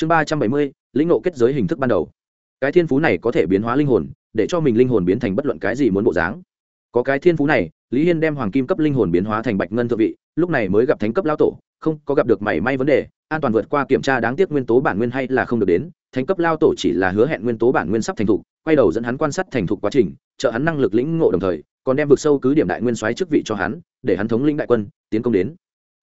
chương ba trăm bảy mươi, lĩnh ngộ kết giới hình thức ban đầu. Cái thiên phú này có thể biến hóa linh hồn, để cho mình linh hồn biến thành bất luận cái gì muốn bộ dáng. Có cái thiên phú này, lý hiên đem hoàng kim cấp linh hồn biến hóa thành bạch ngân thượng vị, lúc này mới gặp thánh cấp lao tổ, không có gặp được mảy may vấn đề, an toàn vượt qua kiểm tra đáng tiếc nguyên tố bản nguyên hay là không được đến, thánh cấp lao tổ chỉ là hứa hẹn nguyên tố bản nguyên sắp thành thục, quay đầu dẫn hắn quan sát thành thục quá trình, trợ hắn năng lực lĩnh ngộ đồng thời, còn đem vực sâu cứ điểm đại nguyên soái chức vị cho hắn, để hắn thống lĩnh đại quân, tiến công đến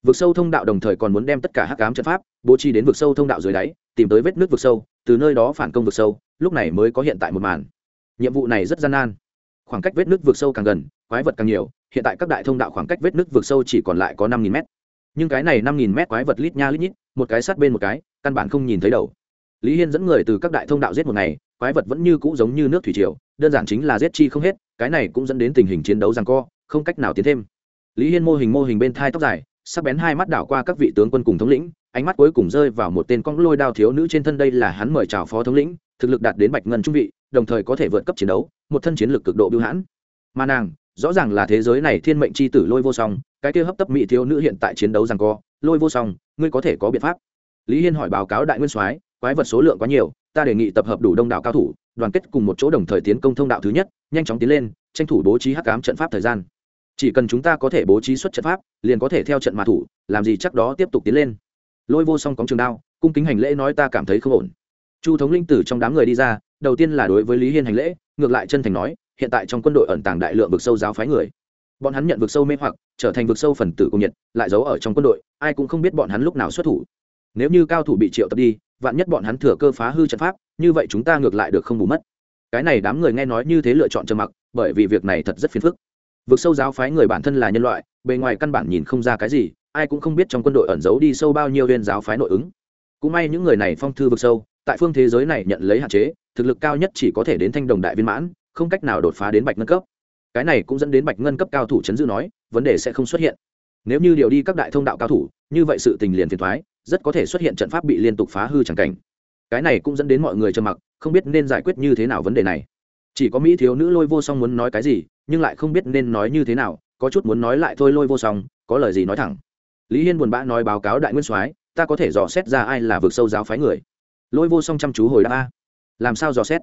vực sâu thông đạo đồng thời còn muốn đem tất cả hắc ám trận pháp bố trí đến vực sâu thông đạo dưới đáy, tìm tới vết nước vực sâu, từ nơi đó phản công vực sâu, lúc này mới có hiện tại một màn. Nhiệm vụ này rất gian nan. Khoảng cách vết nước vực sâu càng gần, quái vật càng nhiều, hiện tại các đại thông đạo khoảng cách vết nước vực sâu chỉ còn lại có năm nghìn mét. Nhưng cái này năm nghìn mét quái vật lít nha lít nhít, một cái sát bên một cái, căn bản không nhìn thấy đầu. Lý hiên dẫn người từ các đại thông đạo giết một ngày, quái vật vẫn như cũ giống như nước thủy triều, đơn giản chính là giết chi không hết, cái này cũng dẫn đến tình hình chiến đấu rằng co, không cách nào tiến thêm. Lý hiên mô hình mô hình bên thai tóc dài sắc bén hai mắt đảo qua các vị tướng quân cùng thống lĩnh, ánh mắt cuối cùng rơi vào một tên con lôi đao thiếu nữ trên thân đây là hắn mời chào phó thống lĩnh, thực lực đạt đến bạch ngân trung vị, đồng thời có thể vượt cấp chiến đấu, một thân chiến lực cực độ bưu hãn. Mà nàng, rõ ràng là thế giới này thiên mệnh c h i tử lôi vô song, cái kia hấp tấp mỹ thiếu nữ hiện tại chiến đấu rằng co, lôi vô song, ngươi có thể có biện pháp. Lý hiên hỏi báo cáo đại nguyên soái, quái vật số lượng quá nhiều, ta đề nghị tập hợp đủ đông đảo cao thủ, đoàn kết cùng một chỗ đồng thời tiến công thông đạo thứ nhất, nhanh chóng tiến lên, tranh thủ bố trí hắc cám trận pháp thời gian chỉ cần chúng ta có thể bố trí xuất trận pháp, liền có thể theo trận mà thủ, làm gì chắc đó tiếp tục tiến lên. Lôi vô song cóng trường đao, cung kính hành lễ nói ta cảm thấy không ổn. Chu thống linh tử trong đám người đi ra, đầu tiên là đối với lý hiên hành lễ, ngược lại chân thành nói, hiện tại trong quân đội ẩn tàng đại lượng vực sâu giáo phái người. Bọn hắn nhận vực sâu mê hoặc, trở thành vực sâu phần tử công nhật lại giấu ở trong quân đội, ai cũng không biết bọn hắn lúc nào xuất thủ. Nếu như cao thủ bị triệu tập đi, vạn nhất bọn hắn thừa cơ phá hư trận pháp, như vậy chúng ta ngược lại được không bù mất. Cái này đám người nghe nói như thế lựa chọn trầm mặc, bởi vì việc này thật rất phiền phức vực sâu giáo phái người bản thân là nhân loại, bề ngoài căn bản nhìn không ra cái gì, ai cũng không biết trong quân đội ẩn giấu đi sâu bao nhiêu viên giáo phái nội ứng. Cũng may những người này phong thư vực sâu, tại phương thế giới này nhận lấy hạn chế, thực lực cao nhất chỉ có thể đến thanh đồng đại viên mãn, không cách nào đột phá đến bạch ngân cấp. Cái này cũng dẫn đến bạch ngân cấp cao thủ chấn dư nói, vấn đề sẽ không xuất hiện. Nếu như điều đi các đại thông đạo cao thủ, như vậy sự tình liền phiền thoái rất có thể xuất hiện trận pháp bị liên tục phá hư chẳng cảnh. Cái này cũng dẫn đến mọi người trầm mặc, không biết nên giải quyết như thế nào vấn đề này chỉ có mỹ thiếu nữ lôi vô song muốn nói cái gì, nhưng lại không biết nên nói như thế nào, có chút muốn nói lại thôi lôi vô song, có lời gì nói thẳng. Lý hiên buồn bã nói báo cáo đại nguyên soái, ta có thể dò xét ra ai là vực sâu giáo phái người. Lôi vô song chăm chú hồi đáp a. Làm sao dò xét?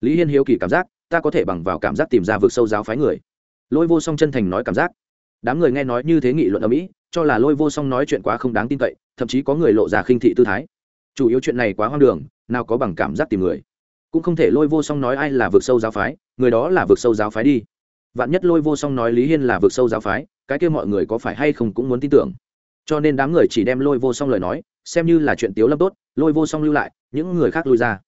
Lý hiên hiếu kỳ cảm giác, ta có thể bằng vào cảm giác tìm ra vực sâu giáo phái người. Lôi vô song chân thành nói cảm giác. Đám người nghe nói như thế nghị luận ở mỹ, cho là lôi vô song nói chuyện quá không đáng tin cậy, thậm chí có người lộ ra khinh thị tư thái. Chủ yếu chuyện này quá hoang đường, nào có bằng cảm giác tìm người cũng không thể lôi vô song nói ai là vực sâu giáo phái, người đó là vực sâu giáo phái đi. Vạn nhất lôi vô song nói lý hiên là vực sâu giáo phái, cái kia mọi người có phải hay không cũng muốn tin tưởng. Cho nên đám người chỉ đem lôi vô song lời nói, xem như là chuyện tiếu lâm tốt, lôi vô song lưu lại, những người khác lui ra.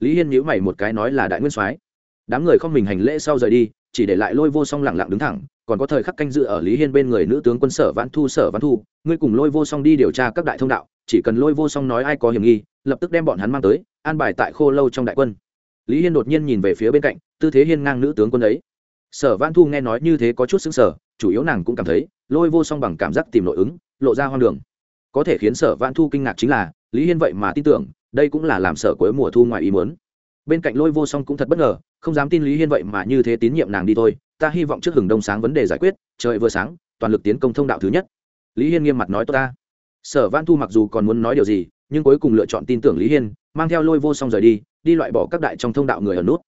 Lý hiên nhíu mày một cái nói là đại nguyên soái. Đám người không mình hành lễ sau rời đi, chỉ để lại lôi vô song lặng lặng đứng thẳng, còn có thời khắc canh dự ở lý hiên bên người nữ tướng quân sở vãn thu, sở vãn thu, ngươi cùng lôi vô song đi điều tra các đại thông đạo, chỉ cần lôi vô song nói ai có hiểm nghi, lập tức đem bọn hắn mang tới, an bài tại khô lâu trong đại quân lý hiên đột nhiên nhìn về phía bên cạnh, tư thế hiên ngang nữ tướng quân ấy. Sở vãn thu nghe nói như thế có chút xứng sở chủ yếu nàng cũng cảm thấy, lôi vô song bằng cảm giác tìm nội ứng, lộ ra hoang đường. Có thể khiến sở vãn thu kinh ngạc chính là, lý hiên vậy mà tin tưởng, đây cũng là làm sở cuối mùa thu ngoài ý muốn. Bên cạnh lôi vô song cũng thật bất ngờ, không dám tin lý hiên vậy mà như thế tín nhiệm nàng đi thôi, ta hy vọng trước hừng đông sáng vấn đề giải quyết, trời vừa sáng, toàn lực tiến công thông đạo thứ nhất. Lý hiên nghiêm mặt nói, tốt ta. Sở văn thu mặc dù còn muốn nói điều gì, nhưng cuối cùng lựa chọn tin tưởng lý hiên mang theo lôi vô song rời đi đi loại bỏ các đại trong thông đạo người ở nút.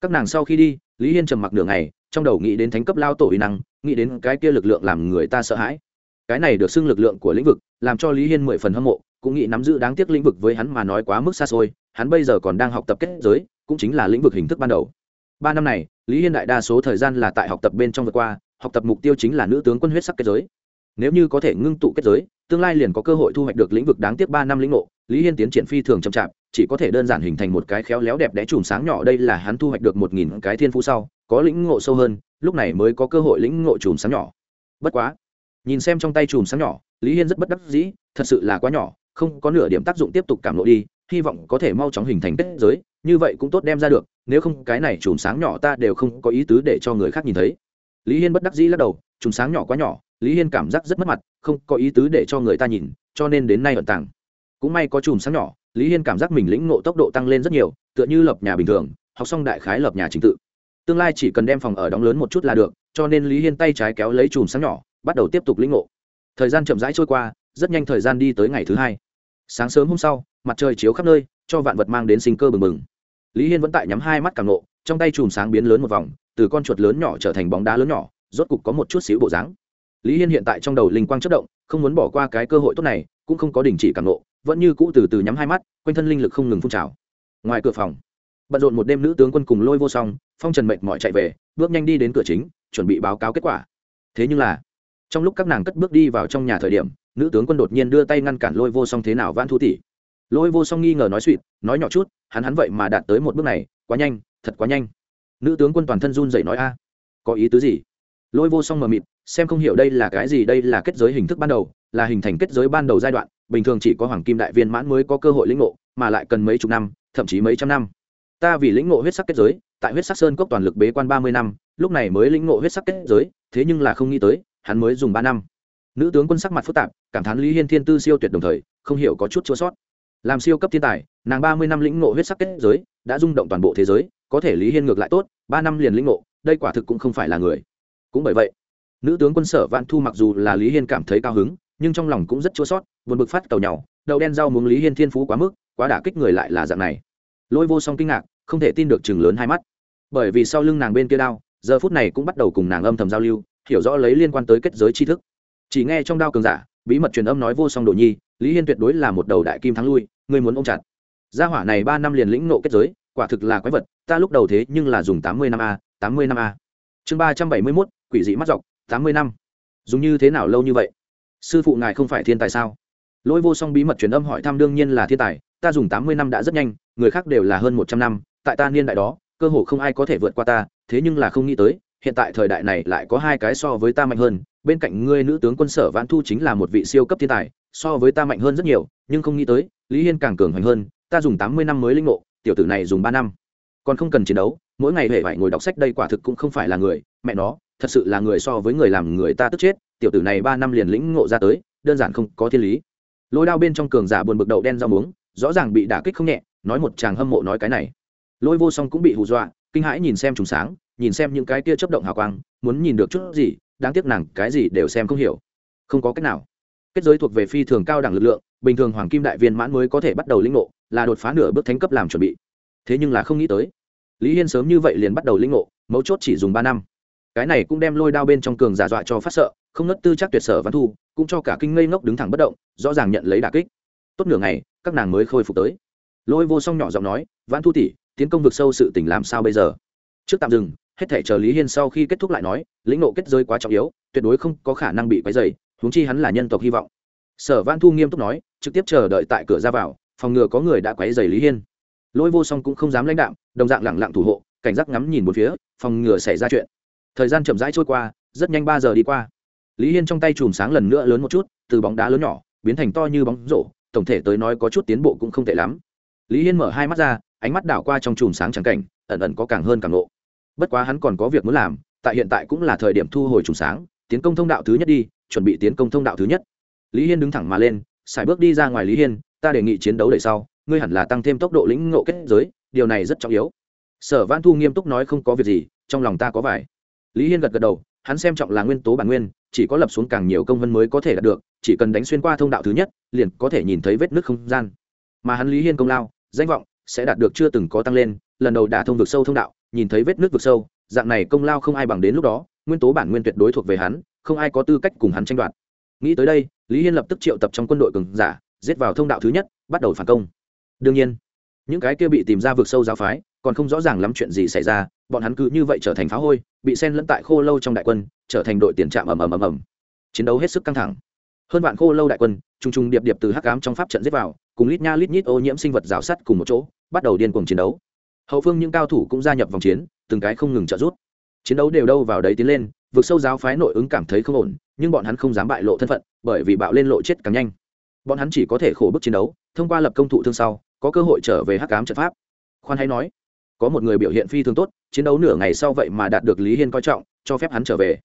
Các nàng sau khi đi, lý hiên trầm mặc nửa ngày, trong đầu nghĩ đến thánh cấp lao tổ uy năng, nghĩ đến cái kia lực lượng làm người ta sợ hãi. Cái này được xưng lực lượng của lĩnh vực, làm cho lý hiên mười phần hâm mộ, cũng nghĩ nắm giữ đáng tiếc lĩnh vực với hắn mà nói quá mức xa xôi, hắn bây giờ còn đang học tập kết giới, cũng chính là lĩnh vực hình thức ban đầu. Ba năm này, lý hiên đại đa số thời gian là tại học tập bên trong vượt qua, học tập mục tiêu chính là nữ tướng quân huyết sắc kết giới nếu như có thể ngưng tụ kết giới, tương lai liền có cơ hội thu hoạch được lĩnh vực đáng tiếc ba năm lĩnh ngộ. Lý hiên tiến triển phi thường chậm chạp, chỉ có thể đơn giản hình thành một cái khéo léo đẹp đẽ chùm sáng nhỏ. Đây là hắn thu hoạch được một nghìn cái thiên phú sau, có lĩnh ngộ sâu hơn, lúc này mới có cơ hội lĩnh ngộ chùm sáng nhỏ. Bất quá, nhìn xem trong tay chùm sáng nhỏ, lý hiên rất bất đắc dĩ, thật sự là quá nhỏ, không có nửa điểm tác dụng tiếp tục cảm lộ đi, hy vọng có thể mau chóng hình thành kết giới, như vậy cũng tốt đem ra được, nếu không cái này chùm sáng nhỏ ta đều không có ý tứ để cho người khác nhìn thấy. Lý hiên bất đắc dĩ lắc đầu, chùm sáng nhỏ quá nhỏ lý hiên cảm giác rất mất mặt, không có ý tứ để cho người ta nhìn, cho nên đến nay ẩn tàng. Cũng may có chùm sáng nhỏ, lý hiên cảm giác mình lĩnh ngộ tốc độ tăng lên rất nhiều, tựa như lập nhà bình thường, học xong đại khái lập nhà trình tự. Tương lai chỉ cần đem phòng ở đóng lớn một chút là được, cho nên lý hiên tay trái kéo lấy chùm sáng nhỏ, bắt đầu tiếp tục lĩnh ngộ. Thời gian chậm rãi trôi qua, rất nhanh thời gian đi tới ngày thứ hai. Sáng sớm hôm sau, mặt trời chiếu khắp nơi, cho vạn vật mang đến sinh cơ bừng bừng. Lý hiên vẫn tại nhắm hai mắt càng nộ trong tay chùm sáng biến lớn một vòng, từ con chuột lớn nhỏ trở thành bóng đá lớn nhỏ, rốt cục có một chút xíu bộ dáng lý hiên hiện tại trong đầu linh quang chất động, không muốn bỏ qua cái cơ hội tốt này, cũng không có đình chỉ cảm nộ vẫn như cũ từ từ nhắm hai mắt, quanh thân linh lực không ngừng phun trào. Ngoài cửa phòng, bận rộn một đêm nữ tướng quân cùng lôi vô song, phong trần mệt mỏi chạy về, bước nhanh đi đến cửa chính, chuẩn bị báo cáo kết quả. Thế nhưng là, trong lúc các nàng cất bước đi vào trong nhà thời điểm, nữ tướng quân đột nhiên đưa tay ngăn cản lôi vô song thế nào vãn thu tỷ. Lôi vô song nghi ngờ nói suỵt nói nhỏ chút, hắn hắn vậy mà đạt tới một bước này, quá nhanh, thật quá nhanh. Nữ tướng quân toàn thân run dậy nói a, có ý tứ gì? Lôi vô song mờ mịt, xem không hiểu đây là cái gì, đây là kết giới hình thức ban đầu, là hình thành kết giới ban đầu giai đoạn, bình thường chỉ có hoàng kim đại viên mãn mới có cơ hội lĩnh ngộ, mà lại cần mấy chục năm, thậm chí mấy trăm năm. Ta vì lĩnh ngộ huyết sắc kết giới, tại huyết sắc sơn cốc toàn lực bế quan ba mươi năm, lúc này mới lĩnh ngộ huyết sắc kết giới, thế nhưng là không nghĩ tới, hắn mới dùng ba năm. Nữ tướng quân sắc mặt phức tạp, cảm thán lý hiên thiên tư siêu tuyệt đồng thời, không hiểu có chút chua sót. Làm siêu cấp thiên tài, nàng ba mươi năm lĩnh ngộ huyết sắc kết giới, đã rung động toàn bộ thế giới, có thể lý hiên ngược lại tốt, ba năm liền lĩnh ngộ, đây quả thực cũng không phải là người cũng bởi vậy, nữ tướng quân sở vạn thu mặc dù là lý hiên cảm thấy cao hứng, nhưng trong lòng cũng rất chua sót, buồn bực phát cầu nhau đậu đen rau muống lý hiên thiên phú quá mức, quá đả kích người lại là dạng này. Lôi vô song kinh ngạc, không thể tin được chừng lớn hai mắt. Bởi vì sau lưng nàng bên kia đao, giờ phút này cũng bắt đầu cùng nàng âm thầm giao lưu, hiểu rõ lấy liên quan tới kết giới tri thức. Chỉ nghe trong đao cường giả, bí mật truyền âm nói vô song đồ nhi, lý hiên tuyệt đối là một đầu đại kim thắng lui, ngươi muốn ôm chặt. Gia hỏa này ba năm liền lĩnh nộ kết giới, quả thực là quái vật, ta lúc đầu thế nhưng là dùng tám mươi năm a, tám mươi năm a. Chương ba trăm bảy mươi mốt quỷ dị mắt dọc, tám mươi năm. Dùng như thế nào lâu như vậy? Sư phụ ngài không phải thiên tài sao? Lỗi vô song bí mật truyền âm hỏi thăm đương nhiên là thiên tài, ta dùng tám mươi năm đã rất nhanh, người khác đều là hơn một trăm năm, tại ta niên đại đó, cơ hồ không ai có thể vượt qua ta, thế nhưng là không nghĩ tới, hiện tại thời đại này lại có hai cái so với ta mạnh hơn, bên cạnh ngươi nữ tướng quân sở vãn thu chính là một vị siêu cấp thiên tài, so với ta mạnh hơn rất nhiều, nhưng không nghĩ tới, lý hiên càng cường hoành hơn, ta dùng tám mươi năm mới linh ngộ, tiểu tử này dùng ba năm. Còn không cần chiến đấu, mỗi ngày hễ phải ngồi đọc sách đây quả thực cũng không phải là người, mẹ nó thật sự là người so với người làm người ta tức chết, tiểu tử này ba năm liền lĩnh ngộ ra tới, đơn giản không có thiên lý. Lôi đao bên trong cường giả buồn bực đậu đen rau muống, rõ ràng bị đả kích không nhẹ, nói một chàng hâm mộ nói cái này. Lôi vô song cũng bị hù dọa, kinh hãi nhìn xem trùng sáng, nhìn xem những cái kia chấp động hào quang, muốn nhìn được chút gì, đáng tiếc nàng cái gì đều xem không hiểu. Không có cách nào. Kết giới thuộc về phi thường cao đẳng lực lượng, bình thường hoàng kim đại viên mãn mới có thể bắt đầu lĩnh ngộ, là đột phá nửa bước thánh cấp làm chuẩn bị. Thế nhưng là không nghĩ tới. Lý hiên sớm như vậy liền bắt đầu lĩnh ngộ, mấu chốt chỉ dùng ba năm cái này cũng đem lôi đao bên trong cường giả dọa cho phát sợ, không ngất tư chắc tuyệt sở văn thu, cũng cho cả kinh ngây ngốc đứng thẳng bất động, rõ ràng nhận lấy đà kích. Tốt nửa ngày, các nàng mới khôi phục tới. Lôi vô song nhỏ giọng nói văn thu tỷ, tiến công vực sâu sự tình làm sao bây giờ? Trước tạm dừng, hết thể chờ lý hiên sau khi kết thúc lại nói, lĩnh nộ kết giới quá trọng yếu, tuyệt đối không có khả năng bị quấy dày huống chi hắn là nhân tộc hy vọng. Sở văn thu nghiêm túc nói, trực tiếp chờ đợi tại cửa ra vào, phòng ngừa có người đã quấy dày lý hiên. Lôi vô song cũng không dám lãnh đạm, đồng dạng lẳng lặng thủ hộ, cảnh giác ngắm nhìn một phía, phòng ngừa xảy ra chuyện thời gian chậm rãi trôi qua, rất nhanh ba giờ đi qua. Lý hiên trong tay chùm sáng lần nữa lớn một chút, từ bóng đá lớn nhỏ, biến thành to như bóng rổ, tổng thể tới nói có chút tiến bộ cũng không tệ lắm. Lý hiên mở hai mắt ra, ánh mắt đảo qua trong chùm sáng trắng cảnh, ẩn ẩn có càng hơn càng lộ bất quá hắn còn có việc muốn làm, tại hiện tại cũng là thời điểm thu hồi chùm sáng, tiến công thông đạo thứ nhất đi, chuẩn bị tiến công thông đạo thứ nhất. Lý hiên đứng thẳng mà lên xài bước đi ra ngoài lý hiên, ta đề nghị chiến đấu đợi sau, ngươi hẳn là tăng thêm tốc độ lĩnh ngộ kết giới, điều này rất trọng yếu. Sở văn thu nghiêm túc nói không có việc gì, trong lòng ta có vải lý hiên gật gật đầu, hắn xem trọng là nguyên tố bản nguyên, chỉ có lập xuống càng nhiều công vân mới có thể đạt được, chỉ cần đánh xuyên qua thông đạo thứ nhất, liền có thể nhìn thấy vết nước không gian. Mà hắn lý hiên công lao, danh vọng sẽ đạt được chưa từng có tăng lên, lần đầu đả thông vực sâu thông đạo, nhìn thấy vết nước vực sâu, dạng này công lao không ai bằng đến lúc đó, nguyên tố bản nguyên tuyệt đối thuộc về hắn, không ai có tư cách cùng hắn tranh đoạt. Nghĩ tới đây, lý hiên lập tức triệu tập trong quân đội cường giả, giết vào thông đạo thứ nhất, bắt đầu phản công. Đương nhiên những cái kia bị tìm ra vực sâu giáo phái, còn không rõ ràng lắm chuyện gì xảy ra, bọn hắn cứ như vậy trở thành phá hôi, bị sen lẫn tại khô lâu trong đại quân, trở thành đội tiền trạm ầm ầm ầm ầm. Chiến đấu hết sức căng thẳng. Hơn vạn khô lâu đại quân, trùng trùng điệp điệp từ hắc ám trong pháp trận giết vào, cùng lít nha lít nhít ô nhiễm sinh vật rào sắt cùng một chỗ, bắt đầu điên cuồng chiến đấu. Hậu phương những cao thủ cũng gia nhập vòng chiến, từng cái không ngừng trợ rút chiến đấu đều đâu vào đấy tiến lên vượt sâu giáo phái nội ứng cảm thấy không ổn, nhưng bọn hắn không dám bại lộ thân phận, bởi vì bạo lên lộ chết càng nhanh. Bọn hắn chỉ có thể khổ bức chiến đấu, thông qua lập công thụ thương sau có cơ hội trở về hắc ám trận pháp. Khoan hay nói, có một người biểu hiện phi thường tốt, chiến đấu nửa ngày sau vậy mà đạt được lý hiên coi trọng, cho phép hắn trở về.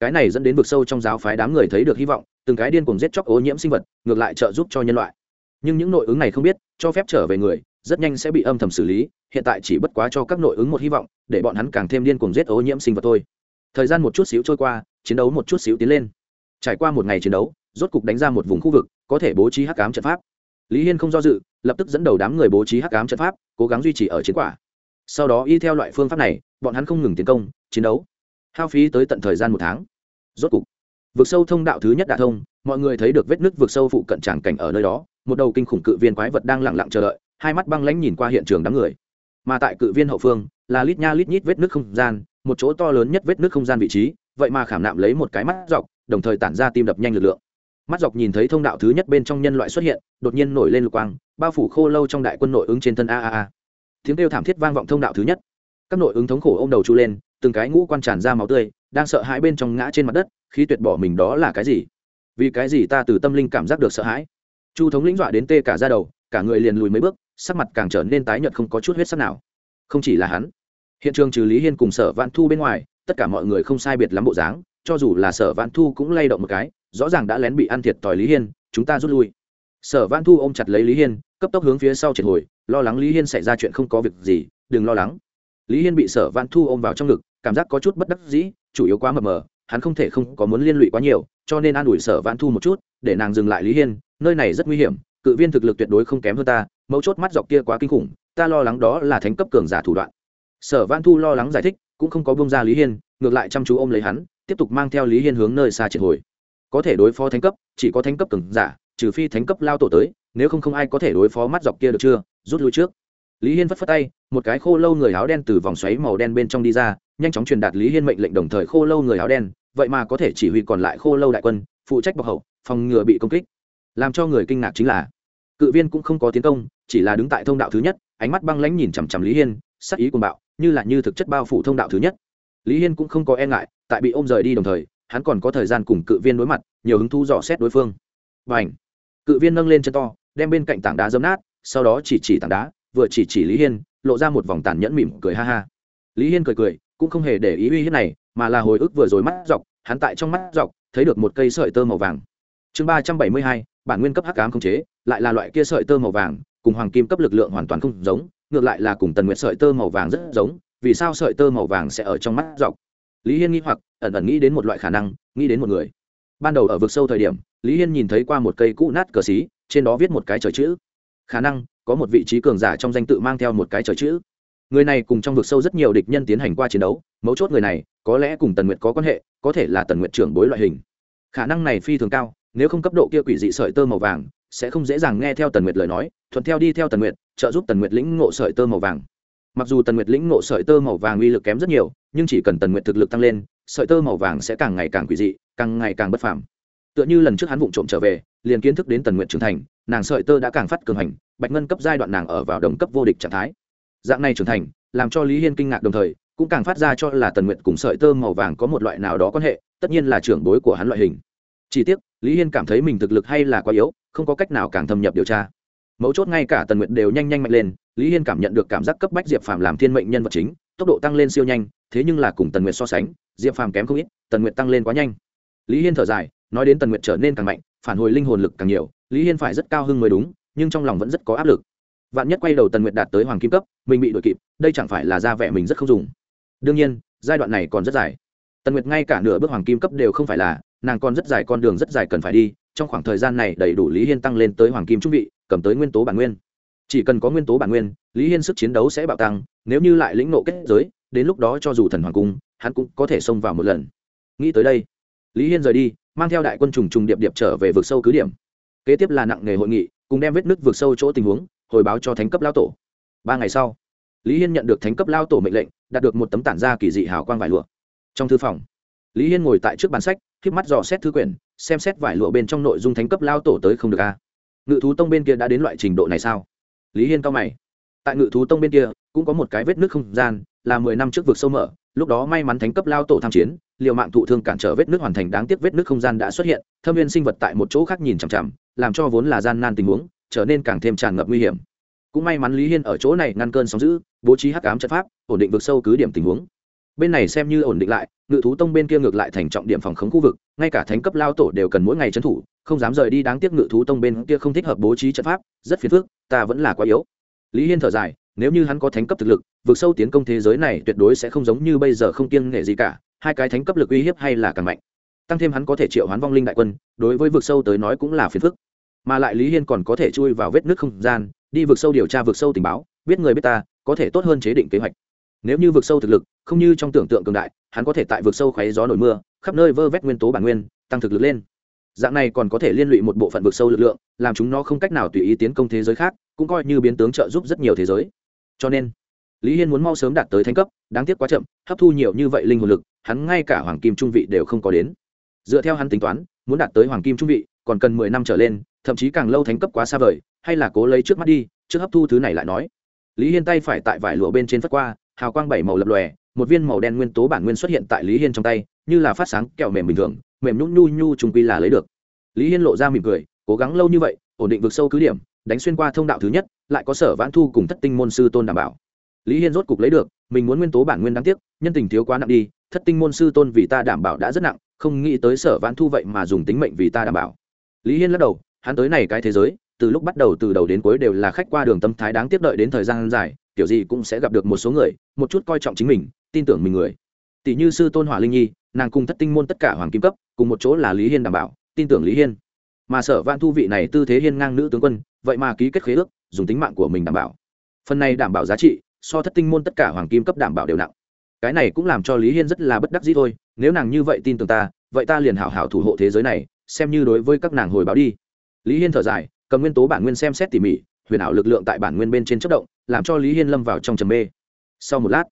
Cái này dẫn đến vực sâu trong giáo phái đám người thấy được hy vọng, từng cái điên cùng giết chóc ô nhiễm sinh vật, ngược lại trợ giúp cho nhân loại. Nhưng những nội ứng này không biết, cho phép trở về người, rất nhanh sẽ bị âm thầm xử lý, hiện tại chỉ bất quá cho các nội ứng một hy vọng, để bọn hắn càng thêm điên cuồng giết ô nhiễm sinh vật thôi. Thời gian một chút xíu trôi qua, chiến đấu một chút xíu tiến lên. Trải qua một ngày chiến đấu, rốt cục đánh ra một vùng khu vực, có thể bố trí hắc cám trận pháp lý hiên không do dự, lập tức dẫn đầu đám người bố trí hắc ám trận pháp, cố gắng duy trì ở chiến quả. Sau đó y theo loại phương pháp này, bọn hắn không ngừng tiến công, chiến đấu. Hao phí tới tận thời gian một tháng. Rốt cục, vực sâu thông đạo thứ nhất đã thông, mọi người thấy được vết nứt vực sâu phụ cận tràng cảnh ở nơi đó, một đầu kinh khủng cự viên quái vật đang lặng lặng chờ đợi, hai mắt băng lãnh nhìn qua hiện trường đám người. Mà tại cự viên hậu phương, là lít nha lít nhít vết nứt không gian, một chỗ to lớn nhất vết nứt không gian vị trí, vậy mà khảm nạm lấy một cái mắt dọc, đồng thời tản ra tim đập nhanh lực lượng mắt dọc nhìn thấy thông đạo thứ nhất bên trong nhân loại xuất hiện, đột nhiên nổi lên lục quang, bao phủ khô lâu trong đại quân nội ứng trên thân a a a. Tiếng kêu thảm thiết vang vọng thông đạo thứ nhất. Các nội ứng thống khổ ô m đầu chu lên, từng cái ngũ quan tràn ra máu tươi, đang sợ hãi bên trong ngã trên mặt đất khi tuyệt bỏ mình đó là cái gì? Vì cái gì ta từ tâm linh cảm giác được sợ hãi? Chu thống lĩnh dọa đến tê cả ra đầu, cả người liền lùi mấy bước, sắc mặt càng trở nên tái nhợt không có chút huyết sắc nào. Không chỉ là hắn, hiện trường trừ lý hiên cùng sở vạn thu bên ngoài, tất cả mọi người không sai biệt lắm bộ dáng, cho dù là sở vạn thu cũng lay động một cái rõ ràng đã lén bị ăn thiệt tỏi lý hiên, chúng ta rút lui. Sở văn thu ôm chặt lấy lý hiên, cấp tốc hướng phía sau triệt hồi, lo lắng lý hiên xảy ra chuyện không có việc gì, đừng lo lắng. Lý hiên bị sở văn thu ôm vào trong ngực, cảm giác có chút bất đắc dĩ, chủ yếu quá mờ mờ, hắn không thể không có muốn liên lụy quá nhiều, cho nên an ủi sở văn thu một chút, để nàng dừng lại lý hiên, nơi này rất nguy hiểm, cự viên thực lực tuyệt đối không kém hơn ta, mấu chốt mắt dọc kia quá kinh khủng, ta lo lắng đó là thánh cấp cường giả thủ đoạn. Sở văn thu lo lắng giải thích, cũng không có bông ra lý hiên, ngược lại chăm chú ôm lấy hắn, tiếp tục mang theo lý hiên hướng nơi xa triệt hồi có thể đối phó thánh cấp, chỉ có thánh cấp cường giả, trừ phi thánh cấp lao tổ tới, nếu không không ai có thể đối phó mắt dọc kia được chưa? Rút lui trước. Lý hiên phất phất tay, một cái khô lâu người áo đen từ vòng xoáy màu đen bên trong đi ra, nhanh chóng truyền đạt lý hiên mệnh lệnh đồng thời khô lâu người áo đen, vậy mà có thể chỉ huy còn lại khô lâu đại quân, phụ trách bọc hậu, phòng ngừa bị công kích. Làm cho người kinh ngạc chính là, cự viên cũng không có tiến công, chỉ là đứng tại thông đạo thứ nhất, ánh mắt băng lãnh nhìn chằm chằm lý hiên, sắc ý cuồng bạo, như là như thực chất bao phủ thông đạo thứ nhất. Lý hiên cũng không có e ngại, tại bị ôm rời đi đồng thời hắn còn có thời gian cùng cự viên đối mặt, nhiều hứng thú dò xét đối phương. Và ảnh cự viên nâng lên chân to, đem bên cạnh tảng đá dấm nát, sau đó chỉ chỉ tảng đá, vừa chỉ chỉ lý hiên, lộ ra một vòng tàn nhẫn mỉm cười ha ha. Lý hiên cười cười, cũng không hề để ý uy hiếp này, mà là hồi ức vừa rồi mắt dọc, hắn tại trong mắt dọc, thấy được một cây sợi tơ màu vàng. Chương ba trăm bảy mươi hai, bản nguyên cấp hắc ám không chế, lại là loại kia sợi tơ màu vàng, cùng hoàng kim cấp lực lượng hoàn toàn không giống, ngược lại là cùng tần nguyệt sợi tơ màu vàng rất giống, vì sao sợi tơ màu vàng sẽ ở trong mắt dọc? Lý hiên nghĩ hoặc, ẩn ẩn nghĩ đến một loại khả năng, nghĩ đến một người. Ban đầu ở vực sâu thời điểm, lý hiên nhìn thấy qua một cây cũ nát cờ xí, trên đó viết một cái trời chữ. Khả năng, có một vị trí cường giả trong danh tự mang theo một cái trời chữ. Người này cùng trong vực sâu rất nhiều địch nhân tiến hành qua chiến đấu, mấu chốt người này, có lẽ cùng tần nguyệt có quan hệ, có thể là tần nguyệt trưởng bối loại hình. Khả năng này phi thường cao, nếu không cấp độ kia quỷ dị sợi tơ màu vàng, sẽ không dễ dàng nghe theo tần nguyệt lời nói, thuận theo đi theo tần nguyệt, trợ giúp tần nguyệt lĩnh ngộ sợi tơ màu vàng mặc dù tần nguyệt lĩnh ngộ sợi tơ màu vàng uy lực kém rất nhiều, nhưng chỉ cần tần nguyệt thực lực tăng lên, sợi tơ màu vàng sẽ càng ngày càng quỷ dị, càng ngày càng bất phàm. Tựa như lần trước hắn vụng trộm trở về, liền kiến thức đến tần nguyệt trưởng thành, nàng sợi tơ đã càng phát cường hành, bạch ngân cấp giai đoạn nàng ở vào đồng cấp vô địch trạng thái. Dạng này trưởng thành, làm cho lý hiên kinh ngạc đồng thời, cũng càng phát ra cho là tần nguyệt cùng sợi tơ màu vàng có một loại nào đó quan hệ, tất nhiên là trưởng bối của hắn loại hình. Chỉ tiếc, lý hiên cảm thấy mình thực lực hay là quá yếu, không có cách nào càng thâm nhập điều tra mấu chốt ngay cả tần nguyện đều nhanh nhanh mạnh lên, lý hiên cảm nhận được cảm giác cấp bách diệp phàm làm thiên mệnh nhân vật chính, tốc độ tăng lên siêu nhanh, thế nhưng là cùng tần nguyện so sánh, diệp phàm kém không ít, tần nguyện tăng lên quá nhanh. Lý hiên thở dài, nói đến tần nguyện trở nên càng mạnh, phản hồi linh hồn lực càng nhiều, lý hiên phải rất cao hơn mới đúng, nhưng trong lòng vẫn rất có áp lực. Vạn nhất quay đầu tần nguyện đạt tới hoàng kim cấp, mình bị đội kịp, đây chẳng phải là ra vẻ mình rất không dùng. Đương nhiên, giai đoạn này còn rất dài. Tần nguyệt ngay cả nửa bước hoàng kim cấp đều không phải là, nàng còn rất dài con đường rất dài cần phải đi, trong khoảng thời gian này đầy đủ lý hiên tăng lên tới hoàng kim trung vị cầm tới nguyên tố bản nguyên. Chỉ cần có nguyên tố bản nguyên, lý hiên sức chiến đấu sẽ bạo tăng, nếu như lại lĩnh nộ kết giới, đến lúc đó cho dù thần hoàng cung, hắn cũng có thể xông vào một lần. Nghĩ tới đây, lý hiên rời đi, mang theo đại quân trùng trùng điệp điệp trở về vực sâu cứ điểm. Kế tiếp là nặng nghề hội nghị, cùng đem vết nứt vực sâu chỗ tình huống, hồi báo cho thánh cấp lao tổ. Ba ngày sau, lý hiên nhận được thánh cấp lao tổ mệnh lệnh, đạt được một tấm tản ra kỳ dị hào quang vải lụa. Trong thư phòng, lý hiên ngồi tại trước bàn sách k mắt dò xét thư quyển, xem xét vải lụa bên trong nội dung thánh cấp lao tổ tới không được a ngự thú tông bên kia đã đến loại trình độ này sao? Lý hiên cao mày. Tại ngự thú tông bên kia, cũng có một cái vết nước không gian, là mười năm trước vực sâu mở, lúc đó may mắn thánh cấp lao tổ tham chiến, liều mạng thụ thương cản trở vết nước hoàn thành đáng tiếc vết nước không gian đã xuất hiện, thâm viên sinh vật tại một chỗ khác nhìn chằm chằm, làm cho vốn là gian nan tình huống, trở nên càng thêm tràn ngập nguy hiểm. Cũng may mắn lý hiên ở chỗ này ngăn cơn sóng giữ bố trí hắc ám trận pháp, ổn định vực sâu cứ điểm tình huống bên này xem như ổn định lại, ngự thú tông bên kia ngược lại thành trọng điểm phòng khống khu vực, ngay cả thánh cấp lao tổ đều cần mỗi ngày trấn thủ, không dám rời đi đáng tiếc ngự thú tông bên kia không thích hợp bố trí trận pháp, rất phiền phức, ta vẫn là quá yếu. Lý hiên thở dài, nếu như hắn có thánh cấp thực lực vượt sâu tiến công thế giới này tuyệt đối sẽ không giống như bây giờ không kiêng nghệ gì cả, hai cái thánh cấp lực uy hiếp hay là càng mạnh. Tăng thêm hắn có thể triệu hoán vong linh đại quân, đối với vực sâu tới nói cũng là phiền phức. Mà lại lý hiên còn có thể chui vào vết nước không gian, đi vực sâu điều tra vực sâu tình báo, biết người biết ta, có thể tốt hơn chế định kế hoạch. Nếu như vực sâu thực lực không như trong tưởng tượng cường đại, hắn có thể tại vực sâu khoáy gió nổi mưa, khắp nơi vơ vét nguyên tố bản nguyên, tăng thực lực lên. Dạng này còn có thể liên lụy một bộ phận vực sâu lực lượng, làm chúng nó không cách nào tùy ý tiến công thế giới khác, cũng coi như biến tướng trợ giúp rất nhiều thế giới. Cho nên, lý hiên muốn mau sớm đạt tới thánh cấp, đáng tiếc quá chậm, hấp thu nhiều như vậy linh hồn lực, hắn ngay cả hoàng kim trung vị đều không có đến. Dựa theo hắn tính toán, muốn đạt tới hoàng kim trung vị, còn cần mười năm trở lên, thậm chí càng lâu thánh cấp quá xa vời, hay là cố lấy trước mắt đi, trước hấp thu thứ này lại nói. Lý hiên tay phải tại vải lụa bên trên phất qua, hào quang bảy màu lập lòe một viên màu đen nguyên tố bản nguyên xuất hiện tại lý hiên trong tay, như là phát sáng, kẹo mềm bình thường, mềm nhún nhu nhu trùng quy là lấy được. Lý hiên lộ ra mỉm cười, cố gắng lâu như vậy, ổn định vực sâu cứ điểm, đánh xuyên qua thông đạo thứ nhất, lại có sở vãn thu cùng thất tinh môn sư tôn đảm bảo. Lý hiên rốt cục lấy được, mình muốn nguyên tố bản nguyên đáng tiếc, nhân tình thiếu quá nặng đi, thất tinh môn sư tôn vì ta đảm bảo đã rất nặng, không nghĩ tới sở vãn thu vậy mà dùng tính mệnh vì ta đảm bảo. Lý hiên lắc đầu, hắn tới này cái thế giới, từ lúc bắt đầu từ đầu đến cuối đều là khách qua đường tâm thái đáng tiếp đợi đến thời gian dài, kiểu gì cũng sẽ gặp được một số người, một chút coi trọng chính mình tin tưởng mình người. Tỷ như sư tôn hỏa linh nhi, nàng cùng thất tinh môn tất cả hoàng kim cấp, cùng một chỗ là lý hiên đảm bảo, tin tưởng lý hiên. Mà sở vạn thu vị này tư thế hiên ngang nữ tướng quân, vậy mà ký kết khế ước, dùng tính mạng của mình đảm bảo. Phần này đảm bảo giá trị, so thất tinh môn tất cả hoàng kim cấp đảm bảo đều nặng. Cái này cũng làm cho lý hiên rất là bất đắc dĩ thôi, nếu nàng như vậy tin tưởng ta, vậy ta liền hảo hảo thủ hộ thế giới này, xem như đối với các nàng hồi báo đi. Lý hiên thở dài, cầm nguyên tố bản nguyên xem xét tỉ mỉ, huyền ảo lực lượng tại bản nguyên bên trên chất động, làm cho lý hiên lâm vào trong trầm mê. Sau một lát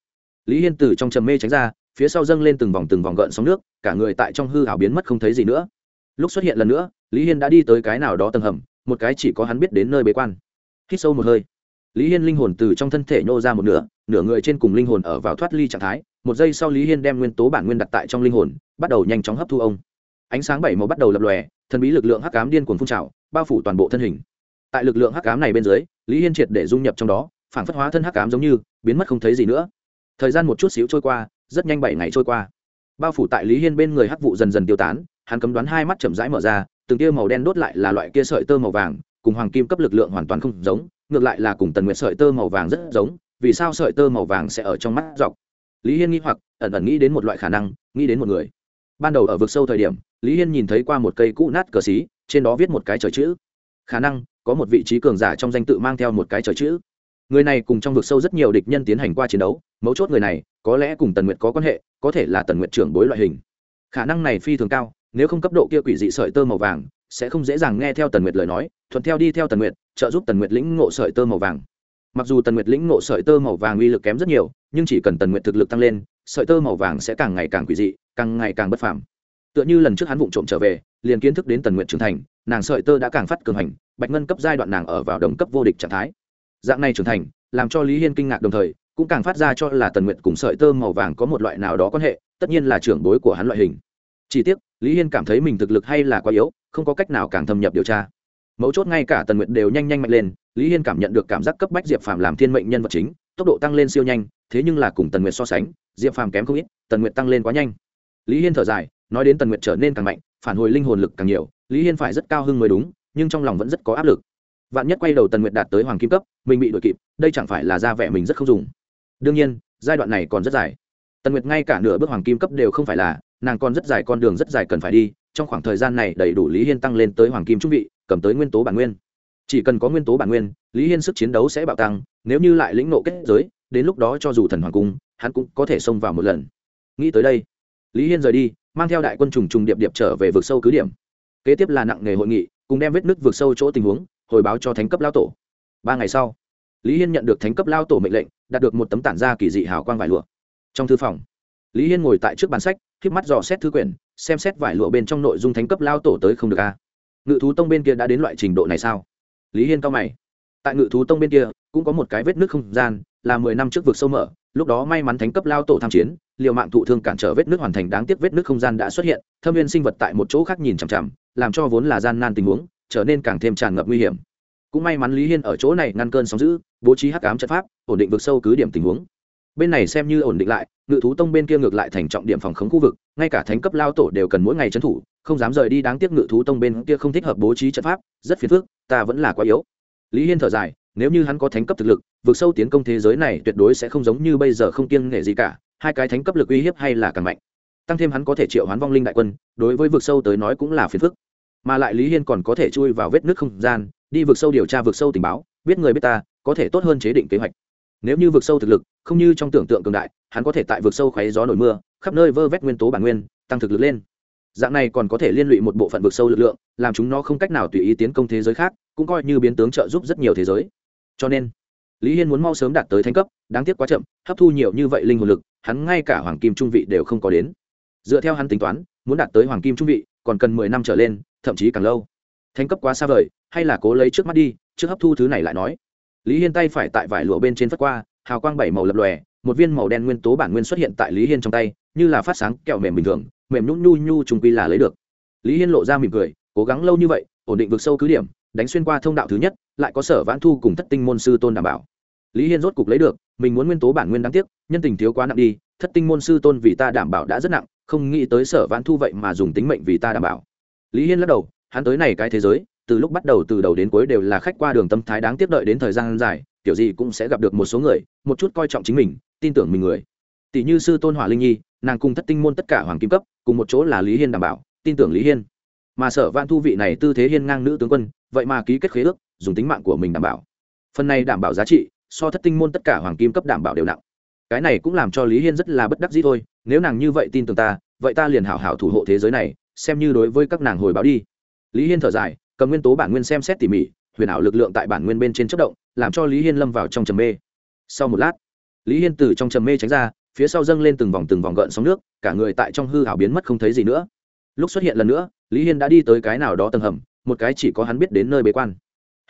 lý hiên từ trong trầm mê tránh ra, phía sau dâng lên từng vòng từng vòng gợn sóng nước, cả người tại trong hư ảo biến mất không thấy gì nữa. Lúc xuất hiện lần nữa, lý hiên đã đi tới cái nào đó tầng hầm, một cái chỉ có hắn biết đến nơi bế quan. Hít sâu một hơi, lý hiên linh hồn từ trong thân thể nhô ra một nửa nửa người trên cùng linh hồn ở vào thoát ly trạng thái, một giây sau lý hiên đem nguyên tố bản nguyên đặt tại trong linh hồn, bắt đầu nhanh chóng hấp thu ông. Ánh sáng bảy màu bắt đầu lập lòe, thần bí lực lượng hắc cám điên cuồng phun trào, bao phủ toàn bộ thân hình. Tại lực lượng hắc cám này bên dưới, lý hiên triệt để dung nhập trong đó, phản phất hóa thân hắc cám giống như, biến mất không thấy gì nữa thời gian một chút xíu trôi qua, rất nhanh bảy ngày trôi qua. Bao phủ tại lý hiên bên người hắc vụ dần dần tiêu tán, hắn cấm đoán hai mắt chậm rãi mở ra, từng tia màu đen đốt lại là loại kia sợi tơ màu vàng, cùng hoàng kim cấp lực lượng hoàn toàn không giống, ngược lại là cùng tần nguyệt sợi tơ màu vàng rất giống, vì sao sợi tơ màu vàng sẽ ở trong mắt dọc? Lý hiên nghĩ hoặc, ẩn ẩn nghĩ đến một loại khả năng, nghĩ đến một người. Ban đầu ở vực sâu thời điểm, lý hiên nhìn thấy qua một cây cũ nát cờ xí, trên đó viết một cái trời chữ. Khả năng, có một vị trí cường giả trong danh tự mang theo một cái trời chữ người này cùng trong vực sâu rất nhiều địch nhân tiến hành qua chiến đấu, mấu chốt người này, có lẽ cùng tần nguyệt có quan hệ, có thể là tần nguyệt trưởng bối loại hình. Khả năng này phi thường cao, nếu không cấp độ kia quỷ dị sợi tơ màu vàng, sẽ không dễ dàng nghe theo tần nguyệt lời nói, thuận theo đi theo tần nguyệt, trợ giúp tần nguyệt lĩnh ngộ sợi tơ màu vàng. Mặc dù tần nguyệt lĩnh ngộ sợi tơ màu vàng uy lực kém rất nhiều, nhưng chỉ cần tần nguyệt thực lực tăng lên, sợi tơ màu vàng sẽ càng ngày càng quỷ dị, càng ngày càng bất phàm. Tựa như lần trước hắn vụng trộm trở về, liền kiến thức đến tần nguyệt trưởng thành, nàng sợi tơ đã càng phát cường hành, bạch ngân cấp giai đoạn nàng ở vào đồng cấp vô địch trạng thái dạng này trưởng thành, làm cho lý hiên kinh ngạc đồng thời, cũng càng phát ra cho là tần nguyệt cùng sợi tơ màu vàng có một loại nào đó quan hệ, tất nhiên là trưởng bối của hắn loại hình. Chỉ tiếc, lý hiên cảm thấy mình thực lực hay là quá yếu, không có cách nào càng thâm nhập điều tra. Mấu chốt ngay cả tần nguyệt đều nhanh nhanh mạnh lên, lý hiên cảm nhận được cảm giác cấp bách diệp phàm làm thiên mệnh nhân vật chính, tốc độ tăng lên siêu nhanh, thế nhưng là cùng tần nguyệt so sánh, diệp phàm kém không ít, tần nguyệt tăng lên quá nhanh. Lý hiên thở dài, nói đến tần nguyệt trở nên càng mạnh, phản hồi linh hồn lực càng nhiều, lý hiên phải rất cao hơn mới đúng, nhưng trong lòng vẫn rất có áp lực vạn nhất quay đầu tần nguyệt đạt tới hoàng kim cấp, mình bị đội kịp, đây chẳng phải là ra vẻ mình rất không dùng. Đương nhiên, giai đoạn này còn rất dài. Tần nguyệt ngay cả nửa bước hoàng kim cấp đều không phải là, nàng còn rất dài con đường rất dài cần phải đi, trong khoảng thời gian này đầy đủ lý hiên tăng lên tới hoàng kim trung vị, cầm tới nguyên tố bản nguyên. Chỉ cần có nguyên tố bản nguyên, lý hiên sức chiến đấu sẽ bạo tăng, nếu như lại lĩnh nộ kết giới, đến lúc đó cho dù thần hoàng cung, hắn cũng có thể xông vào một lần. Nghĩ tới đây, lý hiên rời đi, mang theo đại quân trùng trùng điệp điệp trở về vực sâu cứ điểm. Kế tiếp là nặng nghề hội nghị, cùng đem vết nứt vực sâu chỗ tình huống hồi báo cho thánh cấp lao tổ. Ba ngày sau, lý hiên nhận được thánh cấp lao tổ mệnh lệnh, đạt được một tấm tản da kỳ dị hào quang vải lụa. Trong thư phòng, lý hiên ngồi tại trước bàn sách k mắt dò xét thư quyển, xem xét vải lụa bên trong nội dung thánh cấp lao tổ tới không được a. Ngự thú tông bên kia đã đến loại trình độ này sao? Lý hiên cao mày. Tại ngự thú tông bên kia, cũng có một cái vết nước không gian, là mười năm trước vực sâu mở, lúc đó may mắn thánh cấp lao tổ tham chiến, liều mạng thụ thương cản trở vết nước hoàn thành đáng tiếc vết nước không gian đã xuất hiện, thâm viên sinh vật tại một chỗ khác nhìn chằm chằm, làm cho vốn là gian nan tình huống trở nên càng thêm tràn ngập nguy hiểm. Cũng may mắn lý hiên ở chỗ này ngăn cơn sóng giữ bố trí hắc ám trận pháp, ổn định vực sâu cứ điểm tình huống. Bên này xem như ổn định lại, ngự thú tông bên kia ngược lại thành trọng điểm phòng khống khu vực, ngay cả thánh cấp lao tổ đều cần mỗi ngày trấn thủ, không dám rời đi đáng tiếc ngự thú tông bên kia không thích hợp bố trí trận pháp, rất phiền phức, ta vẫn là quá yếu. Lý hiên thở dài, nếu như hắn có thánh cấp thực lực vượt sâu tiến công thế giới này tuyệt đối sẽ không giống như bây giờ không kiêng nghệ gì cả, hai cái thánh cấp lực uy hiếp hay là càng mạnh. Tăng thêm hắn có thể triệu hoán vong linh đại quân, đối với vực sâu tới nói cũng là phiền phức mà lại lý hiên còn có thể chui vào vết nước không gian, đi vực sâu điều tra vực sâu tình báo, biết người biết ta, có thể tốt hơn chế định kế hoạch. Nếu như vực sâu thực lực, không như trong tưởng tượng cường đại, hắn có thể tại vực sâu khoáy gió nổi mưa, khắp nơi vơ vét nguyên tố bản nguyên, tăng thực lực lên. Dạng này còn có thể liên lụy một bộ phận vực sâu lực lượng, làm chúng nó không cách nào tùy ý tiến công thế giới khác, cũng coi như biến tướng trợ giúp rất nhiều thế giới. Cho nên, lý hiên muốn mau sớm đạt tới thánh cấp, đáng tiếc quá chậm, hấp thu nhiều như vậy linh hồn lực, hắn ngay cả hoàng kim trung vị đều không có đến. Dựa theo hắn tính toán, muốn đạt tới hoàng kim trung vị, còn cần mười năm trở lên thậm chí càng lâu. Thánh cấp quá xa vời, hay là cố lấy trước mắt đi, trước hấp thu thứ này lại nói. Lý hiên tay phải tại vải lụa bên trên phất qua, hào quang bảy màu lập lòe, một viên màu đen nguyên tố bản nguyên xuất hiện tại lý hiên trong tay, như là phát sáng kẹo mềm bình thường, mềm nhún nhu nhu trùng quy là lấy được. Lý hiên lộ ra mỉm cười, cố gắng lâu như vậy, ổn định vượt sâu cứ điểm, đánh xuyên qua thông đạo thứ nhất, lại có sở vãn thu cùng thất tinh môn sư tôn đảm bảo. Lý hiên rốt cục lấy được, mình muốn nguyên tố bản nguyên đáng tiếc, nhân tình thiếu quá nặng đi, thất tinh môn sư tôn vì ta đảm bảo đã rất nặng, không nghĩ tới sở vãn thu vậy mà dùng tính mệnh vì ta đảm bảo lý hiên lắc đầu, hắn tới này cái thế giới, từ lúc bắt đầu từ đầu đến cuối đều là khách qua đường tâm thái đáng tiếc đợi đến thời gian dài, kiểu gì cũng sẽ gặp được một số người, một chút coi trọng chính mình, tin tưởng mình người. Tỷ như sư tôn hỏa linh nhi, nàng cùng thất tinh môn tất cả hoàng kim cấp, cùng một chỗ là lý hiên đảm bảo, tin tưởng lý hiên. Mà sở vạn thu vị này tư thế hiên ngang nữ tướng quân, vậy mà ký kết khế ước, dùng tính mạng của mình đảm bảo. Phần này đảm bảo giá trị, so thất tinh môn tất cả hoàng kim cấp đảm bảo đều nặng. Cái này cũng làm cho lý hiên rất là bất đắc dĩ thôi, nếu nàng như vậy tin tưởng ta, vậy ta liền hảo hảo thủ hộ thế giới này xem như đối với các nàng hồi báo đi. Lý hiên thở dài, cầm nguyên tố bản nguyên xem xét tỉ mỉ, huyền ảo lực lượng tại bản nguyên bên trên chất động, làm cho lý hiên lâm vào trong trầm mê. Sau một lát, lý hiên từ trong trầm mê tránh ra, phía sau dâng lên từng vòng từng vòng gợn sóng nước, cả người tại trong hư hảo biến mất không thấy gì nữa. Lúc xuất hiện lần nữa, lý hiên đã đi tới cái nào đó tầng hầm, một cái chỉ có hắn biết đến nơi bế quan.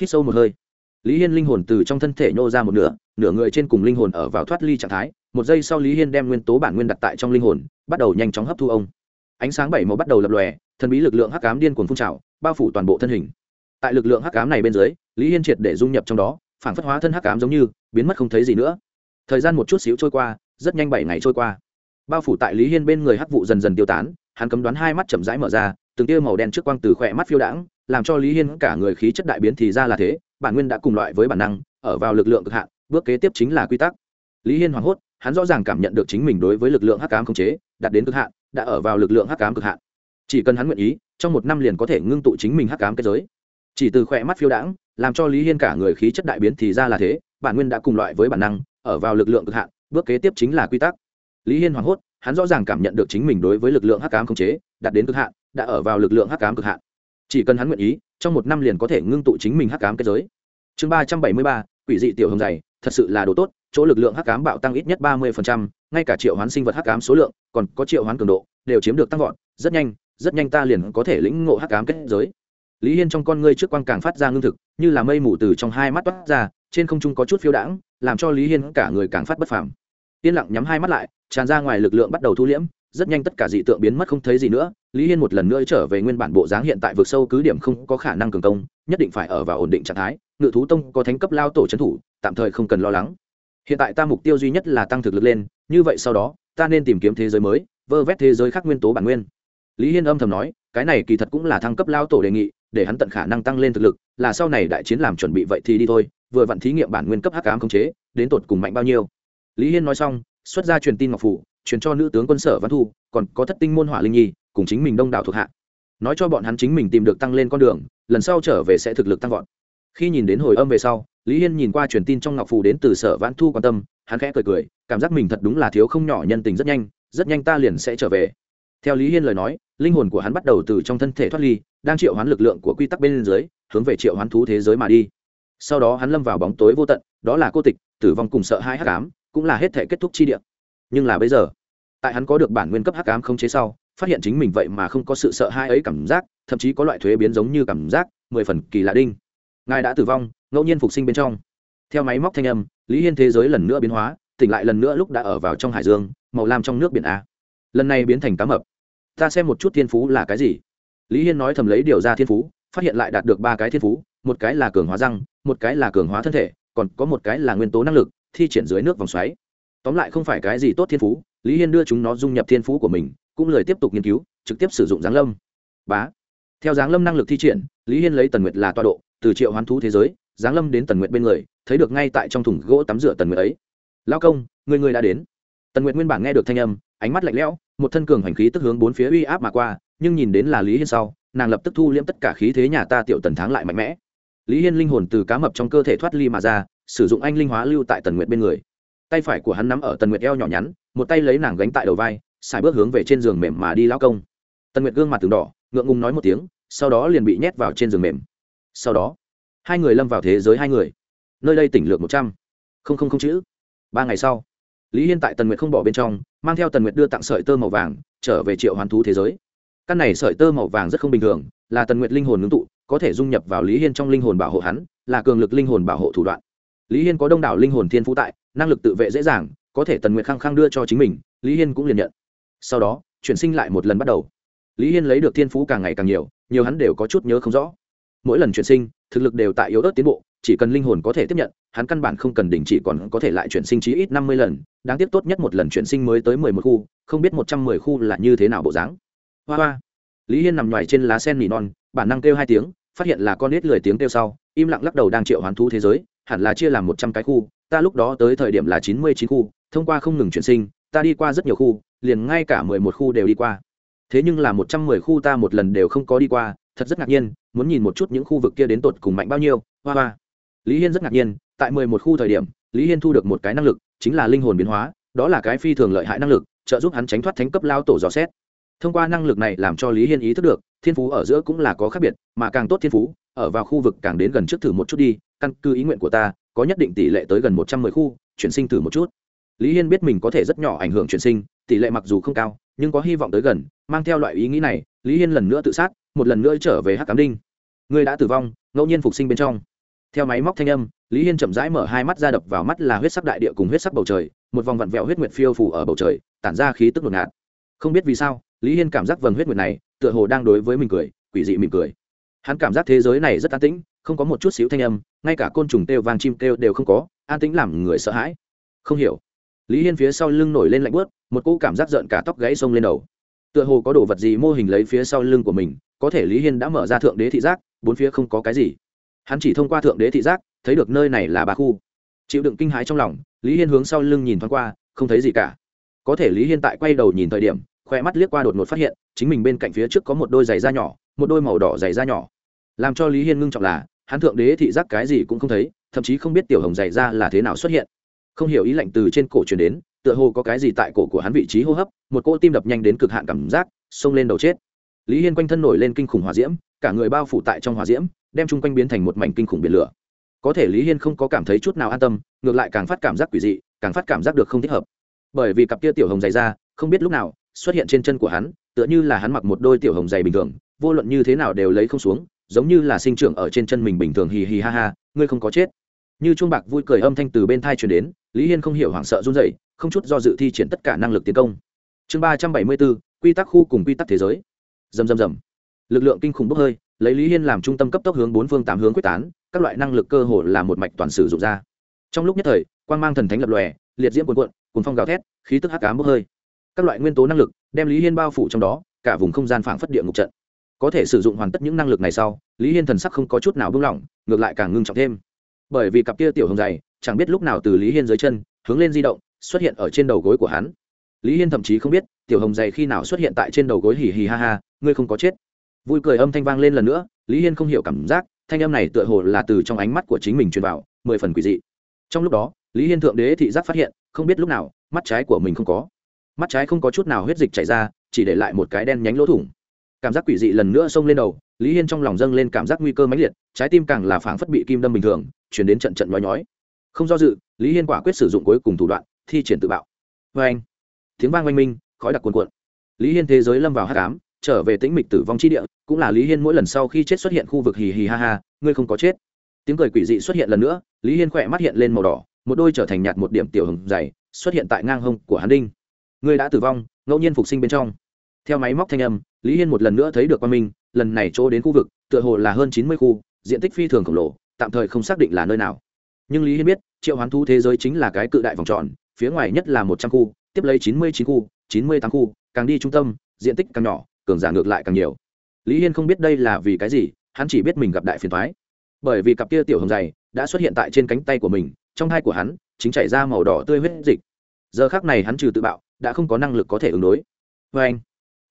Hít sâu một hơi, lý hiên linh hồn từ trong thân thể nhô ra một nửa nửa người trên cùng linh hồn ở vào thoát ly trạng thái. Một giây sau lý hiên đem nguyên tố bản nguyên đặt tại trong linh hồn, bắt đầu nhanh chóng hấp thu ông ánh sáng bảy màu bắt đầu lập lòe, thần bí lực lượng hắc cám điên cuồng phun trào, bao phủ toàn bộ thân hình. Tại lực lượng hắc cám này bên dưới, lý hiên triệt để dung nhập trong đó, phản phất hóa thân hắc cám giống như, biến mất không thấy gì nữa. Thời gian một chút xíu trôi qua, rất nhanh bảy ngày trôi qua. Bao phủ tại lý hiên bên người hắc vụ dần dần tiêu tán, hắn cấm đoán hai mắt chậm rãi mở ra, từng tia màu đen trước quang từ khỏe mắt phiêu đãng, làm cho lý hiên cả người khí chất đại biến thì ra là thế, bản nguyên đã cùng loại với bản năng, ở vào lực lượng cực hạn, bước kế tiếp chính là quy tắc. Lý hiên hoảng hốt, hắn rõ ràng cảm nhận được chính mình đối với lực lượng hắc ám khống chế, đạt đến cực hạn đã ở vào lực lượng hắc ám cực hạn. Chỉ cần hắn nguyện ý, trong một năm liền có thể ngưng tụ chính mình hắc ám kết giới. Chỉ từ khỏe mắt phiêu đãng, làm cho lý hiên cả người khí chất đại biến thì ra là thế, bản nguyên đã cùng loại với bản năng, ở vào lực lượng cực hạn, bước kế tiếp chính là quy tắc. Lý hiên hoảng hốt, hắn rõ ràng cảm nhận được chính mình đối với lực lượng hắc ám khống chế, đạt đến cực hạn, đã ở vào lực lượng hắc ám cực hạn. Chỉ cần hắn nguyện ý, trong một năm liền có thể ngưng tụ chính mình hắc ám kết giới. Chương ba trăm bảy mươi ba, quỷ dị tiểu hồng dày, thật sự là đồ tốt chỗ lực lượng hắc ám bạo tăng ít nhất ba mươi ngay cả triệu hoán sinh vật hắc ám số lượng còn có triệu hoán cường độ đều chiếm được tăng vọt rất nhanh rất nhanh ta liền có thể lĩnh ngộ hắc ám kết giới. Lý hiên trong con ngươi trước quang càng phát ra ngưng thực như là mây mù từ trong hai mắt toát ra trên không trung có chút phiêu dãng, làm cho lý hiên cả người càng phát bất phàm. Yên lặng nhắm hai mắt lại tràn ra ngoài lực lượng bắt đầu thu liễm rất nhanh tất cả dị tượng biến mất không thấy gì nữa lý hiên một lần nữa trở về nguyên bản bộ dáng hiện tại vực sâu cứ điểm không có khả năng cường công nhất định phải ở vào ổn định trạng thái ngự thú tông có thánh cấp lao tổ trấn thủ tạm thời không cần lo lắng hiện tại ta mục tiêu duy nhất là tăng thực lực lên, như vậy sau đó, ta nên tìm kiếm thế giới mới, vơ vét thế giới khác nguyên tố bản nguyên. Lý hiên âm thầm nói, cái này kỳ thật cũng là thăng cấp lao tổ đề nghị, để hắn tận khả năng tăng lên thực lực, là sau này đại chiến làm chuẩn bị vậy thì đi thôi, vừa vặn thí nghiệm bản nguyên cấp hắc ám khống chế, đến tột cùng mạnh bao nhiêu. Lý hiên nói xong, xuất ra truyền tin ngọc phủ, truyền cho nữ tướng quân sở văn thu, còn có thất tinh môn hỏa linh nhi, cùng chính mình đông đảo thuộc hạ. Nói cho bọn hắn chính mình tìm được tăng lên con đường, lần sau trở về sẽ thực lực tăng vọt. Khi nhìn đến hồi âm về sau lý hiên nhìn qua truyền tin trong ngọc phù đến từ sở vãn thu quan tâm, hắn khẽ cười cười, cảm giác mình thật đúng là thiếu không nhỏ nhân tình rất nhanh rất nhanh ta liền sẽ trở về. Theo lý hiên lời nói, linh hồn của hắn bắt đầu từ trong thân thể thoát ly, đang triệu hoán lực lượng của quy tắc bên dưới, hướng về triệu hoán thú thế giới mà đi. Sau đó hắn lâm vào bóng tối vô tận, đó là cô tịch, tử vong cùng sợ hai hắc ám, cũng là hết thể kết thúc chi địa. Nhưng là bây giờ, tại hắn có được bản nguyên cấp hắc ám không chế sau, phát hiện chính mình vậy mà không có sự sợ hai ấy cảm giác, thậm chí có loại thuế biến giống như cảm giác, mười phần kỳ lạ đinh. Ngài đã tử vong ngẫu nhiên phục sinh bên trong. Theo máy móc thanh âm, lý hiên thế giới lần nữa biến hóa, tỉnh lại lần nữa lúc đã ở vào trong hải dương, màu lam trong nước biển a. Lần này biến thành cá mập. Ta xem một chút thiên phú là cái gì. Lý hiên nói thầm lấy điều ra thiên phú, phát hiện lại đạt được ba cái thiên phú, một cái là cường hóa răng, một cái là cường hóa thân thể, còn có một cái là nguyên tố năng lực, thi triển dưới nước vòng xoáy. Tóm lại không phải cái gì tốt thiên phú, lý hiên đưa chúng nó dung nhập thiên phú của mình, cũng lời tiếp tục nghiên cứu, trực tiếp sử dụng giáng lâm. Bá. Theo giáng lâm năng lực thi triển, lý hiên lấy tần nguyệt là toa độ, từ triệu hoán thú thế giới giáng lâm đến tần nguyệt bên người, thấy được ngay tại trong thùng gỗ tắm rửa tần nguyệt ấy. Lao công, người người đã đến. Tần nguyệt nguyên bản nghe được thanh âm, ánh mắt lạnh lẽo, một thân cường hành khí tức hướng bốn phía uy áp mà qua, nhưng nhìn đến là lý hiên sau, nàng lập tức thu liễm tất cả khí thế nhà ta tiểu tần thắng lại mạnh mẽ. Lý hiên linh hồn từ cá mập trong cơ thể thoát ly mà ra, sử dụng anh linh hóa lưu tại tần nguyệt bên người. Tay phải của hắn nắm ở tần nguyệt eo nhỏ nhắn, một tay lấy nàng gánh tại đầu vai xài bước hướng về trên giường mềm mà đi lao công. Tần nguyệt gương mặt từng đỏ, ngượng ngùng nói một tiếng, sau đó liền bị nhét vào trên giường mềm. Sau đó hai người lâm vào thế giới hai người. Nơi đây tỉnh lược một trăm. Không không không chữ. Ba ngày sau, lý hiên tại tần nguyệt không bỏ bên trong, mang theo tần nguyệt đưa tặng sợi tơ màu vàng, trở về triệu hoàn thú thế giới. Căn này sợi tơ màu vàng rất không bình thường, là tần nguyệt linh hồn ngưng tụ, có thể dung nhập vào lý hiên trong linh hồn bảo hộ hắn, là cường lực linh hồn bảo hộ thủ đoạn. Lý hiên có đông đảo linh hồn thiên phú tại, năng lực tự vệ dễ dàng, có thể tần nguyệt khăng khăng đưa cho chính mình, lý hiên cũng liền nhận. Sau đó, chuyển sinh lại một lần bắt đầu. Lý hiên lấy được thiên phú càng ngày càng nhiều nhiều hắn đều có chút nhớ không rõ mỗi lần chuyển sinh, thực lực đều tại yếu ớt tiến bộ, chỉ cần linh hồn có thể tiếp nhận, hắn căn bản không cần đình chỉ còn có thể lại chuyển sinh chí ít năm mươi lần. Đáng tiếc tốt nhất một lần chuyển sinh mới tới mười một khu, không biết một trăm mười khu là như thế nào bộ dáng. Hoa hoa. Lý hiên nằm ngoài trên lá sen mì non, bản năng kêu hai tiếng, phát hiện là con nết lười tiếng kêu sau, im lặng lắc đầu đang triệu hoán thú thế giới, hẳn là chia làm một trăm cái khu, ta lúc đó tới thời điểm là chín mươi chín khu, thông qua không ngừng chuyển sinh, ta đi qua rất nhiều khu, liền ngay cả mười một khu đều đi qua. Thế nhưng là một trăm mười khu ta một lần đều không có đi qua thật rất ngạc nhiên, muốn nhìn một chút những khu vực kia đến tột cùng mạnh bao nhiêu. Hoa hoa. Lý hiên rất ngạc nhiên, tại mười một khu thời điểm, lý hiên thu được một cái năng lực, chính là linh hồn biến hóa, đó là cái phi thường lợi hại năng lực, trợ giúp hắn tránh thoát thánh cấp lao tổ dò xét. Thông qua năng lực này làm cho lý hiên ý thức được, thiên phú ở giữa cũng là có khác biệt, mà càng tốt thiên phú, ở vào khu vực càng đến gần trước thử một chút đi, căn cứ ý nguyện của ta, có nhất định tỷ lệ tới gần một trăm mười khu, chuyển sinh thử một chút. Lý hiên biết mình có thể rất nhỏ ảnh hưởng chuyển sinh, tỷ lệ mặc dù không cao, nhưng có hy vọng tới gần, mang theo loại ý nghĩ này, lý hiên lần nữa tự sát một lần nữa trở về hắc cám đinh. Người đã tử vong, ngẫu nhiên phục sinh bên trong. Theo máy móc thanh âm, lý hiên chậm rãi mở hai mắt ra đập vào mắt là huyết sắc đại địa cùng huyết sắc bầu trời, một vòng vặn vẹo huyết nguyệt phiêu phủ ở bầu trời, tản ra khí tức ngột ngạt. Không biết vì sao, lý hiên cảm giác vầng huyết nguyệt này, tựa hồ đang đối với mình cười, quỷ dị mỉm cười. Hắn cảm giác thế giới này rất an tĩnh, không có một chút xíu thanh âm, ngay cả côn trùng têu vàng chim têu đều không có, an tĩnh làm người sợ hãi. Không hiểu. Lý hiên phía sau lưng nổi lên lạnh bớt một cỗ cảm giác giận cả tóc gãy sông lên đầu. Tựa hồ có đồ vật gì mô hình lấy phía sau lưng của mình có thể lý hiên đã mở ra thượng đế thị giác, bốn phía không có cái gì. Hắn chỉ thông qua thượng đế thị giác, thấy được nơi này là ba khu. Chịu đựng kinh hãi trong lòng, lý hiên hướng sau lưng nhìn thoáng qua, không thấy gì cả. Có thể lý hiên tại quay đầu nhìn thời điểm, khoe mắt liếc qua đột ngột phát hiện, chính mình bên cạnh phía trước có một đôi giày da nhỏ, một đôi màu đỏ giày da nhỏ. Làm cho lý hiên ngưng trọng là, hắn thượng đế thị giác cái gì cũng không thấy, thậm chí không biết tiểu hồng giày da là thế nào xuất hiện. Không hiểu ý lạnh từ trên cổ truyền đến, tựa hồ có cái gì tại cổ của hắn vị trí hô hấp, một cỗ tim đập nhanh đến cực hạn cảm giác, xông lên đầu chết lý hiên quanh thân nổi lên kinh khủng hỏa diễm, cả người bao phủ tại trong hỏa diễm, đem chung quanh biến thành một mảnh kinh khủng biển lửa. Có thể lý hiên không có cảm thấy chút nào an tâm, ngược lại càng phát cảm giác quỷ dị, càng phát cảm giác được không thích hợp. Bởi vì cặp kia tiểu hồng dày ra không biết lúc nào, xuất hiện trên chân của hắn, tựa như là hắn mặc một đôi tiểu hồng dày bình thường, vô luận như thế nào đều lấy không xuống, giống như là sinh trưởng ở trên chân mình bình thường hì hì ha ha, ngươi không có chết. Như chuông bạc vui cười âm thanh từ bên thai truyền đến, lý hiên không hiểu hoảng sợ run rẩy, không chút do dự thi triển tất cả năng lực tiến công. Chương ba trăm bảy mươi bốn, quy tắc khu cùng quy tắc thế giới dầm dầm dầm lực lượng kinh khủng bốc hơi, lấy lý hiên làm trung tâm cấp tốc hướng bốn phương tám hướng quyết tán, các loại năng lực cơ hồ là một mạch toàn sử dụng ra. Trong lúc nhất thời, quang mang thần thánh lập lòe, liệt diễm cuồn cuộn cuồn phong gào thét, khí tức hắc ám bốc hơi. Các loại nguyên tố năng lực đem lý hiên bao phủ trong đó, cả vùng không gian phảng phất địa ngục trận. Có thể sử dụng hoàn tất những năng lực này sau, lý hiên thần sắc không có chút nào buông lỏng, ngược lại càng ngưng trọng thêm. Bởi vì cặp kia tiểu hồng dày, chẳng biết lúc nào từ lý hiên dưới chân, hướng lên di động, xuất hiện ở trên đầu gối của hắn lý hiên thậm chí không biết, tiểu hồng dày khi nào xuất hiện tại trên đầu gối hì hì ha ha, ngươi không có chết. Vui cười âm thanh vang lên lần nữa, lý hiên không hiểu cảm giác, thanh âm này tựa hồ là từ trong ánh mắt của chính mình truyền vào, mười phần quỷ dị. Trong lúc đó, lý hiên thượng đế thị giác phát hiện, không biết lúc nào, mắt trái của mình không có. Mắt trái không có chút nào huyết dịch chảy ra, chỉ để lại một cái đen nhánh lỗ thủng. Cảm giác quỷ dị lần nữa xông lên đầu, lý hiên trong lòng dâng lên cảm giác nguy cơ mãnh liệt, trái tim càng là phảng phất bị kim đâm bình thường, chuyển đến trận trận nhói nhói. Không do dự, lý hiên quả quyết sử dụng cuối cùng thủ đoạn, thi triển tự bạo. Vê anh tiếng vang oanh minh, khói đặc cuồn cuộn. Lý hiên thế giới lâm vào hát cám trở về tĩnh mịch tử vong chi địa, cũng là lý hiên mỗi lần sau khi chết xuất hiện khu vực hì hì ha ha, ngươi không có chết. Tiếng cười quỷ dị xuất hiện lần nữa, lý hiên khỏe mắt hiện lên màu đỏ, một đôi trở thành nhạt một điểm tiểu hồng dày, xuất hiện tại ngang hông của hắn đinh. Ngươi đã tử vong, ngẫu nhiên phục sinh bên trong. Theo máy móc thanh âm, lý hiên một lần nữa thấy được quan minh, lần này chỗ đến khu vực, tựa hồ là hơn chín mươi khu, diện tích phi thường khổng lồ, tạm thời không xác định là nơi nào. Nhưng lý hiên biết, triệu hoán thu thế giới chính là cái cự đại vòng tròn, phía ngoài nhất là một trăm khu tiếp lấy chín mươi chín khu, chín mươi tám khu, càng đi trung tâm, diện tích càng nhỏ, cường giả ngược lại càng nhiều. Lý hiên không biết đây là vì cái gì, hắn chỉ biết mình gặp đại phiền thoái. Bởi vì cặp kia tiểu hồng dày đã xuất hiện tại trên cánh tay của mình, trong hai của hắn chính chảy ra màu đỏ tươi huyết dịch. Giờ khác này hắn trừ tự bạo, đã không có năng lực có thể ứng đối. Vê anh,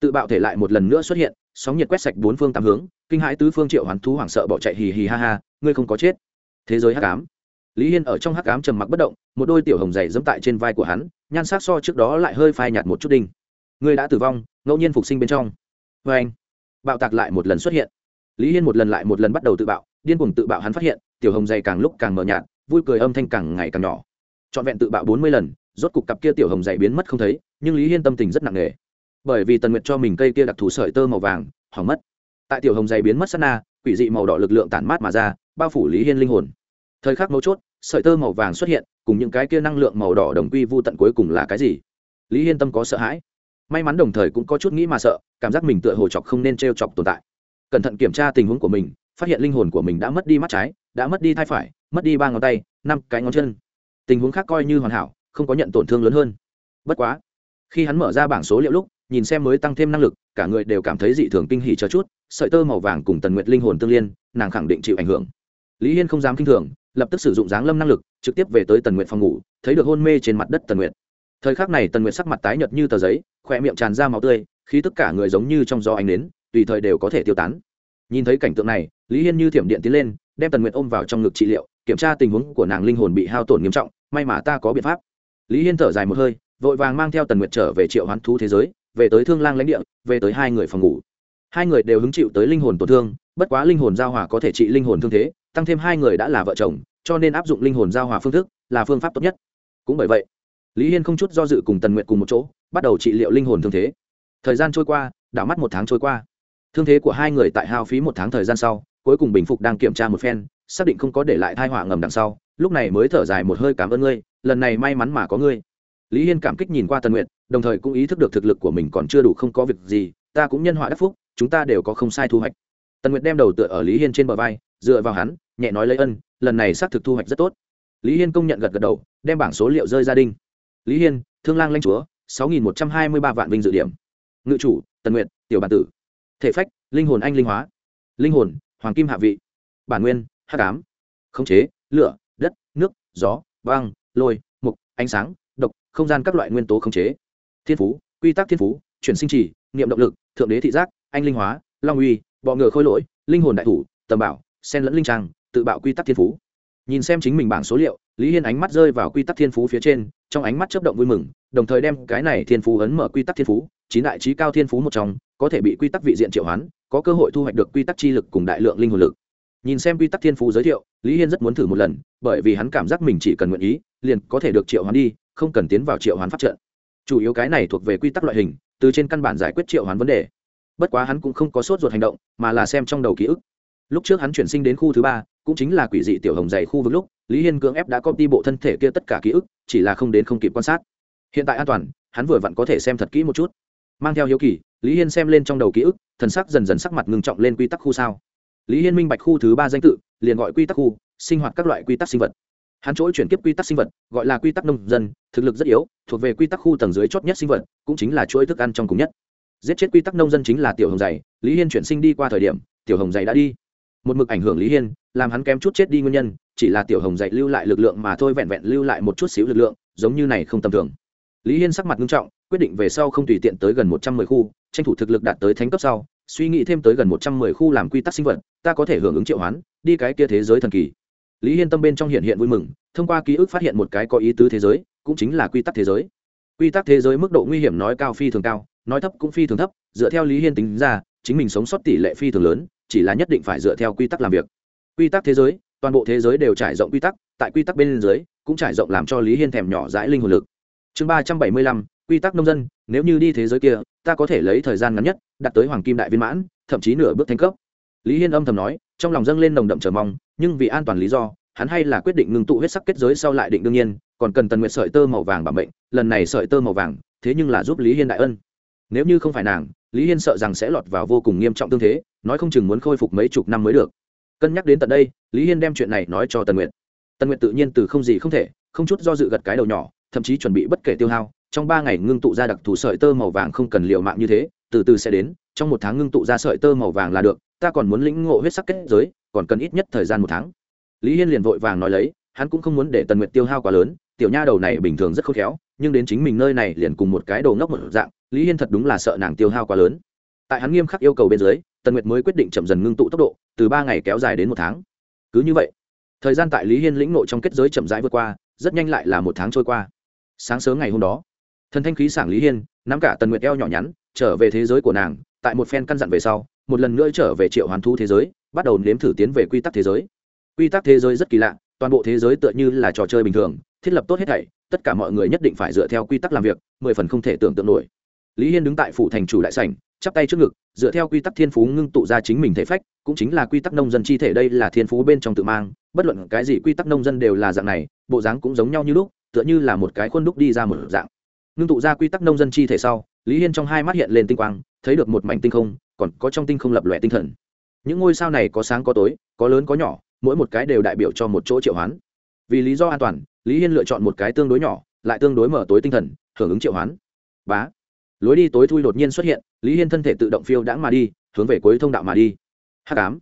tự bạo thể lại một lần nữa xuất hiện, sóng nhiệt quét sạch bốn phương tám hướng, kinh hãi tứ phương triệu hoán thú hoảng sợ bỏ chạy hì hì ha ha, ngươi không có chết. Thế giới hắc ám. Lý hiên ở trong hắc ám trầm mặc bất động, một đôi tiểu hồng dày dẫm tại trên vai của hắn nhan sắc so trước đó lại hơi phai nhạt một chút đinh. Người đã tử vong, ngẫu nhiên phục sinh bên trong. Vê anh, bạo tạc lại một lần xuất hiện. Lý hiên một lần lại một lần bắt đầu tự bạo, điên cuồng tự bạo hắn phát hiện, tiểu hồng dày càng lúc càng mờ nhạt, vui cười âm thanh càng ngày càng nhỏ. Trọn vẹn tự bạo bốn mươi lần, rốt cục cặp kia tiểu hồng dày biến mất không thấy, nhưng lý hiên tâm tình rất nặng nề. Bởi vì tần nguyệt cho mình cây kia đặc thù sợi tơ màu vàng, hỏng mất. Tại tiểu hồng dày biến mất sắt na, quỷ dị màu đỏ lực lượng tản mát mà ra, bao phủ lý hiên linh hồn. Thời khắc mấu chốt sợi tơ màu vàng xuất hiện, cùng những cái kia năng lượng màu đỏ đồng quy vô tận cuối cùng là cái gì? Lý hiên tâm có sợ hãi. May mắn đồng thời cũng có chút nghĩ mà sợ, cảm giác mình tựa hồ chọc không nên t r e o chọc tồn tại. Cẩn thận kiểm tra tình huống của mình, phát hiện linh hồn của mình đã mất đi mắt trái, đã mất đi thai phải, mất đi ba ngón tay, năm cái ngón chân. Tình huống khác coi như hoàn hảo, không có nhận tổn thương lớn hơn. Bất quá, khi hắn mở ra bảng số liệu lúc, nhìn xem mới tăng thêm năng lực, cả người đều cảm thấy dị thường kinh hỉ chờ chút, sợi tơ màu vàng cùng tần nguyệt linh hồn tương liên, nàng khẳng định chịu ảnh hưởng. Lý hiên không dám kinh thường lập tức sử dụng dáng lâm năng lực, trực tiếp về tới tần nguyện phòng ngủ, thấy được hôn mê trên mặt đất tần nguyện thời khắc này tần nguyện sắc mặt tái nhợt như tờ giấy khỏe miệng tràn ra máu tươi khi tất cả người giống như trong gió ánh nến, tùy thời đều có thể tiêu tán. Nhìn thấy cảnh tượng này, lý hiên như thiểm điện tiến lên, đem tần nguyện ôm vào trong ngực trị liệu, kiểm tra tình huống của nàng linh hồn bị hao tổn nghiêm trọng, may mà ta có biện pháp. Lý hiên thở dài một hơi, vội vàng mang theo tần nguyện trở về triệu hoán thú thế giới, về tới thương lang lãnh địa, về tới hai người phòng ngủ. Hai người đều hứng chịu tới linh hồn tổn thương, bất quá linh hồn giao hòa có thể trị linh hồn thương thế tăng thêm hai người đã là vợ chồng, cho nên áp dụng linh hồn giao hòa phương thức là phương pháp tốt nhất. Cũng bởi vậy, lý hiên không chút do dự cùng tần nguyện cùng một chỗ, bắt đầu trị liệu linh hồn thương thế. Thời gian trôi qua, đảo mắt một tháng trôi qua. Thương thế của hai người tại hao phí một tháng thời gian sau, cuối cùng bình phục đang kiểm tra một phen, xác định không có để lại thai họa ngầm đằng sau, lúc này mới thở dài một hơi cảm ơn ngươi, lần này may mắn mà có ngươi. Lý hiên cảm kích nhìn qua tần nguyện đồng thời cũng ý thức được thực lực của mình còn chưa đủ không có việc gì, ta cũng nhân họa đắc phúc, chúng ta đều có không sai thu hoạch tần nguyệt đem đầu tựa ở lý hiên trên bờ vai, dựa vào hắn, nhẹ nói lấy ân, lần này xác thực thu hoạch rất tốt. Lý hiên công nhận gật gật đầu, đem bảng số liệu rơi gia đình lý hiên, thương lang lanh chúa, sáu nghìn một trăm hai mươi ba vạn vinh dự điểm. Ngự chủ, tần nguyệt, tiểu bản tử. Thể phách, linh hồn anh linh hóa. Linh hồn, hoàng kim hạ vị. Bản nguyên h tám khống chế, lửa, đất, nước, gió, vang, lôi, mục, ánh sáng, độc, không gian các loại nguyên tố khống chế. Thiên phú, quy tắc thiên phú, chuyển sinh trì niệm động lực, thượng đế thị giác, anh linh hóa, long uy bọ ngựa khôi lỗi, linh hồn đại thủ, tầm bảo, sen lẫn linh trang, tự bạo quy tắc thiên phú. Nhìn xem chính mình bảng số liệu, lý hiên ánh mắt rơi vào quy tắc thiên phú phía trên, trong ánh mắt chấp động vui mừng, đồng thời đem cái này thiên phú ấn mở quy tắc thiên phú, chín đại trí cao thiên phú một trong, có thể bị quy tắc vị diện triệu hoán, có cơ hội thu hoạch được quy tắc chi lực cùng đại lượng linh hồn lực. Nhìn xem quy tắc thiên phú giới thiệu, lý hiên rất muốn thử một lần, bởi vì hắn cảm giác mình chỉ cần nguyện ý, liền có thể được triệu hoán đi, không cần tiến vào triệu hoán phát trận. Chủ yếu cái này thuộc về quy tắc loại hình, từ trên căn bản giải quyết triệu hoán vấn đề bất quá hắn cũng không có sốt ruột hành động, mà là xem trong đầu ký ức. Lúc trước hắn chuyển sinh đến khu thứ ba, cũng chính là quỷ dị tiểu hồng dày khu vực lúc, lý hiên cưỡng ép đã copy bộ thân thể kia tất cả ký ức, chỉ là không đến không kịp quan sát. Hiện tại an toàn, hắn vừa vặn có thể xem thật kỹ một chút. Mang theo hiếu kỳ, lý hiên xem lên trong đầu ký ức, thần sắc dần dần sắc mặt ngưng trọng lên quy tắc khu sao. Lý hiên minh bạch khu thứ ba danh tự, liền gọi quy tắc khu, sinh hoạt các loại quy tắc sinh vật. Hắn chỗ chuyển tiếp quy tắc sinh vật, gọi là quy tắc nông dân, thực lực rất yếu, thuộc về quy tắc khu tầng dưới chót nhất sinh vật, cũng chính là chuỗi thức ăn trong cùng nhất giết chết quy tắc nông dân chính là tiểu hồng dày lý hiên chuyển sinh đi qua thời điểm, tiểu hồng dày đã đi. Một mực ảnh hưởng lý hiên, làm hắn kém chút chết đi nguyên nhân, chỉ là tiểu hồng dạy lưu lại lực lượng mà thôi vẹn vẹn lưu lại một chút xíu lực lượng, giống như này không tầm thường. Lý hiên sắc mặt nghiêm trọng, quyết định về sau không tùy tiện tới gần một trăm mười khu, tranh thủ thực lực đạt tới thánh cấp sau, suy nghĩ thêm tới gần một trăm mười khu làm quy tắc sinh vật, ta có thể hưởng ứng triệu hoán, đi cái kia thế giới thần kỳ. Lý hiên tâm bên trong hiện hiện vui mừng, thông qua ký ức phát hiện một cái có ý tứ thế giới, cũng chính là quy tắc thế giới. Quy tắc thế giới mức độ nguy hiểm nói cao phi thường cao nói thấp cũng phi thường thấp, dựa theo lý hiên tính ra, chính mình sống sót tỷ lệ phi thường lớn, chỉ là nhất định phải dựa theo quy tắc làm việc. Quy tắc thế giới, toàn bộ thế giới đều trải rộng quy tắc, tại quy tắc bên dưới, cũng trải rộng làm cho lý hiên thèm nhỏ dãi linh hồn lực. Chương ba trăm bảy mươi lăm, quy tắc nông dân, nếu như đi thế giới kia, ta có thể lấy thời gian ngắn nhất, đặt tới hoàng kim đại viên mãn, thậm chí nửa bước thành cấp. Lý hiên âm thầm nói, trong lòng dâng lên nồng đậm chờ mong, nhưng vì an toàn lý do, hắn hay là quyết định ngưng tụ huyết sắc kết giới sau lại định đương nhiên, còn cần tần nguyện sợi tơ màu vàng bảo mệnh, lần này sợi tơ màu vàng, thế nhưng là giúp lý hiên đại ân nếu như không phải nàng, lý hiên sợ rằng sẽ lọt vào vô cùng nghiêm trọng tương thế, nói không chừng muốn khôi phục mấy chục năm mới được. Cân nhắc đến tận đây, lý hiên đem chuyện này nói cho tần nguyện tần nguyện tự nhiên từ không gì không thể, không chút do dự gật cái đầu nhỏ, thậm chí chuẩn bị bất kể tiêu hao, trong ba ngày ngưng tụ ra đặc thù sợi tơ màu vàng không cần liệu mạng như thế, từ từ sẽ đến, trong một tháng ngưng tụ ra sợi tơ màu vàng là được, ta còn muốn lĩnh ngộ huyết sắc kết giới, còn cần ít nhất thời gian một tháng. Lý hiên liền vội vàng nói lấy, hắn cũng không muốn để tần nguyện tiêu hao quá lớn, tiểu nha đầu này bình thường rất khôn khéo nhưng đến chính mình nơi này liền cùng một cái đồ ngốc một dạng, lý hiên thật đúng là sợ nàng tiêu hao quá lớn. Tại hắn nghiêm khắc yêu cầu bên dưới, tần nguyệt mới quyết định chậm dần ngưng tụ tốc độ, từ ba ngày kéo dài đến một tháng. Cứ như vậy, thời gian tại lý hiên lĩnh nội trong kết giới chậm rãi vượt qua, rất nhanh lại là một tháng trôi qua. Sáng sớm ngày hôm đó, thần thanh khí sảng lý hiên, nắm cả tần nguyệt eo nhỏ nhắn, trở về thế giới của nàng, tại một phen căn dặn về sau, một lần nữa trở về triệu hoàn thu thế giới, bắt đầu nếm thử tiến về quy tắc thế giới. Quy tắc thế giới rất kỳ lạ, toàn bộ thế giới tựa như là trò chơi bình thường thiết lập tốt hết thảy, tất cả mọi người nhất định phải dựa theo quy tắc làm việc, mười phần không thể tưởng tượng nổi. Lý hiên đứng tại phủ thành chủ đại sảnh, chắp tay trước ngực, dựa theo quy tắc thiên phú ngưng tụ ra chính mình thể phách, cũng chính là quy tắc nông dân chi thể đây là thiên phú bên trong tự mang, bất luận cái gì quy tắc nông dân đều là dạng này, bộ dáng cũng giống nhau như lúc, tựa như là một cái khuôn đúc đi ra một dạng. Ngưng tụ ra quy tắc nông dân chi thể sau, lý hiên trong hai mắt hiện lên tinh quang, thấy được một mảnh tinh không, còn có trong tinh không lập lòe tinh thần. Những ngôi sao này có sáng có tối, có lớn có nhỏ, mỗi một cái đều đại biểu cho một chỗ triệu hoán. Vì lý do an toàn lý hiên lựa chọn một cái tương đối nhỏ, lại tương đối mở tối tinh thần, hưởng ứng triệu hoán. Bá. Lối đi tối thui đột nhiên xuất hiện, lý hiên thân thể tự động phiêu đãng mà đi, hướng về cuối thông đạo mà đi. Hắc ám.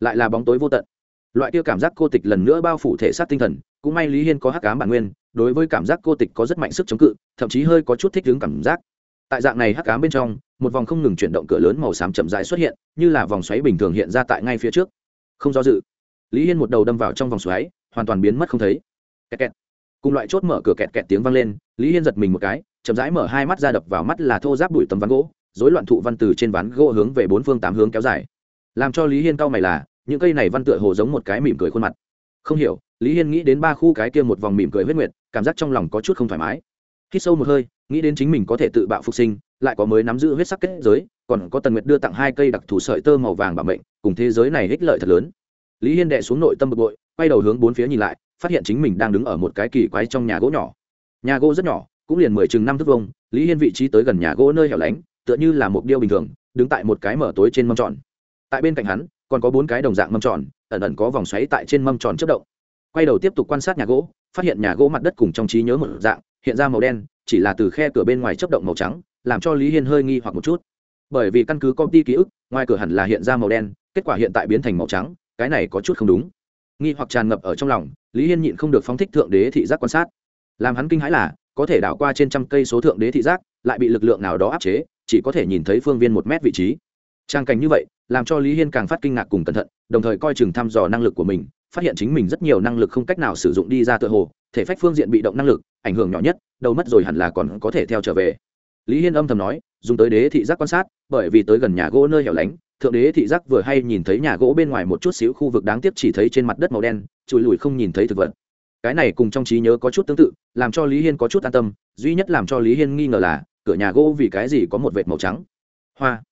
Lại là bóng tối vô tận. Loại kia cảm giác cô tịch lần nữa bao phủ thể xác tinh thần, cũng may lý hiên có hắc ám bản nguyên, đối với cảm giác cô tịch có rất mạnh sức chống cự, thậm chí hơi có chút thích ứng cảm giác. Tại dạng này hắc ám bên trong, một vòng không ngừng chuyển động cửa lớn màu xám chậm rãi xuất hiện, như là vòng xoáy bình thường hiện ra tại ngay phía trước. Không do dự, lý hiên một đầu đâm vào trong vòng xoáy, hoàn toàn biến mất không thấy kẹt kẹt. cùng loại chốt mở cửa kẹt kẹt tiếng vang lên, lý hiên giật mình một cái, chậm rãi mở hai mắt ra đập vào mắt là thô giáp bụi tấm ván gỗ, rối loạn thụ văn từ trên ván gỗ hướng về bốn phương tám hướng kéo dài. Làm cho lý hiên cau mày là, những cây này văn tựa hồ giống một cái mỉm cười khuôn mặt. Không hiểu, lý hiên nghĩ đến ba khu cái kia một vòng mỉm cười huyết nguyệt, cảm giác trong lòng có chút không thoải mái. Hít sâu một hơi, nghĩ đến chính mình có thể tự bạo phục sinh, lại có mới nắm giữ huyết sắc kết giới, còn có tần nguyệt đưa tặng hai cây đặc thù sợi tơ màu vàng bảo mệnh, cùng thế giới này ích lợi thật lớn. Lý hiên đệ xuống nội tâm bực bội quay đầu hướng bốn phía nhìn lại, phát hiện chính mình đang đứng ở một cái kỳ quái trong nhà gỗ nhỏ. Nhà gỗ rất nhỏ, cũng liền mười chừng năm thước vông lý hiên vị trí tới gần nhà gỗ nơi hẻo lánh, tựa như là một điêu bình thường, đứng tại một cái mở tối trên mâm tròn. Tại bên cạnh hắn, còn có bốn cái đồng dạng mâm tròn, ẩn ẩn có vòng xoáy tại trên mâm tròn chất động. Quay đầu tiếp tục quan sát nhà gỗ, phát hiện nhà gỗ mặt đất cùng trong trí nhớ một dạng, hiện ra màu đen, chỉ là từ khe cửa bên ngoài chất động màu trắng, làm cho lý hiên hơi nghi hoặc một chút. Bởi vì căn cứ công ty ký ức, ngoài cửa hẳn là hiện ra màu đen, kết quả hiện tại biến thành màu trắng, cái này có chút không đúng nghi hoặc tràn ngập ở trong lòng, lý hiên nhịn không được phóng thích thượng đế thị giác quan sát. Làm hắn kinh hãi là, có thể đảo qua trên trăm cây số thượng đế thị giác, lại bị lực lượng nào đó áp chế, chỉ có thể nhìn thấy phương viên một mét vị trí. Trang cảnh như vậy, làm cho lý hiên càng phát kinh ngạc cùng cẩn thận, đồng thời coi chừng thăm dò năng lực của mình, phát hiện chính mình rất nhiều năng lực không cách nào sử dụng đi ra tự hồ, thể phách phương diện bị động năng lực, ảnh hưởng nhỏ nhất, đâu mất rồi hẳn là còn có thể theo trở về lý hiên âm thầm nói, dùng tới đế thị giác quan sát, bởi vì tới gần nhà gỗ nơi hẻo lánh, thượng đế thị giác vừa hay nhìn thấy nhà gỗ bên ngoài một chút xíu khu vực đáng tiếc chỉ thấy trên mặt đất màu đen, chùi lùi không nhìn thấy thực vật. Cái này cùng trong trí nhớ có chút tương tự, làm cho lý hiên có chút an tâm, duy nhất làm cho lý hiên nghi ngờ là, cửa nhà gỗ vì cái gì có một vệt màu trắng? Hoa.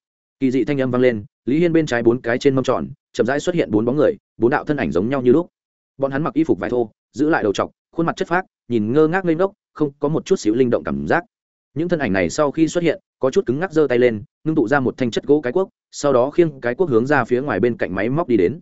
Kỳ dị thanh âm vang lên, lý hiên bên trái bốn cái trên mâm tròn, chậm rãi xuất hiện bốn bóng người, bốn đạo thân ảnh giống nhau như lúc. Bọn hắn mặc y phục vải thô, giữ lại đầu t khuôn mặt chất phác, nhìn ngơ ngác lên ngốc, không có một chút xíu linh động cảm giác những thân ảnh này sau khi xuất hiện, có chút cứng ngắc giơ tay lên, ngưng tụ ra một thanh chất gỗ cái cuốc, sau đó khiêng cái cuốc hướng ra phía ngoài bên cạnh máy móc đi đến.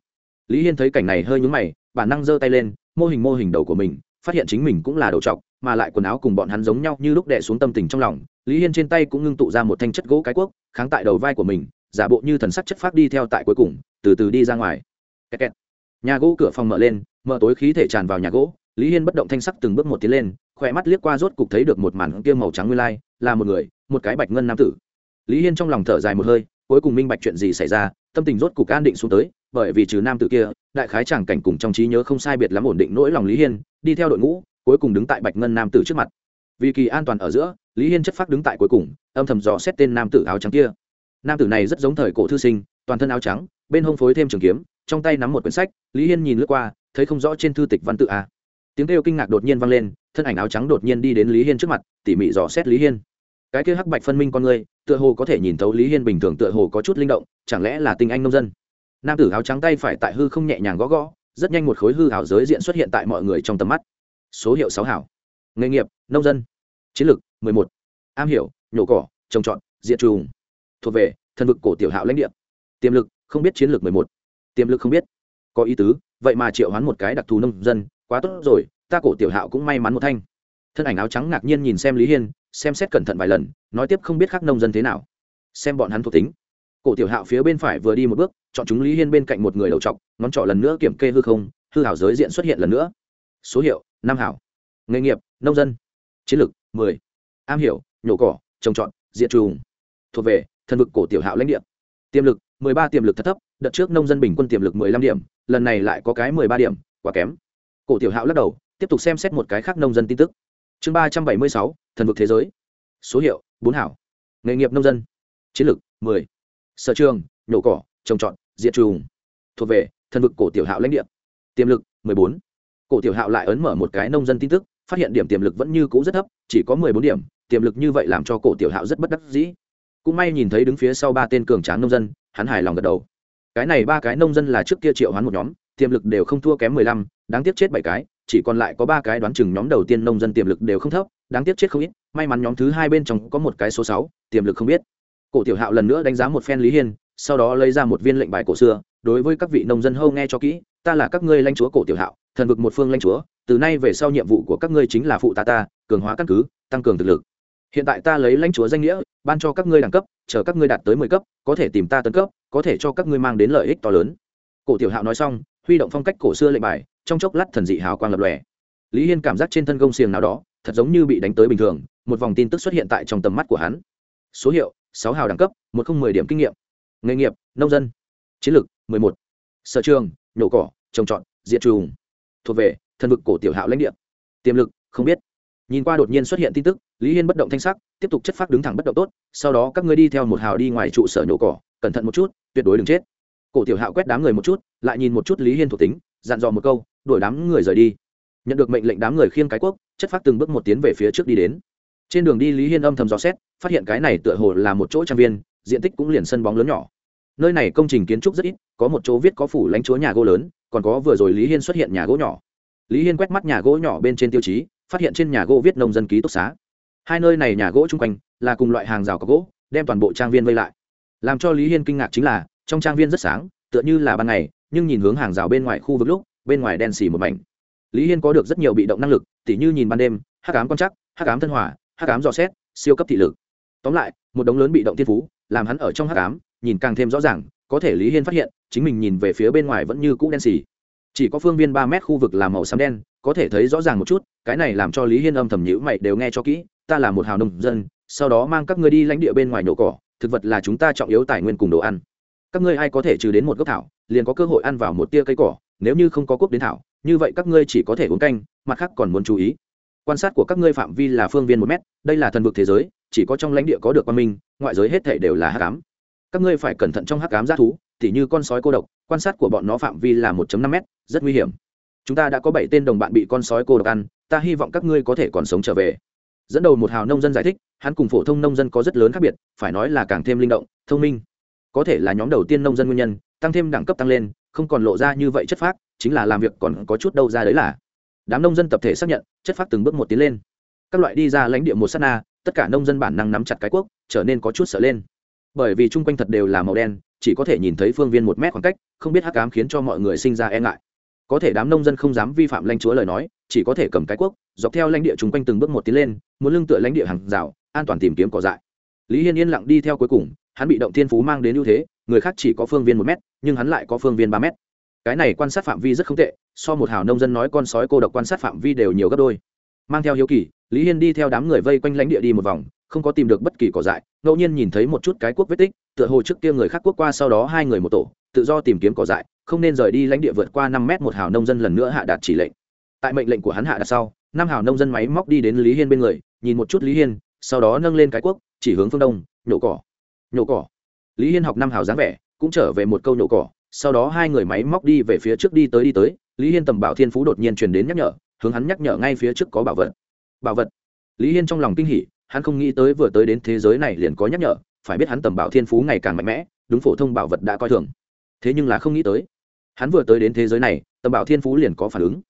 Lý hiên thấy cảnh này hơi nhúng mày, bản năng giơ tay lên, mô hình mô hình đầu của mình, phát hiện chính mình cũng là đầu trọc, mà lại quần áo cùng bọn hắn giống nhau như lúc đẻ xuống tâm tình trong lòng. Lý hiên trên tay cũng ngưng tụ ra một thanh chất gỗ cái cuốc, kháng tại đầu vai của mình, giả bộ như thần sắc chất phát đi theo tại cuối cùng, từ từ đi ra ngoài. Kẹt kẹt. nhà gỗ cửa phòng mở lên, mở tối khí thể tràn vào nhà gỗ, lý hiên bất động thanh sắc từng bước một tiến lên, khỏe mắt liếc qua rốt cục thấy được một màn kia màu trắng nguyên lai là một người, một cái bạch ngân nam tử. Lý hiên trong lòng thở dài một hơi, cuối cùng minh bạch chuyện gì xảy ra, tâm tình rốt cục an định xuống tới, bởi vì trừ nam tử kia, đại khái chẳng cảnh cùng trong trí nhớ không sai biệt lắm ổn định nỗi lòng lý hiên, đi theo đội ngũ, cuối cùng đứng tại bạch ngân nam tử trước mặt. Vì kỳ an toàn ở giữa, lý hiên chất phác đứng tại cuối cùng, âm thầm dò xét tên nam tử áo trắng kia. Nam tử này rất giống thời cổ thư sinh, toàn thân áo trắng, bên hông phối thêm trường kiếm, trong tay nắm một quyển sách, lý hiên nhìn lướt qua, thấy không rõ trên thư tịch văn tự a. Tiếng kêu kinh ngạc đột nhiên vang lên thân ảnh áo trắng đột nhiên đi đến lý hiên trước mặt, tỉ mỉ dò xét lý hiên. Cái kia hắc bạch phân minh con người, tựa hồ có thể nhìn thấu lý hiên bình thường tựa hồ có chút linh động, chẳng lẽ là tinh anh nông dân? Nam tử áo trắng tay phải tại hư không nhẹ nhàng gõ gõ, rất nhanh một khối hư hảo giới diện xuất hiện tại mọi người trong tầm mắt. Số hiệu sáu hảo. Nghề nghiệp, nông dân. Chiến lược, mười một. Am hiểu, nhổ cỏ, trồng trọt diện trùng. Thuộc về thần vực cổ tiểu hạo lãnh địa. Tiềm lực, không biết chiến lược mười một. Tiềm lực không biết. Có ý tứ, vậy mà triệu hoán một cái đặc thù nông dân, quá tốt rồi ta cổ tiểu hạo cũng may mắn một thanh. Thân ảnh áo trắng ngạc nhiên nhìn xem lý hiên, xem xét cẩn thận vài lần, nói tiếp không biết khác nông dân thế nào. Xem bọn hắn thuộc tính. Cổ tiểu hạo phía bên phải vừa đi một bước, chọn chúng lý hiên bên cạnh một người đầu trọc, ngón trỏ lần nữa kiểm kê hư không, hư hảo giới diện xuất hiện lần nữa. Số hiệu, năm hảo. Nghề nghiệp, nông dân. Chiến lược, mười. Am hiểu, nhổ cỏ, trồng trọt diện trùng. Thuộc về thần vực cổ tiểu hạo lãnh địa. Tiềm lực, mười ba tiềm lực thật thấp, đợt trước nông dân bình quân tiềm lực mười lăm điểm, lần này lại có cái mười ba điểm, quá kém. Cổ tiểu hạo lắc đầu tiếp tục xem xét một cái khác nông dân tin tức. Chương ba trăm bảy mươi sáu, thần vực thế giới. Số hiệu, bốn hảo. Nghề nghiệp nông dân. Chiến lược, mười. Sở trường, nhổ cỏ, trồng trọt, diệt trùng. Thuộc về, thần vực cổ tiểu hạo lãnh địa. Tiềm lực, mười bốn. Cổ tiểu hạo lại ấn mở một cái nông dân tin tức, phát hiện điểm tiềm lực vẫn như cũ rất thấp, chỉ có mười bốn điểm, tiềm lực như vậy làm cho cổ tiểu hạo rất bất đắc dĩ. Cũng may nhìn thấy đứng phía sau ba tên cường tráng nông dân, hắn hài lòng gật đầu. Cái này ba cái nông dân là trước kia triệu hoán một nhóm, tiềm lực đều không thua kém mười lăm, đáng tiếc chết bảy cái chỉ còn lại có ba cái đoán chừng nhóm đầu tiên nông dân tiềm lực đều không thấp, đáng tiếc chết không ít, may mắn nhóm thứ hai bên trong có một cái số sáu, tiềm lực không biết. Cổ tiểu hạo lần nữa đánh giá một phen lý hiên, sau đó lấy ra một viên lệnh bài cổ xưa, đối với các vị nông dân hâu nghe cho kỹ, ta là các ngươi lãnh chúa cổ tiểu hạo, thần vực một phương lãnh chúa, từ nay về sau nhiệm vụ của các ngươi chính là phụ ta ta, cường hóa căn cứ, tăng cường thực lực. Hiện tại ta lấy lãnh chúa danh nghĩa, ban cho các ngươi đẳng cấp, chờ các ngươi đạt tới mười cấp, có thể tìm ta tấn cấp, có thể cho các ngươi mang đến lợi ích to lớn. Cổ tiểu hạo nói xong huy động phong cách cổ xưa lệnh bài, trong chốc lát thần dị hào quang lập lòe. Lý hiên cảm giác trên thân gông xiềng nào đó, thật giống như bị đánh tới bình thường, một vòng tin tức xuất hiện tại trong tầm mắt của hắn. Số hiệu, sáu hào đẳng cấp, một không mười điểm kinh nghiệm. Nghề nghiệp, nông dân. Chiến lược, mười một. Sở trường, nhổ cỏ, trồng trọt, diệt trùng. Thuộc về thần vực cổ tiểu hạo lãnh địa. Tiềm lực, không biết. Nhìn qua đột nhiên xuất hiện tin tức, lý hiên bất động thanh sắc, tiếp tục chất phát đứng thẳng bất động tốt, sau đó các ngươi đi theo một hào đi ngoài trụ sở nhổ cỏ, cẩn thận một chút, tuyệt đối đừng chết cổ tiểu hạo quét đám người một chút, lại nhìn một chút lý hiên thuộc tính, dặn dò một câu, đuổi đám người rời đi. Nhận được mệnh lệnh đám người khiêng cái quốc, chất phát từng bước một tiến về phía trước đi đến. Trên đường đi, lý hiên âm thầm dò xét, phát hiện cái này tựa hồ là một chỗ trang viên, diện tích cũng liền sân bóng lớn nhỏ. Nơi này công trình kiến trúc rất ít, có một chỗ viết có phủ lãnh chúa nhà gỗ lớn, còn có vừa rồi lý hiên xuất hiện nhà gỗ nhỏ. Lý hiên quét mắt nhà gỗ nhỏ bên trên tiêu chí, phát hiện trên nhà gỗ viết nông dân ký túc xá. Hai nơi này nhà gỗ chung quanh là cùng loại hàng rào có gỗ, đem toàn bộ trang viên vây lại. Làm cho lý hiên kinh ngạc chính là trong trang viên rất sáng tựa như là ban ngày nhưng nhìn hướng hàng rào bên ngoài khu vực lúc bên ngoài đen xì một mảnh. Lý hiên có được rất nhiều bị động năng lực tỉ như nhìn ban đêm hát cám quan chắc hát cám thân hòa, hát cám dò xét siêu cấp thị lực. Tóm lại một đống lớn bị động thiên phú làm hắn ở trong hát cám nhìn càng thêm rõ ràng có thể lý hiên phát hiện chính mình nhìn về phía bên ngoài vẫn như cũ đen xì. Chỉ có phương viên ba mét khu vực làm màu xám đen có thể thấy rõ ràng một chút cái này làm cho lý hiên âm thầm nhữ mày đều nghe cho kỹ ta là một hào nông dân sau đó mang các ngươi đi lãnh địa bên ngoài nổ cỏ thực vật là chúng ta trọng yếu tài nguyên cùng đồ ăn các ngươi ai có thể trừ đến một gốc thảo, liền có cơ hội ăn vào một tia cây cỏ, nếu như không có quốc đến thảo, như vậy các ngươi chỉ có thể uống canh, mặt khác còn muốn chú ý. Quan sát của các ngươi phạm vi là phương viên một mét, đây là thần vực thế giới, chỉ có trong lãnh địa có được quan minh, ngoại giới hết thể đều là hắc ám. Các ngươi phải cẩn thận trong hắc ám g thú, tỉ như con sói cô độc, quan sát của bọn nó phạm vi là 1 năm m rất nguy hiểm. Chúng ta đã có bảy tên đồng bạn bị con sói cô độc ăn, ta hy vọng các ngươi có thể còn sống trở về. Dẫn đầu một hào nông dân giải thích, hắn cùng phổ thông nông dân có rất lớn khác biệt, phải nói là càng thêm linh động, thông minh có thể là nhóm đầu tiên nông dân nguyên nhân, tăng thêm đẳng cấp tăng lên, không còn lộ ra như vậy chất phác, chính là làm việc còn có chút đâu ra đấy là. Đám nông dân tập thể xác nhận, chất phác từng bước một tiến lên. Các loại đi ra lãnh địa một s á t na, tất cả nông dân bản năng nắm chặt cái quốc trở nên có chút sợ lên. Bởi vì chung quanh thật đều là màu đen, chỉ có thể nhìn thấy phương viên một mét khoảng cách, không biết hắc cám khiến cho mọi người sinh ra e ngại. Có thể đám nông dân không dám vi phạm lãnh chúa lời nói, chỉ có thể cầm cái quốc dọc theo lãnh địa chung quanh từng bước một tiến lên, muốn lưng tựa lãnh địa hàng rào, an toàn tìm kiếm cỏ dại. Lý hiên yên lặng đi theo cuối cùng hắn bị động thiên phú mang đến ưu thế, người khác chỉ có phương viên một m nhưng hắn lại có phương viên ba m cái này quan sát phạm vi rất không tệ, so một hào nông dân nói con sói cô độc quan sát phạm vi đều nhiều gấp đôi. Mang theo hiếu kỳ, lý hiên đi theo đám người vây quanh lãnh địa đi một vòng, không có tìm được bất kỳ cỏ dại, ngẫu nhiên nhìn thấy một chút cái quốc vết tích, tựa hồ trước kia người khác quốc qua sau đó hai người một tổ, tự do tìm kiếm cỏ dại, không nên rời đi lãnh địa vượt qua năm mét một hào nông dân lần nữa hạ đạt chỉ lệnh. Tại mệnh lệnh của hắn hạ đạt sau, năm hào nông dân máy móc đi đến lý hiên bên người, nhìn một chút lý hiên, sau đó nâng lên cái quốc, chỉ hướng phương đông, nhổ cỏ nhổ cỏ. Lý hiên học năm hào dáng vẻ, cũng trở về một câu nhổ cỏ, sau đó hai người máy móc đi về phía trước đi tới đi tới, lý hiên tầm bảo thiên phú đột nhiên truyền đến nhắc nhở, hướng hắn nhắc nhở ngay phía trước có bảo vật. Bảo vật. Lý hiên trong lòng kinh hỉ, hắn không nghĩ tới vừa tới đến thế giới này liền có nhắc nhở, phải biết hắn tầm bảo thiên phú ngày càng mạnh mẽ, đúng phổ thông bảo vật đã coi thường. Thế nhưng là không nghĩ tới, hắn vừa tới đến thế giới này, tầm bảo thiên phú liền có phản ứng.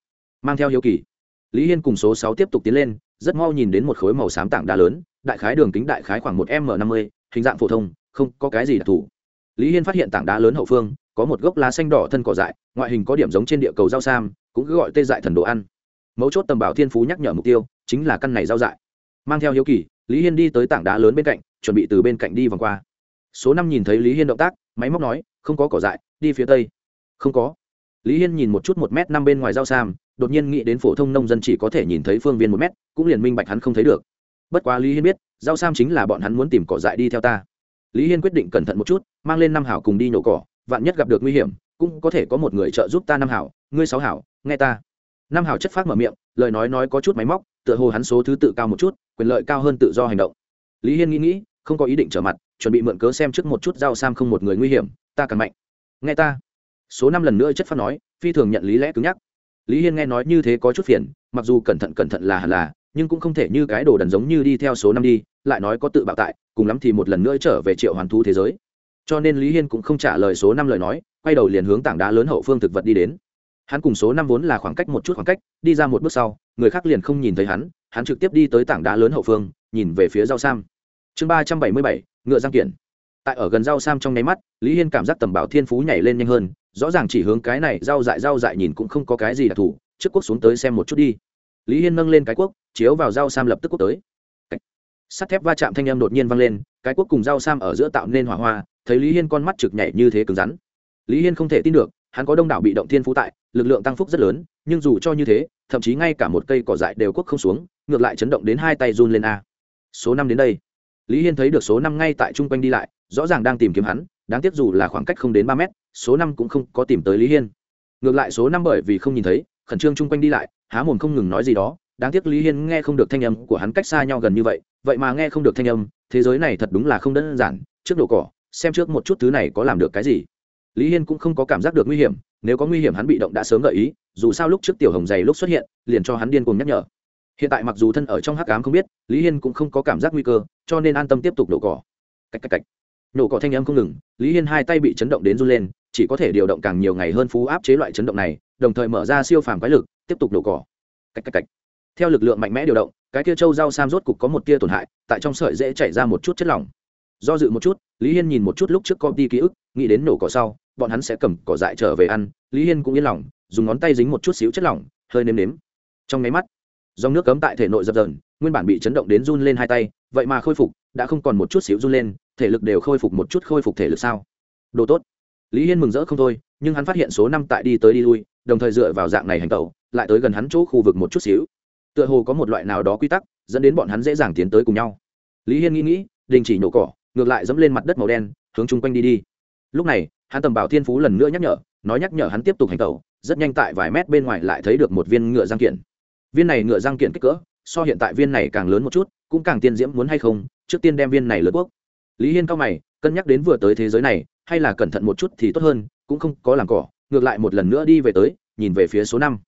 Mang theo hiếu kỳ, lý hiên cùng số sáu tiếp tục tiến lên, rất mau nhìn đến một khối màu xám tảng đá lớn, đại khái đường kính đại khái khoảng một m năm mươi hình dạng phổ thông, không có cái gì đặc thù. Lý hiên phát hiện tảng đá lớn hậu phương, có một gốc lá xanh đỏ thân cỏ dại, ngoại hình có điểm giống trên địa cầu rau sam, cũng cứ gọi tê dại thần đồ ăn. Mấu chốt tầm bảo thiên phú nhắc nhở mục tiêu, chính là căn này rau dại. Mang theo hiếu kỳ, lý hiên đi tới tảng đá lớn bên cạnh, chuẩn bị từ bên cạnh đi vòng qua. Số năm nhìn thấy lý hiên động tác, máy móc nói, không có cỏ dại, đi phía tây. Không có. Lý hiên nhìn một chút một m năm bên ngoài rau sam, đột nhiên nghĩ đến phổ thông nông dân chỉ có thể nhìn thấy phương viên một m cũng liền minh bạch hắn không thấy được. Bất quá lý hiên biết rau sam chính là bọn hắn muốn tìm cỏ dại đi theo ta. Lý hiên quyết định cẩn thận một chút, mang lên năm hảo cùng đi nhổ cỏ, vạn nhất gặp được nguy hiểm, cũng có thể có một người trợ giúp ta năm hảo, ngươi sáu hảo, nghe ta. Năm hảo chất phát mở miệng, lời nói nói có chút máy móc, tựa hồ hắn số thứ tự cao một chút, quyền lợi cao hơn tự do hành động. Lý hiên nghĩ nghĩ, không có ý định trở mặt, chuẩn bị mượn cớ xem trước một chút rau sam không một người nguy hiểm, ta càng mạnh. Nghe ta. Số năm lần nữa chất phát nói, phi thường nhận lý lẽ cứng nhắc. Lý hiên nghe nói như thế có chút phiền, mặc dù cẩn thận cẩn thận là hẳn là nhưng cũng không thể như cái đồ đần giống như đi theo số năm đi, lại nói có tự bạo tại, cùng lắm thì một lần nữa trở về triệu hoàn thu thế giới. Cho nên lý hiên cũng không trả lời số năm lời nói, quay đầu liền hướng tảng đá lớn hậu phương thực vật đi đến. Hắn cùng số năm vốn là khoảng cách một chút khoảng cách, đi ra một bước sau, người khác liền không nhìn thấy hắn hắn trực tiếp đi tới tảng đá lớn hậu phương, nhìn về phía rau sam. Chương ba trăm bảy mươi bảy, ngựa giang kiển tại ở gần rau sam trong nháy mắt, lý hiên cảm giác tầm bảo thiên phú nhảy lên nhanh hơn, rõ ràng chỉ hướng cái này, rau dại rau dại nhìn cũng không có cái gì đặc thù, trước quốc xuống tới xem một chút đi. Lý hiên nâng lên cái quốc chiếu vào rau sam lập tức quốc tới. Sắt thép va chạm thanh âm đột nhiên vang lên, cái quốc cùng rau sam ở giữa tạo nên hỏa hoa, thấy lý hiên con mắt trực nhảy như thế cứng rắn. Lý hiên không thể tin được, hắn có đông đảo bị động thiên phú tại, lực lượng tăng phúc rất lớn, nhưng dù cho như thế, thậm chí ngay cả một cây cỏ dại đều quốc không xuống, ngược lại chấn động đến hai tay run lên a. Số năm đến đây. Lý hiên thấy được số năm ngay tại chung quanh đi lại, rõ ràng đang tìm kiếm hắn, đáng tiếc dù là khoảng cách không đến ba mét, số năm cũng không có tìm tới lý hiên. Ngược lại số năm bởi vì không nhìn thấy, khẩn trương chung quanh đi lại, há mồm không ngừng nói gì đó đáng tiếc lý hiên nghe không được thanh âm của hắn cách xa nhau gần như vậy vậy mà nghe không được thanh âm, thế giới này thật đúng là không đơn giản, trước độ cỏ, xem trước một chút thứ này có làm được cái gì. Lý hiên cũng không có cảm giác được nguy hiểm, nếu có nguy hiểm hắn bị động đã sớm gợi ý, dù sao lúc trước tiểu hồng dày lúc xuất hiện, liền cho hắn điên cuồng nhắc nhở. Hiện tại mặc dù thân ở trong hắc ám không biết, lý hiên cũng không có cảm giác nguy cơ, cho nên an tâm tiếp tục đổ cỏ. Cách cách cách. Nổ cỏ thanh âm không ngừng, lý hiên hai tay bị chấn động đến run lên, chỉ có thể điều động càng nhiều ngày hơn phú áp chế loại chấn động này, đồng thời mở ra siêu phàm quái lực, tiếp tục đổ cỏ. Cách cách cách theo lực lượng mạnh mẽ điều động, cái kia châu rau sam rốt cục có một tia tổn hại, tại trong sợi dễ chảy ra một chút chất lỏng. Do dự một chút, lý hiên nhìn một chút lúc trước công ty ký ức, nghĩ đến nổ cỏ sau, bọn hắn sẽ cầm cỏ dại trở về ăn. Lý hiên cũng yên lòng, dùng ngón tay dính một chút xíu chất lỏng, hơi nếm nếm. Trong máy mắt, dòng nước cấm tại thể nội dập dờn, nguyên bản bị chấn động đến run lên hai tay, vậy mà khôi phục, đã không còn một chút xíu run lên, thể lực đều khôi phục một chút khôi phục thể lực sao? Đồ tốt. Lý hiên mừng rỡ không thôi, nhưng hắn phát hiện số năm tại đi tới đi lui, đồng thời dựa vào dạng này hành tẩu, lại tới gần hắn chỗ khu vực một chút xíu tựa hồ có một loại nào đó quy tắc, dẫn đến bọn hắn dễ dàng tiến tới cùng nhau. Lý hiên nghĩ nghĩ, đình chỉ nhổ cỏ, ngược lại dẫm lên mặt đất màu đen, hướng chung quanh đi đi. Lúc này, hắn tầm bảo thiên phú lần nữa nhắc nhở, nói nhắc nhở hắn tiếp tục hành tẩu, rất nhanh tại vài mét bên ngoài lại thấy được một viên ngựa giang kiện. Viên này ngựa giang kiện kích cỡ, so hiện tại viên này càng lớn một chút, cũng càng tiên diễm muốn hay không, trước tiên đem viên này lớn quốc. Lý hiên cao mày, cân nhắc đến vừa tới thế giới này, hay là cẩn thận một chút thì tốt hơn, cũng không có làm cỏ, ngược lại một lần nữa đi về tới, nhìn về phía số năm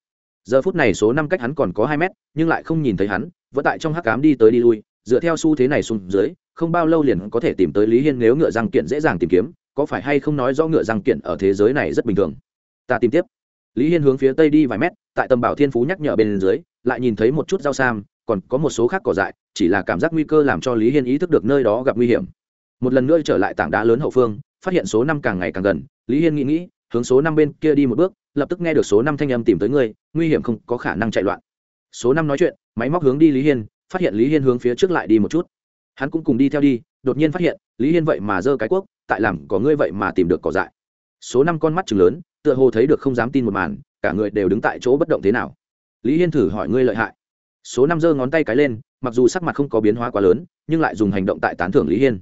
giờ phút này số năm cách hắn còn có hai mét, nhưng lại không nhìn thấy hắn, vẫn tại trong hắc cám đi tới đi lui, dựa theo xu thế này xuống dưới, không bao lâu liền có thể tìm tới lý hiên nếu ngựa răng kiện dễ dàng tìm kiếm, có phải hay không nói do ngựa răng kiện ở thế giới này rất bình thường? Ta tìm tiếp. Lý hiên hướng phía tây đi vài mét, tại tầm bảo thiên phú nhắc nhở bên dưới, lại nhìn thấy một chút rau sam, còn có một số khác cỏ dại, chỉ là cảm giác nguy cơ làm cho lý hiên ý thức được nơi đó gặp nguy hiểm. Một lần nữa trở lại tảng đá lớn hậu phương, phát hiện số năm càng ngày càng gần, lý hiên nghĩ nghĩ hướng số năm bên kia đi một bước, lập tức nghe được số năm thanh âm tìm tới ngươi, nguy hiểm không có khả năng chạy loạn. Số năm nói chuyện, máy móc hướng đi lý hiên, phát hiện lý hiên hướng phía trước lại đi một chút. Hắn cũng cùng đi theo đi, đột nhiên phát hiện, lý hiên vậy mà giơ cái cuốc, tại làm có ngươi vậy mà tìm được cỏ dại. Số năm con mắt chừng lớn, tựa hồ thấy được không dám tin một màn, cả người đều đứng tại chỗ bất động thế nào. Lý hiên thử hỏi ngươi lợi hại. Số năm giơ ngón tay cái lên, mặc dù sắc mặt không có biến hóa quá lớn, nhưng lại dùng hành động tại tán thưởng lý hiên.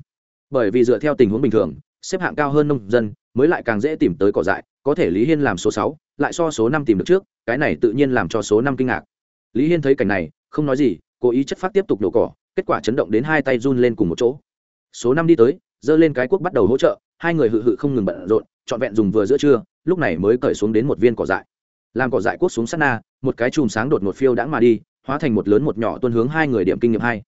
Bởi vì dựa theo tình huống bình thường, xếp hạng cao hơn nông dân mới lại càng dễ tìm tới cỏ dại, có thể lý hiên làm số sáu, lại so số năm tìm được trước, cái này tự nhiên làm cho số năm kinh ngạc. Lý hiên thấy cảnh này, không nói gì, cố ý chất phát tiếp tục đổ cỏ, kết quả chấn động đến hai tay run lên cùng một chỗ. Số năm đi tới, giơ lên cái cuốc bắt đầu hỗ trợ, hai người hự hự không ngừng bận rộn, trọn vẹn dùng vừa giữa trưa, lúc này mới cởi xuống đến một viên cỏ dại. Làm cỏ dại cuốc xuống sát na, một cái chùm sáng đột một phiêu đãng mà đi, hóa thành một lớn một nhỏ tuân hướng hai người điểm kinh nghiệm hai.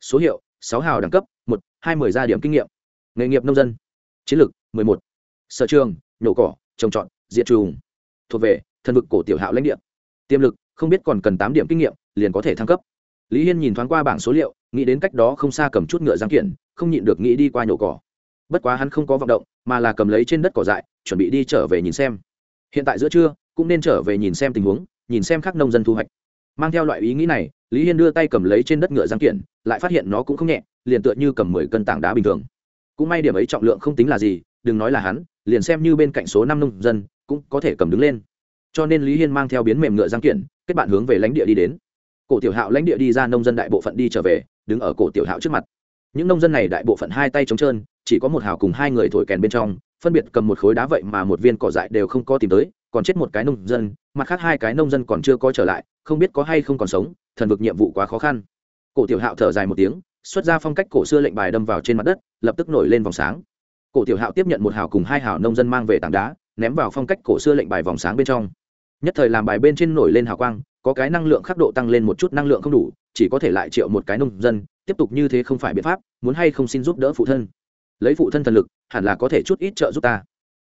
Số hiệu, sáu hào đẳng cấp, một, hai mươi ra điểm kinh nghiệm. Nghề nghiệp nông dân. Chiến lược, mười một sở trường nhổ cỏ trồng trọt diệt trùng thuộc về thần vực cổ tiểu hạo lãnh địa. Tiềm lực không biết còn cần tám điểm kinh nghiệm liền có thể thăng cấp. Lý hiên nhìn thoáng qua bảng số liệu nghĩ đến cách đó không xa cầm chút ngựa giang kiển, không nhịn được nghĩ đi qua nhổ cỏ. Bất quá hắn không có vọng động mà là cầm lấy trên đất cỏ dại chuẩn bị đi trở về nhìn xem. Hiện tại giữa trưa cũng nên trở về nhìn xem tình huống nhìn xem các nông dân thu hoạch. Mang theo loại ý nghĩ này lý hiên đưa tay cầm lấy trên đất ngựa giang kiển, lại phát hiện nó cũng không nhẹ liền tựa như cầm mười cân tảng đá bình thường. Cũng may điểm ấy trọng lượng không tính là gì đừng nói là hắn liền xem như bên cạnh số năm nông dân, cũng có thể cầm đứng lên. Cho nên lý hiên mang theo biến mềm ngựa giang kiện, kết bạn hướng về lãnh địa đi đến. Cổ tiểu hạo lãnh địa đi ra, nông dân đại bộ phận đi trở về, đứng ở cổ tiểu hạo trước mặt. Những nông dân này đại bộ phận hai tay trống trơn, chỉ có một hào cùng hai người thổi kèn bên trong, phân biệt cầm một khối đá vậy mà một viên cỏ dại đều không có tìm tới, còn chết một cái nông dân, mặt khác hai cái nông dân còn chưa có trở lại, không biết có hay không còn sống, thần vực nhiệm vụ quá khó khăn. Cổ tiểu hạo thở dài một tiếng, xuất ra phong cách cổ xưa lệnh bài đâm vào trên mặt đất, lập tức nổi lên vòng sáng cổ tiểu hạo tiếp nhận một hào cùng hai hào nông dân mang về tảng đá, ném vào phong cách cổ xưa lệnh bài vòng sáng bên trong. Nhất thời làm bài bên trên nổi lên hào quang, có cái năng lượng khắc độ tăng lên một chút năng lượng không đủ, chỉ có thể lại triệu một cái nông dân, tiếp tục như thế không phải biện pháp, muốn hay không xin giúp đỡ phụ thân. Lấy phụ thân thần lực, hẳn là có thể chút ít trợ giúp ta.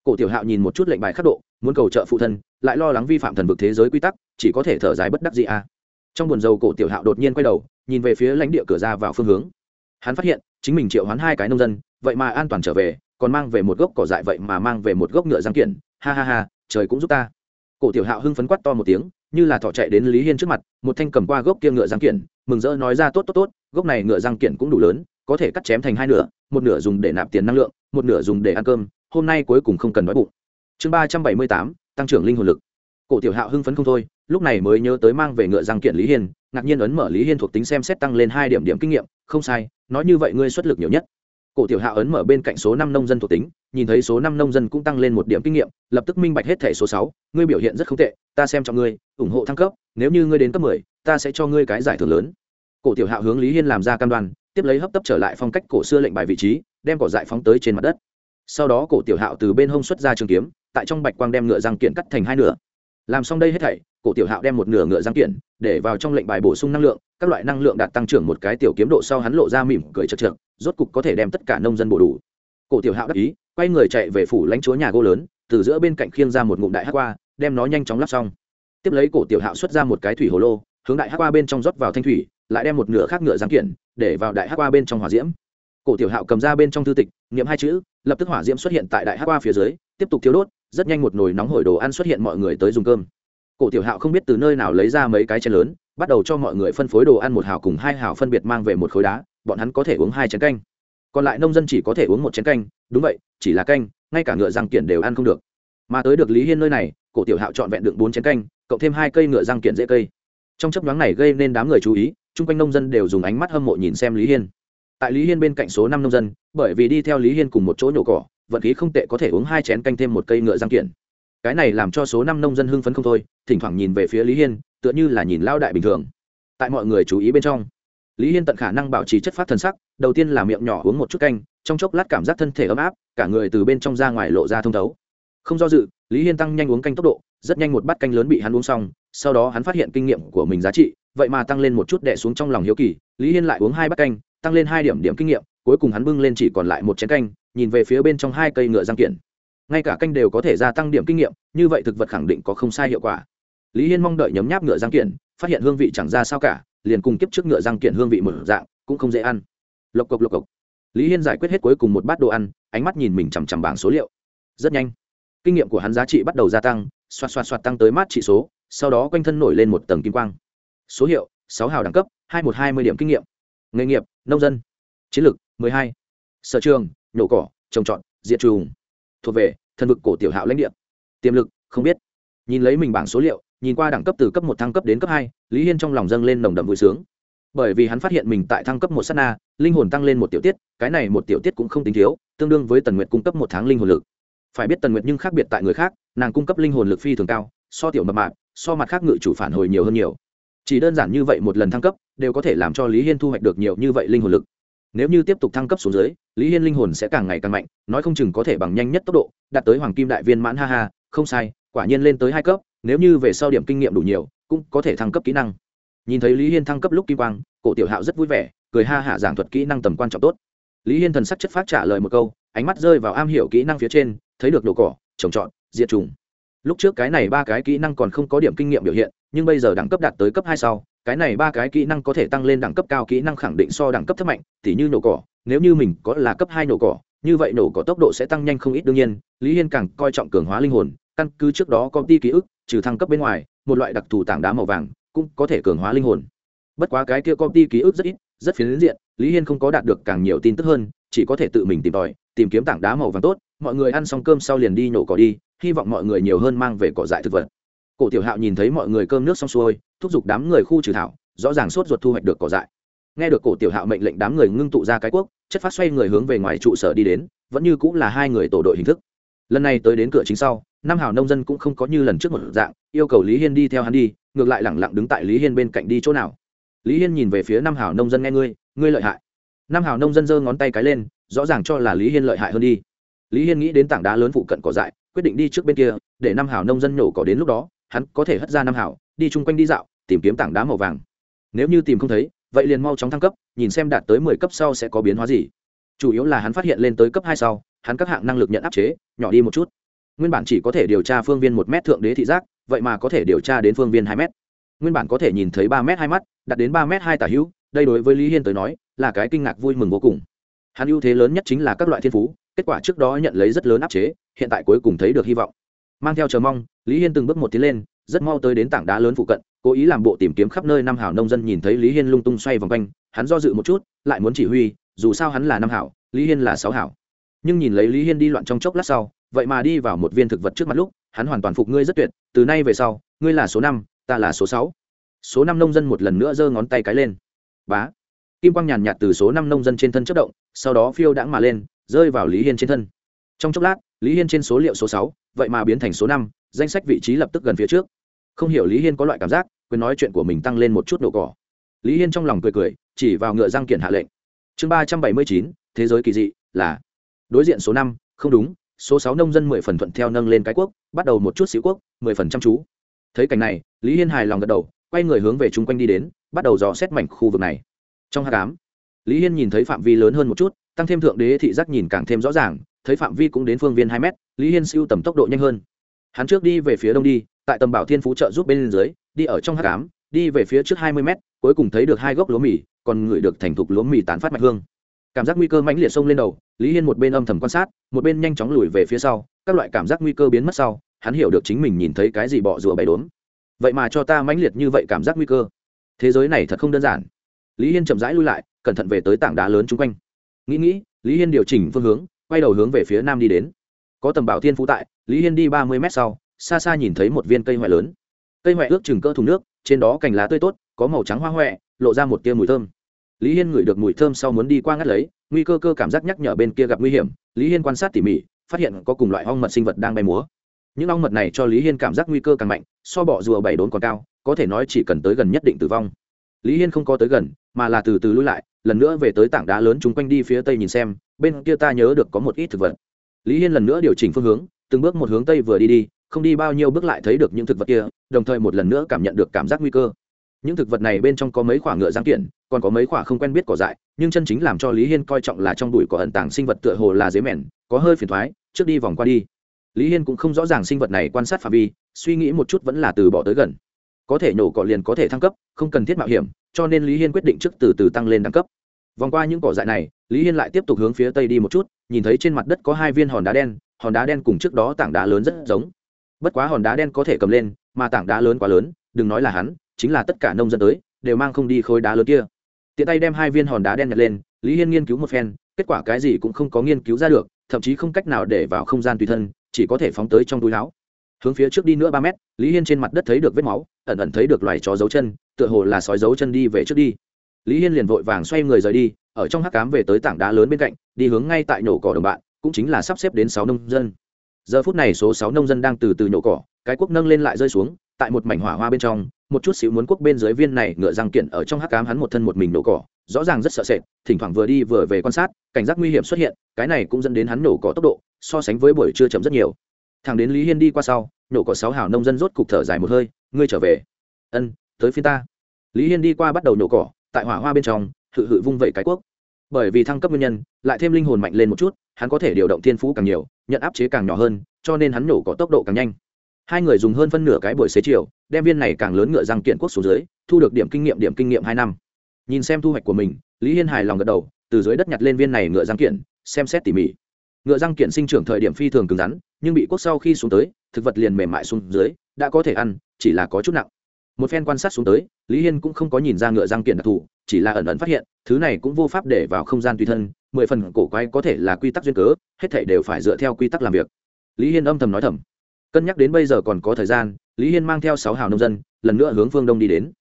Cổ tiểu hạo nhìn một chút lệnh bài khắc độ, muốn cầu trợ phụ thân, lại lo lắng vi phạm thần vực thế giới quy tắc, chỉ có thể thở dài bất đắc gì à. trong buồn dầu cổ tiểu hạo đột nhiên quay đầu, nhìn về phía lãnh địa cửa ra vào phương hướng. Hắn phát hiện, chính mình triệu hoán hai cái nông dân, vậy mà an toàn trở về còn mang về một gốc cỏ dại vậy mà mang về một gốc ngựa giang kiện ha ha ha, trời cũng giúp ta. Cổ tiểu hạo hưng phấn quát to một tiếng, như là thọ chạy đến lý hiên trước mặt, một thanh cầm qua gốc kia ngựa giang kiện mừng rỡ nói ra tốt tốt tốt, gốc này ngựa giang kiện cũng đủ lớn, có thể cắt chém thành hai nửa, một nửa dùng để nạp tiền năng lượng, một nửa dùng để ăn cơm, hôm nay cuối cùng không cần đói bụng. Chương ba trăm bảy mươi tám, tăng trưởng linh hồn lực. Cổ tiểu hạo hưng phấn không thôi, lúc này mới nhớ tới mang về ngựa giang kiện lý hiên, ngạc nhiên ấn mở lý hiên thuộc tính xem xét tăng lên hai điểm điểm kinh nghiệm, không sai, nói như vậy ngươi xuất lực nhiều nhất cổ tiểu hạ ấn mở bên cạnh số năm nông dân thuộc tính, nhìn thấy số năm nông dân cũng tăng lên một điểm kinh nghiệm, lập tức minh bạch hết thẻ số sáu, ngươi biểu hiện rất không tệ, ta xem cho ngươi, ủng hộ thăng cấp, nếu như ngươi đến cấp mười, ta sẽ cho ngươi cái giải thưởng lớn. Cổ tiểu hạ hướng lý hiên làm ra cam đoan, tiếp lấy hấp tấp trở lại phong cách cổ xưa lệnh bài vị trí, đem cỏ dại phóng tới trên mặt đất. Sau đó cổ tiểu hạo từ bên hông xuất ra trường kiếm, tại trong bạch quang đem ngựa răng kiện cắt thành hai nửa. Làm xong đây hết thảy cổ tiểu hạo đem một nửa ngựa giang kiện để vào trong lệnh bài bổ sung năng lượng, các loại năng lượng đạt tăng trưởng một cái tiểu kiếm độ sau hắn lộ ra mỉm cười chật chật rốt cục có thể đem tất cả nông dân bổ đủ. Cổ tiểu hạo đắc ý, quay người chạy về phủ lãnh chúa nhà gỗ lớn, từ giữa bên cạnh khiêng ra một ngụm đại hát qua, đem nó nhanh chóng lắp xong. Tiếp lấy cổ tiểu hạo xuất ra một cái thủy hồ lô, hướng đại hát qua bên trong rót vào thanh thủy, lại đem một nửa khác ngựa giang kiện để vào đại hát qua bên trong hỏa diễm. Cổ tiểu hạo cầm ra bên trong thư tịch, niệm hai chữ, lập tức hỏa diễm xuất hiện tại đại hát qua phía dưới, tiếp tục thiếu đốt, rất nhanh một nồi nóng hổi đồ ăn xuất hiện mọi người tới dùng cơm cổ tiểu hạo không biết từ nơi nào lấy ra mấy cái chén lớn, bắt đầu cho mọi người phân phối đồ ăn một hào cùng hai hào phân biệt mang về một khối đá, bọn hắn có thể uống hai chén canh. Còn lại nông dân chỉ có thể uống một chén canh, đúng vậy, chỉ là canh, ngay cả ngựa răng kiện đều ăn không được. Mà tới được lý hiên nơi này, cổ tiểu hạo trọn vẹn đựng bốn chén canh, cộng thêm hai cây ngựa răng kiện dễ cây. Trong chấp nhoáng này gây nên đám người chú ý, chung quanh nông dân đều dùng ánh mắt hâm mộ nhìn xem lý hiên. Tại lý hiên bên cạnh số năm nông dân, bởi vì đi theo lý hiên cùng một chỗ nhổ cỏ, vận khí không tệ có thể uống hai chén canh thêm một cây ngựa răng kiện cái này làm cho số năm nông dân hưng phấn không thôi, thỉnh thoảng nhìn về phía lý hiên, tựa như là nhìn lao đại bình thường. Tại mọi người chú ý bên trong, lý hiên tận khả năng bảo trì chất phát thân sắc, đầu tiên là miệng nhỏ uống một chút canh, trong chốc lát cảm giác thân thể ấm áp, cả người từ bên trong ra ngoài lộ ra thông thấu. Không do dự, lý hiên tăng nhanh uống canh tốc độ, rất nhanh một bát canh lớn bị hắn uống xong, sau đó hắn phát hiện kinh nghiệm của mình giá trị, vậy mà tăng lên một chút đẻ xuống trong lòng hiếu kỳ, lý hiên lại uống hai bát canh, tăng lên hai điểm điểm kinh nghiệm, cuối cùng hắn bưng lên chỉ còn lại một chén canh, nhìn về phía bên trong hai cây ngựa giang kiện ngay cả canh đều có thể gia tăng điểm kinh nghiệm, như vậy thực vật khẳng định có không sai hiệu quả. Lý hiên mong đợi nhấm nháp ngựa giang kiện, phát hiện hương vị chẳng ra sao cả, liền cùng kiếp trước ngựa giang kiện hương vị mở dạng, cũng không dễ ăn. Lộc cộc lộc cộc. Lý hiên giải quyết hết cuối cùng một bát đồ ăn, ánh mắt nhìn mình chằm chằm bảng số liệu. Rất nhanh, kinh nghiệm của hắn giá trị bắt đầu gia tăng, xoạt xoạt xoạt tăng tới mát trị số, sau đó quanh thân nổi lên một tầng kim quang. Số hiệu, sáu hào đẳng cấp, hai một hai mươi điểm kinh nghiệm. Nghề nghiệp, nông dân. Chiến lược, mười hai. Sở trường, nhổ cỏ, trồng trọt, diệt trùng thuộc về thần vực cổ tiểu hạo lãnh địa. Tiềm lực, không biết. Nhìn lấy mình bảng số liệu, nhìn qua đẳng cấp từ cấp một thăng cấp đến cấp hai, lý hiên trong lòng dâng lên nồng đậm vui sướng. Bởi vì hắn phát hiện mình tại thăng cấp một s á t na, linh hồn tăng lên một tiểu tiết, cái này một tiểu tiết cũng không tính thiếu, tương đương với tần nguyệt cung cấp một tháng linh hồn lực. Phải biết tần nguyệt nhưng khác biệt tại người khác, nàng cung cấp linh hồn lực phi thường cao, so tiểu mập mạp, so mặt khác ngự chủ phản hồi nhiều hơn nhiều. Chỉ đơn giản như vậy một lần thăng cấp, đều có thể làm cho lý hiên thu hoạch được nhiều như vậy linh hồn lực nếu như tiếp tục thăng cấp xuống dưới, lý hiên linh hồn sẽ càng ngày càng mạnh, nói không chừng có thể bằng nhanh nhất tốc độ, đạt tới hoàng kim đại viên mãn, ha ha, không sai, quả nhiên lên tới hai cấp, nếu như về sau điểm kinh nghiệm đủ nhiều, cũng có thể thăng cấp kỹ năng. Nhìn thấy lý hiên thăng cấp lúc kim quang, cổ tiểu hạo rất vui vẻ, cười ha hả giảng thuật kỹ năng tầm quan trọng tốt. Lý hiên thần sắc chất phát trả lời một câu, ánh mắt rơi vào am hiểu kỹ năng phía trên, thấy được đồ cỏ, trồng trọt, diệt trùng lúc trước cái này ba cái kỹ năng còn không có điểm kinh nghiệm biểu hiện, nhưng bây giờ đẳng cấp đạt tới cấp hai sau cái này ba cái kỹ năng có thể tăng lên đẳng cấp cao, kỹ năng khẳng định so đẳng cấp thấp mạnh, tỉ như nổ cỏ. Nếu như mình có là cấp hai nổ cỏ, như vậy nổ cỏ tốc độ sẽ tăng nhanh không ít đương nhiên. Lý hiên càng coi trọng cường hóa linh hồn, căn cứ trước đó công ty ký ức, trừ thăng cấp bên ngoài, một loại đặc thù tảng đá màu vàng cũng có thể cường hóa linh hồn. Bất quá cái kia công ty ký ức rất ít, rất phiến diện, lý hiên không có đạt được càng nhiều tin tức hơn, chỉ có thể tự mình tìm tòi, tìm kiếm tảng đá màu vàng tốt. Mọi người ăn xong cơm sau liền đi nổ cỏ đi, hy vọng mọi người nhiều hơn mang về cỏ dại thực vật. Cổ tiểu hạo nhìn thấy mọi người cơm nước xong xuôi thúc giục đám người khu trừ thảo, rõ ràng sốt ruột thu hoạch được cỏ dại. Nghe được cổ tiểu hạo mệnh lệnh đám người ngưng tụ ra cái quốc, chất phát xoay người hướng về ngoài trụ sở đi đến, vẫn như cũng là hai người tổ đội hình thức. Lần này tới đến cửa chính sau, năm hào nông dân cũng không có như lần trước một dạng, yêu cầu lý hiên đi theo hắn đi, ngược lại lẳng lặng đứng tại lý hiên bên cạnh đi chỗ nào. Lý hiên nhìn về phía năm hào nông dân nghe ngươi ngươi lợi hại. Năm hào nông dân giơ ngón tay cái lên, rõ ràng cho là lý hiên lợi hại hơn đi. Lý hiên nghĩ đến tảng đá lớn phụ cận cỏ dại, quyết định đi trước bên kia, để năm hào nông dân nhổ cỏ đến lúc đó, hắn có thể hất ra năm hào đi chung quanh đi dạo, tìm kiếm tảng đá màu vàng. Nếu như tìm không thấy, vậy liền mau chóng thăng cấp, nhìn xem đạt tới mười cấp sau sẽ có biến hóa gì. Chủ yếu là hắn phát hiện lên tới cấp hai sau, hắn các hạng năng lực nhận áp chế, nhỏ đi một chút. Nguyên bản chỉ có thể điều tra phương viên một m thượng đế thị giác, vậy mà có thể điều tra đến phương viên hai m nguyên bản có thể nhìn thấy ba m hai mắt, đạt đến ba m hai tả hữu, đây đối với lý hiên tới nói, là cái kinh ngạc vui mừng vô cùng. Hắn ưu thế lớn nhất chính là các loại thiên phú, kết quả trước đó nhận lấy rất lớn áp chế, hiện tại cuối cùng thấy được hy vọng. Mang theo chờ mong, lý hiên từng bước một tiến lên rất mau tới đến tảng đá lớn phụ cận, cố ý làm bộ tìm kiếm khắp nơi năm hảo nông dân nhìn thấy lý hiên lung tung xoay vòng quanh, hắn do dự một chút, lại muốn chỉ huy, dù sao hắn là năm hảo, lý hiên là sáu hảo. Nhưng nhìn lấy lý hiên đi loạn trong chốc lát sau, vậy mà đi vào một viên thực vật trước mặt lúc, hắn hoàn toàn phục ngươi rất tuyệt, từ nay về sau, ngươi là số năm, ta là số sáu. Số năm nông dân một lần nữa giơ ngón tay cái lên. Bá. Kim quang nhàn nhạt từ số năm nông dân trên thân chất động, sau đó phiêu đãng mà lên, rơi vào lý hiên trên thân. Trong chốc lát, lý hiên trên số liệu số sáu, vậy mà biến thành số năm, danh sách vị trí lập tức gần phía trước không hiểu lý hiên có loại cảm giác, quyền nói chuyện của mình tăng lên một chút độ cỏ lý hiên trong lòng cười cười, chỉ vào ngựa giang kiện hạ lệnh. Chương ba trăm bảy mươi chín, thế giới kỳ dị, là đối diện số năm, không đúng, số sáu nông dân mười phần thuận theo nâng lên cái quốc, bắt đầu một chút xíu quốc, mười phần chăm chú. Thấy cảnh này, lý hiên hài lòng gật đầu, quay người hướng về chung quanh đi đến, bắt đầu dò xét mảnh khu vực này. Trong h tám lý hiên nhìn thấy phạm vi lớn hơn một chút, tăng thêm thượng đế thị giác nhìn càng thêm rõ ràng, thấy phạm vi cũng đến phương viên hai mét, lý hiên siêu tầm tốc độ nhanh hơn hắn trước đi về phía đông đi, tại tầm bảo thiên phú trợ giúp bên dưới, đi ở trong h tám đi về phía trước hai mươi mét, cuối cùng thấy được hai gốc lúa mì, còn ngửi được thành thục lúa mì tán phát mạch hương. Cảm giác nguy cơ mãnh liệt xông lên đầu, lý hiên một bên âm thầm quan sát, một bên nhanh chóng lùi về phía sau, các loại cảm giác nguy cơ biến mất sau, hắn hiểu được chính mình nhìn thấy cái gì bọ rùa bày đốn vậy mà cho ta mãnh liệt như vậy cảm giác nguy cơ. Thế giới này thật không đơn giản. Lý hiên chậm rãi lui lại, cẩn thận về tới tảng đá lớn chung quanh. Nghĩ nghĩ, lý hiên điều chỉnh phương hướng, quay đầu hướng về phía nam đi đến. Có tầm bảo thiên phú tại lý hiên đi ba mươi mét sau, xa xa nhìn thấy một viên cây ngoại lớn. Cây ngoại ước chừng cỡ thùng nước, trên đó cành lá tươi tốt, có màu trắng hoa huệ lộ ra một tia mùi thơm. Lý hiên ngửi được mùi thơm sau muốn đi qua ngắt lấy, nguy cơ cơ cảm giác nhắc nhở bên kia gặp nguy hiểm, lý hiên quan sát tỉ mỉ, phát hiện có cùng loại ong mật sinh vật đang bay múa. Những ong mật này cho lý hiên cảm giác nguy cơ càng mạnh, so bọ rùa bảy đốn còn cao, có thể nói chỉ cần tới gần nhất định tử vong. Lý hiên không có tới gần, mà là từ từ lui lại, lần nữa về tới tảng đá lớn chung quanh đi phía tây nhìn xem, bên kia ta nhớ được có một ít thực vật. Lý hiên lần nữa điều chỉnh phương hướng từng bước một hướng tây vừa đi đi, không đi bao nhiêu bước lại thấy được những thực vật kia, đồng thời một lần nữa cảm nhận được cảm giác nguy cơ. Những thực vật này bên trong có mấy khoả ngựa giang kiện, còn có mấy khoả không quen biết cỏ dại, nhưng chân chính làm cho lý hiên coi trọng là trong đùi có ẩn tàng sinh vật tựa hồ là dế mèn, có hơi phiền thoái, trước đi vòng qua đi. Lý hiên cũng không rõ ràng sinh vật này quan sát phạm vi, suy nghĩ một chút vẫn là từ bỏ tới gần. Có thể nhổ cỏ liền có thể thăng cấp, không cần thiết mạo hiểm, cho nên lý hiên quyết định trước từ từ tăng lên đẳng cấp. Vòng qua những cỏ dại này, lý hiên lại tiếp tục hướng phía tây đi một chút, nhìn thấy trên mặt đất có hai viên hòn đá đen hòn đá đen cùng trước đó tảng đá lớn rất giống. Bất quá hòn đá đen có thể cầm lên, mà tảng đá lớn quá lớn, đừng nói là hắn, chính là tất cả nông dân tới, đều mang không đi khối đá lớn kia. Tiện tay đem hai viên hòn đá đen nhặt lên, lý hiên nghiên cứu một phen, kết quả cái gì cũng không có nghiên cứu ra được, thậm chí không cách nào để vào không gian tùy thân, chỉ có thể phóng tới trong túi áo. Hướng phía trước đi nữa ba mét, lý hiên trên mặt đất thấy được vết máu, ẩn ẩn thấy được loài chó dấu chân, tựa hồ là sói dấu chân đi về trước đi. Lý hiên liền vội vàng xoay người rời đi, ở trong hắc cám về tới tảng đá lớn bên cạnh, đi hướng ngay tại nhổ cỏ đồng bạn cũng chính là sắp xếp đến sáu nông dân. Giờ phút này số sáu nông dân đang từ từ nhổ cỏ, cái quốc nâng lên lại rơi xuống, tại một mảnh hỏa hoa bên trong, một chút xíu muốn quốc bên dưới viên này ngựa răng kiện ở trong hắc cám hắn một thân một mình nổ cỏ, rõ ràng rất sợ sệt, thỉnh thoảng vừa đi vừa về quan sát, cảnh giác nguy hiểm xuất hiện, cái này cũng dẫn đến hắn nổ cỏ tốc độ so sánh với buổi trưa chậm rất nhiều. Thằng đến lý hiên đi qua sau nổ cỏ sáu hào nông dân rốt cục thở dài một hơi, ngươi trở về. Ân, tới phía ta. Lý hiên đi qua bắt đầu nổ cỏ, tại hỏa hoa bên trong, hự hự vung vẩy cái quốc bởi vì thăng cấp nguyên nhân, lại thêm linh hồn mạnh lên một chút, hắn có thể điều động thiên phú càng nhiều, nhận áp chế càng nhỏ hơn, cho nên hắn nổ có tốc độ càng nhanh. Hai người dùng hơn phân nửa cái buổi xế chiều, đem viên này càng lớn ngựa răng kiện quốc xuống dưới, thu được điểm kinh nghiệm điểm kinh nghiệm hai năm. Nhìn xem thu hoạch của mình, lý hiên hài lòng gật đầu, từ dưới đất nhặt lên viên này ngựa răng kiện, xem xét tỉ mỉ. Ngựa răng kiện sinh trưởng thời điểm phi thường cứng rắn, nhưng bị quốc sau khi xuống tới, thực vật liền mềm mại xuống dưới, đã có thể ăn, chỉ là có chút nặng. Một phen quan sát xuống tới, lý hiên cũng không có nhìn ra ngựa răng kiện đặc thù chỉ là ẩn ẩn phát hiện, thứ này cũng vô pháp để vào không gian tùy thân, mười phần cổ quái có thể là quy tắc duyên cớ, hết thảy đều phải dựa theo quy tắc làm việc. Lý hiên âm thầm nói thầm. Cân nhắc đến bây giờ còn có thời gian, lý hiên mang theo sáu hào nông dân, lần nữa hướng phương đông đi đến.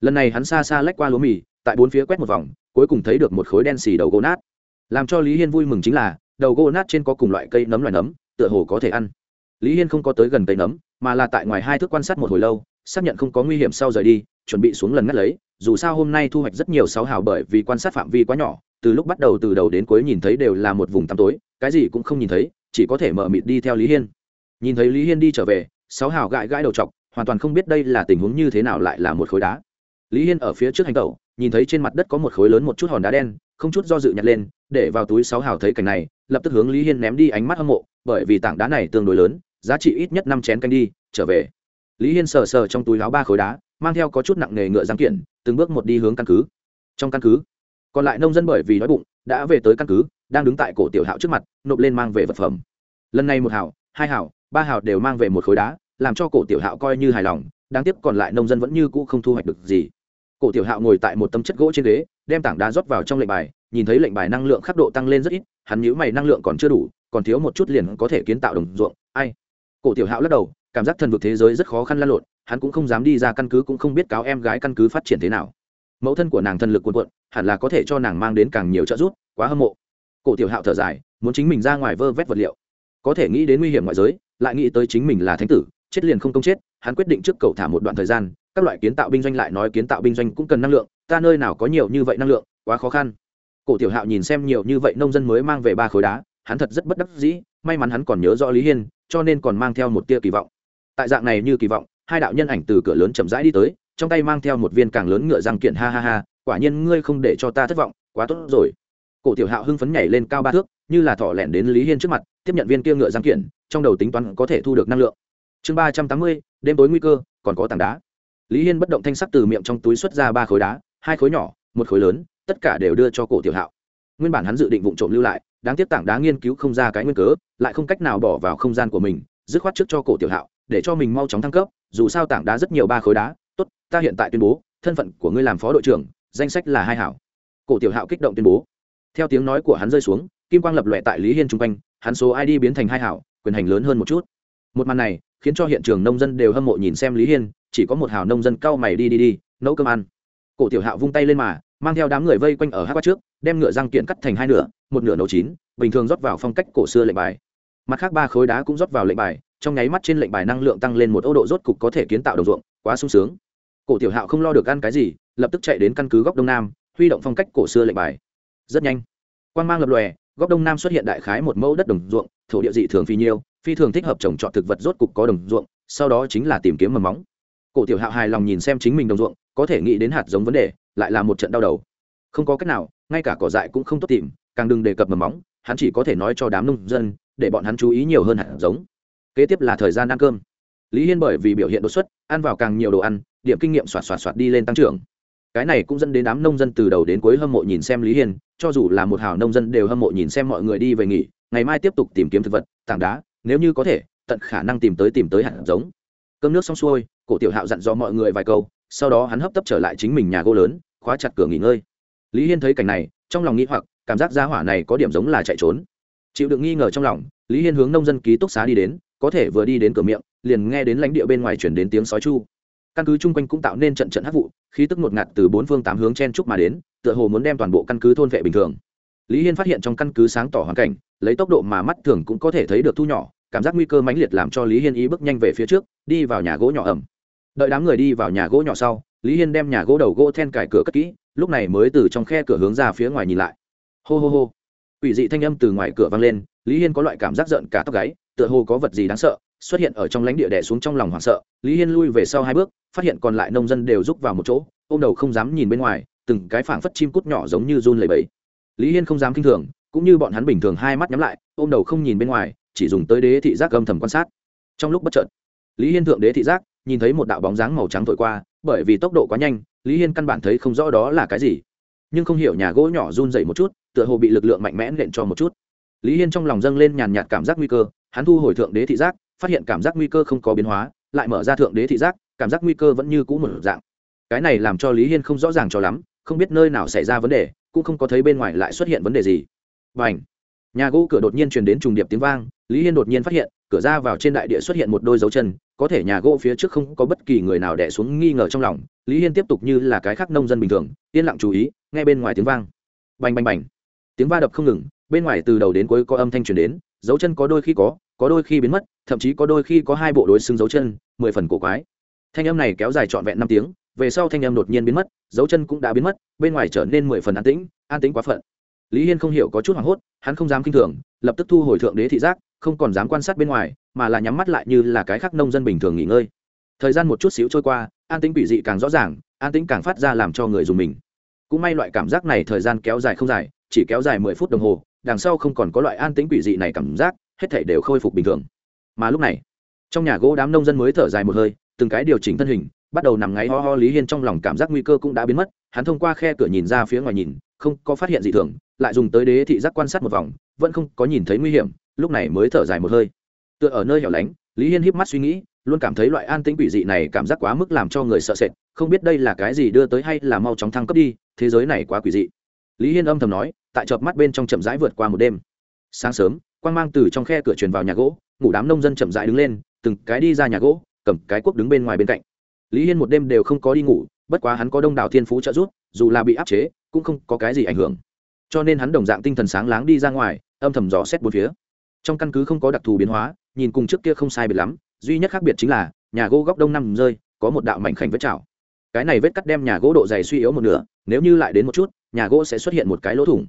Lần này hắn xa xa lách qua lúa mì, tại bốn phía quét một vòng, cuối cùng thấy được một khối đen xì đầu gỗ nát. Làm cho lý hiên vui mừng chính là, đầu gỗ nát trên có cùng loại cây nấm loài nấm, tựa hồ có thể ăn. Lý hiên không có tới gần cây nấm, mà là tại ngoài hai thước quan sát một hồi lâu, xác nhận không có nguy hiểm sau rời đi, chuẩn bị xuống lần ngắt lấy dù sao hôm nay thu hoạch rất nhiều sáu hào bởi vì quan sát phạm vi quá nhỏ, từ lúc bắt đầu từ đầu đến cuối nhìn thấy đều là một vùng tăm tối, cái gì cũng không nhìn thấy, chỉ có thể mở mịt đi theo lý hiên. Nhìn thấy lý hiên đi trở về, sáu hào gãi gãi đầu t hoàn toàn không biết đây là tình huống như thế nào lại là một khối đá. Lý hiên ở phía trước hành tẩu, nhìn thấy trên mặt đất có một khối lớn một chút hòn đá đen, không chút do dự nhặt lên, để vào túi sáu hào thấy cảnh này, lập tức hướng lý hiên ném đi ánh mắt hâm mộ, bởi vì tảng đá này tương đối lớn, giá trị ít nhất năm chén canh đi, trở về. Lý hiên sờ sờ trong túi láo ba khối đá, mang theo có chút nặng nề ngựa giang kiện từng bước một đi hướng căn cứ. Trong căn cứ, còn lại nông dân bởi vì đói bụng, đã về tới căn cứ, đang đứng tại cổ tiểu hạo trước mặt, nộp lên mang về vật phẩm. Lần này một hảo hai hảo ba hảo đều mang về một khối đá, làm cho cổ tiểu hạo coi như hài lòng, đáng tiếc còn lại nông dân vẫn như cũ không thu hoạch được gì. Cổ tiểu hạo ngồi tại một tấm chất gỗ trên ghế, đem tảng đá rót vào trong lệnh bài, nhìn thấy lệnh bài năng lượng khắc độ tăng lên rất ít, hắn nhíu mày năng lượng còn chưa đủ, còn thiếu một chút liền có thể kiến tạo đồng ruộng. Ai? Cổ tiểu hạo lắc đầu cảm giác thần vực thế giới rất khó khăn lăn lộn, hắn cũng không dám đi ra căn cứ cũng không biết cáo em gái căn cứ phát triển thế nào. Mẫu thân của nàng thần lực cuộn cuộn, hẳn là có thể cho nàng mang đến càng nhiều trợ giúp, quá hâm mộ. Cổ tiểu hạo thở dài, muốn chính mình ra ngoài vơ vét vật liệu. Có thể nghĩ đến nguy hiểm ngoại giới, lại nghĩ tới chính mình là thánh tử, chết liền không công chết, hắn quyết định trước cầu thả một đoạn thời gian, các loại kiến tạo binh doanh lại nói kiến tạo binh doanh cũng cần năng lượng, ta nơi nào có nhiều như vậy năng lượng, quá khó khăn. Cổ tiểu hạo nhìn xem nhiều như vậy nông dân mới mang về ba khối đá, hắn thật rất bất đắc dĩ, may mắn hắn còn nhớ rõ lý hiên, cho nên còn mang theo một tia kỳ vọng tại dạng này như kỳ vọng, hai đạo nhân ảnh từ cửa lớn chậm rãi đi tới, trong tay mang theo một viên càng lớn ngựa răng kiện ha ha ha, quả nhiên ngươi không để cho ta thất vọng, quá tốt rồi. Cổ tiểu hạo hưng phấn nhảy lên cao ba thước, như là thỏ lẻn đến lý hiên trước mặt, tiếp nhận viên kia ngựa răng kiện, trong đầu tính toán có thể thu được năng lượng. Chương ba trăm tám mươi, đêm tối nguy cơ, còn có tảng đá. Lý hiên bất động thanh sắc từ miệng trong túi xuất ra ba khối đá, hai khối nhỏ, một khối lớn, tất cả đều đưa cho cổ tiểu hạo. Nguyên bản hắn dự định vụ trộm lưu lại, đáng tiếc tảng đá nghiên cứu không ra cái nguyên cớ, lại không cách nào bỏ vào không gian của mình, dứt khoát trước cho cổ tiểu hạo để cho mình mau chóng thăng cấp, dù sao tảng đá rất nhiều ba khối đá. Tốt, ta hiện tại tuyên bố, thân phận của ngươi làm phó đội trưởng, danh sách là hai hảo. Cổ tiểu hạo kích động tuyên bố. Theo tiếng nói của hắn rơi xuống, kim quang lập lòe tại lý hiên chung quanh, hắn số id biến thành hai hảo, quyền hành lớn hơn một chút. Một màn này, khiến cho hiện trường nông dân đều hâm mộ nhìn xem lý hiên, chỉ có một hảo nông dân cau mày đi đi đi, nấu cơm ăn. Cổ tiểu hạo vung tay lên mà, mang theo đám người vây quanh ở hát qua trước, đem ngựa răng kiện cắt thành hai nửa, một nửa nấu chín, bình thường rót vào phong cách cổ xưa lệnh bài. Mặt khác ba khối đá cũng rót vào lệnh bài trong nháy mắt trên lệnh bài năng lượng tăng lên một ô độ rốt cục có thể kiến tạo đồng ruộng, quá sung sướng. Cổ tiểu hạo không lo được ăn cái gì, lập tức chạy đến căn cứ góc đông nam, huy động phong cách cổ xưa lệnh bài. Rất nhanh quan mang lập lòe, góc đông nam xuất hiện đại khái một mẫu đất đồng ruộng, thổ địa dị thường phi nhiêu, phi thường thích hợp trồng trọt thực vật rốt cục có đồng ruộng, sau đó chính là tìm kiếm mầm móng. Cổ tiểu hạo hài lòng nhìn xem chính mình đồng ruộng, có thể nghĩ đến hạt giống vấn đề, lại là một trận đau đầu. Không có cách nào, ngay cả cỏ dại cũng không tốt tìm, càng đừng đề cập mầm móng, hắn chỉ có thể nói cho đám nông dân, để bọn hắn chú ý nhiều hơn hạt giống kế tiếp là thời gian ăn cơm. Lý hiên bởi vì biểu hiện đột xuất, ăn vào càng nhiều đồ ăn, điểm kinh nghiệm xoạt xoạt xoạt đi lên tăng trưởng. Cái này cũng dẫn đến đám nông dân từ đầu đến cuối hâm mộ nhìn xem lý hiên, cho dù là một hào nông dân đều hâm mộ nhìn xem mọi người đi về nghỉ, ngày mai tiếp tục tìm kiếm thực vật, tảng đá, nếu như có thể, tận khả năng tìm tới tìm tới hạt giống. Cơm nước xong xuôi, cổ tiểu hạo dặn dò mọi người vài câu, sau đó hắn hấp tấp trở lại chính mình nhà gỗ lớn, khóa chặt cửa nghỉ ngơi. Lý hiên thấy cảnh này, trong lòng nghĩ hoặc, cảm giác gia hỏa này có điểm giống là chạy trốn. Chịu được nghi ngờ trong lòng, lý hiên hướng nông dân ký túc xá đi đến có thể vừa đi đến cửa miệng, liền nghe đến lãnh địa bên ngoài chuyển đến tiếng sói chu. Căn cứ chung quanh cũng tạo nên trận trận hát vụ, khí tức ngột ngạt từ bốn phương tám hướng chen trúc mà đến, tựa hồ muốn đem toàn bộ căn cứ thôn vệ bình thường. Lý hiên phát hiện trong căn cứ sáng tỏ hoàn cảnh, lấy tốc độ mà mắt thường cũng có thể thấy được thu nhỏ, cảm giác nguy cơ mãnh liệt làm cho lý hiên ý bước nhanh về phía trước, đi vào nhà gỗ nhỏ ẩm. Đợi đám người đi vào nhà gỗ nhỏ sau, lý hiên đem nhà gỗ đầu gỗ then cải cửa cất kỹ, lúc này mới từ trong khe cửa hướng ra phía ngoài nhìn lại. Hô hô hô. Ủy dị thanh âm từ ngoài cửa vang lên, lý hiên có loại cảm giác giận cả tóc gáy tựa hồ có vật gì đáng sợ, xuất hiện ở trong lãnh địa đè xuống trong lòng hoảng sợ, lý hiên lui về sau hai bước, phát hiện còn lại nông dân đều rúc vào một chỗ ô m đầu không dám nhìn bên ngoài, từng cái phảng phất chim cút nhỏ giống như run lầy bẫy lý hiên không dám k i n h thường, cũng như bọn hắn bình thường hai mắt nhắm lại, ôm đầu không nhìn bên ngoài, chỉ dùng tới đế thị giác âm thầm quan sát. Trong lúc bất trợt lý hiên thượng đế thị giác, nhìn thấy một đạo bóng dáng màu trắng thổi qua, bởi vì tốc độ quá nhanh, lý hiên căn bản thấy không rõ đó là cái gì. Nhưng không hiểu nhà gỗ nhỏ run dậy một chút, tựa hồ bị lực lượng mạnh mẽ nện cho một chút. Lý hiên trong lòng dâng lên nhàn nhạt cảm giác nguy cơ hắn thu hồi thượng đế thị giác, phát hiện cảm giác nguy cơ không có biến hóa, lại mở ra thượng đế thị giác, cảm giác nguy cơ vẫn như cũ một dạng. Cái này làm cho lý hiên không rõ ràng cho lắm, không biết nơi nào xảy ra vấn đề, cũng không có thấy bên ngoài lại xuất hiện vấn đề gì. Và ảnh nhà gỗ cửa đột nhiên truyền đến trùng điệp tiếng vang, lý hiên đột nhiên phát hiện, cửa ra vào trên đại địa xuất hiện một đôi dấu chân, có thể nhà gỗ phía trước không có bất kỳ người nào đẻ xuống nghi ngờ trong lòng, lý hiên tiếp tục như là cái khác nông dân bình thường, yên lặng chú ý, nghe bên ngoài tiếng vang. Bành bành bành! Tiếng va đập không ngừng, bên ngoài từ đầu đến cuối có âm thanh truyền đến, dấu chân có đôi khi có có đôi khi biến mất, thậm chí có đôi khi có hai bộ đối xứng dấu chân, mười phần cổ quái. Thanh âm này kéo dài trọn vẹn năm tiếng, về sau thanh âm đột nhiên biến mất, dấu chân cũng đã biến mất, bên ngoài trở nên mười phần an tĩnh an tĩnh quá phận. Lý hiên không hiểu có chút hoảng hốt, hắn không dám k i n h thường, lập tức thu hồi thượng đế thị giác, không còn dám quan sát bên ngoài, mà là nhắm mắt lại như là cái khác nông dân bình thường nghỉ ngơi. Thời gian một chút xíu trôi qua, an tĩnh quỷ dị càng rõ ràng, an tĩnh càng phát ra làm cho người dùng mình. Cũng may loại cảm giác này thời gian kéo dài không dài, chỉ kéo dài mười phút đồng hồ, đằng sau không còn có loại an tĩnh quỷ dị này cảm giác hết thể đều khôi phục bình thường. Mà lúc này, trong nhà gỗ đám nông dân mới thở dài một hơi, từng cái điều chỉnh thân hình, bắt đầu nằm ngáy ho ho lý hiên trong lòng cảm giác nguy cơ cũng đã biến mất, hắn thông qua khe cửa nhìn ra phía ngoài nhìn, không có phát hiện gì thường, lại dùng tới đế thị giác quan sát một vòng, vẫn không có nhìn thấy nguy hiểm, lúc này mới thở dài một hơi. Tựa ở nơi hẻo lánh, lý hiên híp mắt suy nghĩ, luôn cảm thấy loại an tĩnh quỷ dị này cảm giác quá mức làm cho người sợ sệt, không biết đây là cái gì đưa tới hay là mau chóng thăng cấp đi, thế giới này quá quỷ dị. Lý hiên âm thầm nói, tại chợp mắt bên trong chậm rãi vượt qua một đêm. Sáng sớm quang mang từ trong khe cửa truyền vào nhà gỗ, ngủ đám nông dân chậm rãi đứng lên, từng cái đi ra nhà gỗ, cầm cái cuốc đứng bên ngoài bên cạnh. Lý hiên một đêm đều không có đi ngủ, bất quá hắn có đông đảo thiên phú trợ giúp, dù là bị áp chế, cũng không có cái gì ảnh hưởng. Cho nên hắn đồng dạng tinh thần sáng láng đi ra ngoài, âm thầm dò xét bốn phía. Trong căn cứ không có đặc thù biến hóa, nhìn cùng trước kia không sai biệt lắm, duy nhất khác biệt chính là, nhà gỗ góc đông nam rơi, có một đạo mảnh khảnh vết chảo. Cái này vết cắt đem nhà gỗ độ dày suy yếu một nửa, nếu như lại đến một chút, nhà gỗ sẽ xuất hiện một cái lỗ thủng.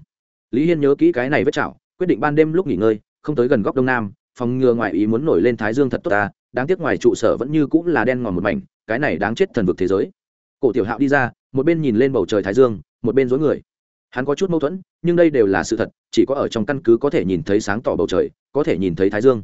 Lý hiên nhớ kỹ cái này vết chảo quyết định ban đêm lúc nghỉ ngơi, không tới gần góc đông nam, phòng ngừa ngoài ý muốn nổi lên thái dương thật tốt ta, đáng tiếc ngoài trụ sở vẫn như cũng là đen ngòm một mảnh, cái này đáng chết thần vực thế giới. Cổ tiểu hạo đi ra, một bên nhìn lên bầu trời thái dương, một bên dối người. Hắn có chút mâu thuẫn, nhưng đây đều là sự thật, chỉ có ở trong căn cứ có thể nhìn thấy sáng tỏ bầu trời, có thể nhìn thấy thái dương.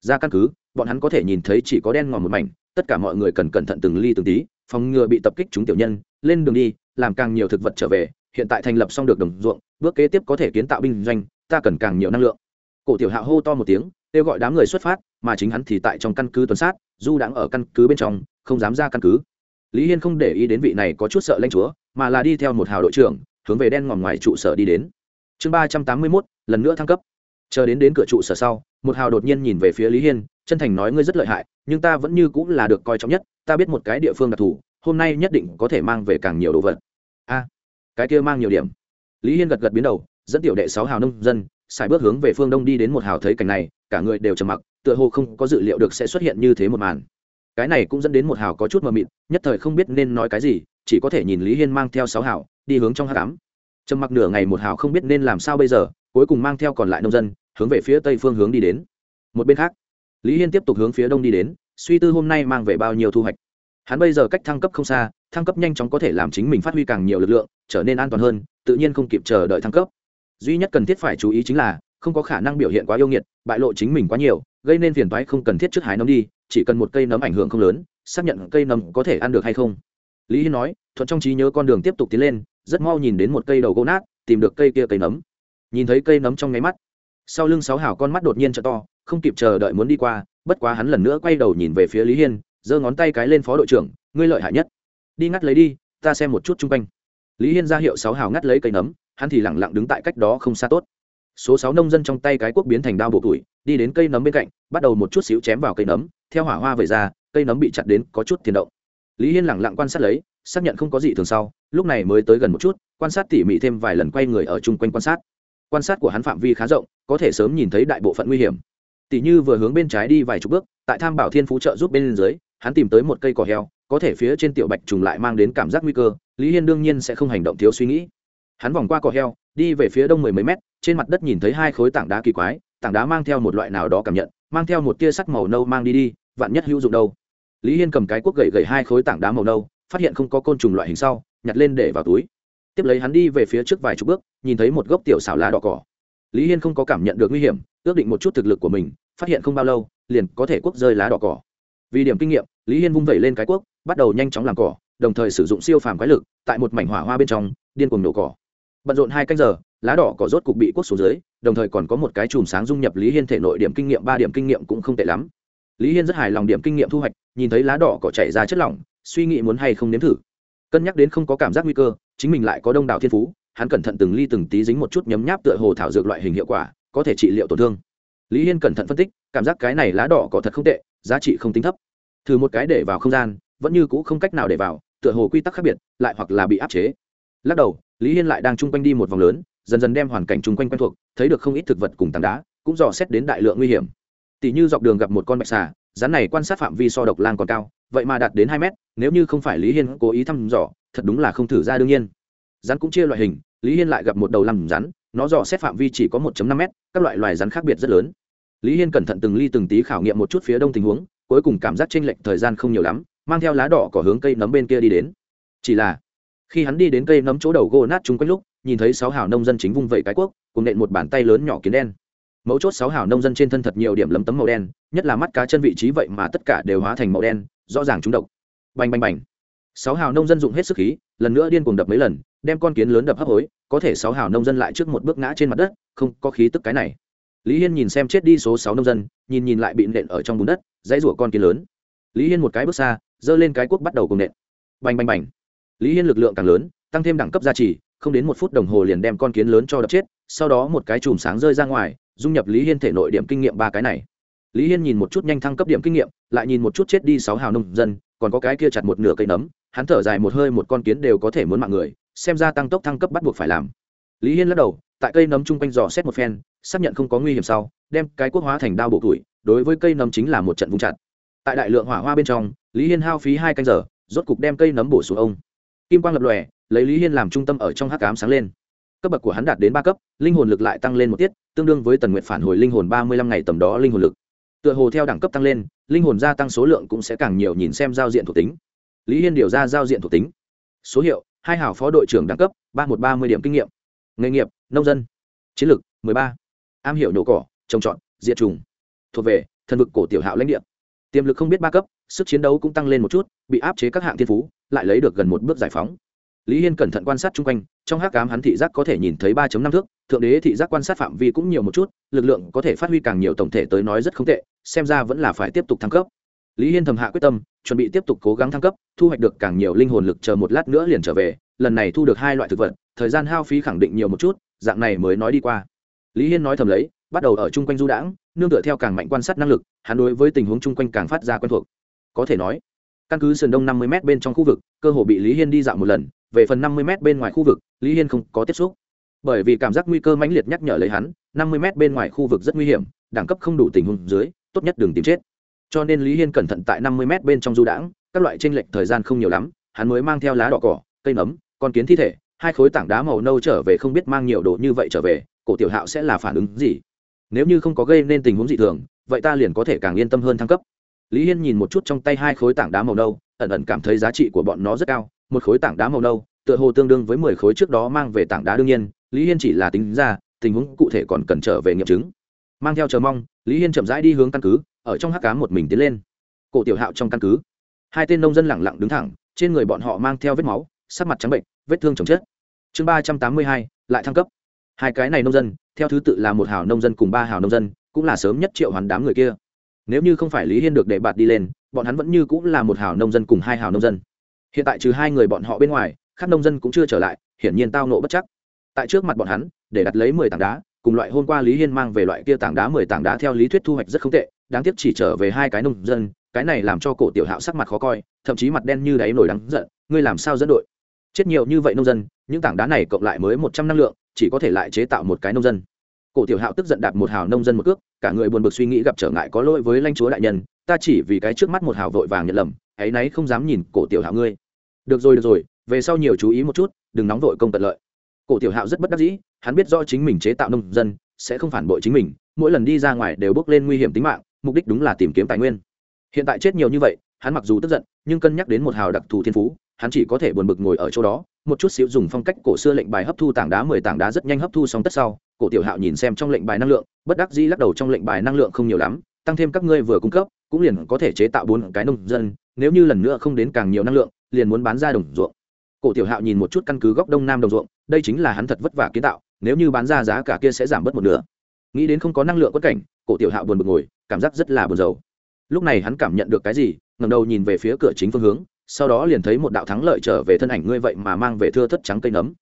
Ra căn cứ, bọn hắn có thể nhìn thấy chỉ có đen ngòm một mảnh, tất cả mọi người cần cẩn thận từng ly từng tí, phòng ngừa bị tập kích chúng tiểu nhân, lên đường đi, làm càng nhiều thực vật trở về, hiện tại thành lập xong được đồng ruộng, bước kế tiếp có thể kiến tạo binh doanh ta cần càng nhiều năng lượng. Cổ tiểu hạo hô to một tiếng, kêu gọi đám người xuất phát, mà chính hắn thì tại trong căn cứ tuần sát, du đang ở căn cứ bên trong, không dám ra căn cứ. Lý hiên không để ý đến vị này có chút sợ lanh chúa, mà là đi theo một hào đội trưởng, hướng về đen ngòm ngoài trụ sở đi đến. Chương ba trăm tám mươi mốt, lần nữa thăng cấp. Chờ đến đến cửa trụ sở sau, một hào đột nhiên nhìn về phía lý hiên, chân thành nói ngươi rất lợi hại, nhưng ta vẫn như cũng là được coi trọng nhất, ta biết một cái địa phương đặc thù, hôm nay nhất định có thể mang về càng nhiều đồ vật. A, cái kia mang nhiều điểm. Lý hiên gật gật biến đầu dẫn tiểu đệ sáu hào nông dân, xài bước hướng về phương đông đi đến một hào thấy cảnh này, cả người đều trầm mặc, tựa hồ không có dự liệu được sẽ xuất hiện như thế một màn. Cái này cũng dẫn đến một hào có chút mờ mịt, nhất thời không biết nên nói cái gì, chỉ có thể nhìn lý hiên mang theo sáu hào, đi hướng trong hát cám trầm mặc nửa ngày một hào không biết nên làm sao bây giờ, cuối cùng mang theo còn lại nông dân, hướng về phía tây phương hướng đi đến. Một bên khác, lý hiên tiếp tục hướng phía đông đi đến, suy tư hôm nay mang về bao nhiêu thu hoạch. Hắn bây giờ cách thăng cấp không xa, thăng cấp nhanh chóng có thể làm chính mình phát huy càng nhiều lực lượng, trở nên an toàn hơn, tự nhiên không kịp chờ đợi thăng cấp duy nhất cần thiết phải chú ý chính là, không có khả năng biểu hiện quá yêu nghiệt, bại lộ chính mình quá nhiều, gây nên phiền thoái không cần thiết trước hái nấm đi, chỉ cần một cây nấm ảnh hưởng không lớn, xác nhận cây nấm có thể ăn được hay không. Lý hiên nói, thuận trong trí nhớ con đường tiếp tục tiến lên, rất mau nhìn đến một cây đầu gỗ nát, tìm được cây kia cây nấm. Nhìn thấy cây nấm trong nháy mắt, sau lưng sáu hảo con mắt đột nhiên t to, không kịp chờ đợi muốn đi qua, bất quá hắn lần nữa quay đầu nhìn về phía lý hiên, giơ ngón tay cái lên phó đội trưởng, ngươi lợi hại nhất. Đi ngắt lấy đi, ta xem một chút chung quanh. Lý hiên ra hiệu sáu hào ngắt lấy cây nấm hắn thì lẳng lặng đứng tại cách đó không xa tốt. Số sáu nông dân trong tay cái cuốc biến thành đao bộ tuổi, đi đến cây nấm bên cạnh, bắt đầu một chút xíu chém vào cây nấm, theo hỏa hoa về ra, cây nấm bị chặt đến có chút thiền động. Lý hiên lẳng lặng quan sát lấy, xác nhận không có gì thường sau, lúc này mới tới gần một chút, quan sát tỉ mỉ thêm vài lần quay người ở chung quanh quan sát. Quan sát của hắn phạm vi khá rộng, có thể sớm nhìn thấy đại bộ phận nguy hiểm. Tỉ như vừa hướng bên trái đi vài chục bước, tại tham bảo thiên phú trợ giúp bên dưới, hắn tìm tới một cây cỏ heo, có thể phía trên tiểu bạch trùng lại mang đến cảm giác nguy cơ, lý hiên đương nhiên sẽ không hành động thiếu suy nghĩ hắn vòng qua cỏ heo, đi về phía đông mười mấy mét, trên mặt đất nhìn thấy hai khối tảng đá kỳ quái, tảng đá mang theo một loại nào đó cảm nhận, mang theo một tia sắc màu nâu mang đi đi, vạn nhất hữu dụng đâu. Lý hiên cầm cái cuốc gậy gậy hai khối tảng đá màu nâu, phát hiện không có côn trùng loại hình sau, nhặt lên để vào túi. Tiếp lấy hắn đi về phía trước vài chục bước, nhìn thấy một gốc tiểu xảo lá đỏ cỏ. Lý hiên không có cảm nhận được nguy hiểm, ước định một chút thực lực của mình, phát hiện không bao lâu, liền có thể cuốc rơi lá đỏ cỏ. Vì điểm kinh nghiệm, lý hiên vung vẩy lên cái cuốc, bắt đầu nhanh chóng làm cỏ, đồng thời sử dụng siêu phàm quái lực, tại một mảnh hỏa hoa bên trong, điên cuồng nổ cỏ bận rộn hai canh giờ, lá đỏ cỏ rốt cục bị quốc xuống dưới, đồng thời còn có một cái chùm sáng dung nhập lý hiên thể nội điểm kinh nghiệm, ba điểm kinh nghiệm cũng không tệ lắm. Lý hiên rất hài lòng điểm kinh nghiệm thu hoạch, nhìn thấy lá đỏ cỏ chảy ra chất lỏng, suy nghĩ muốn hay không nếm thử. Cân nhắc đến không có cảm giác nguy cơ, chính mình lại có đông đảo thiên phú, hắn cẩn thận từng ly từng tí dính một chút nhấm nháp tựa hồ thảo dược loại hình hiệu quả, có thể trị liệu tổn thương. Lý hiên cẩn thận phân tích, cảm giác cái này lá đỏ cỏ thật không tệ, giá trị không tính thấp. Thử một cái để vào không gian, vẫn như c ũ không cách nào để vào, tựa hồ quy tắc khác biệt, lại hoặc là bị áp chế lắc đầu, lý hiên lại đang chung quanh đi một vòng lớn, dần dần đem hoàn cảnh chung quanh quen thuộc, thấy được không ít thực vật cùng tảng đá, cũng dò xét đến đại lượng nguy hiểm. Tỷ như dọc đường gặp một con bạch xà, rắn này quan sát phạm vi so độc lang còn cao, vậy mà đạt đến hai mét, nếu như không phải lý hiên cố ý thăm dò, thật đúng là không thử ra đương nhiên. Rắn cũng chia loại hình, lý hiên lại gặp một đầu lăm rắn, nó dò xét phạm vi chỉ có một năm m các loại loài rắn khác biệt rất lớn. Lý hiên cẩn thận từng ly từng tí khảo nghiệm một chút phía đông tình huống, cuối cùng cảm giác chênh lệch thời gian không nhiều lắm, mang theo lá đỏ có hướng cây nấm bên kia đi đến. Chỉ là khi hắn đi đến cây nấm chỗ đầu gỗ nát chung quanh lúc, nhìn thấy sáu hào nông dân chính vung vẩy cái quốc cùng nện một bàn tay lớn nhỏ kiến đen. Mấu chốt sáu hào nông dân trên thân thật nhiều điểm lấm tấm màu đen, nhất là mắt cá chân vị trí vậy mà tất cả đều hóa thành màu đen, rõ ràng trúng độc. Bành bành bành. Sáu hào nông dân dùng hết sức khí, lần nữa điên cuồng đập mấy lần, đem con kiến lớn đập hấp hối, có thể sáu hào nông dân lại trước một bước ngã trên mặt đất, không có khí tức cái này. Lý hiên nhìn xem chết đi số sáu nông dân, nhìn nhìn lại bị nện ở trong bùn đất, dãy rủa con kiến lớn. Lý hiên một cái bước xa, giơ lên cái cuốc bắt đầu cùng nện. Bành bành bành lý hiên lực lượng càng lớn, tăng thêm đẳng cấp gia trì, không đến một phút đồng hồ liền đem con kiến lớn cho đập chết, sau đó một cái chùm sáng rơi ra ngoài, dung nhập lý hiên thể nội điểm kinh nghiệm ba cái này. Lý hiên nhìn một chút nhanh thăng cấp điểm kinh nghiệm, lại nhìn một chút chết đi sáu hào nông dân, còn có cái kia chặt một nửa cây nấm, hắn thở dài một hơi một con kiến đều có thể muốn mạng người, xem ra tăng tốc thăng cấp bắt buộc phải làm. Lý hiên lắc đầu, tại cây nấm chung quanh dò xét một phen, xác nhận không có nguy hiểm sau, đem cái quốc hóa thành đao bộ tuổi, đối với cây nấm chính là một trận vung chặt. Tại đại lượng hỏa hoa bên trong, lý hiên hao phí hai canh giờ, rốt cục đem cây nấm bổ xuống ông kim quang lập lòe, lấy lý hiên làm trung tâm ở trong hắc ám sáng lên. Cấp bậc của hắn đạt đến ba cấp, linh hồn lực lại tăng lên một tiết, tương đương với tần nguyện phản hồi linh hồn ba mươi lăm ngày tầm đó linh hồn lực. Tựa hồ theo đẳng cấp tăng lên, linh hồn gia tăng số lượng cũng sẽ càng nhiều nhìn xem giao diện thuộc tính. Lý hiên điều ra giao diện thuộc tính. Số hiệu, hai hảo phó đội trưởng đẳng cấp, ba một ba mươi điểm kinh nghiệm. Nghề nghiệp, nông dân. Chiến lược, mười ba. Am hiểu nhổ cỏ, trồng trọt, diệt trùng. Thuộc về, thần vực cổ tiểu hạo lãnh địa. Tiềm lực không biết ba cấp sức chiến đấu cũng tăng lên một chút, bị áp chế các hạng thiên phú, lại lấy được gần một bước giải phóng. Lý hiên cẩn thận quan sát chung quanh, trong hát cám hắn thị giác có thể nhìn thấy ba năm thước, thượng đế thị giác quan sát phạm vi cũng nhiều một chút, lực lượng có thể phát huy càng nhiều tổng thể tới nói rất không tệ, xem ra vẫn là phải tiếp tục thăng cấp. Lý hiên thầm hạ quyết tâm, chuẩn bị tiếp tục cố gắng thăng cấp, thu hoạch được càng nhiều linh hồn lực chờ một lát nữa liền trở về, lần này thu được hai loại thực vật, thời gian hao phí khẳng định nhiều một chút, dạng này mới nói đi qua. Lý hiên nói thầm lấy, bắt đầu ở chung quanh du đãng, nương tựa theo càng mạnh quan sát năng lực, hắn đối với tình huống chung quanh càng phát ra quen thuộc có thể nói, căn cứ sườn đông năm mươi m bên trong khu vực, cơ hồ bị lý hiên đi dạo một lần, về phần năm mươi m bên ngoài khu vực, lý hiên không có tiếp xúc. Bởi vì cảm giác nguy cơ mãnh liệt nhắc nhở lấy hắn, năm mươi m bên ngoài khu vực rất nguy hiểm, đẳng cấp không đủ tình huống dưới, tốt nhất đừng tìm chết. Cho nên lý hiên cẩn thận tại năm mươi m bên trong du đãng, các loại tranh lệch thời gian không nhiều lắm, hắn mới mang theo lá đỏ cỏ, cây nấm, con kiến thi thể, hai khối tảng đá màu nâu trở về không biết mang nhiều đồ như vậy trở về, cổ tiểu hạo sẽ là phản ứng gì? Nếu như không có gây nên tình huống dị thường, vậy ta liền có thể càng yên tâm hơn thăng cấp lý hiên nhìn một chút trong tay hai khối tảng đá màu nâu, ẩn ẩn cảm thấy giá trị của bọn nó rất cao. Một khối tảng đá màu nâu, tựa hồ tương đương với mười khối trước đó mang về tảng đá đương nhiên. Lý hiên chỉ là tính ra, tình huống cụ thể còn cần trở về nghiệm chứng. Mang theo chờ mong, lý hiên chậm rãi đi hướng căn cứ, ở trong hắc cá một mình tiến lên. Cổ tiểu hạo trong căn cứ. Hai tên nông dân lẳng lặng đứng thẳng, trên người bọn họ mang theo vết máu, sắc mặt trắng bệnh, vết thương chồng chết chương ba trăm tám mươi hai, lại thăng cấp. Hai cái này nông dân, theo thứ tự là một hào nông dân cùng ba hào nông dân, cũng là sớm nhất triệu hoàn đám người kia nếu như không phải lý hiên được để bạt đi lên, bọn hắn vẫn như cũng là một hào nông dân cùng hai hào nông dân. Hiện tại trừ hai người bọn họ bên ngoài các nông dân cũng chưa trở lại, hiển nhiên tao nộ bất chắc. Tại trước mặt bọn hắn, để đặt lấy mười tảng đá, cùng loại hôm qua lý hiên mang về loại kia tảng đá mười tảng đá theo lý thuyết thu hoạch rất không tệ, đáng tiếc chỉ trở về hai cái nông dân, cái này làm cho cổ tiểu hạo sắc mặt khó coi, thậm chí mặt đen như đáy nổi đắng giận, ngươi làm sao dẫn đội? Chết nhiều như vậy nông dân, những tảng đá này cộng lại mới một trăm năng lượng, chỉ có thể lại chế tạo một cái nông dân cổ tiểu hạo tức giận đạp một hào nông dân một cước, cả người buồn bực suy nghĩ gặp trở ngại có lỗi với lãnh chúa đại nhân, ta chỉ vì cái trước mắt một hào vội vàng nhận lầm, ấy nấy không dám nhìn cổ tiểu hạo ngươi. Được rồi được rồi, về sau nhiều chú ý một chút, đừng nóng vội công tận lợi. Cổ tiểu hạo rất bất đắc dĩ, hắn biết do chính mình chế tạo nông dân, sẽ không phản bội chính mình, mỗi lần đi ra ngoài đều bước lên nguy hiểm tính mạng, mục đích đúng là tìm kiếm tài nguyên. Hiện tại chết nhiều như vậy, hắn mặc dù tức giận, nhưng cân nhắc đến một hào đặc thù thiên phú, hắn chỉ có thể buồn bực ngồi ở chỗ đó một chút xíu dùng phong cách cổ xưa lệnh bài hấp thu tảng đá mười tảng đá rất nhanh hấp thu xong tất sau, cổ tiểu hạo nhìn xem trong lệnh bài năng lượng, bất đắc dĩ lắc đầu trong lệnh bài năng lượng không nhiều lắm, tăng thêm các ngươi vừa cung cấp, cũng liền có thể chế tạo bốn cái nông dân, nếu như lần nữa không đến càng nhiều năng lượng, liền muốn bán ra đồng ruộng. Cổ tiểu hạo nhìn một chút căn cứ góc đông nam đồng ruộng, đây chính là hắn thật vất vả kiến tạo, nếu như bán ra giá cả kia sẽ giảm bớt một nửa. Nghĩ đến không có năng lượng quất cảnh, cổ tiểu hạo buồn bực ngồi, cảm giác rất là buồn rầu. Lúc này hắn cảm nhận được cái gì, ngẩng đầu nhìn về phía cửa chính phương hướng sau đó liền thấy một đạo thắng lợi trở về thân ảnh ngươi vậy mà mang về thưa thất trắng cây nấm.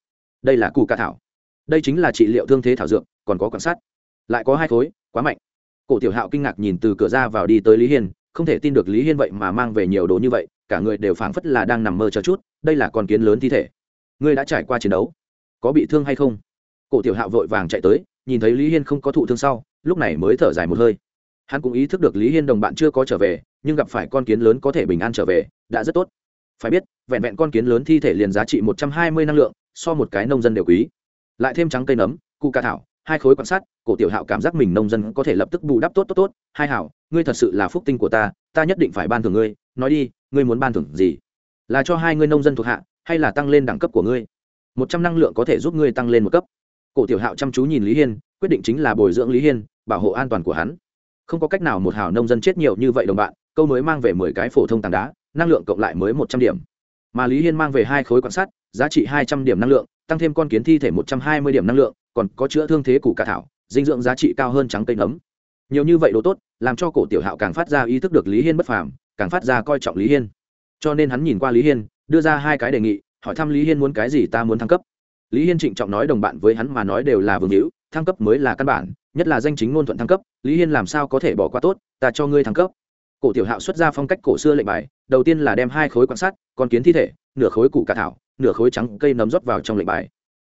Đây là cù ca thảo. Đây chính là trị liệu thương thế thảo dược, còn có quan sát. Lại có hai khối, quá mạnh. Cổ tiểu hạo kinh ngạc nhìn từ cửa ra vào đi tới lý hiên, không thể tin được lý hiên vậy mà mang về nhiều đồ như vậy, cả người đều phảng phất là đang nằm mơ chờ chút, đây là con kiến lớn thi thể. Ngươi đã trải qua chiến đấu, có bị thương hay không? Cổ tiểu hạo vội vàng chạy tới, nhìn thấy lý hiên không có thụ thương sau, lúc này mới thở dài một hơi. Hắn cũng ý thức được lý hiên đồng bạn chưa có trở về nhưng gặp phải con kiến lớn có thể bình an trở về, đã rất tốt. Phải biết, vẹn vẹn con kiến lớn thi thể liền giá trị một trăm hai mươi năng lượng, so một cái nông dân đều quý. Lại thêm trắng cây nấm cu ca thảo, hai khối quan sát, cổ tiểu hạo cảm giác mình nông dân có thể lập tức bù đắp tốt tốt tốt. Hai hảo, ngươi thật sự là phúc tinh của ta ta nhất định phải ban thưởng ngươi. Nói đi, ngươi muốn ban thưởng gì? Là cho hai ngươi nông dân thuộc hạ, hay là tăng lên đẳng cấp của ngươi? Một trăm năng lượng có thể giúp ngươi tăng lên một cấp. Cổ tiểu hạo chăm chú nhìn lý hiên, quyết định chính là bồi dưỡng lý hiên, bảo hộ an toàn của hắn. Không có cách nào một hảo nông dân chết nhiều như vậy đồng bạn câu mới mang về mười cái phổ thông tảng đá, năng lượng cộng lại mới một trăm điểm. Mà lý hiên mang về hai khối quan sát, giá trị hai trăm điểm năng lượng, tăng thêm con kiến thi thể một trăm hai mươi điểm năng lượng, còn có chữa thương thế củ cà thảo, dinh dưỡng giá trị cao hơn trắng cây nấm. Nhiều như vậy đồ tốt, làm cho cổ tiểu hạo càng phát ra ý thức được lý hiên bất phàm, càng phát ra coi trọng lý hiên. Cho nên hắn nhìn qua lý hiên, đưa ra hai cái đề nghị, hỏi thăm lý hiên muốn cái gì ta muốn thăng cấp. Lý hiên trịnh trọng nói đồng bạn với hắn mà nói đều là vương hữu, thăng cấp mới là căn bản, nhất là danh chính ngôn thuận thăng cấp, lý hiên làm sao có thể bỏ qua tốt, ta cho ngươi thăng cấp cổ tiểu hạo xuất ra phong cách cổ xưa lệnh bài, đầu tiên là đem hai khối quan sát, con kiến thi thể, nửa khối củ cà thảo, nửa khối trắng cây nấm rót vào trong lệnh bài.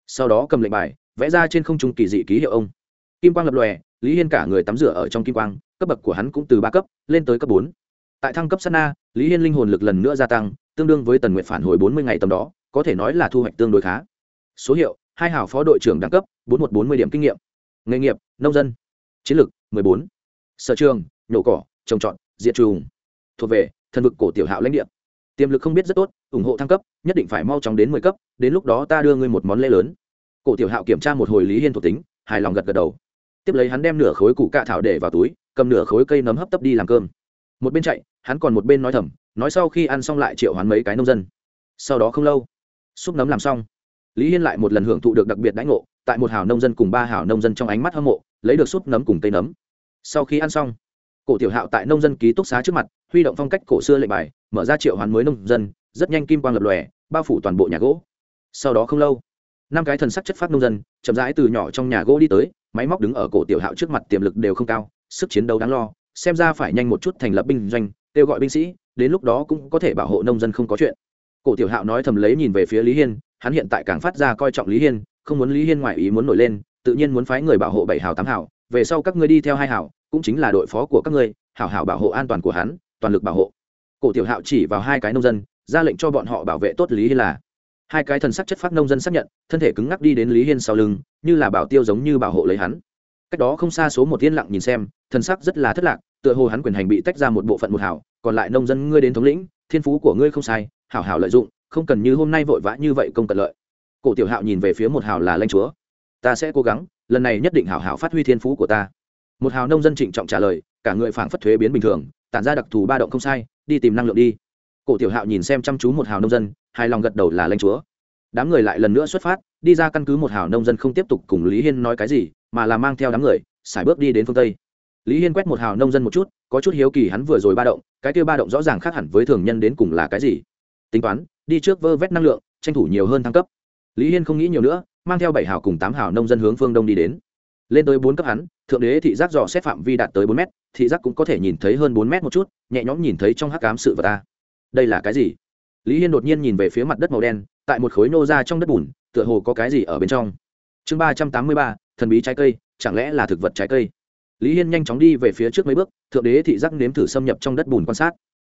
Sau đó cầm lệnh bài, vẽ ra trên không trung kỳ dị ký hiệu ông. Kim quang lập lòe, lý hiên cả người tắm rửa ở trong kim quang, cấp bậc của hắn cũng từ ba cấp, lên tới cấp bốn. Tại thăng cấp sana lý hiên linh hồn lực lần nữa gia tăng, tương đương với tần nguyện phản hồi bốn mươi ngày tầm đó, có thể nói là thu hoạch tương đối khá. Số hiệu, hai hảo phó đội trưởng đẳng cấp, bốn một bốn mươi điểm kinh nghiệm. Nghề nghiệp, nông dân. Chiến lược, mười bốn. Sở trường, nhổ cỏ, trồng trọt diệt trùng, thuộc về thần vực cổ tiểu hạo lãnh địa. Tiềm lực không biết rất tốt, ủng hộ thăng cấp, nhất định phải mau chóng đến mười cấp, đến lúc đó ta đưa ngươi một món lễ lớn. Cổ tiểu hạo kiểm tra một hồi lý hiên thuộc tính, hài lòng gật gật đầu. Tiếp lấy hắn đem nửa khối củ cạ thảo để vào túi, cầm nửa khối cây nấm hấp tấp đi làm cơm. Một bên chạy, hắn còn một bên nói thầm, nói sau khi ăn xong lại triệu hoán mấy cái nông dân. Sau đó không lâu xúc nấm làm xong. Lý hiên lại một lần hưởng thụ được đặc biệt đãi ngộ, tại một hào nông dân cùng ba hào nông dân trong ánh mắt hâm mộ, lấy được xúc nấm cùng cây nấm. Sau khi ăn xong cổ tiểu hạo tại nông dân ký túc xá trước mặt, huy động phong cách cổ xưa lệnh bài, mở ra triệu hoán mới nông dân, rất nhanh kim quang lập lòe, bao phủ toàn bộ nhà gỗ. Sau đó không lâu, năm cái thần sắc chất phát nông dân, chậm rãi từ nhỏ trong nhà gỗ đi tới, máy móc đứng ở cổ tiểu hạo trước mặt tiềm lực đều không cao, sức chiến đấu đáng lo, xem ra phải nhanh một chút thành lập binh doanh, kêu gọi binh sĩ, đến lúc đó cũng có thể bảo hộ nông dân không có chuyện. Cổ tiểu hạo nói thầm lấy nhìn về phía lý hiên, hắn hiện tại càng phát ra coi trọng lý hiên, không muốn lý hiên ngoại ý muốn nổi lên, tự nhiên muốn phái người bảo hộ bảy hào tám hào, về sau các ngươi đi theo hai hào cũng chính là đội phó của các ngươi, hảo hảo bảo hộ an toàn của hắn, toàn lực bảo hộ. Cổ tiểu hạo chỉ vào hai cái nông dân, ra lệnh cho bọn họ bảo vệ tốt lý hiên là. Hai cái thần sắc chất phát nông dân xác nhận, thân thể cứng ngắc đi đến lý hiên sau lưng, như là bảo tiêu giống như bảo hộ lấy hắn. Cách đó không xa số một yên lặng nhìn xem, thần sắc rất là thất lạc, tựa hồ hắn quyền hành bị tách ra một bộ phận một hảo, còn lại nông dân ngươi đến thống lĩnh, thiên phú của ngươi không sai, hảo hảo lợi dụng, không cần như hôm nay vội vã như vậy công cận lợi. Cổ tiểu hạo nhìn về phía một hảo là lanh chúa. Ta sẽ cố gắng, lần này nhất định hảo hảo phát huy thiên phú của ta một hào nông dân trịnh trọng trả lời, cả người phảng phất thuế biến bình thường, tản ra đặc thù ba động không sai, đi tìm năng lượng đi. Cổ tiểu hạo nhìn xem chăm chú một hào nông dân, hài lòng gật đầu là lãnh chúa. Đám người lại lần nữa xuất phát, đi ra căn cứ một hào nông dân không tiếp tục cùng lý hiên nói cái gì, mà là mang theo đám người, xài bước đi đến phương tây. Lý hiên quét một hào nông dân một chút, có chút hiếu kỳ hắn vừa rồi ba động, cái kia ba động rõ ràng khác hẳn với thường nhân đến cùng là cái gì. Tính toán, đi trước vơ vét năng lượng, tranh thủ nhiều hơn thăng cấp. Lý hiên không nghĩ nhiều nữa, mang theo bảy hào cùng tám hào nông dân hướng phương đông đi đến. Lên tới bốn cấp hắn thượng đế thị giác dò xét phạm vi đạt tới bốn mét, thị giác cũng có thể nhìn thấy hơn bốn mét một chút, nhẹ nhõm nhìn thấy trong hắc cám sự vật ta. Đây là cái gì? Lý hiên đột nhiên nhìn về phía mặt đất màu đen, tại một khối nô ra trong đất bùn, tựa hồ có cái gì ở bên trong. Chương ba trăm tám mươi ba, thần bí trái cây, chẳng lẽ là thực vật trái cây? Lý hiên nhanh chóng đi về phía trước mấy bước, thượng đế thị giác nếm thử xâm nhập trong đất bùn quan sát.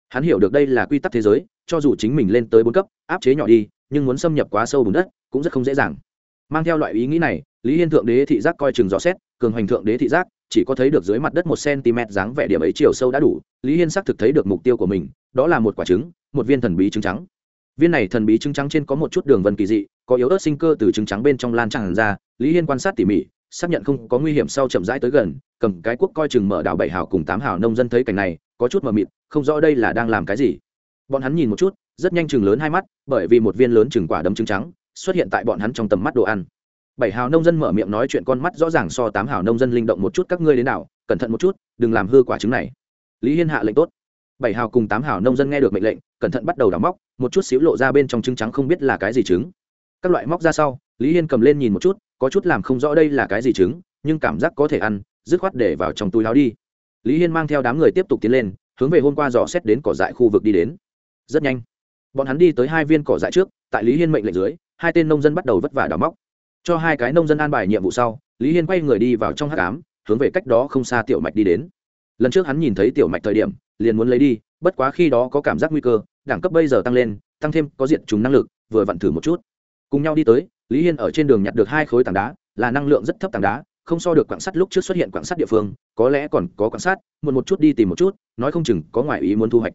Hắn hiểu được đây là quy tắc thế giới, cho dù chính mình lên tới bốn cấp, áp chế nhỏ đi, nhưng muốn xâm nhập quá sâu bùn đất, cũng rất không dễ dàng mang theo loại ý nghĩ này, lý hiên thượng đế thị giác coi chừng rõ xét, cường hoành thượng đế thị giác, chỉ có thấy được dưới mặt đất một cm dáng vẻ điểm ấy chiều sâu đã đủ, lý hiên xác thực thấy được mục tiêu của mình, đó là một quả trứng, một viên thần bí trứng trắng. Viên này thần bí trứng trắng trên có một chút đường vân kỳ dị, có yếu ớt sinh cơ từ trứng trắng bên trong lan tràn ra, lý hiên quan sát tỉ mỉ, xác nhận không có nguy hiểm sau chậm rãi tới gần, cầm cái quốc coi chừng mở đảo bảy hào cùng tám hào nông dân thấy cảnh này, có chút mờ mịt, không rõ đây là đang làm cái gì. Bọn hắn nhìn một chút, rất nhanh chừng lớn hai mắt, bởi vì một viên lớn chừng quả đấm trứng trắng xuất hiện tại bọn hắn trong tầm mắt đồ ăn. Bảy hào nông dân mở miệng nói chuyện con mắt rõ ràng so tám hào nông dân linh động một chút, các ngươi đến nào cẩn thận một chút, đừng làm hư quả trứng này. Lý hiên hạ lệnh tốt. Bảy hào cùng tám hào nông dân nghe được mệnh lệnh, cẩn thận bắt đầu đào móc, một chút xíu lộ ra bên trong trứng trắng không biết là cái gì trứng. Các loại móc ra sau, lý hiên cầm lên nhìn một chút, có chút làm không rõ đây là cái gì trứng, nhưng cảm giác có thể ăn, dứt khoát để vào trong túi áo đi. Lý hiên mang theo đám người tiếp tục tiến lên, hướng về hôm qua dò xét đến cỏ dại khu vực đi đến. Rất nhanh. Bọn hắn đi tới hai viên cỏ dại trước, tại lý hiên mệnh lệnh dưới hai tên nông dân bắt đầu vất vả đào móc. Cho hai cái nông dân an bài nhiệm vụ sau, lý hiên quay người đi vào trong hát cám hướng về cách đó không xa tiểu mạch đi đến. Lần trước hắn nhìn thấy tiểu mạch thời điểm, liền muốn lấy đi, bất quá khi đó có cảm giác nguy cơ, đẳng cấp bây giờ tăng lên, tăng thêm có diện chúng năng lực, vừa vặn thử một chút. Cùng nhau đi tới, lý hiên ở trên đường nhặt được hai khối tảng đá, là năng lượng rất thấp tảng đá, không so được quảng sắt lúc trước xuất hiện quảng sắt địa phương, có lẽ còn có quảng sắt một một chút đi tìm một chút, nói không chừng có ngoại ý muốn thu hoạch.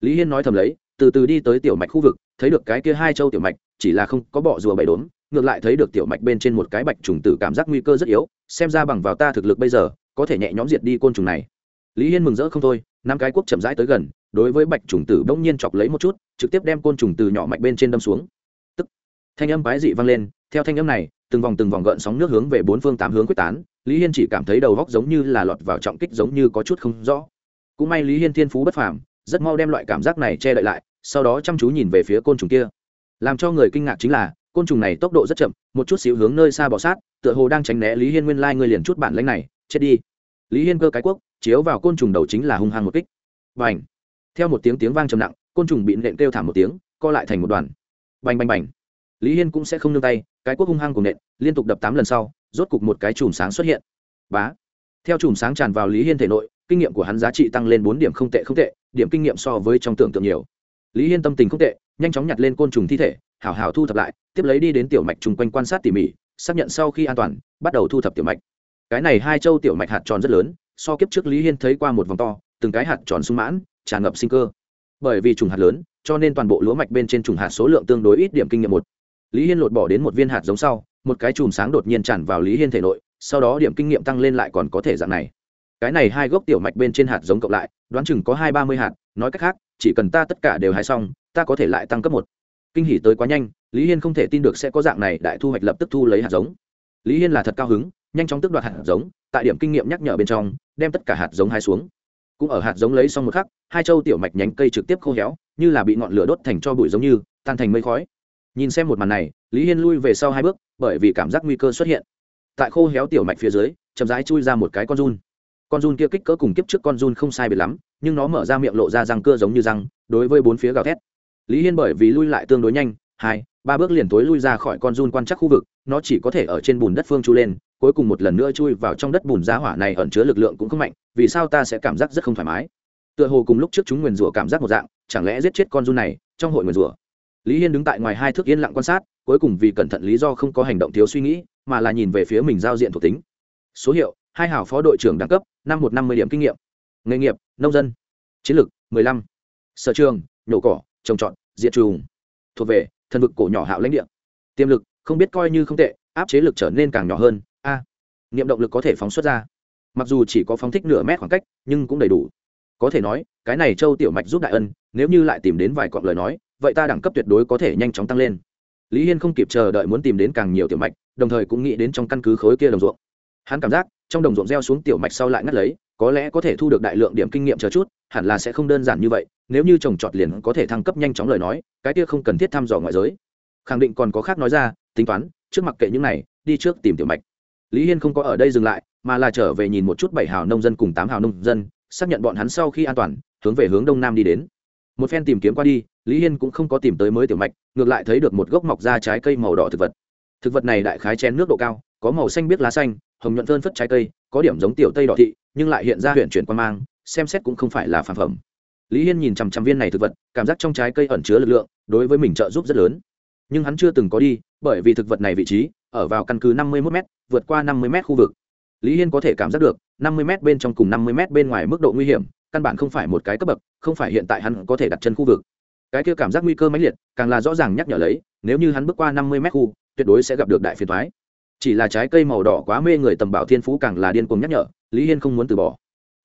Lý hiên nói thầm lấy từ từ đi tới tiểu mạch khu vực, thấy được cái kia hai châu tiểu mạch, chỉ là không có bọ rùa bảy đốn ngược lại thấy được tiểu mạch bên trên một cái bạch trùng tử cảm giác nguy cơ rất yếu, xem ra bằng vào ta thực lực bây giờ, có thể nhẹ nhõm diệt đi côn trùng này. Lý hiên mừng rỡ không thôi, năm cái quốc chậm rãi tới gần, đối với bạch trùng tử bỗng nhiên chọc lấy một chút, trực tiếp đem côn trùng từ nhỏ mạch bên trên đâm xuống. Tức, thanh âm quái dị vang lên, theo thanh âm này, từng vòng từng vòng gợn sóng nước hướng về bốn phương tám hướng quyết tán, lý hiên chỉ cảm thấy đầu góc giống như là lọt vào trọng kích giống như có chút không rõ. Cũng may lý hiên thiên phú bất phàm, rất mau đem loại cảm giác này che đậy lại sau đó chăm chú nhìn về phía côn trùng kia. Làm cho người kinh ngạc chính là, côn trùng này tốc độ rất chậm, một chút xíu hướng nơi xa bỏ sát, tựa hồ đang tránh né lý hiên nguyên lai người liền chút bản lãnh này, chết đi. Lý hiên cơ cái quốc, chiếu vào côn trùng đầu chính là hung hăng một kích. Và theo một tiếng tiếng vang trầm nặng, côn trùng bị nện kêu thảm một tiếng, co lại thành một đoàn. Bành bành bành! Lý hiên cũng sẽ không nương tay, cái quốc hung hăng cùng nện, liên tục đập tám lần sau, rốt cục một cái chùm sáng xuất hiện. Bá! Theo chùm sáng tràn vào lý hiên thể nội, kinh nghiệm của hắn giá trị tăng lên bốn điểm không tệ không tệ, điểm kinh nghiệm so với trong tưởng tượng nhiều lý hiên tâm tình không tệ, nhanh chóng nhặt lên côn trùng thi thể, hảo hảo thu thập lại, tiếp lấy đi đến tiểu mạch chung quanh quan sát tỉ mỉ, xác nhận sau khi an toàn, bắt đầu thu thập tiểu mạch. Cái này hai châu tiểu mạch hạt tròn rất lớn, so kiếp trước lý hiên thấy qua một vòng to, từng cái hạt tròn sung mãn, tràn ngập sinh cơ. Bởi vì trùng hạt lớn, cho nên toàn bộ lúa mạch bên trên trùng hạt số lượng tương đối ít điểm kinh nghiệm một. Lý hiên lột bỏ đến một viên hạt giống sau, một cái chùm sáng đột nhiên tràn vào lý hiên thể nội, sau đó điểm kinh nghiệm tăng lên lại còn có thể dạng này. Cái này hai gốc tiểu mạch bên trên hạt giống cộng lại, đoán chừng có hai ba mươi hạt, nói cách khác chỉ cần ta tất cả đều hái xong, ta có thể lại tăng cấp một. Kinh hỉ tới quá nhanh, lý hiên không thể tin được sẽ có dạng này đại thu hoạch lập tức thu lấy hạt giống. Lý hiên là thật cao hứng, nhanh chóng tước đoạt hạt giống, tại điểm kinh nghiệm nhắc nhở bên trong, đem tất cả hạt giống hái xuống. Cũng ở hạt giống lấy xong một khắc, hai châu tiểu mạch nhánh cây trực tiếp khô héo, như là bị ngọn lửa đốt thành cho bụi giống như, tan thành mây khói. Nhìn xem một màn này, lý hiên lui về sau hai bước, bởi vì cảm giác nguy cơ xuất hiện. Tại khô héo tiểu mạch phía dưới, chậm rãi chui ra một cái con run. Con run kia kích cỡ cùng kiếp trước con run không sai biệt lắm nhưng nó mở ra miệng lộ ra răng cưa giống như răng, đối với bốn phía gào thét. Lý hiên bởi vì lui lại tương đối nhanh, hai, ba bước liền tối lui ra khỏi con run quan chắc khu vực, nó chỉ có thể ở trên bùn đất phương chu lên, cuối cùng một lần nữa chui vào trong đất bùn giá hỏa này ẩn chứa lực lượng cũng không mạnh, vì sao ta sẽ cảm giác rất không thoải mái? Tựa hồ cùng lúc trước chúng nguyền rủa cảm giác một dạng, chẳng lẽ giết chết con run này trong hội nguyền rủa? Lý hiên đứng tại ngoài hai thước yên lặng quan sát, cuối cùng vì cẩn thận lý do không có hành động thiếu suy nghĩ, mà là nhìn về phía mình giao diện thuộc tính. Số hiệu, hai hảo phó đội trưởng đẳng cấp, năm một năm mươi điểm kinh nghiệm. Nghề nghiệp nông dân. Chiến lược, mười lăm. Sở trường, nhổ cỏ, trồng trọt, diệt trùng. Thuộc về thần vực cổ nhỏ hạo lãnh địa. Tiềm lực, không biết coi như không tệ, áp chế lực trở nên càng nhỏ hơn. A. Niệm động lực có thể phóng xuất ra. Mặc dù chỉ có phóng thích nửa mét khoảng cách, nhưng cũng đầy đủ. Có thể nói, cái này châu tiểu mạch giúp đại ân, nếu như lại tìm đến vài cọng lời nói, vậy ta đẳng cấp tuyệt đối có thể nhanh chóng tăng lên. Lý hiên không kịp chờ đợi muốn tìm đến càng nhiều tiểu mạch, đồng thời cũng nghĩ đến trong căn cứ khối kia đồng ruộng. Hắn cảm giác, trong đồng ruộng gieo xuống tiểu mạch sau lại ngắt lấy có lẽ có thể thu được đại lượng điểm kinh nghiệm chờ chút, hẳn là sẽ không đơn giản như vậy, nếu như trồng trọt liền có thể thăng cấp nhanh chóng lời nói, cái kia không cần thiết thăm dò ngoại giới. Khẳng định còn có khác nói ra, tính toán, trước mặt kệ những này, đi trước tìm tiểu mạch. Lý hiên không có ở đây dừng lại, mà là trở về nhìn một chút bảy hào nông dân cùng tám hào nông dân, xác nhận bọn hắn sau khi an toàn, hướng về hướng đông nam đi đến. Một phen tìm kiếm qua đi, lý hiên cũng không có tìm tới mới tiểu mạch, ngược lại thấy được một gốc mọc ra trái cây màu đỏ thực vật. Thực vật này đại khái chén nước độ cao, có màu xanh biết lá xanh, hồng nhuận thơn phất trái cây có điểm giống tiểu tây đỏ thị, nhưng lại hiện ra huyện chuyển quan mang, xem xét cũng không phải là phản phẩm. Lý hiên nhìn chằm chằm viên này thực vật, cảm giác trong trái cây ẩn chứa lực lượng, đối với mình trợ giúp rất lớn. Nhưng hắn chưa từng có đi, bởi vì thực vật này vị trí, ở vào căn cứ năm mươi một m vượt qua năm mươi m khu vực. Lý hiên có thể cảm giác được, năm mươi m bên trong cùng năm mươi m bên ngoài mức độ nguy hiểm, căn bản không phải một cái cấp bậc, không phải hiện tại hắn có thể đặt chân khu vực. Cái kia cảm giác nguy cơ mãnh liệt, càng là rõ ràng nhắc nhở lấy, nếu như hắn bước qua năm mươi m khu, tuyệt đối sẽ gặp được đại phiền thoái chỉ là trái cây màu đỏ quá mê người tầm bảo thiên phú càng là điên cuồng nhắc nhở, lý hiên không muốn từ bỏ.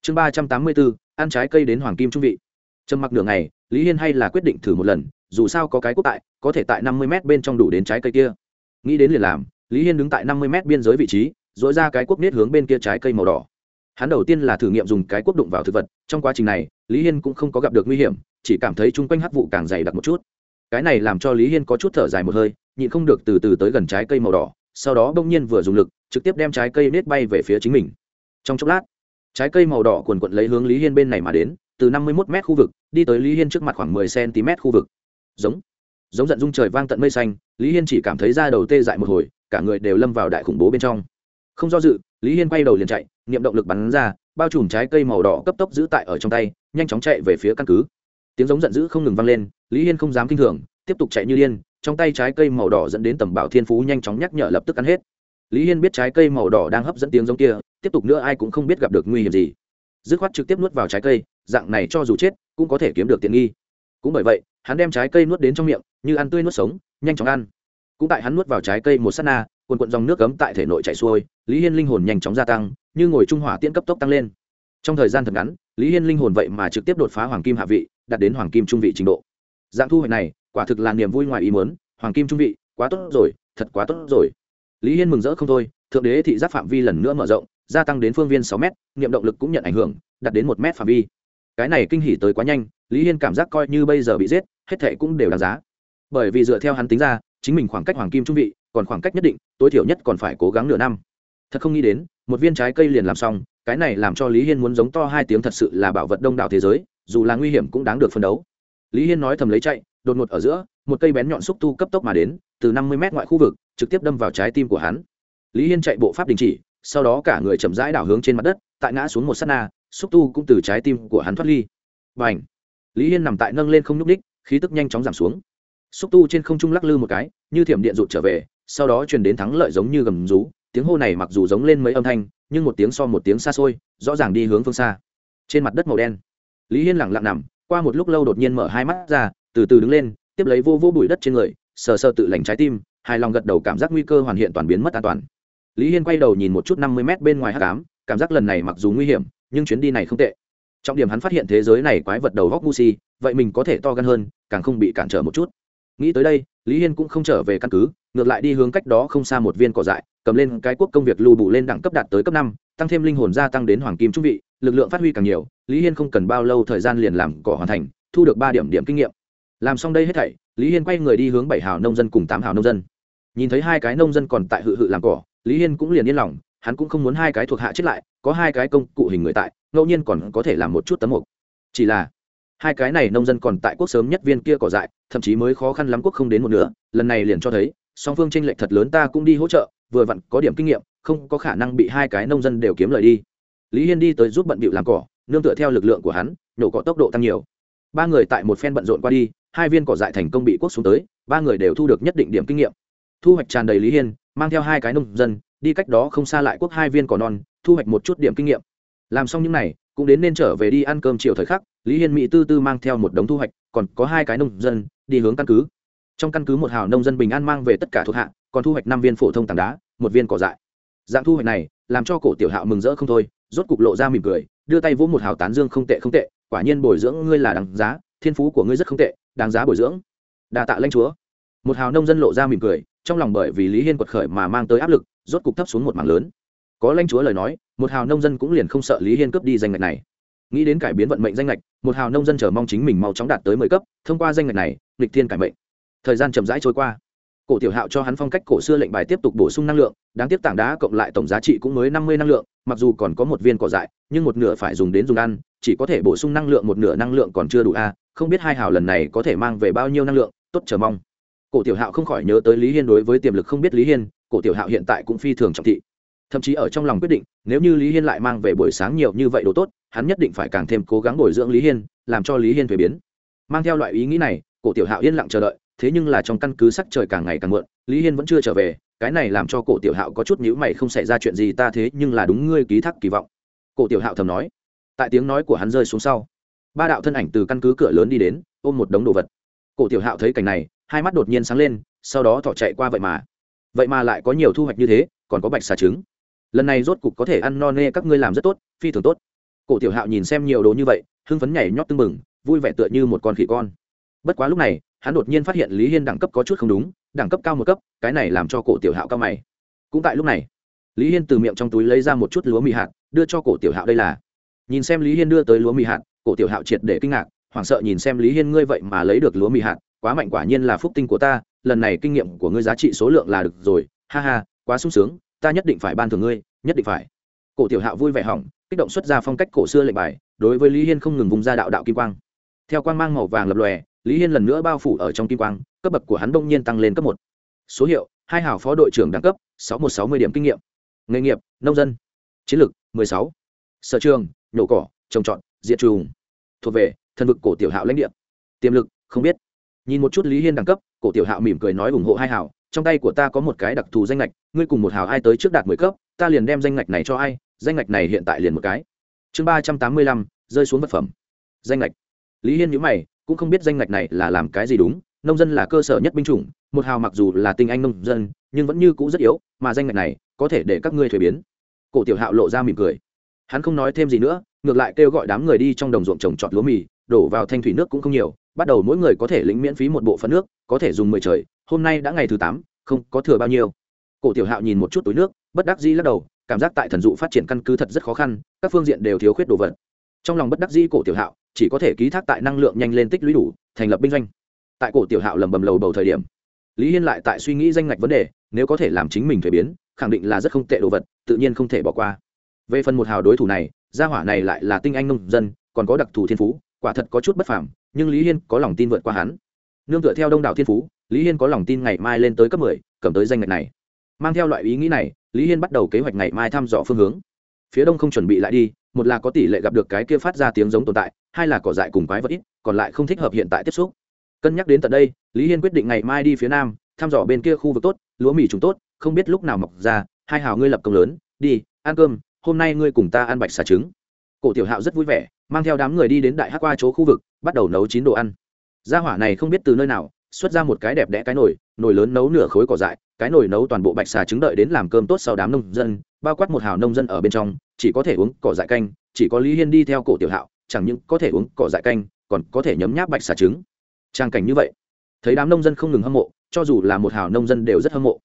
Chương ba trăm tám mươi bốn ăn trái cây đến hoàng kim trung vị. Trầm mặc đường này lý hiên hay là quyết định thử một lần, dù sao có cái quốc tại, có thể tại năm mươi m bên trong đủ đến trái cây kia. Nghĩ đến liền làm, lý hiên đứng tại năm mươi m biên giới vị trí dỗi ra cái quốc nết hướng bên kia trái cây màu đỏ. Hắn đầu tiên là thử nghiệm dùng cái quốc đụng vào thực vật, trong quá trình này, lý hiên cũng không có gặp được nguy hiểm, chỉ cảm thấy chung quanh hắc vụ càng dày đặc một chút. Cái này làm cho lý hiên có chút thở dài một hơi, nhịn không được từ từ tới gần trái cây màu đỏ sau đó bỗng nhiên vừa dùng lực, trực tiếp đem trái cây nết bay về phía chính mình. Trong chốc lát, trái cây màu đỏ quần quận lấy hướng lý hiên bên này mà đến, từ năm mươi một m khu vực, đi tới lý hiên trước mặt khoảng mười cm khu vực. Giống giống giận dung trời vang tận mây xanh, lý hiên chỉ cảm thấy da đầu tê dại một hồi, cả người đều lâm vào đại khủng bố bên trong. Không do dự, lý hiên quay đầu liền chạy niệm động lực bắn ra, bao trùm trái cây màu đỏ cấp tốc giữ tại ở trong tay, nhanh chóng chạy về phía căn cứ. Tiếng giống giận dữ không ngừng vang lên, lý hiên không dám kinh thường, tiếp tục chạy như điên trong tay trái cây màu đỏ dẫn đến tầm bảo thiên phú nhanh chóng nhắc nhở lập tức ăn hết. Lý hiên biết trái cây màu đỏ đang hấp dẫn tiếng giống kia, tiếp tục nữa ai cũng không biết gặp được nguy hiểm gì. Dứt khoát trực tiếp nuốt vào trái cây, dạng này cho dù chết, cũng có thể kiếm được tiện nghi. Cũng bởi vậy, hắn đem trái cây nuốt đến trong miệng, như ăn tươi nuốt sống, nhanh chóng ăn. Cũng tại hắn nuốt vào trái cây một s á t na, quần quận dòng nước cấm tại thể nội chạy xuôi, lý hiên linh hồn nhanh chóng gia tăng, như ngồi trung hỏa tiễn cấp tốc tăng lên. Trong thời gian thật ngắn, lý hiên linh hồn vậy mà trực tiếp đột phá hoàng kim hạ vị, đạt đến hoàng kim trung vị trình độ. Dạng thu hoạch này quả thực là niềm vui ngoài ý mớn hoàng kim trung vị, quá tốt rồi, thật quá tốt rồi. Lý hiên mừng rỡ không thôi, thượng đế thị giác phạm vi lần nữa mở rộng, gia tăng đến phương viên sáu m niệm động lực cũng nhận ảnh hưởng, đạt đến một m phạm vi. Cái này kinh hỉ tới quá nhanh, lý hiên cảm giác coi như bây giờ bị giết, hết thệ cũng đều đáng giá. Bởi vì dựa theo hắn tính ra, chính mình khoảng cách hoàng kim trung vị, còn khoảng cách nhất định, tối thiểu nhất còn phải cố gắng nửa năm. Thật không nghĩ đến, một viên trái cây liền làm xong, cái này làm cho lý hiên muốn giống to hai tiếng thật sự là bảo vật đông đảo thế giới, dù là nguy hiểm cũng đáng được phân đấu. Lý hiên nói thầm lấy chạy đột ngột ở giữa, một cây bén nhọn xúc tu cấp tốc mà đến, từ năm mươi mét ngoại khu vực, trực tiếp đâm vào trái tim của hắn. Lý hiên chạy bộ pháp đình chỉ, sau đó cả người chậm rãi đảo hướng trên mặt đất, tại ngã xuống một s á t na, xúc tu cũng từ trái tim của hắn thoát ly. B à n h lý hiên nằm tại nâng lên không nhúc ních khí tức nhanh chóng giảm xuống. Xúc tu trên không trung lắc lư một cái, như thiểm điện rụt trở về, sau đó truyền đến thắng lợi giống như gầm rú, tiếng hô này mặc dù giống lên mấy âm thanh, nhưng một tiếng so một tiếng xa xôi, rõ ràng đi hướng phương xa. Trên mặt đất màu đen. Lý hiên lẳng lặng nằm, qua một lúc lâu đột nhiên mở hai mắt ra từ từ đứng lên, tiếp lấy vô vô bụi đất trên người, sờ sờ tự lành trái tim, hài lòng gật đầu cảm giác nguy cơ hoàn hiện toàn biến mất an toàn. Lý hiên quay đầu nhìn một chút năm mươi mét bên ngoài hát cám cảm giác lần này mặc dù nguy hiểm, nhưng chuyến đi này không tệ. Trọng điểm hắn phát hiện thế giới này quái vật đầu góc ngu si, vậy mình có thể to gan hơn, càng không bị cản trở một chút. Nghĩ tới đây, lý hiên cũng không trở về căn cứ, ngược lại đi hướng cách đó không xa một viên cỏ dại, cầm lên cái quốc công việc lưu bù lên đẳng cấp đạt tới cấp năm, tăng thêm linh hồn gia tăng đến hoàng kim trung vị, lực lượng phát huy càng nhiều, lý hiên không cần bao lâu thời gian liền làm cỏ hoàn thành, thu được ba điểm điểm kinh nghiệm làm xong đây hết thảy, lý hiên quay người đi hướng bảy hào nông dân cùng tám hào nông dân. Nhìn thấy hai cái nông dân còn tại hự hự làm cỏ, lý hiên cũng liền yên lòng, hắn cũng không muốn hai cái thuộc hạ chết lại, có hai cái công cụ hình người tại, ngẫu nhiên còn có thể làm một chút tấm mục. Chỉ là, hai cái này nông dân còn tại quốc sớm nhất viên kia cỏ dại, thậm chí mới khó khăn lắm quốc không đến một nửa, lần này liền cho thấy, song phương tranh lệch thật lớn ta cũng đi hỗ trợ, vừa vặn có điểm kinh nghiệm, không có khả năng bị hai cái nông dân đều kiếm lời đi. Lý hiên đi tới giúp bận bịu làm cỏ, nương tựa theo lực lượng của hắn, nhổ cỏ tốc độ tăng nhiều. Ba người tại một phen bận rộn qua đi hai viên cỏ dại thành công bị quốc xuống tới, ba người đều thu được nhất định điểm kinh nghiệm. Thu hoạch tràn đầy lý hiên, mang theo hai cái nông dân, đi cách đó không xa lại quốc hai viên cỏ non, thu hoạch một chút điểm kinh nghiệm. Làm xong những n à y cũng đến nên trở về đi ăn cơm chiều thời khắc, lý hiên mỹ tư tư mang theo một đống thu hoạch, còn có hai cái nông dân, đi hướng căn cứ. Trong căn cứ một hào nông dân bình an mang về tất cả thuộc hạ, còn thu hoạch năm viên phổ thông tảng đá, một viên cỏ dại. Dạng thu hoạch này, làm cho cổ tiểu hạo mừng rỡ không thôi, rốt cục lộ ra mỉm cười, đưa tay vỗ một hào tán dương không tệ không tệ, quả nhiên bồi dưỡng ngươi là đằng giá thiên phú của ngươi rất không tệ, đáng giá bồi dưỡng. Đà tạ lanh chúa. Một hào nông dân lộ ra mỉm cười, trong lòng bởi vì lý hiên quật khởi mà mang tới áp lực, rốt cục thấp xuống một mảng lớn. Có lãnh chúa lời nói, một hào nông dân cũng liền không sợ lý hiên cướp đi danh ngạch này. Nghĩ đến cải biến vận mệnh danh ngạch, một hào nông dân chờ mong chính mình mau chóng đạt tới mười cấp, thông qua danh ngạch này lịch thiên cải mệnh. Thời gian chậm rãi trôi qua. Cổ tiểu hạo cho hắn phong cách cổ xưa lệnh bài tiếp tục bổ sung năng lượng, đáng tiếc tảng đá cộng lại tổng giá trị cũng mới năm mươi năng lượng, mặc dù còn có một viên cỏ dại, nhưng một nửa phải dùng đến dùng ăn, chỉ có thể bổ sung năng lượng, một nửa năng lượng còn chưa đủ a không biết hai hào lần này có thể mang về bao nhiêu năng lượng, tốt chờ mong. Cổ tiểu hạo không khỏi nhớ tới lý hiên đối với tiềm lực không biết lý hiên, cổ tiểu hạo hiện tại cũng phi thường trọng thị. Thậm chí ở trong lòng quyết định, nếu như lý hiên lại mang về buổi sáng nhiều như vậy đồ tốt, hắn nhất định phải càng thêm cố gắng bồi dưỡng lý hiên, làm cho lý hiên thuế biến. Mang theo loại ý nghĩ này, cổ tiểu hạo yên lặng chờ đợi, thế nhưng là trong căn cứ sắc trời càng ngày càng muộn, lý hiên vẫn chưa trở về, cái này làm cho cổ tiểu hạo có chút nhữ mày không xảy ra chuyện gì ta thế nhưng là đúng ngươi ký thác kỳ vọng. Cổ tiểu hạo thầm nói. Tại tiếng nói của hắn rơi xuống sau ba đạo thân ảnh từ căn cứ cửa lớn đi đến, ôm một đống đồ vật. Cổ tiểu hạo thấy cảnh này, hai mắt đột nhiên sáng lên, sau đó thỏ chạy qua vậy mà. Vậy mà lại có nhiều thu hoạch như thế, còn có bạch xà trứng. Lần này rốt cục có thể ăn no nê các ngươi làm rất tốt, phi thường tốt. Cổ tiểu hạo nhìn xem nhiều đồ như vậy, hưng phấn nhảy nhót tưng bừng, vui vẻ tựa như một con khỉ con. Bất quá lúc này, hắn đột nhiên phát hiện lý hiên đẳng cấp có chút không đúng, đẳng cấp cao một cấp, cái này làm cho cổ tiểu hạo cao mày. Cũng tại lúc này, lý hiên từ miệng trong túi lấy ra một chút lúa mì hạt, đưa cho cổ tiểu hạo đây là. Nhìn xem lý hiên đưa tới lúa mì hạt cổ tiểu hạo triệt để kinh ngạc, hoảng sợ nhìn xem lý hiên ngươi vậy mà lấy được lúa mì hạt, quá mạnh quả nhiên là phúc tinh của ta, lần này kinh nghiệm của ngươi giá trị số lượng là được rồi, ha ha, quá sung sướng, ta nhất định phải ban thưởng ngươi, nhất định phải. Cổ tiểu hạo vui vẻ hỏng, kích động xuất ra phong cách cổ xưa lệnh bài, đối với lý hiên không ngừng vùng ra đạo đạo kim quang. Theo quang mang màu vàng lập lòe, lý hiên lần nữa bao phủ ở trong kim quang, cấp bậc của hắn đông nhiên tăng lên cấp một. Số hiệu, hai hảo phó đội trưởng đẳng cấp, sáu một sáu mươi điểm kinh nghiệm. Nghề nghiệp, nông dân. Chiến lược, mười sáu. Sở trường, nhổ cỏ, trồng trọt, diệt trùng thuộc về, thần vực cổ tiểu hạo lãnh địa. Tiềm lực, không biết. Nhìn một chút lý hiên đẳng cấp, cổ tiểu hạo mỉm cười nói ủng hộ hai hảo trong tay của ta có một cái đặc thù danh lệch ngươi cùng một hảo ai tới trước đạt mười cấp, ta liền đem danh lệch này cho ai, danh lệch này hiện tại liền một cái. Chương ba trăm tám mươi lăm, rơi xuống vật phẩm. Danh lệch lý hiên nhữ mày, cũng không biết danh lệch này là làm cái gì đúng, nông dân là cơ sở nhất binh chủng, một hào mặc dù là tinh anh nông dân, nhưng vẫn như cũ rất yếu, mà danh ngạch này có thể để các ngươi thuế biến. Cổ tiểu hạo lộ ra mỉm cười. Hắn không nói thêm gì nữa ngược lại kêu gọi đám người đi trong đồng ruộng trồng trọt lúa mì, đổ vào thanh thủy nước cũng không nhiều, bắt đầu mỗi người có thể lĩnh miễn phí một bộ phận nước, có thể dùng mười trời, hôm nay đã ngày thứ tám, không có thừa bao nhiêu. Cổ tiểu hạo nhìn một chút túi nước, bất đắc dĩ lắc đầu, cảm giác tại thần dụ phát triển căn cứ thật rất khó khăn, các phương diện đều thiếu khuyết đồ vật. Trong lòng bất đắc dĩ cổ tiểu hạo, chỉ có thể ký thác tại năng lượng nhanh lên tích lũy đủ, thành lập binh doanh. Tại cổ tiểu hạo lầm bầm lầu bầu thời điểm, lý hiên lại tại suy nghĩ danh ngạch vấn đề, nếu có thể làm chính mình thuế biến, khẳng định là rất không tệ đồ vật, tự nhiên không thể bỏ qua. Về phần một hào đối thủ này gia hỏa này lại là tinh anh nông dân, còn có đặc thù thiên phú, quả thật có chút bất phàm, nhưng lý hiên có lòng tin vượt qua hắn. Nương tựa theo đông đảo thiên phú, lý hiên có lòng tin ngày mai lên tới cấp mười, cầm tới danh ngạch này. Mang theo loại ý nghĩ này, lý hiên bắt đầu kế hoạch ngày mai thăm dò phương hướng. Phía đông không chuẩn bị lại đi, một là có tỷ lệ gặp được cái kia phát ra tiếng giống tồn tại, hai là cỏ dại cùng quái vật ít, còn lại không thích hợp hiện tại tiếp xúc. Cân nhắc đến tận đây, lý hiên quyết định ngày mai đi phía nam, thăm dò bên kia khu vực tốt, lúa mì trùng tốt, không biết lúc nào mọc ra, hai hào ngươi lập công lớn, đi, ăn cơm hôm nay ngươi cùng ta ăn bạch xà trứng. Cổ tiểu hạo rất vui vẻ, mang theo đám người đi đến đại hát qua chỗ khu vực, bắt đầu nấu chín đồ ăn. Gia hỏa này không biết từ nơi nào, xuất ra một cái đẹp đẽ cái nồi nồi lớn nấu nửa khối cỏ dại, cái nồi nấu toàn bộ bạch xà trứng đợi đến làm cơm tốt sau đám nông dân, bao quát một hào nông dân ở bên trong, chỉ có thể uống cỏ dại canh, chỉ có lý hiên đi theo cổ tiểu hạo, chẳng những có thể uống cỏ dại canh, còn có thể nhấm nháp bạch xà trứng. Trang cảnh như vậy, thấy đám nông dân không ngừng hâm mộ, cho dù là một hào nông dân đều rất hâm mộ.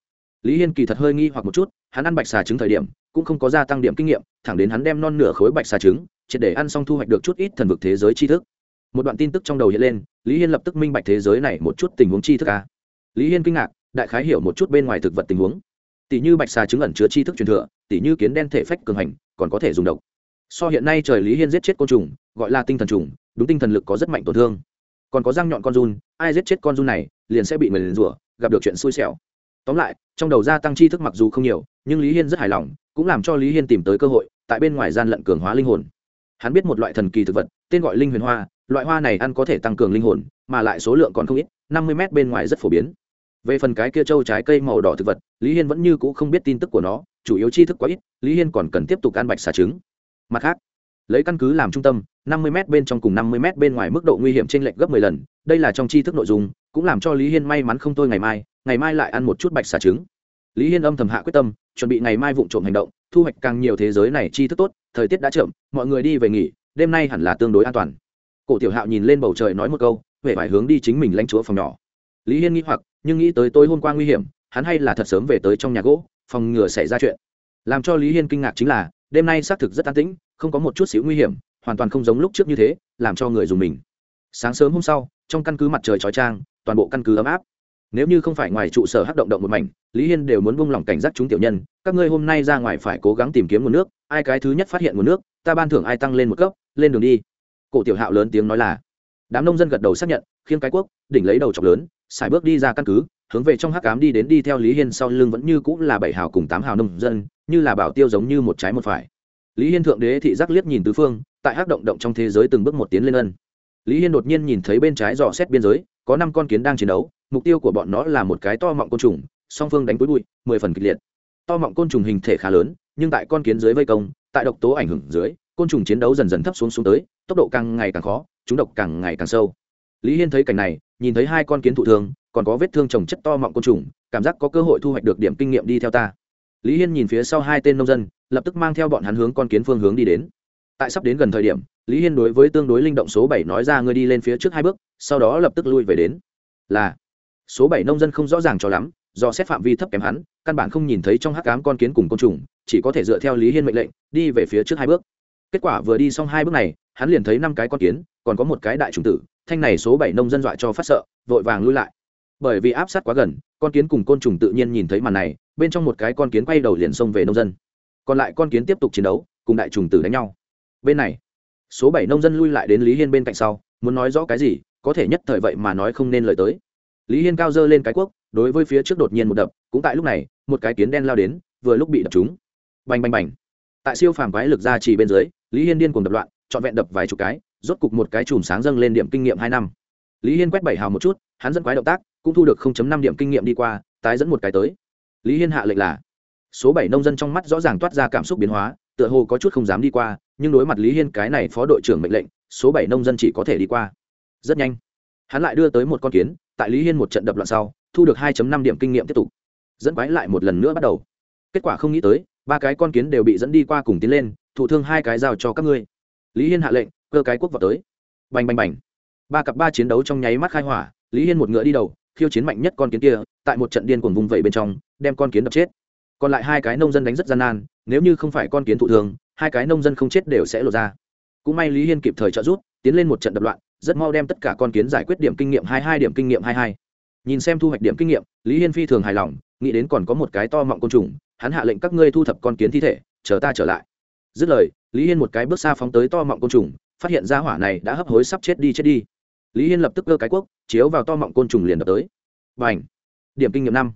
Lý hiên kỳ thật hơi nghi hoặc một chút, hắn ăn bạch xà trứng thời điểm cũng không có gia tăng điểm kinh nghiệm, thẳng đến hắn đem non nửa khối bạch xà trứng, triệt để ăn xong thu hoạch được chút ít thần vực thế giới tri thức. Một đoạn tin tức trong đầu hiện lên, lý hiên lập tức minh bạch thế giới này một chút tình huống tri thức a. Lý hiên kinh ngạc, đại khái hiểu một chút bên ngoài thực vật tình huống. Tỷ như bạch xà trứng ẩn chứa tri thức truyền thừa, tỷ như kiến đen thể phách cường hành, còn có thể dùng độc. So hiện nay trời lý hiên giết chết côn trùng, gọi là tinh thần trùng, đúng tinh thần lực có rất mạnh tổn thương. Còn có răng nhọn con run, ai giết chết con run này, liền sẽ bị người liền rủa, gặp được chuyện xui xẻo. Tóm lại, trong đầu gia tăng tri thức mặc dù không nhiều, nhưng lý hiên rất hài lòng cũng làm cho lý hiên tìm tới cơ hội, tại bên ngoài gian lận cường hóa linh hồn. Hắn biết một loại thần kỳ thực vật, tên gọi linh huyền hoa, loại hoa này ăn có thể tăng cường linh hồn, mà lại số lượng còn không ít, năm mươi m bên ngoài rất phổ biến. Về phần cái kia trâu trái cây màu đỏ thực vật, lý hiên vẫn như c ũ không biết tin tức của nó, chủ yếu tri thức quá ít, lý hiên còn cần tiếp tục ăn bạch xà trứng. Mặt khác, lấy căn cứ làm trung tâm, năm mươi m bên trong cùng năm mươi m bên ngoài mức độ nguy hiểm t r ê n lệch gấp mười lần, đây là trong tri thức nội dung, cũng làm cho lý hiên may mắn không tôi ngày mai ngày mai lại ăn một chút bạch xà trứng lý hiên âm thầm hạ quyết tâm, chuẩn bị ngày mai vụ trộm hành động, thu hoạch càng nhiều thế giới này chi thức tốt, thời tiết đã chậm, mọi người đi về nghỉ, đêm nay hẳn là tương đối an toàn. Cổ tiểu hạo nhìn lên bầu trời nói một câu huệ phải hướng đi chính mình lãnh chúa phòng nhỏ. Lý hiên nghĩ hoặc, nhưng nghĩ tới tối hôm qua nguy hiểm, hắn hay là thật sớm về tới trong nhà gỗ, phòng ngừa xảy ra chuyện. Làm cho lý hiên kinh ngạc chính là, đêm nay xác thực rất an tĩnh, không có một chút xíu nguy hiểm, hoàn toàn không giống lúc trước như thế, làm cho người dùng mình. Sáng sớm hôm sau, trong căn cứ mặt trời trói trang, toàn bộ căn cứ ấm áp nếu như không phải ngoài trụ sở hắc động động một mảnh, lý hiên đều muốn buông lỏng cảnh giác chúng tiểu nhân, các ngươi hôm nay ra ngoài phải cố gắng tìm kiếm nguồn nước, ai cái thứ nhất phát hiện nguồn nước, ta ban thưởng ai tăng lên một cấp, lên đường đi. Cổ tiểu hạo lớn tiếng nói là. Đám nông dân gật đầu xác nhận, khiêng cái quốc đỉnh lấy đầu chọc lớn, xài bước đi ra căn cứ, hướng về trong hắc cám đi đến đi theo lý hiên sau lưng vẫn như cũng là bảy hào cùng tám hào nông dân, như là bảo tiêu giống như một trái một phải. Lý hiên thượng đế thị giác liếc nhìn tứ phương, tại hắc động động trong thế giới từng bước một tiến lên ân. Lý hiên đột nhiên nhìn thấy bên trái dò xét biên giới, có năm con kiến đang chiến đấu mục tiêu của bọn nó là một cái to mọng côn trùng, song phương đánh túi bụi, mười phần kịch liệt. To mọng côn trùng hình thể khá lớn, nhưng tại con kiến dưới vây công, tại độc tố ảnh hưởng dưới, côn trùng chiến đấu dần dần thấp xuống xuống tới, tốc độ càng ngày càng khó, chúng độc càng ngày càng sâu. Lý hiên thấy cảnh này, nhìn thấy hai con kiến thụ thương, còn có vết thương trồng chất to mọng côn trùng, cảm giác có cơ hội thu hoạch được điểm kinh nghiệm đi theo ta. Lý hiên nhìn phía sau hai tên nông dân, lập tức mang theo bọn hắn hướng con kiến phương hướng đi đến. Tại sắp đến gần thời điểm, lý hiên đối với tương đối linh động số bảy nói ra ngươi đi lên phía trước hai bước, sau đó lập tức lui về đến. Là số bảy nông dân không rõ ràng cho lắm, do xét phạm vi thấp kém hắn, căn bản không nhìn thấy trong hắc cám con kiến cùng côn trùng, chỉ có thể dựa theo lý hiên mệnh lệnh, đi về phía trước hai bước. Kết quả vừa đi xong hai bước này, hắn liền thấy năm cái con kiến, còn có một cái đại trùng tử, thanh này số bảy nông dân dọa cho phát sợ, vội vàng lui lại. Bởi vì áp sát quá gần, con kiến cùng côn trùng tự nhiên nhìn thấy màn này, bên trong một cái con kiến quay đầu liền xông về nông dân. Còn lại con kiến tiếp tục chiến đấu, cùng đại trùng tử đánh nhau. Bên này, số bảy nông dân lui lại đến lý hiên bên cạnh sau, muốn nói rõ cái gì, có thể nhất thời vậy mà nói không nên lời tới lý hiên cao dơ lên cái cuốc. đối với phía trước đột nhiên một đập, cũng tại lúc này, một cái kiến đen lao đến, vừa lúc bị đập trúng. Bành bành bành. Tại siêu phàm quái lực ra chỉ bên dưới, lý hiên điên cùng đập loạn, trọn vẹn đập vài chục cái, rốt cục một cái chùm sáng dâng lên điểm kinh nghiệm hai năm. Lý hiên quét bảy hào một chút, hắn dẫn quái động tác, cũng thu được năm điểm kinh nghiệm đi qua, tái dẫn một cái tới. Lý hiên hạ lệnh là, số bảy nông dân trong mắt rõ ràng toát ra cảm xúc biến hóa, tựa hồ có chút không dám đi qua, nhưng đối mặt lý hiên cái này phó đội trưởng mệnh lệnh, số bảy nông dân chỉ có thể đi qua. Rất nhanh hắn lại đưa tới một con kiến, tại lý hiên một trận đập loạn sau, thu được hai năm điểm kinh nghiệm tiếp tục. Dẫn quái lại một lần nữa bắt đầu. Kết quả không nghĩ tới, ba cái con kiến đều bị dẫn đi qua cùng tiến lên, thụ thương hai cái giao cho các ngươi. Lý hiên hạ lệnh, cơ cái quốc vào tới. Bành bành bành. Ba cặp ba chiến đấu trong nháy mắt khai hỏa, lý hiên một ngựa đi đầu, khiêu chiến mạnh nhất con kiến kia, tại một trận điên cuồng vùng vẫy bên trong, đem con kiến đập chết. Còn lại hai cái nông dân đánh rất gian nan, nếu như không phải con kiến thụ thường hai cái nông dân không chết đều sẽ lột ra. Cũng may lý hiên kịp thời trợ giúp, tiến lên một trận đập loạn rất mau đem tất cả con kiến giải quyết điểm kinh nghiệm hai hai điểm kinh nghiệm hai hai. Nhìn xem thu hoạch điểm kinh nghiệm, lý hiên phi thường hài lòng, nghĩ đến còn có một cái to mọng côn trùng, hắn hạ lệnh các ngươi thu thập con kiến thi thể, chờ ta trở lại. Dứt lời, lý hiên một cái bước xa phóng tới to mọng côn trùng, phát hiện ra hỏa này đã hấp hối sắp chết đi chết đi. Lý hiên lập tức cơ cái quốc chiếu vào to mọng côn trùng liền đập tới. Và điểm kinh nghiệm năm.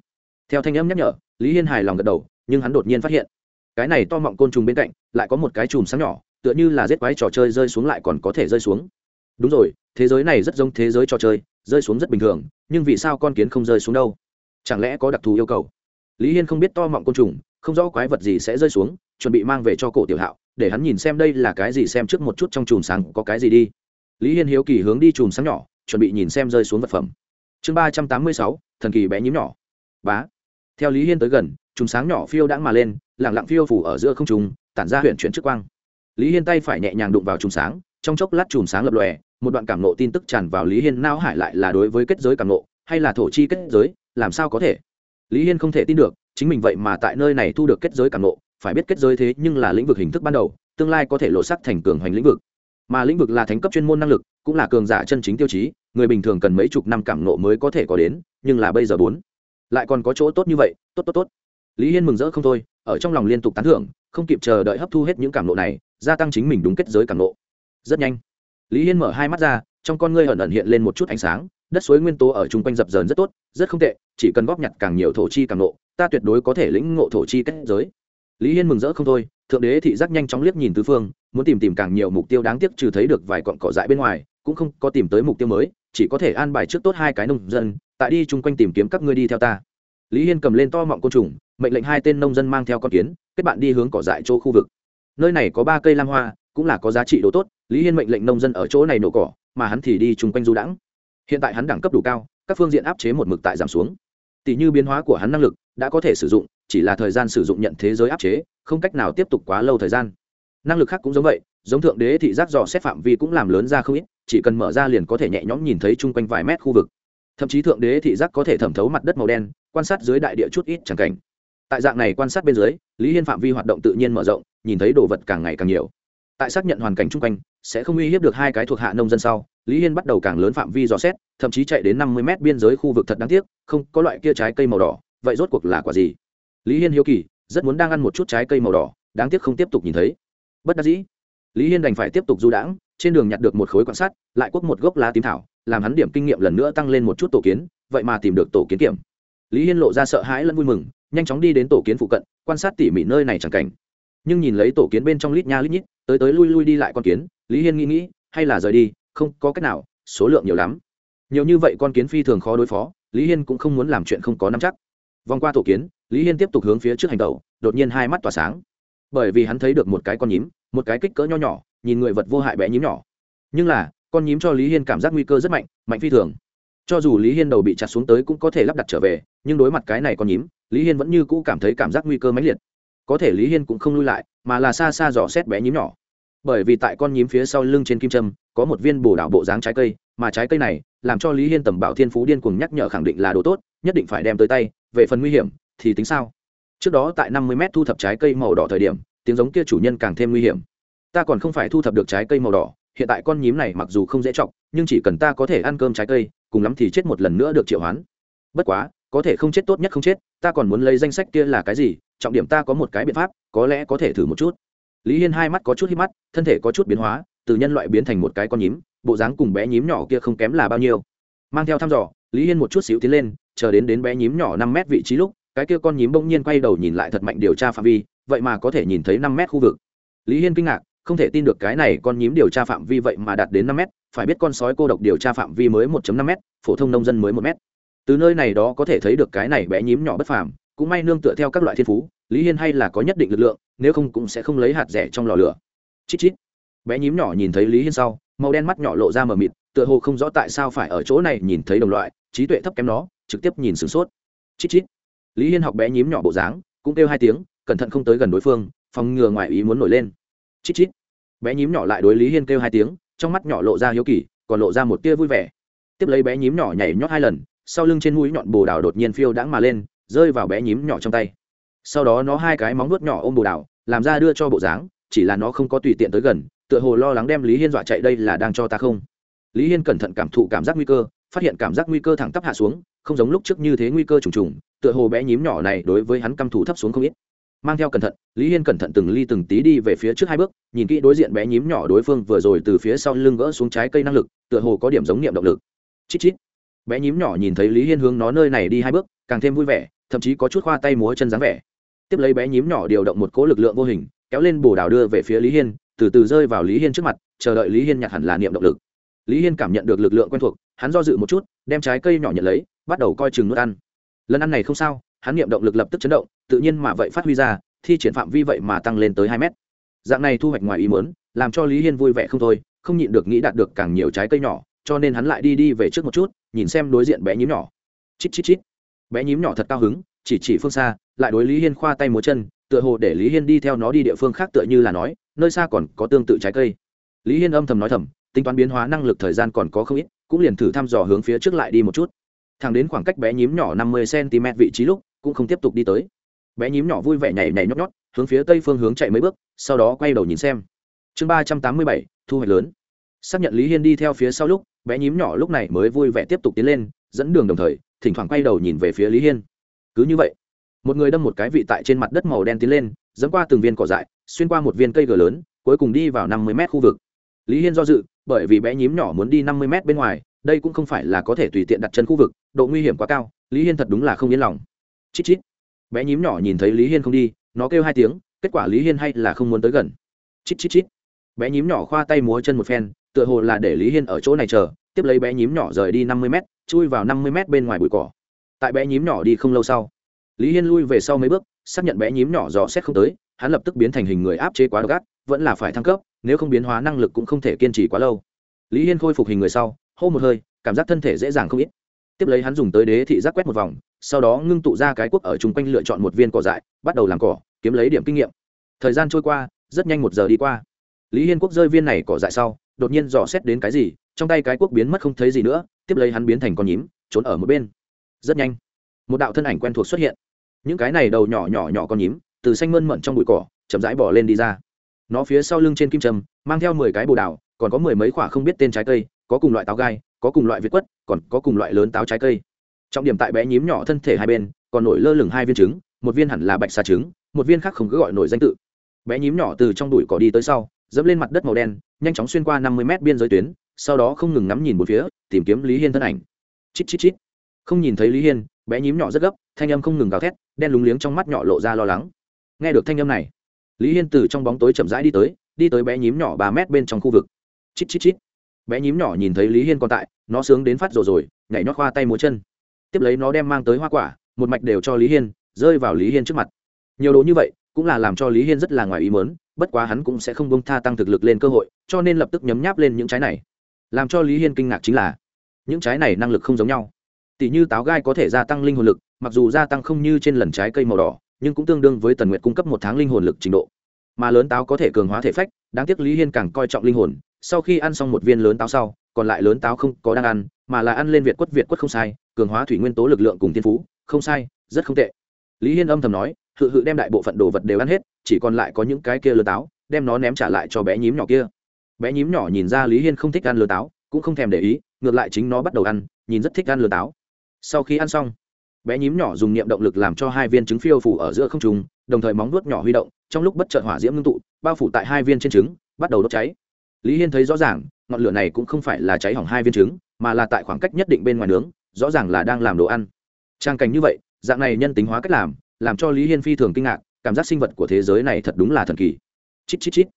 Theo thanh âm nhắc nhở, lý hiên hài lòng gật đầu, nhưng hắn đột nhiên phát hiện, cái này to mọng côn trùng bên cạnh lại có một cái chùm sáng nhỏ, tựa như là giết quái trò chơi rơi xuống lại còn có thể rơi xuống đúng rồi, thế giới này rất giống thế giới trò chơi, rơi xuống rất bình thường, nhưng vì sao con kiến không rơi xuống đâu? Chẳng lẽ có đặc thù yêu cầu? Lý hiên không biết to mọng côn trùng, không rõ quái vật gì sẽ rơi xuống, chuẩn bị mang về cho cổ tiểu hạo, để hắn nhìn xem đây là cái gì xem trước một chút trong chùm sáng có cái gì đi. Lý hiên hiếu kỳ hướng đi chùm sáng nhỏ, chuẩn bị nhìn xem rơi xuống vật phẩm. Chương ba trăm tám mươi sáu, thần kỳ bé nhím nhỏ. Bá. Theo lý hiên tới gần, chùm sáng nhỏ phiêu đãng mà lên lẳng lặng phiêu phủ ở giữa không trùng tản ra huyện chuyển trước quang. Lý hiên tay phải nhẹ nhàng đụng vào chùm sáng trong chốc lát chùm sáng lập lòe, một đoạn cảm nộ tin tức tràn vào lý hiên não hải lại là đối với kết giới cảm nộ hay là thổ chi kết giới, làm sao có thể? Lý hiên không thể tin được, chính mình vậy mà tại nơi này thu được kết giới cảm nộ phải biết kết giới thế nhưng là lĩnh vực hình thức ban đầu, tương lai có thể lộ sắc thành cường hoành lĩnh vực. Mà lĩnh vực là thánh cấp chuyên môn năng lực, cũng là cường giả chân chính tiêu chí, người bình thường cần mấy chục năm cảm nộ mới có thể có đến, nhưng là bây giờ bốn, lại còn có chỗ tốt như vậy, tốt tốt tốt. Lý hiên mừng rỡ không thôi, ở trong lòng liên tục tán thưởng, không kịp chờ đợi hấp thu hết những cảm nộ này, gia tăng chính mình đúng kết giới cảm nộ rất nhanh. Lý hiên mở hai mắt ra, trong con ngươi ẩn ẩn hiện lên một chút ánh sáng, đất suối nguyên tố ở chung quanh dập dờn rất tốt, rất không tệ, chỉ cần góp nhặt càng nhiều thổ chi càng nộ ta tuyệt đối có thể lĩnh ngộ thổ chi kết giới. Lý hiên mừng rỡ không thôi, thượng đế thị giác nhanh chóng liếc nhìn tứ phương, muốn tìm tìm càng nhiều mục tiêu đáng tiếc trừ thấy được vài cọn cỏ dại bên ngoài, cũng không có tìm tới mục tiêu mới, chỉ có thể an bài trước tốt hai cái nông dân, tại đi chung quanh tìm kiếm các ngươi đi theo ta. Lý hiên cầm lên to mọng côn trùng, mệnh lệnh hai tên nông dân mang theo con kiến, kết bạn đi hướng cỏ dại chỗ khu vực. Nơi này có ba cây lam hoa, cũng là có giá trị đồ tốt lý hiên mệnh lệnh nông dân ở chỗ này nổ cỏ, mà hắn thì đi chung quanh du đãng. Hiện tại hắn đẳng cấp đủ cao, các phương diện áp chế một mực tại giảm xuống. Tỷ như biến hóa của hắn năng lực, đã có thể sử dụng, chỉ là thời gian sử dụng nhận thế giới áp chế, không cách nào tiếp tục quá lâu thời gian. Năng lực khác cũng giống vậy, giống thượng đế thị giác dò xét phạm vi cũng làm lớn ra không ít, chỉ cần mở ra liền có thể nhẹ nhõm nhìn thấy chung quanh vài mét khu vực. Thậm chí thượng đế thị giác có thể thẩm thấu mặt đất màu đen, quan sát dưới đại địa chút ít chẳng cảnh. Tại dạng này quan sát bên dưới, lý hiên phạm vi hoạt động tự nhiên mở rộng, nhìn thấy đồ vật càng ngày càng nhiều. Tại xác nhận hoàn cảnh chung quanh sẽ không uy hiếp được hai cái thuộc hạ nông dân sau, lý hiên bắt đầu càng lớn phạm vi dò xét, thậm chí chạy đến năm mươi mét biên giới khu vực thật đáng tiếc, không có loại kia trái cây màu đỏ, vậy rốt cuộc là quả gì? Lý hiên hiếu kỳ, rất muốn đang ăn một chút trái cây màu đỏ, đáng tiếc không tiếp tục nhìn thấy. Bất đắc dĩ, lý hiên đành phải tiếp tục du đãng, trên đường nhặt được một khối quan sát, lại quốc một gốc lá tím thảo, làm hắn điểm kinh nghiệm lần nữa tăng lên một chút tổ kiến, vậy mà tìm được tổ kiến kiểm. Lý hiên lộ ra sợ hãi lẫn vui mừng, nhanh chóng đi đến tổ kiến phụ cận, quan sát tỉ mỉ nơi này chẳng cảnh. Nhưng nhìn lấy tổ kiến bên trong lít nha lít nhít, tới tới lui lui đi lại con kiến lý hiên nghĩ nghĩ, hay là rời đi, không có cách nào, số lượng nhiều lắm. Nhiều như vậy con kiến phi thường khó đối phó, lý hiên cũng không muốn làm chuyện không có nắm chắc. Vòng qua tổ kiến, lý hiên tiếp tục hướng phía trước hành tàu đột nhiên hai mắt tỏa sáng. Bởi vì hắn thấy được một cái con nhím, một cái kích cỡ nho nhỏ, nhìn người vật vô hại bé nhím nhỏ. Nhưng là, con nhím cho lý hiên cảm giác nguy cơ rất mạnh mạnh phi thường. Cho dù lý hiên đầu bị chặt xuống tới cũng có thể lắp đặt trở về, nhưng đối mặt cái này con nhím, lý hiên vẫn như cũ cảm thấy cảm giác nguy cơ mãnh liệt. Có thể lý hiên cũng không lui lại, mà là xa xa dò xét bé nhím nhỏ bởi vì tại con nhím phía sau lưng trên kim trâm có một viên bồ đảo bộ dáng trái cây, mà trái cây này làm cho lý hiên tầm bảo thiên phú điên cuồng nhắc nhở khẳng định là đồ tốt, nhất định phải đem tới tay, về phần nguy hiểm, thì tính sao? Trước đó tại năm mươi m thu thập trái cây màu đỏ thời điểm, tiếng giống kia chủ nhân càng thêm nguy hiểm. Ta còn không phải thu thập được trái cây màu đỏ, hiện tại con nhím này mặc dù không dễ chọc, nhưng chỉ cần ta có thể ăn cơm trái cây, cùng lắm thì chết một lần nữa được triệu hoán. Bất quá, có thể không chết tốt nhất không chết, ta còn muốn lấy danh sách kia là cái gì, trọng điểm ta có một cái biện pháp, có lẽ có thể thử một chút lý hiên hai mắt có chút hít mắt, thân thể có chút biến hóa, từ nhân loại biến thành một cái con nhím, bộ dáng cùng bé nhím nhỏ kia không kém là bao nhiêu. Mang theo thăm dò, lý hiên một chút xíu tiến lên, chờ đến đến bé nhím nhỏ năm mét vị trí lúc, cái kia con nhím bỗng nhiên quay đầu nhìn lại thật mạnh điều tra phạm vi, vậy mà có thể nhìn thấy năm mét khu vực. Lý hiên kinh ngạc, không thể tin được cái này con nhím điều tra phạm vi vậy mà đạt đến năm mét, phải biết con sói cô độc điều tra phạm vi mới 1 năm m phổ thông nông dân mới một m từ nơi này đó có thể thấy được cái này bé nhím nhỏ bất phàm, cũng may nương tựa theo các loại thiên phú lý hiên hay là có nhất định lực lượng, nếu không cũng sẽ không lấy hạt rẻ trong lò lửa. Chít chít. Bé nhím nhỏ nhìn thấy lý hiên sau, màu đen mắt nhỏ lộ ra mờ mịt, tựa hồ không rõ tại sao phải ở chỗ này nhìn thấy đồng loại, trí tuệ thấp kém nó, trực tiếp nhìn sửng sốt. Chít chít. Lý hiên học bé nhím nhỏ bộ dáng, cũng kêu hai tiếng, cẩn thận không tới gần đối phương, phòng ngừa ngoài ý muốn nổi lên. Chít chít. Bé nhím nhỏ lại đối lý hiên kêu hai tiếng, trong mắt nhỏ lộ ra hiếu kỳ, còn lộ ra một tia vui vẻ. Tiếp lấy bé nhím nhỏ nhảy nhót hai lần, sau lưng trên mũi nhọn bồ đào đột nhiên phiêu đãng mà lên, rơi vào bé nhím nhỏ trong tay sau đó nó hai cái móng nuốt nhỏ ôm bồ đào, làm ra đưa cho bộ dáng, chỉ là nó không có tùy tiện tới gần, tựa hồ lo lắng đem lý hiên dọa chạy đây là đang cho ta không. Lý hiên cẩn thận cảm thụ cảm giác nguy cơ, phát hiện cảm giác nguy cơ thẳng tắp hạ xuống, không giống lúc trước như thế nguy cơ trùng trùng, tựa hồ bé nhím nhỏ này đối với hắn căm thủ thấp xuống không ít. Mang theo cẩn thận, lý hiên cẩn thận từng ly từng tí đi về phía trước hai bước, nhìn kỹ đối diện bé nhím nhỏ đối phương vừa rồi từ phía sau lưng gỡ xuống trái cây năng lực, tựa hồ có điểm giống niệm động lực. Chít chít. Bé nhím nhỏ nhìn thấy lý hiên hướng nó nơi này đi hai bước, càng thêm vui vẻ, thậm chí có chút khoa tay múa chân dáng vẻ tiếp lấy bé nhím nhỏ điều động một cỗ lực lượng vô hình, kéo lên bồ đào đưa về phía lý hiên, từ từ rơi vào lý hiên trước mặt, chờ đợi lý hiên nhặt hẳn là niệm động lực. Lý hiên cảm nhận được lực lượng quen thuộc, hắn do dự một chút, đem trái cây nhỏ nhận lấy, bắt đầu coi chừng nuốt ăn. Lần ăn này không sao, hắn niệm động lực lập tức chấn động, tự nhiên mà vậy phát huy ra, thi triển phạm vi vậy mà tăng lên tới hai mét. Dạng này thu hoạch ngoài ý muốn, làm cho lý hiên vui vẻ không thôi, không nhịn được nghĩ đạt được càng nhiều trái cây nhỏ, cho nên hắn lại đi đi về trước một chút, nhìn xem đối diện bé nhím nhỏ. Chít chít chít. Bé nhím nhỏ thật cao hứng chỉ chỉ phương xa, lại đối lý hiên khoa tay múa chân, tựa hồ để lý hiên đi theo nó đi địa phương khác tựa như là nói, nơi xa còn có tương tự trái cây. Lý hiên âm thầm nói thầm, tính toán biến hóa năng lực thời gian còn có không ít, cũng liền thử thăm dò hướng phía trước lại đi một chút. Thẳng đến khoảng cách bé nhím nhỏ năm mươi cm vị trí lúc, cũng không tiếp tục đi tới. Bé nhím nhỏ vui vẻ nhảy nhảy nhót nhót, hướng phía tây phương hướng chạy mấy bước, sau đó quay đầu nhìn xem. Chương ba trăm tám mươi bảy, thu hoạch lớn. Xác nhận lý hiên đi theo phía sau lúc, bé nhím nhỏ lúc này mới vui vẻ tiếp tục tiến lên, dẫn đường đồng thời, thỉnh thoảng quay đầu nhìn về phía lý hiên cứ như vậy. Một người đâm một cái vị tại trên mặt đất màu đen tiến lên dẫn qua từng viên cỏ dại, xuyên qua một viên cây gờ lớn, cuối cùng đi vào năm mươi mét khu vực. Lý hiên do dự, bởi vì bé nhím nhỏ muốn đi năm mươi mét bên ngoài, đây cũng không phải là có thể tùy tiện đặt chân khu vực, độ nguy hiểm quá cao, lý hiên thật đúng là không yên lòng. Chít chít. Bé nhím nhỏ nhìn thấy lý hiên không đi, nó kêu hai tiếng, kết quả lý hiên hay là không muốn tới gần. Chít chít chít. Bé nhím nhỏ khoa tay múa chân một phen, tựa hồ là để lý hiên ở chỗ này chờ, tiếp lấy bé nhím nhỏ rời đi năm mươi m chui vào năm mươi m bên ngoài bụi cỏ tại bé nhím nhỏ đi không lâu sau, lý hiên lui về sau mấy bước, xác nhận bé nhím nhỏ dò xét không tới, hắn lập tức biến thành hình người áp chế quá độc ác, vẫn là phải thăng cấp, nếu không biến hóa năng lực cũng không thể kiên trì quá lâu. Lý hiên khôi phục hình người sau, hô một hơi, cảm giác thân thể dễ dàng không ít. Tiếp lấy hắn dùng tới đế thị giác quét một vòng, sau đó ngưng tụ ra cái quốc ở chung quanh lựa chọn một viên cỏ dại, bắt đầu làm cỏ, kiếm lấy điểm kinh nghiệm. Thời gian trôi qua, rất nhanh một giờ đi qua. Lý hiên quốc rơi viên này cỏ dại sau, đột nhiên dò xét đến cái gì, trong tay cái quốc biến mất không thấy gì nữa, tiếp lấy hắn biến thành con nhím, trốn ở một bên rất nhanh. Một đạo thân ảnh quen thuộc xuất hiện. Những cái này đầu nhỏ nhỏ nhỏ con nhím, từ xanh mơn mận trong bụi cỏ, chậm rãi bỏ lên đi ra. Nó phía sau lưng trên kim trầm mang theo mười cái bồ đào, còn có mười mấy quả không biết tên trái cây, có cùng loại táo gai, có cùng loại việt quất, còn có cùng loại lớn táo trái cây. Trọng điểm tại bé nhím nhỏ thân thể hai bên, còn nổi lơ lửng hai viên trứng, một viên hẳn là bạch xà trứng, một viên khác không cứ gọi nổi danh tự. Bé nhím nhỏ từ trong đùi cỏ đi tới sau, dẫm lên mặt đất màu đen, nhanh chóng xuyên qua năm mươi mét biên giới tuyến, sau đó không ngừng ngắm nhìn một phía, tìm kiếm lý hiên thân ảnh. Chít chít chít không nhìn thấy lý hiên, bé nhím nhỏ rất gấp, thanh âm không ngừng gào thét, đen lúng liếng trong mắt nhỏ lộ ra lo lắng. Nghe được thanh âm này, lý hiên từ trong bóng tối chậm rãi đi tới đi tới bé nhím nhỏ ba mét bên trong khu vực. Chít chít chít. Bé nhím nhỏ nhìn thấy lý hiên còn tại, nó sướng đến phát rồi rồi, nhảy nhót khoa tay múa chân. Tiếp lấy nó đem mang tới hoa quả, một mạch đều cho lý hiên, rơi vào lý hiên trước mặt. Nhiều đồ như vậy, cũng là làm cho lý hiên rất là ngoài ý mớn bất quá hắn cũng sẽ không bông tha tăng thực lực lên cơ hội, cho nên lập tức nhấm nháp lên những trái này. Làm cho lý hiên kinh ngạc chính là, những trái này năng lực không giống nhau tỷ như táo gai có thể gia tăng linh hồn lực, mặc dù gia tăng không như trên lần trái cây màu đỏ, nhưng cũng tương đương với tần nguyện cung cấp một tháng linh hồn lực trình độ. Mà lớn táo có thể cường hóa thể phách, đáng tiếc lý hiên càng coi trọng linh hồn, sau khi ăn xong một viên lớn táo sau, còn lại lớn táo không có đang ăn, mà là ăn lên việt quất việt quất không sai, cường hóa thủy nguyên tố lực lượng cùng thiên phú, không sai, rất không tệ. Lý hiên âm thầm nói, hự hự đem đại bộ phận đồ vật đều ăn hết, chỉ còn lại có những cái kia lớn táo, đem nó ném trả lại cho bé nhím nhỏ kia. Bé nhím nhỏ nhìn ra lý hiên không thích ăn lừa táo, cũng không thèm để ý, ngược lại chính nó bắt đầu ăn, nhìn rất thích ăn lừa táo sau khi ăn xong, bé nhím nhỏ dùng niệm động lực làm cho hai viên trứng phiêu phủ ở giữa không trùng đồng thời móng nuốt nhỏ huy động, trong lúc bất chợt hỏa diễm ngưng tụ, bao phủ tại hai viên trên trứng, bắt đầu đốt cháy. Lý hiên thấy rõ ràng, ngọn lửa này cũng không phải là cháy hỏng hai viên trứng, mà là tại khoảng cách nhất định bên ngoài nướng, rõ ràng là đang làm đồ ăn. Trang cảnh như vậy, dạng này nhân tính hóa cách làm làm cho lý hiên phi thường kinh ngạc, cảm giác sinh vật của thế giới này thật đúng là thần kỳ. Chít chít chít.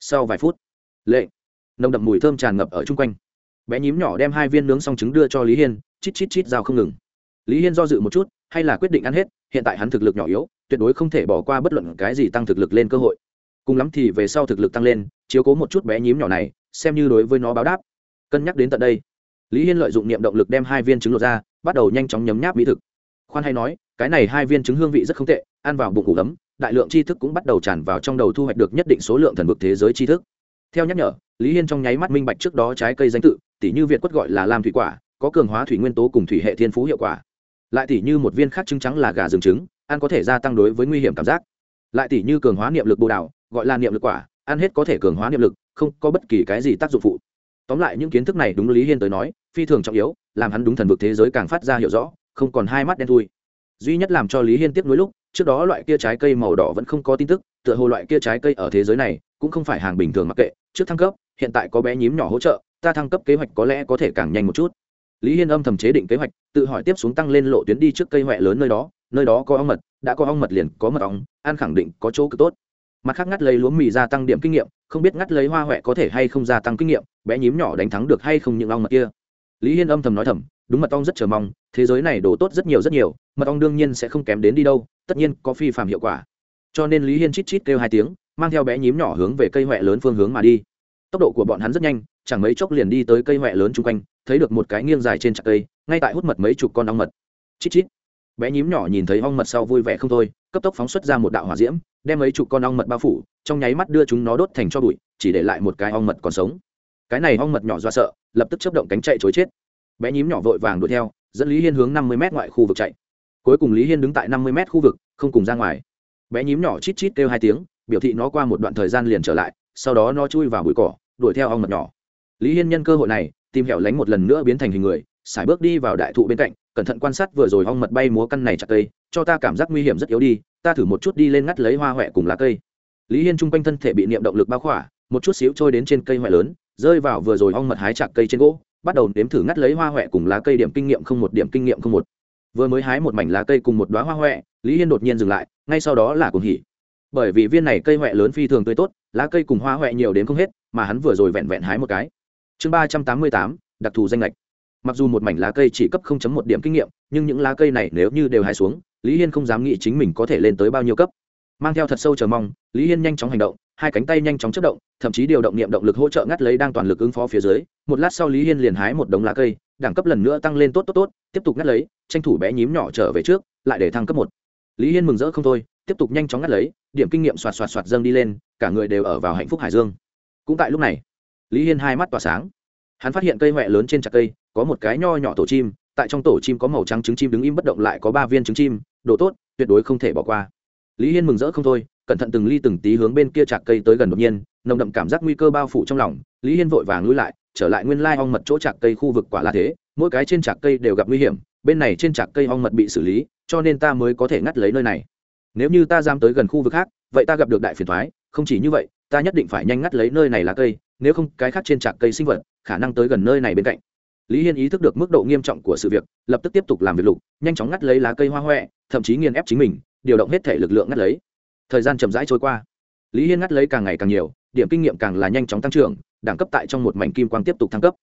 Sau vài phút, lệ, nồng đậm mùi thơm tràn ngập ở chung quanh. Bé nhím nhỏ đem hai viên nướng xong trứng đưa cho lý hiên chít chít chít dao không ngừng. Lý hiên do dự một chút, hay là quyết định ăn hết, hiện tại hắn thực lực nhỏ yếu, tuyệt đối không thể bỏ qua bất luận cái gì tăng thực lực lên cơ hội. Cùng lắm thì về sau thực lực tăng lên, chiếu cố một chút bé nhím nhỏ này, xem như đối với nó báo đáp. Cân nhắc đến tận đây, lý hiên lợi dụng niệm động lực đem hai viên trứng lột ra, bắt đầu nhanh chóng nhấm nháp mỹ thực. Khoan hay nói, cái này hai viên trứng hương vị rất không tệ, ăn vào bụng ủ ấm, đại lượng tri thức cũng bắt đầu tràn vào trong đầu thu hoạch được nhất định số lượng thần vực thế giới tri thức. Theo nhắc nhở, lý hiên trong nháy mắt minh bạch trước đó trái cây danh tự tỷ như việt quất gọi là lam thủy quả có cường hóa thủy nguyên tố cùng thủy hệ thiên phú hiệu quả. Lại tỷ như một viên khác trứng trắng là gà rừng trứng, ăn có thể gia tăng đối với nguy hiểm cảm giác. Lại tỷ như cường hóa niệm lực bồ đào, gọi là niệm lực quả, ăn hết có thể cường hóa niệm lực, không có bất kỳ cái gì tác dụng phụ. Tóm lại những kiến thức này đúng lý hiên tới nói, phi thường trọng yếu, làm hắn đúng thần vực thế giới càng phát ra hiểu rõ, không còn hai mắt đen thui. Duy nhất làm cho lý hiên tiếp nối lúc, trước đó loại kia trái cây màu đỏ vẫn không có tin tức, tựa hồ loại kia trái cây ở thế giới này cũng không phải hàng bình thường mặc kệ, trước thăng cấp, hiện tại có bé nhím nhỏ hỗ trợ, ta thăng cấp kế hoạch có lẽ có thể càng nhanh một chút lý hiên âm thầm chế định kế hoạch, tự hỏi tiếp xuống tăng lên lộ tuyến đi trước cây huệ lớn nơi đó nơi đó có ong mật, đã có ong mật liền có mật ong, An khẳng định có chỗ cực tốt. Mặt khác ngắt lấy lúa mì gia tăng điểm kinh nghiệm, không biết ngắt lấy hoa huệ có thể hay không gia tăng kinh nghiệm, bé nhím nhỏ đánh thắng được hay không những ong mật kia. Lý hiên âm thầm nói thầm, đúng mật ong rất chờ mong, thế giới này đổ tốt rất nhiều rất nhiều, mật ong đương nhiên sẽ không kém đến đi đâu, tất nhiên có phi phạm hiệu quả. Cho nên lý hiên chít chít kêu hai tiếng, mang theo bé nhím nhỏ hướng về cây huệ lớn phương hướng mà đi tốc độ của bọn hắn rất nhanh, chẳng mấy chốc liền đi tới cây huệ lớn chung quanh, thấy được một cái nghiêng dài trên chặt cây, ngay tại hút mật mấy chục con ong mật. Chít chít. Bé nhím nhỏ nhìn thấy ong mật sau vui vẻ không thôi, cấp tốc phóng xuất ra một đạo hỏa diễm, đem mấy chục con ong mật bao phủ, trong nháy mắt đưa chúng nó đốt thành cho bụi, chỉ để lại một cái ong mật còn sống. Cái này ong mật nhỏ do sợ, lập tức chấp động cánh chạy chối chết. Bé nhím nhỏ vội vàng đuổi theo, dẫn lý hiên hướng năm mươi m ngoại khu vực chạy. Cuối cùng lý hiên đứng tại năm mươi m khu vực, không cùng ra ngoài. Bé nhím nhỏ chít chít kêu hai tiếng, biểu thị nó qua một đoạn thời gian liền trở lại, sau đó nó chui vào bụi cỏ đuổi theo ong mật nhỏ. Lý hiên nhân cơ hội này, tìm hẻo lánh một lần nữa biến thành hình người sải bước đi vào đại thụ bên cạnh, cẩn thận quan sát vừa rồi ong mật bay múa căn này chặt cây, cho ta cảm giác nguy hiểm rất yếu đi, ta thử một chút đi lên ngắt lấy hoa huệ cùng lá cây. Lý hiên chung quanh thân thể bị niệm động lực bao khỏa, một chút xíu trôi đến trên cây huệ lớn, rơi vào vừa rồi ong mật hái chặt cây trên gỗ, bắt đầu nếm thử ngắt lấy hoa huệ cùng lá cây điểm kinh nghiệm không một, điểm kinh nghiệm không một. Vừa mới hái một mảnh lá cây cùng một đoá hoa huệ lý hiên đột nhiên dừng lại, ngay sau đó là cùng hỉ bởi vì viên này cây huệ lớn phi thường tươi tốt, lá cây cùng hoa huệ nhiều đến không hết, mà hắn vừa rồi vẹn vẹn hái một cái. Chương ba trăm tám mươi tám, đặc thù danh lệch mặc dù một mảnh lá cây chỉ cấp không chấm một điểm kinh nghiệm, nhưng những lá cây này nếu như đều hái xuống, lý hiên không dám nghĩ chính mình có thể lên tới bao nhiêu cấp. Mang theo thật sâu chờ mong, lý hiên nhanh chóng hành động, hai cánh tay nhanh chóng chất động, thậm chí điều động niệm động lực hỗ trợ ngắt lấy đang toàn lực ứng phó phía dưới. Một lát sau lý hiên liền hái một đống lá cây, đẳng cấp lần nữa tăng lên tốt tốt tốt, tiếp tục ngắt lấy, tranh thủ bé nhím nhỏ trở về trước, lại để thăng cấp một. Lý hiên mừng rỡ không thôi tiếp tục nhanh chóng ngắt lấy, điểm kinh nghiệm xoạt xoạt xoạt dâng đi lên, cả người đều ở vào hạnh phúc hải dương. Cũng tại lúc này, lý hiên hai mắt tỏa sáng. Hắn phát hiện cây huệ lớn trên chặt cây, có một cái nho nhỏ tổ chim, tại trong tổ chim có màu trắng trứng chim đứng im bất động lại có ba viên trứng chim, đồ tốt, tuyệt đối không thể bỏ qua. Lý hiên mừng rỡ không thôi, cẩn thận từng ly từng tí hướng bên kia chặt cây tới gần đột nhiên, nồng đậm cảm giác nguy cơ bao phủ trong lòng, lý hiên vội vàng lui lại, trở lại nguyên lai ong mật chỗ chặt cây khu vực quả là thế, mỗi cái trên chặt cây đều gặp nguy hiểm, bên này trên chặt cây ong mật bị xử lý, cho nên ta mới có thể ngắt lấy nơi này nếu như ta dám tới gần khu vực khác, vậy ta gặp được đại phiền thoái, không chỉ như vậy, ta nhất định phải nhanh ngắt lấy nơi này là cây, nếu không cái khác trên trạc cây sinh vật, khả năng tới gần nơi này bên cạnh. Lý hiên ý thức được mức độ nghiêm trọng của sự việc, lập tức tiếp tục làm việc lục, nhanh chóng ngắt lấy lá cây hoa huệ thậm chí nghiền ép chính mình, điều động hết thể lực lượng ngắt lấy. Thời gian chậm rãi trôi qua. Lý hiên ngắt lấy càng ngày càng nhiều, điểm kinh nghiệm càng là nhanh chóng tăng trưởng, đẳng cấp tại trong một mảnh kim quang tiếp tục thăng cấp.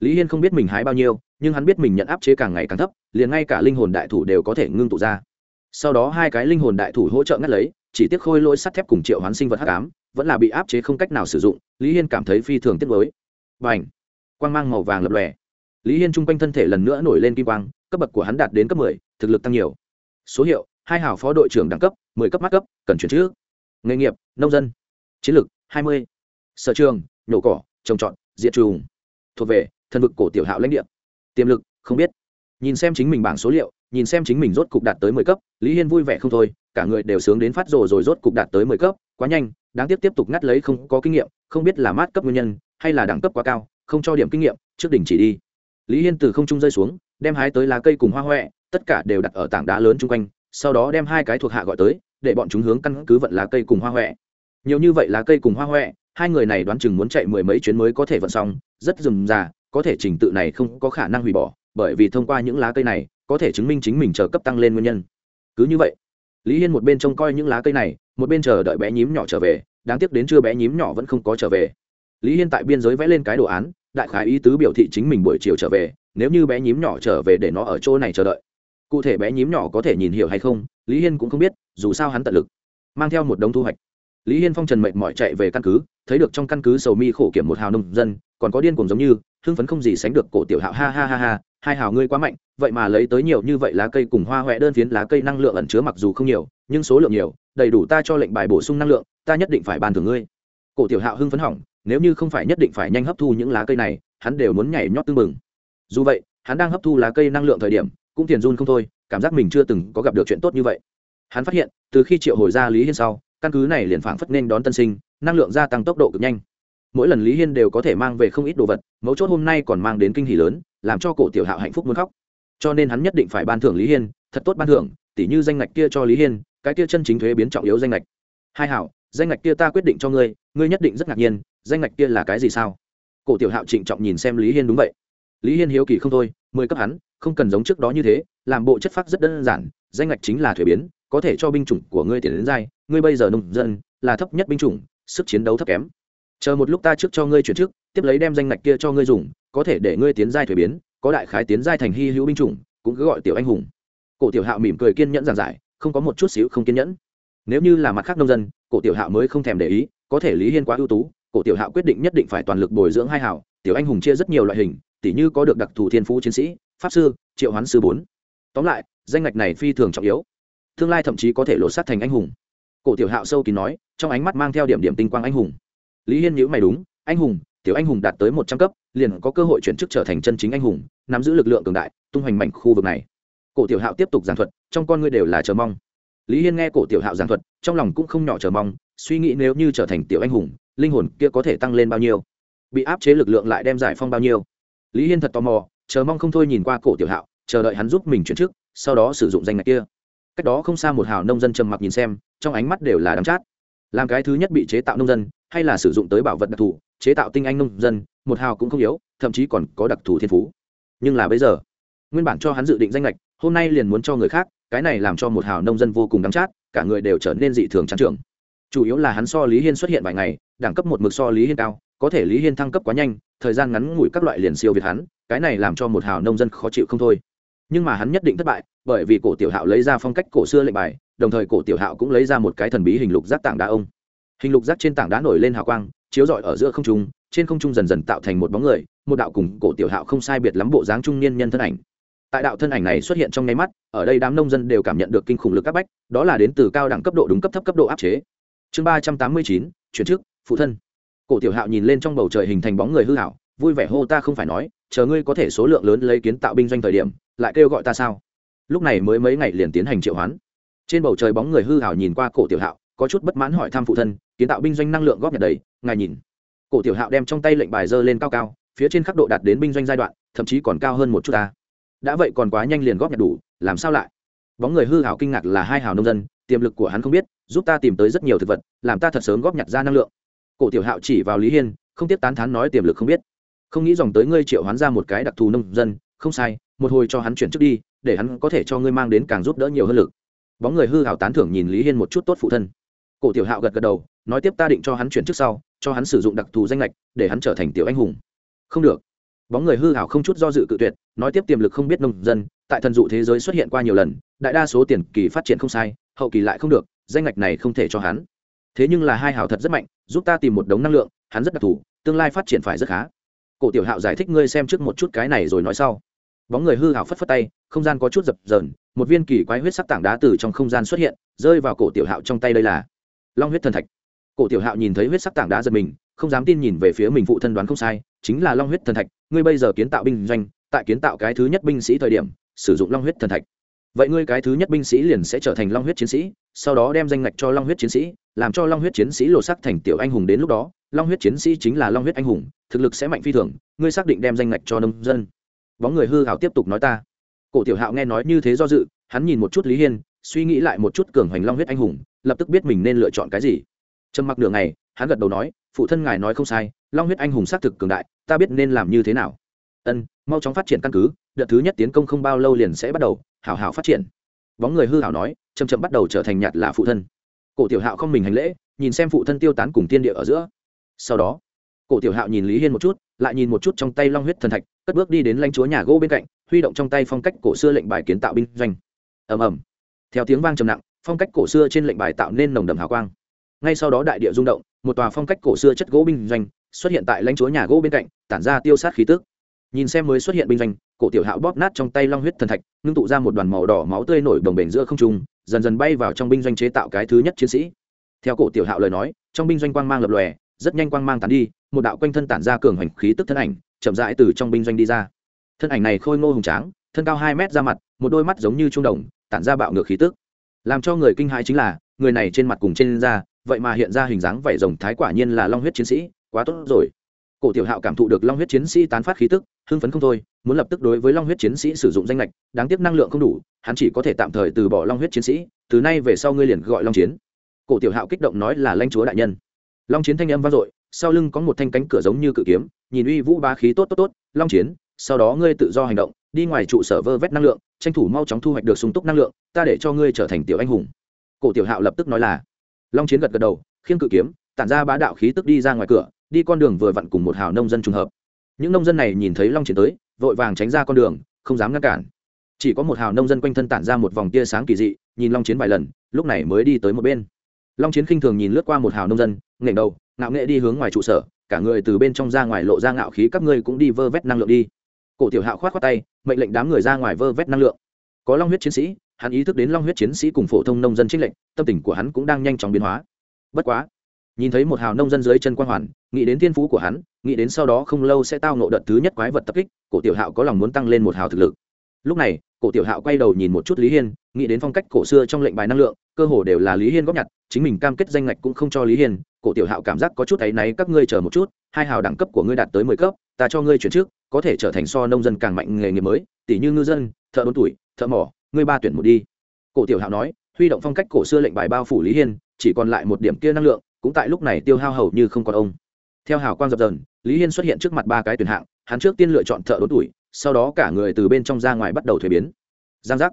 Lý hiên không biết mình hái bao nhiêu, nhưng hắn biết mình nhận áp chế càng ngày càng thấp, liền ngay cả linh hồn đại thủ đều có thể ngưng tụ ra sau đó hai cái linh hồn đại thủ hỗ trợ ngắt lấy, chỉ tiếc khôi lỗi sắt thép cùng triệu hoán sinh vật hắc ám, vẫn là bị áp chế không cách nào sử dụng, lý hiên cảm thấy phi thường tiếc với và ảnh quang mang màu vàng lập lòe. Lý hiên chung quanh thân thể lần nữa nổi lên kim quang, cấp bậc của hắn đạt đến cấp mười, thực lực tăng nhiều. Số hiệu, hai hảo phó đội trưởng đẳng cấp, mười cấp mắt cấp, cần chuyển chữ nghề nghiệp, nông dân. Chiến lược, hai mươi. Sở trường, nhổ cỏ, trồng trọt, diệt trùng. Thuộc về, thần vực cổ tiểu hạo lãnh địa. Tiềm lực, không biết. Nhìn xem chính mình bảng số liệu nhìn xem chính mình rốt cục đạt tới mười cấp, lý hiên vui vẻ không thôi, cả người đều sướng đến phát rồ rồi rốt cục đạt tới mười cấp, quá nhanh, đáng tiếc tiếp tục ngắt lấy không có kinh nghiệm, không biết là mát cấp nguyên nhân, hay là đẳng cấp quá cao, không cho điểm kinh nghiệm, trước đỉnh chỉ đi. Lý hiên từ không trung rơi xuống, đem hái tới lá cây cùng hoa huệ tất cả đều đặt ở tảng đá lớn chung quanh, sau đó đem hai cái thuộc hạ gọi tới, để bọn chúng hướng căn cứ vận lá cây cùng hoa huệ nhiều như vậy lá cây cùng hoa huệ hai người này đoán chừng muốn chạy mười mấy chuyến mới có thể vận xong, rất rườm rà có thể trình tự này không có khả năng hủy bỏ, bởi vì thông qua những lá cây này, có thể chứng minh chính mình chờ cấp tăng lên nguyên nhân. Cứ như vậy, lý hiên một bên trông coi những lá cây này, một bên chờ đợi bé nhím nhỏ trở về, đáng tiếc đến chưa bé nhím nhỏ vẫn không có trở về. Lý hiên tại biên giới vẽ lên cái đồ án, đại khái ý tứ biểu thị chính mình buổi chiều trở về, nếu như bé nhím nhỏ trở về để nó ở chỗ này chờ đợi. Cụ thể bé nhím nhỏ có thể nhìn hiểu hay không, lý hiên cũng không biết, dù sao hắn tận lực, mang theo một đống thu hoạch. Lý hiên phong trần mệnh mọi chạy về căn cứ, thấy được trong căn cứ sầu mi khổ kiểm một hào nông dân, còn có điên cùng giống như hưng phấn không gì sánh được cổ tiểu hạo, ha ha ha ha, hai hào ngươi quá mạnh, vậy mà lấy tới nhiều như vậy lá cây cùng hoa huệ đơn phiến lá cây năng lượng ẩn chứa mặc dù không nhiều, nhưng số lượng nhiều, đầy đủ ta cho lệnh bài bổ sung năng lượng, ta nhất định phải ban thưởng ngươi. Cổ tiểu hạo hưng phấn hỏng, nếu như không phải nhất định phải nhanh hấp thu những lá cây này, hắn đều muốn nhảy nhót tưng bừng. Dù vậy, hắn đang hấp thu lá cây năng lượng thời điểm, cũng tiền run không thôi, cảm giác mình chưa từng có gặp được chuyện tốt như vậy. Hắn phát hiện, từ khi triệu hồi ra lý hiên sau, căn cứ này liền phảng phất nên đón tân sinh, năng lượng gia tăng tốc độ cực nhanh mỗi lần lý hiên đều có thể mang về không ít đồ vật, mấu chốt hôm nay còn mang đến kinh hỷ lớn, làm cho cổ tiểu hạo hạnh phúc muốn khóc. Cho nên hắn nhất định phải ban thưởng lý hiên, thật tốt ban thưởng, tỉ như danh ngạch kia cho lý hiên, cái kia chân chính thuế biến trọng yếu danh ngạch. Hai hảo, danh ngạch kia ta quyết định cho ngươi ngươi nhất định rất ngạc nhiên, danh ngạch kia là cái gì sao? Cổ tiểu hạo trịnh trọng nhìn xem lý hiên đúng vậy. Lý hiên hiếu kỳ không thôi, mười cấp hắn, không cần giống trước đó như thế, làm bộ chất phác rất đơn giản, danh ngạch chính là thuế biến, có thể cho binh chủng của ngươi tiền đến dai, ngươi bây giờ nông dân, là thấp nhất binh chủng, sức chiến đấu thấp kém chờ một lúc ta trước cho ngươi chuyển trước tiếp lấy đem danh ngạch kia cho ngươi dùng, có thể để ngươi tiến giai thuế biến, có đại khái tiến giai thành hy hữu binh chủng, cũng cứ gọi tiểu anh hùng. Cổ tiểu hạo mỉm cười kiên nhẫn giảng giải, không có một chút xíu không kiên nhẫn. Nếu như là mặt khác nông dân, cổ tiểu hạo mới không thèm để ý, có thể lý hiên quá ưu tú, cổ tiểu hạo quyết định nhất định phải toàn lực bồi dưỡng hai hảo tiểu anh hùng chia rất nhiều loại hình, tỉ như có được đặc thù thiên phú chiến sĩ, pháp sư, triệu hoán sư bốn. Tóm lại, danh ngạch này phi thường trọng yếu. Tương lai thậm chí có thể lột sát thành anh hùng. Cổ tiểu hạo sâu kín nói, trong ánh mắt mang theo điểm điểm tinh quang anh hùng lý hiên nhữ mày đúng, anh hùng, tiểu anh hùng đạt tới một trăm cấp, liền có cơ hội chuyển chức trở thành chân chính anh hùng, nắm giữ lực lượng cường đại, tung hoành mảnh khu vực này. Cổ tiểu hạo tiếp tục giảng thuật, trong con ngươi đều là chờ mong. Lý hiên nghe cổ tiểu hạo giảng thuật, trong lòng cũng không nhỏ chờ mong, suy nghĩ nếu như trở thành tiểu anh hùng, linh hồn kia có thể tăng lên bao nhiêu? Bị áp chế lực lượng lại đem giải phong bao nhiêu? Lý hiên thật tò mò, chờ mong không thôi nhìn qua cổ tiểu hạo, chờ đợi hắn giúp mình chuyển chức, sau đó sử dụng danh ngạch kia. Cách đó không xa một hào nông dân trầm mặc nhìn xem, trong ánh mắt đều là đắm chát. Làm cái thứ nhất bị chế tạo nông dân hay là sử dụng tới bảo vật đặc thù, chế tạo tinh anh nông dân, một hào cũng không yếu, thậm chí còn có đặc thù thiên phú. Nhưng là bây giờ, nguyên bản cho hắn dự định danh lệch, hôm nay liền muốn cho người khác, cái này làm cho một hào nông dân vô cùng đắm chát, cả người đều trở nên dị thường trắng trưởng chủ yếu là hắn so lý hiên xuất hiện vài ngày, đẳng cấp một mực so lý hiên cao, có thể lý hiên thăng cấp quá nhanh, thời gian ngắn ngủi các loại liền siêu việt hắn, cái này làm cho một hào nông dân khó chịu không thôi. Nhưng mà hắn nhất định thất bại, bởi vì cổ tiểu hạo lấy ra phong cách cổ xưa lệnh bài, đồng thời cổ tiểu hạo cũng lấy ra một cái thần bí hình lục giác tảng đá ông hình lục giác trên tảng đá nổi lên hào quang, chiếu rọi ở giữa không trung, trên không trung dần dần tạo thành một bóng người, một đạo cùng cổ tiểu hạo không sai biệt lắm bộ dáng trung niên nhân thân ảnh. Tại đạo thân ảnh này xuất hiện trong nháy mắt, ở đây đám nông dân đều cảm nhận được kinh khủng lực áp bách, đó là đến từ cao đẳng cấp độ đúng cấp thấp cấp độ áp chế. Chương ba trăm tám mươi chín, chuyển chức, phụ thân. Cổ tiểu hạo nhìn lên trong bầu trời hình thành bóng người hư hảo, vui vẻ hô ta không phải nói, chờ ngươi có thể số lượng lớn lấy kiến tạo binh doanh thời điểm, lại kêu gọi ta sao? Lúc này mới mấy ngày liền tiến hành triệu hoán. Trên bầu trời bóng người hư hảo nhìn qua cổ tiểu hạo, có chút bất mãn hỏi thăm phụ thân kiến tạo binh doanh năng lượng góp nhặt đầy, ngài nhìn. Cổ tiểu hạo đem trong tay lệnh bài dơ lên cao cao, phía trên khắc độ đạt đến binh doanh giai đoạn, thậm chí còn cao hơn một chút ta. Đã vậy còn quá nhanh liền góp nhặt đủ, làm sao lại? Bóng người hư hảo kinh ngạc là hai hảo nông dân, tiềm lực của hắn không biết, giúp ta tìm tới rất nhiều thực vật, làm ta thật sớm góp nhặt ra năng lượng. Cổ tiểu hạo chỉ vào lý hiên, không tiếp tán thán nói tiềm lực không biết. Không nghĩ dòng tới ngươi triệu hắn ra một cái đặc thù nông dân, không sai, một hồi cho hắn chuyển trước đi, để hắn có thể cho ngươi mang đến càng giúp đỡ nhiều hơn lực. Bóng người hư hảo tán thưởng nhìn lý hiên một chút tốt phụ thân cổ tiểu hạo gật gật đầu, nói tiếp ta định cho hắn chuyển trước sau, cho hắn sử dụng đặc thù danh lệch, để hắn trở thành tiểu anh hùng. Không được. Bóng người hư hảo không chút do dự cự tuyệt, nói tiếp tiềm lực không biết nông dân, tại thần dụ thế giới xuất hiện qua nhiều lần, đại đa số tiền kỳ phát triển không sai, hậu kỳ lại không được, danh lệch này không thể cho hắn. Thế nhưng là hai hảo thật rất mạnh, giúp ta tìm một đống năng lượng, hắn rất đặc thù, tương lai phát triển phải rất khá. Cổ tiểu hạo giải thích ngươi xem trước một chút cái này rồi nói sau. Bóng người hư hảo phất phất tay, không gian có chút dập dờn, một viên kỳ quái huyết sắc tảng đá từ trong không gian xuất hiện, rơi vào cổ tiểu hạo trong tay đây là long huyết thần thạch. Cổ tiểu hạo nhìn thấy huyết sắc tảng đá giật mình, không dám tin nhìn về phía mình phụ thân đoán không sai, chính là long huyết thần thạch. Ngươi bây giờ kiến tạo binh doanh, tại kiến tạo cái thứ nhất binh sĩ thời điểm, sử dụng long huyết thần thạch. Vậy ngươi cái thứ nhất binh sĩ liền sẽ trở thành long huyết chiến sĩ, sau đó đem danh ngạch cho long huyết chiến sĩ, làm cho long huyết chiến sĩ lột sắc thành tiểu anh hùng đến lúc đó. Long huyết chiến sĩ chính là long huyết anh hùng, thực lực sẽ mạnh phi thường, ngươi xác định đem danh ngạch cho nông dân. Bóng người hư hảo tiếp tục nói ta. Cổ tiểu hạo nghe nói như thế do dự, hắn nhìn một chút lý hiên, suy nghĩ lại một chút cường hoành long huyết anh hùng lập tức biết mình nên lựa chọn cái gì. Trầm mặc đường ngày, hắn gật đầu nói phụ thân ngài nói không sai long huyết anh hùng xác thực cường đại ta biết nên làm như thế nào. Ân mau chóng phát triển căn cứ đợt thứ nhất tiến công không bao lâu liền sẽ bắt đầu hảo hảo phát triển. Bóng người hư hảo nói chầm chậm bắt đầu trở thành nhạt là phụ thân. Cổ tiểu hạo không mình hành lễ nhìn xem phụ thân tiêu tán cùng tiên địa ở giữa. Sau đó cổ tiểu hạo nhìn lý hiên một chút lại nhìn một chút trong tay long huyết thần thạch cất bước đi đến lãnh chúa nhà gỗ bên cạnh huy động trong tay phong cách cổ xưa lệnh bài kiến tạo binh doanh. Ầm ầm. Theo tiếng vang trầm nặng phong cách cổ xưa trên lệnh bài tạo nên nồng đậm hào quang. Ngay sau đó đại địa rung động, một tòa phong cách cổ xưa chất gỗ binh doanh xuất hiện tại lãnh chúa nhà gỗ bên cạnh, tản ra tiêu sát khí tức. Nhìn xem mới xuất hiện binh doanh, cổ tiểu hạo bóp nát trong tay long huyết thần thạch, ngưng tụ ra một đoàn màu đỏ máu tươi nổi đồng bền giữa không trung, dần dần bay vào trong binh doanh chế tạo cái thứ nhất chiến sĩ. Theo cổ tiểu hạo lời nói, trong binh doanh quang mang lập lòe, rất nhanh quang mang tán đi, một đạo quanh thân tản ra cường hành khí tức thân ảnh, chậm rãi từ trong binh doanh đi ra. Thân ảnh này khôi ngô hùng tráng, thân cao hai mét ra mặt, một đôi mắt giống như trung đồng, tản ra bạo ngược khí tức làm cho người kinh hãi chính là, người này trên mặt cùng trên da, vậy mà hiện ra hình dáng vảy rồng thái quả nhiên là long huyết chiến sĩ, quá tốt rồi. Cổ tiểu hạo cảm thụ được long huyết chiến sĩ tán phát khí tức, hưng phấn không thôi, muốn lập tức đối với long huyết chiến sĩ sử dụng danh lệch đáng tiếc năng lượng không đủ, hắn chỉ có thể tạm thời từ bỏ long huyết chiến sĩ, từ nay về sau ngươi liền gọi long chiến. Cổ tiểu hạo kích động nói là lãnh chúa đại nhân. Long chiến thanh âm vang dội, sau lưng có một thanh cánh cửa giống như cự kiếm, nhìn uy vũ bá khí tốt tốt tốt, long chiến, sau đó ngươi tự do hành động, đi ngoài trụ sở vơ vét năng lượng tranh thủ mau chóng thu hoạch được sung túc năng lượng, ta để cho ngươi trở thành tiểu anh hùng. Cổ tiểu hạo lập tức nói là. Long chiến gật gật đầu, khiêng cự kiếm, tản ra bá đạo khí tức đi ra ngoài cửa, đi con đường vừa vặn cùng một hào nông dân trùng hợp. Những nông dân này nhìn thấy long chiến tới, vội vàng tránh ra con đường, không dám ngăn cản. Chỉ có một hào nông dân quanh thân tản ra một vòng tia sáng kỳ dị, nhìn long chiến vài lần, lúc này mới đi tới một bên. Long chiến khinh thường nhìn lướt qua một hào nông dân nghển đầu, ngạo nghệ đi hướng ngoài trụ sở, cả người từ bên trong ra ngoài lộ ra ngạo khí, các ngươi cũng đi vơ vét năng lượng đi cổ tiểu hạo khoát khoát tay, mệnh lệnh đám người ra ngoài vơ vét năng lượng. Có long huyết chiến sĩ, hắn ý thức đến long huyết chiến sĩ cùng phổ thông nông dân trích lệnh tâm tình của hắn cũng đang nhanh chóng biến hóa. Bất quá, nhìn thấy một hào nông dân dưới chân quang hoàn, nghĩ đến thiên phú của hắn, nghĩ đến sau đó không lâu sẽ tao nộ đợt thứ nhất quái vật tập kích, cổ tiểu hạo có lòng muốn tăng lên một hào thực lực. Lúc này, cổ tiểu hạo quay đầu nhìn một chút lý hiên, nghĩ đến phong cách cổ xưa trong lệnh bài năng lượng, cơ hồ đều là lý hiên góp nhặt, chính mình cam kết danh ngạch cũng không cho lý hiên, cổ tiểu hạo cảm giác có chút áy náy, các ngươi chờ một chút, hai hào đẳng cấp của ngươi đạt tới mười cấp ta cho ngươi chuyển trước, có thể trở thành so nông dân càng mạnh nghề nghiệp mới tỷ như ngư dân, thợ đốn tuổi, thợ mỏ, ngươi ba tuyển một đi. Cổ tiểu hạo nói, huy động phong cách cổ xưa lệnh bài bao phủ lý hiên, chỉ còn lại một điểm kia năng lượng, cũng tại lúc này tiêu hao hầu như không còn ông. Theo hào quang dập dần lý hiên xuất hiện trước mặt ba cái tuyển hạng, hắn trước tiên lựa chọn thợ đốn tuổi, sau đó cả người từ bên trong ra ngoài bắt đầu thuế biến. Giang giác.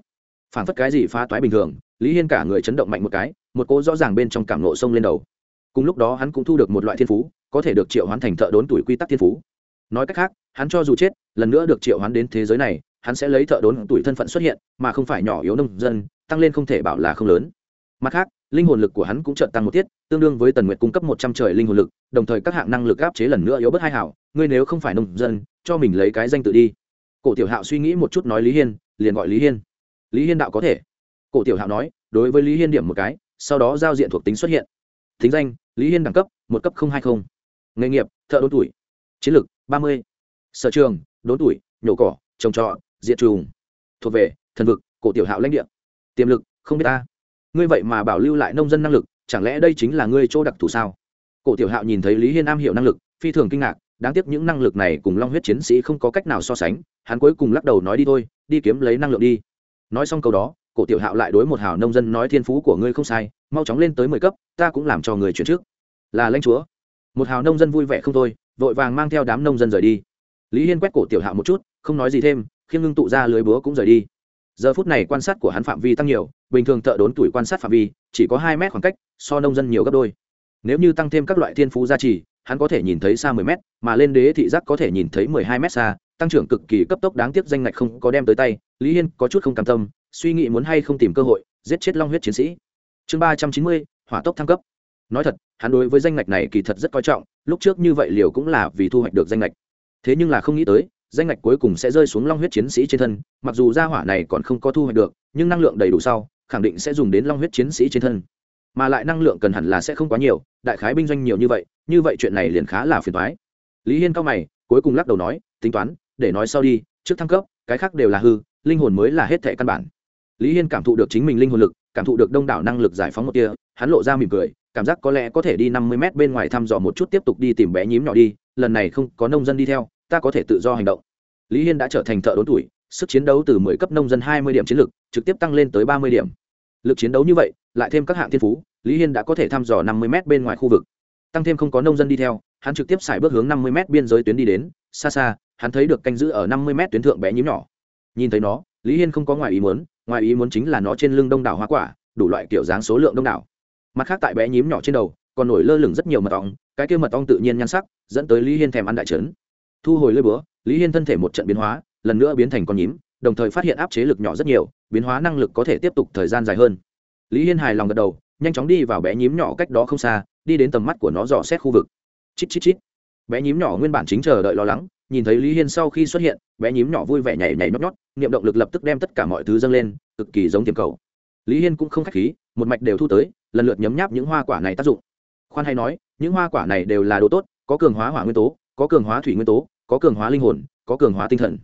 Phản phất cái gì phá toái bình thường, lý hiên cả người chấn động mạnh một cái, một cỗ rõ ràng bên trong cảm nộ sông lên đầu. Cùng lúc đó hắn cũng thu được một loại thiên phú, có thể được triệu hoán thành thợ đốn tuổi quy tắc thiên phú nói cách khác, hắn cho dù chết, lần nữa được triệu hoán đến thế giới này, hắn sẽ lấy thợ đốn tuổi thân phận xuất hiện, mà không phải nhỏ yếu nông dân, tăng lên không thể bảo là không lớn. Mặt khác, linh hồn lực của hắn cũng chợt tăng một tiết, tương đương với tần nguyệt cung cấp một trăm trời linh hồn lực, đồng thời các hạng năng lực áp chế lần nữa yếu bớt hai hảo, ngươi nếu không phải nông dân, cho mình lấy cái danh tự đi. Cổ tiểu hạo suy nghĩ một chút nói lý hiên, liền gọi lý hiên. Lý hiên đạo có thể. Cổ tiểu hạo nói, đối với lý hiên điểm một cái, sau đó giao diện thuộc tính xuất hiện. Thính danh, lý hiên đẳng cấp, một cấp hai mươi nghề nghiệp, thợ đốn tuổi chiến lược, ba mươi. Sở trường, đốn tuổi, nhổ cỏ, trồng trọt diện trùng. Thuộc về, thần vực, cổ tiểu hạo lãnh địa. Tiềm lực, không biết ta. Ngươi vậy mà bảo lưu lại nông dân năng lực, chẳng lẽ đây chính là ngươi chỗ đặc thù sao? Cổ tiểu hạo nhìn thấy lý hiên am hiểu năng lực, phi thường kinh ngạc, đáng tiếc những năng lực này cùng long huyết chiến sĩ không có cách nào so sánh, hắn cuối cùng lắc đầu nói đi thôi, đi kiếm lấy năng lượng đi. Nói xong câu đó, cổ tiểu hạo lại đối một hào nông dân nói thiên phú của ngươi không sai, mau chóng lên tới mười cấp, ta cũng làm cho người chuyển trước. Là lãnh chúa. Một hào nông dân vui vẻ không thôi vội vàng mang theo đám nông dân rời đi. Lý hiên quét cổ tiểu hạo một chút, không nói gì thêm, khiêng ngưng tụ ra lưới búa cũng rời đi. Giờ phút này quan sát của hắn phạm vi tăng nhiều, bình thường thợ đốn tuổi quan sát phạm vi, chỉ có hai mét khoảng cách, so nông dân nhiều gấp đôi. Nếu như tăng thêm các loại thiên phú gia trì, hắn có thể nhìn thấy xa mười mét, mà lên đế thị giác có thể nhìn thấy mười hai mét xa, tăng trưởng cực kỳ cấp tốc đáng tiếc danh ngạch không có đem tới tay, lý hiên có chút không cam tâm, suy nghĩ muốn hay không tìm cơ hội, giết chết long huyết chiến sĩ. Chương ba trăm chín mươi, hỏa tốc thăng cấp. Nói thật, hắn đối với danh ngạch này kỳ thật rất coi trọng lúc trước như vậy liều cũng là vì thu hoạch được danh lệch. Thế nhưng là không nghĩ tới, danh lệch cuối cùng sẽ rơi xuống long huyết chiến sĩ trên thân, mặc dù gia hỏa này còn không có thu hoạch được, nhưng năng lượng đầy đủ sau, khẳng định sẽ dùng đến long huyết chiến sĩ trên thân. Mà lại năng lượng cần hẳn là sẽ không quá nhiều, đại khái binh doanh nhiều như vậy như vậy chuyện này liền khá là phiền toái. Lý hiên cao mày, cuối cùng lắc đầu nói, tính toán, để nói sau đi, trước thăng cấp, cái khác đều là hư, linh hồn mới là hết thẻ căn bản. Lý hiên cảm thụ được chính mình linh hồn lực, cảm thụ được đông đảo năng lực giải phóng một tia, hắn lộ ra mỉm cười cảm giác có lẽ có thể đi năm mươi mét bên ngoài thăm dò một chút tiếp tục đi tìm bé nhím nhỏ đi, lần này không có nông dân đi theo, ta có thể tự do hành động. Lý hiên đã trở thành thợ đốn tuổi, sức chiến đấu từ mười cấp nông dân hai mươi điểm chiến lực trực tiếp tăng lên tới ba mươi điểm. Lực chiến đấu như vậy, lại thêm các hạng thiên phú, lý hiên đã có thể thăm dò năm mươi mét bên ngoài khu vực. Tăng thêm không có nông dân đi theo, hắn trực tiếp xài bước hướng năm mươi mét biên giới tuyến đi đến, xa xa, hắn thấy được canh giữ ở năm mươi mét tuyến thượng bé nhím nhỏ. Nhìn thấy nó, lý hiên không có ngoài ý muốn, ngoài ý muốn chính là nó trên lưng đông đảo hoa quả, đủ loại kiểu dáng số lượng đông đảo mặt khác tại bé nhím nhỏ trên đầu, còn nổi lơ lửng rất nhiều mật ong, cái kia mật ong tự nhiên nhan sắc, dẫn tới lý hiên thèm ăn đại trấn. Thu hồi lơi búa, lý hiên thân thể một trận biến hóa, lần nữa biến thành con nhím, đồng thời phát hiện áp chế lực nhỏ rất nhiều, biến hóa năng lực có thể tiếp tục thời gian dài hơn. Lý hiên hài lòng gật đầu, nhanh chóng đi vào bé nhím nhỏ cách đó không xa, đi đến tầm mắt của nó dò xét khu vực. Chít chít chít. Bé nhím nhỏ nguyên bản chính chờ đợi lo lắng, nhìn thấy lý hiên sau khi xuất hiện, bé nhím nhỏ vui vẻ nhảy nhảy nhót nhót, niệm động lực lập tức đem tất cả mọi thứ dâng lên, cực kỳ giống tiềm cầu lý hiên cũng không k h á c h khí, một mạch đều thu tới, lần lượt nhấm nháp những hoa quả này tác dụng. Khoan hay nói, những hoa quả này đều là đồ tốt, có cường hóa hỏa nguyên tố, có cường hóa thủy nguyên tố, có cường hóa linh hồn, có cường hóa tinh thần.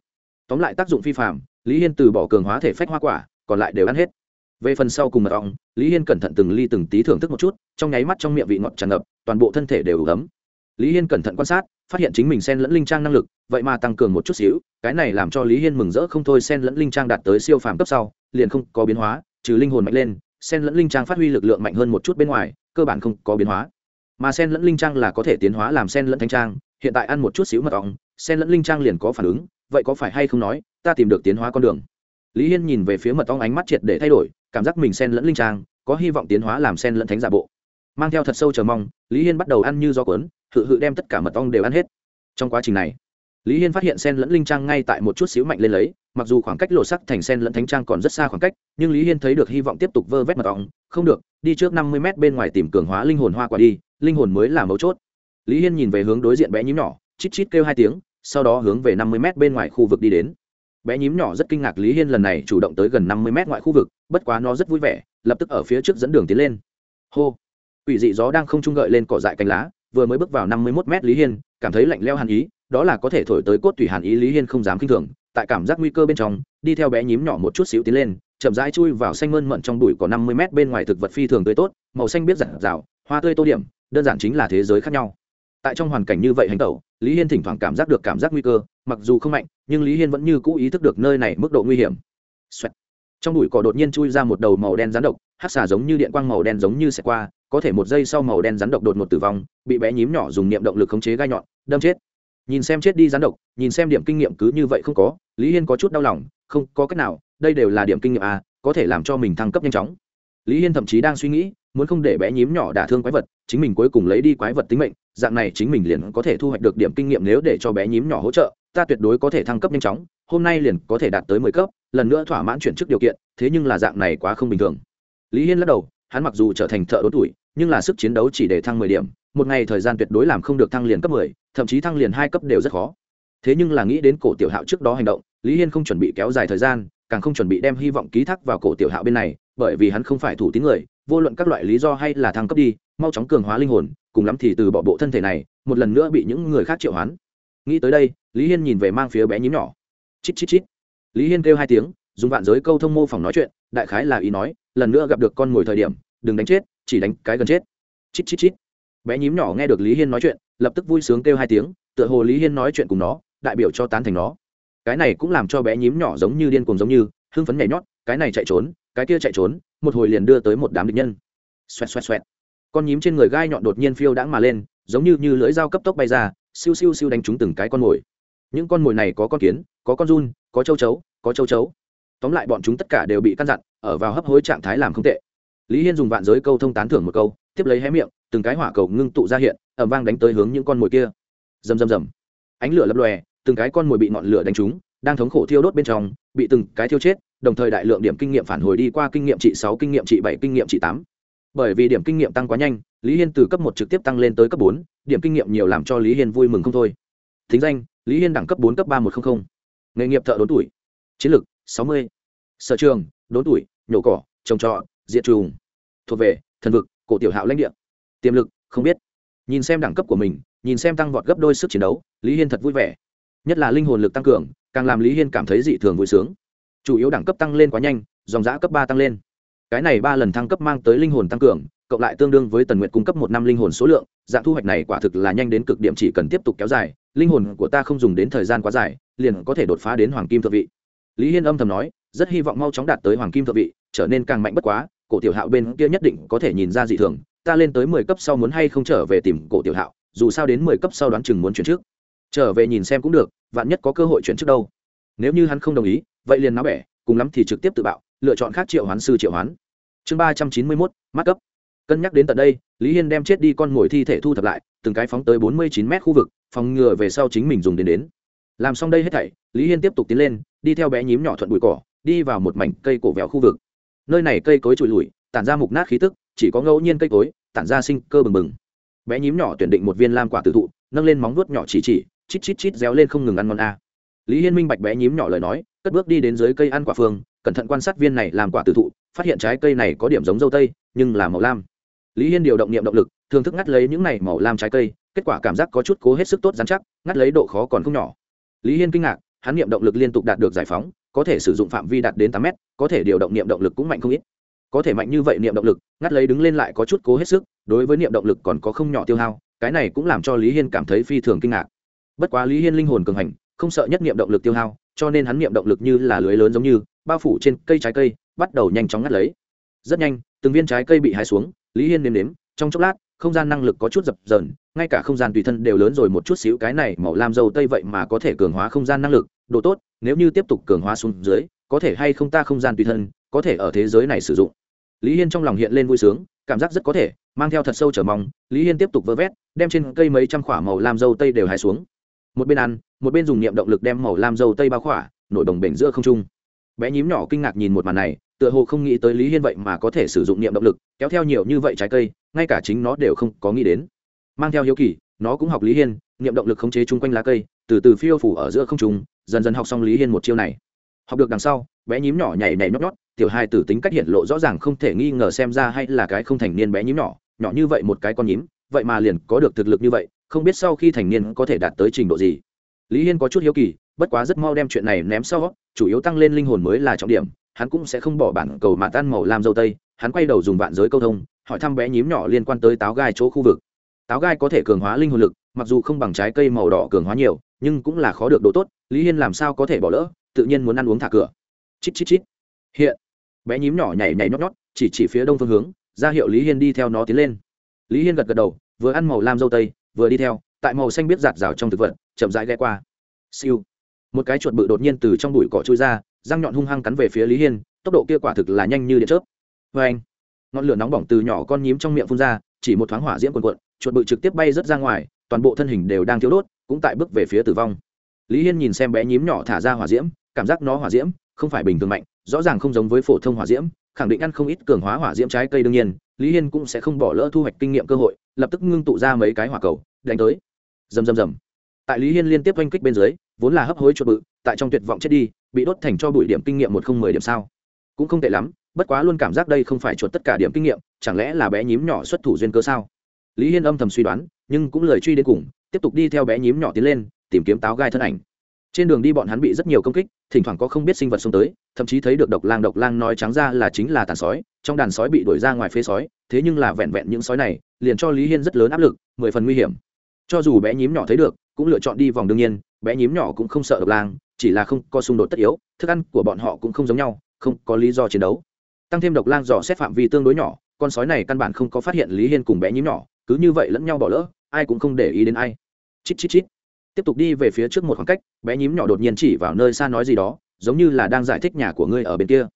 Tóm lại tác dụng phi phạm lý hiên từ bỏ cường hóa thể phách hoa quả, còn lại đều ăn hết. Về phần sau cùng mật ong, lý hiên cẩn thận từng ly từng tí thưởng thức một chút, trong nháy mắt trong miệng vị ngọt tràn ngập, toàn bộ thân thể đều ấm. Lý hiên cẩn thận quan sát, phát hiện chính mình sen lẫn linh trang năng lực, vậy mà tăng cường một chút xíu, cái này làm cho lý hiên mừng rỡ không thôi sen lẫn linh trang đạt tới siêu phàm cấp sau, liền không có biến hóa trừ linh hồn mạnh lên, sen lẫn linh trang phát huy lực lượng mạnh hơn một chút bên ngoài, cơ bản không có biến hóa. Mà sen lẫn linh trang là có thể tiến hóa làm sen lẫn thanh trang, hiện tại ăn một chút xíu mật ong sen lẫn linh trang liền có phản ứng, vậy có phải hay không nói, ta tìm được tiến hóa con đường. Lý hiên nhìn về phía mật ong ánh mắt triệt để thay đổi, cảm giác mình sen lẫn linh trang, có hy vọng tiến hóa làm sen lẫn thánh giả bộ. Mang theo thật sâu chờ mong, lý hiên bắt đầu ăn như gió cuốn, hự hự đem tất cả mật ong đều ăn hết. Trong quá trình này lý hiên phát hiện sen lẫn linh trang ngay tại một chút xíu mạnh lên lấy, mặc dù khoảng cách lộ sắc thành sen lẫn thánh trang còn rất xa khoảng cách, nhưng lý hiên thấy được hy vọng tiếp tục vơ vét mật ong, không được, đi trước năm mươi m bên ngoài tìm cường hóa linh hồn hoa quả đi, linh hồn mới là mấu chốt. Lý hiên nhìn về hướng đối diện bé nhím nhỏ, chít chít kêu hai tiếng, sau đó hướng về năm mươi m bên ngoài khu vực đi đến. Bé nhím nhỏ rất kinh ngạc lý hiên lần này chủ động tới gần năm mươi m ngoại khu vực, bất quá nó rất vui vẻ, lập tức ở phía trước dẫn đường tiến lên. Hô! Quỷ dị gió đang không trung gợi lên cỏ dại cánh lá, vừa mới bước vào năm mươi mốt mét lý hiên, cảm thấy lạnh leo hàn ý đó là có thể thổi tới cốt tủy hàn ý lý hiên không dám khinh thường, tại cảm giác nguy cơ bên trong, đi theo bé nhím nhỏ một chút xíu tiến lên, chậm rãi chui vào xanh mơn mận trong bụi có năm mươi mét bên ngoài thực vật phi thường tươi tốt, màu xanh biết giặt rào, hoa tươi tô điểm, đơn giản chính là thế giới khác nhau. Tại trong hoàn cảnh như vậy hành tẩu, lý hiên thỉnh thoảng cảm giác được cảm giác nguy cơ, mặc dù không mạnh, nhưng lý hiên vẫn như cũ ý thức được nơi này mức độ nguy hiểm、Xoẹt. trong bụi cỏ đột nhiên chui ra một đầu màu đen rắn độc hát xà giống như điện quang màu đen giống như xẹt qua, có thể một giây sau màu đen rắn độc đột ngột tử vong, bị bé nhím nhỏ dùng niệm động lực khống chế gai nhọn, đâm chết nhìn xem chết đi gián độc, nhìn xem điểm kinh nghiệm cứ như vậy không có, lý hiên có chút đau lòng, không có cách nào, đây đều là điểm kinh nghiệm à có thể làm cho mình thăng cấp nhanh chóng. Lý hiên thậm chí đang suy nghĩ, muốn không để bé nhím nhỏ đả thương quái vật, chính mình cuối cùng lấy đi quái vật tính mệnh, dạng này chính mình liền có thể thu hoạch được điểm kinh nghiệm nếu để cho bé nhím nhỏ hỗ trợ, ta tuyệt đối có thể thăng cấp nhanh chóng, hôm nay liền có thể đạt tới mười cấp, lần nữa thỏa mãn chuyển chức điều kiện, thế nhưng là dạng này quá không bình thường. Lý hiên lắc đầu, hắn mặc dù trở thành thợ đốn tuổi, nhưng là sức chiến đấu chỉ để thăng mười điểm, một ngày thời gian tuyệt đối làm không được thăng liền cấp mười thậm chí thăng liền hai cấp đều rất khó. Thế nhưng là nghĩ đến cổ tiểu hạo trước đó hành động, lý hiên không chuẩn bị kéo dài thời gian, càng không chuẩn bị đem hy vọng ký thác vào cổ tiểu hạo bên này, bởi vì hắn không phải thủ tín người, vô luận các loại lý do hay là thăng cấp đi, mau chóng cường hóa linh hồn, cùng lắm thì từ bỏ bộ thân thể này, một lần nữa bị những người khác triệu hoán. Nghĩ tới đây, lý hiên nhìn về mang phía bé nhím nhỏ. Chít chít chít. Lý hiên kêu hai tiếng, dùng vạn giới câu thông mô phỏng nói chuyện, đại khái là ý nói, lần nữa gặp được con mồi thời điểm, đừng đánh chết, chỉ đánh cái gần chết. Chít chít chít bé nhím nhỏ nghe được lý hiên nói chuyện, lập tức vui sướng kêu hai tiếng, tựa hồ lý hiên nói chuyện cùng nó, đại biểu cho tán thành nó. Cái này cũng làm cho bé nhím nhỏ giống như điên cuồng giống như, hưng phấn nhảy nhót, cái này chạy trốn, cái kia chạy trốn, một hồi liền đưa tới một đám địch nhân. Xoẹt xoẹt xoẹt. Con nhím trên người gai nhọn đột nhiên phiêu đãng mà lên, giống như như lưỡi dao cấp tốc bay ra, siêu siêu siêu đánh trúng từng cái con mồi. Những con mồi này có con kiến, có con run, có châu chấu, có châu chấu. Tóm lại bọn chúng tất cả đều bị căn dặn, ở vào hấp hối trạng thái làm không tệ. Lý hiên dùng vạn giới câu thông tán thưởng một câu, tiếp lấy hé miệng từng cái hỏa cầu ngưng tụ ra hiện ẩm vang đánh tới hướng những con mồi kia. Rầm rầm rầm. Ánh lửa lập lòe, từng cái con mồi bị ngọn lửa đánh trúng, đang thống khổ thiêu đốt bên trong, bị từng cái thiêu chết, đồng thời đại lượng điểm kinh nghiệm phản hồi đi qua kinh nghiệm trị sáu, kinh nghiệm trị bảy, kinh nghiệm trị tám. Bởi vì điểm kinh nghiệm tăng quá nhanh, lý hiên từ cấp một trực tiếp tăng lên tới cấp bốn, điểm kinh nghiệm nhiều làm cho lý hiên vui mừng không thôi. Thính danh, lý hiên đẳng cấp bốn, cấp ba một trăm linh nghề nghiệp thợ đốn tuổi. Chiến lược, sáu mươi. Sở trường, đốn tuổi, nhổ cỏ, trồng trọt diện trùng. Thuộc về, thần vực, cổ tiểu hạo lãnh địa tiềm lực, không biết. Nhìn xem đẳng cấp của mình, nhìn xem tăng vọt gấp đôi sức chiến đấu, lý hiên thật vui vẻ. Nhất là linh hồn lực tăng cường, càng làm lý hiên cảm thấy dị thường vui sướng. Chủ yếu đẳng cấp tăng lên quá nhanh, dòng giã cấp ba tăng lên. Cái này ba lần thăng cấp mang tới linh hồn tăng cường, cộng lại tương đương với tần nguyện cung cấp một năm linh hồn số lượng, dạng thu hoạch này quả thực là nhanh đến cực điểm chỉ cần tiếp tục kéo dài, linh hồn của ta không dùng đến thời gian quá dài, liền có thể đột phá đến hoàng kim thượng vị. Lý hiên âm thầm nói, rất hy vọng mau chóng đạt tới hoàng kim thượng vị, trở nên càng mạnh bất quá, cổ tiểu hạo bên kia nhất định có thể nhìn ra dị thường ta lên tới mười cấp sau muốn hay không trở về tìm cổ tiểu hạo, dù sao đến mười cấp sau đoán chừng muốn chuyển trước. Trở về nhìn xem cũng được, vạn nhất có cơ hội chuyển trước đâu. Nếu như hắn không đồng ý, vậy liền náo bẻ, cùng lắm thì trực tiếp tự bạo, lựa chọn khác triệu hoán sư triệu hoán. Chương ba trăm chín mươi mốt, mắt cấp. Cân nhắc đến tận đây, lý hiên đem chết đi con mồi thi thể thu thập lại, từng cái phóng tới bốn mươi chín mét khu vực, phòng ngừa về sau chính mình dùng đến đến. Làm xong đây hết thảy, lý hiên tiếp tục tiến lên, đi theo bé nhím nhỏ thuận bụi cỏ, đi vào một mảnh cây cổ vẹo khu vực. Nơi này cây cối trụi lùi tản ra mục nát khí tức chỉ có ngẫu nhiên cây cối, tản ra sinh cơ bừng bừng. Bé nhím nhỏ tuyển định một viên lam quả tử thụ, nâng lên móng vuốt nhỏ chỉ chỉ, chít chít chít réo lên không ngừng ăn ngon a. Lý hiên minh bạch bé nhím nhỏ lời nói, cất bước đi đến dưới cây ăn quả phương, cẩn thận quan sát viên này làm quả tử thụ, phát hiện trái cây này có điểm giống dâu tây, nhưng là màu lam. Lý hiên điều động niệm động lực thường thức ngắt lấy những này màu lam trái cây, kết quả cảm giác có chút cố hết sức tốt dán chắc, ngắt lấy độ khó còn không nhỏ. Lý hiên kinh ngạc, hắn niệm động lực liên tục đạt được giải phóng, có thể sử dụng phạm vi đạt đến tám mét, có thể điều động niệm động lực cũng mạnh không ít có thể mạnh như vậy niệm động lực, ngắt lấy đứng lên lại có chút cố hết sức, đối với niệm động lực còn có không nhỏ tiêu hao, cái này cũng làm cho lý hiên cảm thấy phi thường kinh ngạc. Bất quá lý hiên linh hồn cường hành, không sợ nhất niệm động lực tiêu hao, cho nên hắn niệm động lực như là lưới lớn giống như, bao phủ trên cây trái cây, bắt đầu nhanh chóng ngắt lấy. Rất nhanh, từng viên trái cây bị hái xuống, lý hiên nếm nếm, trong chốc lát, không gian năng lực có chút dập dờn, ngay cả không gian tùy thân đều lớn rồi một chút xíu, cái này màu lam dâu tây vậy mà có thể cường hóa không gian năng lực độ tốt, nếu như tiếp tục cường hóa xuống dưới, có thể hay không ta không gian tùy thân, có thể ở thế giới này sử dụng lý hiên trong lòng hiện lên vui sướng, cảm giác rất có thể, mang theo thật sâu trở mong, lý hiên tiếp tục vơ vét, đem trên cây mấy trăm khỏa màu lam dâu tây đều hái xuống. Một bên ăn, một bên dùng niệm động lực đem màu lam dâu tây bao khỏa, nổi đồng bể giữa không trung. Bé nhím nhỏ kinh ngạc nhìn một màn này, tựa hồ không nghĩ tới lý hiên vậy mà có thể sử dụng niệm động lực, kéo theo nhiều như vậy trái cây, ngay cả chính nó đều không có nghĩ đến. Mang theo hiếu kỳ, nó cũng học lý hiên, niệm động lực khống chế chung quanh lá cây, từ từ phiêu phủ ở giữa không trung, dần dần học xong lý hiên một chiêu này. Học được đằng sau, bé nhím nhỏ nhảy nhảy nhót nhót tiểu hai tử tính cách hiện lộ rõ ràng không thể nghi ngờ xem ra hay là cái không thành niên bé nhím nhỏ nhỏ như vậy một cái con nhím, vậy mà liền có được thực lực như vậy, không biết sau khi thành niên có thể đạt tới trình độ gì. Lý hiên có chút hiếu kỳ, bất quá rất mau đem chuyện này ném sau, chủ yếu tăng lên linh hồn mới là trọng điểm, hắn cũng sẽ không bỏ bản cầu mà tan màu làm dâu tây, hắn quay đầu dùng vạn giới câu thông, hỏi thăm bé nhím nhỏ liên quan tới táo gai chỗ khu vực. Táo gai có thể cường hóa linh hồn lực, mặc dù không bằng trái cây màu đỏ cường hóa nhiều, nhưng cũng là khó được độ tốt, lý hiên làm sao có thể bỏ lỡ, tự nhiên muốn ăn uống thả cửa. Chít chít chít. Hiện bé nhím nhỏ nhảy nhảy nhót nhót, chỉ chỉ phía đông phương hướng, ra hiệu lý hiên đi theo nó tiến lên. Lý hiên gật gật đầu, vừa ăn màu lam dâu tây, vừa đi theo, tại màu xanh biết giạt rào trong thực vật, chậm rãi ghé qua. Siêu. Một cái chuột bự đột nhiên từ trong bụi cỏ trôi ra, răng nhọn hung hăng cắn về phía lý hiên, tốc độ kia quả thực là nhanh như điện chớp. Vê anh ngọn lửa nóng bỏng từ nhỏ con nhím trong miệng phun ra, chỉ một thoáng hỏa diễm quần quận chuột bự trực tiếp bay rớt ra ngoài, toàn bộ thân hình đều đang thiếu đốt, cũng tại bước về phía tử vong. Lý hiên nhìn xem bé nhím nhỏ thả ra hỏa diễm, cảm giác nó hỏa diễm không phải bình thường mạnh rõ ràng không giống với phổ thông hỏa diễm, khẳng định ăn không ít cường hóa hỏa diễm trái cây đương nhiên, lý hiên cũng sẽ không bỏ lỡ thu hoạch kinh nghiệm cơ hội, lập tức ngưng tụ ra mấy cái hỏa cầu, đánh tới. Rầm rầm rầm. Tại lý hiên liên tiếp oanh kích bên dưới, vốn là hấp hối chuột bự, tại trong tuyệt vọng chết đi, bị đốt thành cho bụi điểm kinh nghiệm một không mười điểm sao. Cũng không tệ lắm, bất quá luôn cảm giác đây không phải chuột tất cả điểm kinh nghiệm, chẳng lẽ là bé nhím nhỏ xuất thủ duyên cơ sao? Lý hiên âm thầm suy đoán, nhưng cũng lời truy đến cùng, tiếp tục đi theo bé nhím nhỏ tiến lên, tìm kiếm táo gai thân ảnh trên đường đi bọn hắn bị rất nhiều công kích, thỉnh thoảng có không biết sinh vật xông tới, thậm chí thấy được độc lang độc lang nói trắng ra là chính là tàn sói, trong đàn sói bị đuổi ra ngoài phế sói, thế nhưng là vẹn vẹn những sói này, liền cho lý hiên rất lớn áp lực, mười phần nguy hiểm. Cho dù bé nhím nhỏ thấy được, cũng lựa chọn đi vòng đương nhiên, bé nhím nhỏ cũng không sợ độc lang, chỉ là không có xung đột tất yếu, thức ăn của bọn họ cũng không giống nhau, không có lý do chiến đấu. Tăng thêm độc lang dò xét phạm vi tương đối nhỏ, con sói này căn bản không có phát hiện lý hiên cùng bé nhím nhỏ, cứ như vậy lẫn nhau bỏ lỡ, ai cũng không để ý đến ai. Chít chít chít tiếp tục đi về phía trước một khoảng cách, bé nhím nhỏ đột nhiên chỉ vào nơi xa nói gì đó, giống như là đang giải thích nhà của ngươi ở bên kia.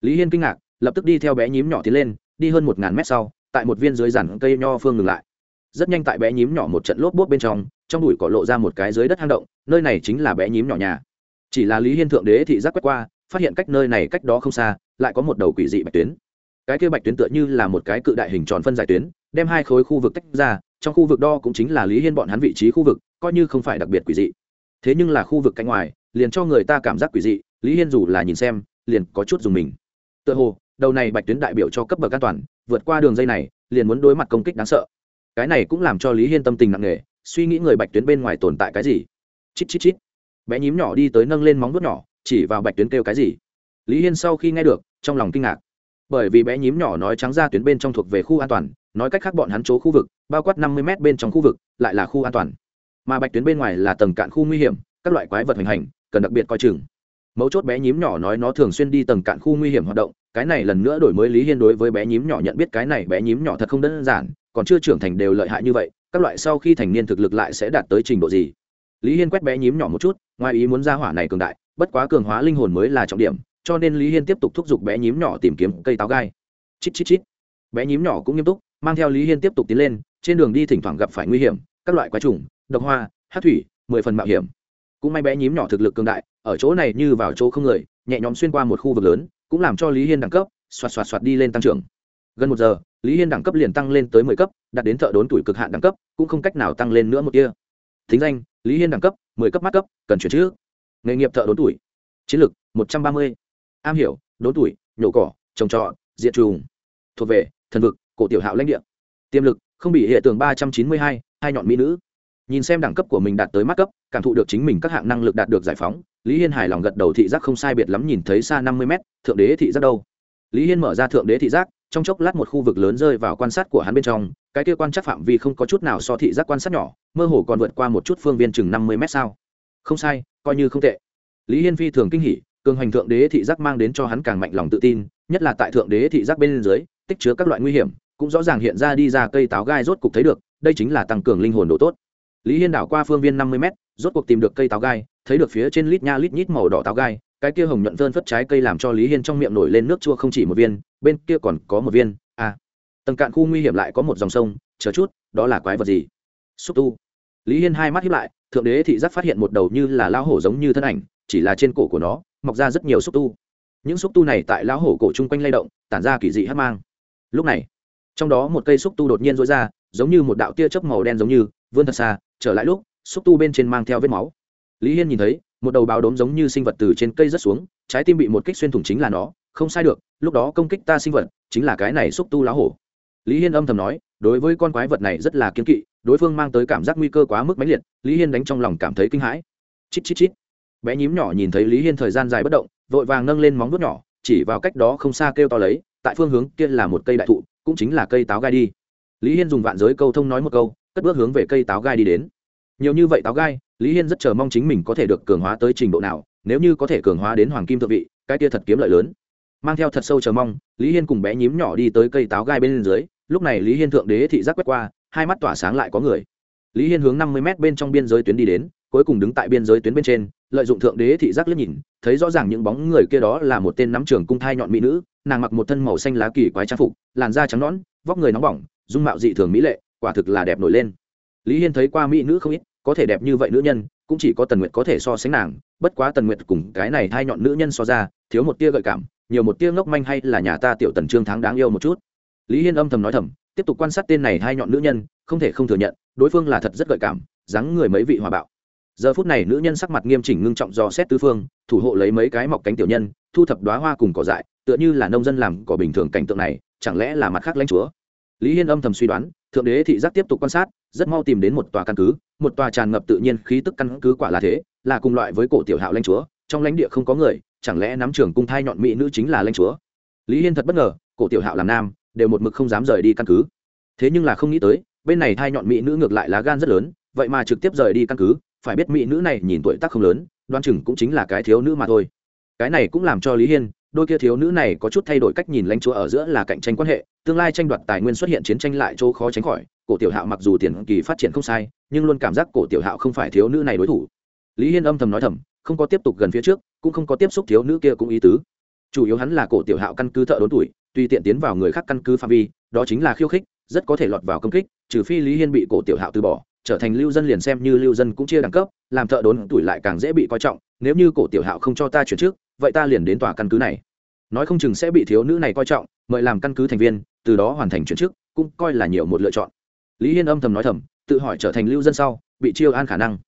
Lý hiên kinh ngạc, lập tức đi theo bé nhím nhỏ tiến lên, đi hơn một ngàn mét sau, tại một viên dưới rằn cây nho phương ngừng lại. Rất nhanh tại bé nhím nhỏ một trận lốp bốt bên trong trong đùi cỏ lộ ra một cái dưới đất hang động, nơi này chính là bé nhím nhỏ nhà. Chỉ là lý hiên thượng đế thị giác quét qua, phát hiện cách nơi này cách đó không xa, lại có một đầu quỷ dị bạch tuyến. Cái kia bạch tuyến tựa như là một cái cự đại hình tròn phân giải tuyến, đem hai khối khu vực tách ra, trong khu vực đo cũng chính là lý hiên bọn hắn vị trí khu vực coi như không phải đặc biệt quỷ dị. Thế nhưng là khu vực cạnh ngoài, liền cho người ta cảm giác quỷ dị, lý hiên dù là nhìn xem, liền có chút dùng mình. Tựa hồ, đầu này bạch tuyến đại biểu cho cấp bậc an toàn, vượt qua đường dây này, liền muốn đối mặt công kích đáng sợ. Cái này cũng làm cho lý hiên tâm tình nặng nề, suy nghĩ người bạch tuyến bên ngoài tồn tại cái gì. Chít chít chít. Bé nhím nhỏ đi tới nâng lên móng vuốt nhỏ, chỉ vào bạch tuyến kêu cái gì. Lý hiên sau khi nghe được, trong lòng kinh ngạc. Bởi vì bé nhím nhỏ nói trắng ra tuyến bên trong thuộc về khu an toàn, nói cách khác bọn hắn chỗ khu vực, bao quát năm mươi m bên trong khu vực, lại là khu an toàn mà bạch tuyến bên ngoài là tầng cạn khu nguy hiểm, các loại quái vật hành hành, cần đặc biệt coi chừng. Mấu chốt bé nhím nhỏ nói nó thường xuyên đi tầng cạn khu nguy hiểm hoạt động, cái này lần nữa đổi mới lý hiên đối với bé nhím nhỏ nhận biết cái này bé nhím nhỏ thật không đơn giản, còn chưa trưởng thành đều lợi hại như vậy, các loại sau khi thành niên thực lực lại sẽ đạt tới trình độ gì? Lý hiên quét bé nhím nhỏ một chút, ngoài ý muốn ra hỏa này cường đại, bất quá cường hóa linh hồn mới là trọng điểm, cho nên lý hiên tiếp tục thúc giục bé nhím nhỏ tìm kiếm cây táo gai. Chít chít chít. Bé nhím nhỏ cũng nghiêm túc, mang theo lý hiên tiếp tục tiến lên, trên đường đi thỉnh thoảng gặp phải nguy hiểm, các loại quái trùng độc hoa, hát thủy, mười phần mạo hiểm. Cũng may bé nhím nhỏ thực lực cường đại, ở chỗ này như vào chỗ không người, nhẹ nhõm xuyên qua một khu vực lớn, cũng làm cho lý hiên đẳng cấp xoạt xoạt xoạt đi lên tăng trưởng. Gần một giờ, lý hiên đẳng cấp liền tăng lên tới mười cấp, đạt đến thợ đốn tuổi cực hạn đẳng cấp, cũng không cách nào tăng lên nữa một kia thính danh, lý hiên đẳng cấp, mười cấp mắt cấp, cần chuyển chữ nghề nghiệp thợ đốn tuổi, chiến lược một trăm ba mươi. Am hiểu, đốn tuổi, nhổ cỏ, trồng trọt diện trùng. Thuộc về, thần vực, cổ tiểu hạo lãnh địa. Tiềm lực, không bị hệ tường ba trăm chín mươi hai hai nhọn mỹ nữ nhìn xem đẳng cấp của mình đạt tới mắt cấp, cảm thụ được chính mình các hạng năng lực đạt được giải phóng, lý hiên hài lòng gật đầu thị giác không sai biệt lắm nhìn thấy xa năm mươi mét, thượng đế thị giác đâu. Lý hiên mở ra thượng đế thị giác, trong chốc lát một khu vực lớn rơi vào quan sát của hắn bên trong, cái kia quan sát phạm vi không có chút nào so thị giác quan sát nhỏ, mơ hồ còn vượt qua một chút phương viên chừng năm mươi mét sao. Không sai, coi như không tệ. Lý hiên phi thường kinh hỉ, cường hành thượng đế thị giác mang đến cho hắn càng mạnh lòng tự tin, nhất là tại thượng đế thị giác bên dưới, tích chứa các loại nguy hiểm, cũng rõ ràng hiện ra đi ra cây táo gai rốt cục thấy được, đây chính là tăng cường linh hồn độ tốt lý hiên đảo qua phương viên năm mươi m rốt cuộc tìm được cây táo gai, thấy được phía trên lít nha lít nhít màu đỏ táo gai, cái kia hồng nhuận vơn phất trái cây làm cho lý hiên trong miệng nổi lên nước chua không chỉ một viên, bên kia còn có một viên à. tầng cạn khu nguy hiểm lại có một dòng sông, chờ chút, đó là quái vật gì? Xúc tu. Lý hiên hai mắt hiếp lại, thượng đế thị giác phát hiện một đầu như là lao hổ giống như thân ảnh, chỉ là trên cổ của nó, mọc ra rất nhiều xúc tu. Những xúc tu này tại lão hổ cổ chung quanh lay động, tản ra kỳ dị hát mang. Lúc này, trong đó một cây xúc tu đột nhiên rối ra, giống như một đạo tia chớp màu đen giống như vươn thật xa, trở lại lúc, xúc tu bên trên mang theo vết máu. Lý hiên nhìn thấy, một đầu báo đốm giống như sinh vật từ trên cây rớt xuống, trái tim bị một kích xuyên thủng chính là nó, không sai được, lúc đó công kích ta sinh vật, chính là cái này xúc tu lá hổ. Lý hiên âm thầm nói, đối với con quái vật này rất là kiên kỵ, đối phương mang tới cảm giác nguy cơ quá mức mãnh liệt, lý hiên đánh trong lòng cảm thấy kinh hãi. Chít chít chít. Bé nhím nhỏ nhìn thấy lý hiên thời gian dài bất động, vội vàng nâng lên móng vuốt nhỏ, chỉ vào cách đó không xa kêu to lấy, tại phương hướng kia là một cây đại thụ, cũng chính là cây táo gai đi. Lý hiên dùng vạn giới câu thông nói một câu cất bước hướng về cây táo gai đi đến. Nhiều như vậy táo gai, lý hiên rất chờ mong chính mình có thể được cường hóa tới trình độ nào, nếu như có thể cường hóa đến hoàng kim thượng vị, cái kia thật kiếm lợi lớn. Mang theo thật sâu chờ mong, lý hiên cùng bé nhím nhỏ đi tới cây táo gai bên dưới, lúc này lý hiên thượng đế thị giác quét qua, hai mắt tỏa sáng lại có người. Lý hiên hướng năm mươi m bên trong biên giới tuyến đi đến, cuối cùng đứng tại biên giới tuyến bên trên, lợi dụng thượng đế thị giác liếc nhìn, thấy rõ ràng những bóng người kia đó là một tên nắm trường cung thai nhọn mỹ nữ, nàng mặc một thân màu xanh lá kỳ quái trang phục, làn da trắng nõn, vóc người nóng bỏng, dung mạo dị thường mỹ lệ quả thực là đẹp nổi lên. Lý hiên thấy qua mỹ nữ không ít, có thể đẹp như vậy nữ nhân, cũng chỉ có tần nguyệt có thể so sánh nàng, bất quá tần nguyệt cùng cái này hai nhọn nữ nhân so ra, thiếu một tia gợi cảm, nhiều một tia ngốc manh hay là nhà ta tiểu tần trương thắng đáng yêu một chút. Lý hiên âm thầm nói thầm, tiếp tục quan sát tên này hai nhọn nữ nhân, không thể không thừa nhận, đối phương là thật rất gợi cảm, dáng người mấy vị hòa bạo. Giờ phút này nữ nhân sắc mặt nghiêm chỉnh ngưng trọng do xét tứ phương, thủ hộ lấy mấy cái mọc cánh tiểu nhân, thu thập đoá hoa cùng cỏ dại, tựa như là nông dân làm cỏ bình thường cảnh tượng này, chẳng lẽ là mặt khác lãnh chúa? Lý hiên âm thầm suy đoán, thượng đế thị giác tiếp tục quan sát, rất mau tìm đến một tòa căn cứ, một tòa tràn ngập tự nhiên khí tức căn cứ quả là thế, là cùng loại với cổ tiểu hạo lãnh chúa, trong lãnh địa không có người, chẳng lẽ nắm trưởng cung thai nhọn mỹ nữ chính là lãnh chúa? Lý hiên thật bất ngờ, cổ tiểu hạo làm nam, đều một mực không dám rời đi căn cứ. Thế nhưng là không nghĩ tới, bên này thai nhọn mỹ nữ ngược lại lá gan rất lớn, vậy mà trực tiếp rời đi căn cứ, phải biết mỹ nữ này nhìn tuổi tác không lớn, đoan chừng cũng chính là cái thiếu nữ mà thôi. Cái này cũng làm cho lý hiên đôi kia thiếu nữ này có chút thay đổi cách nhìn lãnh chúa ở giữa là cạnh tranh quan hệ, tương lai tranh đoạt tài nguyên xuất hiện chiến tranh lại chỗ khó tránh khỏi, cổ tiểu hạo mặc dù tiền kỳ phát triển không sai, nhưng luôn cảm giác cổ tiểu hạo không phải thiếu nữ này đối thủ. Lý hiên âm thầm nói thầm, không có tiếp tục gần phía trước, cũng không có tiếp xúc thiếu nữ kia cũng ý tứ. Chủ yếu hắn là cổ tiểu hạo căn cứ thợ đốn tuổi, tùy tiện tiến vào người khác căn cứ phạm vi, đó chính là khiêu khích, rất có thể lọt vào công kích, trừ phi lý hiên bị cổ tiểu hạo từ bỏ trở thành lưu dân liền xem như lưu dân cũng chia đẳng cấp, làm thợ đốn tuổi lại càng dễ bị coi trọng, nếu như cổ tiểu hạo không cho ta chuyển trước vậy ta liền đến tòa căn cứ này. Nói không chừng sẽ bị thiếu nữ này coi trọng, mời làm căn cứ thành viên, từ đó hoàn thành chuyển chức, cũng coi là nhiều một lựa chọn. Lý hiên âm thầm nói thầm, tự hỏi trở thành lưu dân sau, bị chiêu an khả năng.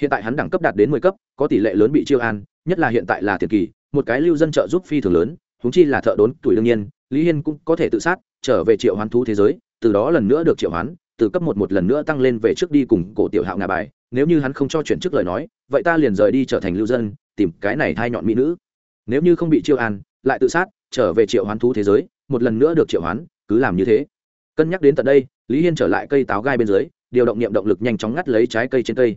Hiện tại hắn đẳng cấp đạt đến mười cấp, có tỷ lệ lớn bị chiêu an, nhất là hiện tại là tiền kỳ, một cái lưu dân trợ giúp phi thường lớn húng chi là thợ đốn tuổi đương nhiên, lý hiên cũng có thể tự sát, trở về triệu hoán thú thế giới, từ đó lần nữa được triệu hoán từ cấp một một lần nữa tăng lên về trước đi cùng cổ tiểu hạo ngà bài, nếu như hắn không cho chuyển chức lời nói, vậy ta liền rời đi trở thành lưu dân, tìm cái này thai nhọn mỹ nữ. Nếu như không bị chiêu an, lại tự sát, trở về triệu hoán thú thế giới, một lần nữa được triệu hoán, cứ làm như thế. Cân nhắc đến tận đây, lý hiên trở lại cây táo gai bên dưới, điều động niệm động lực nhanh chóng ngắt lấy trái cây trên cây.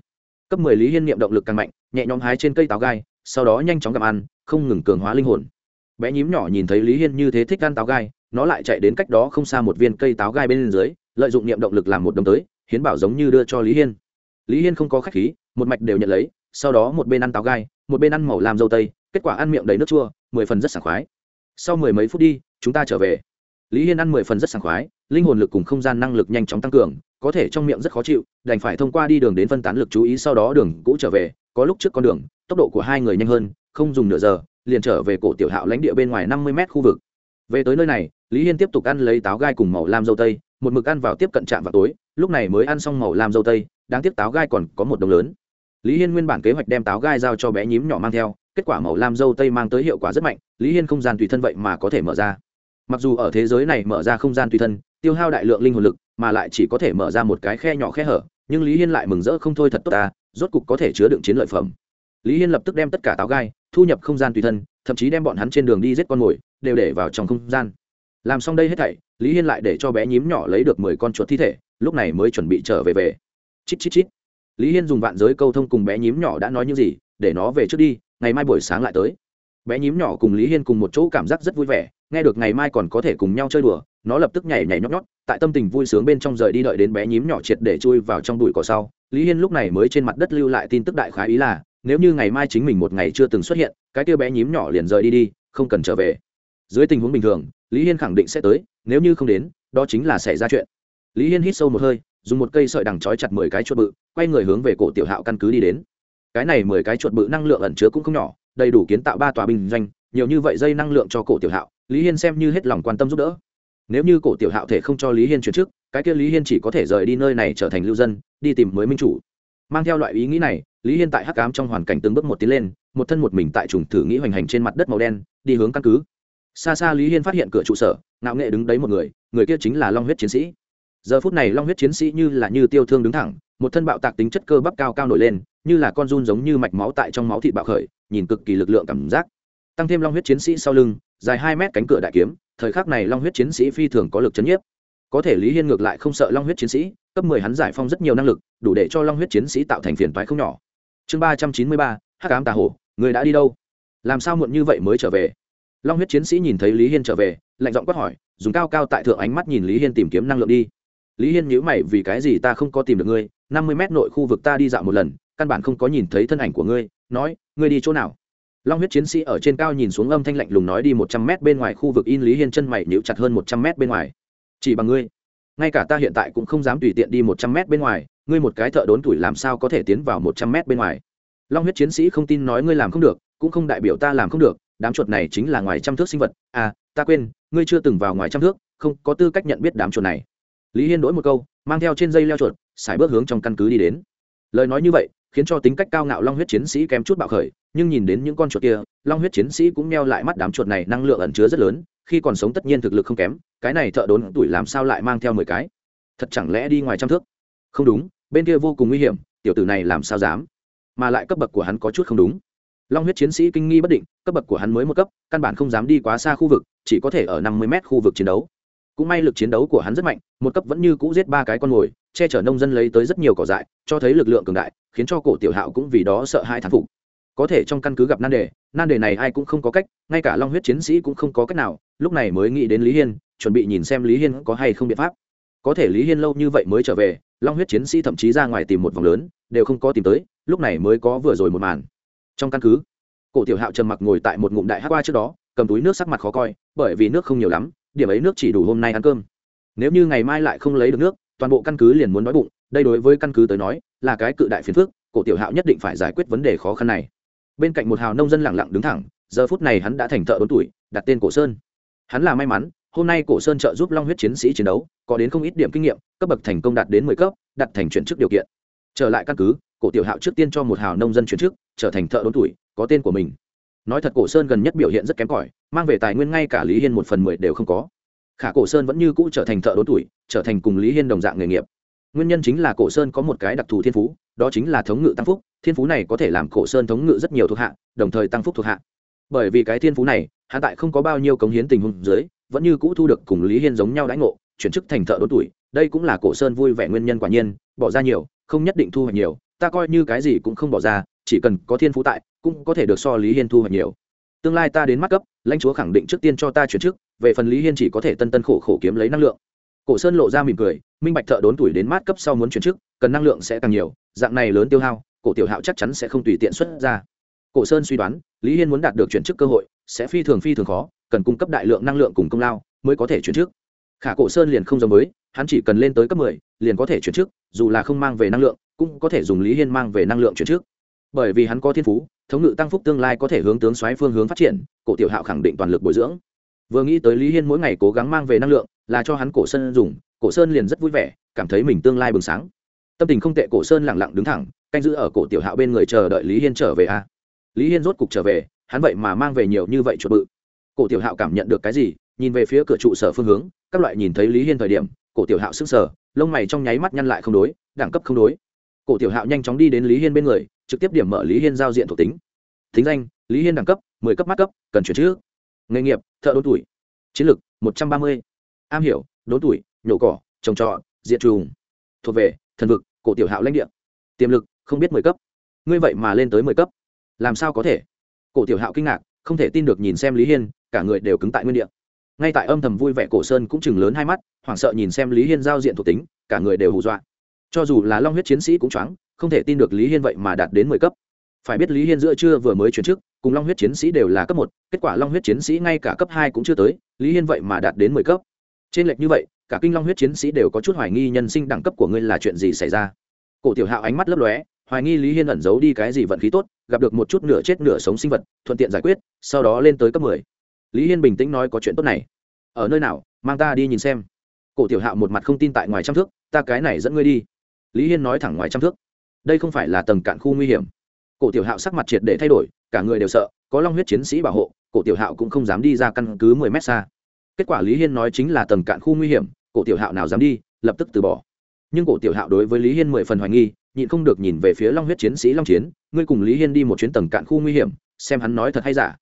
Cấp mười lý hiên niệm động lực càng mạnh, nhẹ nhõm hái trên cây táo gai, sau đó nhanh chóng gặm ăn, không ngừng cường hóa linh hồn. Bé nhím nhỏ nhìn thấy lý hiên như thế thích ăn táo gai, nó lại chạy đến cách đó không xa một viên cây táo gai bên dưới lợi dụng niệm động lực làm một đồng tới, hiến bảo giống như đưa cho lý hiên. Lý hiên không có khách khí, một mạch đều nhận lấy, sau đó một bên ăn táo gai, một bên ăn màu làm dâu tây, kết quả ăn miệng đầy nước chua, mười phần rất sảng khoái. Sau mười mấy phút đi, chúng ta trở về. Lý hiên ăn mười phần rất sảng khoái, linh hồn lực cùng không gian năng lực nhanh chóng tăng cường, có thể trong miệng rất khó chịu, đành phải thông qua đi đường đến phân tán lực chú ý sau đó đường cũ trở về, có lúc trước con đường, tốc độ của hai người nhanh hơn, không dùng nửa giờ, liền trở về cổ tiểu hạo lãnh địa bên ngoài năm mươi mét khu vực về tới nơi này, lý hiên tiếp tục ăn lấy táo gai cùng màu lam dâu tây, một mực ăn vào tiếp cận trạm vào tối, lúc này mới ăn xong màu lam dâu tây, đáng tiếc táo gai còn có một đồng lớn. Lý hiên nguyên bản kế hoạch đem táo gai giao cho bé nhím nhỏ mang theo, kết quả màu lam dâu tây mang tới hiệu quả rất mạnh, lý hiên không gian tùy thân vậy mà có thể mở ra. Mặc dù ở thế giới này mở ra không gian tùy thân, tiêu hao đại lượng linh hồn lực, mà lại chỉ có thể mở ra một cái khe nhỏ khe hở, nhưng lý hiên lại mừng rỡ không thôi thật tốt ta, rốt cục có thể chứa đựng chiến lợi phẩm. Lý hiên lập tức đem tất cả táo gai, thu nhập không gian tùy thân, thậm chí đem bọn hắn trên đường đi giết con mồi đều để vào trong không gian. Làm xong đây hết thảy, lý hiên lại để cho bé nhím nhỏ lấy được mười con chuột thi thể, lúc này mới chuẩn bị trở về về. Chít chít chít. Lý hiên dùng vạn giới câu thông cùng bé nhím nhỏ đã nói những gì, để nó về trước đi, ngày mai buổi sáng lại tới. Bé nhím nhỏ cùng lý hiên cùng một chỗ cảm giác rất vui vẻ, nghe được ngày mai còn có thể cùng nhau chơi đùa, nó lập tức nhảy nhảy nhót nhót, tại tâm tình vui sướng bên trong rời đi đợi đến bé nhím nhỏ triệt để chui vào trong bụi cỏ sau, lý hiên lúc này mới trên mặt đất lưu lại tin tức đại khái ý là, nếu như ngày mai chính mình một ngày chưa từng xuất hiện, cái kia bé nhím nhỏ liền rời đi đi, không cần trở về dưới tình huống bình thường, lý hiên khẳng định sẽ tới, nếu như không đến, đó chính là xảy ra chuyện. Lý hiên hít sâu một hơi, dùng một cây sợi đằng trói chặt mười cái chuột bự, quay người hướng về cổ tiểu hạo căn cứ đi đến. Cái này mười cái chuột bự năng lượng ẩn chứa cũng không nhỏ, đầy đủ kiến tạo ba tòa binh doanh, nhiều như vậy dây năng lượng cho cổ tiểu hạo, lý hiên xem như hết lòng quan tâm giúp đỡ. Nếu như cổ tiểu hạo thể không cho lý hiên chuyển trước cái kia lý hiên chỉ có thể rời đi nơi này trở thành lưu dân, đi tìm mới minh chủ. Mang theo loại ý nghĩ này, lý hiên tại hắc cám trong hoàn cảnh từng bước một tiến lên, một thân một mình tại trùng thử nghĩ hoành hành trên mặt đất màu đen, đi hướng căn cứ xa xa lý hiên phát hiện cửa trụ sở, ngạo nghệ đứng đấy một người người kia chính là long huyết chiến sĩ. Giờ phút này long huyết chiến sĩ như là như tiêu thương đứng thẳng, một thân bạo tạc tính chất cơ bắp cao cao nổi lên, như là con run giống như mạch máu tại trong máu thịt bạo khởi, nhìn cực kỳ lực lượng cảm giác. Tăng thêm long huyết chiến sĩ sau lưng, dài hai mét cánh cửa đại kiếm, thời khắc này long huyết chiến sĩ phi thường có lực chấn nhiếp. Có thể lý hiên ngược lại không sợ long huyết chiến sĩ, cấp mười hắn giải phong rất nhiều năng lực, đủ để cho long huyết chiến sĩ tạo thành phiền toái không nhỏ. Chương ba trăm chín mươi ba, hắc ám tà hổ người đã đi đâu? Làm sao muộn như vậy mới trở về? Long huyết chiến sĩ nhìn thấy lý hiên trở về, lạnh giọng quát hỏi, dùng cao cao tại thượng ánh mắt nhìn lý hiên tìm kiếm năng lượng đi. Lý hiên nhíu mày, vì cái gì ta không có tìm được ngươi, năm mươi mét nội khu vực ta đi dạo một lần, căn bản không có nhìn thấy thân ảnh của ngươi, nói, ngươi đi chỗ nào? Long huyết chiến sĩ ở trên cao nhìn xuống âm thanh lạnh lùng nói đi một trăm mét bên ngoài khu vực in lý hiên chân mày nhíu chặt hơn một trăm mét bên ngoài. Chỉ bằng ngươi. Ngay cả ta hiện tại cũng không dám tùy tiện đi một trăm mét bên ngoài, ngươi một cái thợ đốn tuổi làm sao có thể tiến vào một trăm mét bên ngoài? Long huyết chiến sĩ không tin nói ngươi làm không được, cũng không đại biểu ta làm không được đám chuột này chính là ngoài trăm thước sinh vật. À ta quên, ngươi chưa từng vào ngoài trăm thước, không có tư cách nhận biết đám chuột này. Lý hiên đổi một câu, mang theo trên dây leo chuột xài bước hướng trong căn cứ đi đến. Lời nói như vậy, khiến cho tính cách cao ngạo long huyết chiến sĩ kém chút bạo khởi, nhưng nhìn đến những con chuột kia, long huyết chiến sĩ cũng meo lại mắt đám chuột này năng lượng ẩn chứa rất lớn, khi còn sống tất nhiên thực lực không kém, cái này thợ đốn tuổi làm sao lại mang theo mười cái? Thật chẳng lẽ đi ngoài trăm thước? Không đúng, bên kia vô cùng nguy hiểm, tiểu tử này làm sao dám? Mà lại cấp bậc của hắn có chút không đúng long huyết chiến sĩ kinh nghi bất định, cấp bậc của hắn mới một cấp, căn bản không dám đi quá xa khu vực, chỉ có thể ở năm mươi m khu vực chiến đấu. Cũng may lực chiến đấu của hắn rất mạnh, một cấp vẫn như cũ giết ba cái con mồi, che chở nông dân lấy tới rất nhiều cỏ dại, cho thấy lực lượng cường đại, khiến cho cổ tiểu hạo cũng vì đó sợ hai thán phục. Có thể trong căn cứ gặp nan đề nan đề này ai cũng không có cách, ngay cả long huyết chiến sĩ cũng không có cách nào, lúc này mới nghĩ đến lý hiên, chuẩn bị nhìn xem lý hiên có hay không biện pháp. Có thể lý hiên lâu như vậy mới trở về, long huyết chiến sĩ thậm chí ra ngoài tìm một vòng lớn, đều không có tìm tới, lúc này mới có vừa rồi một màn trong căn cứ, cổ tiểu hạo trầm mặc ngồi tại một ngụm đại hát qua trước đó, cầm túi nước sắc mặt khó coi, bởi vì nước không nhiều lắm, điểm ấy nước chỉ đủ hôm nay ăn cơm. Nếu như ngày mai lại không lấy được nước, toàn bộ căn cứ liền muốn đói bụng, đây đối với căn cứ tới nói, là cái cự đại phiền phước cổ tiểu hạo nhất định phải giải quyết vấn đề khó khăn này. Bên cạnh một hào nông dân lẳng lặng đứng thẳng, giờ phút này hắn đã thành thợ bốn tuổi, đặt tên cổ sơn. Hắn là may mắn, hôm nay cổ sơn trợ giúp long huyết chiến sĩ chiến đấu, có đến không ít điểm kinh nghiệm, cấp bậc thành công đạt đến mười cấp, đặt thành chuyển chức điều kiện. Trở lại căn cứ, cổ tiểu hạo trước tiên cho một hào nông dân chuyển chức trở thành thợ đốn tuổi, có tên của mình. Nói thật, cổ sơn gần nhất biểu hiện rất kém cỏi, mang về tài nguyên ngay cả lý hiên một phần mười đều không có. Khả cổ sơn vẫn như cũ trở thành thợ đốn tuổi, trở thành cùng lý hiên đồng dạng nghề nghiệp. Nguyên nhân chính là cổ sơn có một cái đặc thù thiên phú, đó chính là thống ngự tăng phúc, thiên phú này có thể làm cổ sơn thống ngự rất nhiều thuộc hạ, đồng thời tăng phúc thuộc hạ. Bởi vì cái thiên phú này hạ tại không có bao nhiêu cống hiến tình huống dưới, vẫn như cũ thu được cùng lý hiên giống nhau đãi ngộ, chuyển chức thành thợ đốn tuổi, đây cũng là cổ sơn vui vẻ nguyên nhân quả nhiên, bỏ ra nhiều, không nhất định thu hoạch nhiều, ta coi như cái gì cũng không bỏ ra chỉ cần có thiên phú tại, cũng có thể được so lý hiên thu hoạch nhiều. Tương lai ta đến mắt cấp, lãnh chúa khẳng định trước tiên cho ta chuyển chức, về phần lý hiên chỉ có thể tân tân khổ khổ kiếm lấy năng lượng. Cổ sơn lộ ra mỉm cười, minh bạch thợ đốn tuổi đến mát cấp sau muốn chuyển chức, cần năng lượng sẽ càng nhiều, dạng này lớn tiêu hao, cổ tiểu hạo chắc chắn sẽ không tùy tiện xuất ra. Cổ sơn suy đoán, lý hiên muốn đạt được chuyển chức cơ hội, sẽ phi thường phi thường khó, cần cung cấp đại lượng năng lượng cùng công lao, mới có thể chuyển chức. Khả cổ sơn liền không giống mới hắn chỉ cần lên tới cấp mười, liền có thể chuyển chức, dù là không mang về năng lượng, cũng có thể dùng lý hiên mang về năng lượng chuyển chức bởi vì hắn có thiên phú, thống ngự tăng phúc tương lai có thể hướng tướng xoáy phương hướng phát triển, cổ tiểu hạo khẳng định toàn lực bồi dưỡng. Vừa nghĩ tới lý hiên mỗi ngày cố gắng mang về năng lượng, là cho hắn cổ sơn dùng, cổ sơn liền rất vui vẻ, cảm thấy mình tương lai bừng sáng. Tâm tình không tệ, cổ sơn lẳng lặng đứng thẳng, canh giữ ở cổ tiểu hạo bên người chờ đợi lý hiên trở về a. Lý hiên rốt cục trở về, hắn vậy mà mang về nhiều như vậy chuột bự cổ tiểu hạo cảm nhận được cái gì, nhìn về phía cửa trụ sở phương hướng, các loại nhìn thấy lý hiên thời điểm, cổ tiểu hạo sững sở lông mày trong nháy mắt nhăn lại không đối, đẳng cấp không đối. Cổ tiểu hạo nhanh chóng đi đến lý hiên bên người trực tiếp điểm mở lý hiên giao diện thuộc tính. Thính danh, lý hiên đẳng cấp, mười cấp mắt cấp, cần chuyển chữ. Nghề nghiệp, thợ đốn tuổi. Chiến lược, một trăm ba mươi. Am hiểu, đốn tuổi, nhổ cỏ, trồng trọt diện trùng. Thuộc về, thần vực, cổ tiểu hạo lãnh địa. Tiềm lực, không biết mười cấp. Ngươi vậy mà lên tới mười cấp. Làm sao có thể? Cổ tiểu hạo kinh ngạc, không thể tin được nhìn xem lý hiên, cả người đều cứng tại nguyên địa. Ngay tại âm thầm vui vẻ cổ sơn cũng chừng lớn hai mắt, hoảng sợ nhìn xem lý hiên giao diện thuộc tính, cả người đều hù dọa. Cho dù là long huyết chiến sĩ cũng choáng không thể tin được lý hiên vậy mà đạt đến mười cấp. Phải biết lý hiên giữa trưa vừa mới chuyển chức, cùng long huyết chiến sĩ đều là cấp một, kết quả long huyết chiến sĩ ngay cả cấp hai cũng chưa tới, lý hiên vậy mà đạt đến mười cấp. Trên lệch như vậy, cả kinh long huyết chiến sĩ đều có chút hoài nghi nhân sinh đẳng cấp của ngươi là chuyện gì xảy ra. Cổ tiểu hạo ánh mắt lấp lóe, hoài nghi lý hiên ẩn giấu đi cái gì vận khí tốt, gặp được một chút nửa chết nửa sống sinh vật, thuận tiện giải quyết, sau đó lên tới cấp mười. Lý hiên bình tĩnh nói có chuyện tốt này. Ở nơi nào, mang ta đi nhìn xem. Cổ tiểu hạo một mặt không tin tại ngoài trăm thước, ta cái này dẫn ngươi đi. Lý hiên nói thẳng ngoài trăm thước đây không phải là tầng cạn khu nguy hiểm. Cổ tiểu hạo sắc mặt triệt để thay đổi, cả người đều sợ, có long huyết chiến sĩ bảo hộ, cổ tiểu hạo cũng không dám đi ra căn cứ mười mét xa. Kết quả lý hiên nói chính là tầng cạn khu nguy hiểm, cổ tiểu hạo nào dám đi, lập tức từ bỏ. Nhưng cổ tiểu hạo đối với lý hiên mười phần hoài nghi, nhịn không được nhìn về phía long huyết chiến sĩ long chiến, ngươi cùng lý hiên đi một chuyến tầng cạn khu nguy hiểm, xem hắn nói thật hay giả.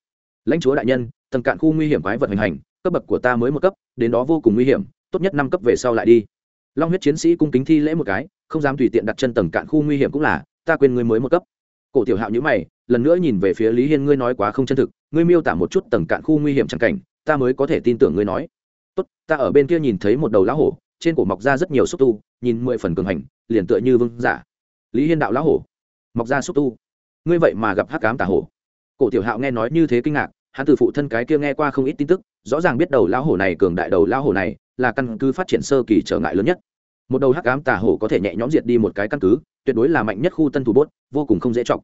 Lãnh chúa đại nhân, tầng cạn khu nguy hiểm quái vật hành hành, cấp bậc của ta mới một cấp, đến đó vô cùng nguy hiểm, tốt nhất năm cấp về sau lại đi long huyết chiến sĩ cung kính thi lễ một cái, không dám tùy tiện đặt chân tầng cạn khu nguy hiểm cũng là, ta quên ngươi mới một cấp. Cổ tiểu hạo nhữ mày, lần nữa nhìn về phía lý hiên, ngươi nói quá không chân thực, ngươi miêu tả một chút tầng cạn khu nguy hiểm chẳng cảnh, ta mới có thể tin tưởng ngươi nói. Tốt, ta ở bên kia nhìn thấy một đầu lá hổ, trên cổ mọc ra rất nhiều xúc tu, nhìn mười phần cường hành, liền tựa như vương giả. Lý hiên đạo lá hổ, mọc ra xúc tu. Ngươi vậy mà gặp hắc cám tà hổ. Cổ tiểu hạo nghe nói như thế kinh ngạc, hắn từ phụ thân cái kia nghe qua không ít tin tức, rõ ràng biết đầu lão hổ này cường đại đầu lão hổ này là căn cứ phát triển sơ kỳ trở ngại lớn nhất. Một đầu hắc ám tà hổ có thể nhẹ nhõm diệt đi một cái căn cứ, tuyệt đối là mạnh nhất khu tân thủ bốt, vô cùng không dễ chọc.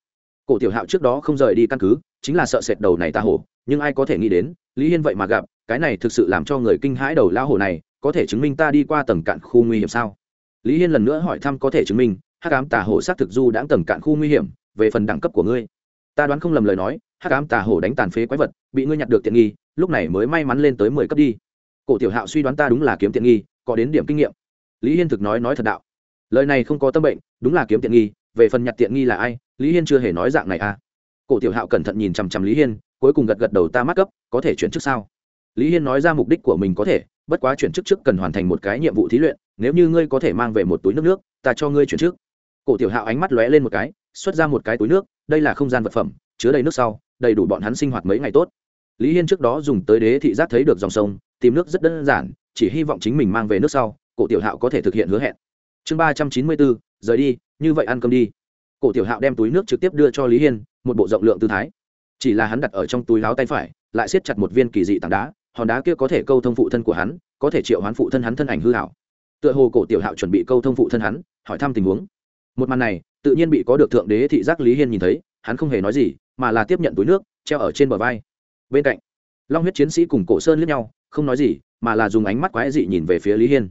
Cổ tiểu hạo trước đó không rời đi căn cứ, chính là sợ sệt đầu này tà hổ, nhưng ai có thể nghĩ đến, lý hiên vậy mà gặp, cái này thực sự làm cho người kinh hãi đầu lão hổ này, có thể chứng minh ta đi qua tầng cạn khu nguy hiểm sao? Lý hiên lần nữa hỏi thăm có thể chứng minh, hắc ám tà hổ xác thực du đã tầng cạn khu nguy hiểm, về phần đẳng cấp của ngươi. Ta đoán không lầm lời nói, hắc ám tà hổ đánh tàn phế quái vật, bị ngươi nhặt được tiện nghi, lúc này mới may mắn lên tới mười cấp đi cổ tiểu hạo suy đoán ta đúng là kiếm tiện nghi, có đến điểm kinh nghiệm. Lý hiên thực nói nói thật đạo. Lời này không có tâm bệnh, đúng là kiếm tiện nghi, về phần nhặt tiện nghi là ai, lý hiên chưa hề nói dạng này à. Cổ tiểu hạo cẩn thận nhìn chằm chằm lý hiên, cuối cùng gật gật đầu ta mắc cấp có thể chuyển chức sao? Lý hiên nói ra mục đích của mình có thể, bất quá chuyển chức trước cần hoàn thành một cái nhiệm vụ thí luyện, nếu như ngươi có thể mang về một túi nước nước, ta cho ngươi chuyển chức. Cổ tiểu hạo ánh mắt lóe lên một cái, xuất ra một cái túi nước, đây là không gian vật phẩm, chứa đầy nước sau, đầy đủ bọn hắn sinh hoạt mấy ngày tốt lý hiên trước đó dùng tới đế thị giác thấy được dòng sông, tìm nước rất đơn giản, chỉ hy vọng chính mình mang về nước sau, cổ tiểu hạo có thể thực hiện hứa hẹn. Chương ba trăm chín mươi bốn, rời đi, như vậy ăn cơm đi. Cổ tiểu hạo đem túi nước trực tiếp đưa cho lý hiên, một bộ rộng lượng tư thái. Chỉ là hắn đặt ở trong túi láo tay phải, lại siết chặt một viên kỳ dị tảng đá, hòn đá kia có thể câu thông phụ thân của hắn, có thể triệu hoán phụ thân hắn thân ảnh hư hảo. Tựa hồ cổ tiểu hạo chuẩn bị câu thông phụ thân hắn, hỏi thăm tình huống. Một màn này, tự nhiên bị có được thượng đế thị giác lý hiên nhìn thấy, hắn không hề nói gì, mà là tiếp nhận túi nước, treo ở trên bờ vai bên cạnh, long huyết chiến sĩ cùng cổ sơn lướt nhau, không nói gì, mà là dùng ánh mắt quái dị nhìn về phía lý hiên.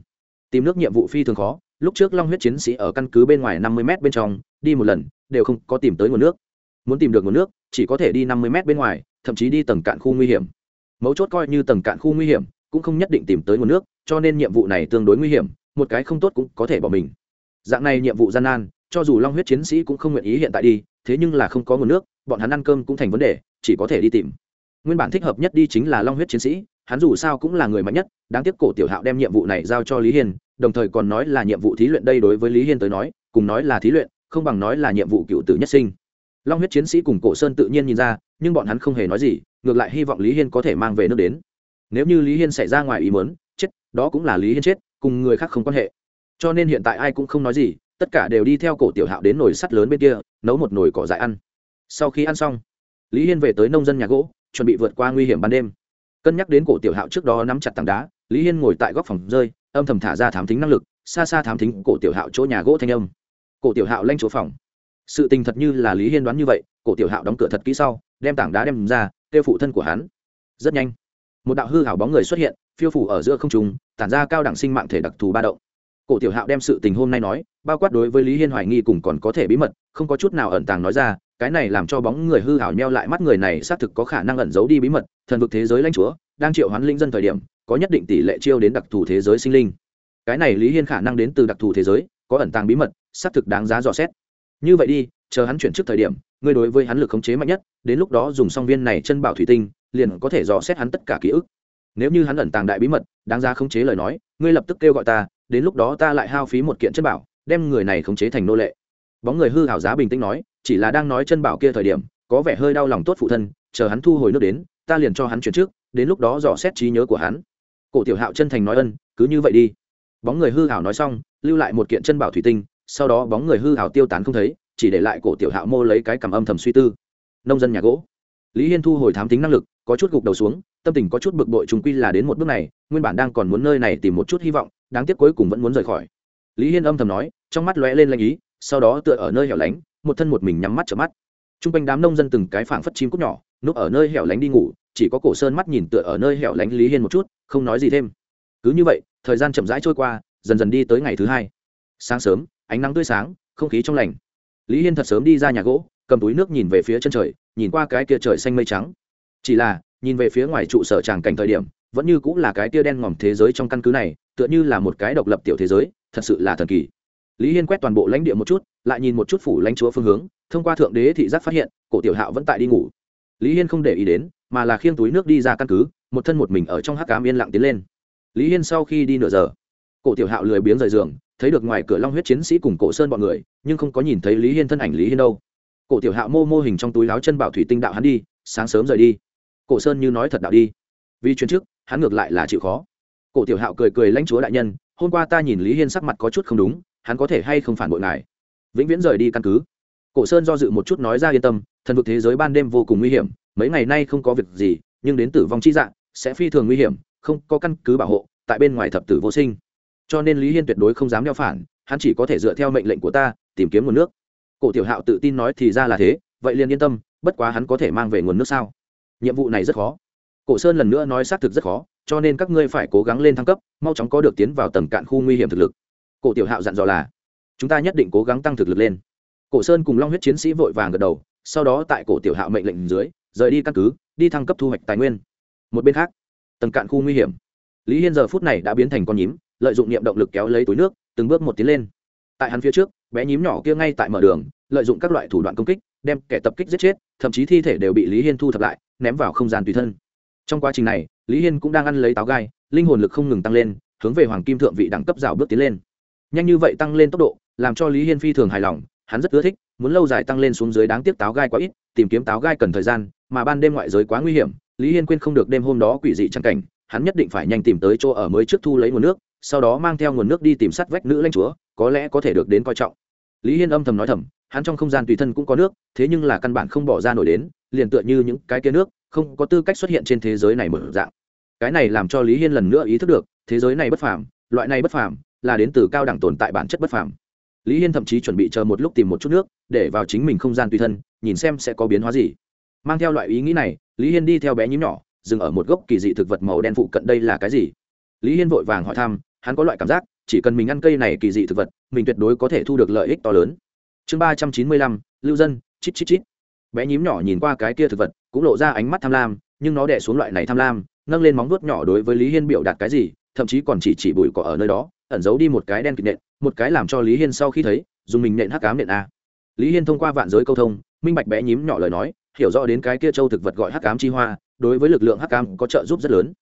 Tìm nước nhiệm vụ phi thường khó, lúc trước long huyết chiến sĩ ở căn cứ bên ngoài năm mươi m bên trong, đi một lần, đều không có tìm tới nguồn nước. Muốn tìm được nguồn nước, chỉ có thể đi năm mươi m bên ngoài, thậm chí đi tầng cạn khu nguy hiểm. Mấu chốt coi như tầng cạn khu nguy hiểm, cũng không nhất định tìm tới nguồn nước, cho nên nhiệm vụ này tương đối nguy hiểm, một cái không tốt cũng có thể bỏ mình. Dạng này nhiệm vụ gian nan, cho dù long huyết chiến sĩ cũng không nguyện ý hiện tại đi, thế nhưng là không có nguồn nước, bọn hắn ăn cơm cũng thành vấn đề, chỉ có thể đi tìm nguyên bản thích hợp nhất đi chính là long huyết chiến sĩ, hắn dù sao cũng là người mạnh nhất, đáng tiếc cổ tiểu hạo đem nhiệm vụ này giao cho lý hiên, đồng thời còn nói là nhiệm vụ thí luyện đây đối với lý hiên tới nói, cùng nói là thí luyện, không bằng nói là nhiệm vụ cựu tử nhất sinh. Long huyết chiến sĩ cùng cổ sơn tự nhiên nhìn ra, nhưng bọn hắn không hề nói gì, ngược lại hy vọng lý hiên có thể mang về nước đến. Nếu như lý hiên xảy ra ngoài ý mớn chết, đó cũng là lý hiên chết, cùng người khác không quan hệ. Cho nên hiện tại ai cũng không nói gì, tất cả đều đi theo cổ tiểu hạo đến nồi sắt lớn bên kia, nấu một nồi cỏ dại ăn. Sau khi ăn xong, lý hiên về tới nông dân nhà gỗ chuẩn bị vượt qua nguy hiểm ban đêm. Cân nhắc đến cổ tiểu hạo trước đó nắm chặt tảng đá, lý hiên ngồi tại góc phòng rơi, âm thầm thả ra thám thính năng lực, xa xa thám thính cổ tiểu hạo chỗ nhà gỗ thanh âm. Cổ tiểu hạo lanh chỗ phòng. Sự tình thật như là lý hiên đoán như vậy, cổ tiểu hạo đóng cửa thật kỹ sau, đem tảng đá đem ra, kêu phụ thân của hắn. Rất nhanh, một đạo hư hảo bóng người xuất hiện, phiêu phủ ở giữa không trùng tản ra cao đẳng sinh mạng thể đặc thù ba động. Cổ tiểu hạo đem sự tình hôm nay nói, bao quát đối với lý hiên hoài nghi cùng còn có thể bí mật, không có chút nào ẩn tàng nói ra cái này làm cho bóng người hư hảo nheo lại mắt người này xác thực có khả năng ẩn giấu đi bí mật, thần vực thế giới lãnh chúa, đang triệu hoán linh dân thời điểm, có nhất định tỷ lệ chiêu đến đặc thù thế giới sinh linh. Cái này lý hiên khả năng đến từ đặc thù thế giới, có ẩn tàng bí mật, xác thực đáng giá dò xét. Như vậy đi, chờ hắn chuyển trước thời điểm, ngươi đối với hắn lực khống chế mạnh nhất, đến lúc đó dùng song viên này chân bảo thủy tinh, liền có thể dò xét hắn tất cả ký ức. Nếu như hắn ẩn tàng đại bí mật, đáng ra khống chế lời nói, ngươi lập tức kêu gọi ta, đến lúc đó ta lại hao phí một kiện chân bảo, đem người này khống chế thành nô lệ. Bóng người hư hảo giá bình tĩnh nói chỉ là đang nói chân bảo kia thời điểm, có vẻ hơi đau lòng tốt phụ thân, chờ hắn thu hồi nước đến, ta liền cho hắn chuyển trước, đến lúc đó dò xét trí nhớ của hắn. Cổ tiểu hạo chân thành nói ân, cứ như vậy đi. Bóng người hư hảo nói xong, lưu lại một kiện chân bảo thủy tinh, sau đó bóng người hư hảo tiêu tán không thấy, chỉ để lại cổ tiểu hạo mô lấy cái cầm âm thầm suy tư. Nông dân nhà gỗ. Lý hiên thu hồi thám tính năng lực, có chút gục đầu xuống, tâm tình có chút bực bội chúng quy là đến một bước này, nguyên bản đang còn muốn nơi này tìm một chút hy vọng, đáng tiếc cuối cùng vẫn muốn rời khỏi. Lý hiên âm thầm nói, trong mắt lóe lên lanh ý, sau đó tựa ở nơi hẻo lánh một thân một mình nhắm mắt trợ mắt. T r u n g quanh đám nông dân từng cái phảng phất chim cúc nhỏ, núp ở nơi hẻo lánh đi ngủ, chỉ có cổ sơn mắt nhìn tựa ở nơi hẻo lánh lý hiên một chút, không nói gì thêm. Cứ như vậy, thời gian chậm rãi trôi qua, dần dần đi tới ngày thứ hai. Sáng sớm, ánh nắng tươi sáng, không khí trong lành. Lý hiên thật sớm đi ra nhà gỗ, cầm túi nước nhìn về phía chân trời, nhìn qua cái kia trời xanh mây trắng. Chỉ là, nhìn về phía ngoài trụ sở tràng cảnh thời điểm, vẫn như cũng là cái tia đen ngòm thế giới trong căn cứ này, tựa như là một cái độc lập tiểu thế giới, thật sự là thần kỳ lý hiên quét toàn bộ lãnh địa một chút, lại nhìn một chút phủ lãnh chúa phương hướng, thông qua thượng đế thị giác phát hiện, cổ tiểu hạo vẫn tại đi ngủ. Lý hiên không để ý đến, mà là khiêng túi nước đi ra căn cứ, một thân một mình ở trong hắc cám yên lặng tiến lên. Lý hiên sau khi đi nửa giờ, cổ tiểu hạo lười biếng rời giường, thấy được ngoài cửa long huyết chiến sĩ cùng cổ sơn bọn người, nhưng không có nhìn thấy lý hiên thân ảnh lý hiên đâu. Cổ tiểu hạo mô mô hình trong túi láo chân bảo thủy tinh đạo hắn đi, sáng sớm rời đi. Cổ sơn như nói thật đạo đi. Vì chuyến trước, hắn ngược lại là chịu khó. Cổ tiểu hạo cười cười lãnh chúa đại nhân, hôm qua ta nhìn lý hiên sắc mặt có chút không đúng hắn có thể hay không phản bội ngài? Vĩnh viễn rời đi căn cứ. Cổ sơn do dự một chút nói ra yên tâm, thần vực thế giới ban đêm vô cùng nguy hiểm, mấy ngày nay không có việc gì, nhưng đến tử vong chi dạng, sẽ phi thường nguy hiểm, không có căn cứ bảo hộ, tại bên ngoài thập tử vô sinh. Cho nên lý hiên tuyệt đối không dám đeo phản, hắn chỉ có thể dựa theo mệnh lệnh của ta, tìm kiếm nguồn nước. Cổ tiểu hạo tự tin nói thì ra là thế, vậy liền yên tâm, bất quá hắn có thể mang về nguồn nước sao? Nhiệm vụ này rất khó. Cổ sơn lần nữa nói xác thực rất khó, cho nên các ngươi phải cố gắng lên thăng cấp, mau chóng có được tiến vào tầng cạn khu nguy hiểm thực lực cổ tiểu hạo dặn dò là, chúng ta nhất định cố gắng tăng thực lực lên. Cổ sơn cùng long huyết chiến sĩ vội vàng gật đầu, sau đó tại cổ tiểu hạo mệnh lệnh dưới, rời đi căn cứ, đi thăng cấp thu hoạch tài nguyên. Một bên khác, tầng cạn khu nguy hiểm. Lý hiên giờ phút này đã biến thành con nhím, lợi dụng niệm động lực kéo lấy túi nước, từng bước một tiến lên. Tại hắn phía trước, bé nhím nhỏ kia ngay tại mở đường, lợi dụng các loại thủ đoạn công kích, đem kẻ tập kích giết chết, thậm chí thi thể đều bị lý hiên thu thập lại, ném vào không gian tùy thân. Trong quá trình này, lý hiên cũng đang ăn lấy táo gai, linh hồn lực không ngừng tăng lên, hướng về hoàng kim thượng vị đẳng cấp rào bước tiến lên nhanh như vậy tăng lên tốc độ, làm cho lý hiên phi thường hài lòng, hắn rất ưa thích, muốn lâu dài tăng lên xuống dưới đáng tiếc táo gai quá ít, tìm kiếm táo gai cần thời gian, mà ban đêm ngoại giới quá nguy hiểm, lý hiên quên không được đêm hôm đó quỷ dị trắng cảnh, hắn nhất định phải nhanh tìm tới chỗ ở mới trước thu lấy nguồn nước, sau đó mang theo nguồn nước đi tìm sắt vách nữ lãnh chúa, có lẽ có thể được đến coi trọng. Lý hiên âm thầm nói thầm, hắn trong không gian tùy thân cũng có nước, thế nhưng là căn bản không bỏ ra nổi đến, liền tựa như những cái kia nước, không có tư cách xuất hiện trên thế giới này mở dạng. Cái này làm cho lý hiên lần nữa ý thức được, thế giới này bất phàm, loại này bất phàm là đến từ cao đẳng tồn tại bản chất bất phàm. Lý hiên thậm chí chuẩn bị chờ một lúc tìm một chút nước, để vào chính mình không gian tùy thân, nhìn xem sẽ có biến hóa gì. Mang theo loại ý nghĩ này, lý hiên đi theo bé nhím nhỏ, dừng ở một gốc kỳ dị thực vật màu đen phụ cận đây là cái gì? Lý hiên vội vàng hỏi thăm, hắn có loại cảm giác, chỉ cần mình ăn cây này kỳ dị thực vật, mình tuyệt đối có thể thu được lợi ích to lớn. Chương ba trăm chín mươi lăm, lưu dân, chít chít chít. Bé nhím nhỏ nhìn qua cái kia thực vật, cũng lộ ra ánh mắt tham lam, nhưng nó đẻ xuống loại này tham lam, nâng lên móng vuốt nhỏ đối với lý hiên biểu đạt cái gì, thậm chí còn chỉ chỉ bụi cỏ ở nơi đó ẩn giấu đi một cái đen kịt nện, một cái làm cho lý hiên sau khi thấy, dùng mình nện hắc cám nện a. Lý hiên thông qua vạn giới câu thông, minh bạch bé nhím nhỏ lời nói, hiểu rõ đến cái kia châu thực vật gọi hắc cám chi hoa, đối với lực lượng hắc cám có trợ giúp rất lớn.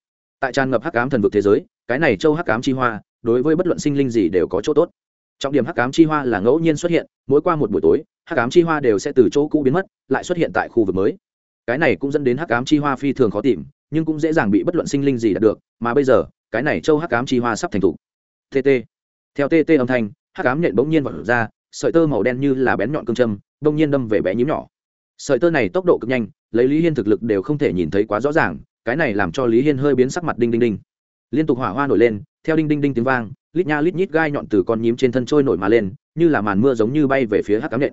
Tại tràn ngập hắc cám thần vực thế giới, cái này châu hắc cám chi hoa, đối với bất luận sinh linh gì đều có chỗ tốt. Trọng điểm hắc cám chi hoa là ngẫu nhiên xuất hiện, mỗi qua một buổi tối, hắc cám chi hoa đều sẽ từ chỗ cũ biến mất, lại xuất hiện tại khu vực mới. Cái này cũng dẫn đến hắc cám chi hoa phi thường khó tìm, nhưng cũng dễ dàng bị bất luận sinh linh gì đạt được, mà bây giờ, cái này châu hắc cám chi hoa sắp thành thục tt theo tt âm thanh, hắc cám nhện bỗng nhiên vọt ra, sợi tơ màu đen như là bén nhọn cương châm, bỗng nhiên đâm về bé nhím nhỏ. Sợi tơ này tốc độ cực nhanh, lấy lý hiên thực lực đều không thể nhìn thấy quá rõ ràng, cái này làm cho lý hiên hơi biến sắc mặt đinh đinh đinh. Liên tục hỏa hoa nổi lên, theo đinh đinh đinh tiếng vang, lít nha lít nhít gai nhọn từ con nhím trên thân trôi nổi mà lên, như là màn mưa giống như bay về phía hắc cám nện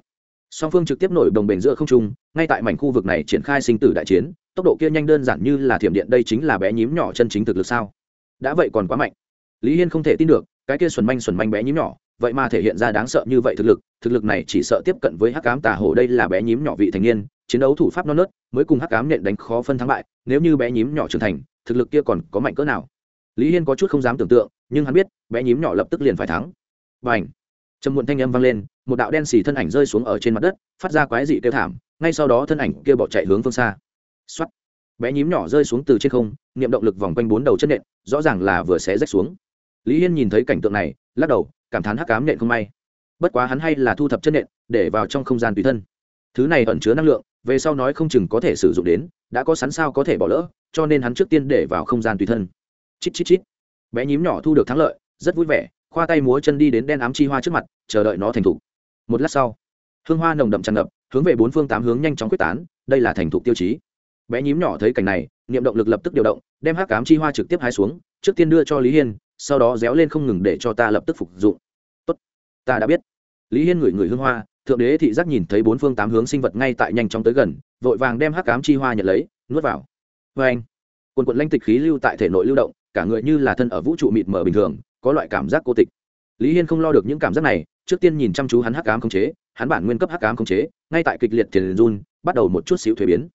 song phương trực tiếp nổi đồng bền giữa không trung, ngay tại mảnh khu vực này triển khai sinh tử đại chiến, tốc độ kia nhanh đơn giản như là thiểm điện, đây chính là bé nhím nhỏ chân chính thực lực sao? Đã vậy còn quá mạnh lý hiên không thể tin được, cái kia xuẩn manh xuẩn manh bé nhím nhỏ, vậy mà thể hiện ra đáng sợ như vậy thực lực thực lực này chỉ sợ tiếp cận với hắc cám tà hổ đây là bé nhím nhỏ vị thành niên, chiến đấu thủ pháp non nớt, mới cùng hắc cám nện đánh khó phân thắng bại, nếu như bé nhím nhỏ trưởng thành, thực lực kia còn có mạnh cỡ nào? Lý hiên có chút không dám tưởng tượng, nhưng hắn biết, bé nhím nhỏ lập tức liền phải thắng. Và ảnh trầm muộn thanh âm vang lên, một đạo đen xì thân ảnh rơi xuống ở trên mặt đất, phát ra quái dị kêu thảm, ngay sau đó thân ảnh kia bỏ chạy hướng phương xa. X bé nhím nhỏ rơi xuống từ trên không, niệm động lực vòng quanh bốn đầu chân nện, rõ ràng là vừa xé rách xuống lý hiên nhìn thấy cảnh tượng này, lắc đầu, cảm thán hắc cám nhện không may. Bất quá hắn hay là thu thập chân nhện để vào trong không gian tùy thân. Thứ này ẩn chứa năng lượng, về sau nói không chừng có thể sử dụng đến, đã có sẵn sao có thể bỏ lỡ, cho nên hắn trước tiên để vào không gian tùy thân. Chít chít chít. Bé nhím nhỏ thu được thắng lợi, rất vui vẻ, khoa tay múa chân đi đến đen ám chi hoa trước mặt, chờ đợi nó thành thục. Một lát sau, hương hoa nồng đậm tràn ngập, hướng về bốn phương tám hướng nhanh chóng quyết tán, đây là thành thục tiêu chí. Bé nhím nhỏ thấy cảnh này, niệm động lực lập tức điều động, đem hắc cám chi hoa trực tiếp hái xuống, trước tiên đưa cho lý hiên sau đó réo lên không ngừng để cho ta lập tức phục dụng. Tốt, ta đã biết. Lý hiên ngửi người hương hoa, thượng đế thị giác nhìn thấy bốn phương tám hướng sinh vật ngay tại nhanh chóng tới gần, vội vàng đem hắc cám chi hoa nhận lấy, nuốt vào. Vê anh, quần quận lanh tịch khí lưu tại thể nội lưu động, cả người như là thân ở vũ trụ mịt mờ bình thường, có loại cảm giác cô tịch. Lý hiên không lo được những cảm giác này, trước tiên nhìn chăm chú hắn hắc cám khống chế, hắn bản nguyên cấp hắc cám khống chế, ngay tại kịch liệt tiền run, bắt đầu một chút xíu thuế biến.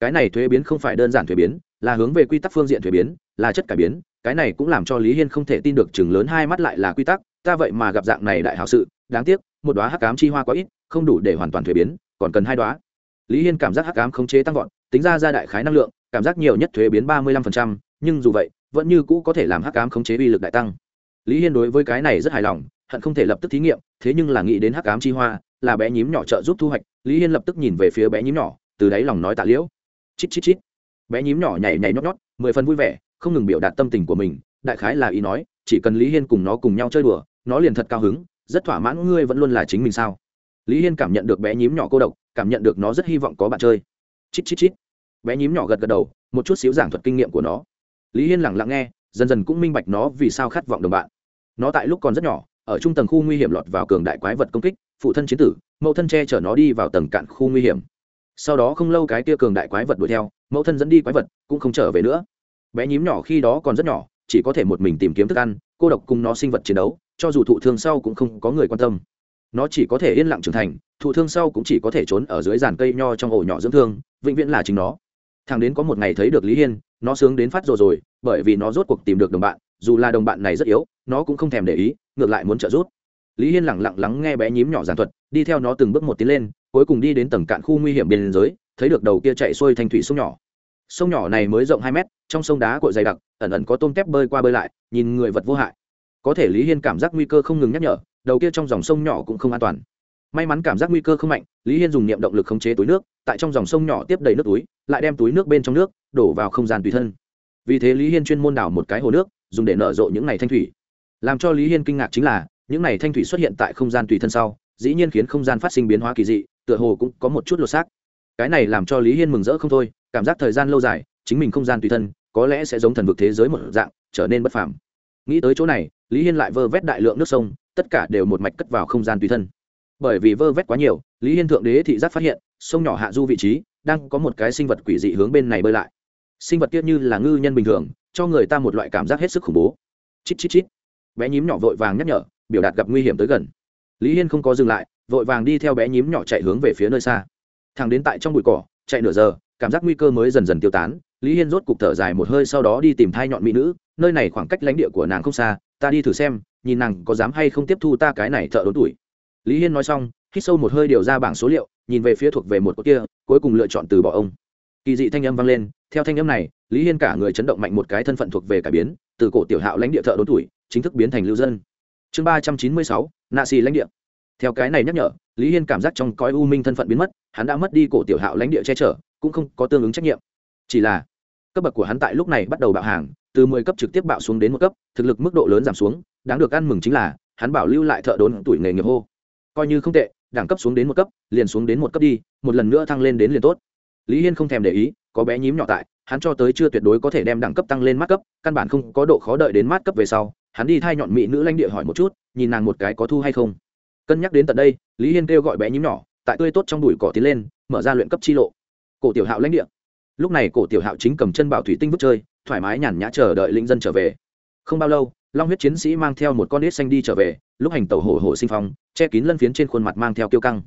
Cái này thuế biến không phải đơn giản thuế biến, là hướng về quy tắc phương diện thuế biến, là chất cải biến cái này cũng làm cho lý hiên không thể tin được chừng lớn hai mắt lại là quy tắc, ta vậy mà gặp dạng này đại hảo sự, đáng tiếc, một đoá hắc cám chi hoa quá ít, không đủ để hoàn toàn thuế biến, còn cần hai đoá lý hiên cảm giác hắc cám khống chế tăng vọt, tính ra ra đại khái năng lượng, cảm giác nhiều nhất thuế biến ba mươi lăm phần trăm, nhưng dù vậy, vẫn như cũ có thể làm hắc cám khống chế uy lực đại tăng. Lý hiên đối với cái này rất hài lòng, hận không thể lập tức thí nghiệm, thế nhưng là nghĩ đến hắc cám chi hoa, là bé nhím nhỏ trợ giúp thu hoạch, lý hiên lập tức nhìn về phía bé nhím nhỏ, từ đáy lòng nói tạ liễu. Chít chít chít. Bé nhím nhỏ nhảy nhảy nhót nhót, mười phần vui vẻ không ngừng biểu đạt tâm tình của mình, đại khái là ý nói, chỉ cần lý hiên cùng nó cùng nhau chơi đùa, nó liền thật cao hứng, rất thỏa mãn ngươi vẫn luôn là chính mình sao? Lý hiên cảm nhận được bé nhím nhỏ cô độc, cảm nhận được nó rất hy vọng có bạn chơi. Chít chít chít. Bé nhím nhỏ gật gật đầu, một chút xíu giảng thuật kinh nghiệm của nó. Lý hiên lẳng lặng nghe, dần dần cũng minh bạch nó vì sao khát vọng đồng bạn. Nó tại lúc còn rất nhỏ, ở trung tầng khu nguy hiểm lọt vào cường đại quái vật công kích, phụ thân chiến tử, mẫu thân che chở nó đi vào tầng cạn khu nguy hiểm. Sau đó không lâu cái kia cường đại quái vật đuổi theo, mẫu thân dẫn đi quái vật, cũng không trở về nữa bé nhím nhỏ khi đó còn rất nhỏ, chỉ có thể một mình tìm kiếm thức ăn, cô độc cùng nó sinh vật chiến đấu, cho dù thụ thương sau cũng không có người quan tâm. Nó chỉ có thể yên lặng trưởng thành, thụ thương sau cũng chỉ có thể trốn ở dưới giàn cây nho trong ổ nhỏ dưỡng thương, vĩnh viễn là chính nó. Thằng đến có một ngày thấy được lý hiên, nó sướng đến phát rồi rồi, bởi vì nó rốt cuộc tìm được đồng bạn, dù là đồng bạn này rất yếu, nó cũng không thèm để ý, ngược lại muốn trợ giúp. Lý hiên lẳng lặng lắng nghe bé nhím nhỏ giàn thuật, đi theo nó từng bước một tiến lên, cuối cùng đi đến tầng cạn khu nguy hiểm biên giới, thấy được đầu kia chạy xuôi thành thủy sông nhỏ. Sông nhỏ này mới rộng hai mét trong sông đá cội dày đặc, ẩn ẩn có tôm tép bơi qua bơi lại, nhìn người vật vô hại. Có thể lý hiên cảm giác nguy cơ không ngừng nhắc nhở, đầu kia trong dòng sông nhỏ cũng không an toàn. May mắn cảm giác nguy cơ không mạnh, lý hiên dùng niệm động lực khống chế túi nước, tại trong dòng sông nhỏ tiếp đầy nước túi, lại đem túi nước bên trong nước đổ vào không gian tùy thân. Vì thế lý hiên chuyên môn đảo một cái hồ nước, dùng để nở rộ những n à y thanh thủy. Làm cho lý hiên kinh ngạc chính là, những n à y thanh thủy xuất hiện tại không gian tùy thân sau, dĩ nhiên khiến không gian phát sinh biến hóa kỳ dị, tựa hồ cũng có một chút lột xác. Cái này làm cho lý hiên mừng rỡ không thôi, cảm giác thời gian lâu dài, chính mình không gian tùy thân có lẽ sẽ giống thần vực thế giới một dạng, trở nên bất phàm. Nghĩ tới chỗ này, lý hiên lại vơ vét đại lượng nước sông, tất cả đều một mạch cất vào không gian tùy thân. Bởi vì vơ vét quá nhiều, lý hiên thượng đế thị giác phát hiện, sông nhỏ hạ du vị trí, đang có một cái sinh vật quỷ dị hướng bên này bơi lại. Sinh vật tiết như là ngư nhân bình thường, cho người ta một loại cảm giác hết sức khủng bố. Chít chít chít. Bé nhím nhỏ vội vàng nhắc nhở, biểu đạt gặp nguy hiểm tới gần. Lý hiên không có dừng lại, vội vàng đi theo bé nhím nhỏ chạy hướng về phía nơi xa. Thằng đến tại trong bụi cỏ, chạy nửa giờ, cảm giác nguy cơ mới dần dần tiêu tán lý hiên rốt cục thở dài một hơi sau đó đi tìm thai nhọn mỹ nữ, nơi này khoảng cách lãnh địa của nàng không xa, ta đi thử xem, nhìn nàng có dám hay không tiếp thu ta cái này thợ đốn tuổi. Lý hiên nói xong, hít sâu một hơi điều ra bảng số liệu, nhìn về phía thuộc về một cột kia, cuối cùng lựa chọn từ bỏ ông. Kỳ dị thanh âm vang lên, theo thanh âm này, lý hiên cả người chấn động mạnh một cái thân phận thuộc về cải biến, từ cổ tiểu hạo lãnh địa thợ đốn tuổi, chính thức biến thành lưu dân. Chương ba trăm chín mươi sáu, nạ xì lãnh địa. Theo cái này nhắc nhở, lý hiên cảm giác trong cõi u minh thân phận biến mất, hắn đã mất đi cổ tiểu hạo lãnh địa che chở, cũng không có tương ứng trách nhiệm chỉ là, cấp bậc của hắn tại lúc này bắt đầu bạo hàng, từ mười cấp trực tiếp bạo xuống đến một cấp, thực lực mức độ lớn giảm xuống, đáng được ăn mừng chính là, hắn bảo lưu lại thợ đốn tuổi nghề nghiệp hô. Coi như không tệ, đẳng cấp xuống đến một cấp, liền xuống đến một cấp đi, một lần nữa thăng lên đến liền tốt. Lý hiên không thèm để ý, có bé nhím nhỏ tại, hắn cho tới chưa tuyệt đối có thể đem đẳng cấp tăng lên mát cấp, căn bản không có độ khó đợi đến mát cấp về sau, hắn đi thay nhọn mỹ nữ lãnh địa hỏi một chút, nhìn nàng một cái có thu hay không. Cân nhắc đến tận đây, lý hiên kêu gọi bé nhím nhỏ, tại tươi tốt trong đùi cỏ tiến lên, mở ra luyện cấp chi lộ. Cổ tiểu hạo lãnh địa lúc này cổ tiểu hạo chính cầm chân bảo thủy tinh vứt chơi, thoải mái nhàn nhã chờ đợi linh dân trở về. Không bao lâu, long huyết chiến sĩ mang theo một con nết xanh đi trở về, lúc hành tàu hổ hổ sinh phong, che kín lân phiến trên khuôn mặt mang theo kiêu căng.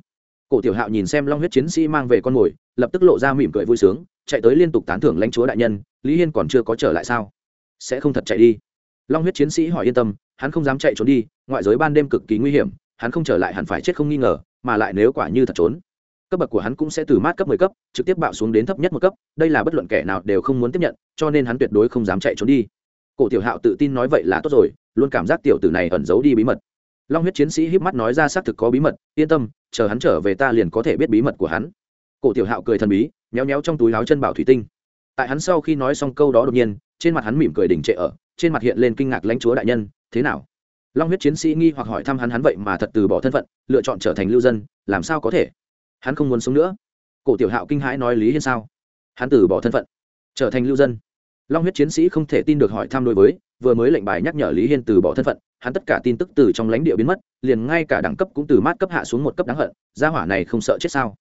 Cổ tiểu hạo nhìn xem long huyết chiến sĩ mang về con mồi, lập tức lộ ra mỉm cười vui sướng, chạy tới liên tục tán thưởng lãnh chúa đại nhân, lý hiên còn chưa có trở lại sao? Sẽ không thật chạy đi. Long huyết chiến sĩ hỏi yên tâm, hắn không dám chạy trốn đi, ngoại giới ban đêm cực kỳ nguy hiểm, hắn không trở lại hẳn phải chết không nghi ngờ, mà lại nếu quả như thật trốn cấp bậc của hắn cũng sẽ từ mát cấp 10 cấp, trực tiếp bạo xuống đến thấp nhất một cấp, đây là bất luận kẻ nào đều không muốn tiếp nhận, cho nên hắn tuyệt đối không dám chạy trốn đi. Cổ tiểu hạo tự tin nói vậy là tốt rồi, luôn cảm giác tiểu tử này ẩn giấu đi bí mật. Long huyết chiến sĩ híp mắt nói ra xác thực có bí mật, yên tâm, chờ hắn trở về ta liền có thể biết bí mật của hắn. Cổ tiểu hạo cười thần bí nhéo nhéo trong túi áo chân bảo thủy tinh. Tại hắn sau khi nói xong câu đó đột nhiên, trên mặt hắn mỉm cười đỉnh trệ ở, trên mặt hiện lên kinh ngạc lãnh chúa đại nhân, thế nào? Long huyết chiến sĩ nghi hoặc hỏi thăm hắn hắn vậy mà thật từ bỏ thân phận, lựa chọn trở thành lưu dân, làm sao có thể? Hắn không muốn sống nữa. Cổ tiểu hạo kinh hãi nói lý hiên sao? Hắn từ bỏ thân phận, trở thành lưu dân. Long huyết chiến sĩ không thể tin được hỏi thăm đối với, vừa mới lệnh bài nhắc nhở lý hiên từ bỏ thân phận, hắn tất cả tin tức từ trong lãnh địa biến mất, liền ngay cả đẳng cấp cũng từ mát cấp hạ xuống một cấp đáng hận, gia hỏa này không sợ chết sao?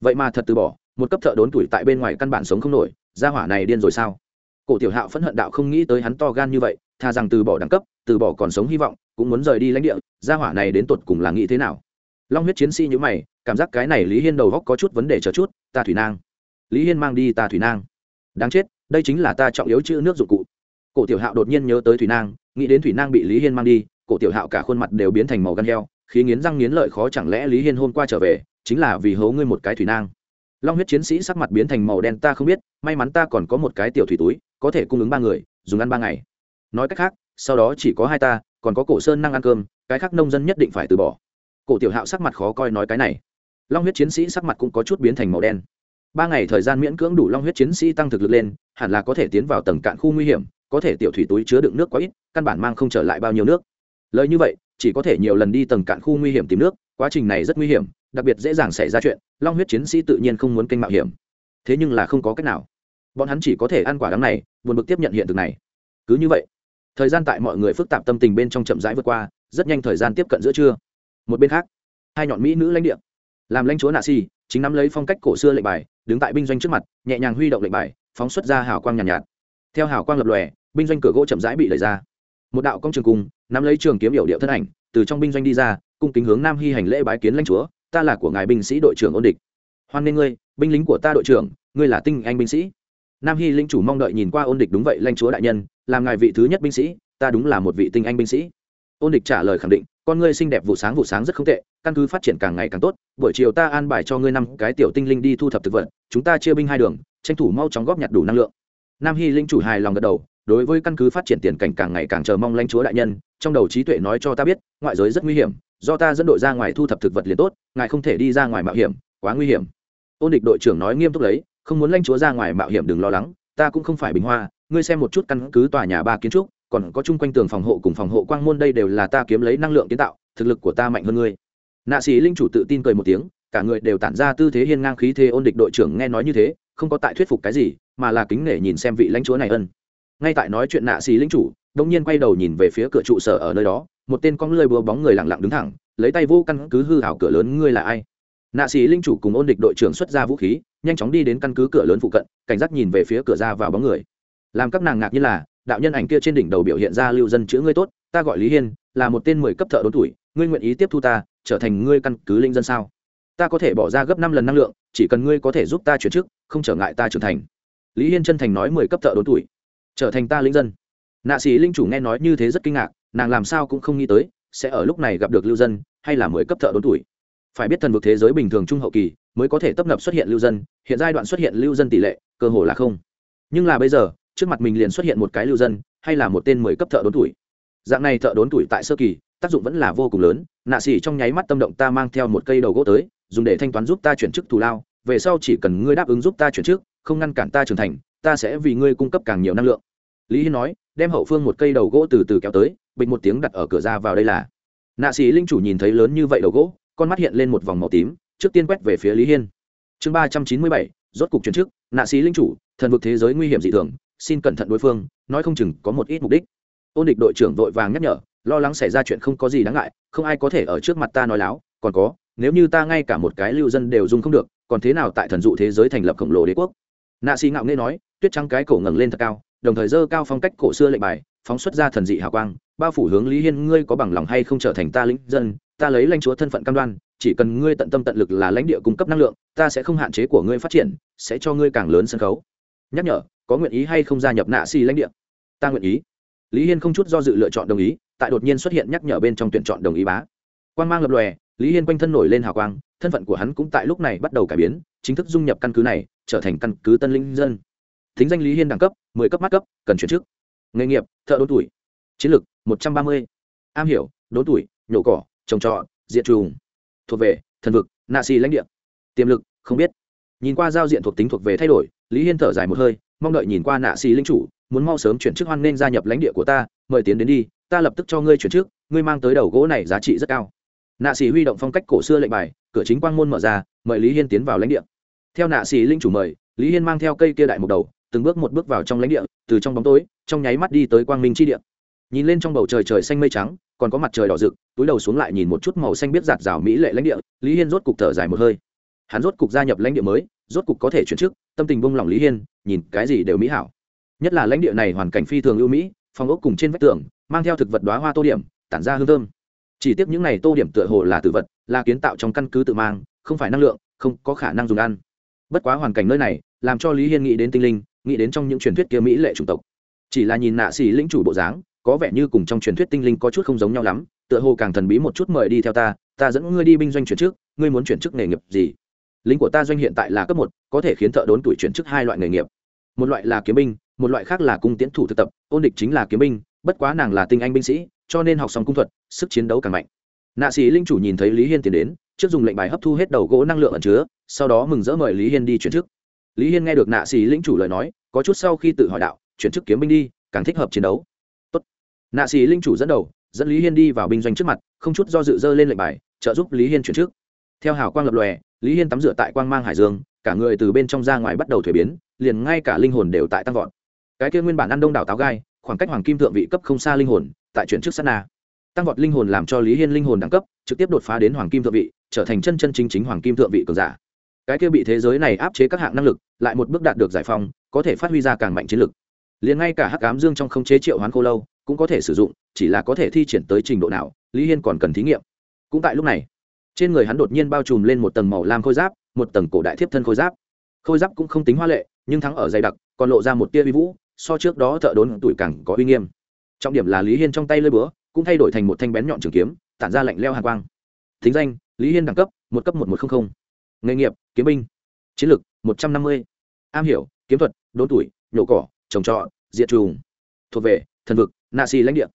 Vậy mà thật từ bỏ, một cấp thợ đốn tuổi tại bên ngoài căn bản sống không nổi, gia hỏa này điên rồi sao? Cổ tiểu hạo phẫn hận đạo không nghĩ tới hắn to gan như vậy thà rằng từ bỏ đẳng cấp, từ bỏ còn sống hy vọng, cũng muốn rời đi lãnh địa, gia hỏa này đến tột cùng là nghĩ thế nào? Long huyết chiến sĩ như mày cảm giác cái này lý hiên đầu góc có chút vấn đề chờ chút, ta thủy nang. Lý hiên mang đi ta thủy nang. Đáng chết, đây chính là ta trọng yếu chữ nước dụng cụ. Cổ tiểu hạo đột nhiên nhớ tới thủy nang, nghĩ đến thủy nang bị lý hiên mang đi, cổ tiểu hạo cả khuôn mặt đều biến thành màu gan heo, khí nghiến răng nghiến lợi khó chẳng lẽ lý hiên hôm qua trở về, chính là vì hố ngươi một cái thủy nang. Long huyết chiến sĩ sắc mặt biến thành màu đen, ta không biết, may mắn ta còn có một cái tiểu thủy túi, có thể cung ứng ba người, dùng ăn ba ngày. Nói cách khác, sau đó chỉ có hai ta, còn có cổ sơn năng ăn cơm, cái khác nông dân nhất định phải từ bỏ. Cổ tiểu hạo sắc mặt khó coi nói cái này long huyết chiến sĩ sắc mặt cũng có chút biến thành màu đen. Ba ngày thời gian miễn cưỡng đủ long huyết chiến sĩ tăng thực lực lên, hẳn là có thể tiến vào tầng cạn khu nguy hiểm, có thể tiểu thủy túi chứa đựng nước quá ít, căn bản mang không trở lại bao nhiêu nước. Lời như vậy, chỉ có thể nhiều lần đi tầng cạn khu nguy hiểm tìm nước, quá trình này rất nguy hiểm, đặc biệt dễ dàng xảy ra chuyện, long huyết chiến sĩ tự nhiên không muốn kênh mạo hiểm. Thế nhưng là không có cách nào. Bọn hắn chỉ có thể ăn quả đắng này, buồn bực tiếp nhận hiện thực này. Cứ như vậy, thời gian tại mọi người phức tạp tâm tình bên trong chậm rãi vượt qua, rất nhanh thời gian tiếp cận giữa trưa. Một bên khác, hai nhọn mỹ nữ lãnh địa làm lãnh chúa nạ si chính nắm lấy phong cách cổ xưa lệnh bài đứng tại binh doanh trước mặt nhẹ nhàng huy động lệnh bài phóng xuất ra hào quang nhàn nhạt, nhạt. Theo hào quang lập lòe binh doanh cửa gỗ chậm rãi bị lời ra. Một đạo công trường cung nắm lấy trường kiếm hiệu điệu thân ảnh từ trong binh doanh đi ra cung kính hướng nam hy hành lễ bái kiến lãnh chúa ta là của ngài binh sĩ đội trưởng ôn địch. Hoan nghê ngươi binh lính của ta đội trưởng ngươi là tinh anh binh sĩ. Nam hy linh chủ mong đợi nhìn qua ôn địch đúng vậy lãnh chúa đại nhân làm ngài vị thứ nhất binh sĩ ta đúng là một vị tinh anh binh sĩ ôn địch trả lời khẳng định, con ngươi xinh đẹp vụ sáng vụ sáng rất không tệ, căn cứ phát triển càng ngày càng tốt, buổi chiều ta an bài cho ngươi năm cái tiểu tinh linh đi thu thập thực vật, chúng ta chia binh hai đường, tranh thủ mau chóng góp nhặt đủ năng lượng. Nam hy linh chủ hài lòng gật đầu, đối với căn cứ phát triển tiền cảnh càng ngày càng chờ mong lãnh chúa đại nhân, trong đầu trí tuệ nói cho ta biết, ngoại giới rất nguy hiểm, do ta dẫn đội ra ngoài thu thập thực vật liền tốt, ngài không thể đi ra ngoài mạo hiểm, quá nguy hiểm. Ôn địch đội trưởng nói nghiêm túc lấy, không muốn lãnh chúa ra ngoài mạo hiểm đừng lo lắng, ta cũng không phải bình hoa, ngươi xem một chút căn cứ tòa nhà ba kiến trúc còn có chung quanh tường phòng hộ cùng phòng hộ quang môn đây đều là ta kiếm lấy năng lượng kiến tạo, thực lực của ta mạnh hơn ngươi. Nạ sĩ linh chủ tự tin cười một tiếng, cả người đều tản ra tư thế hiên ngang khí thế ôn địch đội trưởng nghe nói như thế, không có tại thuyết phục cái gì, mà là kính nể nhìn xem vị lãnh chúa này ân. Ngay tại nói chuyện nạ sĩ linh chủ đông nhiên quay đầu nhìn về phía cửa trụ sở ở nơi đó, một tên con lơi búa bóng người lặng lặng đứng thẳng, lấy tay vô căn cứ hư hảo cửa lớn, ngươi là ai? Nạ sĩ linh chủ cùng ôn địch đội trưởng xuất ra vũ khí, nhanh chóng đi đến căn cứ cửa lớn phụ cận, cảnh giác nhìn về phía cửa ra vào bóng người. Làm các nàng ngạc như là đạo nhân ảnh kia trên đỉnh đầu biểu hiện ra lưu dân chữ ngươi tốt, ta gọi lý hiên, là một tên mười cấp thợ đốn tuổi, ngươi nguyện ý tiếp thu ta, trở thành ngươi căn cứ linh dân sao? Ta có thể bỏ ra gấp năm lần năng lượng, chỉ cần ngươi có thể giúp ta chuyển chức, không trở ngại ta trưởng thành. Lý hiên chân thành nói mười cấp thợ đốn tuổi, trở thành ta linh dân. Nạ sĩ linh chủ nghe nói như thế rất kinh ngạc, nàng làm sao cũng không nghĩ tới, sẽ ở lúc này gặp được lưu dân, hay là mười cấp thợ đốn tuổi. Phải biết thần vực thế giới bình thường trung hậu kỳ, mới có thể tấp nập xuất hiện lưu dân, hiện giai đoạn xuất hiện lưu dân tỷ lệ, cơ hồ là không. Nhưng là bây giờ trước mặt mình liền xuất hiện một cái lưu dân, hay là một tên mười cấp thợ đốn tuổi. Dạng này thợ đốn tuổi tại sơ kỳ, tác dụng vẫn là vô cùng lớn, nạ xỉ trong nháy mắt tâm động ta mang theo một cây đầu gỗ tới, dùng để thanh toán giúp ta chuyển chức thù lao, về sau chỉ cần ngươi đáp ứng giúp ta chuyển chức, không ngăn cản ta trưởng thành, ta sẽ vì ngươi cung cấp càng nhiều năng lượng. Lý hiên nói, đem hậu phương một cây đầu gỗ từ từ kéo tới bịch một tiếng đặt ở cửa ra vào đây là. Nạ sĩ linh chủ nhìn thấy lớn như vậy đầu gỗ, con mắt hiện lên một vòng màu tím, trước tiên quét về phía lý hiên. Chương ba trăm chín mươi bảy, rốt cục chuyển chức, nạ sĩ linh chủ, thần vực thế giới nguy hiểm dị thường xin cẩn thận đối phương, nói không chừng có một ít mục đích. Ôn địch đội trưởng vội vàng nhắc nhở, lo lắng xảy ra chuyện không có gì đáng ngại, không ai có thể ở trước mặt ta nói láo, còn có, nếu như ta ngay cả một cái lưu dân đều dùng không được, còn thế nào tại thần dụ thế giới thành lập khổng lồ đế quốc? Nạ xì ngạo nghê nói, tuyết trắng cái cổ ngẩng lên thật cao, đồng thời dơ cao phong cách cổ xưa lệnh bài, phóng xuất ra thần dị hào quang, bao phủ hướng lý hiên, ngươi có bằng lòng hay không trở thành ta lĩnh dân? Ta lấy lãnh chúa thân phận cam đoan, chỉ cần ngươi tận tâm tận lực là lãnh địa cung cấp năng lượng, ta sẽ không hạn chế của ngươi phát triển, sẽ cho ngươi càng lớn sân khấu. Nhắc nhở có nguyện ý hay không gia nhập nạ xì lãnh địa? Ta nguyện ý. Lý hiên không chút do dự lựa chọn đồng ý, tại đột nhiên xuất hiện nhắc nhở bên trong tuyển chọn đồng ý bá. Quan g mang lập lòe, lý hiên quanh thân nổi lên hào quang, thân phận của hắn cũng tại lúc này bắt đầu cải biến, chính thức dung nhập căn cứ này, trở thành căn cứ tân linh dân. Thính danh lý hiên đẳng cấp, mười cấp mắt cấp, cần chuyển chức. Nghề nghiệp, thợ đốn tuổi. Chiến lược, một trăm ba mươi. Am hiểu, đốn tuổi, nhổ cỏ, trồng trọt diện trùng. Thuộc về, thần vực, nạ xì lãnh địa. Tiềm lực, không biết. Nhìn qua giao diện thuộc tính thuộc về thay đổi, lý hiên thở dài một hơi mong đợi nhìn qua nạ xì linh chủ, muốn mau sớm chuyển chức hoan nên gia nhập lãnh địa của ta, mời tiến đến đi, ta lập tức cho ngươi chuyển chức, ngươi mang tới đầu gỗ này giá trị rất cao. Nạ xì huy động phong cách cổ xưa lệnh bài, cửa chính quang môn mở ra, mời lý hiên tiến vào lãnh địa. Theo nạ xì linh chủ mời, lý hiên mang theo cây kia đại một đầu, từng bước một bước vào trong lãnh địa, từ trong bóng tối, trong nháy mắt đi tới quang minh chi địa. Nhìn lên trong bầu trời trời xanh mây trắng, còn có mặt trời đỏ rực, túi đầu xuống lại nhìn một chút màu xanh biết giạt rào mỹ lệ lãnh địa, lý hiên rốt cục thở dài một hơi hắn rốt cục gia nhập lãnh địa mới, rốt cục có thể chuyển chức, tâm tình bông lòng lý hiên, nhìn cái gì đều mỹ hảo. Nhất là lãnh địa này hoàn cảnh phi thường ưu mỹ, phòng ốc cùng trên vách tường, mang theo thực vật đoá hoa tô điểm, tản ra hương thơm. Chỉ tiếc những này tô điểm tựa hồ là tự vật, là kiến tạo trong căn cứ tự mang, không phải năng lượng, không có khả năng dùng ăn. Bất quá hoàn cảnh nơi này, làm cho lý hiên nghĩ đến tinh linh, nghĩ đến trong những truyền thuyết kia mỹ lệ chủng tộc. Chỉ là nhìn nạ xỉ lĩnh chủ bộ dáng, có vẻ như cùng trong truyền thuyết tinh linh có chút không giống nhau lắm, tựa hồ càng thần bí một chút mời đi theo ta ta dẫn ngươi đi binh doanh chuyển chức, ngươi muốn chuyển chức nghề nghiệp gì? Lính của ta doanh hiện tại là cấp một, có thể khiến thợ đốn tuổi chuyển chức hai loại nghề nghiệp. Một loại là kiếm binh, một loại khác là cung tiến thủ thực tập, ôn địch chính là kiếm binh, bất quá nàng là tinh anh binh sĩ, cho nên học xong cung thuật, sức chiến đấu càng mạnh. Nạ sĩ linh chủ nhìn thấy lý hiên tiến đến, trước dùng lệnh bài hấp thu hết đầu gỗ năng lượng ẩn chứa, sau đó mừng rỡ mời lý hiên đi chuyển chức. Lý hiên nghe được nạ sĩ linh chủ lời nói, có chút sau khi tự hỏi đạo, chuyển chức kiếm binh đi, càng thích hợp chiến đấu. Tốt. nạ sĩ linh chủ dẫn đầu, dẫn lý hiên đi vào binh doanh trước mặt, không chút do dự dơ lên lệnh bài, trợ giúp lý hiên chuyển chức. Theo hào quang lập lòe lý hiên tắm rửa tại quang mang hải dương, cả người từ bên trong ra ngoài bắt đầu thuế biến, liền ngay cả linh hồn đều tại tăng vọt. Cái kia nguyên bản ăn đông đảo táo gai, khoảng cách hoàng kim thượng vị cấp không xa linh hồn, tại chuyển trước sát na. Tăng vọt linh hồn làm cho lý hiên linh hồn đẳng cấp, trực tiếp đột phá đến hoàng kim thượng vị, trở thành chân chân chính chính hoàng kim thượng vị cường giả. Cái kia bị thế giới này áp chế các hạng năng lực, lại một bước đạt được giải phong có thể phát huy ra càng mạnh chiến lực. Liền ngay cả hắc ám dương trong không chế triệu hoán khô lâu, cũng có thể sử dụng, chỉ là có thể thi triển tới trình độ nào, lý hiên còn cần thí nghiệm. Cũng tại lúc này trên người hắn đột nhiên bao trùm lên một tầng màu lam khôi giáp, một tầng cổ đại thiếp thân khôi giáp. Khôi giáp cũng không tính hoa lệ, nhưng thắng ở dày đặc, còn lộ ra một tia uy vũ, so trước đó thợ đốn tuổi cẳng có uy nghiêm. Trọng điểm là lý hiên trong tay lơi búa, cũng thay đổi thành một thanh bén nhọn trường kiếm, tản ra lạnh leo hàng quang. Thính danh, lý hiên đẳng cấp, một cấp một nghìn một trăm linh nghề nghiệp, kiếm binh. Chiến lược, một trăm năm mươi. Am hiểu, kiếm thuật, đốn tuổi, nhổ cỏ, trồng trọt, diệt trùng. Thuộc về, thần vực, nạ xì lãnh địa.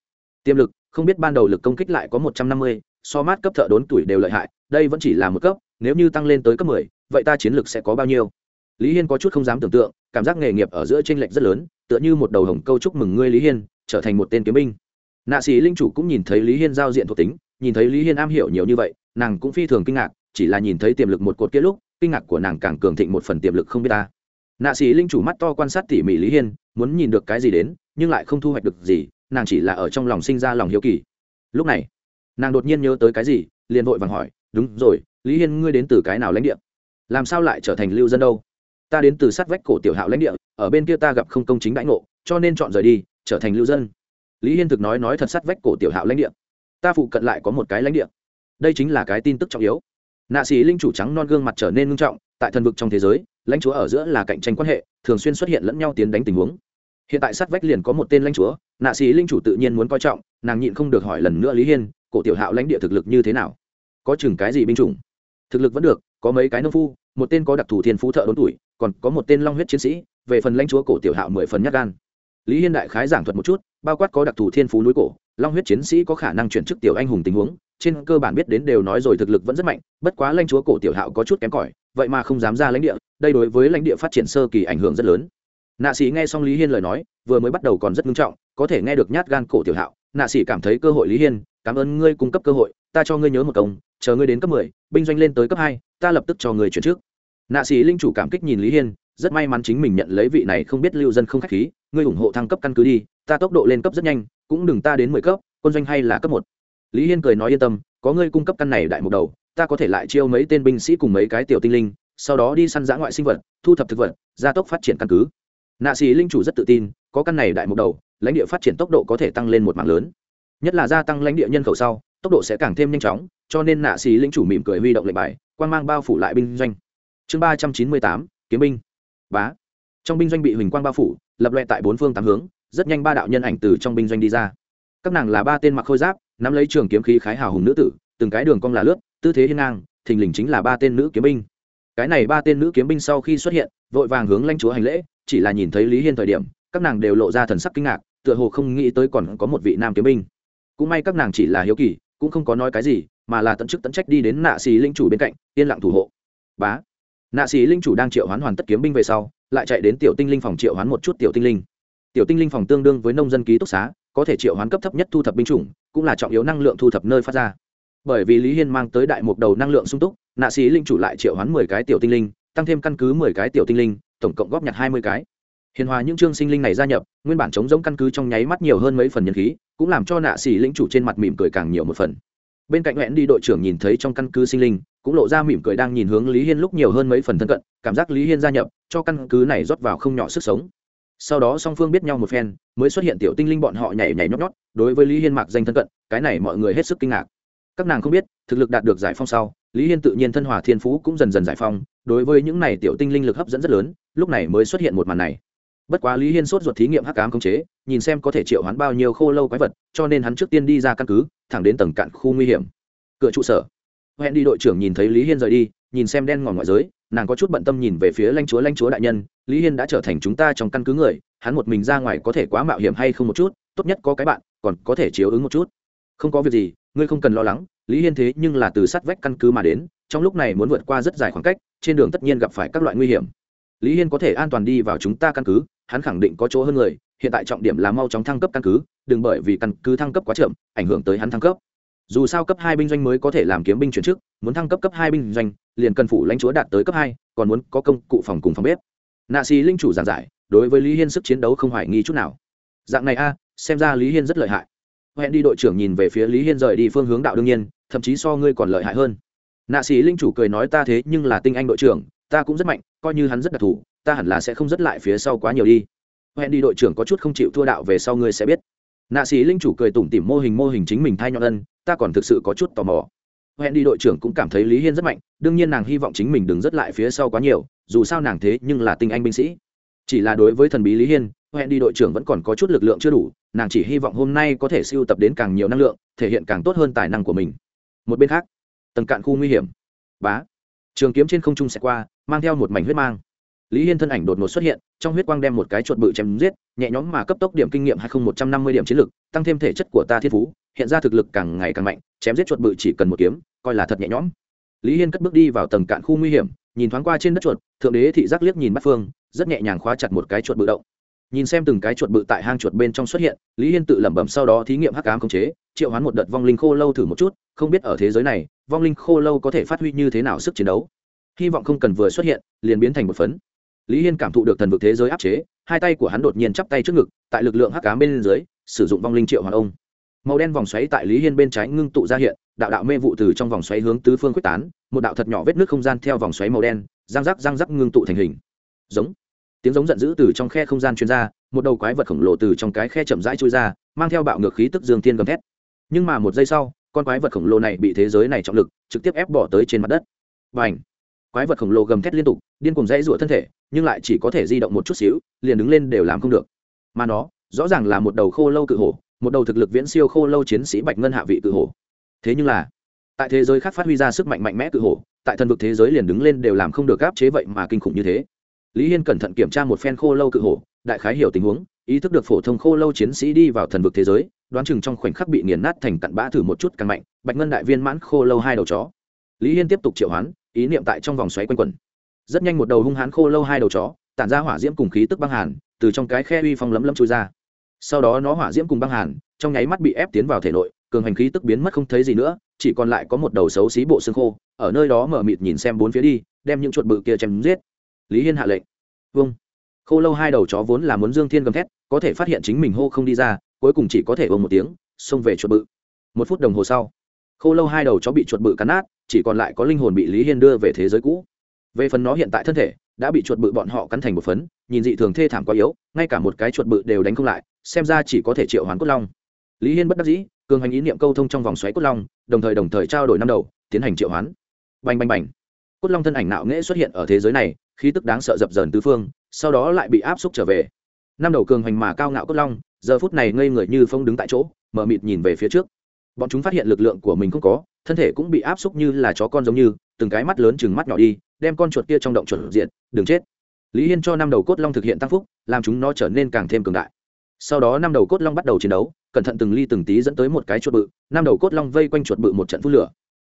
Tiềm lực, không biết ban đầu lực công kích lại có một trăm năm mươi so mát cấp thợ đốn tuổi đều lợi hại, đây vẫn chỉ là một cấp, nếu như tăng lên tới cấp mười, vậy ta chiến lược sẽ có bao nhiêu? Lý hiên có chút không dám tưởng tượng, cảm giác nghề nghiệp ở giữa t r ê n lệch rất lớn, tựa như một đầu hồng câu chúc mừng ngươi lý hiên, trở thành một tên kiếm binh. Nạ sĩ linh chủ cũng nhìn thấy lý hiên giao diện thuộc tính, nhìn thấy lý hiên am hiểu nhiều như vậy, nàng cũng phi thường kinh ngạc, chỉ là nhìn thấy tiềm lực một cột kia lúc, kinh ngạc của nàng càng cường thịnh một phần tiềm lực không biết ta. Nạ sĩ linh chủ mắt to quan sát tỉ mỉ lý hiên, muốn nhìn được cái gì đến, nhưng lại không thu hoạch được gì, nàng chỉ là ở trong lòng sinh ra lòng hiếu kỳ. Lúc này nàng đột nhiên nhớ tới cái gì, liền vội vàng hỏi, đúng rồi, lý hiên, ngươi đến từ cái nào lãnh địa? Làm sao lại trở thành lưu dân đâu? Ta đến từ sát vách cổ tiểu hạo lãnh địa, ở bên kia ta gặp không công chính đãi ngộ, cho nên chọn rời đi, trở thành lưu dân. Lý hiên thực nói nói thật sát vách cổ tiểu hạo lãnh địa. Ta phụ cận lại có một cái lãnh địa. Đây chính là cái tin tức trọng yếu. Nạ sĩ linh chủ trắng non gương mặt trở nên ngưng trọng, tại thần vực trong thế giới, lãnh chúa ở giữa là cạnh tranh quan hệ, thường xuyên xuất hiện lẫn nhau tiến đánh tình huống. Hiện tại sát vách liền có một tên lãnh chúa, nạ sĩ linh chủ tự nhiên muốn coi trọng, nàng nhịn không được hỏi lần nữa lý hiên cổ tiểu hạo lãnh địa thực lực như thế nào? Có chừng cái gì binh chủng? Thực lực vẫn được, có mấy cái nông phu, một tên có đặc thù thiên phú thợ đốn tuổi, còn có một tên long huyết chiến sĩ, về phần lãnh chúa cổ tiểu hạo mười phần nhát gan. Lý hiên đại khái giảng thuật một chút, bao quát có đặc thù thiên phú núi cổ, long huyết chiến sĩ có khả năng chuyển chức tiểu anh hùng tình huống, trên cơ bản biết đến đều nói rồi thực lực vẫn rất mạnh, bất quá lãnh chúa cổ tiểu hạo có chút kém cỏi, vậy mà không dám ra lãnh địa, đây đối với lãnh địa phát triển sơ kỳ ảnh hưởng rất lớn. Nạ sĩ nghe xong lý hiên lời nói, vừa mới bắt đầu còn rất nghiêm trọng, có thể nghe được nhát gan cổ tiểu hạo, nạ sĩ cảm thấy cơ hội lý hiên cảm ơn ngươi cung cấp cơ hội, ta cho ngươi nhớ một công, chờ ngươi đến cấp mười, binh doanh lên tới cấp hai, ta lập tức cho ngươi chuyển trước. Nạ sĩ linh chủ cảm kích nhìn lý hiên, rất may mắn chính mình nhận lấy vị này không biết lưu dân không k h á c h khí, ngươi ủng hộ thăng cấp căn cứ đi, ta tốc độ lên cấp rất nhanh, cũng đừng ta đến mười cấp, quân doanh hay là cấp một. Lý hiên cười nói yên tâm, có ngươi cung cấp căn này đại một đầu, ta có thể lại chiêu mấy tên binh sĩ cùng mấy cái tiểu tinh linh, sau đó đi săn giã ngoại sinh vật, thu thập thực vật, gia tốc phát triển căn cứ. Nạ sĩ linh chủ rất tự tin, có căn này đại một đầu, lãnh địa phát triển tốc độ có thể tăng lên một mạng lớn nhất là gia tăng lãnh địa nhân khẩu sau, tốc độ sẽ càng thêm nhanh chóng, cho nên nạ xì lính chủ mỉm cười huy động lệnh bài, quan mang bao phủ lại binh doanh. Chương ba trăm chín mươi tám, kiếm binh. Bá. Trong binh doanh bị huỳnh quang bao phủ, lập loẹ tại bốn phương tám hướng, rất nhanh ba đạo nhân ảnh từ trong binh doanh đi ra. Các nàng là ba tên mặc khôi giáp, nắm lấy trường kiếm khí khái hào hùng nữ tử, từng cái đường cong là lướt, tư thế hiên ngang, thình lình chính là ba tên nữ kiếm binh. Cái này ba tên nữ kiếm binh sau khi xuất hiện, vội vàng hướng lãnh chúa hành lễ, chỉ là nhìn thấy lý hiên thời điểm, các nàng đều lộ ra thần sắc kinh ngạc, tựa hồ không nghĩ tới còn có một vị nam kiếm binh cũng may các nàng chỉ là hiếu kỳ, cũng không có nói cái gì, mà là tận chức tận trách đi đến nạ xì linh chủ bên cạnh, yên lặng thủ hộ. Bá. Nạ xì linh chủ đang triệu hoán hoàn tất kiếm binh về sau, lại chạy đến tiểu tinh linh phòng triệu hoán một chút tiểu tinh linh. Tiểu tinh linh phòng tương đương với nông dân ký túc xá, có thể triệu hoán cấp thấp nhất thu thập binh chủng, cũng là trọng yếu năng lượng thu thập nơi phát ra. Bởi vì lý hiên mang tới đại mục đầu năng lượng sung túc, nạ sĩ linh chủ lại triệu hoán mười cái tiểu tinh linh, tăng thêm căn cứ mười cái tiểu tinh linh, tổng cộng góp nhặt hai mươi cái. Hiền hòa những chương sinh linh này gia nhập, nguyên bản chống giống căn cứ trong nháy mắt nhiều hơn mấy phần nhân khí cũng làm cho nạ xỉ linh chủ trên mặt mỉm cười càng nhiều một phần. Bên cạnh hẹn đi đội trưởng nhìn thấy trong căn cứ sinh linh, cũng lộ ra mỉm cười đang nhìn hướng lý hiên lúc nhiều hơn mấy phần thân cận, cảm giác lý hiên gia nhập, cho căn cứ này rót vào không nhỏ sức sống. Sau đó song phương biết nhau một phen, mới xuất hiện tiểu tinh linh bọn họ nhảy nhảy nhót nhót, đối với lý hiên mạc danh thân cận, cái này mọi người hết sức kinh ngạc. Các nàng không biết, thực lực đạt được giải phong sau, lý hiên tự nhiên thân hòa thiên phú cũng dần dần giải phong đối với những này tiểu tinh linh lực hấp dẫn rất lớn, lúc này mới xuất hiện một màn này. Bất quá lý hiên sốt ruột thí nghiệm hắc cám khống chế nhìn xem có thể triệu hoán bao nhiêu khô lâu quái vật, cho nên hắn trước tiên đi ra căn cứ, thẳng đến tầng cạn khu nguy hiểm. Cửa trụ sở. Hẹn đi đội trưởng nhìn thấy lý hiên rời đi, nhìn xem đen ngòm ngoại giới, nàng có chút bận tâm nhìn về phía lãnh chúa lãnh chúa đại nhân, lý hiên đã trở thành chúng ta trong căn cứ người, hắn một mình ra ngoài có thể quá mạo hiểm hay không một chút, tốt nhất có cái bạn, còn có thể chiếu ứng một chút. Không có việc gì, ngươi không cần lo lắng, lý hiên thế nhưng là từ sát vách căn cứ mà đến, trong lúc này muốn vượt qua rất dài khoảng cách, trên đường tất nhiên gặp phải các loại nguy hiểm. Lý hiên có thể an toàn đi vào chúng ta căn cứ hắn khẳng định có chỗ hơn người, hiện tại trọng điểm là mau chóng thăng cấp căn cứ, đừng bởi vì căn cứ thăng cấp quá chậm, ảnh hưởng tới hắn thăng cấp. Dù sao cấp hai binh doanh mới có thể làm kiếm binh chuyển chức, muốn thăng cấp cấp hai binh doanh, liền cần phủ lãnh chúa đạt tới cấp hai, còn muốn có công cụ phòng cùng phòng bếp. Nạ xì linh chủ giảng giải, đối với lý hiên sức chiến đấu không hoài nghi chút nào. Dạng này a, xem ra lý hiên rất lợi hại. Hẹn đi đội trưởng nhìn về phía lý hiên rời đi phương hướng đạo đương nhiên, thậm chí so ngươi còn lợi hại hơn. Nạ sĩ linh chủ cười nói ta thế nhưng là tinh anh đội trưởng ta cũng rất mạnh, coi như hắn rất đặc thù, ta hẳn là sẽ không dứt lại phía sau quá nhiều đi. Hẹn đi đội trưởng có chút không chịu thua đạo về sau ngươi sẽ biết. Nạ sĩ linh chủ cười tủm tỉm mô hình mô hình chính mình thay nhọn ân, ta còn thực sự có chút tò mò. Hẹn đi đội trưởng cũng cảm thấy lý hiên rất mạnh, đương nhiên nàng hy vọng chính mình đừng dứt lại phía sau quá nhiều, dù sao nàng thế nhưng là tinh anh binh sĩ. Chỉ là đối với thần bí lý hiên, hẹn đi đội trưởng vẫn còn có chút lực lượng chưa đủ, nàng chỉ hy vọng hôm nay có thể siêu tập đến càng nhiều năng lượng, thể hiện càng tốt hơn tài năng của mình. Một bên khác, tầng cạn khu nguy hiểm. Bá trường kiếm trên không trung sẽ qua, mang theo một mảnh huyết mang. Lý hiên thân ảnh đột ngột xuất hiện, trong huyết quang đem một cái chuột bự chém giết, nhẹ nhõm mà cấp tốc điểm kinh nghiệm hai nghìn một trăm năm mươi điểm chiến lực, tăng thêm thể chất của ta thiên phú, hiện ra thực lực càng ngày càng mạnh, chém giết chuột bự chỉ cần một kiếm, coi là thật nhẹ nhõm. Lý hiên cất bước đi vào tầng cạn khu nguy hiểm, nhìn thoáng qua trên đất chuột, thượng đế thị giác liếc nhìn bắt phương, rất nhẹ nhàng khóa chặt một cái chuột bự động. Nhìn xem từng cái chuột bự tại hang chuột bên trong xuất hiện, lý hiên tự lẩm bẩm sau đó thí nghiệm hắc cám khống chế, triệu hoán một đợt vong linh khô lâu thử một chút, không biết ở thế giới này vong linh khô lâu có thể phát huy như thế nào sức chiến đấu? Hy vọng không cần vừa xuất hiện, liền biến thành một phấn. Lý hiên cảm thụ được thần vực thế giới áp chế, hai tay của hắn đột nhiên chắp tay trước ngực, tại lực lượng hắc cá bên dưới, sử dụng vong linh triệu hoàng ông. Màu đen vòng xoáy tại lý hiên bên trái ngưng tụ ra hiện, đạo đạo mê vụ từ trong vòng xoáy hướng tứ phương quyết tán, một đạo thật nhỏ vết nước không gian theo vòng xoáy màu đen, răng rắc răng rắc ngưng tụ thành hình. Giống. Tiếng giống giận dữ từ trong khe không gian chuyên r a một đầu quái vật khổng lồ từ trong cái khe chậm rãi trôi ra, mang theo bạo ngược khí tức dương thiên gầm thét. Nhưng mà một giây sau con quái vật khổng lồ này bị thế giới này trọng lực, trực tiếp ép bỏ tới trên mặt đất. Và ảnh quái vật khổng lồ gầm thét liên tục, điên cùng dãy rụa thân thể, nhưng lại chỉ có thể di động một chút xíu, liền đứng lên đều làm không được. Mà nó, rõ ràng là một đầu khô lâu cự hổ, một đầu thực lực viễn siêu khô lâu chiến sĩ bạch ngân hạ vị cự hổ. Thế nhưng là, tại thế giới khác phát huy ra sức mạnh mạnh mẽ cự hổ, tại thần vực thế giới liền đứng lên đều làm không được áp chế vậy mà kinh khủng như thế. Lý hiên cẩn thận kiểm tra một phen khô lâu cự hổ, đại khái hiểu tình huống ý thức được phổ thông khô lâu chiến sĩ đi vào thần vực thế giới, đoán chừng trong khoảnh khắc bị nghiền nát thành cặn bã thử một chút càng mạnh, bạch ngân đại viên mãn khô lâu hai đầu chó. Lý hiên tiếp tục triệu hoán, ý niệm tại trong vòng xoáy quanh quẩn. Rất nhanh một đầu hung hãn khô lâu hai đầu chó, tản ra hỏa diễm cùng khí tức băng hàn, từ trong cái khe uy phong lấm lấm chui ra. Sau đó nó hỏa diễm cùng băng hàn, trong nháy mắt bị ép tiến vào thể nội, cường hành khí tức biến mất không thấy gì nữa, chỉ còn lại có một đầu xấu xí bộ xương khô, ở nơi đó mở mịt nhìn xem bốn phía đi, đem những chuột bự kia chém giết. Lý hiên hạ lệnh. Vâng khô lâu hai đầu chó vốn là muốn dương thiên gầm thét có thể phát hiện chính mình hô không đi ra, cuối cùng chỉ có thể ôm một tiếng, xông về chuột bự. Một phút đồng hồ sau, khô lâu hai đầu chó bị chuột bự cắn nát, chỉ còn lại có linh hồn bị lý hiên đưa về thế giới cũ. Về phần nó hiện tại thân thể, đã bị chuột bự bọn họ cắn thành một phấn, nhìn dị thường thê thảm quá yếu, ngay cả một cái chuột bự đều đánh không lại, xem ra chỉ có thể triệu hoán cốt long. Lý hiên bất đắc dĩ, cường hành ý niệm câu thông trong vòng xoáy cốt long, đồng thời đồng thời trao đổi năm đầu, tiến hành triệu hoán. Bành bành bành. Cốt long thân ảnh nạo nghễ xuất hiện ở thế giới này, khí tức đáng sợ dập dờn tứ phương, sau đó lại bị áp xúc trở về năm đầu cường hành mà cao ngạo cốt long, giờ phút này ngây người như phong đứng tại chỗ, mở mịt nhìn về phía trước. Bọn chúng phát hiện lực lượng của mình không có, thân thể cũng bị áp xúc như là chó con giống như, từng cái mắt lớn chừng mắt nhỏ đi, đem con chuột kia trong động chuột diện đừng chết. Lý hiên cho năm đầu cốt long thực hiện tăng phúc, làm chúng nó trở nên càng thêm cường đại. Sau đó năm đầu cốt long bắt đầu chiến đấu, cẩn thận từng ly từng tí dẫn tới một cái chuột bự, năm đầu cốt long vây quanh chuột bự một trận phút lửa.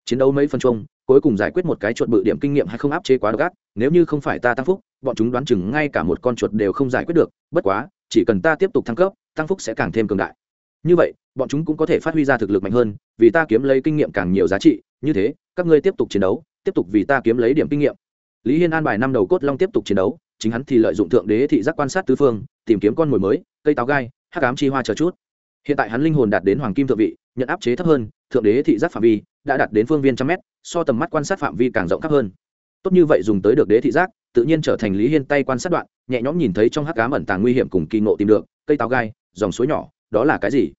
Chiến đấu mấy phân chung cuối cùng giải quyết một cái chuột bự điểm kinh nghiệm hay không áp chế quá gắt nếu như không phải ta tăng phúc, bọn chúng đoán chừng ngay cả một con chuột đều không giải quyết được, bất quá, chỉ cần ta tiếp tục thăng cấp, tăng phúc sẽ càng thêm cường đại. Như vậy, bọn chúng cũng có thể phát huy ra thực lực mạnh hơn, vì ta kiếm lấy kinh nghiệm càng nhiều giá trị, như thế, các ngươi tiếp tục chiến đấu, tiếp tục vì ta kiếm lấy điểm kinh nghiệm. Lý hiên an bài năm đầu cốt long tiếp tục chiến đấu, chính hắn thì lợi dụng thượng đế thị giác quan sát tứ phương, tìm kiếm con mồi mới, cây táo gai, hắc ám chi hoa chờ chút. Hiện tại hắn linh hồn đạt đến hoàng kim thượng vị, nhận áp chế thấp hơn, thượng đế thị giác phạm vi đã đạt đến phương viên trăm mét, so tầm mắt quan sát phạm vi càng rộng khắp hơn. Tốt như vậy dùng tới được đế thị giác, tự nhiên trở thành lý hiên tay quan sát đoạn, nhẹ nhõm nhìn thấy trong hắc ám ẩn tàng nguy hiểm cùng kỳ ngộ tìm được, cây táo gai, dòng suối nhỏ, đó là cái gì?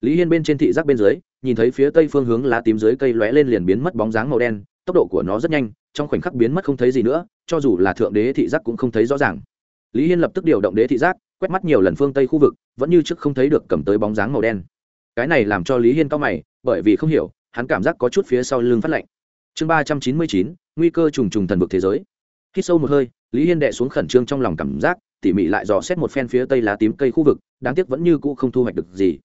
Lý hiên bên trên thị giác bên dưới, nhìn thấy phía tây phương hướng lá tím dưới cây lóe lên liền biến mất bóng dáng màu đen, tốc độ của nó rất nhanh, trong khoảnh khắc biến mất không thấy gì nữa, cho dù là thượng đế thị giác cũng không thấy rõ ràng. Lý hiên lập tức điều động đế thị giác, quét mắt nhiều lần phương tây khu vực, vẫn như trước không thấy được cầm tới bóng dáng màu đen. Cái này làm cho lý hiên cao mày, bởi vì không hiểu hắn cảm giác có chút phía sau lưng phát lạnh. Chương ba trăm chín mươi chín, nguy cơ trùng trùng thần vực thế giới. Khi sâu một hơi, lý hiên đệ xuống khẩn trương trong lòng cảm giác, tỉ mỉ lại dò xét một phen phía tây lá tím cây khu vực, đáng tiếc vẫn như cũ không thu hoạch được gì.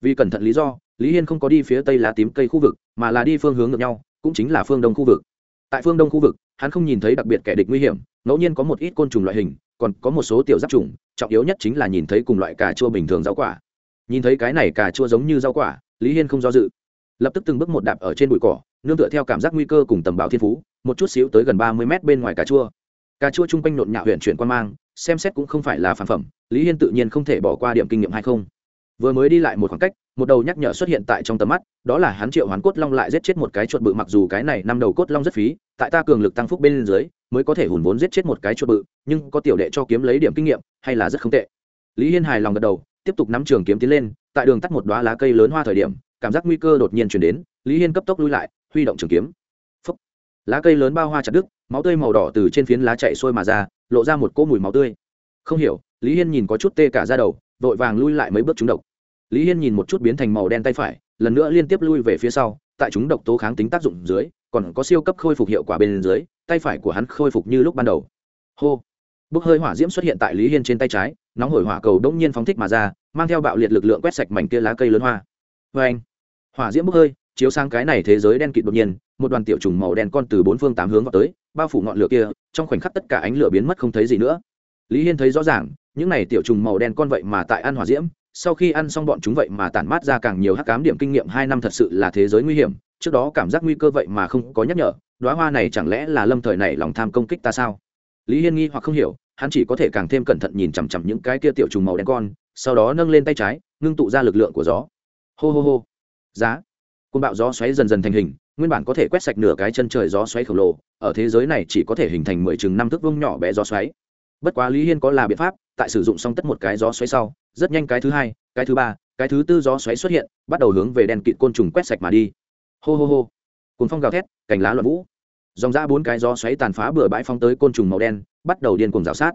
Vì cẩn thận lý do, lý hiên không có đi phía tây lá tím cây khu vực, mà là đi phương hướng ngược nhau, cũng chính là phương đông khu vực. Tại phương đông khu vực, hắn không nhìn thấy đặc biệt kẻ địch nguy hiểm, ngẫu nhiên có một ít côn trùng loại hình, còn có một số tiểu giáp trùng, trọng yếu nhất chính là nhìn thấy cùng loại cà chua bình thường rau quả. Nhìn thấy cái này cà chua giống như rau quả, lý hiên không do dự lập tức từng bước một đạp ở trên bụi cỏ, nương tựa theo cảm giác nguy cơ cùng tầm bảo thiên phú, một chút xíu tới gần ba mươi mét bên ngoài cà chua. Cà chua chung quanh nộn nhạo huyện chuyển quan mang, xem xét cũng không phải là phản phẩm, lý hiên tự nhiên không thể bỏ qua điểm kinh nghiệm hay không. Vừa mới đi lại một khoảng cách, một đầu nhắc nhở xuất hiện tại trong tầm mắt, đó là hắn triệu hoán cốt long lại giết chết một cái chuột bự mặc dù cái này năm đầu cốt long rất phí, tại ta cường lực tăng phúc bên dưới, mới có thể hùn vốn giết chết một cái chuột bự, nhưng có tiểu đệ cho kiếm lấy điểm kinh nghiệm, hay là rất không tệ. Lý hiên hài lòng gật đầu, tiếp tục nắm trường kiếm tiến lên, tại đường tắt một đoá lá cây lớn hoa thời điểm cảm giác nguy cơ đột nhiên chuyển đến, lý hiên cấp tốc lui lại, huy động trường kiếm. Phúc. lá cây lớn bao hoa chặt đứt, máu tươi màu đỏ từ trên phiến lá chạy sôi mà ra, lộ ra một cỗ mùi máu tươi. Không hiểu, lý hiên nhìn có chút tê cả ra đầu, vội vàng lui lại mấy bước trúng độc. Lý hiên nhìn một chút biến thành màu đen tay phải, lần nữa liên tiếp lui về phía sau, tại chúng độc tố kháng tính tác dụng dưới, còn có siêu cấp khôi phục hiệu quả bên dưới, tay phải của hắn khôi phục như lúc ban đầu. Hô. Bốc hơi hỏa diễm xuất hiện tại lý hiên trên tay trái, nóng hổi hỏa cầu đông nhiên phóng thích mà ra, mang theo bạo liệt lực lượng quét sạch mảnh kia lá cây lớn hoa. Vê anh hỏa diễm bốc hơi, chiếu sang cái này thế giới đen kịt đột nhiên, một đoàn tiểu trùng màu đen con từ bốn phương tám hướng vào tới, bao phủ ngọn lửa kia, trong khoảnh khắc tất cả ánh lửa biến mất không thấy gì nữa. Lý hiên thấy rõ ràng, những này tiểu trùng màu đen con vậy mà tại ăn hỏa diễm, sau khi ăn xong bọn chúng vậy mà tản mát ra càng nhiều hắc cám điểm kinh nghiệm hai năm thật sự là thế giới nguy hiểm, trước đó cảm giác nguy cơ vậy mà không có nhắc nhở đoá hoa này chẳng lẽ là lâm thời này lòng tham công kích ta sao? Lý hiên nghi hoặc không hiểu, hắn chỉ có thể càng thêm cẩn thận nhìn chằm chằm những cái kia tiểu trùng màu đen con, sau đó nâng lên tay trái, ngưng tụ ra lực lượng của gió. Hô hô hô giá. Côn bạo gió xoáy dần dần thành hình, nguyên bản có thể quét sạch nửa cái chân trời gió xoáy khổng lồ, ở thế giới này chỉ có thể hình thành mười chừng năm thước vông nhỏ bé gió xoáy. Bất quá lý hiên có là biện pháp, tại sử dụng xong tất một cái gió xoáy sau, rất nhanh cái thứ hai, cái thứ ba, cái thứ tư gió xoáy xuất hiện, bắt đầu hướng về đèn kịt côn trùng quét sạch mà đi. Hô hô hô. Cồn phong gào thét, cành lá loạn vũ. Dòng ra bốn cái gió xoáy tàn phá bừa bãi phóng tới côn trùng màu đen, bắt đầu điên cuồng rào sát.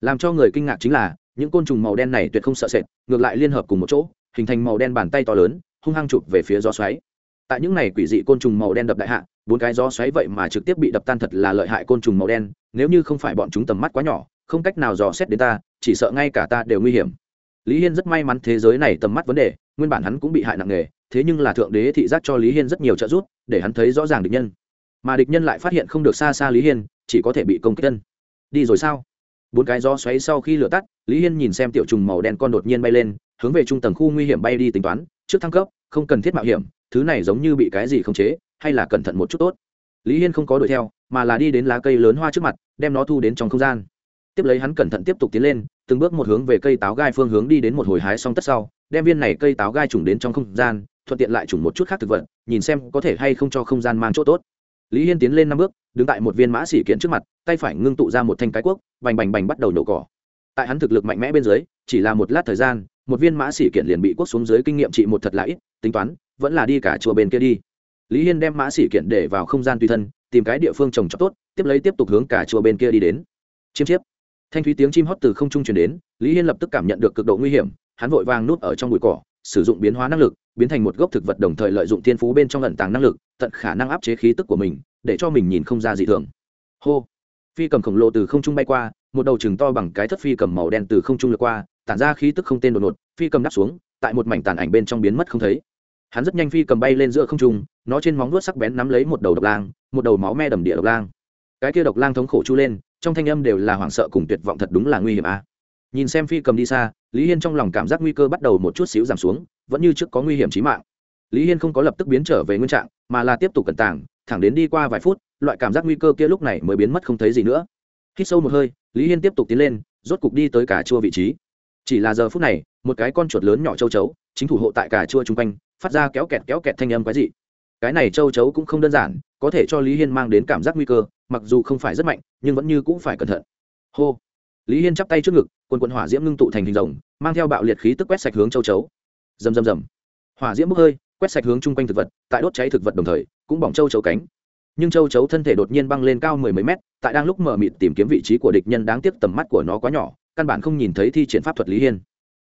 Làm cho người kinh ngạc chính là, những côn trùng màu đen này tuyệt không sợ sệt, ngược lại liên hợp cùng một chỗ, hình thành màu đen bàn tay to lớn hung hăng chụp về phía gió xoáy. Tại những này quỷ dị côn trùng màu đen đập đại hạ, bốn cái gió xoáy vậy mà trực tiếp bị đập tan thật là lợi hại côn trùng màu đen, nếu như không phải bọn chúng tầm mắt quá nhỏ, không cách nào dò xét đến ta, chỉ sợ ngay cả ta đều nguy hiểm. Lý hiên rất may mắn thế giới này tầm mắt vấn đề, nguyên bản hắn cũng bị hại nặng nề, thế nhưng là thượng đế thị giác cho lý hiên rất nhiều trợ giúp, để hắn thấy rõ ràng địch nhân. Mà địch nhân lại phát hiện không được xa xa lý hiên, chỉ có thể bị công kích chân đi rồi sao? Bốn cái gió xoáy sau khi lửa tắt, lý hiên nhìn xem tiểu trùng màu đen con đột nhiên bay lên, hướng về trung tầng khu nguy hiểm bay đi tính toán trước thăng cấp, không cần thiết mạo hiểm, thứ này giống như bị cái gì khống chế, hay là cẩn thận một chút tốt. Lý hiên không có đuổi theo, mà là đi đến lá cây lớn hoa trước mặt, đem nó thu đến trong không gian. Tiếp lấy hắn cẩn thận tiếp tục tiến lên, từng bước một hướng về cây táo gai phương hướng đi đến một hồi hái xong tất sau, đem viên này cây táo gai trùng đến trong không gian, thuận tiện lại trùng một chút khác thực vật, nhìn xem có thể hay không cho không gian mang chỗ tốt. Lý hiên tiến lên năm bước, đứng tại một viên mã xỉ kiện trước mặt, tay phải ngưng tụ ra một thanh cái cuốc, bành bành bành bắt đầu nổ cỏ. Tại hắn thực lực mạnh mẽ bên dưới, chỉ là một lát thời gian một viên mã xỉ kiện liền bị quốc xuống dưới kinh nghiệm trị một thật là ít, tính toán, vẫn là đi cả chùa bên kia đi. Lý hiên đem mã xỉ kiện để vào không gian tùy thân, tìm cái địa phương trồng trọt tốt, tiếp lấy tiếp tục hướng cả chùa bên kia đi đến. Chiêm chiếp. Thanh thúy tiếng chim hót từ không trung truyền đến, lý hiên lập tức cảm nhận được cực độ nguy hiểm, hắn vội vàng núp ở trong bụi cỏ, sử dụng biến hóa năng lực, biến thành một gốc thực vật đồng thời lợi dụng thiên phú bên trong lận tàng năng lực, tận khả năng áp chế khí tức của mình, để cho mình nhìn không ra dị thường. Hô. Phi cầm khổng lồ từ không trung bay qua, một đầu chừng to bằng cái thất phi cầm màu đen từ không trung lượt qua tản ra khí tức không tên đột ngột, phi cầm đáp xuống, tại một mảnh tàn ảnh bên trong biến mất không thấy. Hắn rất nhanh phi cầm bay lên giữa không trung, nó trên móng vuốt sắc bén nắm lấy một đầu độc lang, một đầu máu me đầm địa độc lang. Cái kia độc lang thống khổ chu lên, trong thanh âm đều là hoảng sợ cùng tuyệt vọng thật đúng là nguy hiểm a. À. nhìn xem phi cầm đi xa, lý hiên trong lòng cảm giác nguy cơ bắt đầu một chút xíu giảm xuống, vẫn như trước có nguy hiểm trí mạng. Lý hiên không có lập tức biến trở về nguyên trạng, mà là tiếp tục cẩn tàng, thẳng đến đi qua vài phút, loại cảm giác nguy cơ kia lúc này mới biến mất không thấy gì nữa. Hít sâu một hơi, lý hiên tiếp tục tiến lên, rốt cục đi tới cả chua vị trí chỉ là giờ phút này, một cái con chuột lớn nhỏ châu chấu, chính thủ hộ tại cả chua chung quanh, phát ra kéo kẹt kéo kẹt thanh âm quái dị. Cái này châu chấu cũng không đơn giản, có thể cho lý hiên mang đến cảm giác nguy cơ, mặc dù không phải rất mạnh, nhưng vẫn như cũng phải cẩn thận. Hô. Lý hiên chắp tay trước ngực, quần quần hỏa diễm ngưng tụ thành hình rồng, mang theo bạo liệt khí tức quét sạch hướng châu chấu. Rầm rầm rầm. Hỏa diễm bốc hơi, quét sạch hướng chung quanh thực vật, tại đốt cháy thực vật đồng thời, cũng bỏng châu chấu cánh. Nhưng châu chấu thân thể đột nhiên băng lên cao mười mấy mét, tại đang lúc mở mịt tìm kiếm vị trí của địch nhân đáng tiếc tầm mắt của nó quá nhỏ căn bản không nhìn thấy thi triển pháp thuật lý hiên.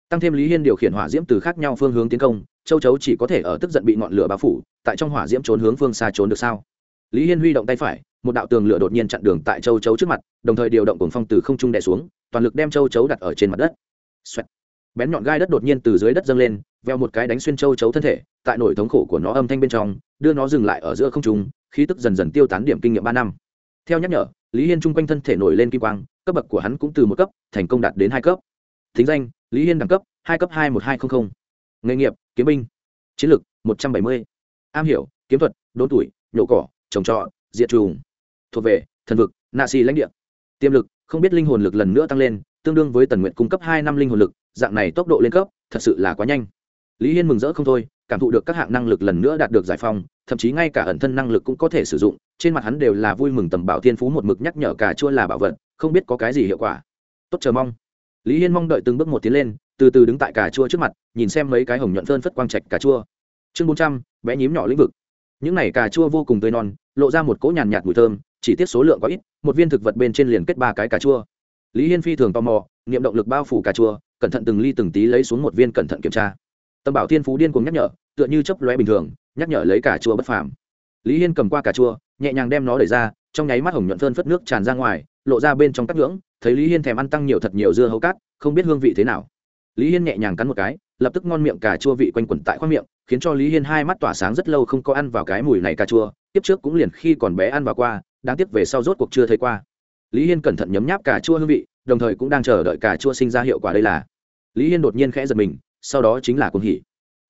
Tăng thêm lý hiên điều khiển hỏa diễm từ khác nhau phương hướng tiến công, châu chấu chỉ có thể ở tức giận bị ngọn lửa bao phủ, tại trong hỏa diễm trốn hướng phương xa trốn được sao? Lý hiên huy động tay phải, một đạo tường lửa đột nhiên chặn đường tại châu chấu trước mặt, đồng thời điều động cồn phong từ không trung đè xuống, toàn lực đem châu chấu đặt ở trên mặt đất、Xoẹt. Bén nhọn gai đất đột nhiên từ dưới đất dâng lên, veo một cái đánh xuyên châu chấu thân thể, tại nỗi thống khổ của nó âm thanh bên trong, đưa nó dừng lại ở giữa không trung, khí tức dần dần tiêu tán điểm kinh nghiệm ba năm. Theo nhắc nhở, lý hiên chung quanh thân thể nổi lên kim quang cấp bậc của hắn cũng từ một cấp, thành công đạt đến hai cấp. Thính danh, lý hiên đẳng cấp, hai cấp hai một hai trăm linh nghề nghiệp, kiếm binh. Chiến lược, một trăm bảy mươi. Am hiểu, kiếm thuật, đốn tuổi, nhổ cỏ, trồng trọt, diệt trùng. Thuộc về, thần vực nạ xì lãnh địa. Tiềm lực, không biết linh hồn lực lần nữa tăng lên, tương đương với tần nguyện cung cấp hai năm linh hồn lực, dạng này tốc độ lên cấp, thật sự là quá nhanh. Lý hiên mừng rỡ không thôi, cảm thụ được các hạng năng lực lần nữa đạt được giải phong, thậm chí ngay cả ẩn thân năng lực cũng có thể sử dụng, trên mặt hắn đều là vui mừng tầm bảo thiên phú một mực nhắc nhở cả chua là bảo vật không biết có cái gì hiệu quả. Tốt, chờ mong. Lý hiên mong đợi từng bước một tiến lên, từ từ đứng tại cà chua trước mặt, nhìn xem mấy cái hồng nhuận phơn phất quang trạch cà chua. Chương bốn trăm, bé nhím nhỏ lĩnh vực. Những này cà chua vô cùng tươi non, lộ ra một cỗ nhàn nhạt mùi thơm, chỉ tiết số lượng có ít, một viên thực vật bên trên liền kết ba cái cà chua. Lý hiên phi thường tò mò, niệm động lực bao phủ cà chua, cẩn thận từng ly từng tí lấy xuống một viên cẩn thận kiểm tra. Tâm bảo thiên phú điên cùng nhắc nhở, tựa như chấp lóe bình thường, nhắc nhở lấy cà chua bất phàm. Lý hiên cầm qua cà chua, nhẹ nhàng đem nó đẩy ra trong nháy mắt hồng nhuận phơn phất nước tràn ra ngoài, lộ ra bên trong các ngưỡng, thấy lý hiên thèm ăn tăng nhiều thật nhiều dưa hấu cát, không biết hương vị thế nào. Lý hiên nhẹ nhàng cắn một cái, lập tức ngon miệng cà chua vị quanh quẩn tại khoang miệng, khiến cho lý hiên hai mắt tỏa sáng rất lâu không có ăn vào cái mùi này cà chua, tiếp trước cũng liền khi còn bé ăn vào qua, đáng tiếc về sau rốt cuộc chưa thấy qua. Lý hiên cẩn thận nhấm nháp cà chua hương vị, đồng thời cũng đang chờ đợi cà chua sinh ra hiệu quả đây là. Lý hiên đột nhiên khẽ giật mình, sau đó chính là cuồng hỉ.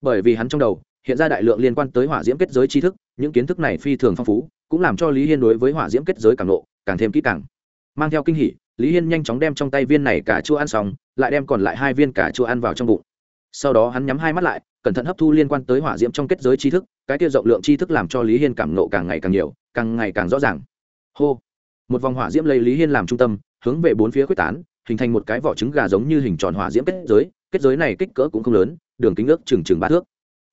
Bởi vì hắn trong đầu, hiện ra đại lượng liên quan tới hỏa diễm kết giới tri thức, những kiến thức này phi thường phong phú cũng làm cho lý hiên đối với hỏa diễm kết giới càng lộ, càng thêm kỹ càng. Mang theo kinh hỉ, lý hiên nhanh chóng đem trong tay viên này cả chua ăn xong, lại đem còn lại hai viên cả chua ăn vào trong bụng. Sau đó hắn nhắm hai mắt lại, cẩn thận hấp thu liên quan tới hỏa diễm trong kết giới tri thức, cái kia rộng lượng tri thức làm cho lý hiên cảm nộ càng ngày càng nhiều, càng ngày càng rõ ràng. Hô! Một vòng hỏa diễm lấy lý hiên làm trung tâm, hướng về bốn phía quyết tán, hình thành một cái vỏ trứng gà giống như hình tròn hỏa diễm kết giới. Kết giới này kích cỡ cũng không lớn, đường kính ước chừng chừng ba thước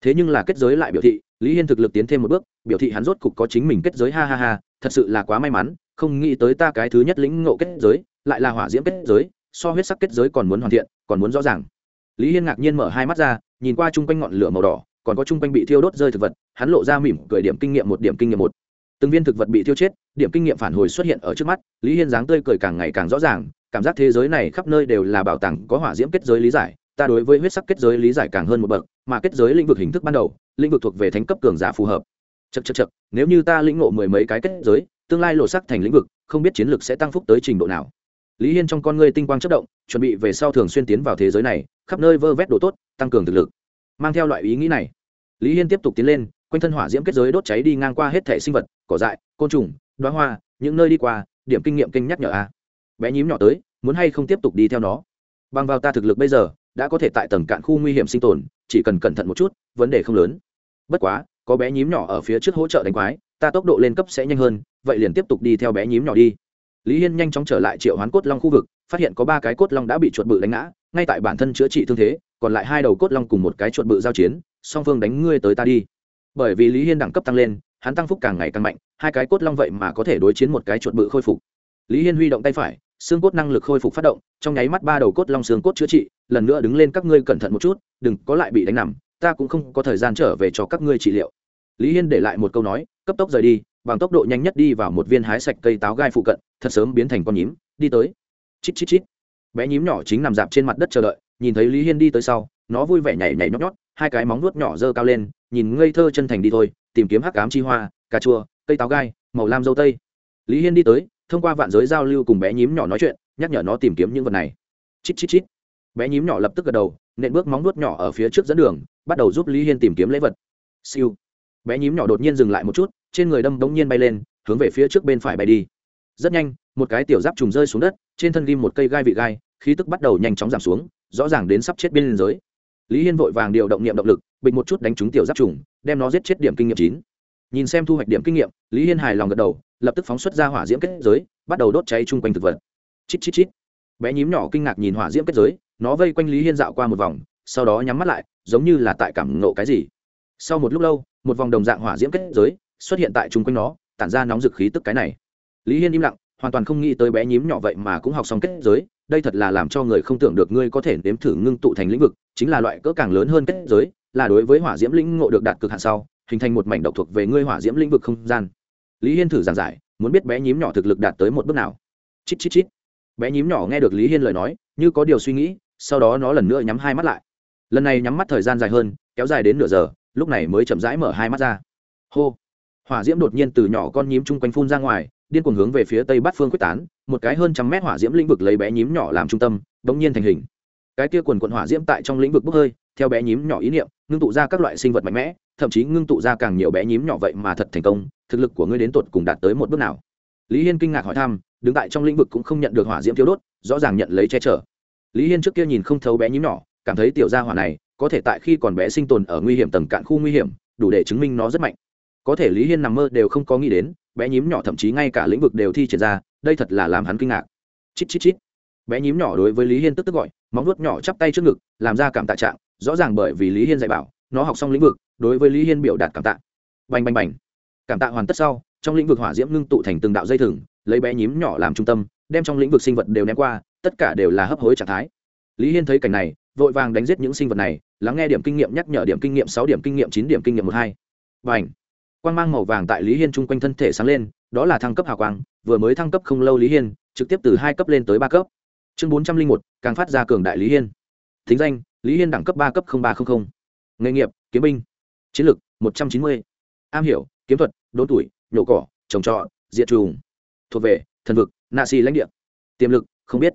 thế nhưng là kết giới lại biểu thị, lý hiên thực lực tiến thêm một bước, biểu thị hắn rốt cục có chính mình kết giới, ha ha ha, thật sự là quá may mắn, không nghĩ tới ta cái thứ nhất lĩnh ngộ kết giới, lại là hỏa diễm kết giới, so huyết sắc kết giới còn muốn hoàn thiện, còn muốn rõ ràng. Lý hiên ngạc nhiên mở hai mắt ra, nhìn qua chung quanh ngọn lửa màu đỏ, còn có chung quanh bị thiêu đốt rơi thực vật, hắn lộ ra mỉm cười điểm kinh nghiệm một, điểm kinh nghiệm một. Từng viên thực vật bị thiêu chết, điểm kinh nghiệm phản hồi xuất hiện ở trước mắt, lý hiên dáng tươi cười càng ngày càng rõ ràng, cảm giác thế giới này khắp nơi đều là bảo tàng có hỏa diễm kết giới lý giải ta đối với huyết sắc kết giới lý giải càng hơn một bậc, mà kết giới lĩnh vực hình thức ban đầu, lĩnh vực thuộc về thánh cấp cường giả phù hợp. Chật chật chật nếu như ta lĩnh ngộ mười mấy cái kết giới, tương lai lộ sắc thành lĩnh vực, không biết chiến lược sẽ tăng phúc tới trình độ nào. Lý hiên trong con ngươi tinh quang chất động, chuẩn bị về sau thường xuyên tiến vào thế giới này, khắp nơi vơ vét đồ tốt, tăng cường thực lực. Mang theo loại ý nghĩ này, lý hiên tiếp tục tiến lên, quanh thân hỏa diễm kết giới đốt cháy đi ngang qua hết thể sinh vật, cỏ dại, côn trùng, đoá hoa, những nơi đi qua, điểm kinh nghiệm kinh nhắc nhở a. Bé nhím nhỏ tới, muốn hay không tiếp tục đi theo nó? Bằng vào ta thực lực bây giờ đã có thể tại tầng cạn khu nguy hiểm sinh tồn, chỉ cần cẩn thận một chút, vấn đề không lớn. Bất quá, có bé nhím nhỏ ở phía trước hỗ trợ đánh quái, ta tốc độ lên cấp sẽ nhanh hơn, vậy liền tiếp tục đi theo bé nhím nhỏ đi. Lý hiên nhanh chóng trở lại triệu hoán cốt long khu vực, phát hiện có ba cái cốt long đã bị chuột bự đánh ngã, ngay tại bản thân chữa trị thương thế, còn lại hai đầu cốt long cùng một cái chuột bự giao chiến, song phương đánh ngươi tới ta đi. Bởi vì lý hiên đẳng cấp tăng lên, hắn tăng phúc càng ngày càng mạnh, hai cái cốt long vậy mà có thể đối chiến một cái chuột bự khôi phục. Lý hiên huy động tay phải xương cốt năng lực khôi phục phát động, trong nháy mắt ba đầu cốt long xương cốt chữa trị, lần nữa đứng lên các ngươi cẩn thận một chút, đừng có lại bị đánh nằm, ta cũng không có thời gian trở về cho các ngươi trị liệu. Lý hiên để lại một câu nói, cấp tốc rời đi, bằng tốc độ nhanh nhất đi vào một viên hái sạch cây táo gai phụ cận, thật sớm biến thành con nhím, đi tới. Chít chít chít. Bé nhím nhỏ chính nằm dạp trên mặt đất chờ đợi, nhìn thấy lý hiên đi tới sau, nó vui vẻ nhảy nhảy nhót nhót, hai cái móng nuốt nhỏ dơ cao lên, nhìn ngây thơ chân thành đi thôi, tìm kiếm hắc cám chi hoa, cà chua, cây táo gai, màu lam dâu tây. Lý hiên đi tới thông qua vạn giới giao lưu cùng bé nhím nhỏ nói chuyện, nhắc nhở nó tìm kiếm những vật này. Chít chít chít. Bé nhím nhỏ lập tức gật đầu, nện bước móng nuốt nhỏ ở phía trước dẫn đường, bắt đầu giúp lý hiên tìm kiếm lễ vật. Siêu. Bé nhím nhỏ đột nhiên dừng lại một chút, trên người đâm đống nhiên bay lên, hướng về phía trước bên phải bay đi. Rất nhanh, một cái tiểu giáp trùng rơi xuống đất, trên thân ghim một cây gai vị gai, khí tức bắt đầu nhanh chóng giảm xuống, rõ ràng đến sắp chết bên liên giới. Lý hiên vội vàng điều động niệm động lực bịch một chút đánh trúng tiểu giáp trùng, đem nó giết chết điểm kinh nghiệm chín nhìn xem thu hoạch điểm kinh nghiệm, lý hiên hài lòng gật đầu, lập tức phóng xuất ra hỏa diễm kết giới, bắt đầu đốt cháy chung quanh thực vật. Chít chít chít. Bé nhím nhỏ kinh ngạc nhìn hỏa diễm kết giới, nó vây quanh lý hiên dạo qua một vòng, sau đó nhắm mắt lại, giống như là tại cảm nộ cái gì. Sau một lúc lâu, một vòng đồng dạng hỏa diễm kết giới xuất hiện tại chung quanh nó, tản ra nóng dực khí tức cái này. Lý hiên im lặng, hoàn toàn không nghĩ tới bé nhím nhỏ vậy mà cũng học xong kết giới, đây thật là làm cho người không tưởng được ngươi có thể nếm thử ngưng tụ thành lĩnh vực, chính là loại cỡ càng lớn hơn kết giới, là đối với hỏa diễm lĩnh ngộ được đạt cực hạn sau hình thành một mảnh độc thuộc về ngươi hỏa diễm lĩnh vực không gian. Lý hiên thử giảng giải, muốn biết bé nhím nhỏ thực lực đạt tới một bước nào. Chít chít chít. Bé nhím nhỏ nghe được lý hiên lời nói, như có điều suy nghĩ, sau đó nó lần nữa nhắm hai mắt lại. Lần này nhắm mắt thời gian dài hơn, kéo dài đến nửa giờ, lúc này mới chậm rãi mở hai mắt ra. Hô. Hỏa diễm đột nhiên từ nhỏ con nhím chung quanh phun ra ngoài, điên cuồng hướng về phía tây bắc phương quyết tán, một cái hơn trăm mét hỏa diễm lĩnh vực lấy bé nhím nhỏ làm trung tâm bỗng nhiên thành hình. Cái kia quần quận hỏa diễm tại trong lĩnh vực bốc hơi theo bé nhím nhỏ ý niệm, ngưng tụ ra các loại sinh vật mạnh mẽ, thậm chí ngưng tụ ra càng nhiều bé nhím nhỏ vậy mà thật thành công, thực lực của ngươi đến tột cùng đạt tới một bước nào? Lý hiên kinh ngạc hỏi thăm, đứng tại trong lĩnh vực cũng không nhận được hỏa diễm thiếu đốt, rõ ràng nhận lấy che chở. Lý hiên trước kia nhìn không thấu bé nhím nhỏ, cảm thấy tiểu gia hỏa này, có thể tại khi còn bé sinh tồn ở nguy hiểm tầng cạn khu nguy hiểm, đủ để chứng minh nó rất mạnh. Có thể lý hiên nằm mơ đều không có nghĩ đến, bé nhím nhỏ thậm chí ngay cả lĩnh vực đều thi triển ra, đây thật là làm hắn kinh ngạc. Chít chít chít bé nhím nhỏ đối với lý hiên tức tức gọi, móng nuốt nhỏ chắp tay trước ngực, làm ra cảm tạ trạng, rõ ràng bởi vì lý hiên dạy bảo, nó học xong lĩnh vực, đối với lý hiên biểu đạt cảm tạ. Bành bành bành. Cảm tạ hoàn tất sau, trong lĩnh vực hỏa diễm ngưng tụ thành từng đạo dây thừng, lấy bé nhím nhỏ làm trung tâm, đem trong lĩnh vực sinh vật đều ném qua, tất cả đều là hấp hối trạng thái. Lý hiên thấy cảnh này, vội vàng đánh giết những sinh vật này, lắng nghe điểm kinh nghiệm nhắc nhở điểm kinh nghiệm sáu, điểm kinh nghiệm chín, điểm kinh nghiệm một hai. Và ảnh quang mang màu vàng tại lý hiên chung quanh thân thể sáng lên, đó là thăng cấp hào quang, vừa mới thăng cấp không lâu lý hiên, trực tiếp từ hai cấp lên tới ba cấp chương bốn trăm linh một, càng phát ra cường đại lý hiên. Thính danh, lý hiên đẳng cấp ba cấp ba trăm linh nghề nghiệp, kiếm binh. Chiến lược một trăm chín mươi. Am hiểu, kiếm thuật, đốn tuổi, nhổ cỏ, trồng trọt, diệt trùng. Thuộc về, thần vực nạ xì lãnh địa. Tiềm lực, không biết.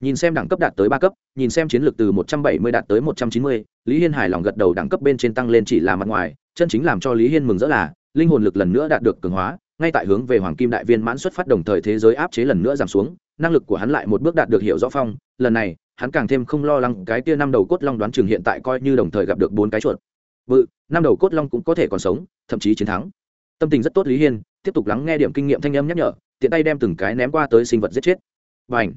Nhìn xem đẳng cấp đạt tới ba cấp, nhìn xem chiến lược từ một trăm bảy mươi đạt tới một trăm chín mươi, lý hiên hài lòng gật đầu đẳng cấp bên trên tăng lên chỉ là mặt ngoài, chân chính làm cho lý hiên mừng rỡ là, linh hồn lực lần nữa đạt được cường hóa, ngay tại hướng về hoàng kim đại viên mãn xuất phát đồng thời thế giới áp chế lần nữa giảm xuống năng lực của hắn lại một bước đạt được hiệu rõ phong, lần này, hắn càng thêm không lo lắng cái tia năm đầu cốt long đoán chừng hiện tại coi như đồng thời gặp được bốn cái chuột. Vự năm đầu cốt long cũng có thể còn sống, thậm chí chiến thắng. Tâm tình rất tốt lý hiên, tiếp tục lắng nghe điểm kinh nghiệm thanh âm nhắc nhở, tiện tay đem từng cái ném qua tới sinh vật giết chết. Và ảnh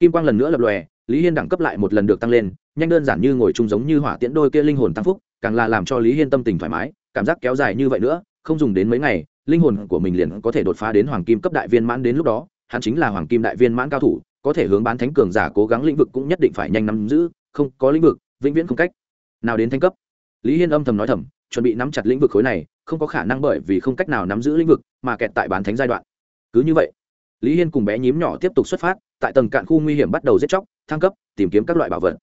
kim quang lần nữa lập lòe, lý hiên đẳng cấp lại một lần được tăng lên, nhanh đơn giản như ngồi chung giống như hỏa tiễn đôi kia linh hồn tăng phúc, càng là làm cho lý hiên tâm tình thoải mái, cảm giác kéo dài như vậy nữa, không dùng đến mấy ngày, linh hồn của mình liền có thể đột phá đến hoàng kim cấp đại viên mãn đến lúc đó hắn chính là hoàng kim đại viên mãn cao thủ, có thể hướng bán thánh cường giả cố gắng lĩnh vực cũng nhất định phải nhanh nắm giữ, không có lĩnh vực, vĩnh viễn không cách nào đến thanh cấp. Lý hiên âm thầm nói thầm, chuẩn bị nắm chặt lĩnh vực khối này, không có khả năng bởi vì không cách nào nắm giữ lĩnh vực mà kẹt tại bán thánh giai đoạn. Cứ như vậy, lý hiên cùng bé nhím nhỏ tiếp tục xuất phát, tại tầng cạn khu nguy hiểm bắt đầu giết chóc, thăng cấp, tìm kiếm các loại bảo vật.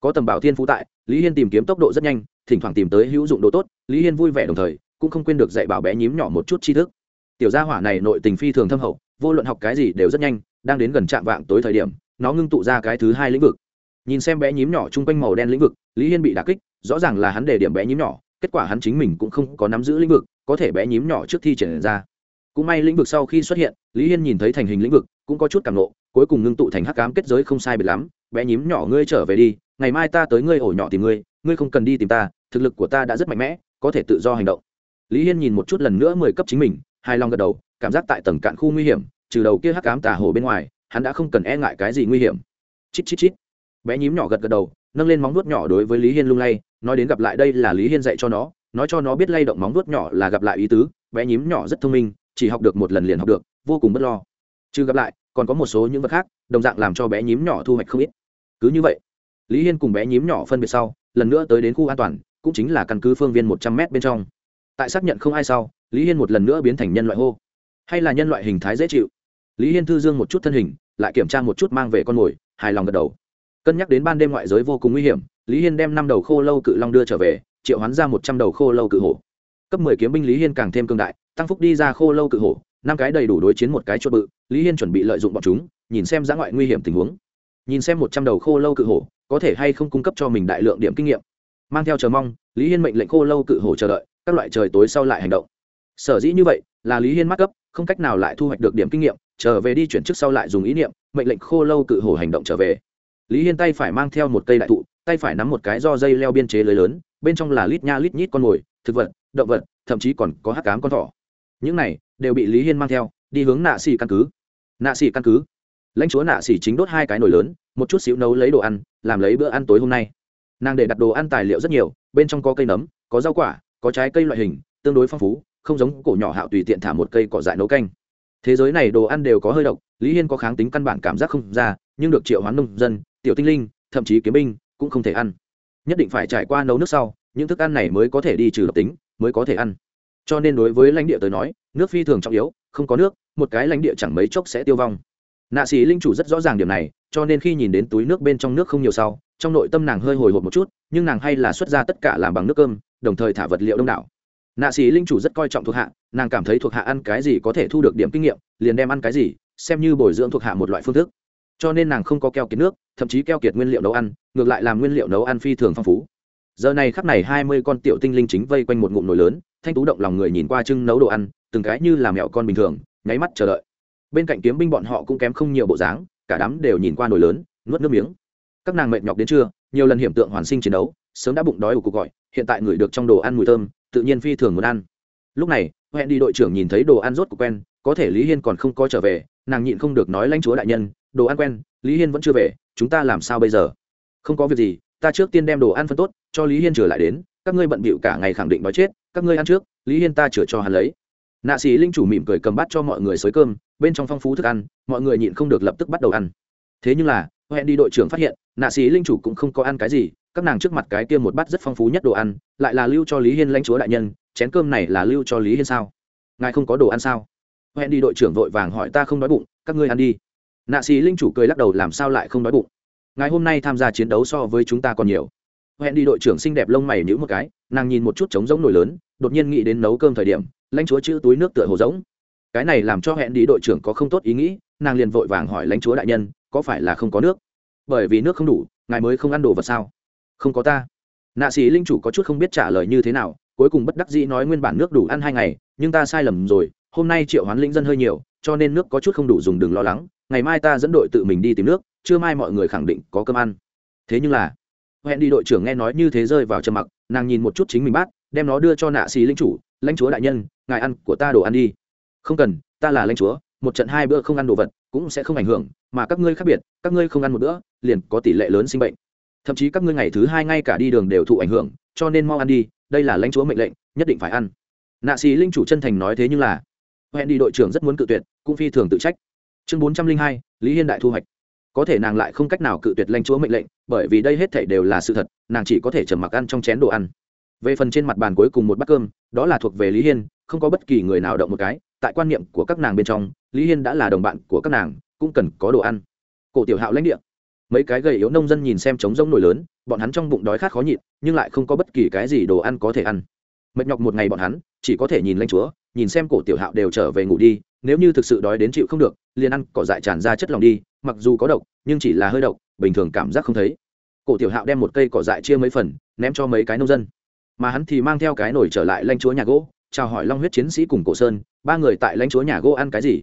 Có tầm bảo thiên phú tại, lý hiên tìm kiếm tốc độ rất nhanh, thỉnh thoảng tìm tới hữu dụng độ tốt, lý hiên vui vẻ đồng thời, cũng không quên được dạy bảo bé nhím nhỏ một chút tri thức. Tiểu gia hỏa này nội tình phi thường thâm hậu vô luận học cái gì đều rất nhanh, đang đến gần trạm vạng tối thời điểm, nó ngưng tụ ra cái thứ hai lĩnh vực. Nhìn xem bé nhím nhỏ chung quanh màu đen lĩnh vực, lý hiên bị đà kích, rõ ràng là hắn để điểm bé nhím nhỏ, kết quả hắn chính mình cũng không có nắm giữ lĩnh vực, có thể bé nhím nhỏ trước thi triển ra. Cũng may lĩnh vực sau khi xuất hiện, lý hiên nhìn thấy thành hình lĩnh vực, cũng có chút cảm nộ cuối cùng ngưng tụ thành hắc cám kết giới không sai biệt lắm. Bé nhím nhỏ ngươi trở về đi, ngày mai ta tới ngươi ổ nhỏ tìm ngươi ngươi không cần đi tìm ta, thực lực của ta đã rất mạnh mẽ, có thể tự do hành động. Lý hiên nhìn một chút lần nữa mười cấp chính mình hai lòng gật đầu cảm giác tại tầng cạn khu nguy hiểm, trừ đầu kia hắc cám tà hồ bên ngoài, hắn đã không cần e ngại cái gì nguy hiểm. Chít chít chít. Bé nhím nhỏ gật gật đầu, nâng lên móng vuốt nhỏ đối với lý hiên lung lay, nói đến gặp lại đây là lý hiên dạy cho nó, nói cho nó biết lay động móng vuốt nhỏ là gặp lại ý tứ, bé nhím nhỏ rất thông minh, chỉ học được một lần liền học được, vô cùng bất lo. Trừ gặp lại, còn có một số những vật khác, đồng dạng làm cho bé nhím nhỏ thu hoạch không ít. Cứ như vậy, lý hiên cùng bé nhím nhỏ phân biệt sau, lần nữa tới đến khu an toàn, cũng chính là căn cứ phương viên một trăm m bên trong. Tại xác nhận không ai sau, lý hiên một lần nữa biến thành nhân loại hô hay là nhân loại hình thái dễ chịu? Lý hiên thư dương một chút thân hình, lại kiểm tra một chút mang về con mồi, hài lòng gật đầu. Cân nhắc đến ban đêm ngoại giới vô cùng nguy hiểm, lý hiên đem năm đầu khô lâu cự long đưa trở về, triệu hoán ra một trăm đầu khô lâu cự hổ. Cấp mười kiếm binh lý hiên càng thêm cương đại, tăng phúc đi ra khô lâu cự hổ, năm cái đầy đủ đối chiến một cái chuột bự, lý hiên chuẩn bị lợi dụng bọn chúng, nhìn xem giã ngoại nguy hiểm tình huống. Nhìn xem một trăm đầu khô lâu cự hổ, có thể hay không cung cấp cho mình đại lượng điểm kinh nghiệm. Mang theo chờ mong, lý hiên mệnh lệnh khô lâu cự hổ chờ đợi, các loại trời tối sau lại hành động. Sở dĩ như vậy, là lý hiên mắc cấp không cách nào lại thu hoạch được điểm kinh nghiệm, trở về đi chuyển trước sau lại dùng ý niệm, mệnh lệnh khô lâu cự hổ hành động trở về. Lý hiên tay phải mang theo một cây đại thụ, tay phải nắm một cái do dây leo biên chế lưới lớn, bên trong là lít nha lít nhít con mồi, thực vật, động vật, thậm chí còn có hắc cám con thỏ. Những này đều bị lý hiên mang theo, đi hướng nạ xỉ căn cứ. Nạ xỉ căn cứ. Lãnh chúa nạ xỉ chính đốt hai cái nồi lớn, một chút xíu nấu lấy đồ ăn, làm lấy bữa ăn tối hôm nay. Nàng để đặt đồ ăn tài liệu rất nhiều, bên trong có cây nấm, có rau quả, có trái cây loại hình, tương đối phong phú không giống cổ nhỏ hạo tùy tiện thả một cây cỏ dại nấu canh. Thế giới này đồ ăn đều có hơi độc, lý hiên có kháng tính căn bản cảm giác không ra, nhưng được triệu hoán nông dân, tiểu tinh linh, thậm chí kiếm binh, cũng không thể ăn. Nhất định phải trải qua nấu nước sau, những thức ăn này mới có thể đi trừ độc tính, mới có thể ăn. Cho nên đối với lãnh địa tới nói, nước phi thường trọng yếu, không có nước, một cái lãnh địa chẳng mấy chốc sẽ tiêu vong. Nạ sĩ linh chủ rất rõ ràng điểm này, cho nên khi nhìn đến túi nước bên trong nước không nhiều sau, trong nội tâm nàng hơi hồi hộp một chút, nhưng nàng hay là xuất ra tất cả làm bằng nước cơm, đồng thời thả vật liệu đông đảo nạ sĩ linh chủ rất coi trọng thuộc hạ, nàng cảm thấy thuộc hạ ăn cái gì có thể thu được điểm kinh nghiệm, liền đem ăn cái gì, xem như bồi dưỡng thuộc hạ một loại phương thức. Cho nên nàng không có keo kiệt nước, thậm chí keo kiệt nguyên liệu nấu ăn, ngược lại làm nguyên liệu nấu ăn phi thường phong phú. Giờ này khắp này hai mươi con tiểu tinh linh chính vây quanh một ngụm nồi lớn, thanh tú động lòng người nhìn qua trưng nấu đồ ăn, từng cái như là mẹo con bình thường, nháy mắt chờ đợi. Bên cạnh kiếm binh bọn họ cũng kém không nhiều bộ dáng, cả đám đều nhìn qua nồi lớn, nuốt nước miếng. Các nàng mệt nhọc đến trưa, nhiều lần hiểm tượng hoàn sinh chiến đấu, sớm đã bụng đói ủ cục gọi, hiện tại người được trong đồ ăn mùi thơm tự nhiên phi thường muốn ăn. Lúc này hẹn đi đội trưởng nhìn thấy đồ ăn rốt của quen, có thể lý hiên còn không có trở về, nàng nhịn không được nói lãnh chúa đại nhân, đồ ăn quen, lý hiên vẫn chưa về, chúng ta làm sao bây giờ? Không có việc gì, ta trước tiên đem đồ ăn phân tốt, cho lý hiên trở lại đến, các ngươi bận bịu cả ngày khẳng định nói chết, các ngươi ăn trước, lý hiên ta chữa cho hắn lấy. Nạ sĩ linh chủ mỉm cười cầm bát cho mọi người xới cơm, bên trong phong phú thức ăn, mọi người nhịn không được lập tức bắt đầu ăn. Thế nhưng là hẹn đi đội trưởng phát hiện, nạ sĩ linh chủ cũng không có ăn cái gì các nàng trước mặt cái kia một bát rất phong phú nhất đồ ăn lại là lưu cho lý hiên lãnh chúa đại nhân chén cơm này là lưu cho lý hiên sao? Ngài không có đồ ăn sao? Hẹn đi đội trưởng vội vàng hỏi ta không đói bụng các ngươi ăn đi. Nạ sĩ linh chủ cười lắc đầu làm sao lại không đói bụng? Ngài hôm nay tham gia chiến đấu so với chúng ta còn nhiều. Hẹn đi đội trưởng xinh đẹp lông mày nhữ một cái nàng nhìn một chút trống rỗng nổi lớn đột nhiên nghĩ đến nấu cơm thời điểm lãnh chúa chữ túi nước tựa hồ rỗng, cái này làm cho hẹn đi đội trưởng có không tốt ý nghĩ nàng liền vội vàng hỏi lãnh chúa đại nhân có phải là không có nước? Bởi vì nước không đủ ngài mới không ăn đồ vật sao? Không có ta. Nạ sĩ linh chủ có chút không biết trả lời như thế nào, cuối cùng bất đắc dĩ nói nguyên bản nước đủ ăn hai ngày, nhưng ta sai lầm rồi, hôm nay triệu hoán linh dân hơi nhiều, cho nên nước có chút không đủ dùng đừng lo lắng, ngày mai ta dẫn đội tự mình đi tìm nước chưa mai mọi người khẳng định có cơm ăn. Thế nhưng là, hẹn đi đội trưởng nghe nói như thế rơi vào trầm mặc, nàng nhìn một chút chính mình bát đem nó đưa cho nạ xì linh chủ, lãnh chúa đại nhân, ngài ăn của ta đồ ăn đi. Không cần, ta là lãnh chúa, một trận hai bữa không ăn đồ vật cũng sẽ không ảnh hưởng, mà các ngươi khác biệt, các ngươi không ăn một bữa, liền có tỷ lệ lớn sinh bệnh thậm chí các ngươi ngày thứ hai ngay cả đi đường đều thụ ảnh hưởng, cho nên mau ăn đi, đây là lãnh chúa mệnh lệnh, nhất định phải ăn. Nạ xì linh chủ chân thành nói thế nhưng là hẹn đi đội trưởng rất muốn cự tuyệt, cũng phi thường tự trách. Chương bốn trăm linh hai, lý hiên đại thu hoạch. Có thể nàng lại không cách nào cự tuyệt lãnh chúa mệnh lệnh, bởi vì đây hết thể đều là sự thật, nàng chỉ có thể trầm mặc ăn trong chén đồ ăn. Về phần trên mặt bàn cuối cùng một bát cơm, đó là thuộc về lý hiên, không có bất kỳ người nào động một cái, tại quan niệm của các nàng bên trong, lý hiên đã là đồng bạn của các nàng, cũng cần có đồ ăn. Cổ tiểu hạo lãnh địa mấy cái gầy yếu nông dân nhìn xem trống rông nổi lớn, bọn hắn trong bụng đói khát khó nhịn, nhưng lại không có bất kỳ cái gì đồ ăn có thể ăn. Mệt nhọc một ngày bọn hắn, chỉ có thể nhìn lanh chúa, nhìn xem cổ tiểu hạo đều trở về ngủ đi, nếu như thực sự đói đến chịu không được, liền ăn cỏ dại tràn ra chất lòng đi, mặc dù có độc, nhưng chỉ là hơi độc, bình thường cảm giác không thấy. Cổ tiểu hạo đem một cây cỏ dại chia mấy phần, ném cho mấy cái nông dân. Mà hắn thì mang theo cái nổi trở lại lanh chúa nhà gỗ, chào hỏi long huyết chiến sĩ cùng cổ sơn, ba người tại lãnh chúa nhà gỗ ăn cái gì?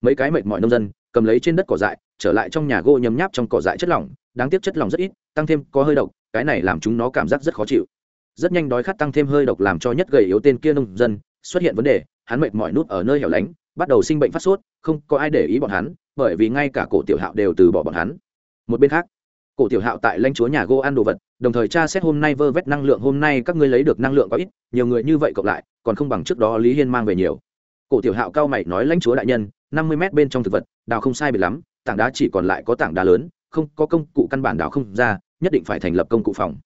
Mấy cái mệt mỏi nông dân cầm lấy trên đất cỏ dại, trở lại trong nhà gỗ nhấm nháp trong cỏ dại chất lỏng, đáng tiếc chất lỏng rất ít, tăng thêm có hơi độc, cái này làm chúng nó cảm giác rất khó chịu. Rất nhanh đói khát tăng thêm hơi độc làm cho nhất gầy yếu tên kia nông dân, xuất hiện vấn đề, hắn mệt mỏi nút ở nơi hẻo lánh, bắt đầu sinh bệnh phát sốt, không có ai để ý bọn hắn, bởi vì ngay cả cổ tiểu hạo đều từ bỏ bọn hắn. Một bên khác, cổ tiểu hạo tại lãnh chúa nhà gỗ ăn đồ vật, đồng thời tra xét hôm nay vơ vét năng lượng, hôm nay các ngươi lấy được năng lượng có ít, nhiều người như vậy cộng lại, còn không bằng trước đó lý hiên mang về nhiều. Cổ tiểu hạo cao mày nói lãnh chúa đại nhân năm mươi mét bên trong thực vật, đào không sai biệt lắm, tảng đá chỉ còn lại có tảng đá lớn, không, có công cụ căn bản đào không ra, nhất định phải thành lập công cụ phòng.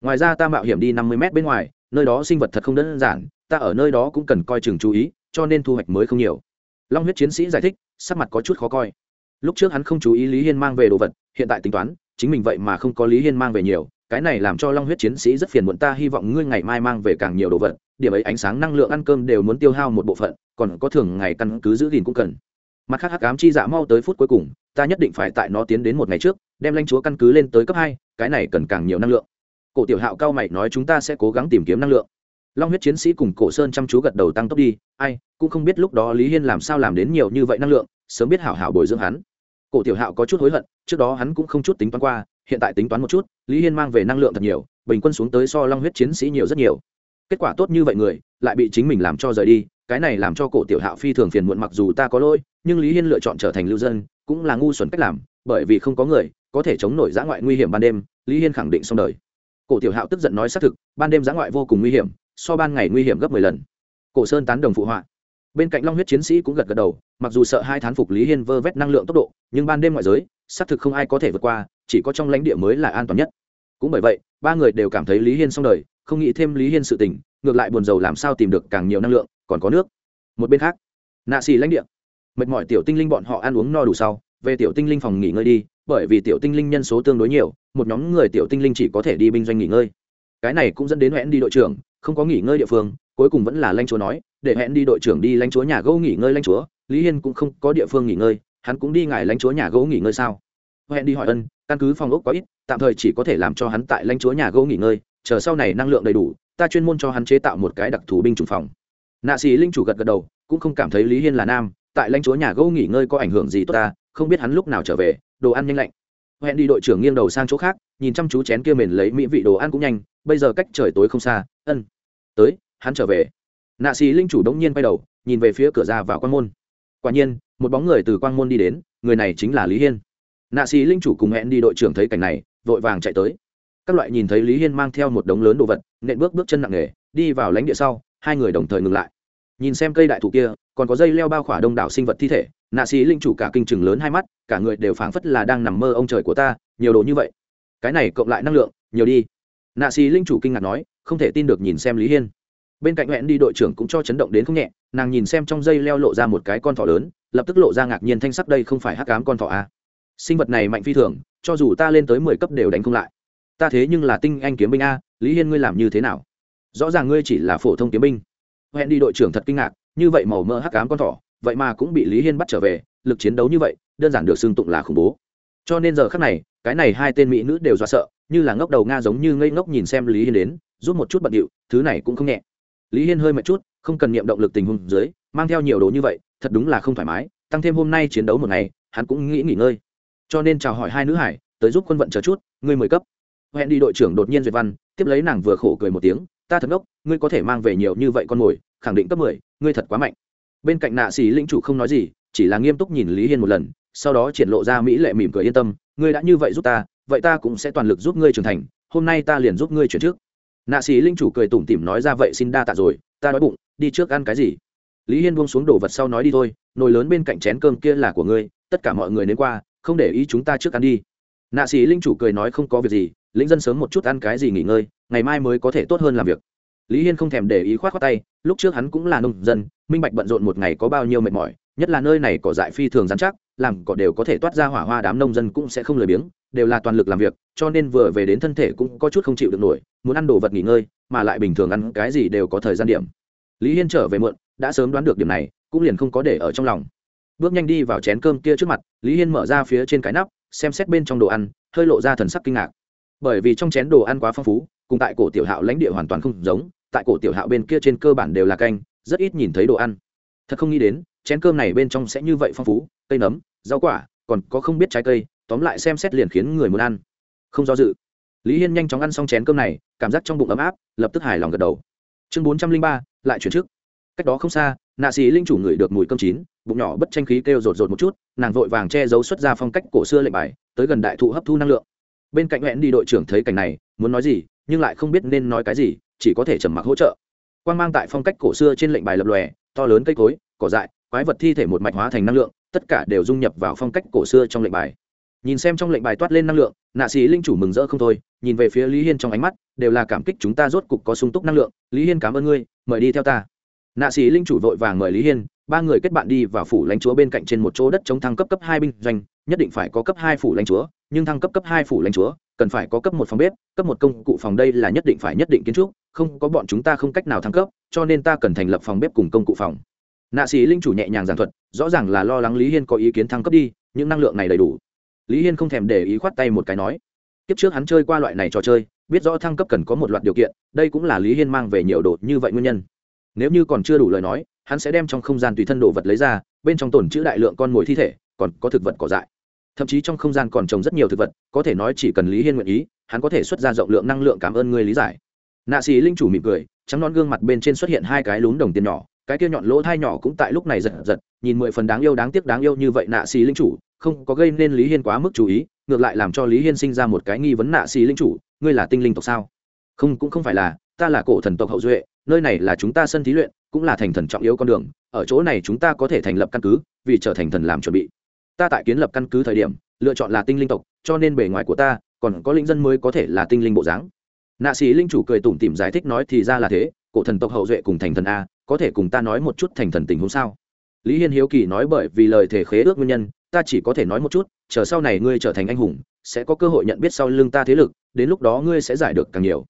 Ngoài ra ta mạo hiểm đi năm mươi mét bên ngoài, nơi đó sinh vật thật không đơn giản, ta ở nơi đó cũng cần coi chừng chú ý, cho nên thu hoạch mới không nhiều. Long huyết chiến sĩ giải thích, sắc mặt có chút khó coi. Lúc trước hắn không chú ý lý hiên mang về đồ vật, hiện tại tính toán, chính mình vậy mà không có lý hiên mang về nhiều, cái này làm cho long huyết chiến sĩ rất phiền muộn, ta hy vọng ngươi ngày mai mang về càng nhiều đồ vật, điểm ấy ánh sáng năng lượng ăn cơm đều muốn tiêu hao một bộ phận, còn có thường ngày căn cứ giữ gìn cũng cần mặt khác hắc ám chi dạ mau tới phút cuối cùng, ta nhất định phải tại nó tiến đến một ngày trước, đem lãnh chúa căn cứ lên tới cấp hai, cái này cần càng nhiều năng lượng. Cổ tiểu hạo cao mày nói chúng ta sẽ cố gắng tìm kiếm năng lượng. Long huyết chiến sĩ cùng cổ sơn chăm chú gật đầu tăng tốc đi, ai, cũng không biết lúc đó lý hiên làm sao làm đến nhiều như vậy năng lượng, sớm biết hảo hảo bồi dưỡng hắn. Cổ tiểu hạo có chút hối hận, trước đó hắn cũng không chút tính toán qua, hiện tại tính toán một chút, lý hiên mang về năng lượng thật nhiều, bình quân xuống tới so long huyết chiến sĩ nhiều rất nhiều. Kết quả tốt như vậy người, lại bị chính mình làm cho rời đi cái này làm cho cổ tiểu hạo phi thường phiền muộn mặc dù ta có lỗi, nhưng lý hiên lựa chọn trở thành lưu dân, cũng là ngu xuẩn cách làm, bởi vì không có người có thể chống nổi giã ngoại nguy hiểm ban đêm, lý hiên khẳng định xong đời. Cổ tiểu hạo tức giận nói xác thực, ban đêm giã ngoại vô cùng nguy hiểm, so ban ngày nguy hiểm gấp mười lần. Cổ sơn tán đồng phụ họa. Bên cạnh long huyết chiến sĩ cũng gật gật đầu, mặc dù sợ hai thán phục lý hiên vơ vét năng lượng tốc độ, nhưng ban đêm ngoại giới, xác thực không ai có thể vượt qua, chỉ có trong lãnh địa mới là an toàn nhất. Cũng bởi vậy, ba người đều cảm thấy lý hiên xong đời, không nghĩ thêm lý hiên sự tình, ngược lại buồn rầu làm sao tìm được càng nhiều năng lượng còn có nước. Một bên khác, nạ xì lãnh địa. Mệt mỏi tiểu tinh linh bọn họ ăn uống no đủ sau, về tiểu tinh linh phòng nghỉ ngơi đi, bởi vì tiểu tinh linh nhân số tương đối nhiều, một nhóm người tiểu tinh linh chỉ có thể đi binh doanh nghỉ ngơi. Cái này cũng dẫn đến hẹn đi đội trưởng, không có nghỉ ngơi địa phương, cuối cùng vẫn là lãnh chúa nói, để hẹn đi đội trưởng đi lãnh chúa nhà gỗ nghỉ ngơi lãnh chúa. Lý hiên cũng không có địa phương nghỉ ngơi, hắn cũng đi ngài lãnh chúa nhà gỗ nghỉ ngơi sao? Hẹn đi hỏi ân, căn cứ phòng ốc có ít, tạm thời chỉ có thể làm cho hắn tại lãnh chúa nhà gỗ nghỉ ngơi, chờ sau này năng lượng đầy đủ, ta chuyên môn cho hắn chế tạo một cái đặc thù binh chủng phòng nạ sĩ linh chủ gật gật đầu, cũng không cảm thấy lý hiên là nam, tại lãnh chúa nhà gỗ nghỉ ngơi có ảnh hưởng gì tốt ta, không biết hắn lúc nào trở về, đồ ăn nhanh lạnh. Hẹn đi đội trưởng nghiêng đầu sang chỗ khác, nhìn chăm chú chén kia mền lấy mỹ vị đồ ăn cũng nhanh, bây giờ cách trời tối không xa, ân. Tới, hắn trở về. Nạ sĩ linh chủ đống nhiên bay đầu, nhìn về phía cửa ra vào quan môn. Quả nhiên, một bóng người từ quan môn đi đến, người này chính là lý hiên. Nạ sĩ linh chủ cùng hẹn đi đội trưởng thấy cảnh này, vội vàng chạy tới. Các loại nhìn thấy lý hiên mang theo một đống lớn đồ vật, nện bước bước chân nặng nề, đi vào lãnh địa sau, hai người đồng thời ngừng lại nhìn xem cây đại thụ kia, còn có dây leo bao khỏa đông đảo sinh vật thi thể, nạ sĩ linh chủ cả kinh chừng lớn hai mắt, cả người đều phảng phất là đang nằm mơ ông trời của ta, nhiều đồ như vậy. Cái này cộng lại năng lượng, nhiều đi. Nạ sĩ linh chủ kinh ngạc nói, không thể tin được nhìn xem lý hiên. Bên cạnh hẹn đi đội trưởng cũng cho chấn động đến không nhẹ, nàng nhìn xem trong dây leo lộ ra một cái con thỏ lớn, lập tức lộ ra ngạc nhiên thanh sắc đây không phải hắc cám con thỏ a sinh vật này mạnh phi thường, cho dù ta lên tới mười cấp đều đánh không lại. Ta thế nhưng là tinh anh kiếm binh a, lý hiên ngươi làm như thế nào? Rõ ràng ngươi chỉ là phổ thông kiếm binh hẹn đi đội trưởng thật kinh ngạc, như vậy màu mơ hắc cám con thỏ, vậy mà cũng bị lý hiên bắt trở về, lực chiến đấu như vậy, đơn giản được xưng tụng là khủng bố. Cho nên giờ khác này, cái này hai tên mỹ nữ đều do sợ, như là ngốc đầu nga giống như ngây ngốc nhìn xem lý hiên đến giúp một chút bận điệu, thứ này cũng không nhẹ. Lý hiên hơi mệt chút, không cần niệm động lực tình huống dưới, mang theo nhiều đồ như vậy, thật đúng là không thoải mái, tăng thêm hôm nay chiến đấu một ngày, hắn cũng nghĩ nghỉ ngơi. Cho nên chào hỏi hai nữ hải, tới giúp quân vận chờ chút ngươi mười cấp. Hẹn đi đội trưởng đột nhiên duyệt văn, tiếp lấy nàng vừa khổ cười một tiếng ta thật ngốc, ngươi có thể mang về nhiều như vậy con mồi, khẳng định cấp mười, ngươi thật quá mạnh. Bên cạnh nạ xì linh chủ không nói gì, chỉ là nghiêm túc nhìn lý hiên một lần, sau đó triển lộ ra mỹ lệ mỉm cười yên tâm, ngươi đã như vậy giúp ta, vậy ta cũng sẽ toàn lực giúp ngươi trưởng thành, hôm nay ta liền giúp ngươi chuyển trước. Nạ sĩ linh chủ cười tủm tỉm nói ra vậy xin đa tạ rồi, ta đói bụng, đi trước ăn cái gì? Lý hiên buông xuống đổ vật sau nói đi thôi, nồi lớn bên cạnh chén cơm kia là của ngươi, tất cả mọi người đến qua, không để ý chúng ta trước ăn đi. Nạ sĩ linh chủ cười nói không có việc gì lĩnh dân sớm một chút ăn cái gì nghỉ ngơi, ngày mai mới có thể tốt hơn làm việc. Lý hiên không thèm để ý k h o á t khoác tay, lúc trước hắn cũng là nông dân, minh bạch bận rộn một ngày có bao nhiêu mệt mỏi, nhất là nơi này cỏ dại phi thường dán chắc, làm cỏ đều có thể toát ra hỏa hoa đám nông dân cũng sẽ không lười biếng, đều là toàn lực làm việc, cho nên vừa về đến thân thể cũng có chút không chịu được nổi, muốn ăn đồ vật nghỉ ngơi, mà lại bình thường ăn cái gì đều có thời gian điểm. Lý hiên trở về muộn, đã sớm đoán được điểm này, cũng liền không có để ở trong lòng. Bước nhanh đi vào chén cơm kia trước mặt, lý hiên mở ra phía trên cái nắp, xem xét bên trong đồ ăn, hơi lộ ra thần sắc kinh ngạc bởi vì trong chén đồ ăn quá phong phú, cùng tại cổ tiểu hạo lãnh địa hoàn toàn không giống, tại cổ tiểu hạo bên kia trên cơ bản đều là canh, rất ít nhìn thấy đồ ăn. Thật không nghĩ đến, chén cơm này bên trong sẽ như vậy phong phú, cây nấm, rau quả, còn có không biết trái cây, tóm lại xem xét liền khiến người muốn ăn. Không do dự. Lý hiên nhanh chóng ăn xong chén cơm này, cảm giác trong bụng ấm áp, lập tức hài lòng gật đầu. Chương bốn trăm linh ba, lại chuyển trước. Cách đó không xa, nạ sĩ linh chủ ngửi được mùi cơm chín, bụng nhỏ bất tranh khí kêu rột rột một chút, nàng vội vàng che giấu xuất ra phong cách cổ xưa lệnh bài, tới gần đại thụ hấp thu năng lượng bên cạnh hẹn đi đội trưởng thấy cảnh này, muốn nói gì, nhưng lại không biết nên nói cái gì, chỉ có thể trầm mặc hỗ trợ. Quan mang tại phong cách cổ xưa trên lệnh bài lập lòe, to lớn cây cối, cỏ dại, quái vật thi thể một mạch hóa thành năng lượng, tất cả đều dung nhập vào phong cách cổ xưa trong lệnh bài. Nhìn xem trong lệnh bài toát lên năng lượng, nạ sĩ linh chủ mừng rỡ không thôi, nhìn về phía lý hiên trong ánh mắt, đều là cảm kích chúng ta rốt cục có sung túc năng lượng. Lý hiên cảm ơn ngươi, mời đi theo ta. Nạ sĩ linh chủ vội vàng mời lý hiên ba người kết bạn đi vào phủ lãnh chúa bên cạnh trên một chỗ đất chống thăng cấp cấp hai binh doanh, nhất định phải có cấp hai phủ lãnh chúa, nhưng thăng cấp cấp hai phủ lãnh chúa, cần phải có cấp một phòng bếp, cấp một công cụ phòng đây là nhất định phải nhất định kiến trúc, không có bọn chúng ta không cách nào thăng cấp, cho nên ta cần thành lập phòng bếp cùng công cụ phòng. Nạ sĩ linh chủ nhẹ nhàng giảng thuật, rõ ràng là lo lắng lý hiên có ý kiến thăng cấp đi, những năng lượng này đầy đủ. Lý hiên không thèm để ý khoát tay một cái nói tiếp trước hắn chơi qua loại này trò chơi, biết rõ thăng cấp cần có một loạt điều kiện, đây cũng là lý hiên mang về nhiều đồ như vậy nguyên nhân. Nếu như còn chưa đủ lời nói hắn sẽ đem trong không gian tùy thân đồ vật lấy ra, bên trong tồn chữ đại lượng con mồi thi thể, còn có thực vật cỏ dại. Thậm chí trong không gian còn trồng rất nhiều thực vật, có thể nói chỉ cần lý hiên nguyện ý, hắn có thể xuất ra rộng lượng năng lượng cảm ơn người lý giải. Nạ sĩ linh chủ mỉm cười, trắng non gương mặt bên trên xuất hiện hai cái lún đồng tiền nhỏ, cái kia nhọn lỗ thai nhỏ cũng tại lúc này giật giật, nhìn mười phần đáng yêu đáng tiếc đáng yêu như vậy nạ sĩ linh chủ, không có gây nên lý hiên quá mức chú ý, ngược lại làm cho lý hiên sinh ra một cái nghi vấn nạ sĩ linh chủ, ngươi là tinh linh tộc sao? Không, cũng không phải là, ta là cổ thần tộc hậu duệ, nơi này là chúng ta sân thí luyện cũng là thành thần trọng yếu con đường, ở chỗ này chúng ta có thể thành lập căn cứ, vì trở thành thần làm chuẩn bị. Ta tại kiến lập căn cứ thời điểm, lựa chọn là tinh linh tộc, cho nên bề ngoài của ta, còn có linh dân mới có thể là tinh linh bộ dáng. Nạ sĩ linh chủ cười tủm tỉm giải thích nói thì ra là thế, cổ thần tộc hậu duệ cùng thành thần a, có thể cùng ta nói một chút thành thần tình huống sao? Lý hiên hiếu kỳ nói bởi vì lời thể khế ước nguyên nhân, ta chỉ có thể nói một chút, chờ sau này ngươi trở thành anh hùng, sẽ có cơ hội nhận biết sau lưng ta thế lực, đến lúc đó ngươi sẽ giải được càng nhiều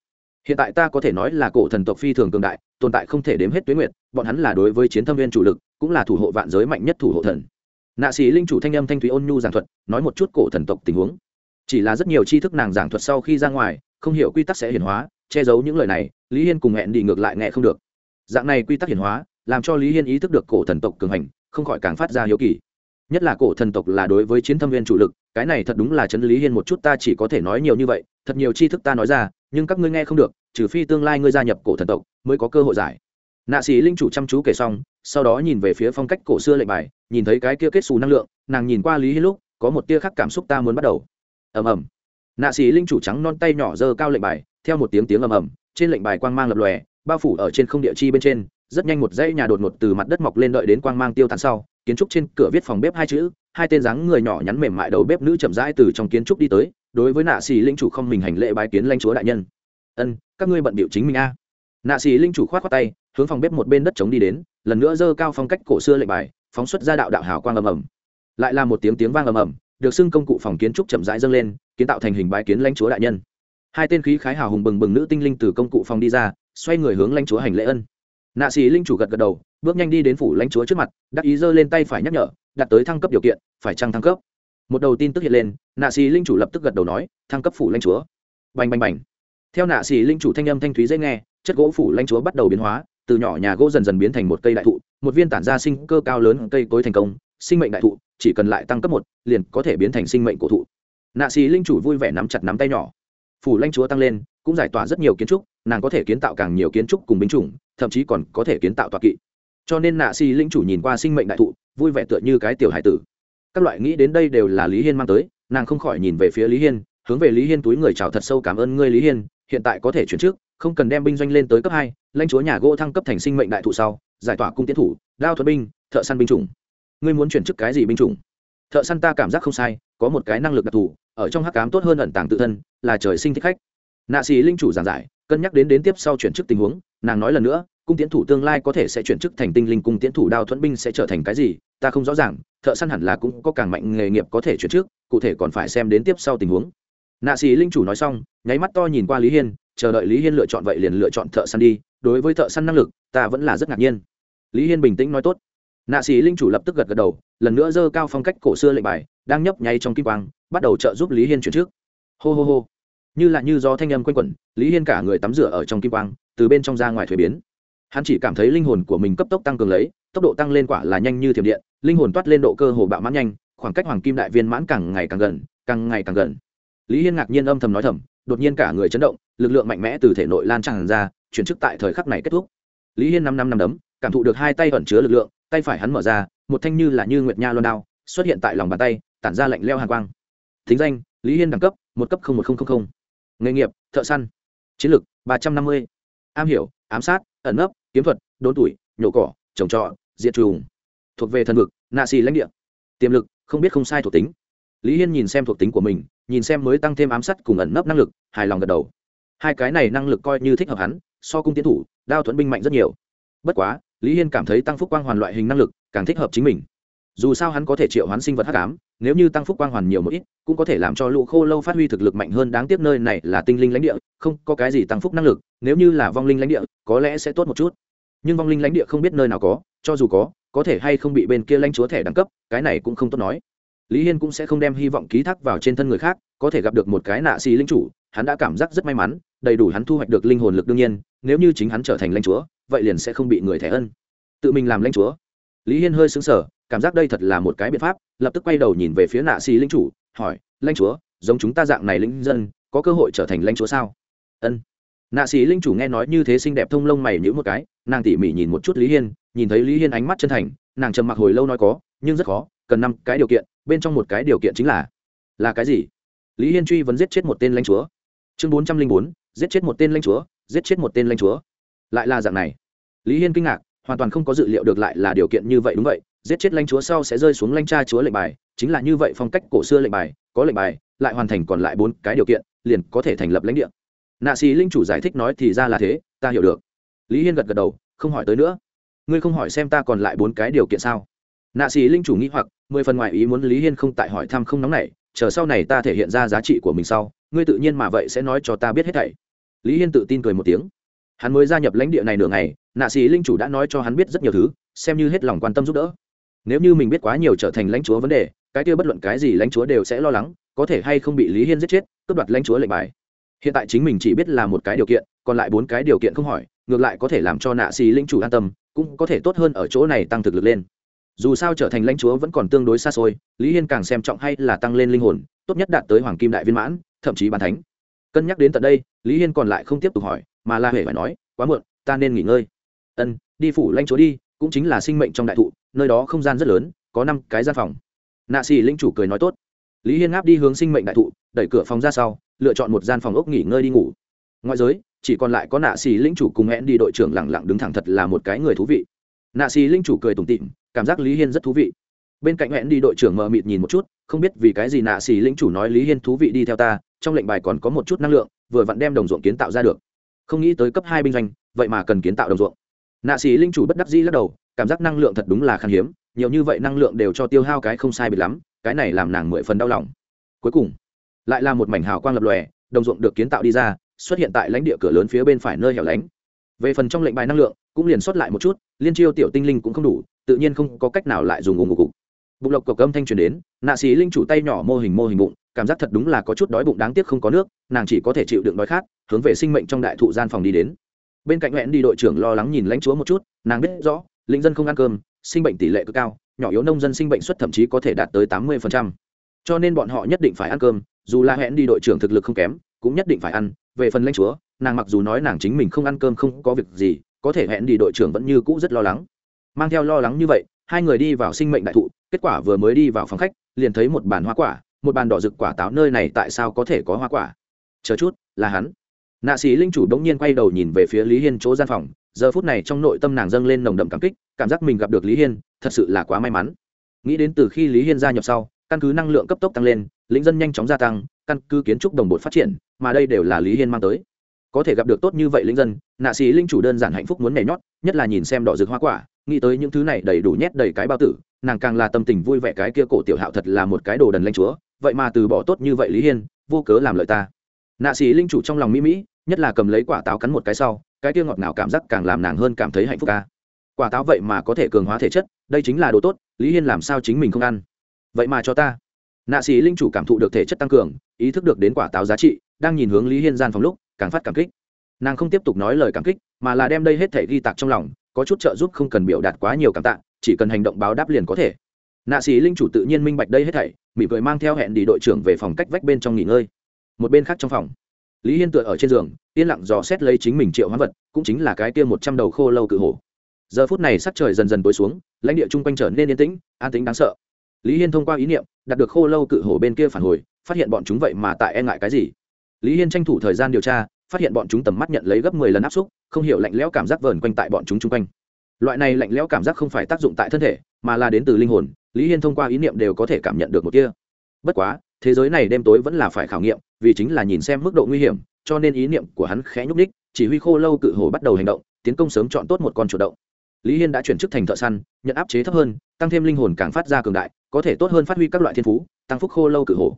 hiện tại ta có thể nói là cổ thần tộc phi thường cường đại, tồn tại không thể đếm hết tuyến nguyệt, bọn hắn là đối với chiến thâm viên chủ lực, cũng là thủ hộ vạn giới mạnh nhất thủ hộ thần. Nạ sĩ linh chủ thanh âm thanh thúy ôn nhu giảng thuật, nói một chút cổ thần tộc tình huống. Chỉ là rất nhiều tri thức nàng giảng thuật sau khi ra ngoài, không hiểu quy tắc sẽ hiển hóa, che giấu những lời này, lý hiên cùng hẹn đi ngược lại nghe không được. Dạng này quy tắc hiển hóa, làm cho lý hiên ý thức được cổ thần tộc cường hành, không khỏi càng phát ra hiếu kỳ. Nhất là cổ thần tộc là đối với chiến thâm viên chủ lực, cái này thật đúng là chấn lý hiên một chút, ta chỉ có thể nói nhiều như vậy, thật nhiều tri thức ta nói ra nhưng các ngươi nghe không được, trừ phi tương lai ngươi gia nhập cổ thần tộc mới có cơ hội giải. Nạ sĩ linh chủ chăm chú kể xong, sau đó nhìn về phía phong cách cổ xưa lệnh bài, nhìn thấy cái kia kết xù năng lượng, nàng nhìn qua lý hiên lúc, có một tia khác cảm xúc ta muốn bắt đầu. Ầm ầm. Nạ sĩ linh chủ trắng non tay nhỏ dơ cao lệnh bài, theo một tiếng tiếng ầm ầm, trên lệnh bài quang mang lập lòe, bao phủ ở trên không địa chi bên trên, rất nhanh một dãy nhà đột ngột từ mặt đất mọc lên đợi đến quang mang tiêu tán sau, kiến trúc trên cửa viết phòng bếp hai chữ hai tên dáng người nhỏ nhắn mềm mại đầu bếp nữ chậm rãi từ trong kiến trúc đi tới, đối với nạ xì linh chủ không mình hành lễ bái kiến lãnh chúa đại nhân. Ân, các ngươi bận biểu chính mình a. Nạ xì linh chủ khoát khoát tay, hướng phòng bếp một bên đất trống đi đến, lần nữa dơ cao phong cách cổ xưa lệnh bài, phóng xuất ra đạo đạo hào quang ầm ầm. Lại là một tiếng tiếng vang ầm ầm, được xưng công cụ phòng kiến trúc chậm rãi dâng lên, kiến tạo thành hình bái kiến lãnh chúa đại nhân. Hai tên khí khái hào hùng bừng bừng nữ tinh linh từ công cụ phòng đi ra, xoay người hướng lãnh chúa hành lễ ân. Nạ xì linh chủ gật gật đầu bước nhanh đi đến phủ lãnh chúa trước mặt, đắc ý giơ lên tay phải nhắc nhở, đặt tới thăng cấp điều kiện, phải trăng thăng cấp? Một đầu tin tức hiện lên, nạ xì linh chủ lập tức gật đầu nói, thăng cấp phủ lãnh chúa. Bành bành bành. Theo nạ xì linh chủ thanh âm thanh thúy dễ nghe, chất gỗ phủ lãnh chúa bắt đầu biến hóa, từ nhỏ nhà gỗ dần dần biến thành một cây đại thụ, một viên tản ra sinh cơ cao lớn cây cối thành công, sinh mệnh đại thụ, chỉ cần lại tăng cấp một, liền có thể biến thành sinh mệnh cổ thụ. Nạ xì linh chủ vui vẻ nắm chặt nắm tay nhỏ. Phủ lãnh chúa tăng lên, cũng giải tỏa rất nhiều kiến trúc, nàng có thể kiến tạo càng nhiều kiến trúc cùng binh chủng, thậm chí còn có thể kiến tạo tọa kỵ cho nên nạ si linh chủ nhìn qua sinh mệnh đại thụ, vui vẻ tựa như cái tiểu hải tử. Các loại nghĩ đến đây đều là lý hiên mang tới, nàng không khỏi nhìn về phía lý hiên, hướng về lý hiên túi người chào thật sâu cảm ơn ngươi lý hiên, hiện tại có thể chuyển trước không cần đem binh doanh lên tới cấp hai, lãnh chúa nhà gỗ thăng cấp thành sinh mệnh đại thụ sau, giải tỏa cung tiến thủ, đao thuật binh, thợ săn binh chủng. Ngươi muốn chuyển chức cái gì binh chủng? Thợ săn ta cảm giác không sai, có một cái năng lực đặc thù, ở trong hắc cám tốt hơn ẩn tàng tự thân, là trời sinh thích khách. Nạ sĩ linh chủ giảng giải, cân nhắc đến đến tiếp sau chuyển chức tình huống, nàng nói lần nữa cung tiến thủ tương lai có thể sẽ chuyển chức thành tinh linh cung tiến thủ đao thuẫn binh sẽ trở thành cái gì, ta không rõ ràng, thợ săn hẳn là cũng có càng mạnh nghề nghiệp có thể chuyển trước cụ thể còn phải xem đến tiếp sau tình huống. Nạ sĩ linh chủ nói xong, nháy mắt to nhìn qua lý hiên, chờ đợi lý hiên lựa chọn vậy liền lựa chọn thợ săn đi, đối với thợ săn năng lực, ta vẫn là rất ngạc nhiên. Lý hiên bình tĩnh nói tốt. Nạ sĩ linh chủ lập tức gật gật đầu, lần nữa dơ cao phong cách cổ xưa lệnh bài, đang nhấp nháy trong kim quang, bắt đầu trợ giúp lý hiên chuyển trước hô hô hô. Như là như do thanh âm quanh quẩn, lý hiên cả người tắm rửa ở trong kim quang, từ bên trong ra ngoài thuế biến hắn chỉ cảm thấy linh hồn của mình cấp tốc tăng cường lấy, tốc độ tăng lên quả là nhanh như thiểm điện, linh hồn toát lên độ cơ hồ bạo mãn nhanh, khoảng cách hoàng kim đại viên mãn càng ngày càng gần, càng ngày càng gần. Lý hiên ngạc nhiên âm thầm nói thầm, đột nhiên cả người chấn động, lực lượng mạnh mẽ từ thể nội lan tràn ra, chuyển chức tại thời khắc này kết thúc. Lý hiên năm năm năm đấm, cảm thụ được hai tay ẩn chứa lực lượng, tay phải hắn mở ra, một thanh như là như nguyệt nha loan đao, xuất hiện tại lòng bàn tay, tản ra lạnh leo hàng quang. Thính danh, lý hiên đẳng cấp, một cấp một nghìn nghề nghiệp, thợ săn. Chiến lược, ba trăm năm mươi. Am hiểu, ám sát, ẩn nấp kiếm thuật, đốn tuổi, nhổ cỏ, trồng trọt, diệt trùng. Thuộc về thần vực nạ xì lãnh địa. Tiềm lực, không biết không sai thuộc tính. Lý hiên nhìn xem thuộc tính của mình, nhìn xem mới tăng thêm ám sát cùng ẩn nấp năng lực, hài lòng gật đầu. Hai cái này năng lực coi như thích hợp hắn, so cung tiến thủ, đao thuẫn binh mạnh rất nhiều. Bất quá, lý hiên cảm thấy tăng phúc quang hoàn loại hình năng lực càng thích hợp chính mình. Dù sao hắn có thể triệu hoán sinh vật hắc ám, nếu như tăng phúc quang hoàn nhiều một ít, cũng có thể làm cho lũ khô lâu phát huy thực lực mạnh hơn đáng tiếc nơi này là tinh linh lãnh địa, không có cái gì tăng phúc năng lực nếu như là vong linh lãnh địa, có lẽ sẽ tốt một chút. Nhưng vong linh lãnh địa không biết nơi nào có, cho dù có có thể hay không bị bên kia lãnh chúa thẻ đẳng cấp, cái này cũng không tốt nói. Lý hiên cũng sẽ không đem hy vọng ký thác vào trên thân người khác, có thể gặp được một cái nạ xì linh chủ, hắn đã cảm giác rất may mắn, đầy đủ hắn thu hoạch được linh hồn lực đương nhiên, nếu như chính hắn trở thành lãnh chúa, vậy liền sẽ không bị người thẻ ân. Tự mình làm lãnh chúa. Lý hiên hơi xứng sở cảm giác đây thật là một cái biện pháp, lập tức quay đầu nhìn về phía nạ xì linh chủ, hỏi, lãnh chúa, giống chúng ta dạng này linh dân, có cơ hội trở thành lãnh chúa sao? Ân nạ sĩ linh chủ nghe nói như thế xinh đẹp thông lông mày nhữ một cái, nàng tỉ mỉ nhìn một chút lý hiên, nhìn thấy lý hiên ánh mắt chân thành, nàng trầm mặc hồi lâu nói có, nhưng rất khó, cần năm cái điều kiện, bên trong một cái điều kiện chính là là cái gì? Lý hiên truy vấn giết chết một tên lãnh chúa. Chương bốn trăm linh bốn, giết chết một tên lãnh chúa, giết chết một tên lãnh chúa. Lại là dạng này. Lý hiên kinh ngạc, hoàn toàn không có dự liệu được lại là điều kiện như vậy đúng vậy, giết chết lãnh chúa sau sẽ rơi xuống lãnh cha chúa lệnh bài, chính là như vậy phong cách cổ xưa lệnh bài, có lệnh bài, lại hoàn thành còn lại bốn cái điều kiện, liền có thể thành lập lãnh địa nạ sĩ linh chủ giải thích nói thì ra là thế, ta hiểu được. Lý hiên gật gật đầu, không hỏi tới nữa. Ngươi không hỏi xem ta còn lại bốn cái điều kiện sao? Nạ sĩ linh chủ nghĩ hoặc, mười phần ngoài ý muốn lý hiên không tại hỏi thăm không nóng này chờ sau này ta thể hiện ra giá trị của mình sau, ngươi tự nhiên mà vậy sẽ nói cho ta biết hết thảy. Lý hiên tự tin cười một tiếng. Hắn mới gia nhập lãnh địa này nửa ngày, nạ sĩ linh chủ đã nói cho hắn biết rất nhiều thứ, xem như hết lòng quan tâm giúp đỡ. Nếu như mình biết quá nhiều trở thành lãnh chúa vấn đề, cái kia bất luận cái gì lãnh chúa đều sẽ lo lắng, có thể hay không bị lý hiên giết chết, cướp đoạt lãnh chúa lệnh bài hiện tại chính mình chỉ biết là một cái điều kiện, còn lại bốn cái điều kiện không hỏi, ngược lại có thể làm cho nạ xì linh chủ an tâm, cũng có thể tốt hơn ở chỗ này tăng thực lực lên. Dù sao trở thành lãnh chúa vẫn còn tương đối xa xôi, lý hiên càng xem trọng hay là tăng lên linh hồn, tốt nhất đạt tới hoàng kim đại viên mãn, thậm chí bàn thánh. Cân nhắc đến tận đây, lý hiên còn lại không tiếp tục hỏi, mà la huệ phải nói, quá muộn, ta nên nghỉ ngơi. Ân, đi phủ lãnh chúa đi, cũng chính là sinh mệnh trong đại thụ, nơi đó không gian rất lớn, có năm cái gian phòng. Nạ xì linh chủ cười nói tốt. Lý hiên ngáp đi hướng sinh mệnh đại thụ, đẩy cửa phòng ra sau lựa chọn một gian phòng ốc nghỉ ngơi đi ngủ. Ngoại giới, chỉ còn lại có nạ xì linh chủ cùng hẹn đi đội trưởng lẳng lặng đứng thẳng thật là một cái người thú vị. Nạ xì linh chủ cười tủm tịm cảm giác lý hiên rất thú vị. Bên cạnh hẹn đi đội trưởng mờ mịt nhìn một chút, không biết vì cái gì nạ xì linh chủ nói lý hiên thú vị đi theo ta, trong lệnh bài còn có một chút năng lượng, vừa vặn đem đồng ruộng kiến tạo ra được. Không nghĩ tới cấp hai binh doanh, vậy mà cần kiến tạo đồng ruộng. Nạ xì linh chủ bất đắc dĩ lắc đầu, cảm giác năng lượng thật đúng là khan hiếm, nhiều như vậy năng lượng đều cho tiêu hao cái không sai bị lắm, cái này làm nàng mười phần đau lòng. Cuối cùng lại là một mảnh hào quang lập lòe, đồng ruộng được kiến tạo đi ra, xuất hiện tại lãnh địa cửa lớn phía bên phải nơi hẻo lánh. Về phần trong lệnh bài năng lượng, cũng liền xuất lại một chút, liên chiêu tiểu tinh linh cũng không đủ, tự nhiên không có cách nào lại dùng ủng ngục cục. Bụng lộc cộc âm thanh truyền đến, nạ sĩ linh chủ tay nhỏ mô hình mô hình bụng, cảm giác thật đúng là có chút đói bụng đáng tiếc không có nước, nàng chỉ có thể chịu đựng đói khát, hướng về sinh mệnh trong đại thụ gian phòng đi đến. Bên cạnh hẹn đi đội trưởng lo lắng nhìn lãnh chúa một chút, nàng biết rõ lĩnh dân không ăn cơm, sinh bệnh tỷ lệ cực cao, nhỏ yếu nông dân sinh bệnh suất thậm chí có thể đạt tới tám mươi cho nên bọn họ nhất định phải ăn cơm, dù là hẹn đi đội trưởng thực lực không kém, cũng nhất định phải ăn. Về phần lãnh chúa, nàng mặc dù nói nàng chính mình không ăn cơm không có việc gì, có thể hẹn đi đội trưởng vẫn như cũ rất lo lắng. Mang theo lo lắng như vậy, hai người đi vào sinh mệnh đại thụ, kết quả vừa mới đi vào phòng khách, liền thấy một bàn hoa quả, một bàn đỏ rực quả táo nơi này tại sao có thể có hoa quả? Chờ chút, là hắn. Nạ sĩ linh chủ đống nhiên quay đầu nhìn về phía lý hiên chỗ gian phòng, giờ phút này trong nội tâm nàng dâng lên nồng đậm cảm kích, cảm giác mình gặp được lý hiên, thật sự là quá may mắn. Nghĩ đến từ khi lý hiên gia nhập sau căn cứ năng lượng cấp tốc tăng lên, lĩnh dân nhanh chóng gia tăng, căn cứ kiến trúc đồng bộ phát triển, mà đây đều là lý hiên mang tới. Có thể gặp được tốt như vậy linh dân, nạ sĩ linh chủ đơn giản hạnh phúc muốn nhảy nhót, nhất là nhìn xem đỏ rực hoa quả, nghĩ tới những thứ này đầy đủ nhét đầy cái bao tử, nàng càng là tâm tình vui vẻ cái kia cổ tiểu hạo thật là một cái đồ đần lanh chúa, vậy mà từ bỏ tốt như vậy lý hiên, vô cớ làm lợi ta. Nạ sĩ linh chủ trong lòng mỹ mỹ, nhất là cầm lấy quả táo cắn một cái sau, cái kia ngọt ngào cảm giác càng làm nàng hơn cảm thấy hạnh phúc ca. Quả táo vậy mà có thể cường hóa thể chất, đây chính là đồ tốt, lý hiên làm sao chính mình không ăn? Vậy mà cho ta. Nạ sĩ linh chủ cảm thụ được thể chất tăng cường, ý thức được đến quả táo giá trị, đang nhìn hướng lý hiên gian phòng lúc, càng phát cảm kích. Nàng không tiếp tục nói lời cảm kích, mà là đem đây hết thể ghi tạc trong lòng, có chút trợ giúp không cần biểu đạt quá nhiều cảm tạ, chỉ cần hành động báo đáp liền có thể. Nạ sĩ linh chủ tự nhiên minh bạch đây hết thảy, mỉm cười mang theo hẹn đi đội trưởng về phòng cách vách bên trong nghỉ ngơi. Một bên khác trong phòng, lý hiên tựa ở trên giường, yên lặng dò xét lấy chính mình triệu hoán vật, cũng chính là cái kia một trăm đầu khô lâu cự hổ. Giờ phút này sắc trời dần dần tối xuống, lãnh địa chung quanh trở nên yên tĩnh, an tĩnh đáng sợ lý hiên thông qua ý niệm đạt được khô lâu cự hổ bên kia phản hồi, phát hiện bọn chúng vậy mà tại e ngại cái gì. Lý hiên tranh thủ thời gian điều tra, phát hiện bọn chúng tầm mắt nhận lấy gấp mười lần áp xúc, không hiểu lạnh lẽo cảm giác vờn quanh tại bọn chúng chung quanh. Loại này lạnh lẽo cảm giác không phải tác dụng tại thân thể, mà là đến từ linh hồn, lý hiên thông qua ý niệm đều có thể cảm nhận được một kia bất quá, thế giới này đêm tối vẫn là phải khảo nghiệm, vì chính là nhìn xem mức độ nguy hiểm, cho nên ý niệm của hắn khẽ nhúc ních chỉ huy khô lâu cự hổ bắt đầu hành động, tiến công sớm chọn tốt một con chủ động. Lý hiên đã chuyển chức thành thợ săn, nhận áp chế thấp hơn, tăng thêm linh hồn càng phát ra cường đại có thể tốt hơn phát huy các loại thiên phú, tăng phúc khô lâu cự hổ.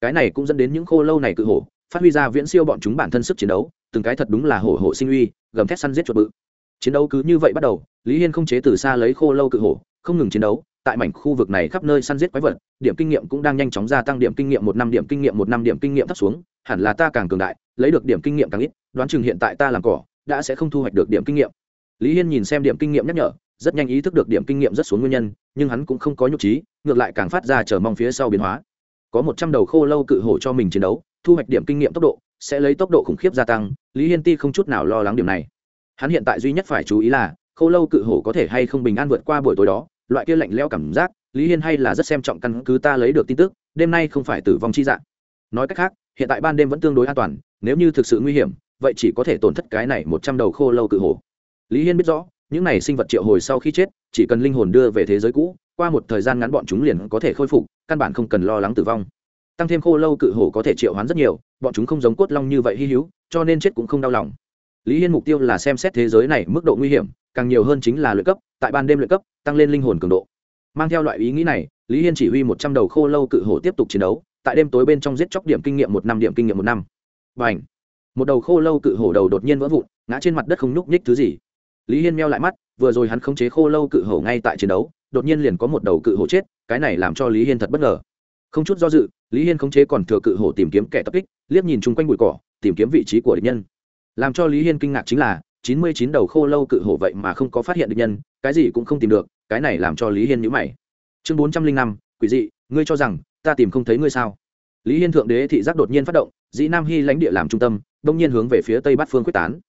Cái này cũng dẫn đến những khô lâu này cự hổ, phát huy ra viễn siêu bọn chúng bản thân sức chiến đấu, từng cái thật đúng là hổ hổ sinh uy, gầm thét săn giết chuột bự. Chiến đấu cứ như vậy bắt đầu, lý hiên không chế từ xa lấy khô lâu cự hổ, không ngừng chiến đấu, tại mảnh khu vực này khắp nơi săn giết quái vật, điểm kinh nghiệm cũng đang nhanh chóng gia tăng, điểm kinh nghiệm một năm, điểm kinh nghiệm một năm, điểm kinh nghiệm thấp xuống, hẳn là ta càng cường đại, lấy được điểm kinh nghiệm càng ít, đoán chừng hiện tại ta làm cỏ, đã sẽ không thu hoạch được điểm kinh nghiệm. Lý hiên nhìn xem điểm kinh nghiệm nhắc nhở, rất nhanh ý thức được điểm kinh nghiệm rất xuống nguyên nhân, nhưng hắn cũng không có nhục trí ngược lại càng phát ra chờ mong phía sau biến hóa. Có một trăm đầu khô lâu cự hổ cho mình chiến đấu, thu hoạch điểm kinh nghiệm tốc độ, sẽ lấy tốc độ khủng khiếp gia tăng, lý hiên ti không chút nào lo lắng điểm này. Hắn hiện tại duy nhất phải chú ý là, khô lâu cự hổ có thể hay không bình an vượt qua buổi tối đó, loại kia lạnh leo cảm giác, lý hiên hay là rất xem trọng căn cứ ta lấy được tin tức, đêm nay không phải tử vong chi dạng. Nói cách khác, hiện tại ban đêm vẫn tương đối an toàn, nếu như thực sự nguy hiểm, vậy chỉ có thể tổn thất cái này một trăm đầu khô lâu cự hổ. Lý hiên biết rõ, những này sinh vật triệu hồi sau khi chết, chỉ cần linh hồn đưa về thế giới cũ qua một thời gian ngắn bọn chúng liền có thể khôi phục, căn bản không cần lo lắng tử vong. Tăng thêm khô lâu cự hổ có thể triệu hoán rất nhiều, bọn chúng không giống cốt long như vậy hy hữu, cho nên chết cũng không đau lòng. Lý hiên mục tiêu là xem xét thế giới này mức độ nguy hiểm, càng nhiều hơn chính là luyện cấp, tại ban đêm luyện cấp, tăng lên linh hồn cường độ. Mang theo loại ý nghĩ này, lý hiên chỉ huy một trăm đầu khô lâu cự hổ tiếp tục chiến đấu, tại đêm tối bên trong giết chóc điểm kinh nghiệm một năm điểm kinh nghiệm một năm. Và ảnh một đầu khô lâu cự hổ đầu đột nhiên vỡ vụn, ngã trên mặt đất không nhúc nhích thứ gì. Lý hiên meo lại mắt, vừa rồi hắn khống chế khô lâu cự hổ ngay tại chiến đấu đột nhiên liền có một đầu cự hổ chết, cái này làm cho lý hiên thật bất ngờ. Không chút do dự, lý hiên khống chế còn thừa cự hổ tìm kiếm kẻ tập kích, liếc nhìn chung quanh bụi cỏ, tìm kiếm vị trí của địch nhân. Làm cho lý hiên kinh ngạc chính là, chín mươi chín đầu khô lâu cự hổ vậy mà không có phát hiện địch nhân, cái gì cũng không tìm được, cái này làm cho lý hiên nhữ mày. Chương bốn trăm linh năm, quỷ dị, ngươi cho rằng, ta tìm không thấy ngươi sao? Lý hiên thượng đế thị giác đột nhiên phát động, dĩ nam hy lãnh địa làm trung tâm, đông nhiên hướng về phía tây bắc phương quyết tán.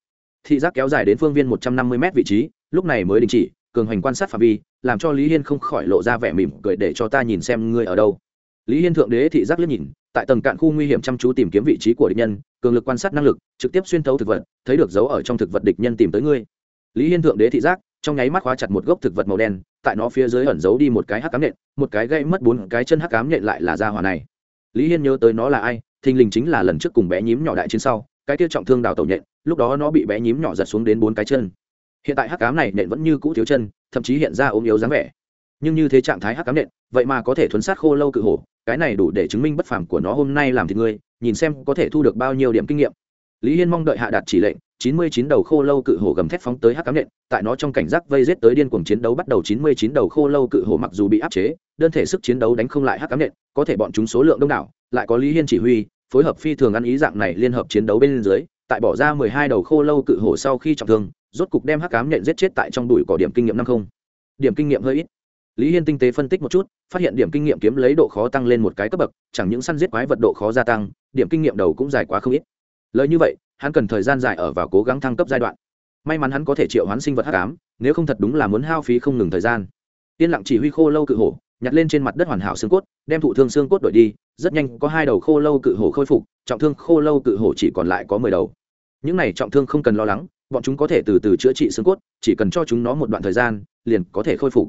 Thị giác kéo dài đến phương viên một trăm năm mươi m vị trí, lúc này mới đình chỉ cường hành quan sát phạm vi, làm cho lý hiên không khỏi lộ ra vẻ mỉm cười để cho ta nhìn xem ngươi ở đâu. Lý hiên thượng đế thị giác liếc nhìn, tại tầng cạn khu nguy hiểm chăm chú tìm kiếm vị trí của địch nhân, cường lực quan sát năng lực, trực tiếp xuyên thấu thực vật, thấy được dấu ở trong thực vật địch nhân tìm tới ngươi. Lý hiên thượng đế thị giác, trong nháy mắt khóa chặt một gốc thực vật màu đen, tại nó phía dưới ẩn giấu đi một cái hắc cám nện, một cái gây mất bốn cái chân hắc cám nện lại là ra hỏa này. Lý hiên nhớ tới nó là ai, thình lình chính là lần trước cùng bé nhím nhỏ đại chiến sau, cái tiêu trọng thương đào tẩu nhện lúc đó nó bị bé nhím nhỏ giật xuống đến bốn cái chân hiện tại hắc cám này nện vẫn như cũ thiếu chân, thậm chí hiện ra ốm yếu dáng vẻ. Nhưng như thế trạng thái hắc cám nện, vậy mà có thể thuấn sát khô lâu cự hổ, cái này đủ để chứng minh bất phàm của nó hôm nay làm thì ngươi, nhìn xem có thể thu được bao nhiêu điểm kinh nghiệm. Lý hiên mong đợi hạ đạt chỉ lệnh, chín mươi chín đầu khô lâu cự hổ gầm thép phóng tới hắc cám nện, tại nó trong cảnh giác vây rết tới điên cuồng chiến đấu bắt đầu chín mươi chín đầu khô lâu cự hổ mặc dù bị áp chế, đơn thể sức chiến đấu đánh không lại hắc cám nện, có thể bọn chúng số lượng đông đảo, lại có lý hiên chỉ huy, phối hợp phi thường ăn ý dạng này liên hợp chiến đấu bên dưới, tại bỏ ra mười hai đầu khô lâu cự hổ sau khi trọng thương rốt cục đem hắc cám nhện giết chết tại trong đùi cỏ điểm kinh nghiệm năm không. Điểm kinh nghiệm hơi ít. Lý hiên tinh tế phân tích một chút, phát hiện điểm kinh nghiệm kiếm lấy độ khó tăng lên một cái cấp bậc, chẳng những săn giết quái vật độ khó gia tăng, điểm kinh nghiệm đầu cũng dài quá không ít. Lời như vậy, hắn cần thời gian dài ở và cố gắng thăng cấp giai đoạn. May mắn hắn có thể triệu hoán sinh vật hắc ám, nếu không thật đúng là muốn hao phí không ngừng thời gian. Yên lặng chỉ huy khô lâu cự hổ, nhặt lên trên mặt đất hoàn hảo xương cốt, đem thụ thương xương cốt đổi đi, rất nhanh có hai đầu khô lâu cự hổ khôi phục, trọng thương khô lâu cự hổ chỉ còn lại có mười đầu. Những này trọng thương không cần lo lắng bọn chúng có thể từ từ chữa trị xương cốt, chỉ cần cho chúng nó một đoạn thời gian, liền có thể khôi phục.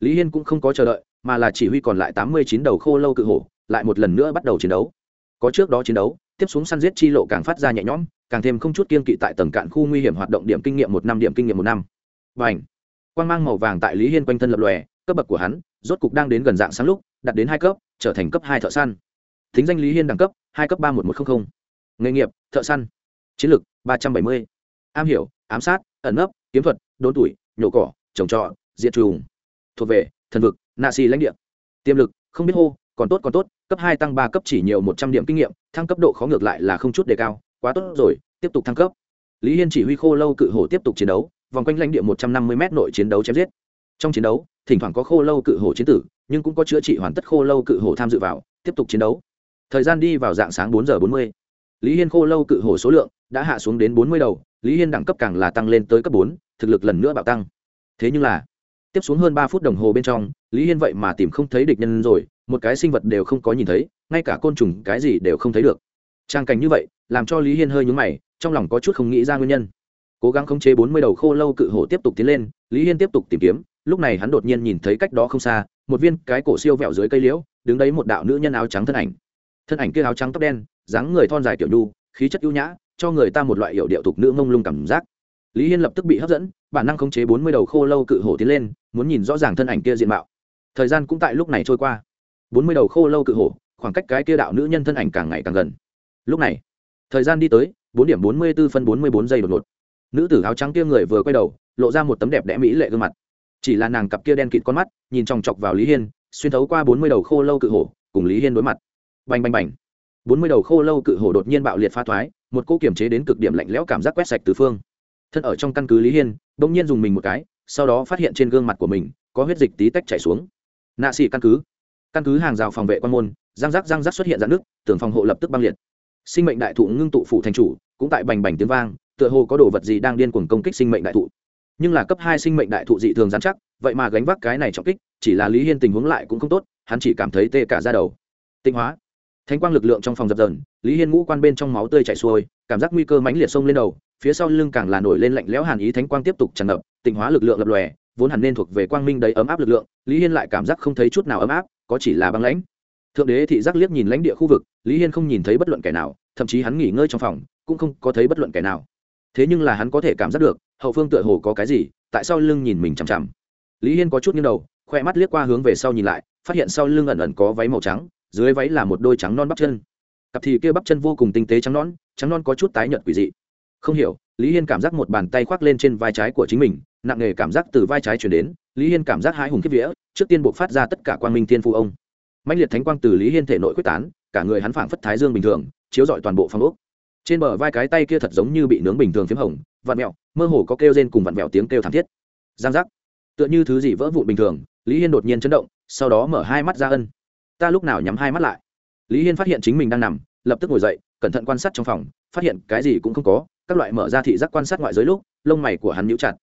Lý hiên cũng không có chờ đợi, mà là chỉ huy còn lại tám mươi chín đầu khô lâu cự hổ, lại một lần nữa bắt đầu chiến đấu. Có trước đó chiến đấu, tiếp xuống săn giết chi lộ càng phát ra nhẹ nhõm, càng thêm không chút kiên kỵ tại tầng cạn khu nguy hiểm hoạt động điểm kinh nghiệm một năm, điểm kinh nghiệm một năm. Và ảnh quan mang màu vàng tại lý hiên quanh thân lập lòe, cấp bậc của hắn, rốt cục đang đến gần dạng sáng lúc, đạt đến hai cấp, trở thành cấp hai thợ săn. Thính danh lý hiên đẳng cấp, hai cấp ba một một trăm linh nghề nghiệp, thợ săn. Chiến lược, ba trăm bảy mươi am hiểu, ám sát, ẩn nấp, kiếm thuật, đốn tuổi, nhổ cỏ, trồng trọt, diệt trùng. Thuộc về, thần vực nạ xì lãnh địa. Tiềm lực, không biết hô, còn tốt còn tốt, cấp hai tăng ba cấp chỉ nhiều một trăm điểm kinh nghiệm, thăng cấp độ khó ngược lại là không chút đề cao, quá tốt rồi, tiếp tục thăng cấp. Lý hiên chỉ huy khô lâu cự hổ tiếp tục chiến đấu, vòng quanh lãnh địa một trăm năm mươi m nội chiến đấu chém giết. Trong chiến đấu, thỉnh thoảng có khô lâu cự hổ chiến tử, nhưng cũng có chữa trị hoàn tất khô lâu cự hổ tham dự vào, tiếp tục chiến đấu. Thời gian đi vào dạng sáng bốn giờ bốn mươi. Lý hiên khô lâu cự hổ số lượng đã hạ xuống đến bốn mươi đầu lý hiên đẳng cấp càng là tăng lên tới cấp bốn, thực lực lần nữa bạo tăng. Thế nhưng là, tiếp xuống hơn ba phút đồng hồ bên trong, lý hiên vậy mà tìm không thấy địch nhân rồi, một cái sinh vật đều không có nhìn thấy, ngay cả côn trùng, cái gì đều không thấy được. Trang cảnh như vậy, làm cho lý hiên hơi nhúng mày, trong lòng có chút không nghĩ ra nguyên nhân. Cố gắng khống chế bốn mươi đầu khô lâu cự hổ tiếp tục tiến lên, lý hiên tiếp tục tìm kiếm, lúc này hắn đột nhiên nhìn thấy cách đó không xa, một viên cái cổ siêu vẹo dưới cây liễu, đứng đấy một đạo nữ nhân áo trắng thân ảnh. Thân ảnh kia áo trắng tóc đen, dáng người thon dài kiểu nhu, khí chất ưu nhã cho người ta một loại hiệu điệu tục nữ mông lung cảm giác. Lý hiên lập tức bị hấp dẫn, bản năng khống chế bốn mươi đầu khô lâu cự hổ tiến lên, muốn nhìn rõ ràng thân ảnh kia diện mạo. Thời gian cũng tại lúc này trôi qua. Bốn mươi đầu khô lâu cự hổ, khoảng cách cái kia đạo nữ nhân thân ảnh càng ngày càng gần. Lúc này, thời gian đi tới, bốn điểm bốn mươi b ố phân bốn mươi bốn giây đột ngột. Nữ tử áo trắng kia người vừa quay đầu, lộ ra một tấm đẹp đẽ mỹ lệ gương mặt. Chỉ là nàng cặp kia đen kịt con mắt, nhìn chòng chọc vào lý hiên, xuyên thấu qua bốn mươi đầu khô lâu cự hổ, cùng lý hiên đối mặt. Bành bành bành. Bốn mươi đầu khô lâu cự hổ đột nhiên bạo liệt pha thoái một cô kiềm chế đến cực điểm lạnh lẽo cảm giác quét sạch từ phương. Thân ở trong căn cứ lý hiên đ ỗ n g nhiên dùng mình một cái, sau đó phát hiện trên gương mặt của mình, có huyết dịch tí tách chảy xuống. Nạ xỉ căn cứ. Căn cứ hàng rào phòng vệ quan môn, răng rác răng rác xuất hiện dạn nước tường phòng hộ lập tức băng liệt. Sinh mệnh đại thụ ngưng tụ phủ thành chủ, cũng tại bành bành tiếng vang, tựa hồ có đồ vật gì đang điên cuồng công kích sinh mệnh đại thụ. Nhưng là cấp hai sinh mệnh đại thụ dị thường giám chắc, vậy mà gánh vác cái này trọng kích, chỉ là lý hiên tình huống lại cũng không tốt, hắn chỉ cảm thấy tê cả ra đầu. Tinh hóa. Thánh quang lực lượng trong phòng dập dần lý hiên ngũ quan bên trong máu tươi chảy xuôi, cảm giác nguy cơ mãnh liệt sông lên đầu, phía sau lưng càng là nổi lên lạnh lẽo hàn ý thánh quang tiếp tục tràn ngập, tịnh hóa lực lượng lập lòe, vốn hẳn nên thuộc về quang minh đầy ấm áp lực lượng, lý hiên lại cảm giác không thấy chút nào ấm áp, có chỉ là băng lãnh. Thượng đế thị giác liếc nhìn lãnh địa khu vực, lý hiên không nhìn thấy bất luận kẻ nào, thậm chí hắn nghỉ ngơi trong phòng, cũng không có thấy bất luận kẻ nào. Thế nhưng là hắn có thể cảm giác được, hậu phương tựa hồ có cái gì, tại sao lưng nhìn mình chằm chằm. Lý hiên có chút nghiêng đầu, khoe mắt liếc qua hướng về sau nhìn lại, phát hiện sau lưng ẩn ẩn có váy màu trắng dưới váy là một đôi trắng non bắp chân. Cặp thì kia bắp chân vô cùng tinh tế trắng non trắng non có chút tái nhợt quỷ dị. Không hiểu, lý hiên cảm giác một bàn tay khoác lên trên vai trái của chính mình, nặng nề cảm giác từ vai trái chuyển đến, lý hiên cảm giác hai hùng kiếp vía, trước tiên buộc phát ra tất cả quang minh thiên phu ông. Mạnh liệt thánh quang từ lý hiên thể nội quyết tán, cả người hắn phảng phất thái dương bình thường, chiếu rọi toàn bộ phong ốc. Trên bờ vai cái tay kia thật giống như bị nướng bình thường p h í m hồng, vặn mẹo, mơ hồ có kêu rên cùng vặn mẹo tiếng kêu thảm thiết. Giang giác. Tựa như thứ gì vỡ vụn bình thường, lý hiên đột nhiên chấn động, sau đó mở hai mắt ra ân ta lúc nào nhắm hai mắt lại. Lý hiên phát hiện chính mình đang nằm, lập tức ngồi dậy, cẩn thận quan sát trong phòng, phát hiện cái gì cũng không có, các loại mở ra thị giác quan sát ngoại giới lúc, lông mày của hắn nhũ chặt.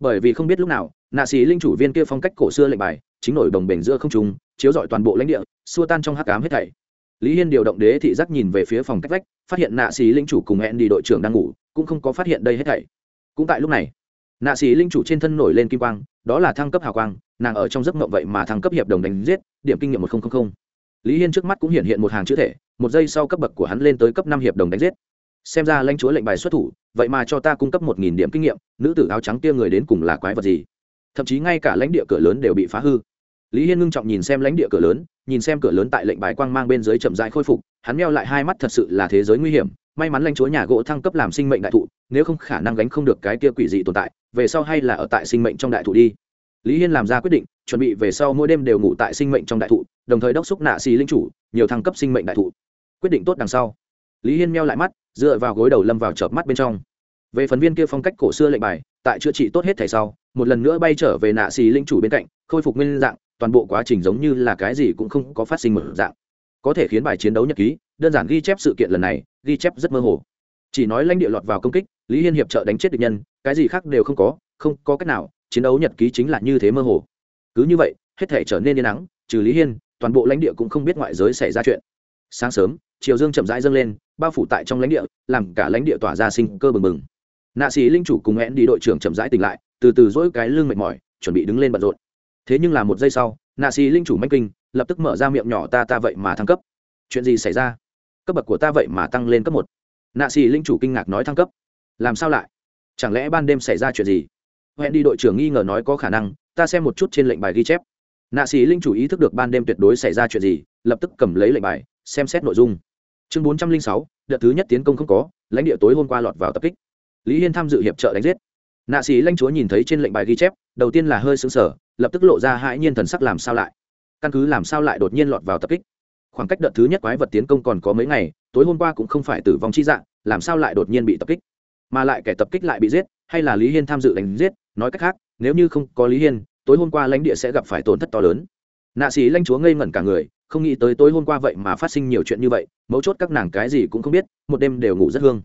Bởi vì không biết lúc nào, nạ sĩ linh chủ viên kia phong cách cổ xưa lệnh bài, chính nổi đồng bể giữa không trùng chiếu rọi toàn bộ lãnh địa, xua tan trong hắc cám hết thảy. Lý hiên điều động đế thị giác nhìn về phía phòng cách vách, phát hiện nạ sĩ linh chủ cùng hẹn đi đội trưởng đang ngủ, cũng không có phát hiện đây hết thảy. Cũng tại lúc này, nạ sĩ linh chủ trên thân nổi lên kim quang, đó là thăng cấp hào quang, nàng ở trong giấc mộng vậy mà thăng cấp hiệp đồng đánh giết, điểm kinh nghiệm một nghìn lý hiên trước mắt cũng hiện hiện một hàng chữ thể, một giây sau cấp bậc của hắn lên tới cấp năm hiệp đồng đánh giết. Xem ra lãnh chúa lệnh bài xuất thủ, vậy mà cho ta cung cấp một nghìn điểm kinh nghiệm, nữ tử áo trắng kia người đến cùng là quái vật gì? Thậm chí ngay cả lãnh địa cửa lớn đều bị phá hư. Lý hiên ngưng trọng nhìn xem lãnh địa cửa lớn, nhìn xem cửa lớn tại lệnh bài quang mang bên dưới chậm rãi khôi phục, hắn meo lại hai mắt thật sự là thế giới nguy hiểm. May mắn lãnh chúa nhà gỗ thăng cấp làm sinh mệnh đại thụ, nếu không khả năng gánh không được cái tia quỷ dị tồn tại, về sau hay là ở tại sinh mệnh trong đại thụ đi. Lý hiên làm ra quyết định chuẩn bị về sau mỗi đêm đều ngủ tại sinh mệnh trong đại thụ, đồng thời đốc xúc nạ xì linh chủ, nhiều thăng cấp sinh mệnh đại thụ. Quyết định tốt đằng sau. Lý hiên meo lại mắt, dựa vào gối đầu lâm vào chợp mắt bên trong. Về phần viên kia phong cách cổ xưa lệnh bài, tại chữa trị tốt hết thẻ sau, một lần nữa bay trở về nạ xì linh chủ bên cạnh, khôi phục nguyên dạng, toàn bộ quá trình giống như là cái gì cũng không có phát sinh một dạng. Có thể khiến bài chiến đấu nhật ký, đơn giản ghi chép sự kiện lần này, ghi chép rất mơ hồ. Chỉ nói lãnh địa lọt vào công kích, lý hiên hiệp trợ đánh chết địch nhân, cái gì khác đều không có không có cách nào, chiến đấu nhật ký chính là như thế mơ hồ cứ như vậy, hết thể trở nên yên nắng trừ lý hiên, toàn bộ lãnh địa cũng không biết ngoại giới xảy ra chuyện. Sáng sớm chiều dương chậm rãi dâng lên, bao phủ tại trong lãnh địa, làm cả lãnh địa tỏa ra sinh cơ bừng bừng. Nạ sĩ linh chủ cùng hẹn đi đội trưởng chậm rãi tỉnh lại, từ từ dỗi cái lưng mệt mỏi, chuẩn bị đứng lên bận rộn. Thế nhưng là một giây sau, nạ sĩ linh chủ manh kinh, lập tức mở ra miệng nhỏ ta ta vậy mà thăng cấp. Chuyện gì xảy ra? Cấp bậc của ta vậy mà tăng lên cấp một. Nạ sĩ linh chủ kinh ngạc nói thăng cấp. Làm sao lại? Chẳng lẽ ban đêm xảy ra chuyện gì? Hẹn đi đội trưởng nghi ngờ nói có khả năng ta xem một chút trên lệnh bài ghi chép. Nạ sĩ linh chủ ý thức được ban đêm tuyệt đối xảy ra chuyện gì, lập tức cầm lấy lệnh bài, xem xét nội dung. Chương bốn trăm linh sáu, đợt thứ nhất tiến công không có, lãnh địa tối hôm qua lọt vào tập kích. Lý hiên tham dự hiệp trợ đánh giết. Nạ sĩ lanh chúa nhìn thấy trên lệnh bài ghi chép, đầu tiên là hơi xứng sở lập tức lộ ra hãi nhiên thần sắc làm sao lại. Căn cứ làm sao lại đột nhiên lọt vào tập kích. Khoảng cách đợt thứ nhất quái vật tiến công còn có mấy ngày, tối hôm qua cũng không phải tử vong chi dạng, làm sao lại đột nhiên bị tập kích? Mà lại kẻ tập kích lại bị giết, hay là lý hiên tham dự đánh giết, nói cách khác nếu như không có lý hiên, tối hôm qua lãnh địa sẽ gặp phải tổn thất to lớn. Nạ sĩ lãnh chúa ngây ngẩn cả người, không nghĩ tới tối hôm qua vậy mà phát sinh nhiều chuyện như vậy, mấu chốt các nàng cái gì cũng không biết, một đêm đều ngủ rất hương.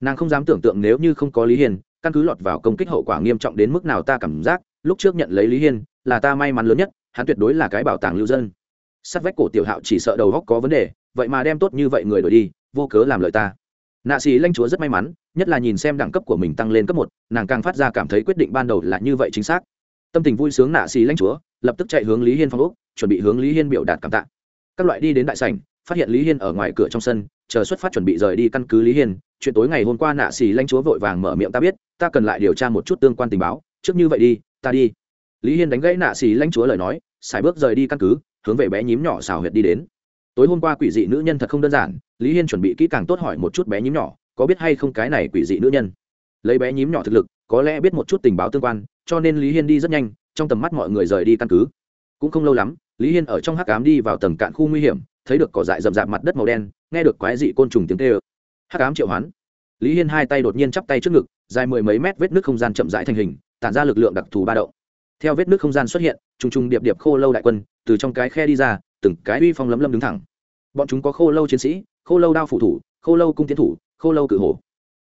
Nàng không dám tưởng tượng nếu như không có lý hiên, căn cứ lọt vào công kích hậu quả nghiêm trọng đến mức nào ta cảm giác, lúc trước nhận lấy lý hiên, là ta may mắn lớn nhất, hắn tuyệt đối là cái bảo tàng lưu dân. Sát vách cổ tiểu hạo chỉ sợ đầu góc có vấn đề, vậy mà đem tốt như vậy người đổi đi, vô cớ làm lợi ta nạ sĩ lanh chúa rất may mắn, nhất là nhìn xem đẳng cấp của mình tăng lên cấp một, nàng càng phát ra cảm thấy quyết định ban đầu là như vậy chính xác. Tâm tình vui sướng nạ sĩ lanh chúa, lập tức chạy hướng lý hiên phong úc chuẩn bị hướng lý hiên biểu đạt cảm tạ. Các loại đi đến đại sảnh, phát hiện lý hiên ở ngoài cửa trong sân, chờ xuất phát chuẩn bị rời đi căn cứ lý hiên. Chuyện tối ngày hôm qua nạ xì lanh chúa vội vàng mở miệng, ta biết, ta cần lại điều tra một chút tương quan tình báo, trước như vậy đi, ta đi. Lý hiên đánh gãy nạ xì lanh chúa lời nói xài bước rời đi căn cứ, hướng về bé nhím nhỏ xào huyệt đi đến tối hôm qua quỷ dị nữ nhân thật không đơn giản, lý hiên chuẩn bị kỹ càng tốt hỏi một chút bé nhím nhỏ, có biết hay không cái này quỷ dị nữ nhân? Lấy bé nhím nhỏ thực lực, có lẽ biết một chút tình báo tương quan, cho nên lý hiên đi rất nhanh, trong tầm mắt mọi người rời đi căn cứ. Cũng không lâu lắm, lý hiên ở trong hắc cám đi vào tầng cạn khu nguy hiểm, thấy được cỏ dại rậm rạp mặt đất màu đen, nghe được quái dị côn trùng tiếng tê ơ hắc cám triệu hoán. Lý hiên hai tay đột nhiên chắp tay trước ngực, dài mười mấy mét vết nước không gian chậm rãi thành hình, tản ra lực lượng đặc thù ba đậu theo vết nước không gian xuất hiện t r ù n g t r ù n g điệp điệp khô lâu đại quân, từ trong cái khe đi ra từng cái uy phong lấm lấm đứng thẳng. Bọn chúng có khô lâu chiến sĩ khô lâu đao phụ thủ khô lâu cung tiến thủ khô lâu cự hổ.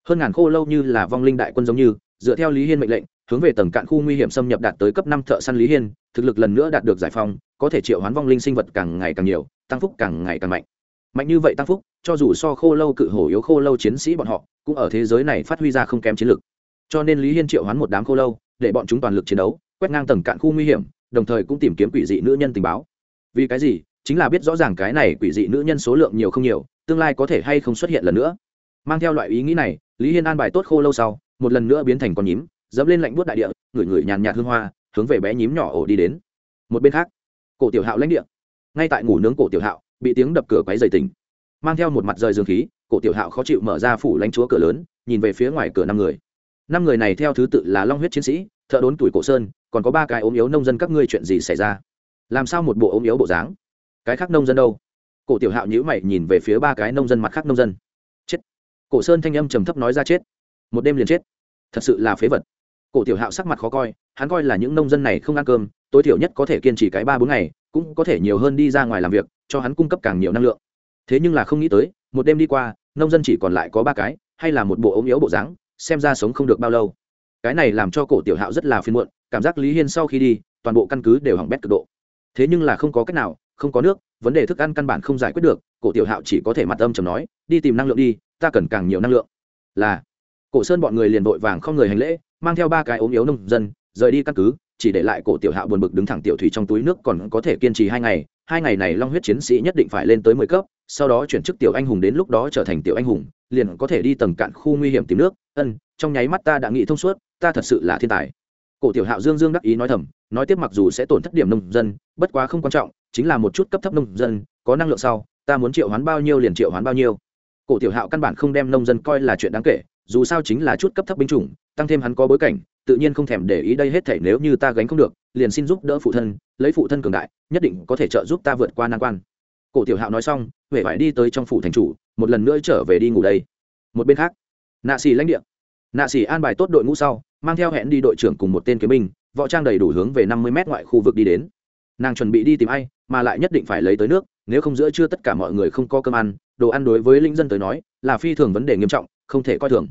Hơn ngàn khô lâu như là vong linh đại quân giống như dựa theo lý hiên mệnh lệnh hướng về tầng cạn khu nguy hiểm xâm nhập đạt tới cấp năm thợ săn lý hiên thực lực lần nữa đạt được giải phóng, có thể triệu hoán vong linh sinh vật càng ngày càng nhiều tăng phúc càng ngày càng mạnh. Mạnh như vậy tăng phúc cho dù so khô lâu cự hổ yếu khô lâu chiến sĩ bọn họ cũng ở thế giới này phát huy ra không kém chiến lực. Cho nên lý hiên triệu hoán một đám khô lâu để bọn chúng toàn lực chiến đấu quét ngang tầng cạn khu nguy hiểm đồng thời cũng tìm kiếm quỷ dị nữ nhân tình báo vì cái gì? Chính là biết rõ ràng cái này quỷ dị nữ nhân số lượng nhiều không nhiều, tương lai có thể hay không xuất hiện lần nữa. Mang theo loại ý nghĩ này, lý hiên an bài tốt khô lâu sau, một lần nữa biến thành con nhím, dẫm lên lạnh buốt đại địa, ngửi ngửi nhàn nhạt hương hoa, hướng về bé nhím nhỏ ổ đi đến. Một bên khác, cổ tiểu hạo lãnh địa. Ngay tại ngủ nướng cổ tiểu hạo, bị tiếng đập cửa quấy dày tỉnh. Mang theo một mặt rời dương khí, cổ tiểu hạo khó chịu mở ra phủ lãnh chúa cửa lớn, nhìn về phía ngoài cửa năm người. Năm người này theo thứ tự là long huyết chiến sĩ, thợ đốn tuổi cổ sơn, còn có ba cái ốm yếu nông dân, các ngươi chuyện gì xảy ra? Làm sao một bộ ốm yếu bộ dáng? Cái khác nông dân đâu? Cổ tiểu hạo nhữ mày nhìn về phía ba cái nông dân mặt khác nông dân. Chết! Cổ sơn thanh âm trầm thấp nói ra chết. Một đêm liền chết. Thật sự là phế vật. Cổ tiểu hạo sắc mặt khó coi, hắn coi là những nông dân này không ăn cơm, tối thiểu nhất có thể kiên trì cái ba bốn ngày, cũng có thể nhiều hơn đi ra ngoài làm việc, cho hắn cung cấp càng nhiều năng lượng. Thế nhưng là không nghĩ tới, một đêm đi qua, nông dân chỉ còn lại có ba cái, hay là một bộ ốm yếu bộ dáng, xem ra sống không được bao lâu. Cái này làm cho cổ tiểu hạo rất là phiền muộn, cảm giác lý hiên sau khi đi, toàn bộ căn cứ đều hỏng bét cực độ thế nhưng là không có cách nào, không có nước, vấn đề thức ăn căn bản không giải quyết được, cổ tiểu hạo chỉ có thể mặt âm chầm nói, đi tìm năng lượng đi, ta cần càng nhiều năng lượng. Là, cổ sơn bọn người liền vội vàng không người hành lễ, mang theo ba cái ốm yếu nông dân, rời đi căn cứ, chỉ để lại cổ tiểu hạo buồn bực đứng thẳng tiểu thủy trong túi nước còn có thể kiên trì hai ngày hai ngày này long huyết chiến sĩ nhất định phải lên tới mười cấp, sau đó chuyển chức tiểu anh hùng đến lúc đó trở thành tiểu anh hùng, liền có thể đi tầng cạn khu nguy hiểm tìm nước. Ân, trong nháy mắt ta đã nghĩ thông suốt, ta thật sự là thiên tài cổ tiểu hạo dương dương đắc ý nói thầm, nói tiếp mặc dù sẽ tổn thất điểm nông dân, bất quá không quan trọng, chính là một chút cấp thấp nông dân, có năng lượng sau, ta muốn triệu hoán bao nhiêu liền triệu hoán bao nhiêu. Cổ tiểu hạo căn bản không đem nông dân coi là chuyện đáng kể, dù sao chính là chút cấp thấp binh chủng, tăng thêm hắn có bối cảnh, tự nhiên không thèm để ý đây hết thể nếu như ta gánh không được, liền xin giúp đỡ phụ thân, lấy phụ thân cường đại, nhất định có thể trợ giúp ta vượt qua nan quan. Cổ tiểu hạo nói xong huệ phải đi tới trong phủ thành chủ, một lần nữa trở về đi ngủ đây. Một bên khác, nạ xì lãnh địa. Nạ xì an bài tốt đội ngũ sau mang theo hẹn đi đội trưởng cùng một tên kiếm binh, võ trang đầy đủ hướng về năm mươi mét ngoại khu vực đi đến. Nàng chuẩn bị đi tìm ai, mà lại nhất định phải lấy tới nước, nếu không giữa chưa tất cả mọi người không có cơm ăn, đồ ăn đối với linh dân tới nói, là phi thường vấn đề nghiêm trọng, không thể coi thường.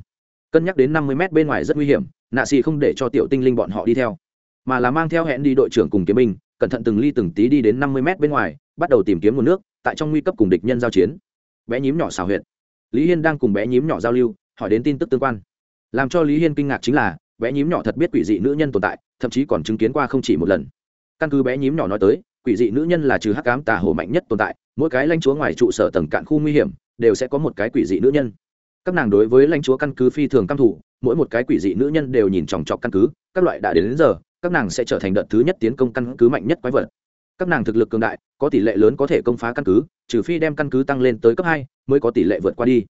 Cân nhắc đến năm mươi mét bên ngoài rất nguy hiểm, nạ xì không để cho tiểu tinh linh bọn họ đi theo, mà là mang theo hẹn đi đội trưởng cùng kiếm binh, cẩn thận từng ly từng tí đi đến năm mươi mét bên ngoài, bắt đầu tìm kiếm nguồn nước, tại trong nguy cấp cùng địch nhân giao chiến. Bé nhím nhỏ xào huyệt. Lý hiên đang cùng bé nhím nhỏ giao lưu, hỏi đến tin tức tương quan. Làm cho lý hiên kinh ngạc chính là bé nhím nhỏ thật biết quỷ dị nữ nhân tồn tại thậm chí còn chứng kiến qua không chỉ một lần. Căn cứ bé nhím nhỏ nói tới quỷ dị nữ nhân là trừ hắc cám tà hồ mạnh nhất tồn tại mỗi cái lãnh chúa ngoài trụ sở tầng cạn khu nguy hiểm đều sẽ có một cái quỷ dị nữ nhân. Các nàng đối với lãnh chúa căn cứ phi thường căm thủ mỗi một cái quỷ dị nữ nhân đều nhìn chòng chọc căn cứ các loại đã đến, đến giờ các nàng sẽ trở thành đợt thứ nhất tiến công căn cứ mạnh nhất quái vật. Các nàng thực lực cường đại có tỷ lệ lớn có thể công phá căn cứ trừ phi đem căn cứ tăng lên tới cấp hai mới có tỷ lệ vượt qua đi.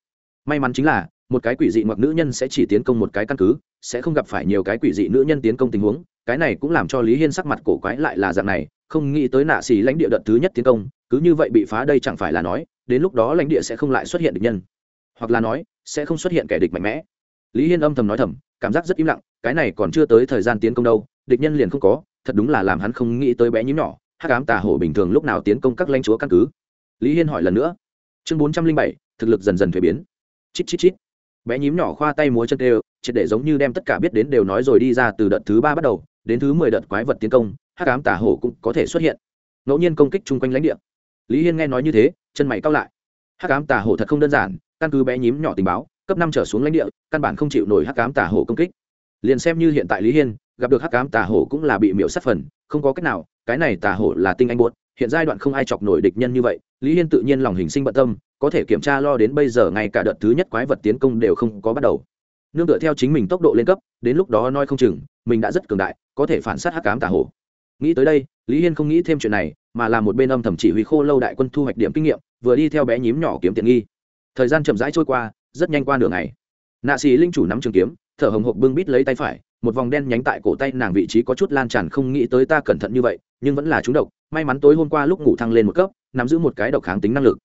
May mắn chính là một cái quỷ dị mặc nữ nhân sẽ chỉ tiến công một cái căn cứ, sẽ không gặp phải nhiều cái quỷ dị nữ nhân tiến công tình huống, cái này cũng làm cho lý hiên sắc mặt cổ quái lại là dạng này, không nghĩ tới nạ xì lãnh địa đợt thứ nhất tiến công, cứ như vậy bị phá đây chẳng phải là nói, đến lúc đó lãnh địa sẽ không lại xuất hiện địch nhân. Hoặc là nói, sẽ không xuất hiện kẻ địch mạnh mẽ. Lý hiên âm thầm nói thầm, cảm giác rất im lặng, cái này còn chưa tới thời gian tiến công đâu, địch nhân liền không có, thật đúng là làm hắn không nghĩ tới bé nhím nhỏ, hắc ám tà hổ bình thường lúc nào tiến công các lãnh chúa căn cứ. Lý hiên hỏi lần nữa. Chương bốn trăm linh bảy, thực lực dần dần thuế biến. Chít chít chít bé nhím nhỏ khoa tay múa chân đều, triệt để giống như đem tất cả biết đến đều nói rồi đi ra từ đợt thứ ba bắt đầu đến thứ mười đợt quái vật tiến công hắc ám tà hổ cũng có thể xuất hiện. Ngẫu nhiên công kích chung quanh lãnh địa. Lý hiên nghe nói như thế chân mày cao lại. Hắc ám tà hổ thật không đơn giản căn cứ bé nhím nhỏ tình báo cấp năm trở xuống lãnh địa căn bản không chịu nổi hắc ám tà hổ công kích. Liền xem như hiện tại lý hiên gặp được hắc ám tà hổ cũng là bị miễu sát phần không có cách nào cái này tà hổ là tinh anh buốt hiện giai đoạn không ai chọc nổi địch nhân như vậy lý hiên tự nhiên lòng hình sinh bận tâm có thể kiểm tra lo đến bây giờ ngay cả đợt thứ nhất quái vật tiến công đều không có bắt đầu. Nương tựa theo chính mình tốc độ lên cấp, đến lúc đó nói không chừng, mình đã rất cường đại, có thể phản sát hắc ám tả hổ nghĩ tới đây, lý hiên không nghĩ thêm chuyện này, mà là một bên âm thầm chỉ huy khô lâu đại quân thu hoạch điểm kinh nghiệm, vừa đi theo bé nhím nhỏ kiếm tiện nghi. Thời gian chậm rãi trôi qua, rất nhanh qua nửa ngày. Nạ xì linh chủ nắm trường kiếm, thở hồng hộc bưng bít lấy tay phải, một vòng đen nhánh tại cổ tay nàng vị trí có chút lan tràn không nghĩ tới ta cẩn thận như vậy, nhưng vẫn là trúng độc, may mắn tối hôm qua lúc ngủ thăng lên một cấp, nắm giữ một cái độc kháng tính năng lực.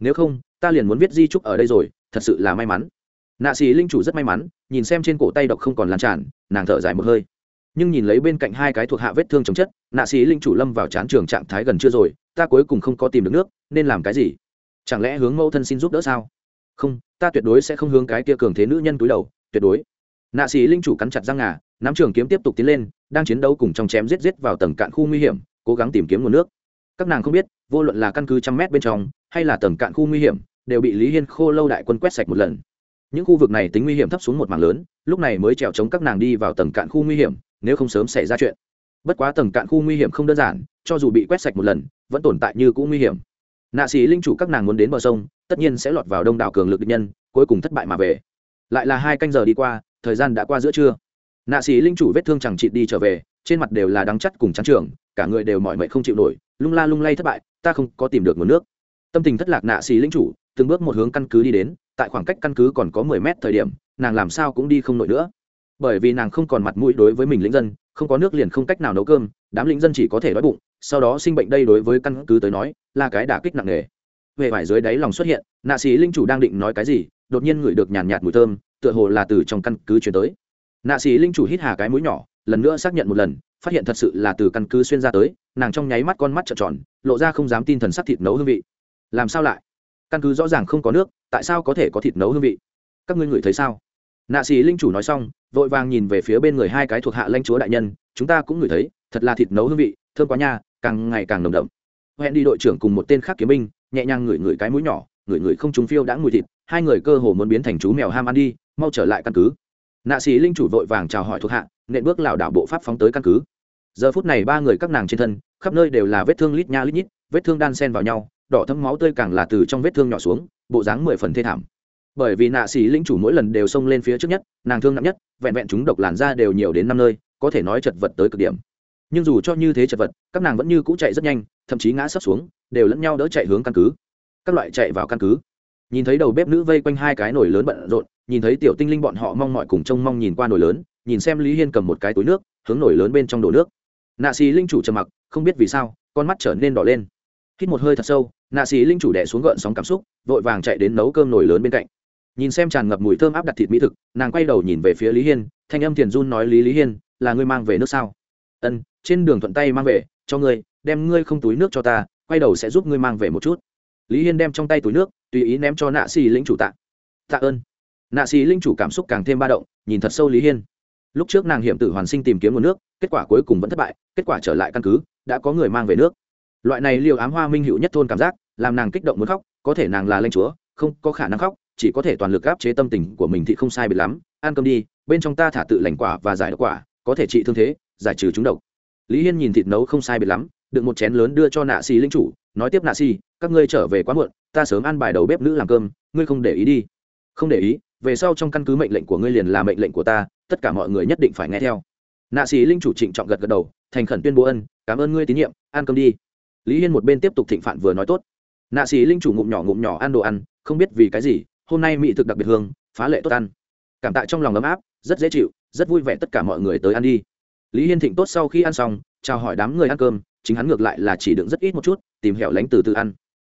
Nếu không ta liền muốn viết di trúc ở đây rồi, thật sự là may mắn. Nạ xì linh chủ rất may mắn, nhìn xem trên cổ tay độc không còn lan tràn, nàng thở dài một hơi. Nhưng nhìn lấy bên cạnh hai cái thuộc hạ vết thương chống chất, nạ xì linh chủ lâm vào chán trường trạng thái gần chưa rồi, ta cuối cùng không có tìm được nước, nên làm cái gì? Chẳng lẽ hướng mẫu thân xin giúp đỡ sao? Không, ta tuyệt đối sẽ không hướng cái kia cường thế nữ nhân túi đầu, tuyệt đối. Nạ sĩ linh chủ cắn chặt răng ngà, nắm trường kiếm tiếp tục tiến lên, đang chiến đấu cùng trong chém giết giết vào tầng cạn khu nguy hiểm, cố gắng tìm kiếm nguồn nước. Các nàng không biết, vô luận là căn cứ trăm mét bên trong hay là tầng cạn khu nguy hiểm, đều bị lý hiên khô lâu đại quân quét sạch một lần. Những khu vực này tính nguy hiểm thấp xuống một mảng lớn, lúc này mới trèo chống các nàng đi vào tầng cạn khu nguy hiểm, nếu không sớm xảy ra chuyện. Bất quá tầng cạn khu nguy hiểm không đơn giản, cho dù bị quét sạch một lần, vẫn tồn tại như cũ nguy hiểm. Nạ sĩ linh chủ các nàng muốn đến bờ sông, tất nhiên sẽ lọt vào đông đảo cường lực địch nhân, cuối cùng thất bại mà về. Lại là hai canh giờ đi qua, thời gian đã qua giữa trưa. Nạ sĩ linh chủ vết thương chẳng chịt đi trở về, trên mặt đều là đắng chắt cùng trắng trường cả người đều mỏi mệt không chịu nổi, lung la lung lay thất bại, ta không có tìm được nguồn nước tâm tình thất lạc nạ xì linh chủ, từng bước một hướng căn cứ đi đến, tại khoảng cách căn cứ còn có mười mét thời điểm, nàng làm sao cũng đi không nổi nữa. Bởi vì nàng không còn mặt mũi đối với mình lính dân, không có nước liền không cách nào nấu cơm, đám lính dân chỉ có thể đói bụng, sau đó sinh bệnh đây đối với căn cứ tới nói, là cái đả kích nặng nề. Về vải dưới đáy lòng xuất hiện, nạ sĩ linh chủ đang định nói cái gì, đột nhiên ngửi được nhàn nhạt mùi thơm, tựa hồ là từ trong căn cứ chuyển tới. Nạ sĩ linh chủ hít hà cái mũi nhỏ, lần nữa xác nhận một lần, phát hiện thật sự là từ căn cứ xuyên ra tới, nàng trong nháy mắt con mắt trợn tròn, lộ ra không dám tin thần sắc thịt nấu hương vị làm sao lại? Căn cứ rõ ràng không có nước, tại sao có thể có thịt nấu hương vị? Các ngươi ngửi thấy sao? Nạ sĩ linh chủ nói xong, vội vàng nhìn về phía bên người hai cái thuộc hạ lanh chúa đại nhân, chúng ta cũng ngửi thấy, thật là thịt nấu hương vị, thơm quá nha, càng ngày càng nồng đậm. Hẹn đi đội trưởng cùng một tên khác kiếm binh, nhẹ nhàng ngửi ngửi cái mũi nhỏ, ngửi ngửi không trúng phiêu đã mùi thịt, hai người cơ hồ muốn biến thành chú mèo ham ăn đi, mau trở lại căn cứ. Nạ sĩ linh chủ vội vàng chào hỏi thuộc hạ, nện bước lảo đảo bộ pháp phóng tới căn cứ. Giờ phút này ba người các nàng trên thân, khắp nơi đều là vết thương lít nha lít nhít, vết thương đan sen vào nhau đỏ thấm máu tươi càng là từ trong vết thương nhỏ xuống, bộ dáng mười phần thê thảm. Bởi vì nạ xỉ linh chủ mỗi lần đều xông lên phía trước nhất, nàng thương nặng nhất, vẹn vẹn chúng độc làn ra đều nhiều đến năm nơi, có thể nói chật vật tới cực điểm. Nhưng dù cho như thế chật vật, các nàng vẫn như cũ chạy rất nhanh, thậm chí ngã sấp xuống, đều lẫn nhau đỡ chạy hướng căn cứ. Các loại chạy vào căn cứ. Nhìn thấy đầu bếp nữ vây quanh hai cái nồi lớn bận rộn, nhìn thấy tiểu tinh linh bọn họ mong mọi cùng trông mong nhìn qua nồi lớn, nhìn xem lý hiên cầm một cái túi nước, hướng nồi lớn bên trong đổ nước. Nạ xì linh chủ trầm mặc, không biết vì sao, con mắt trở nên đỏ lên hít một hơi thật sâu, nạ xì linh chủ đẻ xuống gợn sóng cảm xúc, vội vàng chạy đến nấu cơm nồi lớn bên cạnh. Nhìn xem tràn ngập mùi thơm áp đặt thịt mỹ thực, nàng quay đầu nhìn về phía lý hiên, thanh âm thiền run nói, lý lý hiên, là ngươi mang về nước sao? Ân, trên đường thuận tay mang về, cho ngươi, đem ngươi không túi nước cho ta, quay đầu sẽ giúp ngươi mang về một chút. Lý hiên đem trong tay túi nước, tùy ý ném cho nạ xì linh chủ tạ. Tạ ơn. Nạ xì linh chủ cảm xúc càng thêm ba động, nhìn thật sâu lý hiên. Lúc trước nàng hiểm tử hoàn sinh tìm kiếm nguồn nước, kết quả cuối cùng vẫn thất bại, kết quả trở lại căn cứ, đã có người mang về nước loại này liều ám hoa minh hữu nhất thôn cảm giác, làm nàng kích động muốn khóc, có thể nàng là lanh chúa, không có khả năng khóc, chỉ có thể toàn lực áp chế tâm tình của mình thì không sai biệt lắm. Ăn cơm đi, bên trong ta thả tự lành quả và giải độc quả, có thể trị thương thế, giải trừ chúng độc. Lý hiên nhìn thịt nấu không sai biệt lắm đựng một chén lớn đưa cho nạ xì linh chủ, nói tiếp nạ xì, các ngươi trở về quá muộn, ta sớm ăn bài đầu bếp nữ làm cơm, ngươi không để ý đi. Không để ý, về sau trong căn cứ mệnh lệnh của ngươi liền là mệnh lệnh của ta, tất cả mọi người nhất định phải nghe theo. Nạ sĩ linh chủ trịnh trọng gật gật đầu, thành khẩn tuyên bố ân, cảm ơn ngươi tín nhiệm, ăn cơm đi lý hiên một bên tiếp tục thịnh phản vừa nói tốt. Nạ sĩ linh chủ ngụm nhỏ ngụm nhỏ ăn đồ ăn, không biết vì cái gì, hôm nay mỹ thực đặc biệt hương, phá lệ tốt ăn. Cảm tạ trong lòng ấm áp, rất dễ chịu, rất vui vẻ tất cả mọi người tới ăn đi. Lý hiên thịnh tốt sau khi ăn xong, chào hỏi đám người ăn cơm, chính hắn ngược lại là chỉ đựng rất ít một chút, tìm hẻo lánh từ từ ăn.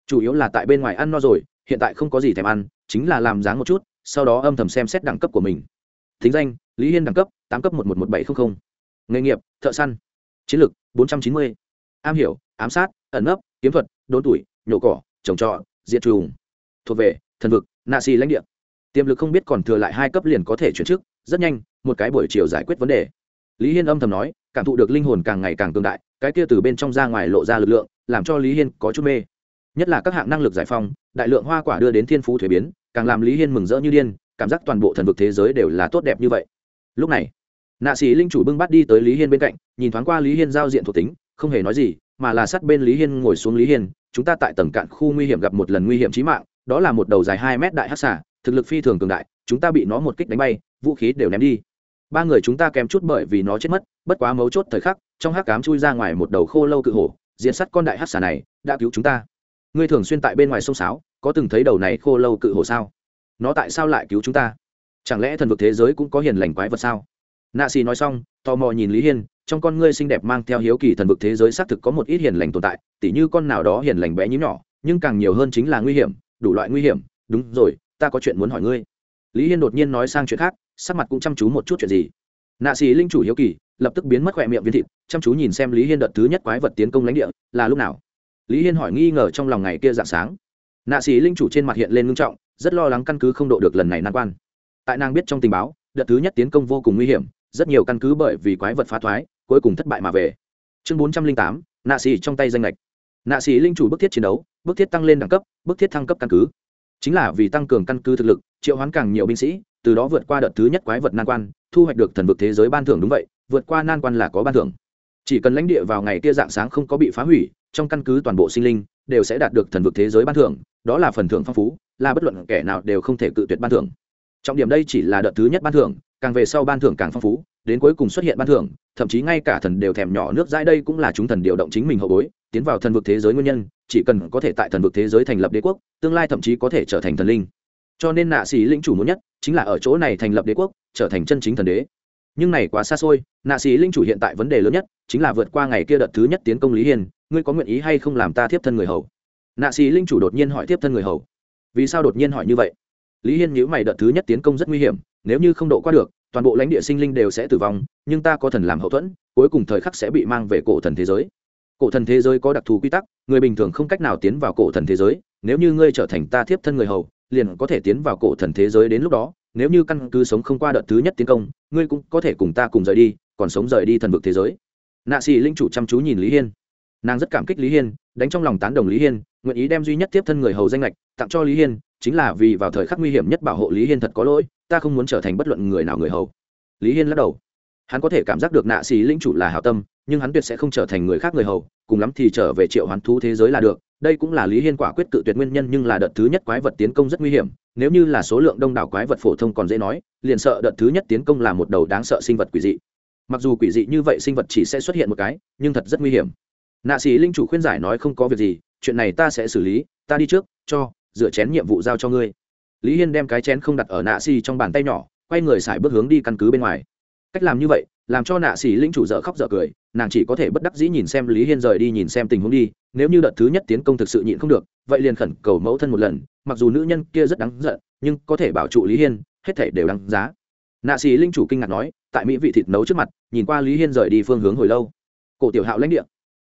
Chủ yếu là tại bên ngoài ăn no rồi, hiện tại không có gì thèm ăn, chính là làm dáng một chút, sau đó âm thầm xem xét đẳng cấp của mình. Thính danh, lý hiên đẳng cấp, tám cấp một một một bảy trăm linh nghề nghiệp, thợ săn. Chiến lược, bốn trăm chín mươi. Am hiểu ám sát, ẩn nấp, kiếm thuật, đốn tuổi, nhổ cỏ, trồng trọt, diệt trùng. Thuộc về thần vực nạ xì lãnh địa. Tiềm lực không biết còn thừa lại hai cấp liền có thể chuyển chức, rất nhanh, một cái buổi chiều giải quyết vấn đề. Lý hiên âm thầm nói, cảm thụ được linh hồn càng ngày càng cường đại, cái kia từ bên trong ra ngoài lộ ra lực lượng, làm cho lý hiên có chút mê. Nhất là các hạng năng lực giải phong đại lượng hoa quả đưa đến thiên phú thuế biến, càng làm lý hiên mừng rỡ như điên, cảm giác toàn bộ thần vực thế giới đều là tốt đẹp như vậy. Lúc này nạ sĩ linh chủ bưng bắt đi tới lý hiên bên cạnh, nhìn thoáng qua lý hiên giao diện thuộc tính, không hề nói gì mà là sát bên lý hiên ngồi xuống lý hiên, chúng ta tại tầng cạn khu nguy hiểm gặp một lần nguy hiểm trí mạng, đó là một đầu dài hai mét đại hắc xả thực lực phi thường cường đại, chúng ta bị nó một kích đánh bay, vũ khí đều ném đi. Ba người chúng ta kèm chút bởi vì nó chết mất, bất quá mấu chốt thời khắc, trong hắc cám chui ra ngoài một đầu khô lâu cự hổ diện sắt con đại hắc xả này, đã cứu chúng ta. Ngươi thường xuyên tại bên ngoài sông sáo, có từng thấy đầu này khô lâu cự hổ sao? Nó tại sao lại cứu chúng ta? Chẳng lẽ thần vực thế giới cũng có hiền lành quái vật sao? Nạ xì nói xong, tò mò nhìn lý hiên, trong con ngươi xinh đẹp mang theo hiếu kỳ thần vực thế giới xác thực có một ít hiền lành tồn tại, tỉ như con nào đó hiền lành bé nhím nhỏ, nhưng càng nhiều hơn chính là nguy hiểm, đủ loại nguy hiểm. Đúng rồi, ta có chuyện muốn hỏi ngươi. Lý hiên đột nhiên nói sang chuyện khác, sắc mặt cũng chăm chú một chút chuyện gì. Nạ xì linh chủ hiếu kỳ, lập tức biến mất khỏe miệng viên thịt, chăm chú nhìn xem lý hiên đợt thứ nhất quái vật tiến công lãnh địa, là lúc nào. Lý hiên hỏi nghi ngờ trong lòng ngày kia dạng sáng. Nạ xì linh chủ trên mặt hiện lên ngưng trọng, rất lo lắng căn cứ không độ được lần này nan quan. Tại nàng biết trong tình báo, đợt thứ nhất tiến công vô cùng nguy hiểm rất nhiều căn cứ bởi vì quái vật phá thoái, cuối cùng thất bại mà về. Chương bốn trăm linh tám, nạ xì trong tay danh lệch. Nạ xì linh chủ bức thiết chiến đấu, bức thiết tăng lên đẳng cấp, bức thiết thăng cấp căn cứ. Chính là vì tăng cường căn cứ thực lực, triệu hoán càng nhiều binh sĩ, từ đó vượt qua đợt thứ nhất quái vật nan quan, thu hoạch được thần vực thế giới ban thưởng đúng vậy, vượt qua nan quan là có ban thưởng. Chỉ cần lãnh địa vào ngày kia dạng sáng không có bị phá hủy, trong căn cứ toàn bộ sinh linh đều sẽ đạt được thần vực thế giới ban thưởng, đó là phần thưởng phong phú, là bất luận kẻ nào đều không thể cự tuyệt ban thưởng. Trọng điểm đây chỉ là đợt thứ nhất ban thưởng càng về sau ban thưởng càng phong phú, đến cuối cùng xuất hiện ban thưởng, thậm chí ngay cả thần đều thèm nhỏ nước dãi đây cũng là chúng thần điều động chính mình hậu bối, tiến vào thần vực thế giới nguyên nhân, chỉ cần có thể tại thần vực thế giới thành lập đế quốc, tương lai thậm chí có thể trở thành thần linh. Cho nên nạ sĩ lĩnh chủ muốn nhất chính là ở chỗ này thành lập đế quốc, trở thành chân chính thần đế. Nhưng này quá xa xôi, nạ sĩ linh chủ hiện tại vấn đề lớn nhất chính là vượt qua ngày kia đợt thứ nhất tiến công lý hiền ngươi có nguyện ý hay không làm ta tiếp thân người hầu? Nạ sĩ linh chủ đột nhiên hỏi tiếp thân người hầu. Vì sao đột nhiên hỏi như vậy? Lý hiên nhữ mày đợt thứ nhất tiến công rất nguy hiểm nếu như không độ qua được, toàn bộ lãnh địa sinh linh đều sẽ tử vong, nhưng ta có thần làm hậu thuẫn, cuối cùng thời khắc sẽ bị mang về cổ thần thế giới. Cổ thần thế giới có đặc thù quy tắc, người bình thường không cách nào tiến vào cổ thần thế giới, nếu như ngươi trở thành ta thiếp thân người hầu, liền có thể tiến vào cổ thần thế giới đến lúc đó, nếu như căn cứ sống không qua đợt thứ nhất tiến công, ngươi cũng có thể cùng ta cùng rời đi, còn sống rời đi thần vực thế giới. Nạ xì linh chủ chăm chú nhìn lý hiên. Nàng rất cảm kích lý hiên, đánh trong lòng tán đồng lý hiên nguyện ý đem duy nhất tiếp thân người hầu danh lệch tặng cho lý hiên, chính là vì vào thời khắc nguy hiểm nhất bảo hộ lý hiên thật có lỗi, ta không muốn trở thành bất luận người nào người hầu. Lý hiên lắc đầu. Hắn có thể cảm giác được nạ xì linh chủ là hảo tâm, nhưng hắn tuyệt sẽ không trở thành người khác người hầu, cùng lắm thì trở về triệu hoán thú thế giới là được. Đây cũng là lý hiên quả quyết cự tuyệt nguyên nhân, nhưng là đợt thứ nhất quái vật tiến công rất nguy hiểm. Nếu như là số lượng đông đảo quái vật phổ thông còn dễ nói, liền sợ đợt thứ nhất tiến công là một đầu đáng sợ sinh vật quỷ dị. Mặc dù quỷ dị như vậy sinh vật chỉ sẽ xuất hiện một cái, nhưng thật rất nguy hiểm. Nạ sĩ linh chủ khuyên giải nói không có việc gì chuyện này ta sẽ xử lý, ta đi trước, cho dựa chén nhiệm vụ giao cho ngươi. Lý hiên đem cái chén không đặt ở nạ xì trong bàn tay nhỏ, quay người xài bước hướng đi căn cứ bên ngoài. Cách làm như vậy, làm cho nạ xì linh chủ dở khóc dở cười, nàng chỉ có thể bất đắc dĩ nhìn xem lý hiên rời đi nhìn xem tình huống đi, nếu như đợt thứ nhất tiến công thực sự nhịn không được, vậy liền khẩn cầu mẫu thân một lần, mặc dù nữ nhân kia rất đáng giận, nhưng có thể bảo trụ lý hiên, hết thể đều đáng giá. Nạ xì linh chủ kinh ngạc nói, tại mỹ vị thịt nấu trước mặt, nhìn qua lý hiên rời đi phương hướng hồi lâu. Cổ tiểu hạo lãnh địa.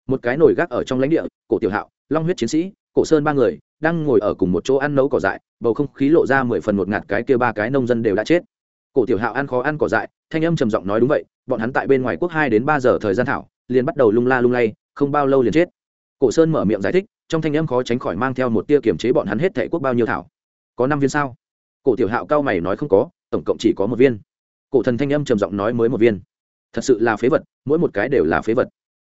Một cái nồi gác ở trong lãnh địa, cổ tiểu hạo long huyết chiến sĩ, cổ sơn ba người, đang ngồi ở cùng một chỗ ăn nấu cỏ dại, bầu không khí lộ ra mười phần một ngạt cái kia ba cái nông dân đều đã chết. Cổ tiểu hạo ăn khó ăn cỏ dại, thanh âm trầm giọng nói đúng vậy, bọn hắn tại bên ngoài quốc hai đến ba giờ thời gian thảo, liền bắt đầu lung la lung lay, không bao lâu liền chết. Cổ sơn mở miệng giải thích, trong thanh âm khó tránh khỏi mang theo một tia kiểm chế bọn hắn hết thệ quốc bao nhiêu thảo. Có năm viên sao? Cổ tiểu hạo cao mày nói không có, tổng cộng chỉ có một viên. Cổ thần thanh âm trầm giọng nói mới một viên. Thật sự là phế vật, mỗi một cái đều là phế vật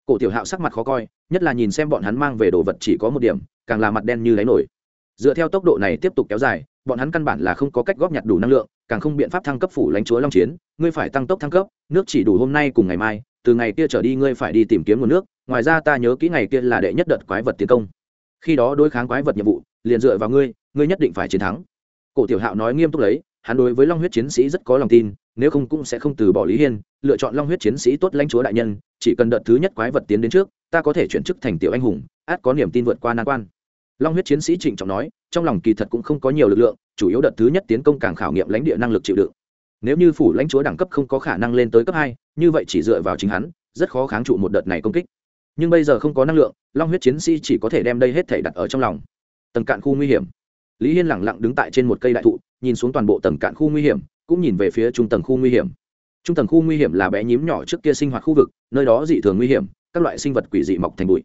cổ tiểu hạo sắc mặt khó coi, nhất là nhìn xem bọn hắn mang về đồ vật chỉ có một điểm, càng là mặt đen như đáy nổi. Dựa theo tốc độ này tiếp tục kéo dài, bọn hắn căn bản là không có cách góp nhặt đủ năng lượng, càng không biện pháp thăng cấp phủ lãnh chúa long chiến, ngươi phải tăng tốc thăng cấp, nước chỉ đủ hôm nay cùng ngày mai, từ ngày kia trở đi ngươi phải đi tìm kiếm nguồn nước, ngoài ra ta nhớ kỹ ngày kia là đệ nhất đợt quái vật tiến công. Khi đó đối kháng quái vật nhiệm vụ, liền dựa vào ngươi ngươi nhất định phải chiến thắng. Cổ tiểu hạo nói nghiêm túc lấy hắn đối với long huyết chiến sĩ rất có lòng tin, nếu không cũng sẽ không từ bỏ lý hiên, lựa chọn long huyết chiến sĩ tốt lãnh chúa đại nhân, chỉ cần đợt thứ nhất quái vật tiến đến trước, ta có thể chuyển chức thành tiểu anh hùng, át có niềm tin vượt qua nan quan. Long huyết chiến sĩ trịnh trọng nói, trong lòng kỳ thật cũng không có nhiều lực lượng, chủ yếu đợt thứ nhất tiến công càng khảo nghiệm lãnh địa năng lực chịu đựng. Nếu như phủ lãnh chúa đẳng cấp không có khả năng lên tới cấp hai, như vậy chỉ dựa vào chính hắn, rất khó kháng trụ một đợt này công kích. Nhưng bây giờ không có năng lượng, long huyết chiến sĩ chỉ có thể đem đây hết thể đặt ở trong lòng. Tầng cạn khu nguy hiểm lý hiên lẳng lặng đứng tại trên một cây đại thụ, nhìn xuống toàn bộ tầng cạn khu nguy hiểm, cũng nhìn về phía trung tầng khu nguy hiểm. Trung tầng khu nguy hiểm là bé nhím nhỏ trước kia sinh hoạt khu vực, nơi đó dị thường nguy hiểm, các loại sinh vật quỷ dị mọc thành bụi.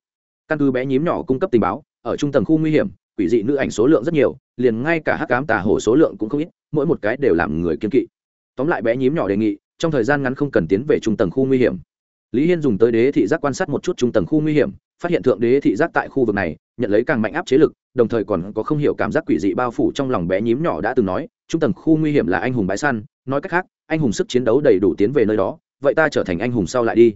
Căn cứ bé nhím nhỏ cung cấp tình báo, ở trung tầng khu nguy hiểm, quỷ dị nữ ảnh số lượng rất nhiều, liền ngay cả hắc cám tà hổ số lượng cũng không ít, mỗi một cái đều làm người kiên kỵ. Tóm lại bé nhím nhỏ đề nghị, trong thời gian ngắn không cần tiến về trung tầng khu nguy hiểm. Lý hiên dùng tới đế thị giác quan sát một chút trung tầng khu nguy hiểm phát hiện thượng đế thị giác tại khu vực này, nhận lấy càng mạnh áp chế lực, đồng thời còn có không hiểu cảm giác quỷ dị bao phủ trong lòng bé nhím nhỏ đã từng nói, trung tầng khu nguy hiểm là anh hùng bãi săn, nói cách khác, anh hùng sức chiến đấu đầy đủ tiến về nơi đó, vậy ta trở thành anh hùng sau lại đi.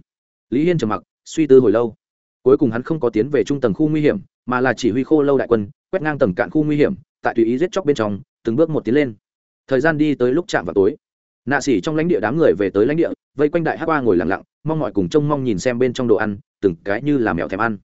Lý hiên trầm mặc, suy tư hồi lâu. Cuối cùng hắn không có tiến về trung tầng khu nguy hiểm, mà là chỉ huy khô lâu đại quân, quét ngang tầng cạn khu nguy hiểm, tại tùy ý giết chóc bên trong, từng bước một tiến lên. Thời gian đi tới lúc chạm vào tối. Nạ xỉ trong lãnh địa đám người về tới lãnh địa, vây quanh đại hát qua ngồi lặng lặng, mong mọi cùng trông mong nhìn xem bên trong đồ ăn từng cái như là mèo thèm ăn.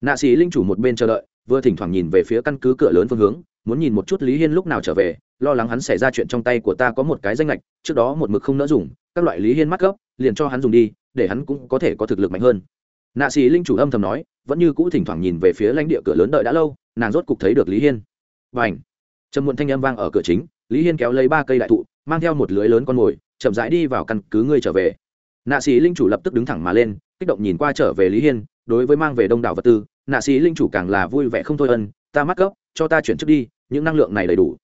Nạ sĩ linh chủ một bên chờ đợi, vừa thỉnh thoảng nhìn về phía căn cứ cửa lớn phương hướng, muốn nhìn một chút lý hiên lúc nào trở về, lo lắng hắn xảy ra chuyện trong tay của ta có một cái danh lệch, trước đó một mực không nỡ dùng, các loại lý hiên mắc gốc liền cho hắn dùng đi, để hắn cũng có thể có thực lực mạnh hơn. Nạ sĩ linh chủ âm thầm nói, vẫn như cũ thỉnh thoảng nhìn về phía lãnh địa cửa lớn đợi đã lâu, nàng rốt cục thấy được lý hiên. Và ảnh trầm muộn thanh âm vang ở cửa chính, lý hiên kéo lấy ba cây đại thụ, mang theo một lưới lớn con mồi, chậm rãi đi vào căn cứ ngươi trở về. Nạ sĩ linh chủ lập tức đứng thẳng mà lên kích động nhìn qua trở về lý hiên, đối với mang về đông đảo vật tư, nạ sĩ linh chủ càng là vui vẻ không thôi ân, ta mắc gốc cho ta chuyển trước đi, những năng lượng này đầy đủ.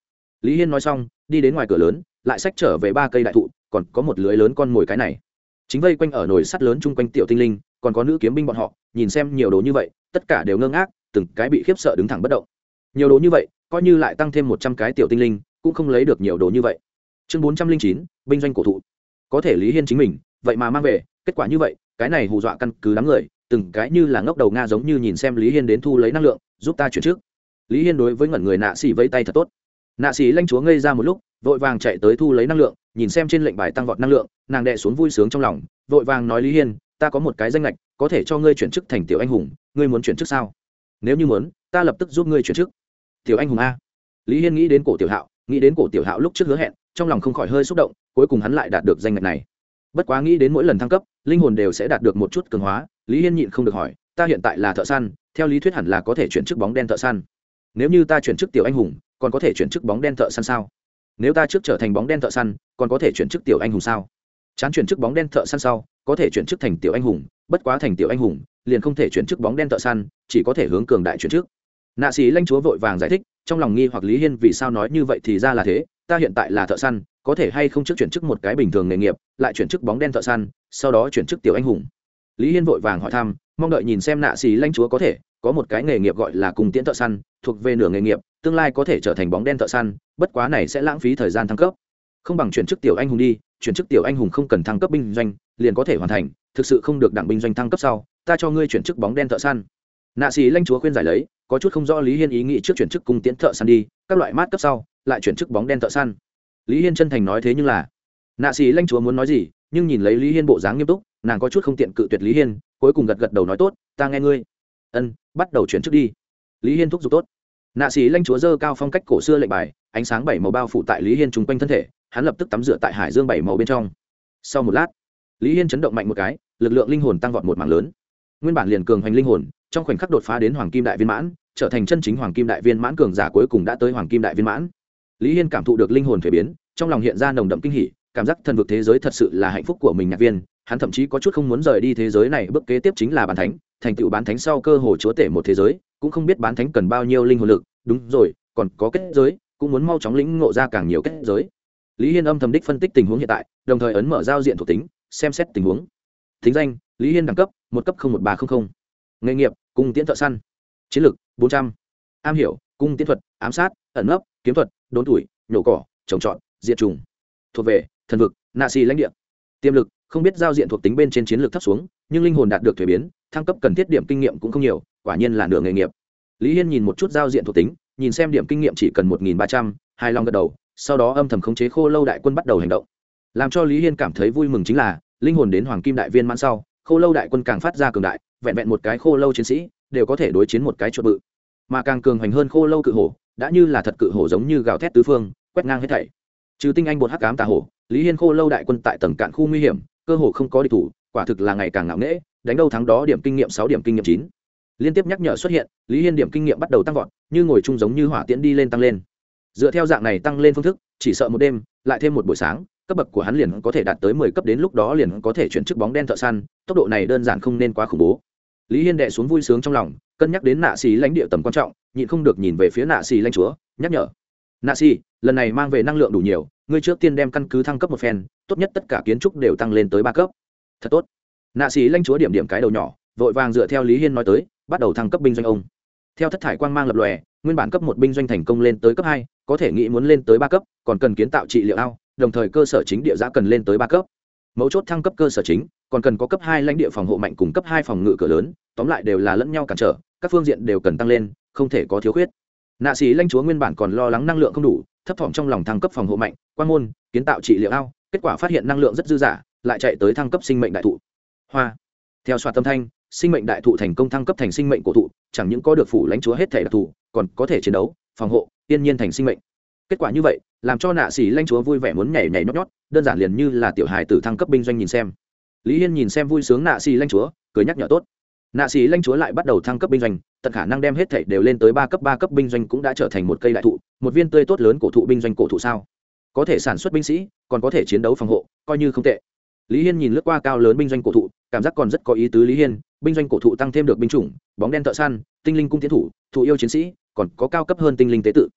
Lý hiên nói xong, đi đến ngoài cửa lớn, lại xách trở về ba cây đại thụ, còn có một lưới lớn con mồi cái này. Chính vây quanh ở nồi sắt lớn chung quanh tiểu tinh linh, còn có nữ kiếm binh bọn họ, nhìn xem nhiều đồ như vậy, tất cả đều ngơ ngác, từng cái bị khiếp sợ đứng thẳng bất động. Nhiều đồ như vậy, coi như lại tăng thêm một trăm cái tiểu tinh linh, cũng không lấy được nhiều đồ như vậy. Chương bốn trăm linh chín, binh doanh cổ thụ. Có thể lý hiên chính mình, vậy mà mang về, kết quả như vậy cái này hù dọa căn cứ đám người, từng cái như là ngốc đầu nga giống như nhìn xem lý hiên đến thu lấy năng lượng, giúp ta chuyển trước. Lý hiên đối với ngẩn người nạ xỉ vẫy tay thật tốt. Nạ xỉ lanh chúa ngây ra một lúc, vội vàng chạy tới thu lấy năng lượng, nhìn xem trên lệnh bài tăng vọt năng lượng, nàng đệ xuống vui sướng trong lòng, vội vàng nói lý hiên, ta có một cái danh lệch có thể cho ngươi chuyển chức thành tiểu anh hùng, ngươi muốn chuyển chức sao? Nếu như muốn, ta lập tức giúp ngươi chuyển chức. Tiểu anh hùng a. Lý hiên nghĩ đến cổ tiểu hạo, nghĩ đến cổ tiểu hạo lúc trước hứa hẹn, trong lòng không khỏi hơi xúc động, cuối cùng hắn lại đạt được danh lệch này. Bất quá nghĩ đến mỗi lần thăng cấp linh hồn đều sẽ đạt được một chút cường hóa, lý hiên nhịn không được hỏi, ta hiện tại là thợ săn, theo lý thuyết hẳn là có thể chuyển chức bóng đen thợ săn. Nếu như ta chuyển chức tiểu anh hùng, còn có thể chuyển chức bóng đen thợ săn sao? Nếu ta trước trở thành bóng đen thợ săn, còn có thể chuyển chức tiểu anh hùng sao? Chán chuyển chức bóng đen thợ săn sau, có thể chuyển chức thành tiểu anh hùng, bất quá thành tiểu anh hùng, liền không thể chuyển chức bóng đen thợ săn, chỉ có thể hướng cường đại chuyển chức. Nạ sĩ lanh chúa vội vàng giải thích, trong lòng nghi hoặc lý hiên vì sao nói như vậy thì ra là thế ta hiện tại là thợ săn, có thể hay không trước chuyển chức một cái bình thường nghề nghiệp, lại chuyển chức bóng đen thợ săn, sau đó chuyển chức tiểu anh hùng. Lý hiên vội vàng hỏi thăm, mong đợi nhìn xem nạ xì lanh chúa có thể, có một cái nghề nghiệp gọi là cùng tiễn thợ săn, thuộc về nửa nghề nghiệp, tương lai có thể trở thành bóng đen thợ săn, bất quá này sẽ lãng phí thời gian thăng cấp. Không bằng chuyển chức tiểu anh hùng đi, chuyển chức tiểu anh hùng không cần thăng cấp binh doanh, liền có thể hoàn thành, thực sự không được đảng binh doanh thăng cấp sau, ta cho ngươi chuyển chức bóng đen thợ săn. Nạ xì lanh chúa khuyên giải lấy, có chút không rõ lý hiên ý nghĩ trước chuyển chức cung tiễn thợ săn đi, các loại mát cấp sau lại chuyển chức bóng đen thợ săn. Lý hiên chân thành nói thế nhưng là, nạ sĩ lanh chúa muốn nói gì, nhưng nhìn lấy lý hiên bộ dáng nghiêm túc, nàng có chút không tiện cự tuyệt lý hiên, cuối cùng gật gật đầu nói tốt, ta nghe ngươi. Ân, bắt đầu chuyển chức đi. Lý hiên thúc giục tốt. Nạ sĩ lanh chúa dơ cao phong cách cổ xưa lệnh bài, ánh sáng bảy màu bao phủ tại lý hiên chung quanh thân thể, hắn lập tức tắm rửa tại hải dương bảy màu bên trong. Sau một lát, lý hiên chấn động mạnh một cái, lực lượng linh hồn tăng vọt một mảng lớn. Nguyên bản liền cường hoành linh hồn, trong khoảnh khắc đột phá đến hoàng kim đại viên mãn, trở thành chân chính hoàng kim đại viên mãn cường giả cuối cùng đã tới hoàng kim đại viên mãn lý hiên cảm thụ được linh hồn thuế biến, trong lòng hiện ra nồng đậm kinh hỉ, cảm giác thần vực thế giới thật sự là hạnh phúc của mình nhạc viên, hắn thậm chí có chút không muốn rời đi thế giới này, bước kế tiếp chính là bán thánh, thành tựu bán thánh sau cơ hồ chúa tể một thế giới, cũng không biết bán thánh cần bao nhiêu linh hồn lực. Đúng rồi, còn có kết giới, cũng muốn mau chóng lĩnh ngộ ra càng nhiều kết giới. Lý hiên âm thầm đích phân tích tình huống hiện tại, đồng thời ấn mở giao diện thuộc tính, xem xét tình huống. Thính danh, lý hiên đẳng cấp, một cấp một ba trăm linh nghề nghiệp, cung tiễn thợ săn. Chiến lược, bốn trăm. Am hiểu, cung tiễn thuật, ám sát, ẩn nấp, kiếm thuật đốn tuổi, nhổ cỏ, trồng trọt, diệt trùng thuộc về, thần vực nạ xì lãnh địa. Tiềm lực, không biết giao diện thuộc tính bên trên chiến lược thấp xuống, nhưng linh hồn đạt được thuế biến, thăng cấp cần thiết điểm kinh nghiệm cũng không nhiều, quả nhiên là nửa nghề nghiệp. Lý hiên nhìn một chút giao diện thuộc tính, nhìn xem điểm kinh nghiệm chỉ cần một nghìn ba trăm hai long gật đầu, sau đó âm thầm khống chế khô lâu đại quân bắt đầu hành động. Làm cho lý hiên cảm thấy vui mừng chính là, linh hồn đến hoàng kim đại viên mãn sau, khô lâu đại quân càng phát ra cường đại, vẹn vẹn một cái khô lâu chiến sĩ, đều có thể đối chiến một cái chuột bự. Mà càng cường hoành hơn khô lâu cự hổ đã như là thật cự hổ giống như gào thét tứ phương, quét ngang hết thảy. Trừ tinh anh bột hắc cám tà hổ, lý hiên khô lâu đại quân tại tầng cạn khu nguy hiểm, cơ hồ không có địch thủ, quả thực là ngày càng ngạo nghễ, đánh đâu thắng đó điểm kinh nghiệm sáu điểm kinh nghiệm chín. Liên tiếp nhắc nhở xuất hiện, lý hiên điểm kinh nghiệm bắt đầu tăng vọt, như ngồi chung giống như hỏa tiễn đi lên tăng lên. Dựa theo dạng này tăng lên phương thức, chỉ sợ một đêm, lại thêm một buổi sáng, cấp bậc của hắn liền có thể đạt tới mười cấp đến lúc đó liền có thể chuyển chức bóng đen thợ săn, tốc độ này đơn giản không nên quá khủng bố lý hiên đệ xuống vui sướng trong lòng, cân nhắc đến nạ xì lãnh địa tầm quan trọng, nhịn không được nhìn về phía nạ xì lãnh chúa, nhắc nhở. Nạ xì, lần này mang về năng lượng đủ nhiều, ngươi trước tiên đem căn cứ thăng cấp một phen, tốt nhất tất cả kiến trúc đều tăng lên tới ba cấp. Thật tốt. Nạ xì lãnh chúa điểm điểm cái đầu nhỏ, vội vàng dựa theo lý hiên nói tới, bắt đầu thăng cấp binh doanh ông. Theo thất thải quang mang lập lòe, nguyên bản cấp một binh doanh thành công lên tới cấp hai, có thể nghĩ muốn lên tới ba cấp, còn cần kiến tạo trị liệu ao, đồng thời cơ sở chính địa giã cần lên tới ba cấp. Mấu chốt thăng cấp cơ sở chính còn cần có cấp hai lãnh địa phòng hộ mạnh cùng cấp hai phòng ngự cửa lớn, tóm lại đều là lẫn nhau cản trở, các phương diện đều cần tăng lên, không thể có thiếu khuyết. Nạ sĩ lãnh chúa nguyên bản còn lo lắng năng lượng không đủ, thấp thỏm trong lòng thăng cấp phòng hộ mạnh quan môn, kiến tạo trị liệu ao, kết quả phát hiện năng lượng rất dư dả, lại chạy tới thăng cấp sinh mệnh đại thụ. Hoa. Theo soạt tâm thanh, sinh mệnh đại thụ thành công thăng cấp thành sinh mệnh cổ thụ, chẳng những có được phủ lãnh chúa hết thể đặc thù, còn có thể chiến đấu, phòng hộ tiên nhiên thành sinh mệnh. Kết quả như vậy, làm cho nạ sĩ lãnh chúa vui vẻ muốn nhảy nhảy nhót nhót, đơn giản liền như là tiểu hài tử thăng cấp binh doanh nhìn xem lý hiên nhìn xem vui sướng nạ xì lãnh chúa, cười nhắc nhở tốt. Nạ xì lãnh chúa lại bắt đầu thăng cấp binh doanh, tận khả năng đem hết thảy đều lên tới ba cấp ba cấp binh doanh cũng đã trở thành một cây đại thụ, một viên tươi tốt lớn cổ thụ binh doanh cổ thụ sao? Có thể sản xuất binh sĩ, còn có thể chiến đấu phòng hộ, coi như không tệ. Lý hiên nhìn lướt qua cao lớn binh doanh cổ thụ, cảm giác còn rất có ý tứ lý hiên, binh doanh cổ thụ tăng thêm được binh chủng, bóng đen thợ săn, tinh linh cung tiến thủ, thụ yêu chiến sĩ, còn có cao cấp hơn tinh linh tế tự.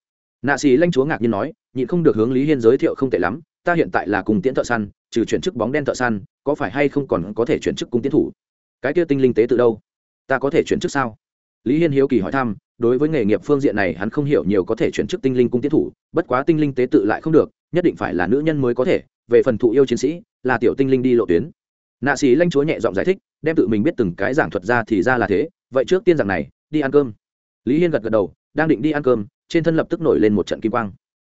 Nạ sĩ lanh chúa ngạc nhiên nói, nhịn không được hướng lý hiên giới thiệu không tệ lắm, ta hiện tại là cung tiễn thợ săn trừ chuyển chức bóng đen thợ săn, có phải hay không còn có thể chuyển chức cung tiến thủ? Cái kia tinh linh tế tự đâu? Ta có thể chuyển chức sao? Lý hiên hiếu kỳ hỏi thăm, đối với nghề nghiệp phương diện này hắn không hiểu nhiều có thể chuyển chức tinh linh cung tiến thủ, bất quá tinh linh tế tự lại không được, nhất định phải là nữ nhân mới có thể, về phần thụ yêu chiến sĩ, là tiểu tinh linh đi lộ tuyến. Nạ sĩ lanh chúa nhẹ giọng giải thích, đem tự mình biết từng cái giảng thuật ra thì ra là thế, vậy trước tiên rằng này, đi ăn cơm. Lý hiên gật gật đầu, đang định đi ăn cơm, trên thân lập tức nổi lên một trận kim quang.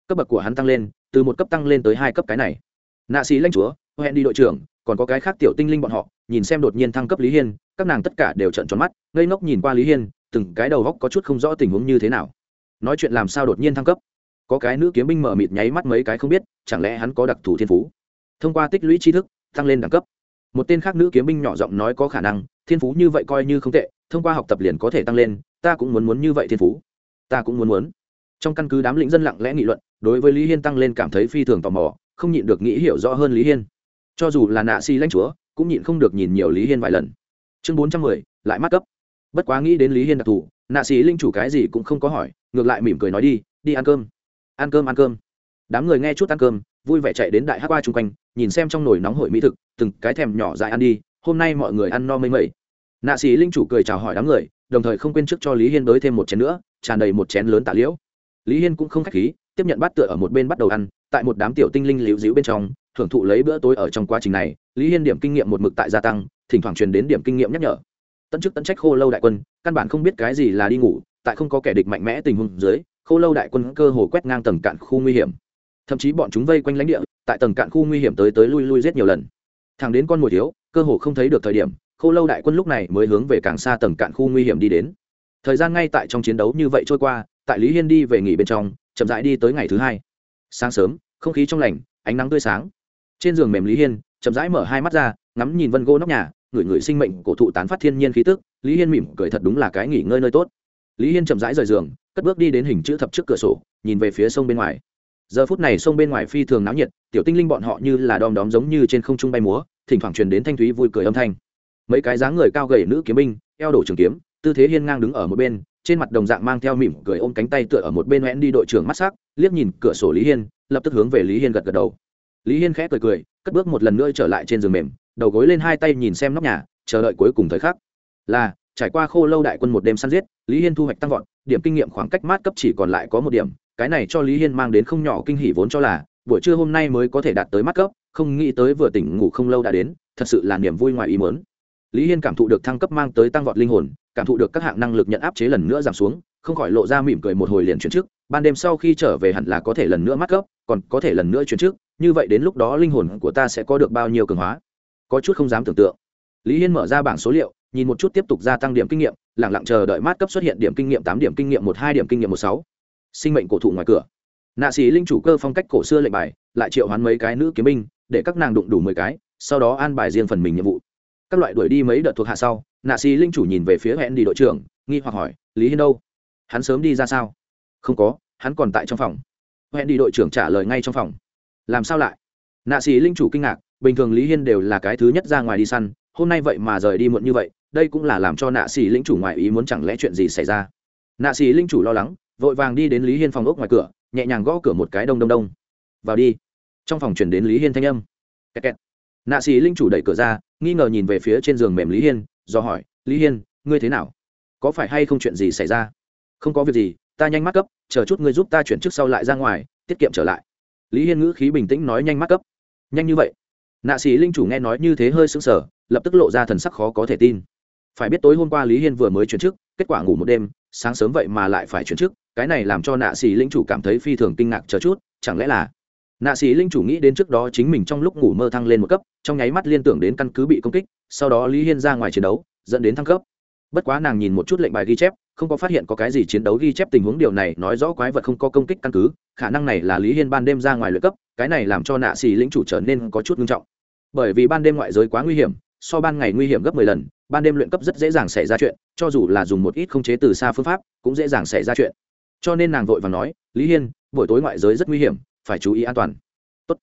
Cấp bậc của hắn tăng lên, từ một cấp tăng lên tới hai cấp cái này nạ sĩ lãnh chúa hẹn đi đội trưởng, còn có cái khác tiểu tinh linh bọn họ, nhìn xem đột nhiên thăng cấp lý hiên, các nàng tất cả đều trận tròn mắt, ngây ngốc nhìn qua lý hiên, từng cái đầu góc có chút không rõ tình huống như thế nào. Nói chuyện làm sao đột nhiên thăng cấp? Có cái nữ kiếm binh mở mịt nháy mắt mấy cái không biết, chẳng lẽ hắn có đặc thù thiên phú? Thông qua tích lũy tri thức, tăng lên đẳng cấp. Một tên khác nữ kiếm binh nhỏ giọng nói có khả năng, thiên phú như vậy coi như không tệ, thông qua học tập liền có thể tăng lên, ta cũng muốn muốn như vậy thiên phú. Ta cũng muốn muốn. Trong căn cứ đám lĩnh dân lặng lẽ nghị luận, đối với lý hiên tăng lên cảm thấy phi thường tò mò không nhịn được nghĩ hiểu rõ hơn lý hiên. Cho dù là nạ si lãnh chúa, cũng nhịn không được nhìn nhiều lý hiên vài lần. Chương bốn trăm mười, lại mắc cấp. Bất quá nghĩ đến lý hiên đặc thù, nạ sĩ linh chủ cái gì cũng không có hỏi, ngược lại mỉm cười nói đi đi ăn cơm. Ăn cơm ăn cơm. Đám người nghe chút ăn cơm, vui vẻ chạy đến đại hát qua chung quanh, nhìn xem trong nồi nóng hổi mỹ thực, từng cái thèm nhỏ dại ăn đi, hôm nay mọi người ăn no mây mẩy. Nạ sĩ linh chủ cười chào hỏi đám người, đồng thời không quên trước cho lý hiên đới thêm một chén nữa, tràn đầy một chén lớn tả liễu. Lý hiên cũng không k h á c h khí, tiếp nhận bát tựa ở một bên bắt đầu ăn tại một đám tiểu tinh linh liễu díu bên trong thưởng thụ lấy bữa tối ở trong quá trình này, lý hiên điểm kinh nghiệm một mực tại gia tăng, thỉnh thoảng truyền đến điểm kinh nghiệm nhắc nhở. Tận chức tận trách khô lâu đại quân, căn bản không biết cái gì là đi ngủ, tại không có kẻ địch mạnh mẽ tình huống dưới, khô lâu đại quân cơ hồ quét ngang tầng cạn khu nguy hiểm. Thậm chí bọn chúng vây quanh lãnh địa, tại tầng cạn khu nguy hiểm tới tới lui lui rất nhiều lần. Thẳng đến con mồi thiếu, cơ hồ không thấy được thời điểm, khô lâu đại quân lúc này mới hướng về càng xa tầng cạn khu nguy hiểm đi đến. Thời gian ngay tại trong chiến đấu như vậy trôi qua, tại lý hiên đi về nghỉ bên trong, chậm rãi đi tới ngày thứ hai sáng sớm, không khí trong lành, ánh nắng tươi sáng. Trên giường mềm lý hiên, chậm rãi mở hai mắt ra, ngắm nhìn vân gỗ nóc nhà, ngửi ngửi sinh mệnh cổ thụ tán phát thiên nhiên khí tức, lý hiên mỉm cười thật đúng là cái nghỉ ngơi nơi tốt. Lý hiên chậm rãi rời giường, cất bước đi đến hình chữ thập trước cửa sổ, nhìn về phía sông bên ngoài. Giờ phút này sông bên ngoài phi thường náo nhiệt, tiểu tinh linh bọn họ như là đom đóm giống như trên không trung bay múa, thỉnh thoảng truyền đến thanh thúy vui cười âm thanh. Mấy cái dáng người cao gầy nữ kiếm binh, eo đổ trường kiếm, tư thế hiên ngang đứng ở một bên trên mặt đồng dạng mang theo mỉm cười ôm cánh tay tựa ở một bên hoẽn đi đội trưởng mắt sắc, liếc nhìn cửa sổ lý hiên, lập tức hướng về lý hiên gật gật đầu. Lý hiên khẽ cười cười, cất bước một lần nữa trở lại trên giường mềm, đầu gối lên hai tay nhìn xem nóc nhà, chờ đợi cuối cùng thời khắc. Là, trải qua khô lâu đại quân một đêm săn giết, lý hiên thu hoạch tăng vọt, điểm kinh nghiệm khoảng cách mát cấp chỉ còn lại có một điểm, cái này cho lý hiên mang đến không nhỏ kinh hỉ vốn cho là, buổi trưa hôm nay mới có thể đạt tới mát cấp, không nghĩ tới vừa tỉnh ngủ không lâu đã đến, thật sự là niềm vui ngoài ý mớn lý hiên cảm thụ được thăng cấp mang tới tăng vọt linh hồn cảm thụ được các hạng năng lực nhận áp chế lần nữa giảm xuống, không khỏi lộ ra mỉm cười một hồi liền chuyển trước, ban đêm sau khi trở về hẳn là có thể lần nữa mát cấp còn có thể lần nữa chuyển trước, như vậy đến lúc đó linh hồn của ta sẽ có được bao nhiêu cường hóa? Có chút không dám tưởng tượng. Lý hiên mở ra bảng số liệu, nhìn một chút tiếp tục gia tăng điểm kinh nghiệm lẳng lặng chờ đợi mát cấp xuất hiện điểm kinh nghiệm tám, điểm kinh nghiệm một, hai, điểm kinh nghiệm một, sáu. Sinh mệnh cổ thụ ngoài cửa. Nạ sĩ linh chủ cơ phong cách cổ xưa lệnh bài, lại triệu hoán mấy cái nữ kiếm binh, để các nàng đụng đủ mười cái, sau đó an bài riêng phần mình nhiệm vụ. Các loại đuổi đi mấy đợt thuộc hạ sau nạ sĩ linh chủ nhìn về phía hẹn đi đội trưởng, nghi hoặc hỏi, lý hiên đâu? Hắn sớm đi ra sao? Không có, hắn còn tại trong phòng. Hẹn đi đội trưởng trả lời ngay trong phòng. Làm sao lại? Nạ sĩ linh chủ kinh ngạc, bình thường lý hiên đều là cái thứ nhất ra ngoài đi săn, hôm nay vậy mà rời đi muộn như vậy, đây cũng là làm cho nạ sĩ linh chủ ngoài ý muốn chẳng lẽ chuyện gì xảy ra? Nạ sĩ linh chủ lo lắng, vội vàng đi đến lý hiên phòng ốc ngoài cửa, nhẹ nhàng gõ cửa một cái đông đông đông. Vào đi. Trong phòng chuyển đến lý hiên thanh âm. Kẹt kẹt. nạ sĩ linh chủ đẩy cửa ra, nghi ngờ nhìn về phía trên giường mềm lý hiên do hỏi lý hiên ngươi thế nào? Có phải hay không chuyện gì xảy ra? Không có việc gì ta nhanh mắt cấp chờ chút ngươi giúp ta chuyển trước sau lại ra ngoài tiết kiệm trở lại. Lý hiên ngữ khí bình tĩnh nói nhanh mắt cấp. Nhanh như vậy? Nạ sĩ linh chủ nghe nói như thế hơi sững sờ lập tức lộ ra thần sắc khó có thể tin. Phải biết tối hôm qua lý hiên vừa mới chuyển trước, kết quả ngủ một đêm sáng sớm vậy mà lại phải chuyển trước, cái này làm cho nạ sĩ linh chủ cảm thấy phi thường kinh ngạc chờ chút chẳng lẽ là nạ sĩ linh chủ nghĩ đến trước đó chính mình trong lúc ngủ mơ thăng lên một cấp, trong nháy mắt liên tưởng đến căn cứ bị công kích, sau đó lý hiên ra ngoài chiến đấu, dẫn đến thăng cấp. Bất quá nàng nhìn một chút lệnh bài ghi chép, không có phát hiện có cái gì chiến đấu ghi chép tình huống, điều này nói rõ quái vật không có công kích căn cứ, khả năng này là lý hiên ban đêm ra ngoài luyện cấp, cái này làm cho nạ xì lính chủ trở nên có chút nghiêm trọng. Bởi vì ban đêm ngoại giới quá nguy hiểm, so ban ngày nguy hiểm gấp mười lần, ban đêm luyện cấp rất dễ dàng xảy ra chuyện, cho dù là dùng một ít không chế từ xa phương pháp, cũng dễ dàng xảy ra chuyện. Cho nên nàng vội và nói, lý hiên, buổi tối ngoại giới rất nguy hiểm phải chú ý an toàn. Tốt.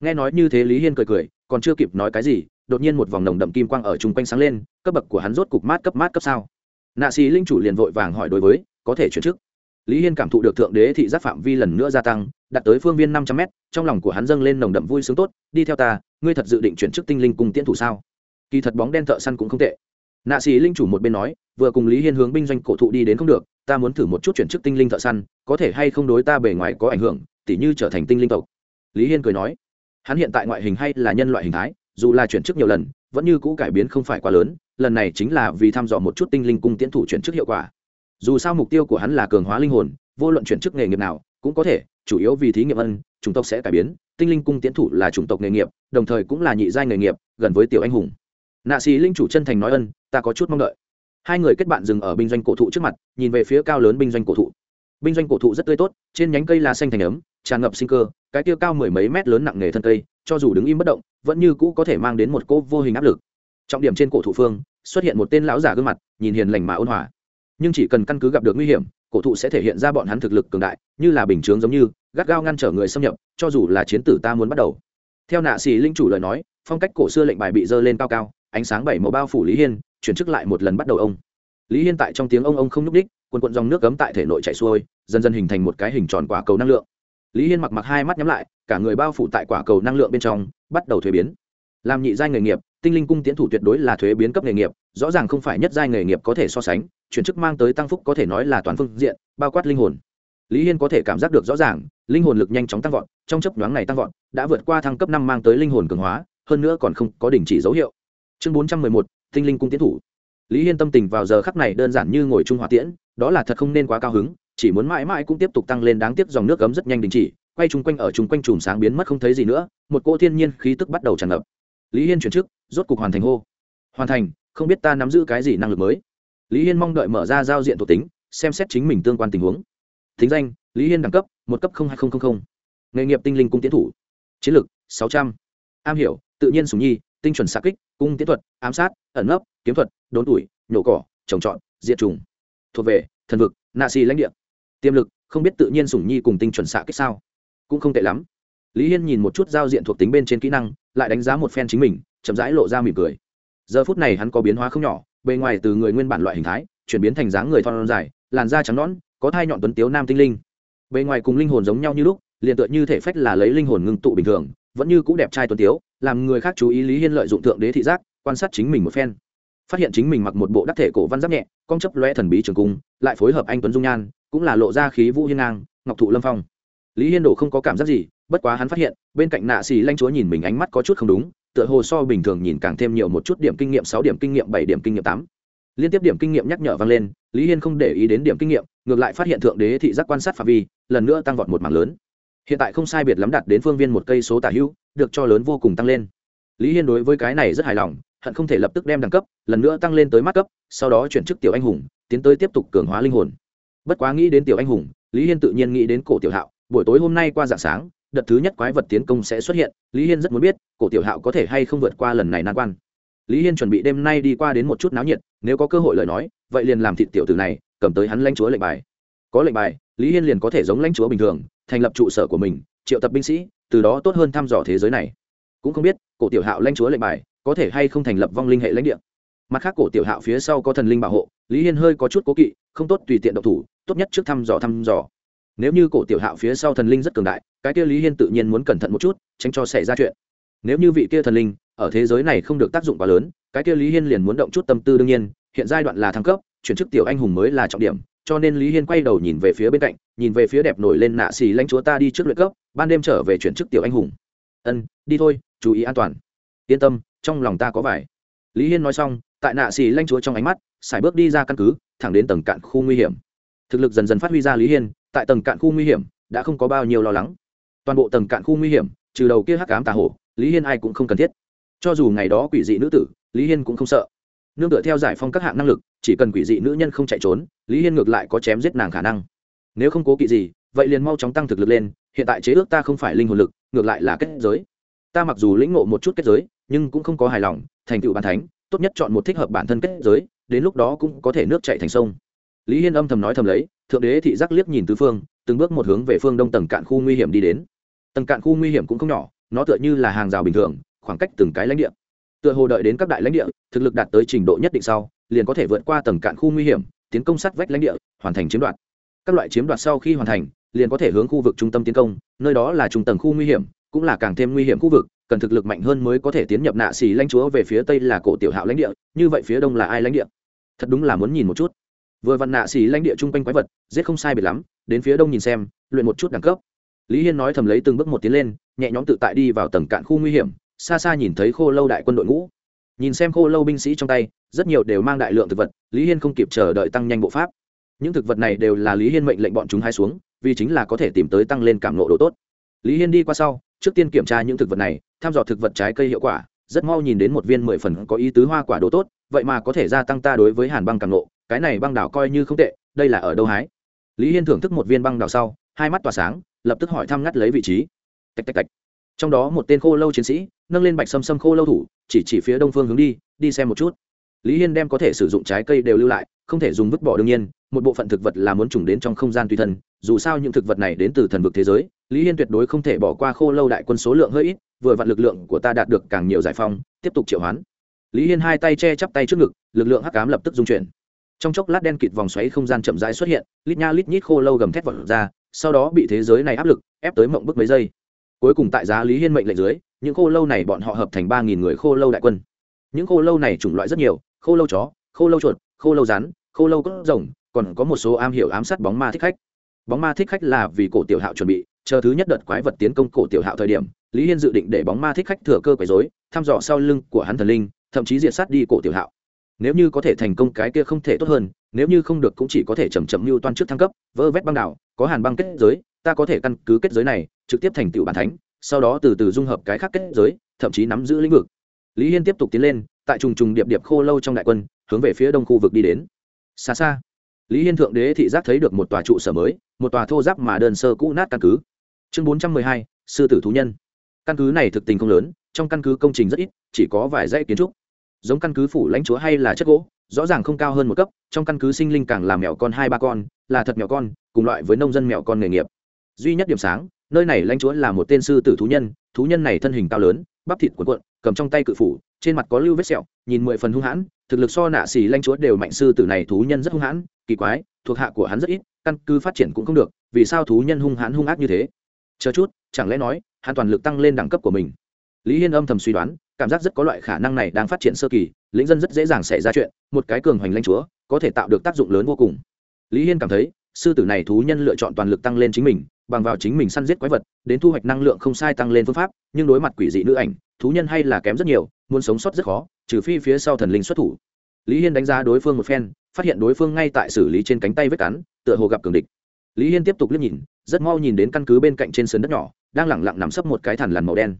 nghe nói như thế lý hiên cười cười, còn chưa kịp nói cái gì, đột nhiên một vòng nồng đậm kim quang ở chung quanh sáng lên, cấp bậc của hắn rốt cục mát cấp mát cấp sao. Nạ sĩ linh chủ liền vội vàng hỏi đối với, có thể chuyển chức. Lý hiên cảm thụ được thượng đế thị giác phạm vi lần nữa gia tăng đạt tới phương viên năm trăm mét, trong lòng của hắn dâng lên nồng đậm vui sướng tốt, đi theo ta, ngươi thật dự định chuyển chức tinh linh cùng tiễn thủ sao? Kỳ thật bóng đen thợ săn cũng không tệ. Nạ sĩ linh chủ một bên nói, vừa cùng lý hiên hướng binh doanh cổ thụ đi đến không được, ta muốn thử một chút chuyển chức tinh linh thợ săn, có thể hay không đối ta bề ngoài có ảnh hưởng tỉ như trở thành tinh linh tộc. Lý hiên cười nói, hắn hiện tại ngoại hình hay là nhân loại hình thái, dù là chuyển chức nhiều lần, vẫn như cũ cải biến không phải quá lớn, lần này chính là vì thăm dò một chút tinh linh cung tiến thủ chuyển chức hiệu quả. Dù sao mục tiêu của hắn là cường hóa linh hồn, vô luận chuyển chức nghề nghiệp nào, cũng có thể, chủ yếu vì thí nghiệm ân, chủng tộc sẽ cải biến, tinh linh cung tiến thủ là chủng tộc nghề nghiệp, đồng thời cũng là nhị giai nghề nghiệp, gần với tiểu anh hùng. Nạ sĩ linh chủ chân thành nói ân, ta có chút mong đợi. Hai người kết bạn dừng ở binh doanh cổ thụ trước mặt, nhìn về phía cao lớn binh doanh cổ thụ. Binh doanh cổ thụ rất tươi tốt, trên nhánh cây lá xanh thành ấm tràn ngập sinh cơ, cái tiêu cao mười mấy mét lớn nặng nghề thân cây, cho dù đứng im bất động, vẫn như cũ có thể mang đến một cỗ vô hình áp lực. Trọng điểm trên cổ thụ phương, xuất hiện một tên lão giả gương mặt, nhìn hiền lành mà ôn hòa. Nhưng chỉ cần căn cứ gặp được nguy hiểm, cổ thụ sẽ thể hiện ra bọn hắn thực lực cường đại, như là bình chướng giống như, gắt gao ngăn trở người xâm nhập, cho dù là chiến tử ta muốn bắt đầu. Theo nạ xì linh chủ lời nói, phong cách cổ xưa lệnh bài bị dơ lên cao cao, ánh sáng bảy màu bao phủ lý hiên, chuyển chức lại một lần bắt đầu ông. Lý hiên tại trong tiếng ông ông không nhúc đích quần quận dòng nước cấm tại thể nội chạy xuôi, dần dần hình thành một cái hình tròn quả cầu năng lượng lý hiên mặc mặc hai mắt nhắm lại, cả người bao phủ tại quả cầu năng lượng bên trong, bắt đầu thuế biến. Làm nhị giai nghề nghiệp, tinh linh cung tiến thủ tuyệt đối là thuế biến cấp nghề nghiệp, rõ ràng không phải nhất giai nghề nghiệp có thể so sánh, chuyển chức mang tới tăng phúc có thể nói là toàn phương diện, bao quát linh hồn. Lý hiên có thể cảm giác được rõ ràng, linh hồn lực nhanh chóng tăng vọt, trong chấp nhoáng này tăng vọt, đã vượt qua thăng cấp năm mang tới linh hồn cường hóa, hơn nữa còn không có đình chỉ dấu hiệu. Chương bốn trăm mười một, tinh linh cung tiến thủ. Lý hiên tâm tình vào giờ khắc này đơn giản như ngồi trung hòa tiễn, đó là thật không nên quá cao hứng chỉ muốn mãi mãi cũng tiếp tục tăng lên đáng tiếc dòng nước cấm rất nhanh đình chỉ, quay chung quanh ở chung quanh chùm sáng biến mất không thấy gì nữa, một cỗ thiên nhiên khí tức bắt đầu tràn ngập. Lý hiên chuyển chức, rốt cục hoàn thành hô. Hoàn thành, không biết ta nắm giữ cái gì năng lực mới. Lý hiên mong đợi mở ra giao diện thuộc tính, xem xét chính mình tương quan tình huống. Thính danh, lý hiên đẳng cấp, một cấp hai nghìn nghề nghiệp tinh linh cung tiến thủ. Chiến lược sáu trăm. Am hiểu, tự nhiên sùng nhi, tinh chuẩn xạ kích, cung tiến thuật, ám sát, ẩn nấp, kiếm thuật, đốn tuổi, nhổ cỏ, trồng trọt, diệt trùng thuộc về, thần vực, nạ xì lãnh địa tiềm lực, không biết tự nhiên sủng nhi cùng tinh chuẩn xạ kích sao? Cũng không tệ lắm. Lý hiên nhìn một chút giao diện thuộc tính bên trên kỹ năng, lại đánh giá một phen chính mình, chậm rãi lộ ra mỉm cười. Giờ phút này hắn có biến hóa không nhỏ, bề ngoài từ người nguyên bản loại hình thái, chuyển biến thành dáng người thon dài, làn da trắng nõn, có thai nhọn tuấn tiếu nam tinh linh. Bề ngoài cùng linh hồn giống nhau như lúc, liền tựa như thể phách là lấy linh hồn ngưng tụ bình thường, vẫn như c ũ đẹp trai tuấn tiếu, làm người khác chú ý lý hiên lợi dụng thượng đế thị giác, quan sát chính mình một phen. Phát hiện chính mình mặc một bộ đắc thể cổ văn giáp nhẹ, cong chấp loe thần bí trường cung, lại phối hợp anh tuấn dung nhan cũng là lộ ra khí vũ hiên ngang, ngọc thụ lâm phong. Lý hiên đổ không có cảm giác gì, bất quá hắn phát hiện, bên cạnh nạ xì lanh chúa nhìn mình ánh mắt có chút không đúng, tựa hồ so bình thường nhìn càng thêm nhiều một chút điểm kinh nghiệm sáu điểm kinh nghiệm, bảy điểm kinh nghiệm, tám. Liên tiếp điểm kinh nghiệm nhắc nhở vang lên, lý hiên không để ý đến điểm kinh nghiệm, ngược lại phát hiện thượng đế thị giác quan sát phạm vi, lần nữa tăng vọt một mảng lớn. Hiện tại không sai biệt lắm đạt đến phương viên một cây số tả hữu, được cho lớn vô cùng tăng lên. Lý hiên đối với cái này rất hài lòng, hận không thể lập tức đem đẳng cấp, lần nữa tăng lên tới mắt cấp, sau đó chuyển chức tiểu anh hùng, tiến tới tiếp tục cường hóa linh hồn bất quá nghĩ đến tiểu anh hùng, lý hiên tự nhiên nghĩ đến cổ tiểu hạo. Buổi tối hôm nay qua dạng sáng, đợt thứ nhất quái vật tiến công sẽ xuất hiện, lý hiên rất muốn biết, cổ tiểu hạo có thể hay không vượt qua lần này nan quan. Lý hiên chuẩn bị đêm nay đi qua đến một chút náo nhiệt, nếu có cơ hội lời nói, vậy liền làm thịt tiểu tử này, cầm tới hắn lãnh chúa lệnh bài. Có lệnh bài, lý hiên liền có thể giống lãnh chúa bình thường, thành lập trụ sở của mình, triệu tập binh sĩ, từ đó tốt hơn thăm dò thế giới này. Cũng không biết, cổ tiểu hạo lãnh chúa lệnh bài có thể hay không thành lập vong linh hệ lãnh địa. Mặt khác, cổ tiểu hạo phía sau có thần linh bảo hộ, lý hiên hơi có chút cố kỵ, không tốt tùy tiện độc thủ tốt nhất trước thăm dò thăm dò. Nếu như cổ tiểu hạo phía sau thần linh rất cường đại, cái kia lý hiên tự nhiên muốn cẩn thận một chút, tránh cho xảy ra chuyện. Nếu như vị kia thần linh ở thế giới này không được tác dụng quá lớn, cái kia lý hiên liền muốn động chút tâm tư đương nhiên, hiện giai đoạn là thăng cấp, chuyển chức tiểu anh hùng mới là trọng điểm, cho nên lý hiên quay đầu nhìn về phía bên cạnh, nhìn về phía đẹp nổi lên nạ xì lãnh chúa ta đi trước luyện cấp, ban đêm trở về chuyển chức tiểu anh hùng. Ân, đi thôi, chú ý an toàn. Yên tâm, trong lòng ta có vải. Lý hiên nói xong, tại nạ xì lãnh chúa trong ánh mắt, sải bước đi ra căn cứ, thẳng đến tầng cạn khu nguy hiểm thực lực dần dần phát huy ra lý hiên, tại tầng cạn khu nguy hiểm, đã không có bao nhiêu lo lắng. Toàn bộ tầng cạn khu nguy hiểm, trừ đầu kia hắc cám tà hổ, lý hiên ai cũng không cần thiết. Cho dù ngày đó quỷ dị nữ tử, lý hiên cũng không sợ. Nương tựa theo giải phong các hạng năng lực, chỉ cần quỷ dị nữ nhân không chạy trốn, lý hiên ngược lại có chém giết nàng khả năng. Nếu không cố kỵ gì, vậy liền mau chóng tăng thực lực lên, hiện tại chế ước ta không phải linh hồn lực, ngược lại là kết giới. Ta mặc dù lĩnh ngộ một chút kết giới, nhưng cũng không có hài lòng, thành tựu bàn thánh, tốt nhất chọn một thích hợp bản thân kết giới, đến lúc đó cũng có thể nước chạy thành sông lý hiên âm thầm nói thầm lấy, thượng đế thị giác liếc nhìn tứ phương, từng bước một hướng về phương đông tầng cạn khu nguy hiểm đi đến. Tầng cạn khu nguy hiểm cũng không nhỏ, nó tựa như là hàng rào bình thường, khoảng cách từng cái lãnh địa. Tựa hồ đợi đến các đại lãnh địa, thực lực đạt tới trình độ nhất định sau, liền có thể vượt qua tầng cạn khu nguy hiểm, tiến công sát vách lãnh địa, hoàn thành chiếm đoạt. Các loại chiếm đoạt sau khi hoàn thành, liền có thể hướng khu vực trung tâm tiến công, nơi đó là trung tầng khu nguy hiểm, cũng là càng thêm nguy hiểm khu vực, cần thực lực mạnh hơn mới có thể tiến nhập nạ xì lãnh chúa về phía tây là cổ tiểu hạo lãnh địa, như vậy phía đông là ai lãnh địa? Thật đúng là muốn nhìn một chút vừa vặn nạ xì lãnh địa chung quanh quái vật, giết không sai biệt lắm, đến phía đông nhìn xem, luyện một chút đẳng cấp. Lý hiên nói thầm lấy từng bước một tiến lên, nhẹ nhõm tự tại đi vào tầng cạn khu nguy hiểm, xa xa nhìn thấy khô lâu đại quân đội ngũ. Nhìn xem khô lâu binh sĩ trong tay, rất nhiều đều mang đại lượng thực vật, lý hiên không kịp chờ đợi tăng nhanh bộ pháp. Những thực vật này đều là lý hiên mệnh lệnh bọn chúng hai xuống, vì chính là có thể tìm tới tăng lên cảm nộ độ tốt. Lý hiên đi qua sau, trước tiên kiểm tra những thực vật này, thăm dò thực vật trái cây hiệu quả, rất mau nhìn đến một viên mười phần có ý tứ hoa quả độ tốt vậy mà có thể gia tăng ta đối với hàn băng càng lộ, cái này băng đảo coi như không tệ, đây là ở đâu hái? Lý hiên thưởng thức một viên băng đảo sau, hai mắt tỏa sáng, lập tức hỏi thăm ngắt lấy vị trí. Tạch tạch tạch. Trong đó một tên khô lâu chiến sĩ, nâng lên bạch sâm sâm khô lâu thủ, chỉ chỉ phía đông phương hướng đi đi xem một chút. Lý hiên đem có thể sử dụng trái cây đều lưu lại, không thể dùng vứt bỏ đương nhiên, một bộ phận thực vật là muốn trùng đến trong không gian tùy thân, dù sao những thực vật này đến từ thần vực thế giới, lý hiên tuyệt đối không thể bỏ qua khô lâu đại quân số lượng hơi ít, vừa vặn lực lượng của ta đạt được càng nhiều giải phong, tiếp tục triệu hoán lý hiên hai tay che chắp tay trước ngực, lực lượng hắc cám lập tức dung chuyển. Trong chốc lát đen kịt vòng xoáy không gian chậm rãi xuất hiện, lít nha lít nhít khô lâu gầm thét vật ra, sau đó bị thế giới này áp lực, ép tới mộng bức mấy giây. Cuối cùng tại giá lý hiên mệnh lệnh dưới, những khô lâu này bọn họ hợp thành ba nghìn người khô lâu đại quân. Những khô lâu này chủng loại rất nhiều, khô lâu chó, khô lâu chuột, khô lâu rắn, khô lâu cốt rồng, còn có một số am hiểu ám sát bóng ma thích khách. Bóng ma thích khách là vì cổ tiểu hạo chuẩn bị, chờ thứ nhất đợt quái vật tiến công cổ tiểu hạo thời điểm, lý hiên dự định để bóng ma thích khách thừa cơ quấy dối thăm dò sau lưng của hắn thần linh thậm chí diệt sát đi cổ tiểu hạo. Nếu như có thể thành công cái kia không thể tốt hơn, nếu như không được cũng chỉ có thể chầm chậm mưu toan trước thăng cấp, vơ vét băng đảo, có hàn băng kết giới, ta có thể căn cứ kết giới này, trực tiếp thành tựu bản thánh, sau đó từ từ dung hợp cái khác kết giới, thậm chí nắm giữ lĩnh vực. Lý hiên tiếp tục tiến lên, tại trùng trùng điệp điệp khô lâu trong đại quân, hướng về phía đông khu vực đi đến. Xa xa, lý hiên thượng đế thị giác thấy được một tòa trụ sở mới, một tòa thô giáp mà đơn sơ cũ nát căn cứ. Chương bốn trăm mười hai, sư tử thú nhân. Căn cứ này thực tình không lớn, trong căn cứ công trình rất ít, chỉ có vài dãy kiến trúc giống căn cứ phủ lãnh chúa hay là chất gỗ, rõ ràng không cao hơn một cấp, trong căn cứ sinh linh càng làm mèo con hai ba con, là thật mèo con, cùng loại với nông dân mèo con nghề nghiệp. Duy nhất điểm sáng, nơi này lãnh chúa là một tên sư tử thú nhân thú nhân này thân hình cao lớn, bắp thịt cuộn cuộn, cầm trong tay cự phủ, trên mặt có lưu vết sẹo, nhìn mười phần hung hãn, thực lực so nạ xì lãnh chúa đều mạnh sư tử này thú nhân rất hung hãn, kỳ quái, thuộc hạ của hắn rất ít, căn cứ phát triển cũng không được, vì sao thú nhân hung hãn hung ác như thế? Chờ chút, chẳng lẽ nói, hắn toàn lực tăng lên đẳng cấp của mình? Lý hiên âm thầm suy đoán cảm giác rất có loại khả năng này đang phát triển sơ kỳ, lĩnh dân rất dễ dàng xảy ra chuyện, một cái cường hoành lanh chúa, có thể tạo được tác dụng lớn vô cùng. Lý hiên cảm thấy, sư tử này thú nhân lựa chọn toàn lực tăng lên chính mình, bằng vào chính mình săn giết quái vật, đến thu hoạch năng lượng không sai tăng lên phương pháp, nhưng đối mặt quỷ dị nữ ảnh, thú nhân hay là kém rất nhiều, muốn sống sót rất khó, trừ phi phía sau thần linh xuất thủ. Lý hiên đánh giá đối phương một phen, phát hiện đối phương ngay tại xử lý trên cánh tay vết cắn, tựa hồ gặp cường địch. Lý hiên tiếp tục liếc nhìn, rất mau nhìn đến căn cứ bên cạnh trên sườn đất nhỏ, đang lẳng lặng nằm sấp một cái thằn lằn màu đen.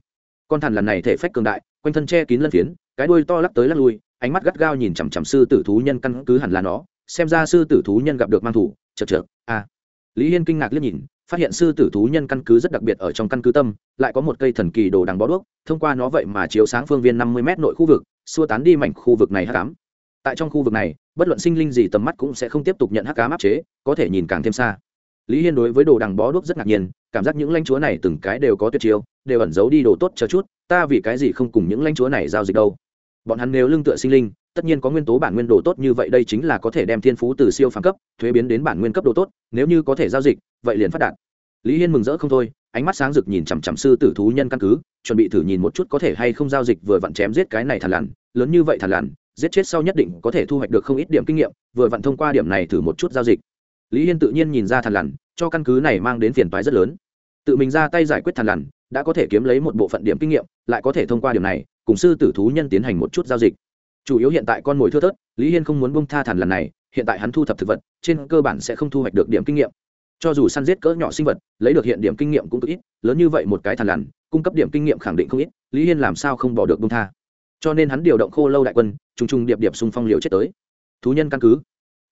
Con thằn lằn này thể phách cường đại quanh thân che kín lân phiến, cái đuôi to lắc tới lắc lui, ánh mắt gắt gao nhìn chằm chằm sư tử thú nhân căn cứ hẳn là nó, xem ra sư tử thú nhân gặp được mang thủ chật chật a. Lý hiên kinh ngạc liếc nhìn, phát hiện sư tử thú nhân căn cứ rất đặc biệt ở trong căn cứ tâm, lại có một cây thần kỳ đồ đằng bó đuốc, thông qua nó vậy mà chiếu sáng phương viên năm mươi m nội khu vực, xua tán đi mảnh khu vực này hắc ám. Tại trong khu vực này, bất luận sinh linh gì tầm mắt cũng sẽ không tiếp tục nhận hắc ám áp chế, có thể nhìn càng thêm xa lý hiên đối với đồ đằng bó đuốc rất ngạc nhiên, cảm giác những lãnh chúa này từng cái đều có tuyệt chiêu, đều ẩn giấu đi đồ tốt chờ chút, ta vì cái gì không cùng những lãnh chúa này giao dịch đâu. Bọn hắn nếu lương tựa sinh linh, tất nhiên có nguyên tố bản nguyên đồ tốt như vậy đây chính là có thể đem thiên phú từ siêu phàm cấp, thuế biến đến bản nguyên cấp đồ tốt, nếu như có thể giao dịch, vậy liền phát đạt. Lý hiên mừng rỡ không thôi, ánh mắt sáng rực nhìn chằm chằm sư tử thú nhân căn cứ, chuẩn bị thử nhìn một chút có thể hay không giao dịch vừa vặn chém giết cái này thằn lằn, lớn như vậy thằn lằn, giết chết sau nhất định có thể thu hoạch được không ít điểm kinh nghiệm, vừa vặn thông qua điểm này thử một chút giao dịch lý hiên tự nhiên nhìn ra thằn lằn, cho căn cứ này mang đến phiền toái rất lớn. Tự mình ra tay giải quyết thằn lằn, đã có thể kiếm lấy một bộ phận điểm kinh nghiệm, lại có thể thông qua điểm này, cùng sư tử thú nhân tiến hành một chút giao dịch. Chủ yếu hiện tại con mồi thưa thớt, lý hiên không muốn bông tha thằn lằn này, hiện tại hắn thu thập thực vật, trên cơ bản sẽ không thu hoạch được điểm kinh nghiệm. Cho dù săn giết cỡ nhỏ sinh vật, lấy được hiện điểm kinh nghiệm cũng cực ít, lớn như vậy một cái thằn lằn, cung cấp điểm kinh nghiệm khẳng định không ít, lý hiên làm sao không bỏ được bông tha. Cho nên hắn điều động khô lâu đại quân t r ù n g t r ù n g điệp điệp xung phong liều chết tới. Thú nhân căn cứ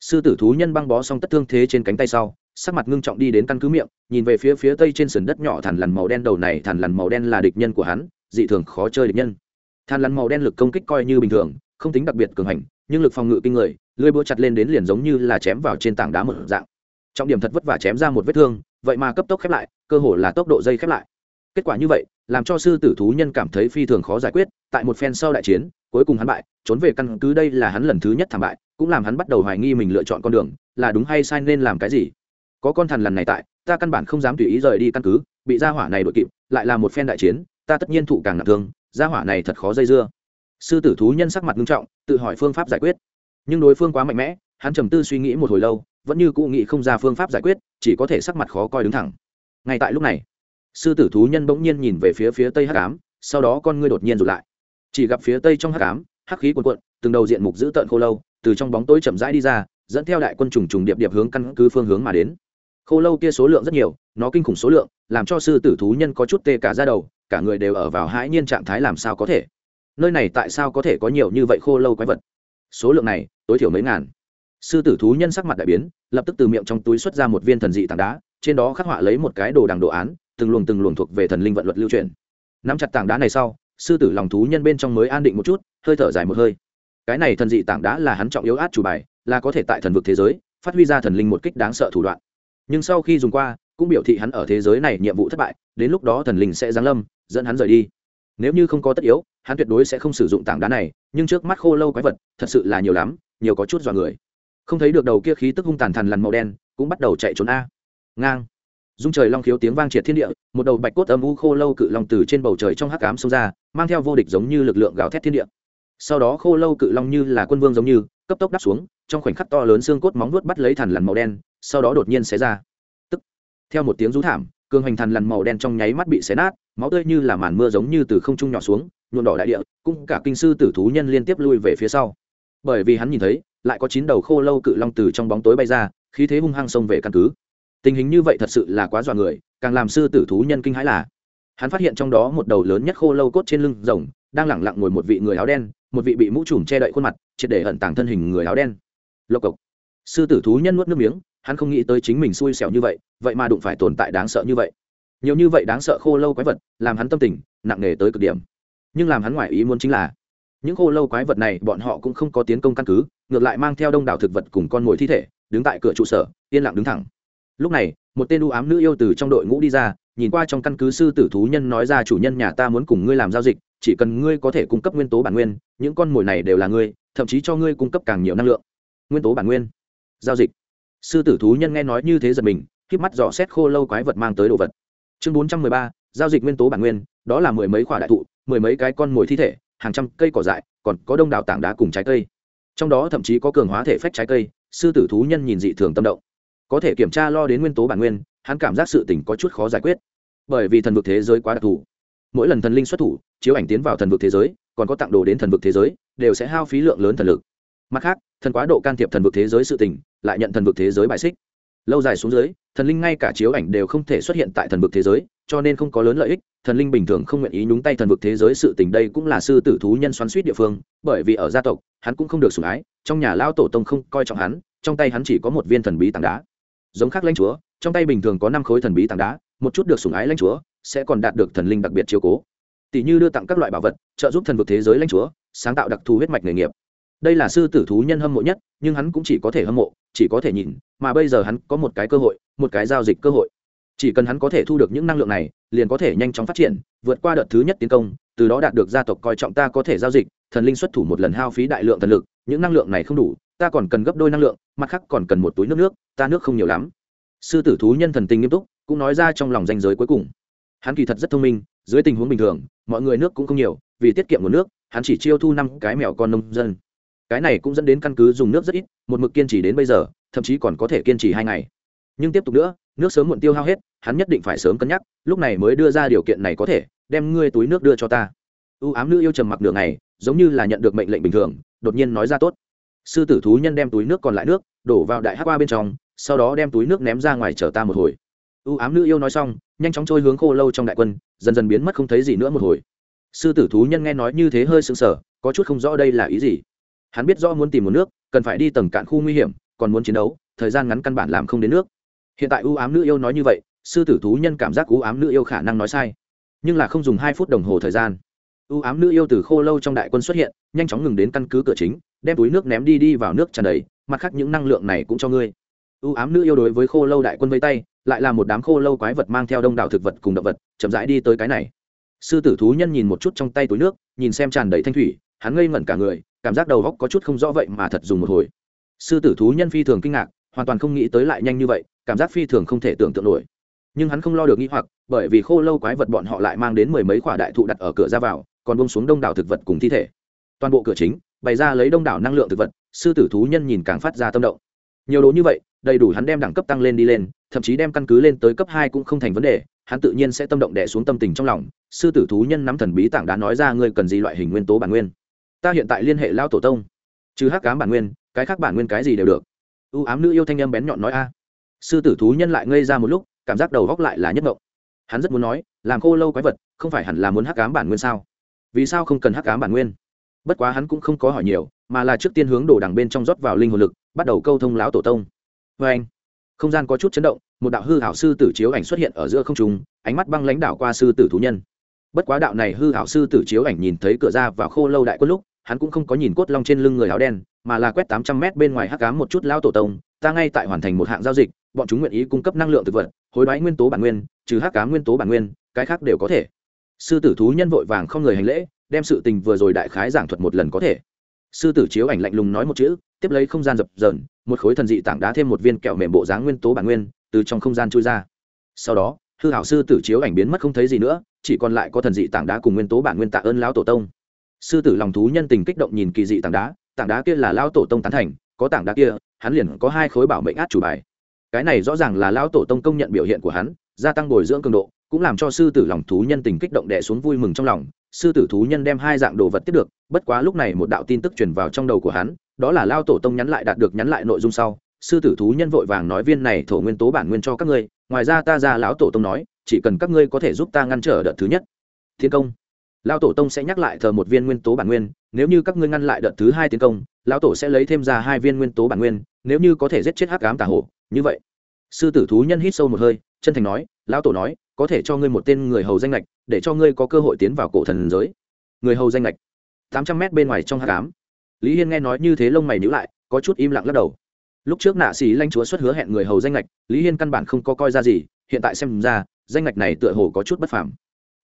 sư tử thú nhân băng bó xong tất thương thế trên cánh tay sau, sắc mặt ngưng trọng đi đến căn cứ miệng, nhìn về phía phía tây trên sườn đất nhỏ thằn lằn màu đen đầu này, thằn lằn màu đen là địch nhân của hắn, dị thường khó chơi địch nhân. Thằn lằn màu đen lực công kích coi như bình thường, không tính đặc biệt cường hành, nhưng lực phòng ngự kinh người, lưỡi búa chặt lên đến liền giống như là chém vào trên tảng đá một dạng. Trọng điểm thật vất vả chém ra một vết thương, vậy mà cấp tốc khép lại, cơ hồ là tốc độ dây khép lại. Kết quả như vậy, làm cho sư tử thú nhân cảm thấy phi thường khó giải quyết, tại một phen sau đại chiến cuối cùng hắn bại, trốn về căn cứ đây là hắn lần thứ nhất thảm bại, cũng làm hắn bắt đầu hoài nghi mình lựa chọn con đường, là đúng hay sai nên làm cái gì. Có con thằn lần này tại, ta căn bản không dám tùy ý rời đi căn cứ, bị gia hỏa này đội kịp, lại là một phen đại chiến, ta tất nhiên thụ càng nặng thương, gia hỏa này thật khó dây dưa. Sư tử thú nhân sắc mặt nghiêm trọng, tự hỏi phương pháp giải quyết. Nhưng đối phương quá mạnh mẽ, hắn trầm tư suy nghĩ một hồi lâu, vẫn như cụ nghĩ không ra phương pháp giải quyết, chỉ có thể sắc mặt khó coi đứng thẳng. Ngay tại lúc này, sư tử thú nhân bỗng nhiên nhìn về phía phía tây hắc ám, sau đó con ngươi đột nhiên rụt lại chỉ gặp phía tây trong hắc ám, hắc khí cuồn cuộn, từng đầu diện mục dữ tợn khô lâu, từ trong bóng tối chậm rãi đi ra, dẫn theo đại quân trùng trùng điệp điệp hướng căn cứ phương hướng mà đến. Khô lâu kia số lượng rất nhiều, nó kinh khủng số lượng, làm cho sư tử thú nhân có chút tê cả ra đầu, cả người đều ở vào hãi nhiên trạng thái làm sao có thể? Nơi này tại sao có thể có nhiều như vậy khô lâu quái vật? Số lượng này, tối thiểu mấy ngàn. Sư tử thú nhân sắc mặt đại biến, lập tức từ miệng trong túi xuất ra một viên thần dị tảng đá, trên đó khắc họa lấy một cái đồ đằng đồ án, từng luồng từng luồng thuộc về thần linh vận luật lưu truyền. Nắm chặt tảng đá này sau sư tử lòng thú nhân bên trong mới an định một chút, hơi thở dài một hơi. Cái này thần dị tảng đá là hắn trọng yếu át chủ bài, là có thể tại thần vực thế giới, phát huy ra thần linh một kích đáng sợ thủ đoạn. Nhưng sau khi dùng qua, cũng biểu thị hắn ở thế giới này nhiệm vụ thất bại, đến lúc đó thần linh sẽ giáng lâm, dẫn hắn rời đi. Nếu như không có tất yếu, hắn tuyệt đối sẽ không sử dụng tảng đá này, nhưng trước mắt khô lâu quái vật, thật sự là nhiều lắm, nhiều có chút dọa người. Không thấy được đầu kia khí tức hung tàn thằn lằn màu đen, cũng bắt đầu chạy trốn a. Ngang dung trời long khiếu tiếng vang triệt thiên địa, một đầu bạch cốt âm u khô lâu cự long từ trên bầu trời trong hắc ám xông ra, mang theo vô địch giống như lực lượng gào thét thiên địa. Sau đó khô lâu cự long như là quân vương giống như, cấp tốc đáp xuống, trong khoảnh khắc to lớn xương cốt móng vuốt bắt lấy thằn lằn màu đen, sau đó đột nhiên xé ra. Tức, theo một tiếng rú thảm, cường hành thằn lằn màu đen trong nháy mắt bị xé nát, máu tươi như là màn mưa giống như từ không trung nhỏ xuống, nhuộm đỏ đại địa, cũng cả kinh sư tử thú nhân liên tiếp lui về phía sau. Bởi vì hắn nhìn thấy, lại có chín đầu khô lâu cự long từ trong bóng tối bay ra, khí thế hung hăng xông về căn cứ tình hình như vậy thật sự là quá dọa người, càng làm sư tử thú nhân kinh hãi là, hắn phát hiện trong đó một đầu lớn nhất khô lâu cốt trên lưng rồng, đang lẳng lặng ngồi một vị người áo đen, một vị bị mũ trùm che đậy khuôn mặt, triệt để ẩn tàng thân hình người áo đen. Lộc cộc. Sư tử thú nhân nuốt nước miếng, hắn không nghĩ tới chính mình xui xẻo như vậy vậy mà đụng phải tồn tại đáng sợ như vậy. Nhiều như vậy đáng sợ khô lâu quái vật, làm hắn tâm tình, nặng nề tới cực điểm. Nhưng làm hắn ngoại ý muốn chính là, những khô lâu quái vật này, bọn họ cũng không có tiến công căn cứ, ngược lại mang theo đông đảo thực vật cùng con mồi thi thể, đứng tại cửa trụ sở, yên lặng đứng thẳng lúc này, một tên u ám nữ yêu từ trong đội ngũ đi ra, nhìn qua trong căn cứ sư tử thú nhân nói ra chủ nhân nhà ta muốn cùng ngươi làm giao dịch, chỉ cần ngươi có thể cung cấp nguyên tố bản nguyên, những con mồi này đều là ngươi, thậm chí cho ngươi cung cấp càng nhiều năng lượng. Nguyên tố bản nguyên. Giao dịch. Sư tử thú nhân nghe nói như thế giật mình k mắt dò xét khô lâu quái vật mang tới đồ vật. Chương bốn trăm mười ba, giao dịch nguyên tố bản nguyên, đó là mười mấy khoả đại thụ, mười mấy cái con mồi thi thể, hàng trăm cây cỏ dại, còn có đông đảo tảng đá cùng trái cây. Trong đó thậm chí có cường hóa thể phách trái cây, sư tử thú nhân nhìn dị thường tâm động có thể kiểm tra lo đến nguyên tố bản nguyên, hắn cảm giác sự tình có chút khó giải quyết. Bởi vì thần vực thế giới quá đặc thù. Mỗi lần thần linh xuất thủ, chiếu ảnh tiến vào thần vực thế giới, còn có tặng đồ đến thần vực thế giới, đều sẽ hao phí lượng lớn thần lực. Mặt khác, thần quá độ can thiệp thần vực thế giới sự tình, lại nhận thần vực thế giới bại xích. Lâu dài xuống dưới, thần linh ngay cả chiếu ảnh đều không thể xuất hiện tại thần vực thế giới, cho nên không có lớn lợi ích, thần linh bình thường không nguyện ý nhúng tay thần vực thế giới sự tình đây cũng là sư tử thú nhân xoắn suýt địa phương, bởi vì ở gia tộc, hắn cũng không được sủng ái, trong nhà lao tổ tông không coi trọng hắn, trong tay hắn chỉ có một viên thần bí tảng đá giống khác lãnh chúa, trong tay bình thường có năm khối thần bí tảng đá, một chút được sủng ái lãnh chúa, sẽ còn đạt được thần linh đặc biệt chiếu cố. Tỷ như đưa tặng các loại bảo vật, trợ giúp thần vực thế giới lãnh chúa, sáng tạo đặc thù huyết mạch nghề nghiệp. Đây là sư tử thú nhân hâm mộ nhất, nhưng hắn cũng chỉ có thể hâm mộ, chỉ có thể nhìn, mà bây giờ hắn có một cái cơ hội, một cái giao dịch cơ hội. Chỉ cần hắn có thể thu được những năng lượng này, liền có thể nhanh chóng phát triển, vượt qua đợt thứ nhất tiến công, từ đó đạt được gia tộc coi trọng ta có thể giao dịch, thần linh xuất thủ một lần hao phí đại lượng thần lực, những năng lượng này không đủ ta còn cần gấp đôi năng lượng, mặt khác còn cần một túi nước nước, ta nước không nhiều lắm. Sư tử thú nhân thần tình nghiêm túc, cũng nói ra trong lòng danh giới cuối cùng. Hắn kỳ thật rất thông minh, dưới tình huống bình thường, mọi người nước cũng không nhiều, vì tiết kiệm nguồn nước, hắn chỉ chiêu thu năm cái mèo con nông dân. Cái này cũng dẫn đến căn cứ dùng nước rất ít, một mực kiên trì đến bây giờ, thậm chí còn có thể kiên trì hai ngày. Nhưng tiếp tục nữa, nước sớm muộn tiêu hao hết, hắn nhất định phải sớm cân nhắc, lúc này mới đưa ra điều kiện này có thể, đem ngươi túi nước đưa cho ta. U ám nữ yêu trầm mặc đường này giống như là nhận được mệnh lệnh bình thường, đột nhiên nói ra tốt sư tử thú nhân đem túi nước còn lại nước đổ vào đại hát qua bên trong, sau đó đem túi nước ném ra ngoài chở ta một hồi. U ám nữ yêu nói xong, nhanh chóng trôi hướng khô lâu trong đại quân, dần dần biến mất không thấy gì nữa một hồi. Sư tử thú nhân nghe nói như thế hơi sững sờ, có chút không rõ đây là ý gì. Hắn biết rõ muốn tìm một nước, cần phải đi tầng cạn khu nguy hiểm, còn muốn chiến đấu, thời gian ngắn căn bản làm không đến nước. Hiện tại u ám nữ yêu nói như vậy, sư tử thú nhân cảm giác u ám nữ yêu khả năng nói sai. Nhưng là không dùng hai phút đồng hồ thời gian. U ám nữ yêu từ khô lâu trong đại quân xuất hiện, nhanh chóng ngừng đến căn cứ cửa chính đem túi nước ném đi đi vào nước tràn đầy, mặt khác những năng lượng này cũng cho ngươi. U ám nữ yêu đối với khô lâu đại quân vây tay, lại là một đám khô lâu quái vật mang theo đông đảo thực vật cùng động vật, chậm rãi đi tới cái này. Sư tử thú nhân nhìn một chút trong tay túi nước, nhìn xem tràn đầy thanh thủy, hắn ngây ngẩn cả người, cảm giác đầu góc có chút không rõ vậy mà thật dùng một hồi. Sư tử thú nhân phi thường kinh ngạc, hoàn toàn không nghĩ tới lại nhanh như vậy, cảm giác phi thường không thể tưởng tượng nổi. Nhưng hắn không lo được nghĩ hoặc, bởi vì khô lâu quái vật bọn họ lại mang đến mười mấy quả đại thụ đặt ở cửa ra vào, còn bông xuống đông đảo thực vật cùng thi thể. Toàn bộ cửa chính bày ra lấy đông đảo năng lượng thực vật, sư tử thú nhân nhìn càng phát ra tâm động. Nhiều đồ như vậy, đầy đủ hắn đem đẳng cấp tăng lên đi lên, thậm chí đem căn cứ lên tới cấp hai cũng không thành vấn đề, hắn tự nhiên sẽ tâm động đẻ xuống tâm tình trong lòng. Sư tử thú nhân nắm thần bí tảng đá nói ra ngươi cần gì loại hình nguyên tố bản nguyên. Ta hiện tại liên hệ lao tổ tông. Trừ hắc cám bản nguyên, cái khác bản nguyên cái gì đều được. U ám nữ yêu thanh âm bén nhọn nói a. Sư tử thú nhân lại ngây ra một lúc, cảm giác đầu góc lại là nhất mộng. Hắn rất muốn nói, làm khô lâu quái vật, không phải hẳn là muốn hắc cám bản nguyên sao? Vì sao không cần hắc cám bản nguyên? Bất quá hắn cũng không có hỏi nhiều, mà là trước tiên hướng đổ đằng bên trong rót vào linh hồn lực, bắt đầu câu thông lão tổ tông. Vê anh, không gian có chút chấn động, một đạo hư hảo sư tử chiếu ảnh xuất hiện ở giữa không trung, ánh mắt băng lãnh đạo qua sư tử thú nhân. Bất quá đạo này hư hảo sư tử chiếu ảnh nhìn thấy cửa ra vào khô lâu đại quân lúc, hắn cũng không có nhìn cốt long trên lưng người áo đen, mà là quét tám trăm mét bên ngoài hắc cám một chút lão tổ tông, ta ngay tại hoàn thành một hạng giao dịch, bọn chúng nguyện ý cung cấp năng lượng thực vật, hối đoái nguyên tố bản nguyên, trừ hắc cám nguyên tố bản nguyên, cái khác đều có thể. Sư tử thú nhân vội vàng không người hành lễ đem sự tình vừa rồi đại khái giảng thuật một lần có thể. Sư tử chiếu ảnh lạnh lùng nói một chữ, tiếp lấy không gian dập dờn, một khối thần dị tảng đá thêm một viên kẹo mềm bộ dáng nguyên tố bản nguyên, từ trong không gian chui ra. Sau đó, hư hảo sư tử chiếu ảnh biến mất không thấy gì nữa, chỉ còn lại có thần dị tảng đá cùng nguyên tố bản nguyên tạ ơn lão tổ tông. Sư tử lòng thú nhân tình kích động nhìn kỳ dị tảng đá tảng đá kia là lão tổ tông tán thành, có tảng đá kia, hắn liền có hai khối bảo mệnh át chủ bài. Cái này rõ ràng là lão tổ tông công nhận biểu hiện của hắn, gia tăng bồi dưỡng cường độ, cũng làm cho sư tử lòng thú nhân tình kích động đè xuống vui mừng trong lòng sư tử thú nhân đem hai dạng đồ vật tiếp được, bất quá lúc này một đạo tin tức truyền vào trong đầu của hắn, đó là lao tổ tông nhắn lại đạt được nhắn lại nội dung sau. Sư tử thú nhân vội vàng nói, viên này thổ nguyên tố bản nguyên cho các ngươi, ngoài ra ta ra lão tổ tông nói, chỉ cần các ngươi có thể giúp ta ngăn trở đợt thứ nhất. Thiên công. Lao tổ tông sẽ nhắc lại thờ một viên nguyên tố bản nguyên, nếu như các ngươi ngăn lại đợt thứ hai tiến công, lão tổ sẽ lấy thêm ra hai viên nguyên tố bản nguyên, nếu như có thể giết chết hắc ám tà hổ, như vậy. Sư tử thú nhân hít sâu một hơi chân thành nói, lão tổ nói, có thể cho ngươi một tên người hầu danh lệch để cho ngươi có cơ hội tiến vào cổ thần giới. Người hầu danh lệch tám trăm mét bên ngoài trong hắc ám. Lý hiên nghe nói như thế lông mày nhữ lại, có chút im lặng lắc đầu. Lúc trước nạ xì lanh chúa xuất hứa hẹn người hầu danh lệch lý hiên căn bản không có coi ra gì, hiện tại xem ra, danh lệch này tựa hồ có chút bất phàm.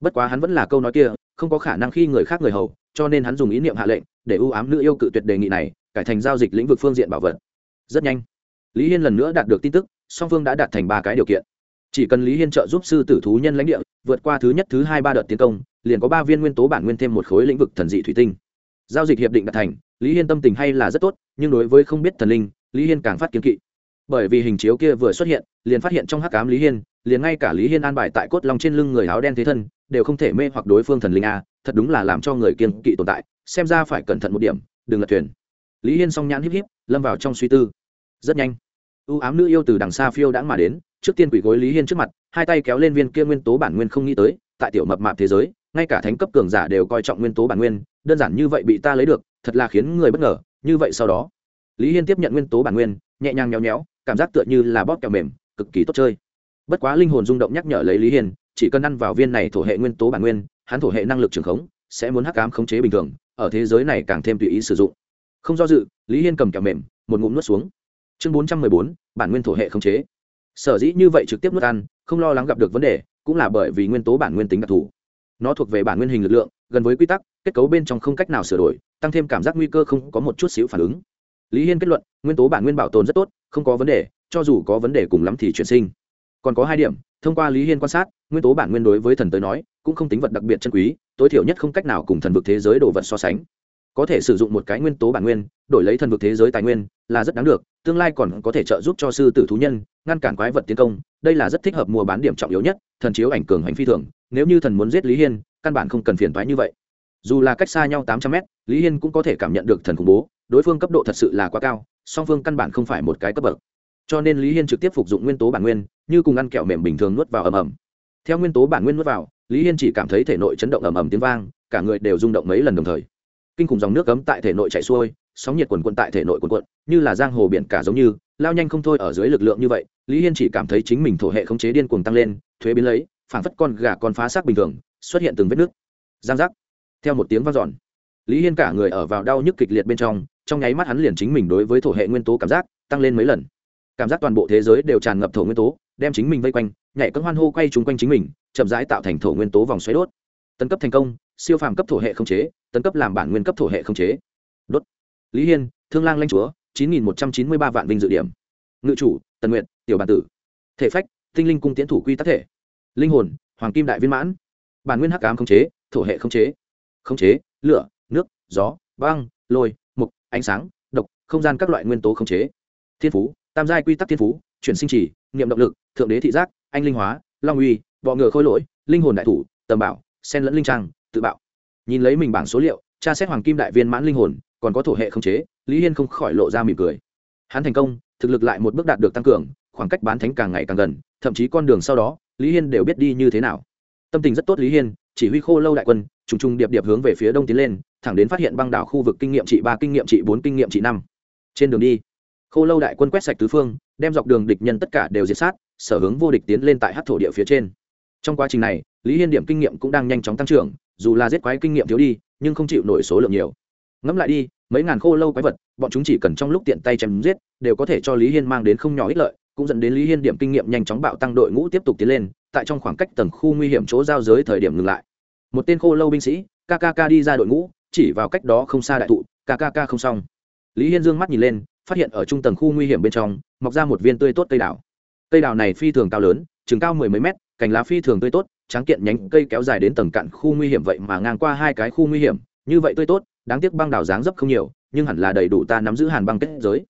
Bất quá hắn vẫn là câu nói kia, không có khả năng khi người khác người hầu, cho nên hắn dùng ý niệm hạ lệnh, để ưu ám nữ yêu cự tuyệt đề nghị này, cải thành giao dịch lĩnh vực phương diện bảo vật. Rất nhanh. Lý hiên lần nữa đạt được tin tức, song phương đã đạt thành ba cái điều kiện chỉ cần lý hiên trợ giúp sư tử thú nhân lãnh địa, vượt qua thứ nhất, thứ hai, ba đợt tiến công, liền có ba viên nguyên tố bản nguyên thêm một khối lĩnh vực thần dị thủy tinh. Giao dịch hiệp định đạt thành, lý hiên tâm tình hay là rất tốt, nhưng đối với không biết thần linh, lý hiên càng phát kiến kỵ. Bởi vì hình chiếu kia vừa xuất hiện, liền phát hiện trong hắc cám lý hiên, liền ngay cả lý hiên an bài tại cốt lòng trên lưng người áo đen thế thân, đều không thể mê hoặc đối phương thần linh a, thật đúng là làm cho người kiên kỵ tồn tại, xem ra phải cẩn thận một điểm, đừng lật thuyền. Lý hiên song nhãn híp híp, lâm vào trong suy tư. Rất nhanh, u ám nữ yêu từ đằng xa phiêu đãng mà đến trước tiên quỷ gối lý hiên trước mặt, hai tay kéo lên viên kia nguyên tố bản nguyên không nghĩ tới, tại tiểu mập mạp thế giới, ngay cả thánh cấp cường giả đều coi trọng nguyên tố bản nguyên, đơn giản như vậy bị ta lấy được, thật là khiến người bất ngờ, như vậy sau đó, lý hiên tiếp nhận nguyên tố bản nguyên, nhẹ nhàng nhéo nhéo, cảm giác tựa như là bóp kẹo mềm, cực kỳ tốt chơi. Bất quá linh hồn rung động nhắc nhở lấy lý hiên, chỉ cần ăn vào viên này thổ hệ nguyên tố bản nguyên, hắn thổ hệ năng lực trường khống, sẽ muốn hắc cám khống chế bình thường, ở thế giới này càng thêm tùy ý sử dụng. Không do dự, lý hiên cầm kẹo mềm, một ngụm nuốt xuống. Chương bốn trăm mười bốn, bản nguyên thổ hệ khống chế sở dĩ như vậy trực tiếp nuốt ăn, không lo lắng gặp được vấn đề, cũng là bởi vì nguyên tố bản nguyên tính đặc thù. Nó thuộc về bản nguyên hình lực lượng, gần với quy tắc, kết cấu bên trong không cách nào sửa đổi, tăng thêm cảm giác nguy cơ không có một chút xíu phản ứng. Lý hiên kết luận, nguyên tố bản nguyên bảo tồn rất tốt, không có vấn đề, cho dù có vấn đề cùng lắm thì chuyển sinh. Còn có hai điểm, thông qua lý hiên quan sát, nguyên tố bản nguyên đối với thần tới nói, cũng không tính vật đặc biệt chân quý, tối thiểu nhất không cách nào cùng thần vực thế giới đồ vật so sánh. Có thể sử dụng một cái nguyên tố bản nguyên, đổi lấy thần vực thế giới tài nguyên, là rất đáng được, tương lai còn có thể trợ giúp cho sư tử thú nhân ngăn cản quái vật tiến công, đây là rất thích hợp mua bán điểm trọng yếu nhất, thần chiếu ảnh cường hành phi thường, nếu như thần muốn giết lý hiên, căn bản không cần phiền thoái như vậy. Dù là cách xa nhau tám trăm mét, lý hiên cũng có thể cảm nhận được thần khủng bố, đối phương cấp độ thật sự là quá cao, song phương căn bản không phải một cái cấp bậc. Cho nên lý hiên trực tiếp phục dụng nguyên tố bản nguyên, như cùng ăn kẹo mềm bình thường nuốt vào ầm ầm. Theo nguyên tố bản nguyên nuốt vào, lý hiên chỉ cảm thấy thể nội chấn động ầm ầm tiếng vang, cả người đều rung động mấy lần đồng thời. Kinh khủng dòng nước cấm tại thể nội chạy xuôi, sóng nhiệt quần quận tại thể nội quần quận như là giang hồ biển cả giống như, lao nhanh không thôi ở dưới lực lượng như vậy lý hiên chỉ cảm thấy chính mình thổ hệ khống chế điên cuồng tăng lên, thuế biến lấy, phảng phất con gà con phá xác bình thường, xuất hiện từng vết nước giang giác. Theo một tiếng vang dọn, lý hiên cả người ở vào đau nhức kịch liệt bên trong trong nháy mắt hắn liền chính mình đối với thổ hệ nguyên tố cảm giác tăng lên mấy lần. Cảm giác toàn bộ thế giới đều tràn ngập thổ nguyên tố, đem chính mình vây quanh, nhảy cân hoan hô quay chung quanh chính mình, chậm rãi tạo thành thổ nguyên tố vòng xoáy đốt. Tấn cấp thành công, siêu phàm cấp thổ hệ không chế, tấn cấp làm bản nguyên cấp thổ hệ không chế. Đốt. Lý hiên, thương lang lanh chúa, chín nghìn một trăm chín mươi ba vạn vinh dự điểm. Ngự chủ, tần nguyện tiểu bản tử. Thể phách, tinh linh cung tiến thủ quy tắc thể. Linh hồn, hoàng kim đại viên mãn. Bản nguyên hắc cám không chế, thổ hệ không chế. Không chế, lửa, nước, gió, băng, lôi, mục, ánh sáng, độc, không gian các loại nguyên tố không chế. Thiên phú, tam giai quy tắc thiên phú, chuyển sinh trì, niệm động lực, thượng đế thị giác, anh linh hóa, long uy, bọ ngựa khôi lỗi, linh hồn đại thủ, tầm bảo, sen lẫn linh trang, tự bạo. Nhìn lấy mình bảng số liệu, tra xét hoàng kim đại viên mãn linh hồn, còn có thổ hệ không chế, lý hiên không khỏi lộ ra mỉm cười. Hắn thành công, thực lực lại một bước đạt được tăng cường khoảng cách bán thánh càng ngày càng gần, thậm chí con đường sau đó, lý hiên đều biết đi như thế nào. Tâm tình rất tốt lý hiên, chỉ huy khô lâu đại quân, trùng trùng điệp điệp hướng về phía đông tiến lên, thẳng đến phát hiện băng đảo khu vực kinh nghiệm trị ba, kinh nghiệm trị bốn, kinh nghiệm trị năm. Trên đường đi, khô lâu đại quân quét sạch tứ phương, đem dọc đường địch nhân tất cả đều diệt sát, sở hướng vô địch tiến lên tại hát thổ địa phía trên. Trong quá trình này, lý hiên điểm kinh nghiệm cũng đang nhanh chóng tăng trưởng, dù là giết quái kinh nghiệm thiếu đi, nhưng không chịu nổi số lượng nhiều. Ngẫm lại đi, mấy ngàn khô lâu quái vật, bọn chúng chỉ cần trong lúc tiện tay chém giết, đều có thể cho lý hiên mang đến không nhỏ ích lợi cũng dẫn đến lý hiên điểm kinh nghiệm nhanh chóng bạo tăng đội ngũ tiếp tục tiến lên, tại trong khoảng cách tầng khu nguy hiểm chỗ giao giới thời điểm ngừng lại. Một tên khô lâu binh sĩ kkk đi ra đội ngũ, chỉ vào cách đó không xa đại thụ kkk không xong. Lý hiên dương mắt nhìn lên, phát hiện ở trung tầng khu nguy hiểm bên trong, mọc ra một viên tươi tốt cây đào. Cây đào này phi thường cao lớn, chừng cao mười mấy mét, cành lá phi thường tươi tốt, tráng kiện nhánh cây kéo dài đến tầng cạn khu nguy hiểm vậy mà ngang qua hai cái khu nguy hiểm, như vậy tươi tốt, đáng tiếc băng đào dáng dấp không nhiều, nhưng hẳn là đầy đủ ta nắm giữ hàn băng kết giới.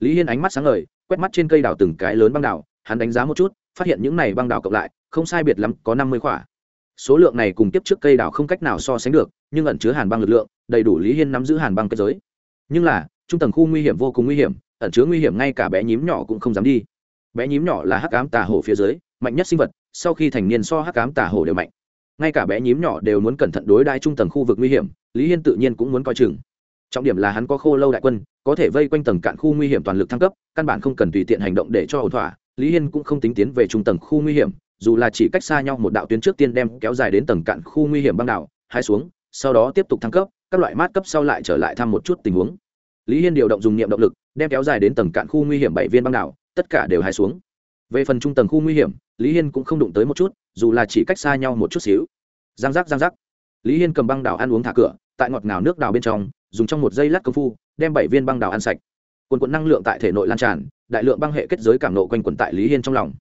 Lý hiên ánh mắt sáng ngời quét mắt trên cây đào từng cái lớn băng đào, hắn đánh giá một chút, phát hiện những này băng đào cộng lại, không sai biệt lắm có năm mươi khỏa. Số lượng này cùng tiếp trước cây đào không cách nào so sánh được, nhưng ẩn chứa hàn băng lực lượng, đầy đủ lý hiên nắm giữ hàn băng kết giới. Nhưng là, trung tầng khu nguy hiểm vô cùng nguy hiểm, ẩn chứa nguy hiểm ngay cả bé nhím nhỏ cũng không dám đi. Bé nhím nhỏ là hắc ám tà hổ phía dưới, mạnh nhất sinh vật, sau khi thành niên so hắc ám tà hổ đều mạnh. Ngay cả bé nhím nhỏ đều muốn cẩn thận đối đai trung tầng khu vực nguy hiểm, lý hiên tự nhiên cũng muốn coi chừng trọng điểm là hắn có khô lâu đại quân, có thể vây quanh tầng cạn khu nguy hiểm toàn lực thăng cấp, căn bản không cần tùy tiện hành động để cho ổn thỏa. Lý hiên cũng không tính tiến về trung tầng khu nguy hiểm, dù là chỉ cách xa nhau một đạo tuyến trước tiên đem kéo dài đến tầng cạn khu nguy hiểm băng đảo, hai xuống, sau đó tiếp tục thăng cấp, các loại mát cấp sau lại trở lại thăm một chút tình huống. Lý hiên điều động dùng niệm động lực, đem kéo dài đến tầng cạn khu nguy hiểm bảy viên băng đảo, tất cả đều hai xuống. Về phần trung tầng khu nguy hiểm, lý hiên cũng không đụng tới một chút, dù là chỉ cách xa nhau một chút xíu. Giang giác giang giác. Lý hiên cầm băng đảo ăn uống thả cửa, tại ngọt ngào nước đào bên trong dùng trong một giây lát công phu, đem bảy viên băng đào ăn sạch. Quần quận năng lượng tại thể nội lan tràn, đại lượng băng hệ kết giới cảm nộ quanh quần tại lý hiên trong lòng.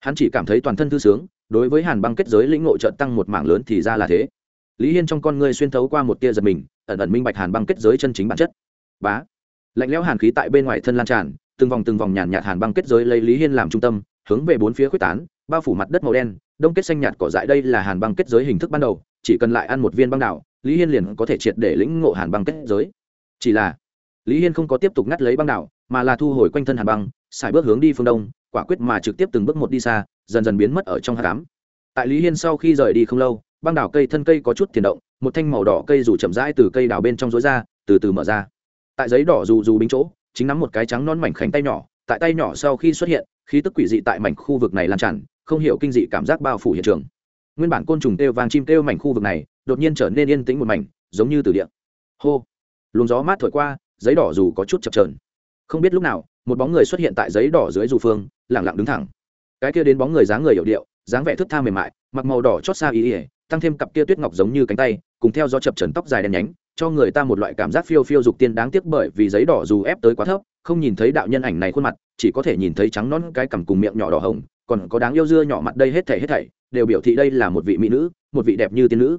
Hắn chỉ cảm thấy toàn thân thư sướng, đối với hàn băng kết giới lĩnh ngộ trợn tăng một mảng lớn thì ra là thế. Lý hiên trong con ngươi xuyên thấu qua một tia giật mình, ẩn ẩn minh bạch hàn băng kết giới chân chính bản chất. Bá. Lạnh lẽo hàn khí tại bên ngoài thân lan tràn, từng vòng từng vòng nhàn nhạt hàn băng kết giới lấy lý hiên làm trung tâm, hướng về bốn phía quyết tán, bao phủ mặt đất màu đen, đông kết xanh nhạt cỏ dại. Đây là hàn băng kết giới hình thức ban đầu, chỉ cần lại ăn một viên băng đảo lý hiên liền có thể triệt để lĩnh ngộ hàn băng kết giới. Chỉ là, lý hiên không có tiếp tục ngắt lấy băng đảo, mà là thu hồi quanh thân hàn băng, xài bước hướng đi phương đông, quả quyết mà trực tiếp từng bước một đi xa, dần dần biến mất ở trong hát cám tại lý hiên sau khi rời đi không lâu, băng đảo cây thân cây có chút tiền động, một thanh màu đỏ cây rủ chậm rãi từ cây đảo bên trong rối ra, từ từ mở ra. Tại giấy đỏ dù dù bính chỗ, chính nắm một cái trắng non mảnh khảnh tay nhỏ, tại tay nhỏ sau khi xuất hiện, khí tức quỷ dị tại mảnh khu vực này lan tràn, không hiểu kinh dị cảm giác bao phủ hiện trường. Nguyên bản côn trùng têu vàng chim têu mảnh khu vực này đột nhiên trở nên yên tĩnh một mảnh, giống như từ điện. hô! Luồng gió mát thổi qua, giấy đỏ dù có chút chập trờn không biết lúc nào, một bóng người xuất hiện tại giấy đỏ dưới dù phương lẳng lặng đứng thẳng. Cái kia đến bóng người dáng người hiệu điệu, dáng vẻ thức tha mềm mại, mặc màu đỏ chót xa ý ỉa tăng thêm cặp kia tuyết ngọc giống như cánh tay, cùng theo gió chập trần tóc dài đen nhánh, cho người ta một loại cảm giác phiêu phiêu dục tiên đáng tiếc bởi vì giấy đỏ dù ép tới quá thấp, không nhìn thấy đạo nhân ảnh này khuôn mặt, chỉ có thể nhìn thấy trắng non cái cằm cùng miệng nhỏ đỏ hồng, còn có đáng yêu dưa nhỏ mặt đây hết thảy hết thảy, đều biểu thị đây là một vị mỹ nữ, một vị đẹp như tiên nữ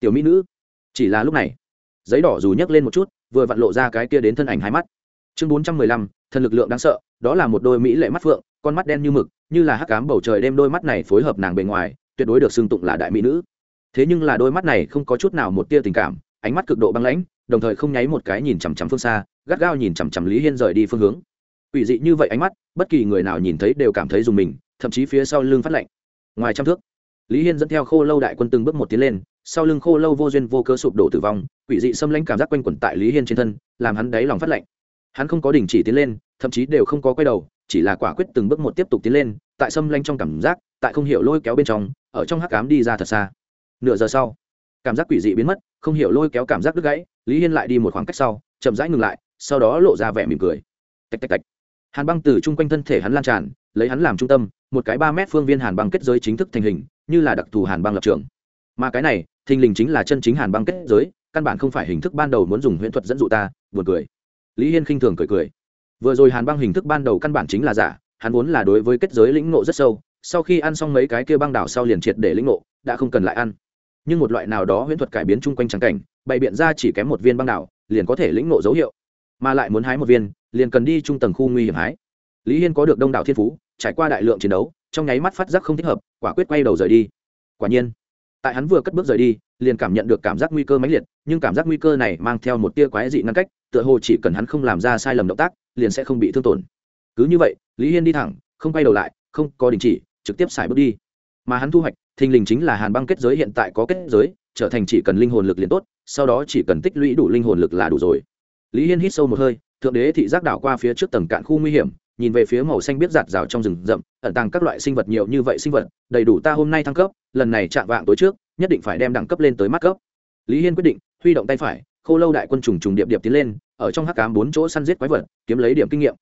tiểu mỹ nữ. Chỉ là lúc này, giấy đỏ dù nhấc lên một chút, vừa vặn lộ ra cái kia đến thân ảnh hai mắt. Chương bốn trăm mười lăm, thần lực lượng đáng sợ, đó là một đôi mỹ lệ mắt phượng, con mắt đen như mực, như là hắc cám bầu trời đêm đôi mắt này phối hợp nàng bề ngoài, tuyệt đối được xưng tụng là đại mỹ nữ. Thế nhưng là đôi mắt này không có chút nào một tia tình cảm, ánh mắt cực độ băng lãnh, đồng thời không nháy một cái nhìn chằm chằm phương xa, gắt gao nhìn chằm chằm lý hiên rời đi phương hướng. Ủy dị như vậy ánh mắt, bất kỳ người nào nhìn thấy đều cảm thấy dùng mình, thậm chí phía sau lưng phát lạnh. Ngoài trăm thước, lý hiên dẫn theo khô lâu đại quân từng bước một tiến lên sau lưng khô lâu vô duyên vô cơ sụp đổ tử vong, quỷ dị xâm lãnh cảm giác quanh quẩn tại lý hiên trên thân, làm hắn đáy lòng phát lạnh. Hắn không có đình chỉ tiến lên, thậm chí đều không có quay đầu, chỉ là quả quyết từng bước một tiếp tục tiến lên, tại xâm lanh trong cảm giác, tại không hiểu lôi kéo bên trong, ở trong hắc cám đi ra thật xa. Nửa giờ sau, cảm giác quỷ dị biến mất, không hiểu lôi kéo cảm giác đứt gãy, lý hiên lại đi một khoảng cách sau, chậm rãi ngừng lại, sau đó lộ ra vẻ mỉm cười. Tạch tạch tạch. Hàn băng từ chung quanh thân thể hắn lan tràn, lấy hắn làm trung tâm, một cái ba mét phương viên hàn băng kết giới chính thức thành hình, như là đặc thù hàn băng lập trường. Mà cái này thình lình chính là chân chính hàn băng kết giới, căn bản không phải hình thức ban đầu muốn dùng huyễn thuật dẫn dụ ta, buồn cười. Lý hiên khinh thường cười cười. Vừa rồi hàn băng hình thức ban đầu căn bản chính là giả, hắn vốn là đối với kết giới lĩnh ngộ rất sâu, sau khi ăn xong mấy cái kia băng đảo sau liền triệt để lĩnh ngộ, đã không cần lại ăn. Nhưng một loại nào đó huyễn thuật cải biến chung quanh trắng cảnh, bày biện ra chỉ kém một viên băng đảo, liền có thể lĩnh ngộ dấu hiệu. Mà lại muốn hái một viên, liền cần đi trung tầng khu nguy hiểm hái. Lý hiên có được đông đảo thiên phú, trải qua đại lượng chiến đấu, trong nháy mắt phát giác không thích hợp, quả quyết quay đầu rời đi. Quả nhiên tại hắn vừa cất bước rời đi, liền cảm nhận được cảm giác nguy cơ mãnh liệt, nhưng cảm giác nguy cơ này mang theo một tia quái dị ngăn cách, tựa hồ chỉ cần hắn không làm ra sai lầm động tác, liền sẽ không bị thương tổn. Cứ như vậy, lý hiên đi thẳng, không quay đầu lại, không có đình chỉ, trực tiếp xài bước đi. Mà hắn thu hoạch, thình lình chính là hàn băng kết giới hiện tại có kết giới, trở thành chỉ cần linh hồn lực liền tốt, sau đó chỉ cần tích lũy đủ linh hồn lực là đủ rồi. Lý hiên hít sâu một hơi, thượng đế thị giác đảo qua phía trước tầng cạn khu nguy hiểm nhìn về phía màu xanh biết giạt rào trong rừng rậm, ẩn tàng các loại sinh vật nhiều như vậy sinh vật, đầy đủ ta hôm nay thăng cấp, lần này chạm vạng tối trước, nhất định phải đem đẳng cấp lên tới mắt cấp. Lý hiên quyết định, huy động tay phải, khô lâu đại quân trùng trùng điệp điệp tiến lên, ở trong hắc cám bốn chỗ săn giết quái vật, kiếm lấy điểm kinh nghiệm.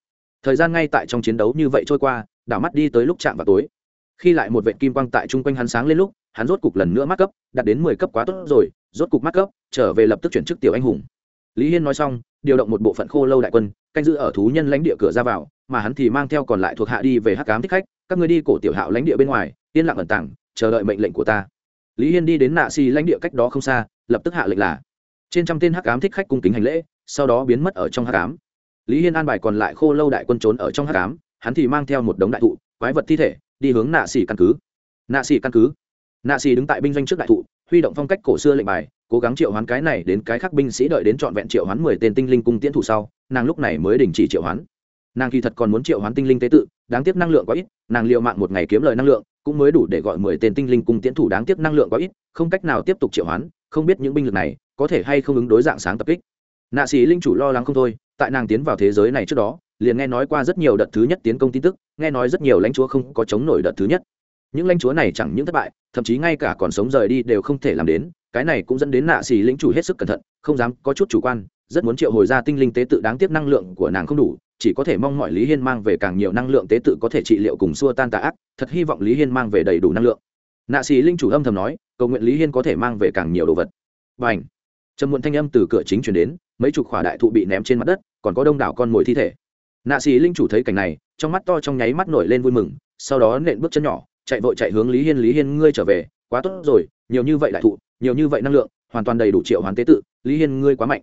Thời gian ngay tại trong chiến đấu như vậy trôi qua, đảo mắt đi tới lúc chạm vào tối. Khi lại một vệ kim quang tại chung quanh hắn sáng lên lúc, hắn rốt cục lần nữa mắc cấp, đạt đến mười cấp quá tốt rồi, rốt cục mắc cấp, trở về lập tức chuyển chức tiểu anh hùng. Lý hiên nói xong, điều động một bộ phận khô lâu đại quân canh giữ ở thú nhân lãnh địa cửa ra vào, mà hắn thì mang theo còn lại thuộc hạ đi về hắc cám thích khách, các người đi cổ tiểu hạo lãnh địa bên ngoài, yên lặng ẩn tảng chờ đợi mệnh lệnh của ta. Lý hiên đi đến nạ xì lãnh địa cách đó không xa, lập tức hạ lệnh là, trên trăm tên hắc cám thích khách cung kính hành lễ, sau đó biến mất ở trong hắc cám lý hiên an bài còn lại khô lâu đại quân trốn ở trong hắc cám hắn thì mang theo một đống đại thụ, quái vật thi thể, đi hướng nạ xì căn cứ. Nạ xì căn cứ. Nạ xì đứng tại binh doanh trước đại thụ, huy động phong cách cổ xưa lệnh bài cố gắng triệu hoán cái này đến cái khác binh sĩ đợi đến trọn vẹn triệu hoán mười tên tinh linh cung tiễn thủ sau, nàng lúc này mới đình chỉ triệu hoán. Nàng kỳ thật còn muốn triệu hoán tinh linh tế tự, đáng tiếc năng lượng quá ít, nàng liều mạng một ngày kiếm lời năng lượng, cũng mới đủ để gọi mười tên tinh linh cung tiễn thủ đáng tiếc năng lượng quá ít, không cách nào tiếp tục triệu hoán, không biết những binh lực này có thể hay không ứng đối dạng sáng tập kích. Nạ sĩ linh chủ lo lắng không thôi, tại nàng tiến vào thế giới này trước đó, liền nghe nói qua rất nhiều đợt thứ nhất tiến công tin tức, nghe nói rất nhiều lãnh chúa không có chống nổi đợt thứ nhất. Những lãnh chúa này chẳng những thất bại, thậm chí ngay cả còn sống rời đi đều không thể làm đến cái này cũng dẫn đến nạ xì lĩnh chủ hết sức cẩn thận, không dám có chút chủ quan, rất muốn triệu hồi ra tinh linh tế tự đáng tiếc năng lượng của nàng không đủ, chỉ có thể mong mọi lý hiên mang về càng nhiều năng lượng tế tự có thể trị liệu cùng xua tan tà ác, thật hy vọng lý hiên mang về đầy đủ năng lượng. Nạ xì linh chủ âm thầm nói, cầu nguyện lý hiên có thể mang về càng nhiều đồ vật. B à n h trầm muộn thanh âm từ cửa chính chuyển đến, mấy chục khỏa đại thụ bị ném trên mặt đất, còn có đông đảo con mồi thi thể. Nạ xì linh chủ thấy cảnh này, trong mắt to trong nháy mắt nổi lên vui mừng, sau đó nện bước chân nhỏ, chạy vội chạy hướng lý hiên lý hiên, ngươi trở về, quá tốt rồi, nhiều như vậy đại thụ nhiều như vậy năng lượng, hoàn toàn đầy đủ triệu hoàn tế tự, lý hiên, ngươi quá mạnh.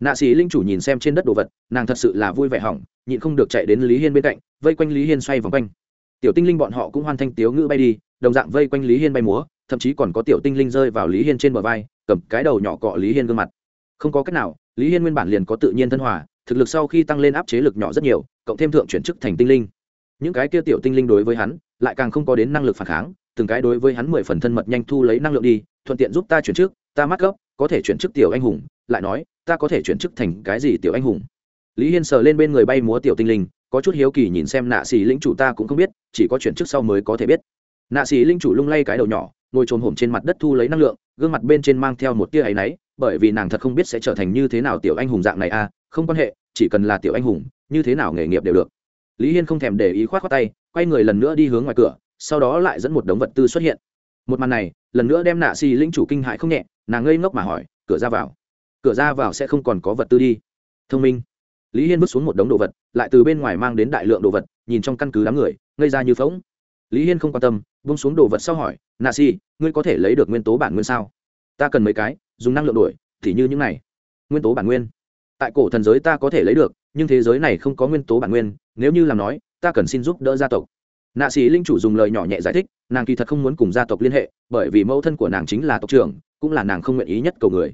Nạ sĩ linh chủ nhìn xem trên đất đồ vật, nàng thật sự là vui vẻ hỏng, nhịn không được chạy đến lý hiên bên cạnh, vây quanh lý hiên xoay vòng quanh. Tiểu tinh linh bọn họ cũng hoan thanh tiếu ngữ bay đi, đồng dạng vây quanh lý hiên bay múa, thậm chí còn có tiểu tinh linh rơi vào lý hiên trên bờ vai, cầm cái đầu nhỏ cọ lý hiên gương mặt. Không có cách nào, lý hiên nguyên bản liền có tự nhiên thân hòa, thực lực sau khi tăng lên áp chế lực nhỏ rất nhiều, cộng thêm thượng chuyển chức thành tinh linh. Những cái kia tiểu tinh linh đối với hắn, lại càng không có đến năng lực phản kháng từng cái đối với hắn mười phần thân mật nhanh thu lấy năng lượng đi, thuận tiện giúp ta chuyển chức, ta mắc gấp, có thể chuyển chức tiểu anh hùng, lại nói, ta có thể chuyển chức thành cái gì tiểu anh hùng? Lý hiên sờ lên bên người bay múa tiểu tinh linh, có chút hiếu kỳ nhìn xem nạ xì lính chủ ta cũng không biết, chỉ có chuyển chức sau mới có thể biết. Nạ xì linh chủ lung lay cái đầu nhỏ, ngồi trồm hổm trên mặt đất thu lấy năng lượng, gương mặt bên trên mang theo một tia áy náy, bởi vì nàng thật không biết sẽ trở thành như thế nào tiểu anh hùng dạng này a không quan hệ, chỉ cần là tiểu anh hùng, như thế nào nghề nghiệp đều được. Lý hiên không thèm để ý k h o á t khoác tay, quay người lần nữa đi hướng ngoài cửa sau đó lại dẫn một đống vật tư xuất hiện. Một màn này, lần nữa đem nạ xì lĩnh chủ kinh hại không nhẹ, nàng ngây ngốc mà hỏi, cửa ra vào? Cửa ra vào sẽ không còn có vật tư đi. Thông minh. Lý hiên bước xuống một đống đồ vật, lại từ bên ngoài mang đến đại lượng đồ vật, nhìn trong căn cứ đám người, ngây ra như phóng lý hiên không quan tâm bung xuống đồ vật sau hỏi, nạ xì, ngươi có thể lấy được nguyên tố bản nguyên sao? Ta cần mấy cái, dùng năng lượng đổi thì như những này. Nguyên tố bản nguyên? Tại cổ thần giới ta có thể lấy được, nhưng thế giới này không có nguyên tố bản nguyên, nếu như làm nói, ta cần xin giúp đỡ gia tộc nạ sĩ linh chủ dùng lời nhỏ nhẹ giải thích, nàng kỳ thật không muốn cùng gia tộc liên hệ, bởi vì mẫu thân của nàng chính là tộc trưởng, cũng là nàng không nguyện ý nhất cầu người.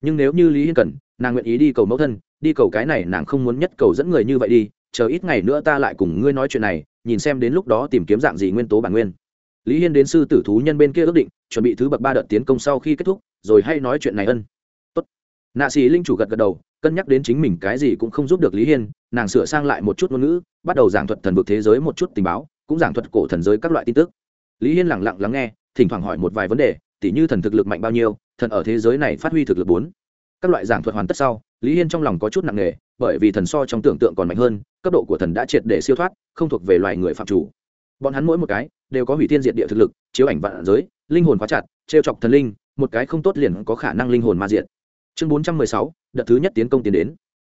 Nhưng nếu như lý hiên cần, nàng nguyện ý đi cầu mẫu thân, đi cầu cái này nàng không muốn nhất cầu dẫn người như vậy đi, chờ ít ngày nữa ta lại cùng ngươi nói chuyện này, nhìn xem đến lúc đó tìm kiếm dạng gì nguyên tố bản nguyên. Lý hiên đến sư tử thú nhân bên kia ước định, chuẩn bị thứ bậc ba đợt tiến công sau khi kết thúc, rồi hay nói chuyện này ân. Tốt. nạ sĩ linh chủ gật gật đầu, cân nhắc đến chính mình cái gì cũng không giúp được lý hiên, nàng sửa sang lại một chút ngôn ngữ, bắt đầu giảng thuật thần vực thế giới một chút tình báo cũng giảng thuật cổ thần giới các loại tin tức. Lý hiên lẳng lặng lắng nghe, thỉnh thoảng hỏi một vài vấn đề, tỉ như thần thực lực mạnh bao nhiêu, thần ở thế giới này phát huy thực lực bốn. Các loại giảng thuật hoàn tất sau, lý hiên trong lòng có chút nặng nề, bởi vì thần so trong tưởng tượng còn mạnh hơn, cấp độ của thần đã triệt để siêu thoát, không thuộc về loài người phạm chủ. Bọn hắn mỗi một cái đều có hủy thiên diệt địa thực lực, chiếu ảnh vạn giới, linh hồn khóa chặt, trêu chọc thần linh, một cái không tốt liền có khả năng linh hồn ma diệt. chương bốn trăm mười sáu, đợt thứ nhất tiến công tiến đến.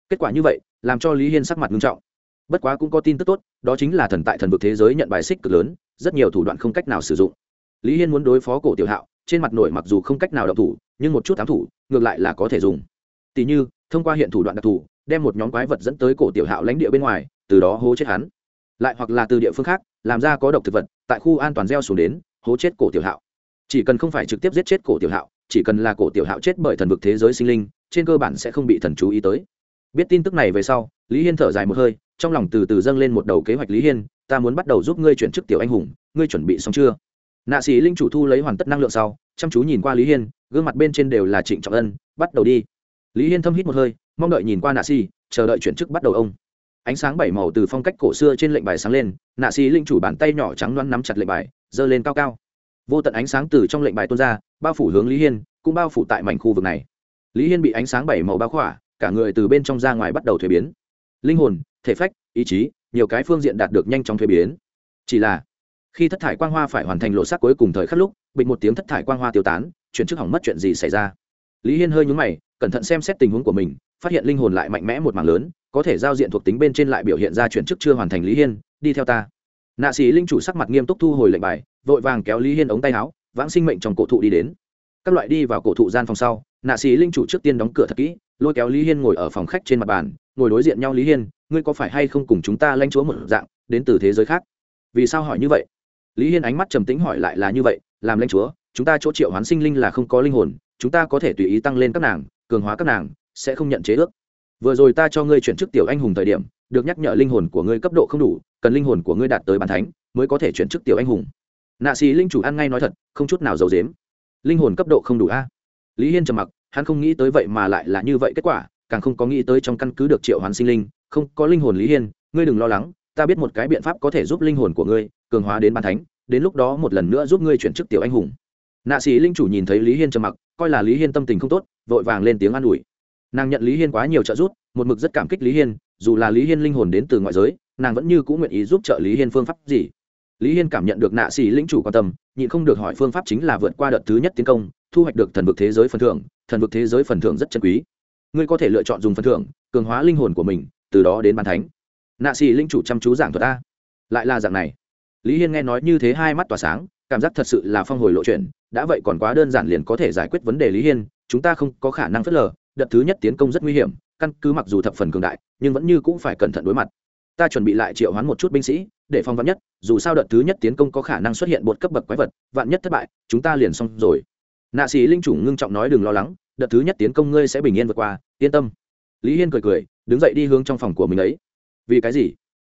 Kết quả như vậy, làm cho lý hiên sắc mặt nghiêm trọng bất quá cũng có tin tức tốt, đó chính là thần tại thần vực thế giới nhận bài xích cực lớn, rất nhiều thủ đoạn không cách nào sử dụng. Lý hiên muốn đối phó cổ tiểu hạo, trên mặt nổi mặc dù không cách nào đậu thủ, nhưng một chút ám thủ, ngược lại là có thể dùng. Tỉ như, thông qua hiện thủ đoạn đặc thù, đem một nhóm quái vật dẫn tới cổ tiểu hạo lãnh địa bên ngoài, từ đó hố chết hắn. Lại hoặc là từ địa phương khác, làm ra có độc thực vật, tại khu an toàn gieo xuống đến, hố chết cổ tiểu hạo. Chỉ cần không phải trực tiếp giết chết cổ tiểu hạo, chỉ cần là cổ tiểu hạo chết bởi thần vực thế giới sinh linh, trên cơ bản sẽ không bị thần chú ý tới. Biết tin tức này về sau, lý hiên thở dài một hơi trong lòng từ từ dâng lên một đầu kế hoạch lý hiên, ta muốn bắt đầu giúp ngươi chuyển chức tiểu anh hùng, ngươi chuẩn bị xong chưa? Nạ sĩ linh chủ thu lấy hoàn tất năng lượng sau, chăm chú nhìn qua lý hiên, gương mặt bên trên đều là trịnh trọng ân, bắt đầu đi. Lý hiên thâm hít một hơi, mong đợi nhìn qua nạ sĩ, chờ đợi chuyển chức bắt đầu ông. Ánh sáng bảy màu từ phong cách cổ xưa trên lệnh bài sáng lên, nạ sĩ linh chủ bàn tay nhỏ trắng loăn nắm chặt lệnh bài, giơ lên cao cao. Vô tận ánh sáng từ trong lệnh bài tuôn ra, bao phủ hướng lý hiên, cũng bao phủ tại mảnh khu vực này. Lý hiên bị ánh sáng bảy màu bao khỏa, cả người từ bên trong ra ngoài bắt đầu thuế biến linh hồn, thể phách, ý chí, nhiều cái phương diện đạt được nhanh chóng thuế biến. Chỉ là, khi thất thải quang hoa phải hoàn thành lộ sắc cuối cùng thời khắc lúc bị một tiếng thất thải quang hoa tiêu tán chuyển chức hỏng mất chuyện gì xảy ra? Lý hiên hơi nhúng mày, cẩn thận xem xét tình huống của mình, phát hiện linh hồn lại mạnh mẽ một mảng lớn, có thể giao diện thuộc tính bên trên lại biểu hiện ra chuyển chức chưa hoàn thành lý hiên, đi theo ta. Nạ sĩ linh chủ sắc mặt nghiêm túc thu hồi lệnh bài, vội vàng kéo lý hiên ống tay áo, vãng sinh mệnh trong cổ thụ đi đến. Các loại đi vào cổ thụ gian phòng sau, nạ sĩ linh chủ trước tiên đóng cửa thật kỹ, lôi kéo lý hiên ngồi ở phòng khách trên mặt bàn ngồi đối diện nhau lý hiên, ngươi có phải hay không cùng chúng ta lanh chúa một dạng, đến từ thế giới khác? Vì sao hỏi như vậy? Lý hiên ánh mắt trầm tĩnh hỏi lại là như vậy, làm lanh chúa, chúng ta chỗ triệu hoán sinh linh là không có linh hồn, chúng ta có thể tùy ý tăng lên các nàng, cường hóa các nàng, sẽ không nhận chế ước. Vừa rồi ta cho ngươi chuyển chức tiểu anh hùng thời điểm, được nhắc nhở linh hồn của ngươi cấp độ không đủ, cần linh hồn của ngươi đạt tới bàn thánh, mới có thể chuyển chức tiểu anh hùng. Nạ sĩ linh chủ ăn ngay nói thật, không chút nào giấu dếm linh hồn cấp độ không đủ a? Lý hiên trầm mặc, hắn không nghĩ tới vậy mà lại là như vậy kết quả càng không có nghĩ tới trong căn cứ được triệu hoán sinh linh, không, có linh hồn lý hiên, ngươi đừng lo lắng, ta biết một cái biện pháp có thể giúp linh hồn của ngươi cường hóa đến ban thánh, đến lúc đó một lần nữa giúp ngươi chuyển chức tiểu anh hùng. Nạ sĩ linh chủ nhìn thấy lý hiên trầm mặc, coi là lý hiên tâm tình không tốt, vội vàng lên tiếng an ủi. Nàng nhận lý hiên quá nhiều trợ giúp, một mực rất cảm kích lý hiên, dù là lý hiên linh hồn đến từ ngoại giới, nàng vẫn như cũng nguyện ý giúp trợ lý hiên phương pháp gì. Lý hiên cảm nhận được nạ sĩ lĩnh chủ quan tâm, nhịn không được hỏi phương pháp chính là vượt qua đợt thứ nhất tiến công, thu hoạch được thần vực thế giới phần thưởng, thần vực thế giới phần thưởng rất chân quý ngươi có thể lựa chọn dùng phần thưởng, cường hóa linh hồn của mình, từ đó đến bàn thánh. Nạ xì linh chủ chăm chú giảng thuật ta. Lại là dạng này. Lý hiên nghe nói như thế hai mắt tỏa sáng, cảm giác thật sự là phong hồi lộ chuyện đã vậy còn quá đơn giản liền có thể giải quyết vấn đề lý hiên, chúng ta không có khả năng phớt lờ, đợt thứ nhất tiến công rất nguy hiểm, căn cứ mặc dù thập phần cường đại, nhưng vẫn như cũng phải cẩn thận đối mặt. Ta chuẩn bị lại triệu hoán một chút binh sĩ, để phong vắn nhất, dù sao đợt thứ nhất tiến công có khả năng xuất hiện một cấp bậc quái vật, vạn nhất thất bại, chúng ta liền xong rồi. Nạ sĩ linh chủ ngưng trọng nói đừng lo lắng đợt thứ nhất tiến công ngươi sẽ bình yên vượt qua, yên tâm. Lý hiên cười cười, đứng dậy đi hướng trong phòng của mình ấy. Vì cái gì?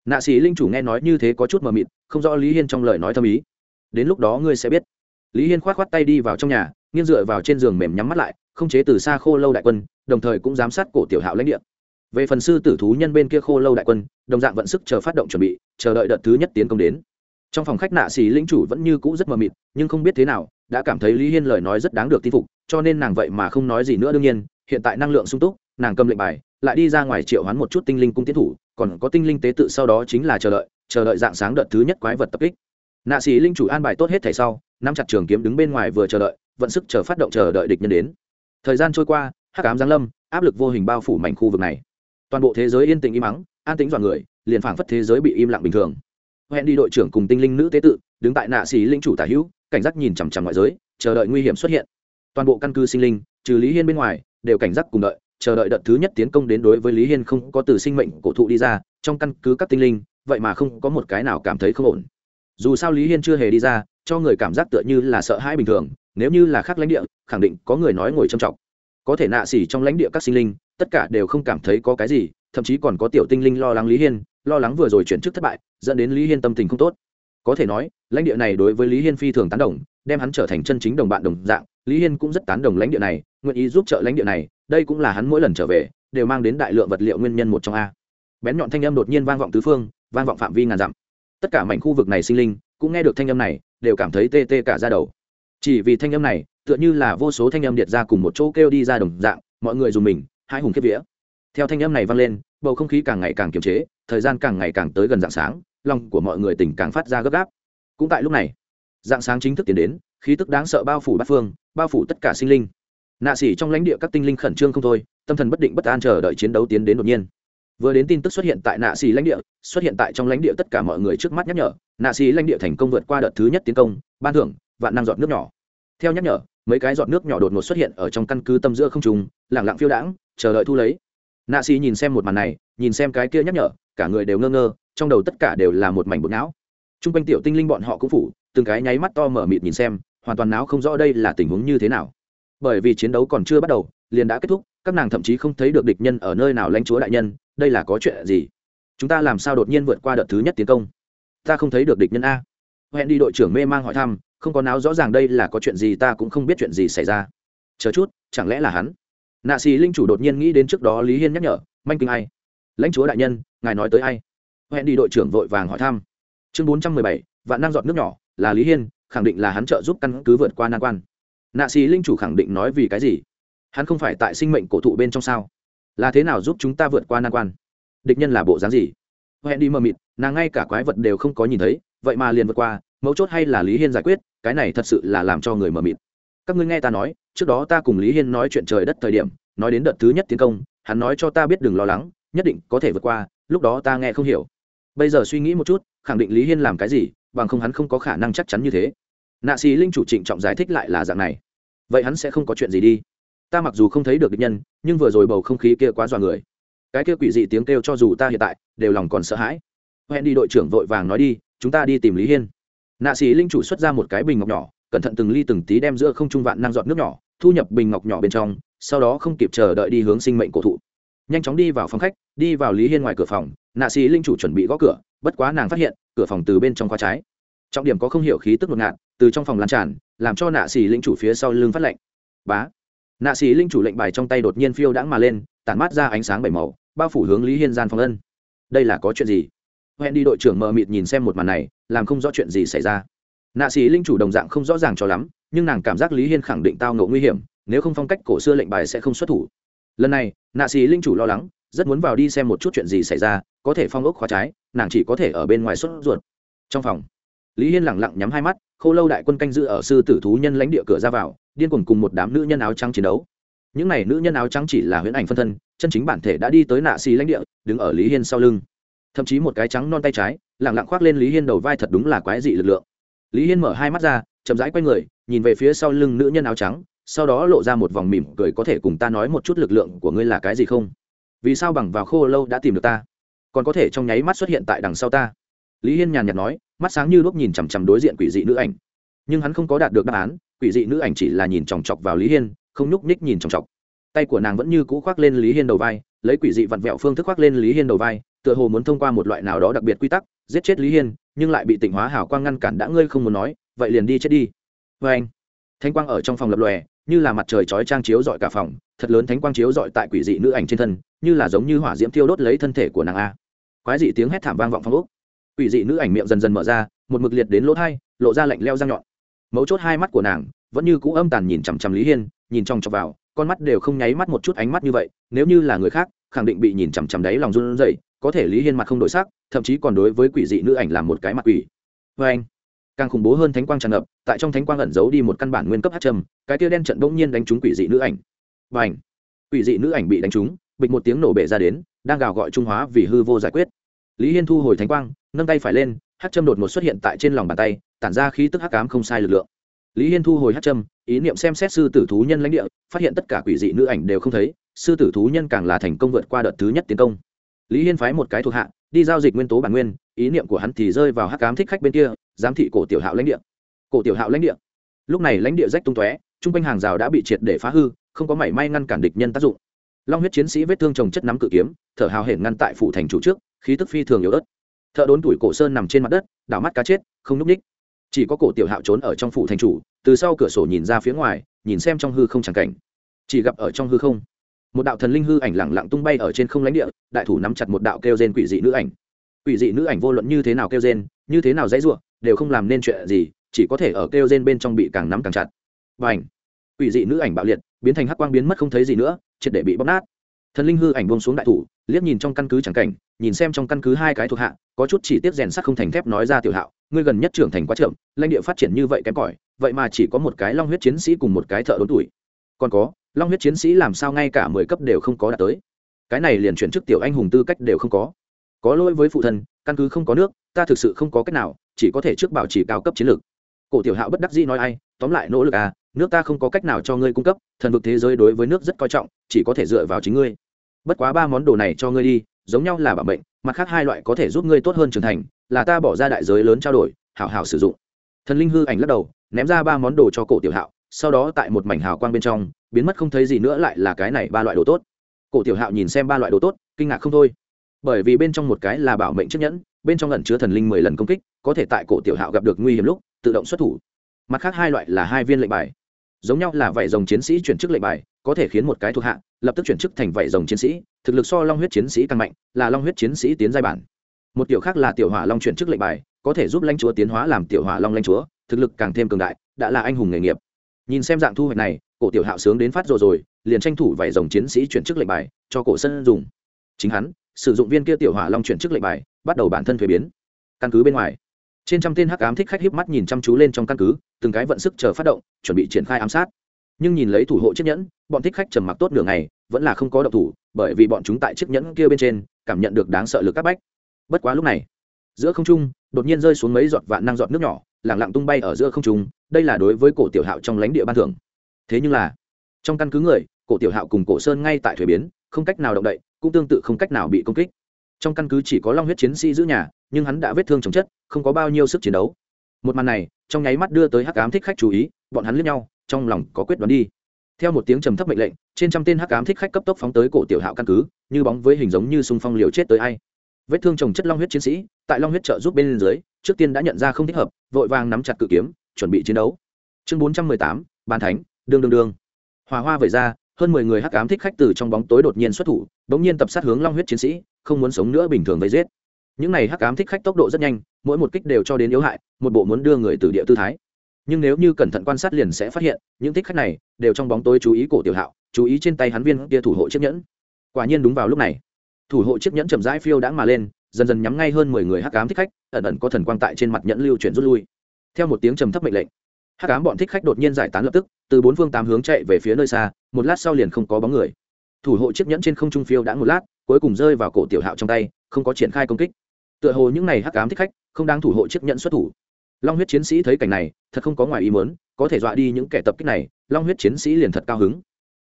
Nạ sĩ linh chủ nghe nói như thế có chút mờ mịt, không rõ lý hiên trong lời nói thâm ý. Đến lúc đó ngươi sẽ biết. Lý hiên k h o á t k h o á t tay đi vào trong nhà, nghiêng dựa vào trên giường mềm nhắm mắt lại, không chế từ xa khô lâu đại quân, đồng thời cũng giám sát cổ tiểu hạo lãnh địa. Về phần sư tử thú nhân bên kia khô lâu đại quân, đồng dạng vận sức chờ phát động chuẩn bị, chờ đợi đợt thứ nhất tiến công đến. Trong phòng khách nạ xì linh chủ vẫn như cũ rất mờ mịt, nhưng không biết thế nào, đã cảm thấy lý hiên lời nói rất đáng được tin phục cho nên nàng vậy mà không nói gì nữa đương nhiên, hiện tại năng lượng sung túc, nàng cầm lệnh bài, lại đi ra ngoài triệu hoán một chút tinh linh cung tiến thủ, còn có tinh linh tế tự sau đó chính là chờ đợi chờ đợi dạng sáng đợt thứ nhất quái vật tập kích. Nạ sĩ linh chủ an bài tốt hết thảy sau, nắm chặt trường kiếm đứng bên ngoài vừa chờ đợi, vận sức chờ phát động chờ đợi địch nhân đến. Thời gian trôi qua, hắc ám giáng lâm, áp lực vô hình bao phủ mảnh khu vực này. Toàn bộ thế giới yên tĩnh im mắng an tĩnh dọa người, liền phảng phất thế giới bị im lặng bình thường. Hẹn đi đội trưởng cùng tinh linh nữ tế tự, đứng tại nạ sĩ linh chủ tả hữu, cảnh giác nhìn chằm chằm ngoại giới, chờ đợi nguy hiểm xuất hiện toàn bộ căn cứ sinh linh, trừ lý hiên bên ngoài, đều cảnh giác cùng đợi, chờ đợi đợt thứ nhất tiến công đến đối với lý hiên không có từ sinh mệnh cổ thụ đi ra, trong căn cứ các tinh linh, vậy mà không có một cái nào cảm thấy không ổn. Dù sao lý hiên chưa hề đi ra, cho người cảm giác tựa như là sợ hãi bình thường, nếu như là khác lãnh địa, khẳng định có người nói ngồi trầm trọng. Có thể nạ xỉ trong lãnh địa các sinh linh, tất cả đều không cảm thấy có cái gì, thậm chí còn có tiểu tinh linh lo lắng lý hiên, lo lắng vừa rồi chuyển chức thất bại, dẫn đến lý hiên tâm tình không tốt. Có thể nói, lãnh địa này đối với lý hiên phi thường tán đồng, đem hắn trở thành chân chính đồng bạn đồng dạng lý hiên cũng rất tán đồng lãnh địa này, nguyện ý giúp trợ lãnh địa này, đây cũng là hắn mỗi lần trở về, đều mang đến đại lượng vật liệu nguyên nhân một trong a. Bén nhọn thanh âm đột nhiên vang vọng tứ phương, vang vọng phạm vi ngàn dặm. Tất cả mảnh khu vực này sinh linh, cũng nghe được thanh âm này, đều cảm thấy tê tê cả ra đầu. Chỉ vì thanh âm này, tựa như là vô số thanh âm điệt ra cùng một chỗ kêu đi ra đồng dạng, mọi người dùng mình, hai hùng kiếp vía. Theo thanh âm này vang lên, bầu không khí càng ngày càng kiềm chế, thời gian càng ngày càng tới gần dạng sáng, lòng của mọi người tỉnh càng phát ra gấp gáp. Cũng tại lúc này dạng sáng chính thức tiến đến khí tức đáng sợ bao phủ bát phương, bao phủ tất cả sinh linh. Nạ sĩ trong lãnh địa các tinh linh khẩn trương không thôi, tâm thần bất định bất an chờ đợi chiến đấu tiến đến đột nhiên. Vừa đến tin tức xuất hiện tại nạ xì lãnh địa, xuất hiện tại trong lãnh địa tất cả mọi người trước mắt nhắc nhở, nạ xì lãnh địa thành công vượt qua đợt thứ nhất tiến công, ban thưởng, vạn năng giọt nước nhỏ. Theo nhắc nhở, mấy cái giọt nước nhỏ đột ngột xuất hiện ở trong căn cứ tâm giữa không trùng lẳng lặng phiêu đãng, chờ đợi thu lấy. Nạ xì nhìn xem một màn này, nhìn xem cái kia nhắc nhở, cả người đều ngơ ngơ, trong đầu tất cả đều là một mảnh bột não. T r u n g quanh tiểu tinh linh bọn họ cũng phủ, từng cái nháy mắt to mở mịt nhìn xem hoàn toàn não không rõ đây là tình huống như thế nào. Bởi vì chiến đấu còn chưa bắt đầu, liền đã kết thúc, các nàng thậm chí không thấy được địch nhân ở nơi nào lãnh chúa đại nhân, đây là có chuyện gì? Chúng ta làm sao đột nhiên vượt qua đợt thứ nhất tiến công? Ta không thấy được địch nhân a. Hẹn đi đội trưởng mê mang hỏi thăm, không có náo rõ ràng đây là có chuyện gì ta cũng không biết chuyện gì xảy ra. Chờ chút, chẳng lẽ là hắn? Nạ xì linh chủ đột nhiên nghĩ đến trước đó lý hiên nhắc nhở, manh kinh ai? Lãnh chúa đại nhân, ngài nói tới ai? Hẹn đi đội trưởng vội vàng hỏi thăm. Chương bốn trăm mười bảy, vạn năng giọt nước nhỏ, là lý hiên khẳng định là hắn trợ giúp căn cứ vượt qua nan quan. Nạ xì linh chủ khẳng định nói vì cái gì? Hắn không phải tại sinh mệnh cổ thụ bên trong sao? Là thế nào giúp chúng ta vượt qua nan quan? Địch nhân là bộ dáng gì? Hẹn đi mờ mịt, nàng ngay cả quái vật đều không có nhìn thấy, vậy mà liền vượt qua, mấu chốt hay là lý hiên giải quyết, cái này thật sự là làm cho người mờ mịt. Các ngươi nghe ta nói, trước đó ta cùng lý hiên nói chuyện trời đất thời điểm, nói đến đợt thứ nhất tiến công, hắn nói cho ta biết đừng lo lắng, nhất định có thể vượt qua, lúc đó ta nghe không hiểu. Bây giờ suy nghĩ một chút, khẳng định lý hiên làm cái gì bằng không hắn không có khả năng chắc chắn như thế. Nạ xì linh chủ trịnh trọng giải thích lại là dạng này. Vậy hắn sẽ không có chuyện gì đi. Ta mặc dù không thấy được địch nhân, nhưng vừa rồi bầu không khí kia quá dọa người. Cái kia quỷ dị tiếng kêu cho dù ta hiện tại, đều lòng còn sợ hãi. Hẹn đi đội trưởng vội vàng nói đi, chúng ta đi tìm lý hiên. Nạ sĩ linh chủ xuất ra một cái bình ngọc nhỏ, cẩn thận từng ly từng tí đem giữa không trung vạn năng giọt nước nhỏ, thu nhập bình ngọc nhỏ bên trong, sau đó không kịp chờ đợi đi hướng sinh mệnh cổ thụ nhanh chóng đi vào phòng khách đi vào lý hiên ngoài cửa phòng nạ sĩ linh chủ chuẩn bị gõ cửa bất quá nàng phát hiện cửa phòng từ bên trong khóa trái. Trọng điểm có không hiểu khí tức ngột ngạt từ trong phòng lan tràn làm cho nạ sĩ linh chủ phía sau lưng phát lệnh, bá! Nạ sĩ linh chủ lệnh bài trong tay đột nhiên phiêu đãng mà lên tản mát ra ánh sáng bảy màu bao phủ hướng lý hiên gian phòng ân. Đây là có chuyện gì? Hẹn đi đội trưởng mờ mịt nhìn xem một màn này làm không rõ chuyện gì xảy ra. Nạ sĩ linh chủ đồng dạng không rõ ràng cho lắm nhưng nàng cảm giác lý hiên khẳng định tao ngộ nguy hiểm nếu không phong cách cổ xưa lệnh bài sẽ không xuất thủ lần này, nạ xì linh chủ lo lắng, rất muốn vào đi xem một chút chuyện gì xảy ra, có thể phong ốc khóa trái, nàng chỉ có thể ở bên ngoài xuất ruột. Trong phòng, lý hiên lẳng lặng nhắm hai mắt k h ô lâu đại quân canh giữ ở sư tử thú nhân lãnh địa cửa ra vào, điên cuồng cùng một đám nữ nhân áo trắng chiến đấu. Những n à y nữ nhân áo trắng chỉ là huyễn ảnh phân thân, chân chính bản thể đã đi tới nạ xì lãnh địa, đứng ở lý hiên sau lưng. Thậm chí một cái trắng non tay trái lẳng lặng khoác lên lý hiên đầu vai thật đúng là quái dị lực lượng. Lý hiên mở hai mắt ra, chậm rãi quay người, nhìn về phía sau lưng nữ nhân áo trắng sau đó lộ ra một vòng mỉm cười có thể cùng ta nói một chút lực lượng của ngươi là cái gì không? Vì sao bằng vào khô lâu đã tìm được ta? Còn có thể trong nháy mắt xuất hiện tại đằng sau ta. Lý hiên nhàn nhạt nói, mắt sáng như đuốc nhìn chằm chằm đối diện quỷ dị nữ ảnh. Nhưng hắn không có đạt được đáp án, quỷ dị nữ ảnh chỉ là nhìn chòng chọc vào lý hiên, không nhúc ních nhìn chòng chọc. Tay của nàng vẫn như cũ khoác lên lý hiên đầu vai, lấy quỷ dị vặn vẹo phương thức khoác lên lý hiên đầu vai, tựa hồ muốn thông qua một loại nào đó đặc biệt quy tắc, giết chết lý hiên, nhưng lại bị tịnh hóa hảo quang ngăn cản đã ngươi không muốn nói, vậy liền đi chết đi. Vê anh thanh quang ở trong phòng lập lòe như là mặt trời chói trang chiếu dọi cả phòng, thật lớn thánh quang chiếu dọi tại quỷ dị nữ ảnh trên thân, như là giống như hỏa diễm tiêu đốt lấy thân thể của nàng a. Quái dị tiếng hét thảm vang vọng phong úc quỷ dị nữ ảnh miệng dần dần mở ra, một mực liệt đến lỗ thai, lộ ra lạnh leo răng nhọn. Mấu chốt hai mắt của nàng vẫn như cũ âm tàn nhìn chằm chằm lý hiên, nhìn trong chọc vào, con mắt đều không nháy mắt một chút ánh mắt như vậy, nếu như là người khác, khẳng định bị nhìn chằm chằm đáy lòng run rẩy, có thể lý hiên mặt không đổi sắc, thậm chí còn đối với quỷ dị nữ ảnh làm một cái mặt quỷ. Vê anh càng khủng bố hơn thánh quang tràn ngập, tại trong thánh quang ẩn giấu đi một căn bản nguyên cấp hát trầm, cái tia đen trận bỗng nhiên đánh trúng quỷ dị nữ ảnh. Và ảnh quỷ dị nữ ảnh bị đánh trúng, bịch một tiếng nổ bể ra đến, đang gào gọi trung hóa vì hư vô giải quyết. Lý hiên thu hồi thánh quang, nâng tay phải lên, hát trâm đột ngột xuất hiện tại trên lòng bàn tay, tản ra khí tức hắc cám không sai lực lượng. Lý hiên thu hồi hát trâm ý niệm xem xét sư tử thú nhân lãnh địa, phát hiện tất cả quỷ dị nữ ảnh đều không thấy, sư tử thú nhân càng là thành công vượt qua đợt thứ nhất tiến công lý hiên phái một cái thuộc hạ, đi giao dịch nguyên tố bản nguyên, ý niệm của hắn thì rơi vào hắc cám thích khách bên kia, giám thị cổ tiểu hạo lãnh địa. Cổ tiểu hạo lãnh địa. Lúc này lãnh địa rách tung tóe chung quanh hàng rào đã bị triệt để phá hư, không có mảy may ngăn cản địch nhân tác dụng. Long huyết chiến sĩ vết thương trồng chất nắm cự kiếm, thở hào hển ngăn tại phủ thành chủ trước, khí tức phi thường yếu ớt. Thợ đốn tuổi cổ sơn nằm trên mặt đất, đảo mắt cá chết, không núp ních. Chỉ có cổ tiểu hạo trốn ở trong phủ thành chủ, từ sau cửa sổ nhìn ra phía ngoài, nhìn xem trong hư không chẳng cảnh. Chỉ gặp ở trong hư không một đạo thần linh hư ảnh lẳng lặng tung bay ở trên không lãnh địa, đại thủ nắm chặt một đạo kêu gen quỷ dị nữ ảnh. Quỷ dị nữ ảnh vô luận như thế nào kêu gen như thế nào dãy ruộng đều không làm nên chuyện gì, chỉ có thể ở kêu gen bên trong bị càng nắm càng chặt. Và ảnh quỷ dị nữ ảnh bạo liệt, biến thành hắc quang biến mất không thấy gì nữa, triệt để bị bóc nát. Thần linh hư ảnh buông xuống đại thủ, liếc nhìn trong căn cứ chẳng cảnh, nhìn xem trong căn cứ hai cái thuộc hạ, có chút chỉ tiết rèn sắt không thành thép nói ra tiểu hạo, ngươi gần nhất trưởng thành quá chậm, lãnh địa phát triển như vậy kém cỏi, vậy mà chỉ có một cái long huyết chiến sĩ cùng một cái thợ đốn tuổi. Còn có long huyết chiến sĩ làm sao ngay cả mười cấp đều không có đạt tới? Cái này liền chuyển chức tiểu anh hùng tư cách đều không có. Có lỗi với phụ thân, căn cứ không có nước, ta thực sự không có cách nào, chỉ có thể trước bảo trì cao cấp chiến lược. Cổ tiểu hạo bất đắc dĩ nói ai, tóm lại nỗ lực à nước ta không có cách nào cho ngươi cung cấp, thần vực thế giới đối với nước rất coi trọng, chỉ có thể dựa vào chính ngươi. Bất quá ba món đồ này cho ngươi đi, giống nhau là bảo mệnh, mặt khác hai loại có thể giúp ngươi tốt hơn trưởng thành, là ta bỏ ra đại giới lớn trao đổi, hảo hảo sử dụng. Thần linh hư ảnh lắc đầu, ném ra ba món đồ cho cổ tiểu hạo sau đó tại một mảnh hào quang bên trong, biến mất không thấy gì nữa lại là cái này ba loại đồ tốt. Cổ tiểu hạo nhìn xem ba loại đồ tốt, kinh ngạc không thôi. Bởi vì bên trong một cái là bảo mệnh chiếc nhẫn, bên trong lẩn chứa thần linh mười lần công kích, có thể tại cổ tiểu hạo gặp được nguy hiểm lúc, tự động xuất thủ. Mặt khác hai loại là hai viên lệnh bài. Giống nhau là vảy rồng chiến sĩ chuyển chức lệnh bài, có thể khiến một cái thuộc hạ lập tức chuyển chức thành vảy rồng chiến sĩ, thực lực so long huyết chiến sĩ càng mạnh, là long huyết chiến sĩ tiến giai bản. Một kiểu khác là tiểu hỏa long chuyển chức lệnh bài, có thể giúp lãnh chúa tiến hóa làm tiểu hỏa long lãnh chúa, thực lực càng thêm cường đại, đã là anh hùng nghề nghiệp nhìn xem dạng thu hoạch này, cổ tiểu hạo sướng đến phát rồi rồi, liền tranh thủ vài dòng chiến sĩ chuyển chức lệnh bài cho cổ sân dùng. Chính hắn, sử dụng viên kia tiểu hỏa long chuyển chức lệnh bài, bắt đầu bản thân thuế biến. Căn cứ bên ngoài, trên trăm tên hắc ám thích khách híp mắt nhìn chăm chú lên trong căn cứ, từng cái vận sức chờ phát động, chuẩn bị triển khai ám sát. Nhưng nhìn lấy thủ hộ chiếc nhẫn, bọn thích khách trầm mặc tốt nửa ngày, vẫn là không có động thủ, bởi vì bọn chúng tại chiếc nhẫn kia bên trên, cảm nhận được đáng sợ lực các bách. Bất quá lúc này, giữa không trung, đột nhiên rơi xuống mấy giọt vạn năng giọt nước nhỏ lẳng lặng tung bay ở giữa không trung, đây là đối với cổ tiểu hạo trong lãnh địa ban thưởng. Thế nhưng là, trong căn cứ người, cổ tiểu hạo cùng cổ sơn ngay tại thuế biến, không cách nào động đậy, cũng tương tự không cách nào bị công kích. Trong căn cứ chỉ có long huyết chiến sĩ giữ nhà, nhưng hắn đã vết thương chồng chất, không có bao nhiêu sức chiến đấu. Một màn này, trong nháy mắt đưa tới hắc ám thích khách chú ý, bọn hắn lướt nhau, trong lòng có quyết đoán đi. Theo một tiếng trầm thấp mệnh lệnh, trên trăm tên hắc ám thích khách cấp tốc phóng tới cổ tiểu hạo căn cứ, như bóng với hình giống như xung phong liều chết tới ai vết thương trồng chất long huyết chiến sĩ, tại long huyết trợ giúp bên dưới, trước tiên đã nhận ra không thích hợp, vội vàng nắm chặt cự kiếm, chuẩn bị chiến đấu. Chương bốn trăm mười tám, bàn thánh đương đương đương hòa hoa vẩy ra, hơn mười người hắc ám thích khách từ trong bóng tối đột nhiên xuất thủ, bỗng nhiên tập sát hướng long huyết chiến sĩ, không muốn sống nữa bình thường vây giết. Những này hắc ám thích khách tốc độ rất nhanh, mỗi một kích đều cho đến yếu hại, một bộ muốn đưa người từ địa tư thái. Nhưng nếu như cẩn thận quan sát liền sẽ phát hiện, những thích khách này đều trong bóng tối chú ý cổ tiểu hạo, chú ý trên tay hắn viên kia thủ hộ chiếc nhẫn. Quả nhiên đúng vào lúc này thủ hộ chiếc nhẫn chậm rãi phiêu đãng mà lên, dần dần nhắm ngay hơn mười người hắc ám thích khách, ẩn ẩn có thần quang tại trên mặt nhẫn lưu chuyển rút lui. Theo một tiếng trầm thấp mệnh lệnh, hắc ám bọn thích khách đột nhiên giải tán lập tức, từ bốn phương tám hướng chạy về phía nơi xa, một lát sau liền không có bóng người. Thủ hộ chiếc nhẫn trên không trung phiêu đã một lát, cuối cùng rơi vào cổ tiểu hạo trong tay, không có triển khai công kích. Tựa hồ những này hắc ám thích khách, không đang thủ hộ chiếc nhẫn xuất thủ. Long huyết chiến sĩ thấy cảnh này, thật không có ngoài ý muốn, có thể dọa đi những kẻ tập kích này, long huyết chiến sĩ liền thật cao hứng.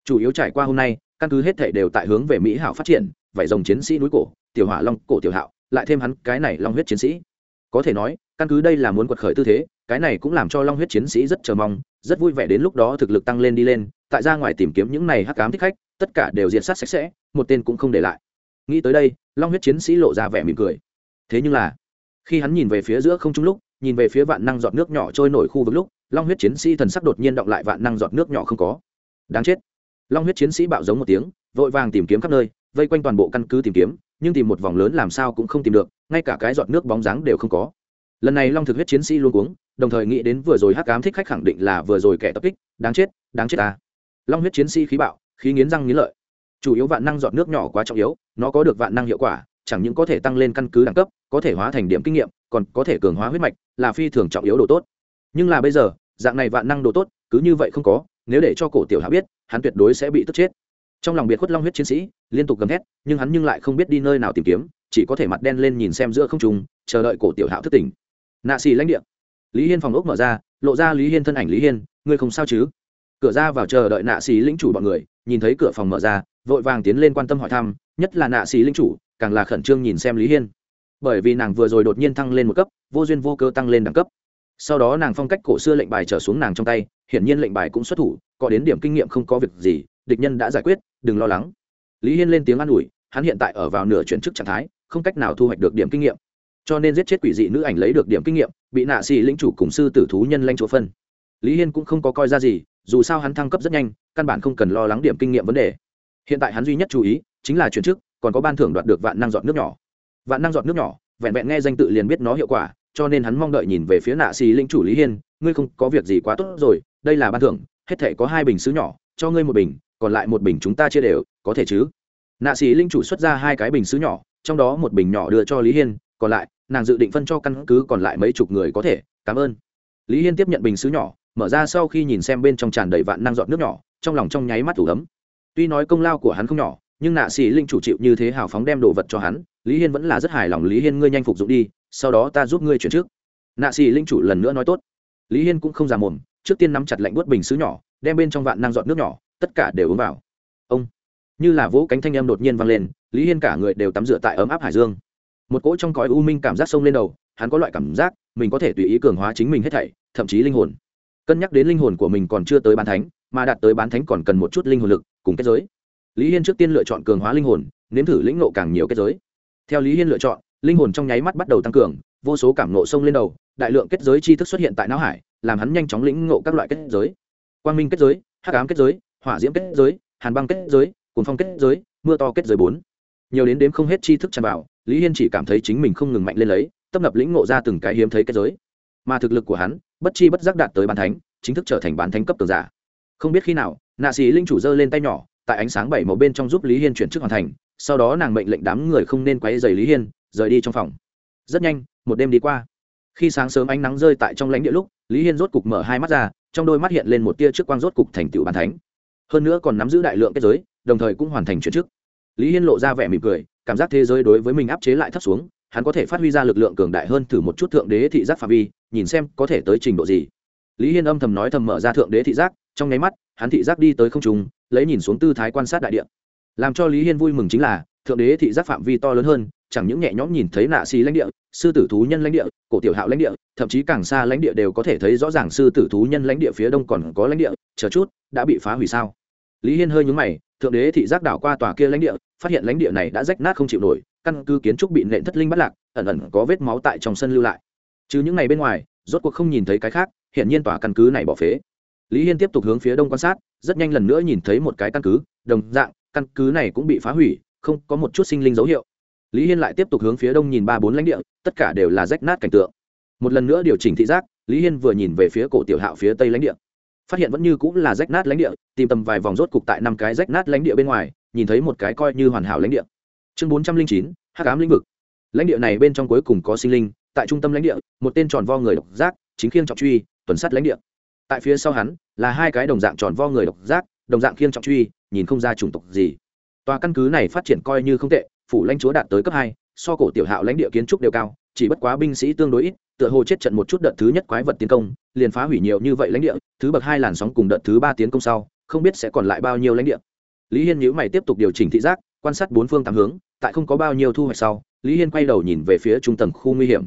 Chủ yếu trải qua hôm nay, căn cứ hết thể đều tại hướng về mỹ hảo phát triển vậy dòng chiến sĩ núi cổ, tiểu hỏa long cổ tiểu hạo, lại thêm hắn cái này long huyết chiến sĩ. Có thể nói, căn cứ đây là muốn quật khởi tư thế, cái này cũng làm cho long huyết chiến sĩ rất chờ mong, rất vui vẻ đến lúc đó thực lực tăng lên đi lên, tại ra ngoài tìm kiếm những này hắc cám thích khách, tất cả đều diệt sát sạch sẽ, một tên cũng không để lại. Nghĩ tới đây, long huyết chiến sĩ lộ ra vẻ mỉm cười. Thế nhưng là, khi hắn nhìn về phía giữa không trung lúc, nhìn về phía vạn năng giọt nước nhỏ trôi nổi khu vực lúc, long huyết chiến sĩ thần sắc đột nhiên động lại vạn năng giọt nước nhỏ không có. Đáng chết. Long huyết chiến sĩ bạo giống một tiếng, vội vàng tìm kiếm khắp nơi vây quanh toàn bộ căn cứ tìm kiếm, nhưng tìm một vòng lớn làm sao cũng không tìm được, ngay cả cái giọt nước bóng dáng đều không có. Lần này long thực huyết chiến sĩ luôn uống đồng thời nghĩ đến vừa rồi hắc ám thích khách khẳng định là vừa rồi kẻ tập kích, đáng chết đáng chết ta. Long huyết chiến sĩ khí bạo, khí nghiến răng nghiến lợi. Chủ yếu vạn năng giọt nước nhỏ quá trọng yếu, nó có được vạn năng hiệu quả, chẳng những có thể tăng lên căn cứ đẳng cấp, có thể hóa thành điểm kinh nghiệm, còn có thể cường hóa huyết mạch, là phi thường trọng yếu đồ tốt. Nhưng là bây giờ, dạng này vạn năng đồ tốt, cứ như vậy không có, nếu để cho cổ tiểu hạ biết, hắn tuyệt đối sẽ bị tức chết trong lòng biệt khuất long huyết chiến sĩ, liên tục gầm thét, nhưng hắn nhưng lại không biết đi nơi nào tìm kiếm, chỉ có thể mặt đen lên nhìn xem giữa không trùng chờ đợi cổ tiểu hạo thức tỉnh. Nạ xì lãnh địa. Lý hiên phòng ốc mở ra, lộ ra lý hiên thân ảnh lý hiên, ngươi không sao chứ? Cửa ra vào chờ đợi nạ xì lĩnh chủ bọn người, nhìn thấy cửa phòng mở ra, vội vàng tiến lên quan tâm hỏi thăm, nhất là nạ xì lĩnh chủ, càng là khẩn trương nhìn xem lý hiên. Bởi vì nàng vừa rồi đột nhiên thăng lên một cấp, vô duyên vô cơ tăng lên đẳng cấp. Sau đó nàng phong cách cổ xưa lệnh bài trở xuống nàng trong tay, hiển nhiên lệnh bài cũng xuất thủ, có đến điểm kinh nghiệm không có việc gì địch nhân đã giải quyết, đừng lo lắng. Lý hiên lên tiếng an ủi, hắn hiện tại ở vào nửa chuyển chức trạng thái, không cách nào thu hoạch được điểm kinh nghiệm. Cho nên giết chết quỷ dị nữ ảnh lấy được điểm kinh nghiệm, bị nạ xì lĩnh chủ cùng sư tử thú nhân lanh chỗ phân. Lý hiên cũng không có coi ra gì, dù sao hắn thăng cấp rất nhanh, căn bản không cần lo lắng điểm kinh nghiệm vấn đề. Hiện tại hắn duy nhất chú ý, chính là chuyển chức, còn có ban thưởng đoạt được vạn năng giọt nước nhỏ. Vạn năng giọt nước nhỏ, vẹn vẹn nghe danh tự liền biết nó hiệu quả, cho nên hắn mong đợi nhìn về phía nạ xì lính chủ lý hiên, ngươi không có việc gì quá tốt rồi, đây là ban thưởng, hết thể có hai bình xứ nhỏ, cho ngươi một bình còn lại một bình chúng ta chia đều, có thể chứ? Nạ xì linh chủ xuất ra hai cái bình xứ nhỏ, trong đó một bình nhỏ đưa cho lý hiên, còn lại, nàng dự định phân cho căn cứ còn lại mấy chục người có thể, cảm ơn. Lý hiên tiếp nhận bình xứ nhỏ, mở ra sau khi nhìn xem bên trong tràn đầy vạn năng dọn nước nhỏ, trong lòng trong nháy mắt thủ ấm. Tuy nói công lao của hắn không nhỏ, nhưng nạ xì linh chủ chịu như thế hào phóng đem đồ vật cho hắn, lý hiên vẫn là rất hài lòng lý hiên ngươi nhanh phục dụng đi, sau đó ta giúp ngươi chuyển trước. Nạ xì linh chủ lần nữa nói tốt. Lý hiên cũng không già mồm, trước tiên nắm chặt lạnh buốt bình xứ nhỏ, đem bên trong vạn năng dọn nước nhỏ tất cả đều uống vào. Ông, như là vỗ cánh thanh em đột nhiên vang lên, lý hiên cả người đều tắm rửa tại ấm áp hải dương. Một cỗ trong cõi u minh cảm giác sông lên đầu, hắn có loại cảm giác, mình có thể tùy ý cường hóa chính mình hết thảy, thậm chí linh hồn. Cân nhắc đến linh hồn của mình còn chưa tới bán thánh, mà đạt tới bán thánh còn cần một chút linh hồn lực, cùng kết giới. Lý hiên trước tiên lựa chọn cường hóa linh hồn, nếm thử lĩnh nộ càng nhiều kết giới. Theo lý hiên lựa chọn, linh hồn trong nháy mắt bắt đầu tăng cường, vô số cảm nộ sông lên đầu, đại lượng kết giới tri thức xuất hiện tại não hải, làm hắn nhanh chóng lĩnh ngộ các loại kết giới. Quang minh kết giới, hắc ám kết giới hỏa diễm kết giới, hàn băng kết giới, cuồng phong kết giới, mưa to kết giới bốn. Nhiều đến đếm không hết tri thức tràn vào, lý hiên chỉ cảm thấy chính mình không ngừng mạnh lên lấy, tấp nập lĩnh ngộ ra từng cái hiếm thấy kết giới. Mà thực lực của hắn, bất chi bất giác đạt tới bán thánh, chính thức trở thành bán thánh cấp tường giả. Không biết khi nào, nạ sĩ linh chủ giơ lên tay nhỏ, tại ánh sáng bảy màu bên trong giúp lý hiên chuyển chức hoàn thành, sau đó nàng mệnh lệnh đám người không nên quấy dày lý hiên, rời đi trong phòng. Rất nhanh, một đêm đi qua. Khi sáng sớm ánh nắng rơi tại trong lãnh địa lúc, lý hiên rốt cục mở hai mắt ra, trong đôi mắt hiện lên một tia trước quang rốt cục thành tựu bàn thánh hơn nữa còn nắm giữ đại lượng kết giới, đồng thời cũng hoàn thành chuyển chức. Lý hiên lộ ra vẻ mỉm cười, cảm giác thế giới đối với mình áp chế lại thấp xuống, hắn có thể phát huy ra lực lượng cường đại hơn thử một chút thượng đế thị giác phạm vi, nhìn xem có thể tới trình độ gì. Lý hiên âm thầm nói thầm mở ra thượng đế thị giác, trong nháy mắt, hắn thị giác đi tới không trùng lấy nhìn xuống tư thái quan sát đại địa. Làm cho lý hiên vui mừng chính là, thượng đế thị giác phạm vi to lớn hơn chẳng những nhẹ nhõm nhìn thấy nạ xì lãnh địa, sư tử thú nhân lãnh địa, cổ tiểu hạo lãnh địa, thậm chí càng xa lãnh địa đều có thể thấy rõ ràng sư tử thú nhân lãnh địa phía đông còn có lãnh địa, chờ chút, đã bị phá hủy sao? Lý hiên hơi nhúng mày, thượng đế thị giác đảo qua tòa kia lãnh địa, phát hiện lãnh địa này đã rách nát không chịu nổi, căn cứ kiến trúc bị nện thất linh bắt lạc, ẩn ẩn có vết máu tại trong sân lưu lại. Chứ những ngày bên ngoài, rốt cuộc không nhìn thấy cái khác hiện nhiên tòa căn cứ này bỏ phế. Lý hiên tiếp tục hướng phía đông quan sát, rất nhanh lần nữa nhìn thấy một cái căn cứ, đồng dạng, căn cứ này cũng bị phá hủy, không có một chút sinh linh dấu hiệu lý hiên lại tiếp tục hướng phía đông nhìn ba bốn lãnh địa, tất cả đều là rách nát cảnh tượng. Một lần nữa điều chỉnh thị giác, lý hiên vừa nhìn về phía cổ tiểu hạo phía tây lãnh địa. Phát hiện vẫn như cũng là rách nát lãnh địa, tìm tầm vài vòng rốt cục tại năm cái rách nát lãnh địa bên ngoài, nhìn thấy một cái coi như hoàn hảo lãnh địa. Chương bốn trăm linh chín, hắc ám lĩnh vực. Lãnh địa này bên trong cuối cùng có sinh linh, tại trung tâm lãnh địa, một tên tròn vo người độc giác, chính khiêng trọng truy, tuần sát lãnh địa. Tại phía sau hắn, là hai cái đồng dạng tròn vo người độc giác, đồng dạng khiêng trọng truy, nhìn không ra chủng tộc gì. Tòa căn cứ này phát triển coi như không tệ phủ lãnh chúa đạt tới cấp hai, so cổ tiểu hạo lãnh địa kiến trúc đều cao, chỉ bất quá binh sĩ tương đối ít, tựa hồ chết trận một chút đợt thứ nhất quái vật tiến công, liền phá hủy nhiều như vậy lãnh địa, thứ bậc hai làn sóng cùng đợt thứ ba tiến công sau, không biết sẽ còn lại bao nhiêu lãnh địa. Lý hiên nhữ mày tiếp tục điều chỉnh thị giác, quan sát bốn phương tám hướng, tại không có bao nhiêu thu hoạch sau, lý hiên quay đầu nhìn về phía trung tầng khu nguy hiểm.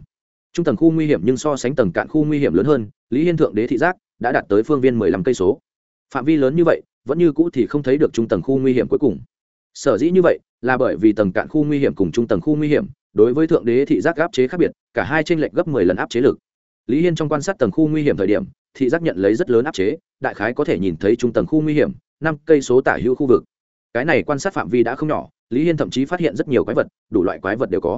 Trung tầng khu nguy hiểm nhưng so sánh tầng cạn khu nguy hiểm lớn hơn, lý hiên thượng đế thị giác đã đạt tới phương viên mười lăm cây số. Phạm vi lớn như vậy, vẫn như cũ thì không thấy được trung tầng khu nguy hiểm cuối cùng sở dĩ như vậy là bởi vì tầng cạn khu nguy hiểm cùng trung tầng khu nguy hiểm, đối với thượng đế thị giác áp chế khác biệt, cả hai t r ê n lệch gấp mười lần áp chế lực. Lý hiên trong quan sát tầng khu nguy hiểm thời điểm, thị giác nhận lấy rất lớn áp chế, đại khái có thể nhìn thấy trung tầng khu nguy hiểm, năm cây số tả hữu khu vực. Cái này quan sát phạm vi đã không nhỏ, lý hiên thậm chí phát hiện rất nhiều quái vật, đủ loại quái vật đều có.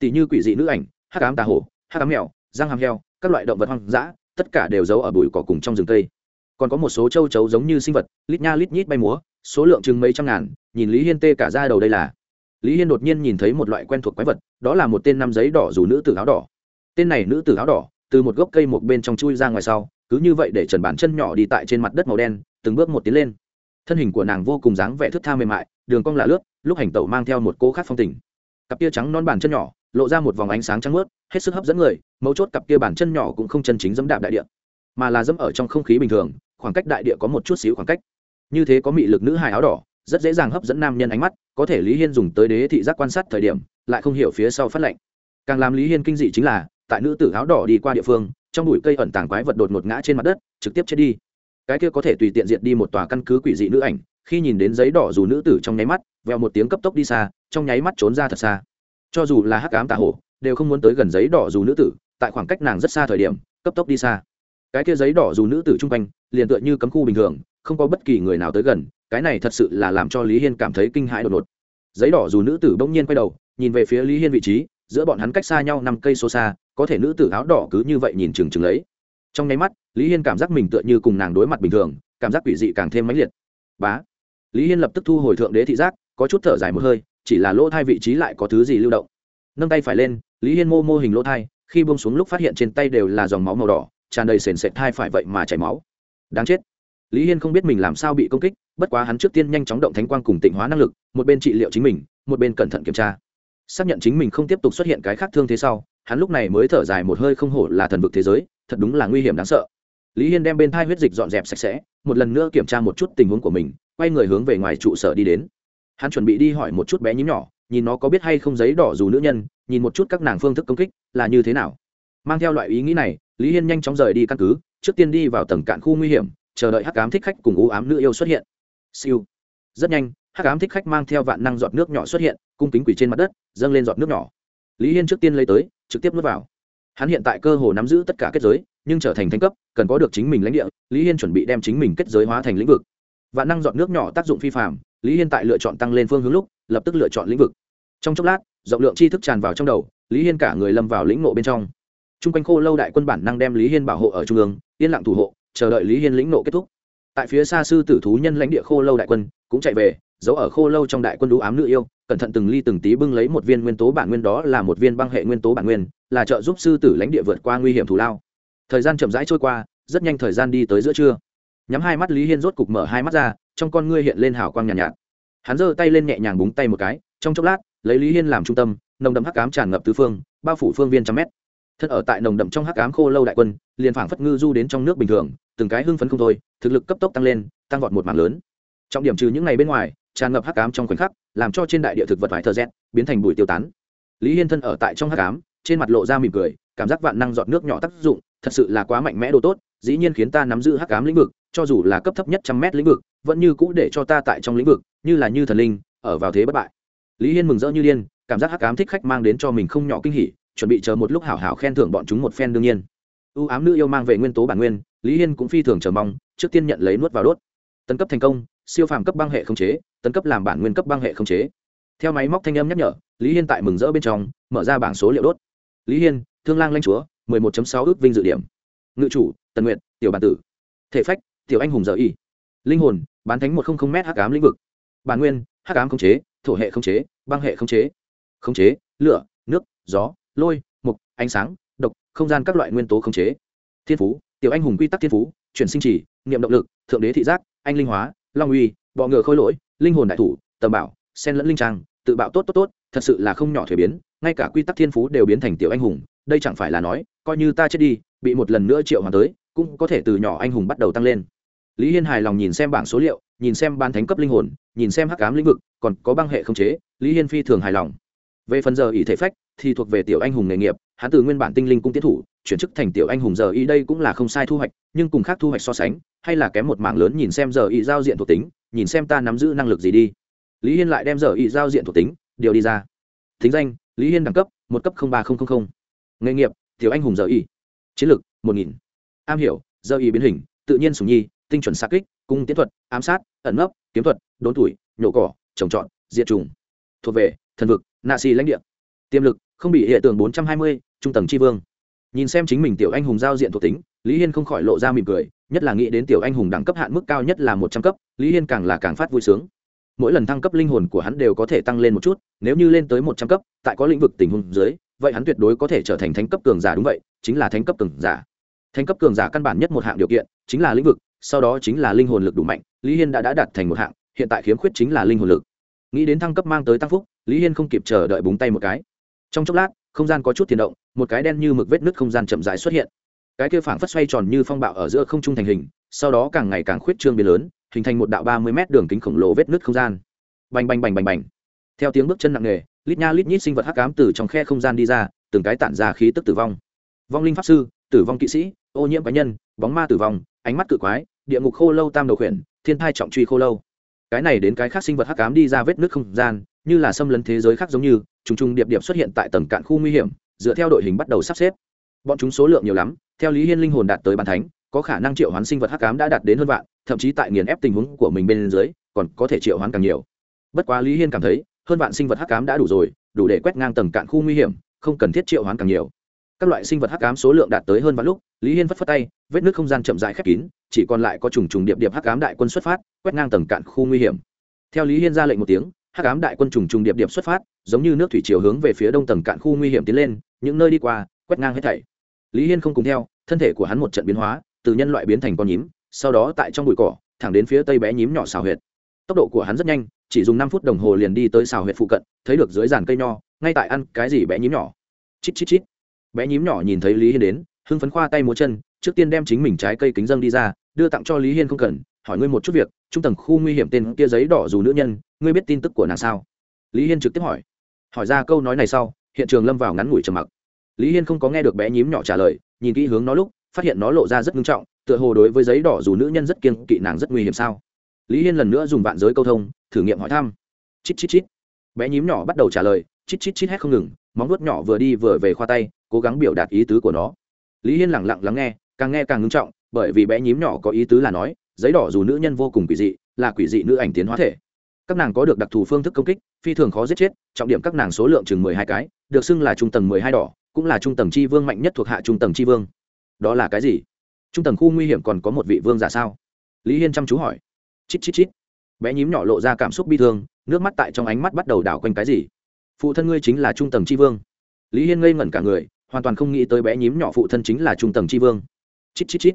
Tỷ như quỷ dị nữ ảnh hát cám tà hổ hát cám mèo, răng hàm heo, các loại động vật hoang dã, tất cả đều giấu ở bụi cỏ cùng trong rừng cây còn có một số châu chấu giống như sinh vật, lít nha lít nhít bay múa, số lượng chừng mấy trăm ngàn, nhìn lý hiên tê cả ra đầu đây là. Lý hiên đột nhiên nhìn thấy một loại quen thuộc quái vật, đó là một tên nam giấy đỏ dù nữ tử áo đỏ. Tên này nữ tử áo đỏ, từ một gốc cây một bên trong chui ra ngoài sau, cứ như vậy để trần bản chân nhỏ đi tại trên mặt đất màu đen, từng bước một tiến lên. Thân hình của nàng vô cùng dáng vẻ thước tha mềm mại, đường cong lạ lướt, lúc hành tẩu mang theo một cô khác phong tình. Cặp kia trắng non bàn chân nhỏ, lộ ra một vòng ánh sáng trắng mướt hết sức hấp dẫn người, mấu chốt cặp kia bàn chân nhỏ cũng không chân chính dẫm đạp đại địa, mà là dẫm ở trong không khí bình thường khoảng cách đại địa có một chút xíu khoảng cách. Như thế có mị lực nữ hài áo đỏ, rất dễ dàng hấp dẫn nam nhân ánh mắt, có thể lý hiên dùng tới đế thị giác quan sát thời điểm, lại không hiểu phía sau phát lệnh. Càng làm lý hiên kinh dị chính là, tại nữ tử áo đỏ đi qua địa phương, trong bụi cây ẩn tàng quái vật đột ngột ngã trên mặt đất, trực tiếp chết đi. Cái kia có thể tùy tiện diệt đi một tòa căn cứ quỷ dị nữ ảnh, khi nhìn đến giấy đỏ dù nữ tử trong nháy mắt, vèo một tiếng cấp tốc đi xa, trong nháy mắt trốn ra thật xa. Cho dù là hắc ám tà hổ, đều không muốn tới gần giấy đỏ dù nữ tử, tại khoảng cách nàng rất xa thời điểm, cấp tốc đi xa. Cái kia giấy đỏ dù nữ tử chung quanh liền tựa như cấm khu bình thường, không có bất kỳ người nào tới gần, cái này thật sự là làm cho lý hiên cảm thấy kinh hãi đột ngột. Giấy đỏ dù nữ tử bỗng nhiên quay đầu, nhìn về phía lý hiên vị trí, giữa bọn hắn cách xa nhau năm cây số xa, có thể nữ tử áo đỏ cứ như vậy nhìn chừng chừng lấy trong nháy mắt, lý hiên cảm giác mình tựa như cùng nàng đối mặt bình thường, cảm giác quỷ dị càng thêm mãnh liệt. Bá! Lý hiên lập tức thu hồi thượng đế thị giác, có chút thở dài một hơi, chỉ là lỗ thai vị trí lại có thứ gì lưu động. Nâng tay phải lên, lý hiên mô mô hình lỗ thai, khi bông xuống lúc phát hiện trên tay đều là dòng máu màu đỏ, tràn đầy sền sệt thai phải vậy mà chảy máu đáng chết. Lý hiên không biết mình làm sao bị công kích, bất quá hắn trước tiên nhanh chóng động thánh quang cùng tịnh hóa năng lực, một bên trị liệu chính mình, một bên cẩn thận kiểm tra. Xác nhận chính mình không tiếp tục xuất hiện cái khác thương thế sau, hắn lúc này mới thở dài một hơi không hổ là thần vực thế giới, thật đúng là nguy hiểm đáng sợ. Lý hiên đem bên thai huyết dịch dọn dẹp sạch sẽ, một lần nữa kiểm tra một chút tình huống của mình, quay người hướng về ngoài trụ sở đi đến. Hắn chuẩn bị đi hỏi một chút bé nhím nhỏ, nhìn nó có biết hay không giấy đỏ dù nữ nhân, nhìn một chút các nàng phương thức công kích là như thế nào. Mang theo loại ý nghĩ này, lý hiên nhanh chóng rời đi căn cứ trước tiên đi vào tầng cạn khu nguy hiểm, chờ đợi hắc ám thích khách cùng u ám nữ yêu xuất hiện. Siêu. Rất nhanh, hắc ám thích khách mang theo vạn năng giọt nước nhỏ xuất hiện, cung kính quỷ trên mặt đất, dâng lên giọt nước nhỏ. Lý hiên trước tiên lấy tới, trực tiếp nuốt vào. Hắn hiện tại cơ hồ nắm giữ tất cả kết giới, nhưng trở thành thanh cấp, cần có được chính mình lãnh địa, lý hiên chuẩn bị đem chính mình kết giới hóa thành lĩnh vực. Vạn năng giọt nước nhỏ tác dụng phi phạm lý hiên tại lựa chọn tăng lên phương hướng lúc, lập tức lựa chọn lĩnh vực. Trong chốc lát, rộng lượng tri thức tràn vào trong đầu, lý hiên cả người lâm vào lĩnh ngộ bên trong. T r u n g quanh khô lâu đại quân bản năng đem lý hiên bảo hộ ở trung ương yên lặng thủ hộ chờ đợi lý hiên lĩnh nộ kết thúc. Tại phía xa sư tử thú nhân lãnh địa khô lâu đại quân cũng chạy về giấu ở khô lâu trong đại quân đũ ám nữ yêu cẩn thận từng ly từng tí bưng lấy một viên nguyên tố bản nguyên đó là một viên băng hệ nguyên tố bản nguyên là trợ giúp sư tử lãnh địa vượt qua nguy hiểm thù lao. Thời gian chậm rãi trôi qua rất nhanh thời gian đi tới giữa trưa. Nhắm hai mắt lý hiên rốt cục mở hai mắt ra trong con ngươi hiện lên hào quang nhàn nhạt, nhạt. Hắn giơ tay lên nhẹ nhàng búng tay một cái trong chốc lát lấy lý hiên làm trung tâm nồng đậm hắc cám tràn ngập tứ phương bao phủ phương viên trăm mét thân ở tại nồng đậm trong hắc ám khô lâu đại quân, liền phảng phất ngư du đến trong nước bình thường, từng cái hưng phấn không thôi, thực lực cấp tốc tăng lên, tăng vọt một mảng lớn. Trọng điểm trừ những ngày bên ngoài, tràn ngập hắc ám trong khoảnh khắc, làm cho trên đại địa thực vật vải thờ rét biến thành bụi tiêu tán. Lý hiên thân ở tại trong hắc ám, trên mặt lộ ra mỉm cười, cảm giác vạn năng giọt nước nhỏ tác dụng, thật sự là quá mạnh mẽ đồ tốt, dĩ nhiên khiến ta nắm giữ hắc ám lĩnh vực, cho dù là cấp thấp nhất trăm mét lĩnh vực, vẫn như cũ để cho ta tại trong lĩnh vực, như là như thần linh, ở vào thế bất bại. Lý hiên mừng rỡ như điên, cảm giác hắc ám thích khách mang đến cho mình không nhỏ kinh hỉ chuẩn bị chờ một lúc hảo hảo khen thưởng bọn chúng một phen đương nhiên. Ưu ám nữ yêu mang về nguyên tố bản nguyên, lý hiên cũng phi thường chờ mong, trước tiên nhận lấy nuốt vào đốt. Tấn cấp thành công, siêu phàm cấp băng hệ không chế, tấn cấp làm bản nguyên cấp băng hệ không chế. Theo máy móc thanh âm nhắc nhở, lý hiên tại mừng rỡ bên trong, mở ra bảng số liệu đốt. Lý hiên, thương lang lanh chúa 11.6 ước vinh dự điểm. Ngự chủ, tần nguyện tiểu bản tử. Thể phách, tiểu anh hùng dở y. Linh hồn, bán thánh một trăm linh m hắc ám lĩnh vực. Bản nguyên, hắc ám không chế, thổ hệ không chế, băng hệ không chế. Không chế, lửa, nước, gió lôi, mục, ánh sáng, độc, không gian các loại nguyên tố không chế. Thiên phú, tiểu anh hùng quy tắc thiên phú, chuyển sinh trì niệm động lực, thượng đế thị giác, anh linh hóa, long uy, bọ ngựa khôi lỗi, linh hồn đại thủ, tầm bảo sen lẫn linh trang, tự bạo tốt tốt tốt, thật sự là không nhỏ thuế biến, ngay cả quy tắc thiên phú đều biến thành tiểu anh hùng, đây chẳng phải là nói, coi như ta chết đi, bị một lần nữa triệu hoàn tới, cũng có thể từ nhỏ anh hùng bắt đầu tăng lên. Lý hiên hài lòng nhìn xem bảng số liệu, nhìn xem ban thánh cấp linh hồn, nhìn xem hắc cám lĩnh vực, còn có băng hệ không chế, lý hiên phi thường hài lòng. Về phần giờ ỷ thể phách thì thuộc về tiểu anh hùng nghề nghiệp hắn từ nguyên bản tinh linh cung tiến thủ chuyển chức thành tiểu anh hùng giờ y đây cũng là không sai thu hoạch nhưng cùng khác thu hoạch so sánh hay là kém một mảng lớn nhìn xem giờ y giao diện thuộc tính nhìn xem ta nắm giữ năng lực gì đi. Lý hiên lại đem giờ y giao diện thuộc tính điều đi ra. Thính danh lý hiên đẳng cấp một cấp ba nghìn nghề nghiệp tiểu anh hùng giờ y, chiến lược một nghìn. Am hiểu giờ y biến hình tự nhiên sùng nhi tinh chuẩn xa kích cung tiến thuật ám sát ẩn nấp kiếm thuật đốn tuổi nhổ cỏ trồng trọt diệt trùng thuộc về thần vực nạ xì lãnh địa. Tiềm lực không bị hệ tường bốn trăm hai mươi, trung tầng tri vương. Nhìn xem chính mình tiểu anh hùng giao diện thuộc tính, lý hiên không khỏi lộ ra mỉm cười, nhất là nghĩ đến tiểu anh hùng đẳng cấp hạn mức cao nhất là một trăm cấp, lý hiên càng là càng phát vui sướng. Mỗi lần thăng cấp linh hồn của hắn đều có thể tăng lên một chút, nếu như lên tới một trăm cấp, tại có lĩnh vực tình huống dưới, vậy hắn tuyệt đối có thể trở thành thánh cấp cường giả đúng vậy, chính là thánh cấp cường giả. Thánh cấp cường giả căn bản nhất một hạng điều kiện, chính là lĩnh vực, sau đó chính là linh hồn lực đủ mạnh, lý hiên đã đã đạt thành một hạng, hiện tại khiếm khuyết chính là linh hồn lực. Nghĩ đến thăng cấp mang tới tăng phúc, lý hiên không kịp chờ đợi búng tay một cái trong chốc lát, không gian có chút thiền động, một cái đen như mực vết nứt không gian chậm rãi xuất hiện. Cái kia phảng phất xoay tròn như phong bạo ở giữa không trung thành hình, sau đó càng ngày càng khuyết trương biến lớn, hình thành một đạo ba mươi mét đường kính khổng lồ vết nứt không gian. Bành bành bành bành bành. Theo tiếng bước chân nặng nề, lít nha lít nhít sinh vật hắc cám từ trong khe không gian đi ra, từng cái tản ra khí tức tử vong. Vong linh pháp sư, tử vong kỵ sĩ, ô nhiễm cá nhân, bóng ma tử vong, ánh mắt cự quái, địa ngục khô lâu tam đầu khuyển, thiên thai trọng truy khô lâu. Cái này đến cái khác sinh vật hắc cám đi ra vết nước không gian, như là xâm lấn thế giới khác giống như trùng trùng điệp điệp xuất hiện tại tầng cạn khu nguy hiểm, dựa theo đội hình bắt đầu sắp xếp. Bọn chúng số lượng nhiều lắm, theo lý hiên linh hồn đạt tới bàn thánh, có khả năng triệu hoán sinh vật hắc cám đã đạt đến hơn vạn, thậm chí tại nghiền ép tình huống của mình bên dưới, còn có thể triệu hoán càng nhiều. Bất quá lý hiên cảm thấy, hơn vạn sinh vật hắc cám đã đủ rồi, đủ để quét ngang tầng cạn khu nguy hiểm, không cần thiết triệu hoán càng nhiều. Các loại sinh vật hắc cám số lượng đạt tới hơn vạn lúc, lý hiên phất phất tay, vết nước không gian chậm rãi khép kín, chỉ còn lại có trùng trùng điệp điệp hắc cám đại quân xuất phát, quét ngang tầng cạn khu nguy hiểm. Theo lý hiên ra lệnh một tiếng hắc ám đại quân trùng trùng điệp điệp xuất phát, giống như nước thủy chiều hướng về phía đông tầng cạn khu nguy hiểm tiến lên, những nơi đi qua, quét ngang hết thảy. Lý hiên không cùng theo, thân thể của hắn một trận biến hóa, từ nhân loại biến thành con nhím, sau đó tại trong bụi cỏ, thẳng đến phía tây bé nhím nhỏ xào huyệt. Tốc độ của hắn rất nhanh, chỉ dùng năm phút đồng hồ liền đi tới xào huyệt phụ cận, thấy được dưới dàn cây nho, ngay tại ăn cái gì bé nhím nhỏ. Chít chít chít. Bé nhím nhỏ nhìn thấy lý hiên đến, hưng phấn khoa tay múa chân, trước tiên đem chính mình trái cây kính dâng đi ra, đưa tặng cho lý hiên không cần, hỏi ngươi một chút việc trung tầng khu nguy hiểm tên kia giấy đỏ dù nữ nhân, ngươi biết tin tức của nàng sao? Lý hiên trực tiếp hỏi. Hỏi ra câu nói này sau, hiện trường lâm vào ngắn ngủi trầm mặc. Lý hiên không có nghe được bé nhím nhỏ trả lời, nhìn kỹ hướng nó lúc, phát hiện nó lộ ra rất nghiêm trọng, tựa hồ đối với giấy đỏ dù nữ nhân rất kiên kỵ nàng rất nguy hiểm sao? Lý hiên lần nữa dùng vạn giới câu thông, thử nghiệm hỏi thăm. Chít chít chít. Bé nhím nhỏ bắt đầu trả lời, chít chít chít hét không ngừng, móng nuốt nhỏ vừa đi vừa về khoa tay, cố gắng biểu đạt ý tứ của nó. Lý hiên lẳng lặng lắng nghe, càng nghe càng ngưng trọng, bởi vì bé nhím nhỏ có ý tứ là nói giấy đỏ dù nữ nhân vô cùng quỷ dị, là quỷ dị nữ ảnh tiến hóa thể. Các nàng có được đặc thù phương thức công kích, phi thường khó giết chết, trọng điểm các nàng số lượng chừng mười hai cái, được xưng là trung tầng mười hai đỏ, cũng là trung tầng c h i vương mạnh nhất thuộc hạ trung tầng c h i vương. Đó là cái gì? Trung tầng khu nguy hiểm còn có một vị vương giả sao? Lý hiên chăm chú hỏi. Chít chít chít. Bé nhím nhỏ lộ ra cảm xúc bi thương, nước mắt tại trong ánh mắt bắt đầu đảo quanh cái gì? Phụ thân ngươi chính là trung tầng c h i vương. Lý hiên ngây ngẩn cả người, hoàn toàn không nghĩ tới bé nhím nhỏ phụ thân chính là trung tầng c h i vương. Chít chít chít.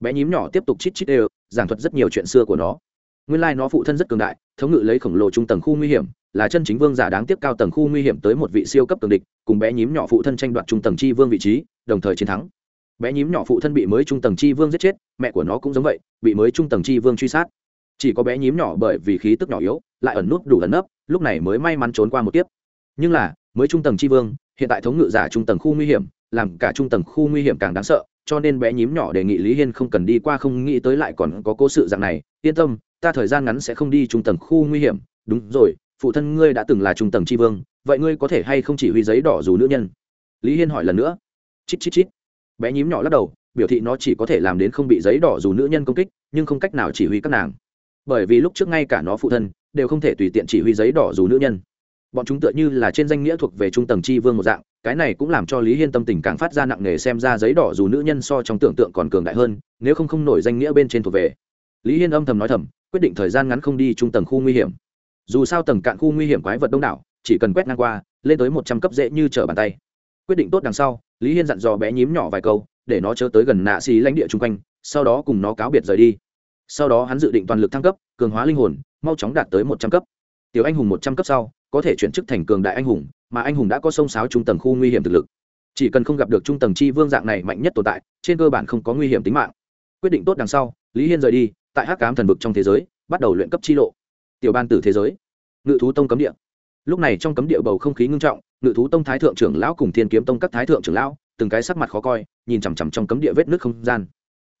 Bé nhím nhỏ tiếp tục chít chít đều giảng thuật rất nhiều chuyện xưa của nó. Nguyên lai nó phụ thân rất cường đại, thống ngự lấy khổng lồ trung tầng khu nguy hiểm, là chân chính vương giả đáng tiếc cao tầng khu nguy hiểm tới một vị siêu cấp cường địch, cùng bé nhím nhỏ phụ thân tranh đoạt trung tầng chi vương vị trí, đồng thời chiến thắng. Bé nhím nhỏ phụ thân bị mới trung tầng chi vương giết chết, mẹ của nó cũng giống vậy, bị mới trung tầng chi vương truy sát. Chỉ có bé nhím nhỏ bởi vì khí tức nhỏ yếu, lại ẩn nút đủ ẩn nấp, lúc này mới may mắn trốn qua một tiếp nhưng là, mới trung tầng chi vương, hiện tại thống ngự giả trung tầng khu nguy hiểm, làm cả trung tầng khu nguy hiểm càng đáng sợ cho nên bé nhím nhỏ đề nghị lý hiên không cần đi qua, không nghĩ tới lại còn có cố sự dạng này. Yên tâm, ta thời gian ngắn sẽ không đi trung tầng khu nguy hiểm. Đúng rồi, phụ thân ngươi đã từng là trung tầng tri vương, vậy ngươi có thể hay không chỉ huy giấy đỏ dù nữ nhân? Lý hiên hỏi lần nữa. Chít chít chít. Bé nhím nhỏ lắc đầu, biểu thị nó chỉ có thể làm đến không bị giấy đỏ dù nữ nhân công kích, nhưng không cách nào chỉ huy các nàng. Bởi vì lúc trước ngay cả nó phụ thân đều không thể tùy tiện chỉ huy giấy đỏ dù nữ nhân. Bọn chúng tựa như là trên danh nghĩa thuộc về trung tầng tri vương một dạng cái này cũng làm cho lý hiên tâm tình càng phát ra nặng nề xem ra giấy đỏ dù nữ nhân so trong tưởng tượng còn cường đại hơn, nếu không không nổi danh nghĩa bên trên thuộc về. Lý hiên âm thầm nói thầm, quyết định thời gian ngắn không đi trung tầng khu nguy hiểm. Dù sao tầng cạn khu nguy hiểm quái vật đông đảo, chỉ cần quét ngang qua, lên tới một trăm cấp dễ như trở bàn tay. Quyết định tốt đằng sau, lý hiên dặn dò bé nhím nhỏ vài câu, để nó chớ tới gần nạ xí lãnh địa chung quanh, sau đó cùng nó cáo biệt rời đi. Sau đó hắn dự định toàn lực thăng cấp, cường hóa linh hồn, mau chóng đạt tới một trăm cấp. Tiểu anh hùng một trăm cấp sau, có thể chuyển chức thành cường đại anh hùng mà anh hùng đã có sông sáo trung tầng khu nguy hiểm thực lực. Chỉ cần không gặp được trung tầng chi vương dạng này mạnh nhất tồn tại, trên cơ bản không có nguy hiểm tính mạng. Quyết định tốt đằng sau, lý hiên rời đi, tại hắc cám thần vực trong thế giới, bắt đầu luyện cấp chi lộ. Tiểu ban tử thế giới. Ngự thú tông cấm địa. Lúc này trong cấm địa bầu không khí ngưng trọng, ngự thú tông thái thượng trưởng lão cùng thiên kiếm tông các thái thượng trưởng lão, từng cái sắc mặt khó coi, nhìn chằm chằm trong cấm địa vết nước không gian.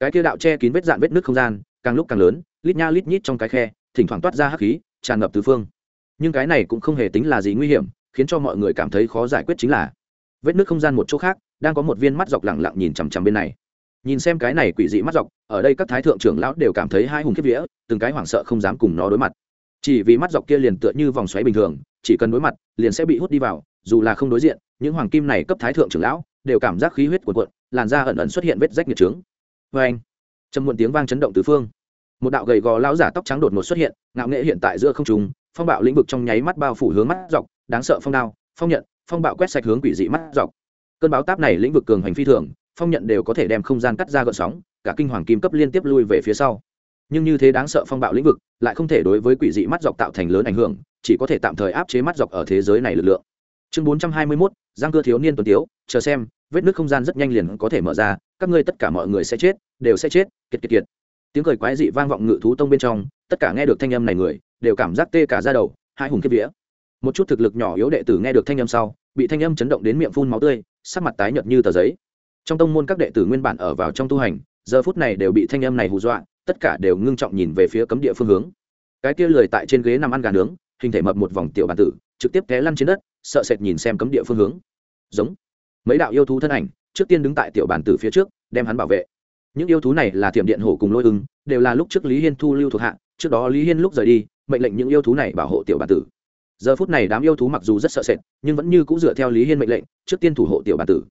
Cái kia đạo che kín vết dạn vết nước không gian, càng lúc càng lớn, lít nha lít nhít trong cái khe, thỉnh thoảng toát ra hắc khí, tràn ngập tứ phương. Nhưng cái này cũng không hề tính là gì nguy hiểm khiến cho mọi người cảm thấy khó giải quyết chính là vết nước không gian một chỗ khác, đang có một viên mắt dọc lẳng lặng nhìn chằm chằm bên này. Nhìn xem cái này quỷ dị mắt dọc, ở đây các thái thượng trưởng lão đều cảm thấy hai hùng kiếp vía, từng cái hoảng sợ không dám cùng nó đối mặt. Chỉ vì mắt dọc kia liền tựa như vòng xoáy bình thường, chỉ cần đối mặt, liền sẽ bị hút đi vào, dù là không đối diện, những hoàng kim này cấp thái thượng trưởng lão đều cảm giác khí huyết cuộn cuộn, làn da ẩn ẩn xuất hiện vết rách nhiệt trướng. Vê anh, trầm muộn tiếng vang chấn động tứ phương. Một đạo gầy gò lão giả tóc trắng đột ngột xuất hiện, ngạo nghệ hiện tại giữa không trùng phong bạo lĩnh vực trong nháy mắt bao phủ hướng mắt dọc đáng sợ phong đao, phong nhận, phong bạo quét sạch hướng quỷ dị mắt dọc. Cơn báo táp này lĩnh vực cường hành phi thường, phong nhận đều có thể đem không gian cắt ra gợn sóng, cả kinh hoàng kim cấp liên tiếp lui về phía sau. Nhưng như thế đáng sợ phong bạo lĩnh vực lại không thể đối với quỷ dị mắt dọc tạo thành lớn ảnh hưởng, chỉ có thể tạm thời áp chế mắt dọc ở thế giới này lực lượng. Chương bốn trăm hai mươi mốt, giang cơ thiếu niên tuần tiếu, chờ xem, vết nước không gian rất nhanh liền có thể mở ra, các ngươi tất cả mọi người sẽ chết, đều sẽ chết, kiệt kiệt kiệt. Tiếng cười quái dị vang vọng ngự thú tông bên trong, tất cả nghe được thanh âm này người, đều cảm giác tê cả ra đầu, hai hùng kiếp vía một chút thực lực nhỏ yếu đệ tử nghe được thanh âm sau, bị thanh âm chấn động đến miệng phun máu tươi, sắc mặt tái nhợt như tờ giấy. Trong tông môn các đệ tử nguyên bản ở vào trong tu hành, giờ phút này đều bị thanh âm này hù dọa, tất cả đều ngưng trọng nhìn về phía cấm địa phương hướng. Cái kia lười tại trên ghế nằm ăn gà nướng, hình thể mập một vòng tiểu bản tử, trực tiếp té lăn trên đất, sợ sệt nhìn xem cấm địa phương hướng. Giống. Mấy đạo yêu thú thân ảnh, trước tiên đứng tại tiểu bản tử phía trước, đem hắn bảo vệ. Những yêu thú này là thiểm điện hổ cùng lôi ưng, đều là lúc trước lý hiên thu lưu thuộc hạ, trước đó lý hiên lúc rời đi, mệnh lệnh những yêu thú này bảo hộ tiểu bản tử giờ phút này đám yêu thú mặc dù rất sợ sệt, nhưng vẫn như cũng dựa theo lý hiên mệnh lệnh, trước tiên thủ hộ tiểu bản tử.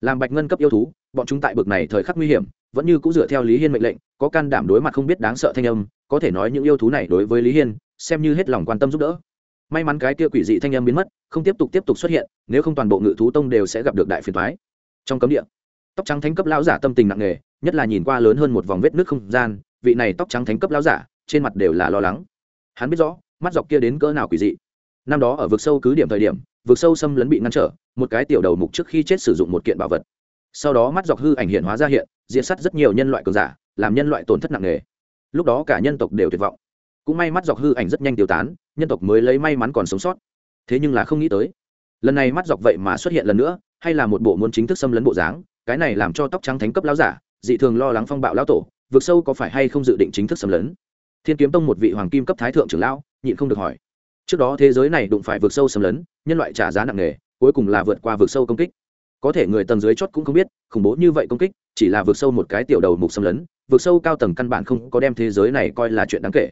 Làm bạch ngân cấp yêu thú, bọn chúng tại bực này thời khắc nguy hiểm, vẫn như cũng dựa theo lý hiên mệnh lệnh, có can đảm đối mặt không biết đáng sợ thanh âm, có thể nói những yêu thú này đối với lý hiên, xem như hết lòng quan tâm giúp đỡ. May mắn cái kia quỷ dị thanh âm biến mất, không tiếp tục tiếp tục xuất hiện, nếu không toàn bộ ngự thú tông đều sẽ gặp được đại phiền thoái trong cấm địa, tóc trắng thánh cấp lão giả tâm tình nặng nề, nhất là nhìn qua lớn hơn một vòng vết nước không gian, vị này tóc trắng thánh cấp lão giả, trên mặt đều là lo lắng. Hắn biết rõ, mắt dọc kia đến cỡ nào quỷ dị năm đó ở vực sâu cứ điểm thời điểm, vực sâu xâm lấn bị ngăn trở, một cái tiểu đầu mục trước khi chết sử dụng một kiện bảo vật. Sau đó mắt dọc hư ảnh hiện hóa ra hiện diễn sát rất nhiều nhân loại cường giả, làm nhân loại tổn thất nặng nề. Lúc đó cả nhân tộc đều tuyệt vọng. Cũng may mắt dọc hư ảnh rất nhanh tiêu tán, nhân tộc mới lấy may mắn còn sống sót. Thế nhưng là không nghĩ tới, lần này mắt dọc vậy mà xuất hiện lần nữa, hay là một bộ muốn chính thức xâm lấn bộ dáng, cái này làm cho tóc trắng thánh cấp lão giả, dị thường lo lắng phong bạo lão tổ, vực sâu có phải hay không dự định chính thức xâm lấn? Thiên kiếm tông một vị hoàng kim cấp thái thượng trưởng lão, nhịn không được hỏi trước đó thế giới này đụng phải vượt sâu xâm lấn, nhân loại trả giá nặng nề, cuối cùng là vượt qua vượt sâu công kích. Có thể người tầng dưới chót cũng không biết, khủng bố như vậy công kích, chỉ là vượt sâu một cái tiểu đầu mục xâm lấn vượt sâu cao tầng căn bản không có đem thế giới này coi là chuyện đáng kể.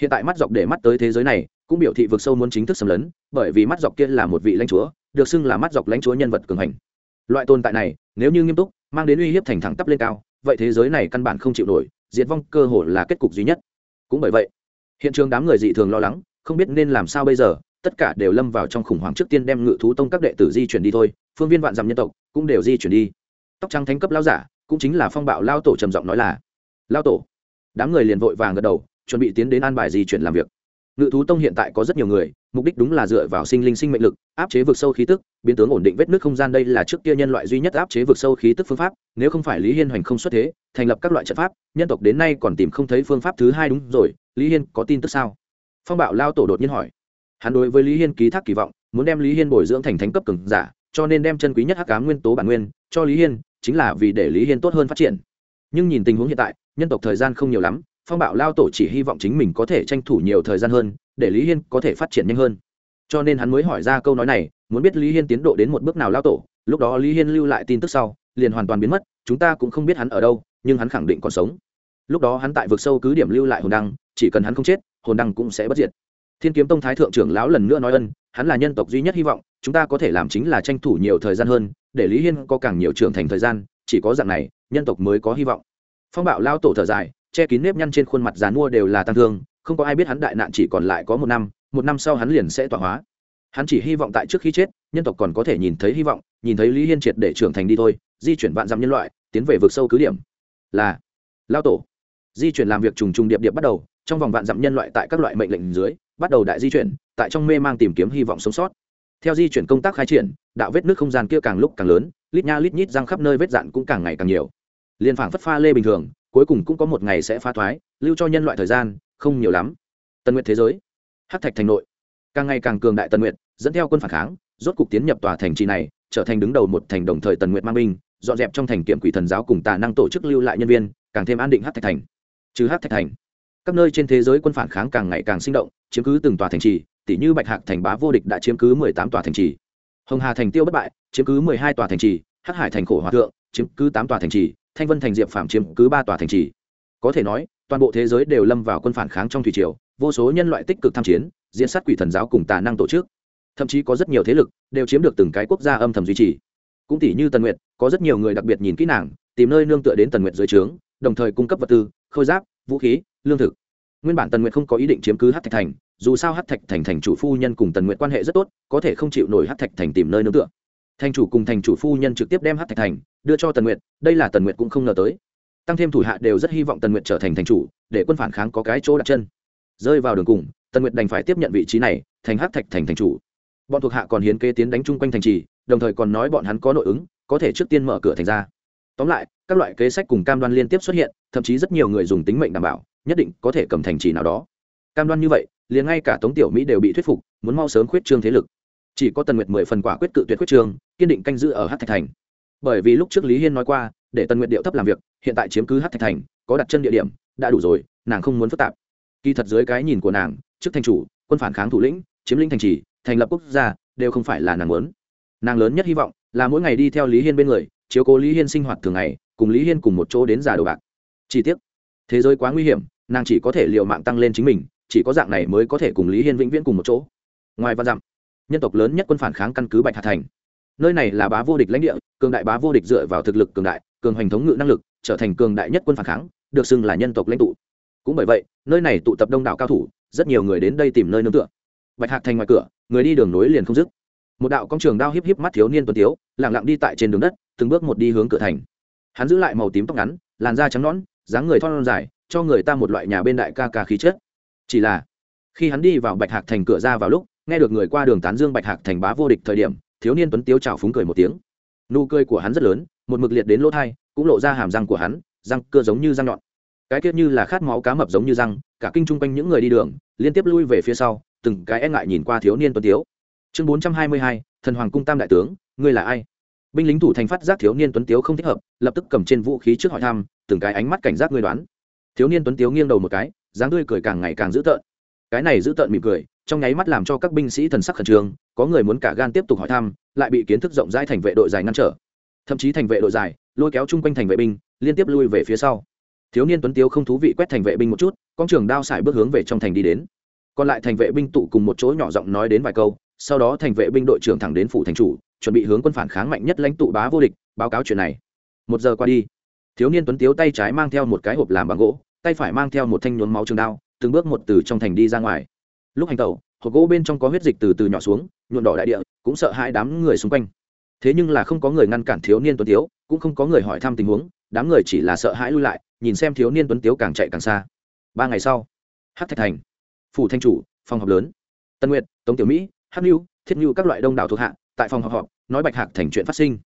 Hiện tại mắt dọc để mắt tới thế giới này, cũng biểu thị vượt sâu muốn chính thức xâm lấn, bởi vì mắt dọc kia là một vị lãnh chúa, được xưng là mắt dọc lãnh chúa nhân vật cường hành. Loại tồn tại này, nếu như nghiêm túc, mang đến uy hiếp thành thẳng tắp lên cao, vậy thế giới này căn bản không chịu nổi, diệt vong cơ hội là kết cục duy nhất. Cũng bởi vậy, hiện trường đám người dị thường lo lắng không biết nên làm sao bây giờ, tất cả đều lâm vào trong khủng hoảng trước tiên đem ngự thú tông các đệ tử di chuyển đi thôi, phương viên vạn dặm nhân tộc cũng đều di chuyển đi. Tóc trắng thánh cấp lao giả, cũng chính là phong bạo lao tổ trầm giọng nói là lao tổ. Đám người liền vội vàng gật đầu, chuẩn bị tiến đến an bài di chuyển làm việc. Ngự thú tông hiện tại có rất nhiều người, mục đích đúng là dựa vào sinh linh sinh mệnh lực, áp chế vực sâu khí tức, biến tướng ổn định vết nước không gian đây là trước kia nhân loại duy nhất áp chế vực sâu khí tức phương pháp, nếu không phải lý hiên hoành không xuất thế, thành lập các loại trận pháp, nhân tộc đến nay còn tìm không thấy phương pháp thứ hai đúng rồi, lý hiên có tin tức sao? Phong bạo lao tổ đột nhiên hỏi. Hắn đối với lý hiên ký thác kỳ vọng, muốn đem lý hiên bồi dưỡng thành thánh cấp cường giả, cho nên đem chân quý nhất hắc cá nguyên tố bản nguyên, cho lý hiên, chính là vì để lý hiên tốt hơn phát triển. Nhưng nhìn tình huống hiện tại, nhân tộc thời gian không nhiều lắm, phong bạo lao tổ chỉ hy vọng chính mình có thể tranh thủ nhiều thời gian hơn, để lý hiên có thể phát triển nhanh hơn. Cho nên hắn mới hỏi ra câu nói này, muốn biết lý hiên tiến độ đến một bước nào lao tổ, lúc đó lý hiên lưu lại tin tức sau, liền hoàn toàn biến mất, chúng ta cũng không biết hắn ở đâu, nhưng hắn khẳng định còn sống. Lúc đó hắn tại vực sâu cứ điểm lưu lại hồn đăng, chỉ cần hắn không chết hồn đăng cũng sẽ bất diệt. Thiên kiếm tông thái thượng trưởng lão lần nữa nói ân, hắn là nhân tộc duy nhất hy vọng, chúng ta có thể làm chính là tranh thủ nhiều thời gian hơn, để lý hiên có càng nhiều trưởng thành thời gian, chỉ có dạng này, nhân tộc mới có hy vọng. Phong bạo lao tổ thở dài, che kín nếp nhăn trên khuôn mặt dàn mua đều là tăng thương, không có ai biết hắn đại nạn chỉ còn lại có một năm một năm sau hắn liền sẽ tọa hóa. Hắn chỉ hy vọng tại trước khi chết, nhân tộc còn có thể nhìn thấy hy vọng, nhìn thấy lý hiên triệt để trưởng thành đi thôi, di chuyển vạn dặm nhân loại, tiến về vực sâu cứ điểm. Là, lao tổ. Di chuyển làm việc trùng trùng điệp điệp bắt đầu trong vòng vạn dặm nhân loại tại các loại mệnh lệnh dưới, bắt đầu đại di chuyển, tại trong mê mang tìm kiếm hy vọng sống sót. Theo di chuyển công tác khai triển, đạo vết nước không gian kia càng lúc càng lớn, lít nha lít nhít răng khắp nơi vết dạn cũng càng ngày càng nhiều. Liên phảng phất pha lê bình thường, cuối cùng cũng có một ngày sẽ phá thoái, lưu cho nhân loại thời gian, không nhiều lắm. Tần nguyện thế giới hát thạch thành nội. Càng ngày càng cường đại tần nguyện dẫn theo quân phản kháng, rốt cục tiến nhập tòa thành trì này, trở thành đứng đầu một thành đồng thời tần nguyện mang binh, dọn dẹp trong thành kiểm quỷ thần giáo cùng tà năng tổ chức lưu lại nhân viên, càng thêm an định hát thạch thành. Trừ hát thạch thành các nơi trên thế giới quân phản kháng càng ngày càng sinh động, chiếm cứ từng tòa thành trì tỷ như bạch hạc thành bá vô địch đã chiếm cứ mười tám tòa thành trì. Hồng hà thành tiêu bất bại, chiếm cứ mười hai tòa thành trì. Hắc hải thành khổ hòa thượng, chiếm cứ tám tòa thành trì. Thanh vân thành diệp phạm chiếm cứ ba tòa thành trì. Có thể nói, toàn bộ thế giới đều lâm vào quân phản kháng trong thủy triều, vô số nhân loại tích cực tham chiến, diễn sát quỷ thần giáo cùng tà năng tổ chức. Thậm chí có rất nhiều thế lực đều chiếm được từng cái quốc gia âm thầm duy trì. Cũng tỷ như tần nguyệt, có rất nhiều người đặc biệt nhìn kỹ nàng, tìm nơi nương tựa đến tần nguyệt dưới trướng, đồng thời cung cấp vật tư, khôi giáp, vũ khí lương thực. Nguyên bản tần nguyệt không có ý định chiếm cứ hát thạch thành, dù sao hát thạch thành thành chủ phu nhân cùng tần nguyệt quan hệ rất tốt, có thể không chịu nổi hát thạch thành tìm nơi nương tựa. Thành chủ cùng thành chủ phu nhân trực tiếp đem hát thạch thành đưa cho tần nguyệt, đây là tần nguyệt cũng không ngờ tới. Tăng thêm thủ hạ đều rất hy vọng tần nguyệt trở thành thành chủ, để quân phản kháng có cái chỗ đặt chân. Rơi vào đường cùng, tần nguyệt đành phải tiếp nhận vị trí này, thành hát thạch thành thành chủ. Bọn thuộc hạ còn hiến kế tiến đánh chung quanh thành trì, đồng thời còn nói bọn hắn có nội ứng, có thể trước tiên mở cửa thành ra. Tóm lại, các loại kế sách cùng cam đoan liên tiếp xuất hiện, thậm chí rất nhiều người dùng tính mệnh đảm bảo nhất định có thể cầm thành trì nào đó. Cam đoan như vậy, liền ngay cả tống tiểu mỹ đều bị thuyết phục, muốn mau sớm khuyết trương thế lực. Chỉ có tần nguyệt mười phần quả quyết cự tuyệt khuyết trương, kiên định canh giữ ở hát thạch thành. Bởi vì lúc trước lý hiên nói qua, để tần nguyệt điệu thấp làm việc, hiện tại chiếm cứ hát thạch thành, có đặt chân địa điểm, đã đủ rồi, nàng không muốn phức tạp. Kỳ thật dưới cái nhìn của nàng, trước thành chủ, quân phản kháng thủ lĩnh, chiếm lĩnh thành trì, thành lập quốc gia, đều không phải là nàng muốn. Nàng lớn nhất hy vọng là mỗi ngày đi theo lý hiên bên người, chiếu cố lý hiên sinh hoạt thường ngày, cùng lý hiên cùng một chỗ đến già đồ bạc. Chi tiết thế giới quá nguy hiểm nàng chỉ có thể l i ề u mạng tăng lên chính mình, chỉ có dạng này mới có thể cùng lý hiên vĩnh viễn cùng một chỗ. Ngoài văn dặm, nhân tộc lớn nhất quân phản kháng căn cứ bạch hà thành. Nơi này là bá vô địch lãnh địa, cường đại bá vô địch dựa vào thực lực cường đại, cường hành thống ngự năng lực, trở thành cường đại nhất quân phản kháng, được xưng là nhân tộc lãnh tụ. Cũng bởi vậy, nơi này tụ tập đông đảo cao thủ, rất nhiều người đến đây tìm nơi nương tựa. Bạch hạc thành ngoài cửa, người đi đường nối liền không dứt. Một đạo công trường đao híp híp mắt thiếu niên tuấn tiếu lẳng lặng đi tại trên đường đất, từng bước một đi hướng cửa thành. Hắn giữ lại màu tím tóc ngắn, làn da trắng nõn, dáng người thon dài cho người ta một loại nhà bên đại ca ca khí chất. Chỉ là, khi hắn đi vào bạch hạc thành cửa ra vào lúc, nghe được người qua đường tán dương bạch hạc thành bá vô địch thời điểm, thiếu niên tuấn tiếu chào phúng cười một tiếng. Nụ cười của hắn rất lớn, một mực liệt đến lỗ thai, cũng lộ ra hàm răng của hắn, răng cưa giống như răng nhọn. Cái tiết như là khát máu cá mập giống như răng, cả kinh chung quanh những người đi đường, liên tiếp lui về phía sau, từng cái e ngại nhìn qua thiếu niên tuấn tiếu. Chương bốn trăm hai mươi hai, thần hoàng cung tam đại tướng, ngươi là ai? Binh lính thủ thành phát giác thiếu niên tuấn tiếu không thích hợp, lập tức cầm trên vũ khí trước hỏi thăm, từng cái ánh mắt cảnh giác ngươi đoán thiếu niên tuấn tiếu nghiêng đầu một cái, dáng tươi cười càng ngày càng dữ tợn. Cái này dữ tợn mỉm cười, trong nháy mắt làm cho các binh sĩ thần sắc khẩn trương, có người muốn cả gan tiếp tục hỏi thăm, lại bị kiến thức rộng rãi thành vệ đội dài ngăn trở. Thậm chí thành vệ đội dài, lôi kéo chung quanh thành vệ binh, liên tiếp lui về phía sau. Thiếu niên tuấn tiếu không thú vị quét thành vệ binh một chút, con trường đao xài bước hướng về trong thành đi đến. Còn lại thành vệ binh tụ cùng một chỗ nhỏ giọng nói đến vài câu, sau đó thành vệ binh đội trưởng thẳng đến phủ thành chủ, chuẩn bị hướng quân phản kháng mạnh nhất lãnh tụ bá vô địch, báo cáo chuyện này. Một giờ qua đi, thiếu niên tuấn tiếu tay trái mang theo một cái hộp làm bằng gỗ tay phải mang theo một thanh nhuốm máu trường đao, từng bước một từ trong thành đi ra ngoài. Lúc hành tẩu, hộp gỗ bên trong có huyết dịch từ từ nhỏ xuống nhuộn đỏ đại địa, cũng sợ hai đám người xung quanh. Thế nhưng là không có người ngăn cản thiếu niên tuấn tiếu, cũng không có người hỏi thăm tình huống, đám người chỉ là sợ hãi lui lại, nhìn xem thiếu niên tuấn tiếu càng chạy càng xa. Ba ngày sau hát thạch thành, phủ thanh chủ, phòng họp lớn. Tân nguyệt, tống tiểu mỹ hát mưu thiết mưu các loại đông đảo thuộc hạ, tại phòng họp họp, nói bạch hạc thành chuyện phát sinh.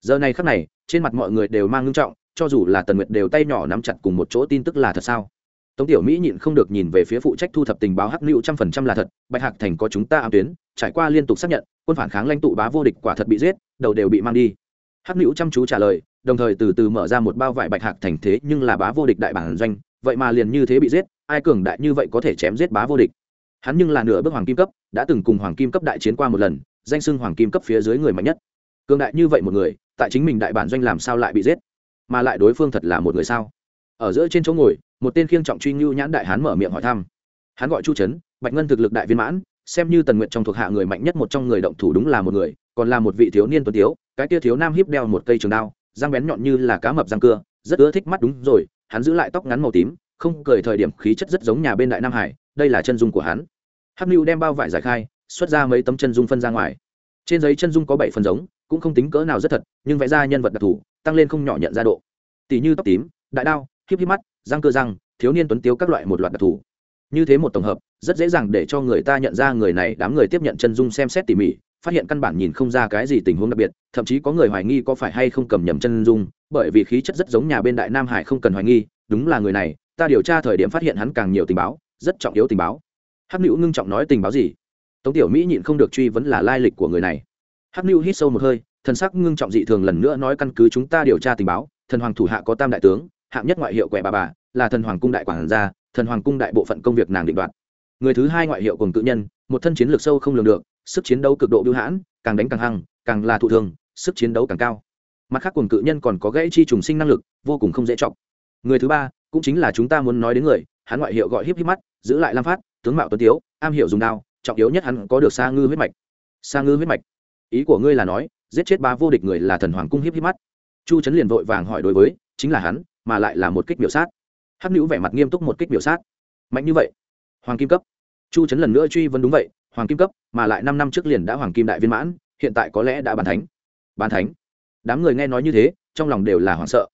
Giờ này khắc này, trên mặt mọi người đều mang ngưng trọng cho dù là tần nguyệt đều tay nhỏ nắm chặt cùng một chỗ tin tức là thật sao? Tống tiểu mỹ nhịn không được nhìn về phía phụ trách thu thập tình báo hắc lưu trăm phần trăm là thật, bạch hạc thành có chúng ta ám tuyến, trải qua liên tục xác nhận, quân phản kháng lãnh tụ bá vô địch quả thật bị giết, đầu đều bị mang đi. Hắc lưu chăm chú trả lời, đồng thời từ từ mở ra một bao vải bạch hạc thành thế nhưng là bá vô địch đại bản doanh, vậy mà liền như thế bị giết, ai cường đại như vậy có thể chém giết bá vô địch? Hắn nhưng là nửa bước hoàng kim cấp, đã từng cùng hoàng kim cấp đại chiến qua một lần, danh xưng hoàng kim cấp phía dưới người mạnh nhất. Cường đại như vậy một người, tại chính mình đại bản doanh làm sao lại bị giết? Mà lại đối phương thật là một người sao? Ở giữa trên chỗ ngồi, một tên khiêng trọng truy ngưu nhãn đại hán mở miệng hỏi thăm. Hắn gọi chu trấn bạch ngân thực lực đại viên mãn, xem như tần nguyện trong thuộc hạ người mạnh nhất, một trong người động thủ đúng là một người, còn là một vị thiếu niên tuấn tiếu, cái tia thiếu nam híp đeo một cây trường đao, răng bén nhọn như là cá mập răng cưa, rất ưa thích mắt đúng rồi, hắn giữ lại tóc ngắn màu tím, không cười thời điểm khí chất rất giống nhà bên đại nam hải, đây là chân dung của hắn. Hắc lưu đem bao vải giải khai, xuất ra mấy tấm chân dung phân ra ngoài trên giấy chân dung có bảy phần giống, cũng không tính cỡ nào rất thật, nhưng vẽ ra nhân vật đặc thù, tăng lên không nhỏ nhận ra độ. Tỷ như tóc tím, đại đao, híp híp mắt, răng cơ răng, thiếu niên tuấn tiếu các loại một loạt đặc thù. Như thế một tổng hợp, rất dễ dàng để cho người ta nhận ra người này đám người tiếp nhận chân dung xem xét tỉ mỉ, phát hiện căn bản nhìn không ra cái gì tình huống đặc biệt, thậm chí có người hoài nghi có phải hay không cầm nhầm chân dung, bởi vì khí chất rất giống nhà bên đại nam hải không cần hoài nghi, đúng là người này, ta điều tra thời điểm phát hiện hắn càng nhiều tình báo, rất trọng yếu tình báo. Hắc nữ ngưng trọng nói tình báo gì? Tống tiểu mỹ nhịn không được truy vấn là lai lịch của người này. Hắc Lưu hít sâu một hơi, thần sắc ngưng trọng dị thường lần nữa nói căn cứ chúng ta điều tra tình báo, thần hoàng thủ hạ có tam đại tướng, hạng nhất ngoại hiệu quẻ bà bà, là thần hoàng cung đại quản gia, thần hoàng cung đại bộ phận công việc nàng định đoạt. Người thứ hai ngoại hiệu cùng tự nhân, một thân chiến lược sâu không lường được, sức chiến đấu cực độ bưu hãn, càng đánh càng hăng, càng là thụ thường, sức chiến đấu càng cao. Mặt khác cùng cự nhân còn có gãy chi trùng sinh năng lực, vô cùng không dễ chọc. Người thứ ba, cũng chính là chúng ta muốn nói đến người, hắn ngoại hiệu gọi hiếp hiếp mắt, giữ lại lam phát, tướng mạo tuấn tiếu, am hiểu dùng đao trọng yếu nhất hắn có được xa ngư huyết mạch. Sa ngư huyết mạch. Ý của ngươi là nói, giết chết ba vô địch người là thần hoàng cung hiếp hiếp mắt. Chu trấn liền vội vàng hỏi đối với, chính là hắn, mà lại là một kích biểu sát. Hắc nữ vẻ mặt nghiêm túc một kích biểu sát. Mạnh như vậy. Hoàng kim cấp. Chu trấn lần nữa truy vấn đúng vậy, hoàng kim cấp, mà lại năm năm trước liền đã hoàng kim đại viên mãn, hiện tại có lẽ đã bàn thánh. Bàn thánh? Đám người nghe nói như thế, trong lòng đều là hoảng sợ.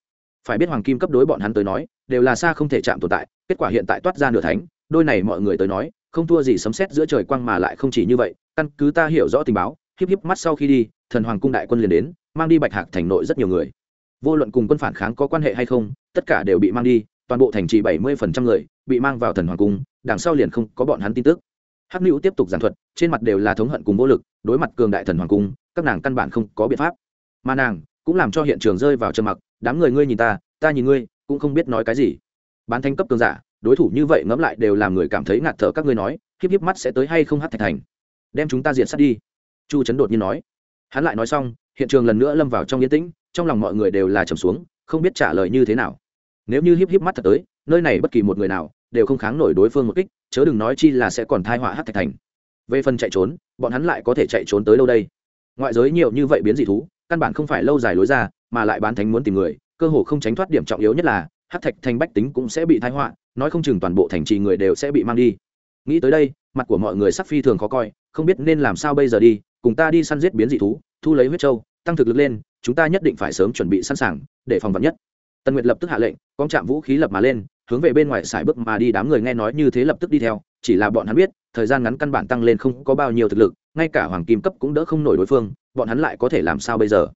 Phải biết hoàng kim cấp đối bọn hắn tới nói, đều là xa không thể chạm tồn tại, kết quả hiện tại toát ra nửa thánh, đôi này mọi người tới nói không thua gì sấm sét giữa trời quang mà lại không chỉ như vậy, căn cứ ta hiểu rõ tình báo, híp híp mắt sau khi đi, thần hoàng cung đại quân liền đến, mang đi bạch hạc thành nội rất nhiều người. Vô luận cùng quân phản kháng có quan hệ hay không, tất cả đều bị mang đi, toàn bộ thành trì bảy mươi phần trăm người bị mang vào thần hoàng cung, đằng sau liền không có bọn hắn tin tức. Hắc nữ tiếp tục giảng thuật, trên mặt đều là thống hận cùng vô lực, đối mặt cường đại thần hoàng cung, các nàng căn bản không có biện pháp. Mà nàng cũng làm cho hiện trường rơi vào trầm mặc, đám người ngươi nhìn ta ta nhìn ngươi, cũng không biết nói cái gì. Bán thanh cấp cường giả đối thủ như vậy ngẫm lại đều làm người cảm thấy ngạt thở các ngươi nói híp híp mắt sẽ tới hay không hát thạch thành? Đem chúng ta diện sát đi. Chu chấn đột nhiên nói. Hắn lại nói xong, hiện trường lần nữa lâm vào trong yên tĩnh, trong lòng mọi người đều là trầm xuống, không biết trả lời như thế nào. Nếu như híp híp mắt thật tới, nơi này bất kỳ một người nào đều không kháng nổi đối phương một kích, chớ đừng nói chi là sẽ còn thai họa hát thạch thành. Về phần chạy trốn, bọn hắn lại có thể chạy trốn tới đâu đây? Ngoại giới nhiều như vậy biến dị thú, căn bản không phải lâu dài lối ra, mà lại bán thánh muốn tìm người, cơ hồ không tránh thoát điểm trọng yếu nhất là hát thạch thành bách tính cũng sẽ bị thái họa, nói không chừng toàn bộ thành trì người đều sẽ bị mang đi. Nghĩ tới đây, mặt của mọi người sắc phi thường khó coi, không biết nên làm sao bây giờ đi, cùng ta đi săn giết biến dị thú, thu lấy huyết trâu tăng thực lực lên, chúng ta nhất định phải sớm chuẩn bị sẵn sàng để phòng vật nhất. Tần nguyệt lập tức hạ lệnh, con chạm vũ khí lập mà lên, hướng về bên ngoài xài bước mà đi, đám người nghe nói như thế lập tức đi theo, chỉ là bọn hắn biết, thời gian ngắn căn bản tăng lên không có bao nhiêu thực lực, ngay cả hoàng kim cấp cũng đỡ không nổi đối phương, bọn hắn lại có thể làm sao bây giờ?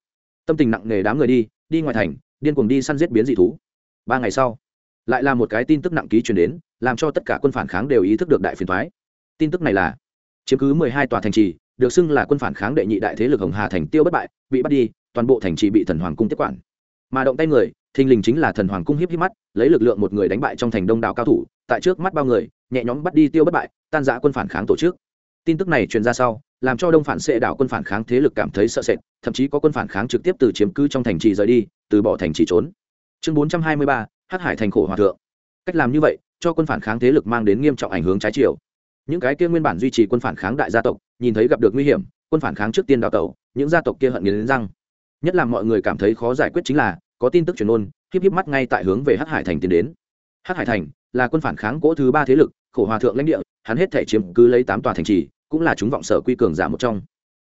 Tâm tình nặng nề đám người đi đi ngoài thành, điên cuồng đi săn giết biến dị thú ba ngày sau, lại là một cái tin tức nặng ký truyền đến, làm cho tất cả quân phản kháng đều ý thức được đại phiền thoái tin tức này là, chiếm cứ mười hai tòa thành trì, được xưng là quân phản kháng đệ nhị đại thế lực hồng hà thành tiêu bất bại, bị bắt đi, toàn bộ thành trì bị thần hoàng cung tiếp quản. Mà động tay người, thình lình chính là thần hoàng cung hiếp hiếp mắt, lấy lực lượng một người đánh bại trong thành đông đảo cao thủ, tại trước mắt bao người, nhẹ nhõm bắt đi tiêu bất bại, tan giã quân phản kháng tổ chức. Tin tức này truyền ra sau, làm cho đông phản xệ đảo quân phản kháng thế lực cảm thấy sợ sệt, thậm chí có quân phản kháng trực tiếp từ chiếm cư trong thành trì rời đi, từ bỏ thành trì trốn chương bốn trăm hai mươi ba, hắc hải thành khổ hòa thượng. Cách làm như vậy, cho quân phản kháng thế lực mang đến nghiêm trọng ảnh hưởng trái chiều. Những cái kia nguyên bản duy trì quân phản kháng đại gia tộc, nhìn thấy gặp được nguy hiểm, quân phản kháng trước tiên đào tẩu, những gia tộc kia hận nghiến răng. Nhất là mọi người cảm thấy khó giải quyết chính là, có tin tức truyền ôn, híp híp mắt ngay tại hướng về hắc hải thành tiến đến. Hắc hải thành là quân phản kháng cỗ thứ ba thế lực, khổ hòa thượng lãnh địa, hắn hết thể chiếm cứ lấy tám tòa thành trì, cũng là chúng vọng sở quy cường giả một trong.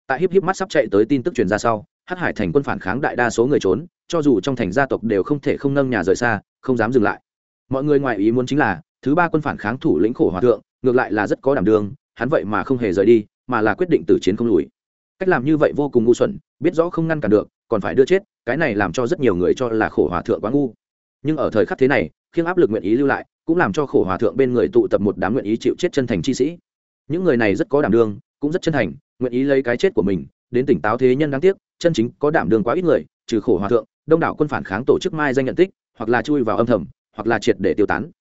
Tại híp híp mắt sắp chạy tới tin tức truyền ra sau, hắc hải thành quân phản kháng đại đa số người trốn cho dù trong thành gia tộc đều không thể không nâng nhà rời xa, không dám dừng lại. Mọi người ngoài ý muốn chính là, thứ ba quân phản kháng thủ lĩnh khổ hòa thượng, ngược lại là rất có đảm đương, hắn vậy mà không hề rời đi, mà là quyết định từ chiến không lùi. Cách làm như vậy vô cùng ngu xuẩn, biết rõ không ngăn cản được, còn phải đưa chết, cái này làm cho rất nhiều người cho là khổ hòa thượng quá ngu. Nhưng ở thời khắc thế này, khiêng áp lực nguyện ý lưu lại, cũng làm cho khổ hòa thượng bên người tụ tập một đám nguyện ý chịu chết chân thành chi sĩ. Những người này rất có đảm đương, cũng rất chân thành, nguyện ý lấy cái chết của mình, đến tỉnh táo thế nhân đáng tiếc, chân chính có đảm đương quá ít người, trừ khổ hòa thượng đông đảo quân phản kháng tổ chức mai danh nhận tích hoặc là chui vào âm thầm hoặc là triệt để tiêu tán.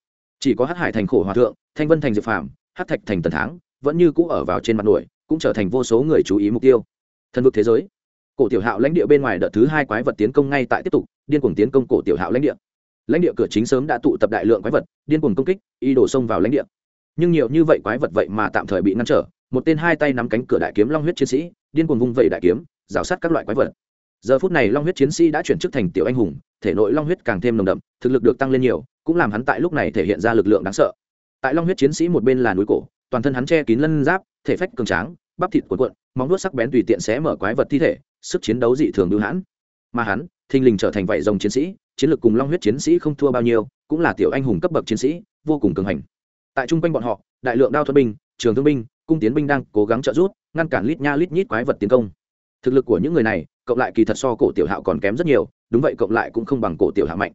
Chỉ có hát hải thành khổ hòa thượng thanh vân thành diệp phạm hát thạch thành tần thắng, vẫn như cũ ở vào trên mặt nổi cũng trở thành vô số người chú ý mục tiêu. Thần vực thế giới. Cổ tiểu hạo lãnh địa bên ngoài đợt thứ hai quái vật tiến công ngay tại tiếp tục điên cuồng tiến công cổ tiểu hạo lãnh địa. Lãnh địa cửa chính sớm đã tụ tập đại lượng quái vật điên cuồng công kích y đổ xông vào lãnh địa. Nhưng nhiều như vậy quái vật vậy mà tạm thời bị ngăn trở một tên hai tay nắm cánh cửa đại kiếm long huyết chiến sĩ điên cuồng vung vẩy đại kiếm rào sát các loại quái vật giờ phút này long huyết chiến sĩ đã chuyển chức thành tiểu anh hùng, thể nội long huyết càng thêm nồng đậm, thực lực được tăng lên nhiều, cũng làm hắn tại lúc này thể hiện ra lực lượng đáng sợ. Tại long huyết chiến sĩ một bên là núi cổ, toàn thân hắn che kín lân giáp, thể phách cường tráng, bắp thịt cuộn cuộn, móng vuốt sắc bén tùy tiện xé mở quái vật thi thể, sức chiến đấu dị thường bưu hãn. Mà hắn, thình lình trở thành vậy rồng chiến sĩ, chiến lược cùng long huyết chiến sĩ không thua bao nhiêu, cũng là tiểu anh hùng cấp bậc chiến sĩ, vô cùng cường hành. Tại trung quanh bọn họ, đại lượng đao thuật binh, trường thương binh, cung tiến binh đang cố gắng trợ giúp, ngăn cản lít nha lít nhít quái vật tiến công. Thực lực của những người này cộng lại kỳ thật so cổ tiểu hạo còn kém rất nhiều, đúng vậy cộng lại cũng không bằng cổ tiểu hạo mạnh.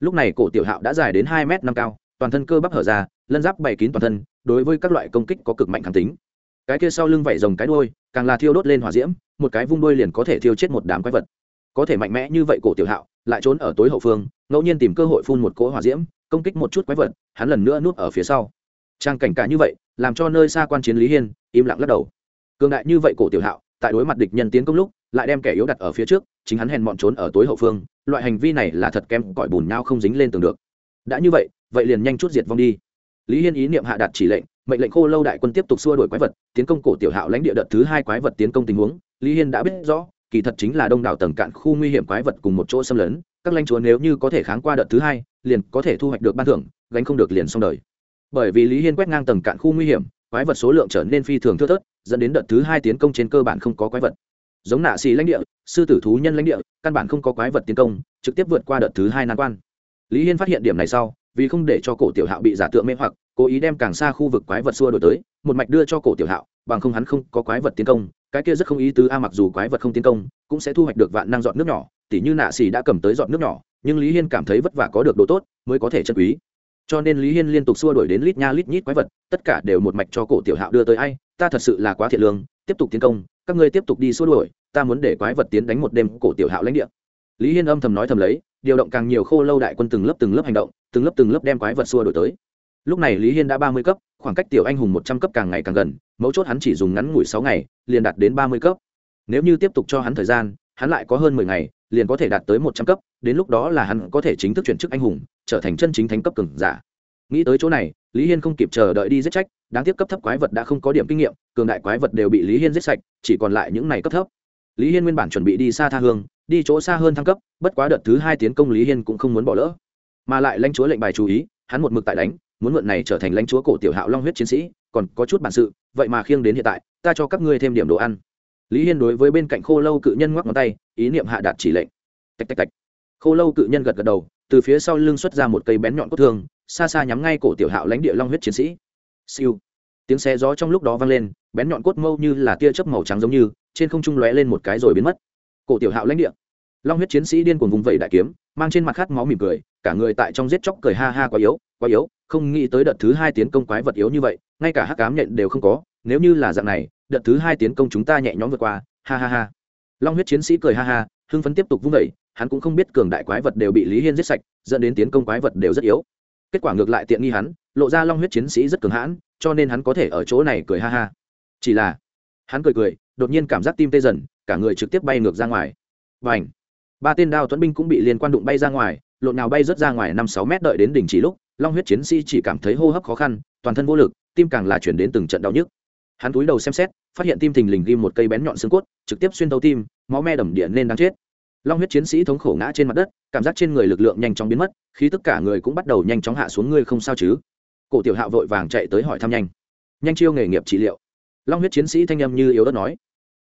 Lúc này cổ tiểu hạo đã dài đến hai m năm cao, toàn thân cơ bắp hở ra, lân giáp bày kín toàn thân, đối với các loại công kích có cực mạnh kháng tính. Cái kia sau lưng vảy rồng cái đuôi, càng là thiêu đốt lên hỏa diễm, một cái vung đuôi liền có thể thiêu chết một đám quái vật. Có thể mạnh mẽ như vậy cổ tiểu hạo, lại trốn ở tối hậu phương, ngẫu nhiên tìm cơ hội phun một cỗ hỏa diễm, công kích một chút quái vật, hắn lần nữa nuốt ở phía sau. Trang cảnh cả như vậy, làm cho nơi xa quan chiến lý hiên im lặng lắc đầu. Cường đại như vậy cổ tiểu hạo tại đối mặt địch nhân tiến công lúc, lại đem kẻ yếu đặt ở phía trước, chính hắn hèn mọn trốn ở tối hậu phương, loại hành vi này là thật kem cõi bùn nhau không dính lên tường được. Đã như vậy vậy liền nhanh chút diệt vong đi. Lý hiên ý niệm hạ đạt chỉ lệnh, mệnh lệnh khô lâu đại quân tiếp tục xua đuổi quái vật, tiến công cổ tiểu hạo lãnh địa đợt thứ hai quái vật tiến công tình huống. Lý hiên đã biết rõ, kỳ thật chính là đông đảo tầng cạn khu nguy hiểm quái vật cùng một chỗ xâm lấn, các lãnh chúa nếu như có thể kháng qua đợt thứ hai, liền có thể thu hoạch được ban thưởng, gánh không được liền xong đời. Bởi vì lý hiên quét ngang tầng cạn khu nguy hiểm, quái vật số lượng trở nên phi thường thưa thớt dẫn đến đợt thứ hai tiến công trên cơ bản không có quái vật. Giống nạ xì lãnh địa, sư tử thú nhân lãnh địa, căn bản không có quái vật tiến công, trực tiếp vượt qua đợt thứ hai nan quan. Lý hiên phát hiện điểm này sau, vì không để cho cổ tiểu hạo bị giả tượng mê hoặc, cố ý đem càng xa khu vực quái vật xua đổi tới, một mạch đưa cho cổ tiểu hạo, bằng không hắn không có quái vật tiến công, cái kia rất không ý tứ a, mặc dù quái vật không tiến công, cũng sẽ thu hoạch được vạn năng dọn nước nhỏ, tỉ như nạ xì đã cầm tới dọn nước nhỏ, nhưng lý hiên cảm thấy vất vả có được độ tốt, mới có thể chân quý. Cho nên lý hiên liên tục xua đổi đến lít nha lít nhít quái vật, tất cả đều một mạch cho cổ tiểu hạo đưa tới ai ta thật sự là quá thiệt lương, tiếp tục tiến công, các ngươi tiếp tục đi xua đuổi, ta muốn để quái vật tiến đánh một đêm cổ tiểu hạo lãnh địa. Lý hiên âm thầm nói thầm lấy, điều động càng nhiều khô lâu đại quân từng lớp từng lớp hành động, từng lớp từng lớp đem quái vật xua đổi tới. Lúc này lý hiên đã ba mươi cấp, khoảng cách tiểu anh hùng một trăm cấp càng ngày càng gần, mấu chốt hắn chỉ dùng ngắn ngủi sáu ngày, liền đạt đến ba mươi cấp. Nếu như tiếp tục cho hắn thời gian, hắn lại có hơn mười ngày, liền có thể đạt tới một trăm cấp, đến lúc đó là hắn có thể chính thức chuyển chức anh hùng, trở thành chân chính thánh cấp cường giả. Nghĩ tới chỗ này, lý hiên không kịp chờ đợi đi giết trách đáng tiếc cấp thấp quái vật đã không có điểm kinh nghiệm, cường đại quái vật đều bị lý hiên giết sạch, chỉ còn lại những này cấp thấp. Lý hiên nguyên bản chuẩn bị đi xa tha hương, đi chỗ xa hơn thăng cấp, bất quá đợt thứ hai tiến công lý hiên cũng không muốn bỏ lỡ. Mà lại lãnh chúa lệnh bài chú ý, hắn một mực tại đánh, muốn mượn này trở thành lãnh chúa cổ tiểu hạo long huyết chiến sĩ, còn có chút bản sự, vậy mà khiêng đến hiện tại, ta cho các ngươi thêm điểm đồ ăn. Lý hiên đối với bên cạnh khô lâu cự nhân ngoắc ngón tay, ý niệm hạ đạt chỉ lệnh. Tạch tạch tạch. Khô lâu cự nhân gật gật đầu, từ phía sau lưng xuất ra một cây bén nhọn cốt thương, xa xa nhắm ngay cổ tiểu hạo lãnh địa long huyết chiến sĩ siêu. Tiếng xe gió trong lúc đó vang lên, bén nhọn cốt mâu như là tia chớp màu trắng giống như, trên không trung lóe lên một cái rồi biến mất. Cổ tiểu hạo lãnh địa. Long huyết chiến sĩ điên cuồng vùng vẫy đại kiếm, mang trên mặt khát máu mỉm cười, cả người tại trong giết chóc cười ha ha quá yếu quá yếu, không nghĩ tới đợt thứ hai tiến công quái vật yếu như vậy, ngay cả hắc cám nhận đều không có, nếu như là dạng này, đợt thứ hai tiến công chúng ta nhẹ nhõm vượt qua, ha ha ha. Long huyết chiến sĩ cười ha ha, hưng phấn tiếp tục vung vẩy, hắn cũng không biết cường đại quái vật đều bị lý hiên giết sạch, dẫn đến tiến công quái vật đều rất yếu. Kết quả ngược lại tiện nghi hắn lộ ra long huyết chiến sĩ rất cường hãn, cho nên hắn có thể ở chỗ này cười ha ha. Chỉ là, hắn cười cười, đột nhiên cảm giác tim tê dần, cả người trực tiếp bay ngược ra ngoài. Và ảnh ba tên đao tuấn binh cũng bị liên quan đụng bay ra ngoài, lộn nào bay rớt ra ngoài năm sáu mét đợi đến đỉnh chỉ lúc, long huyết chiến sĩ chỉ cảm thấy hô hấp khó khăn, toàn thân vô lực, tim càng là chuyển đến từng trận đau nhức. Hắn túi đầu xem xét, phát hiện tim thình lình ghim một cây bén nhọn xương cốt, trực tiếp xuyên tấu tim, máu me đầm điện nên đáng chết. Long huyết chiến sĩ thống khổ ngã trên mặt đất, cảm giác trên người lực lượng nhanh chóng biến mất khi tất cả người cũng bắt đầu nhanh chóng hạ xuống, ngươi không sao chứ? Cổ tiểu hạo vội vàng chạy tới hỏi thăm nhanh. Nhanh chiêu nghề nghiệp trị liệu. Long huyết chiến sĩ thanh âm như yếu đất nói.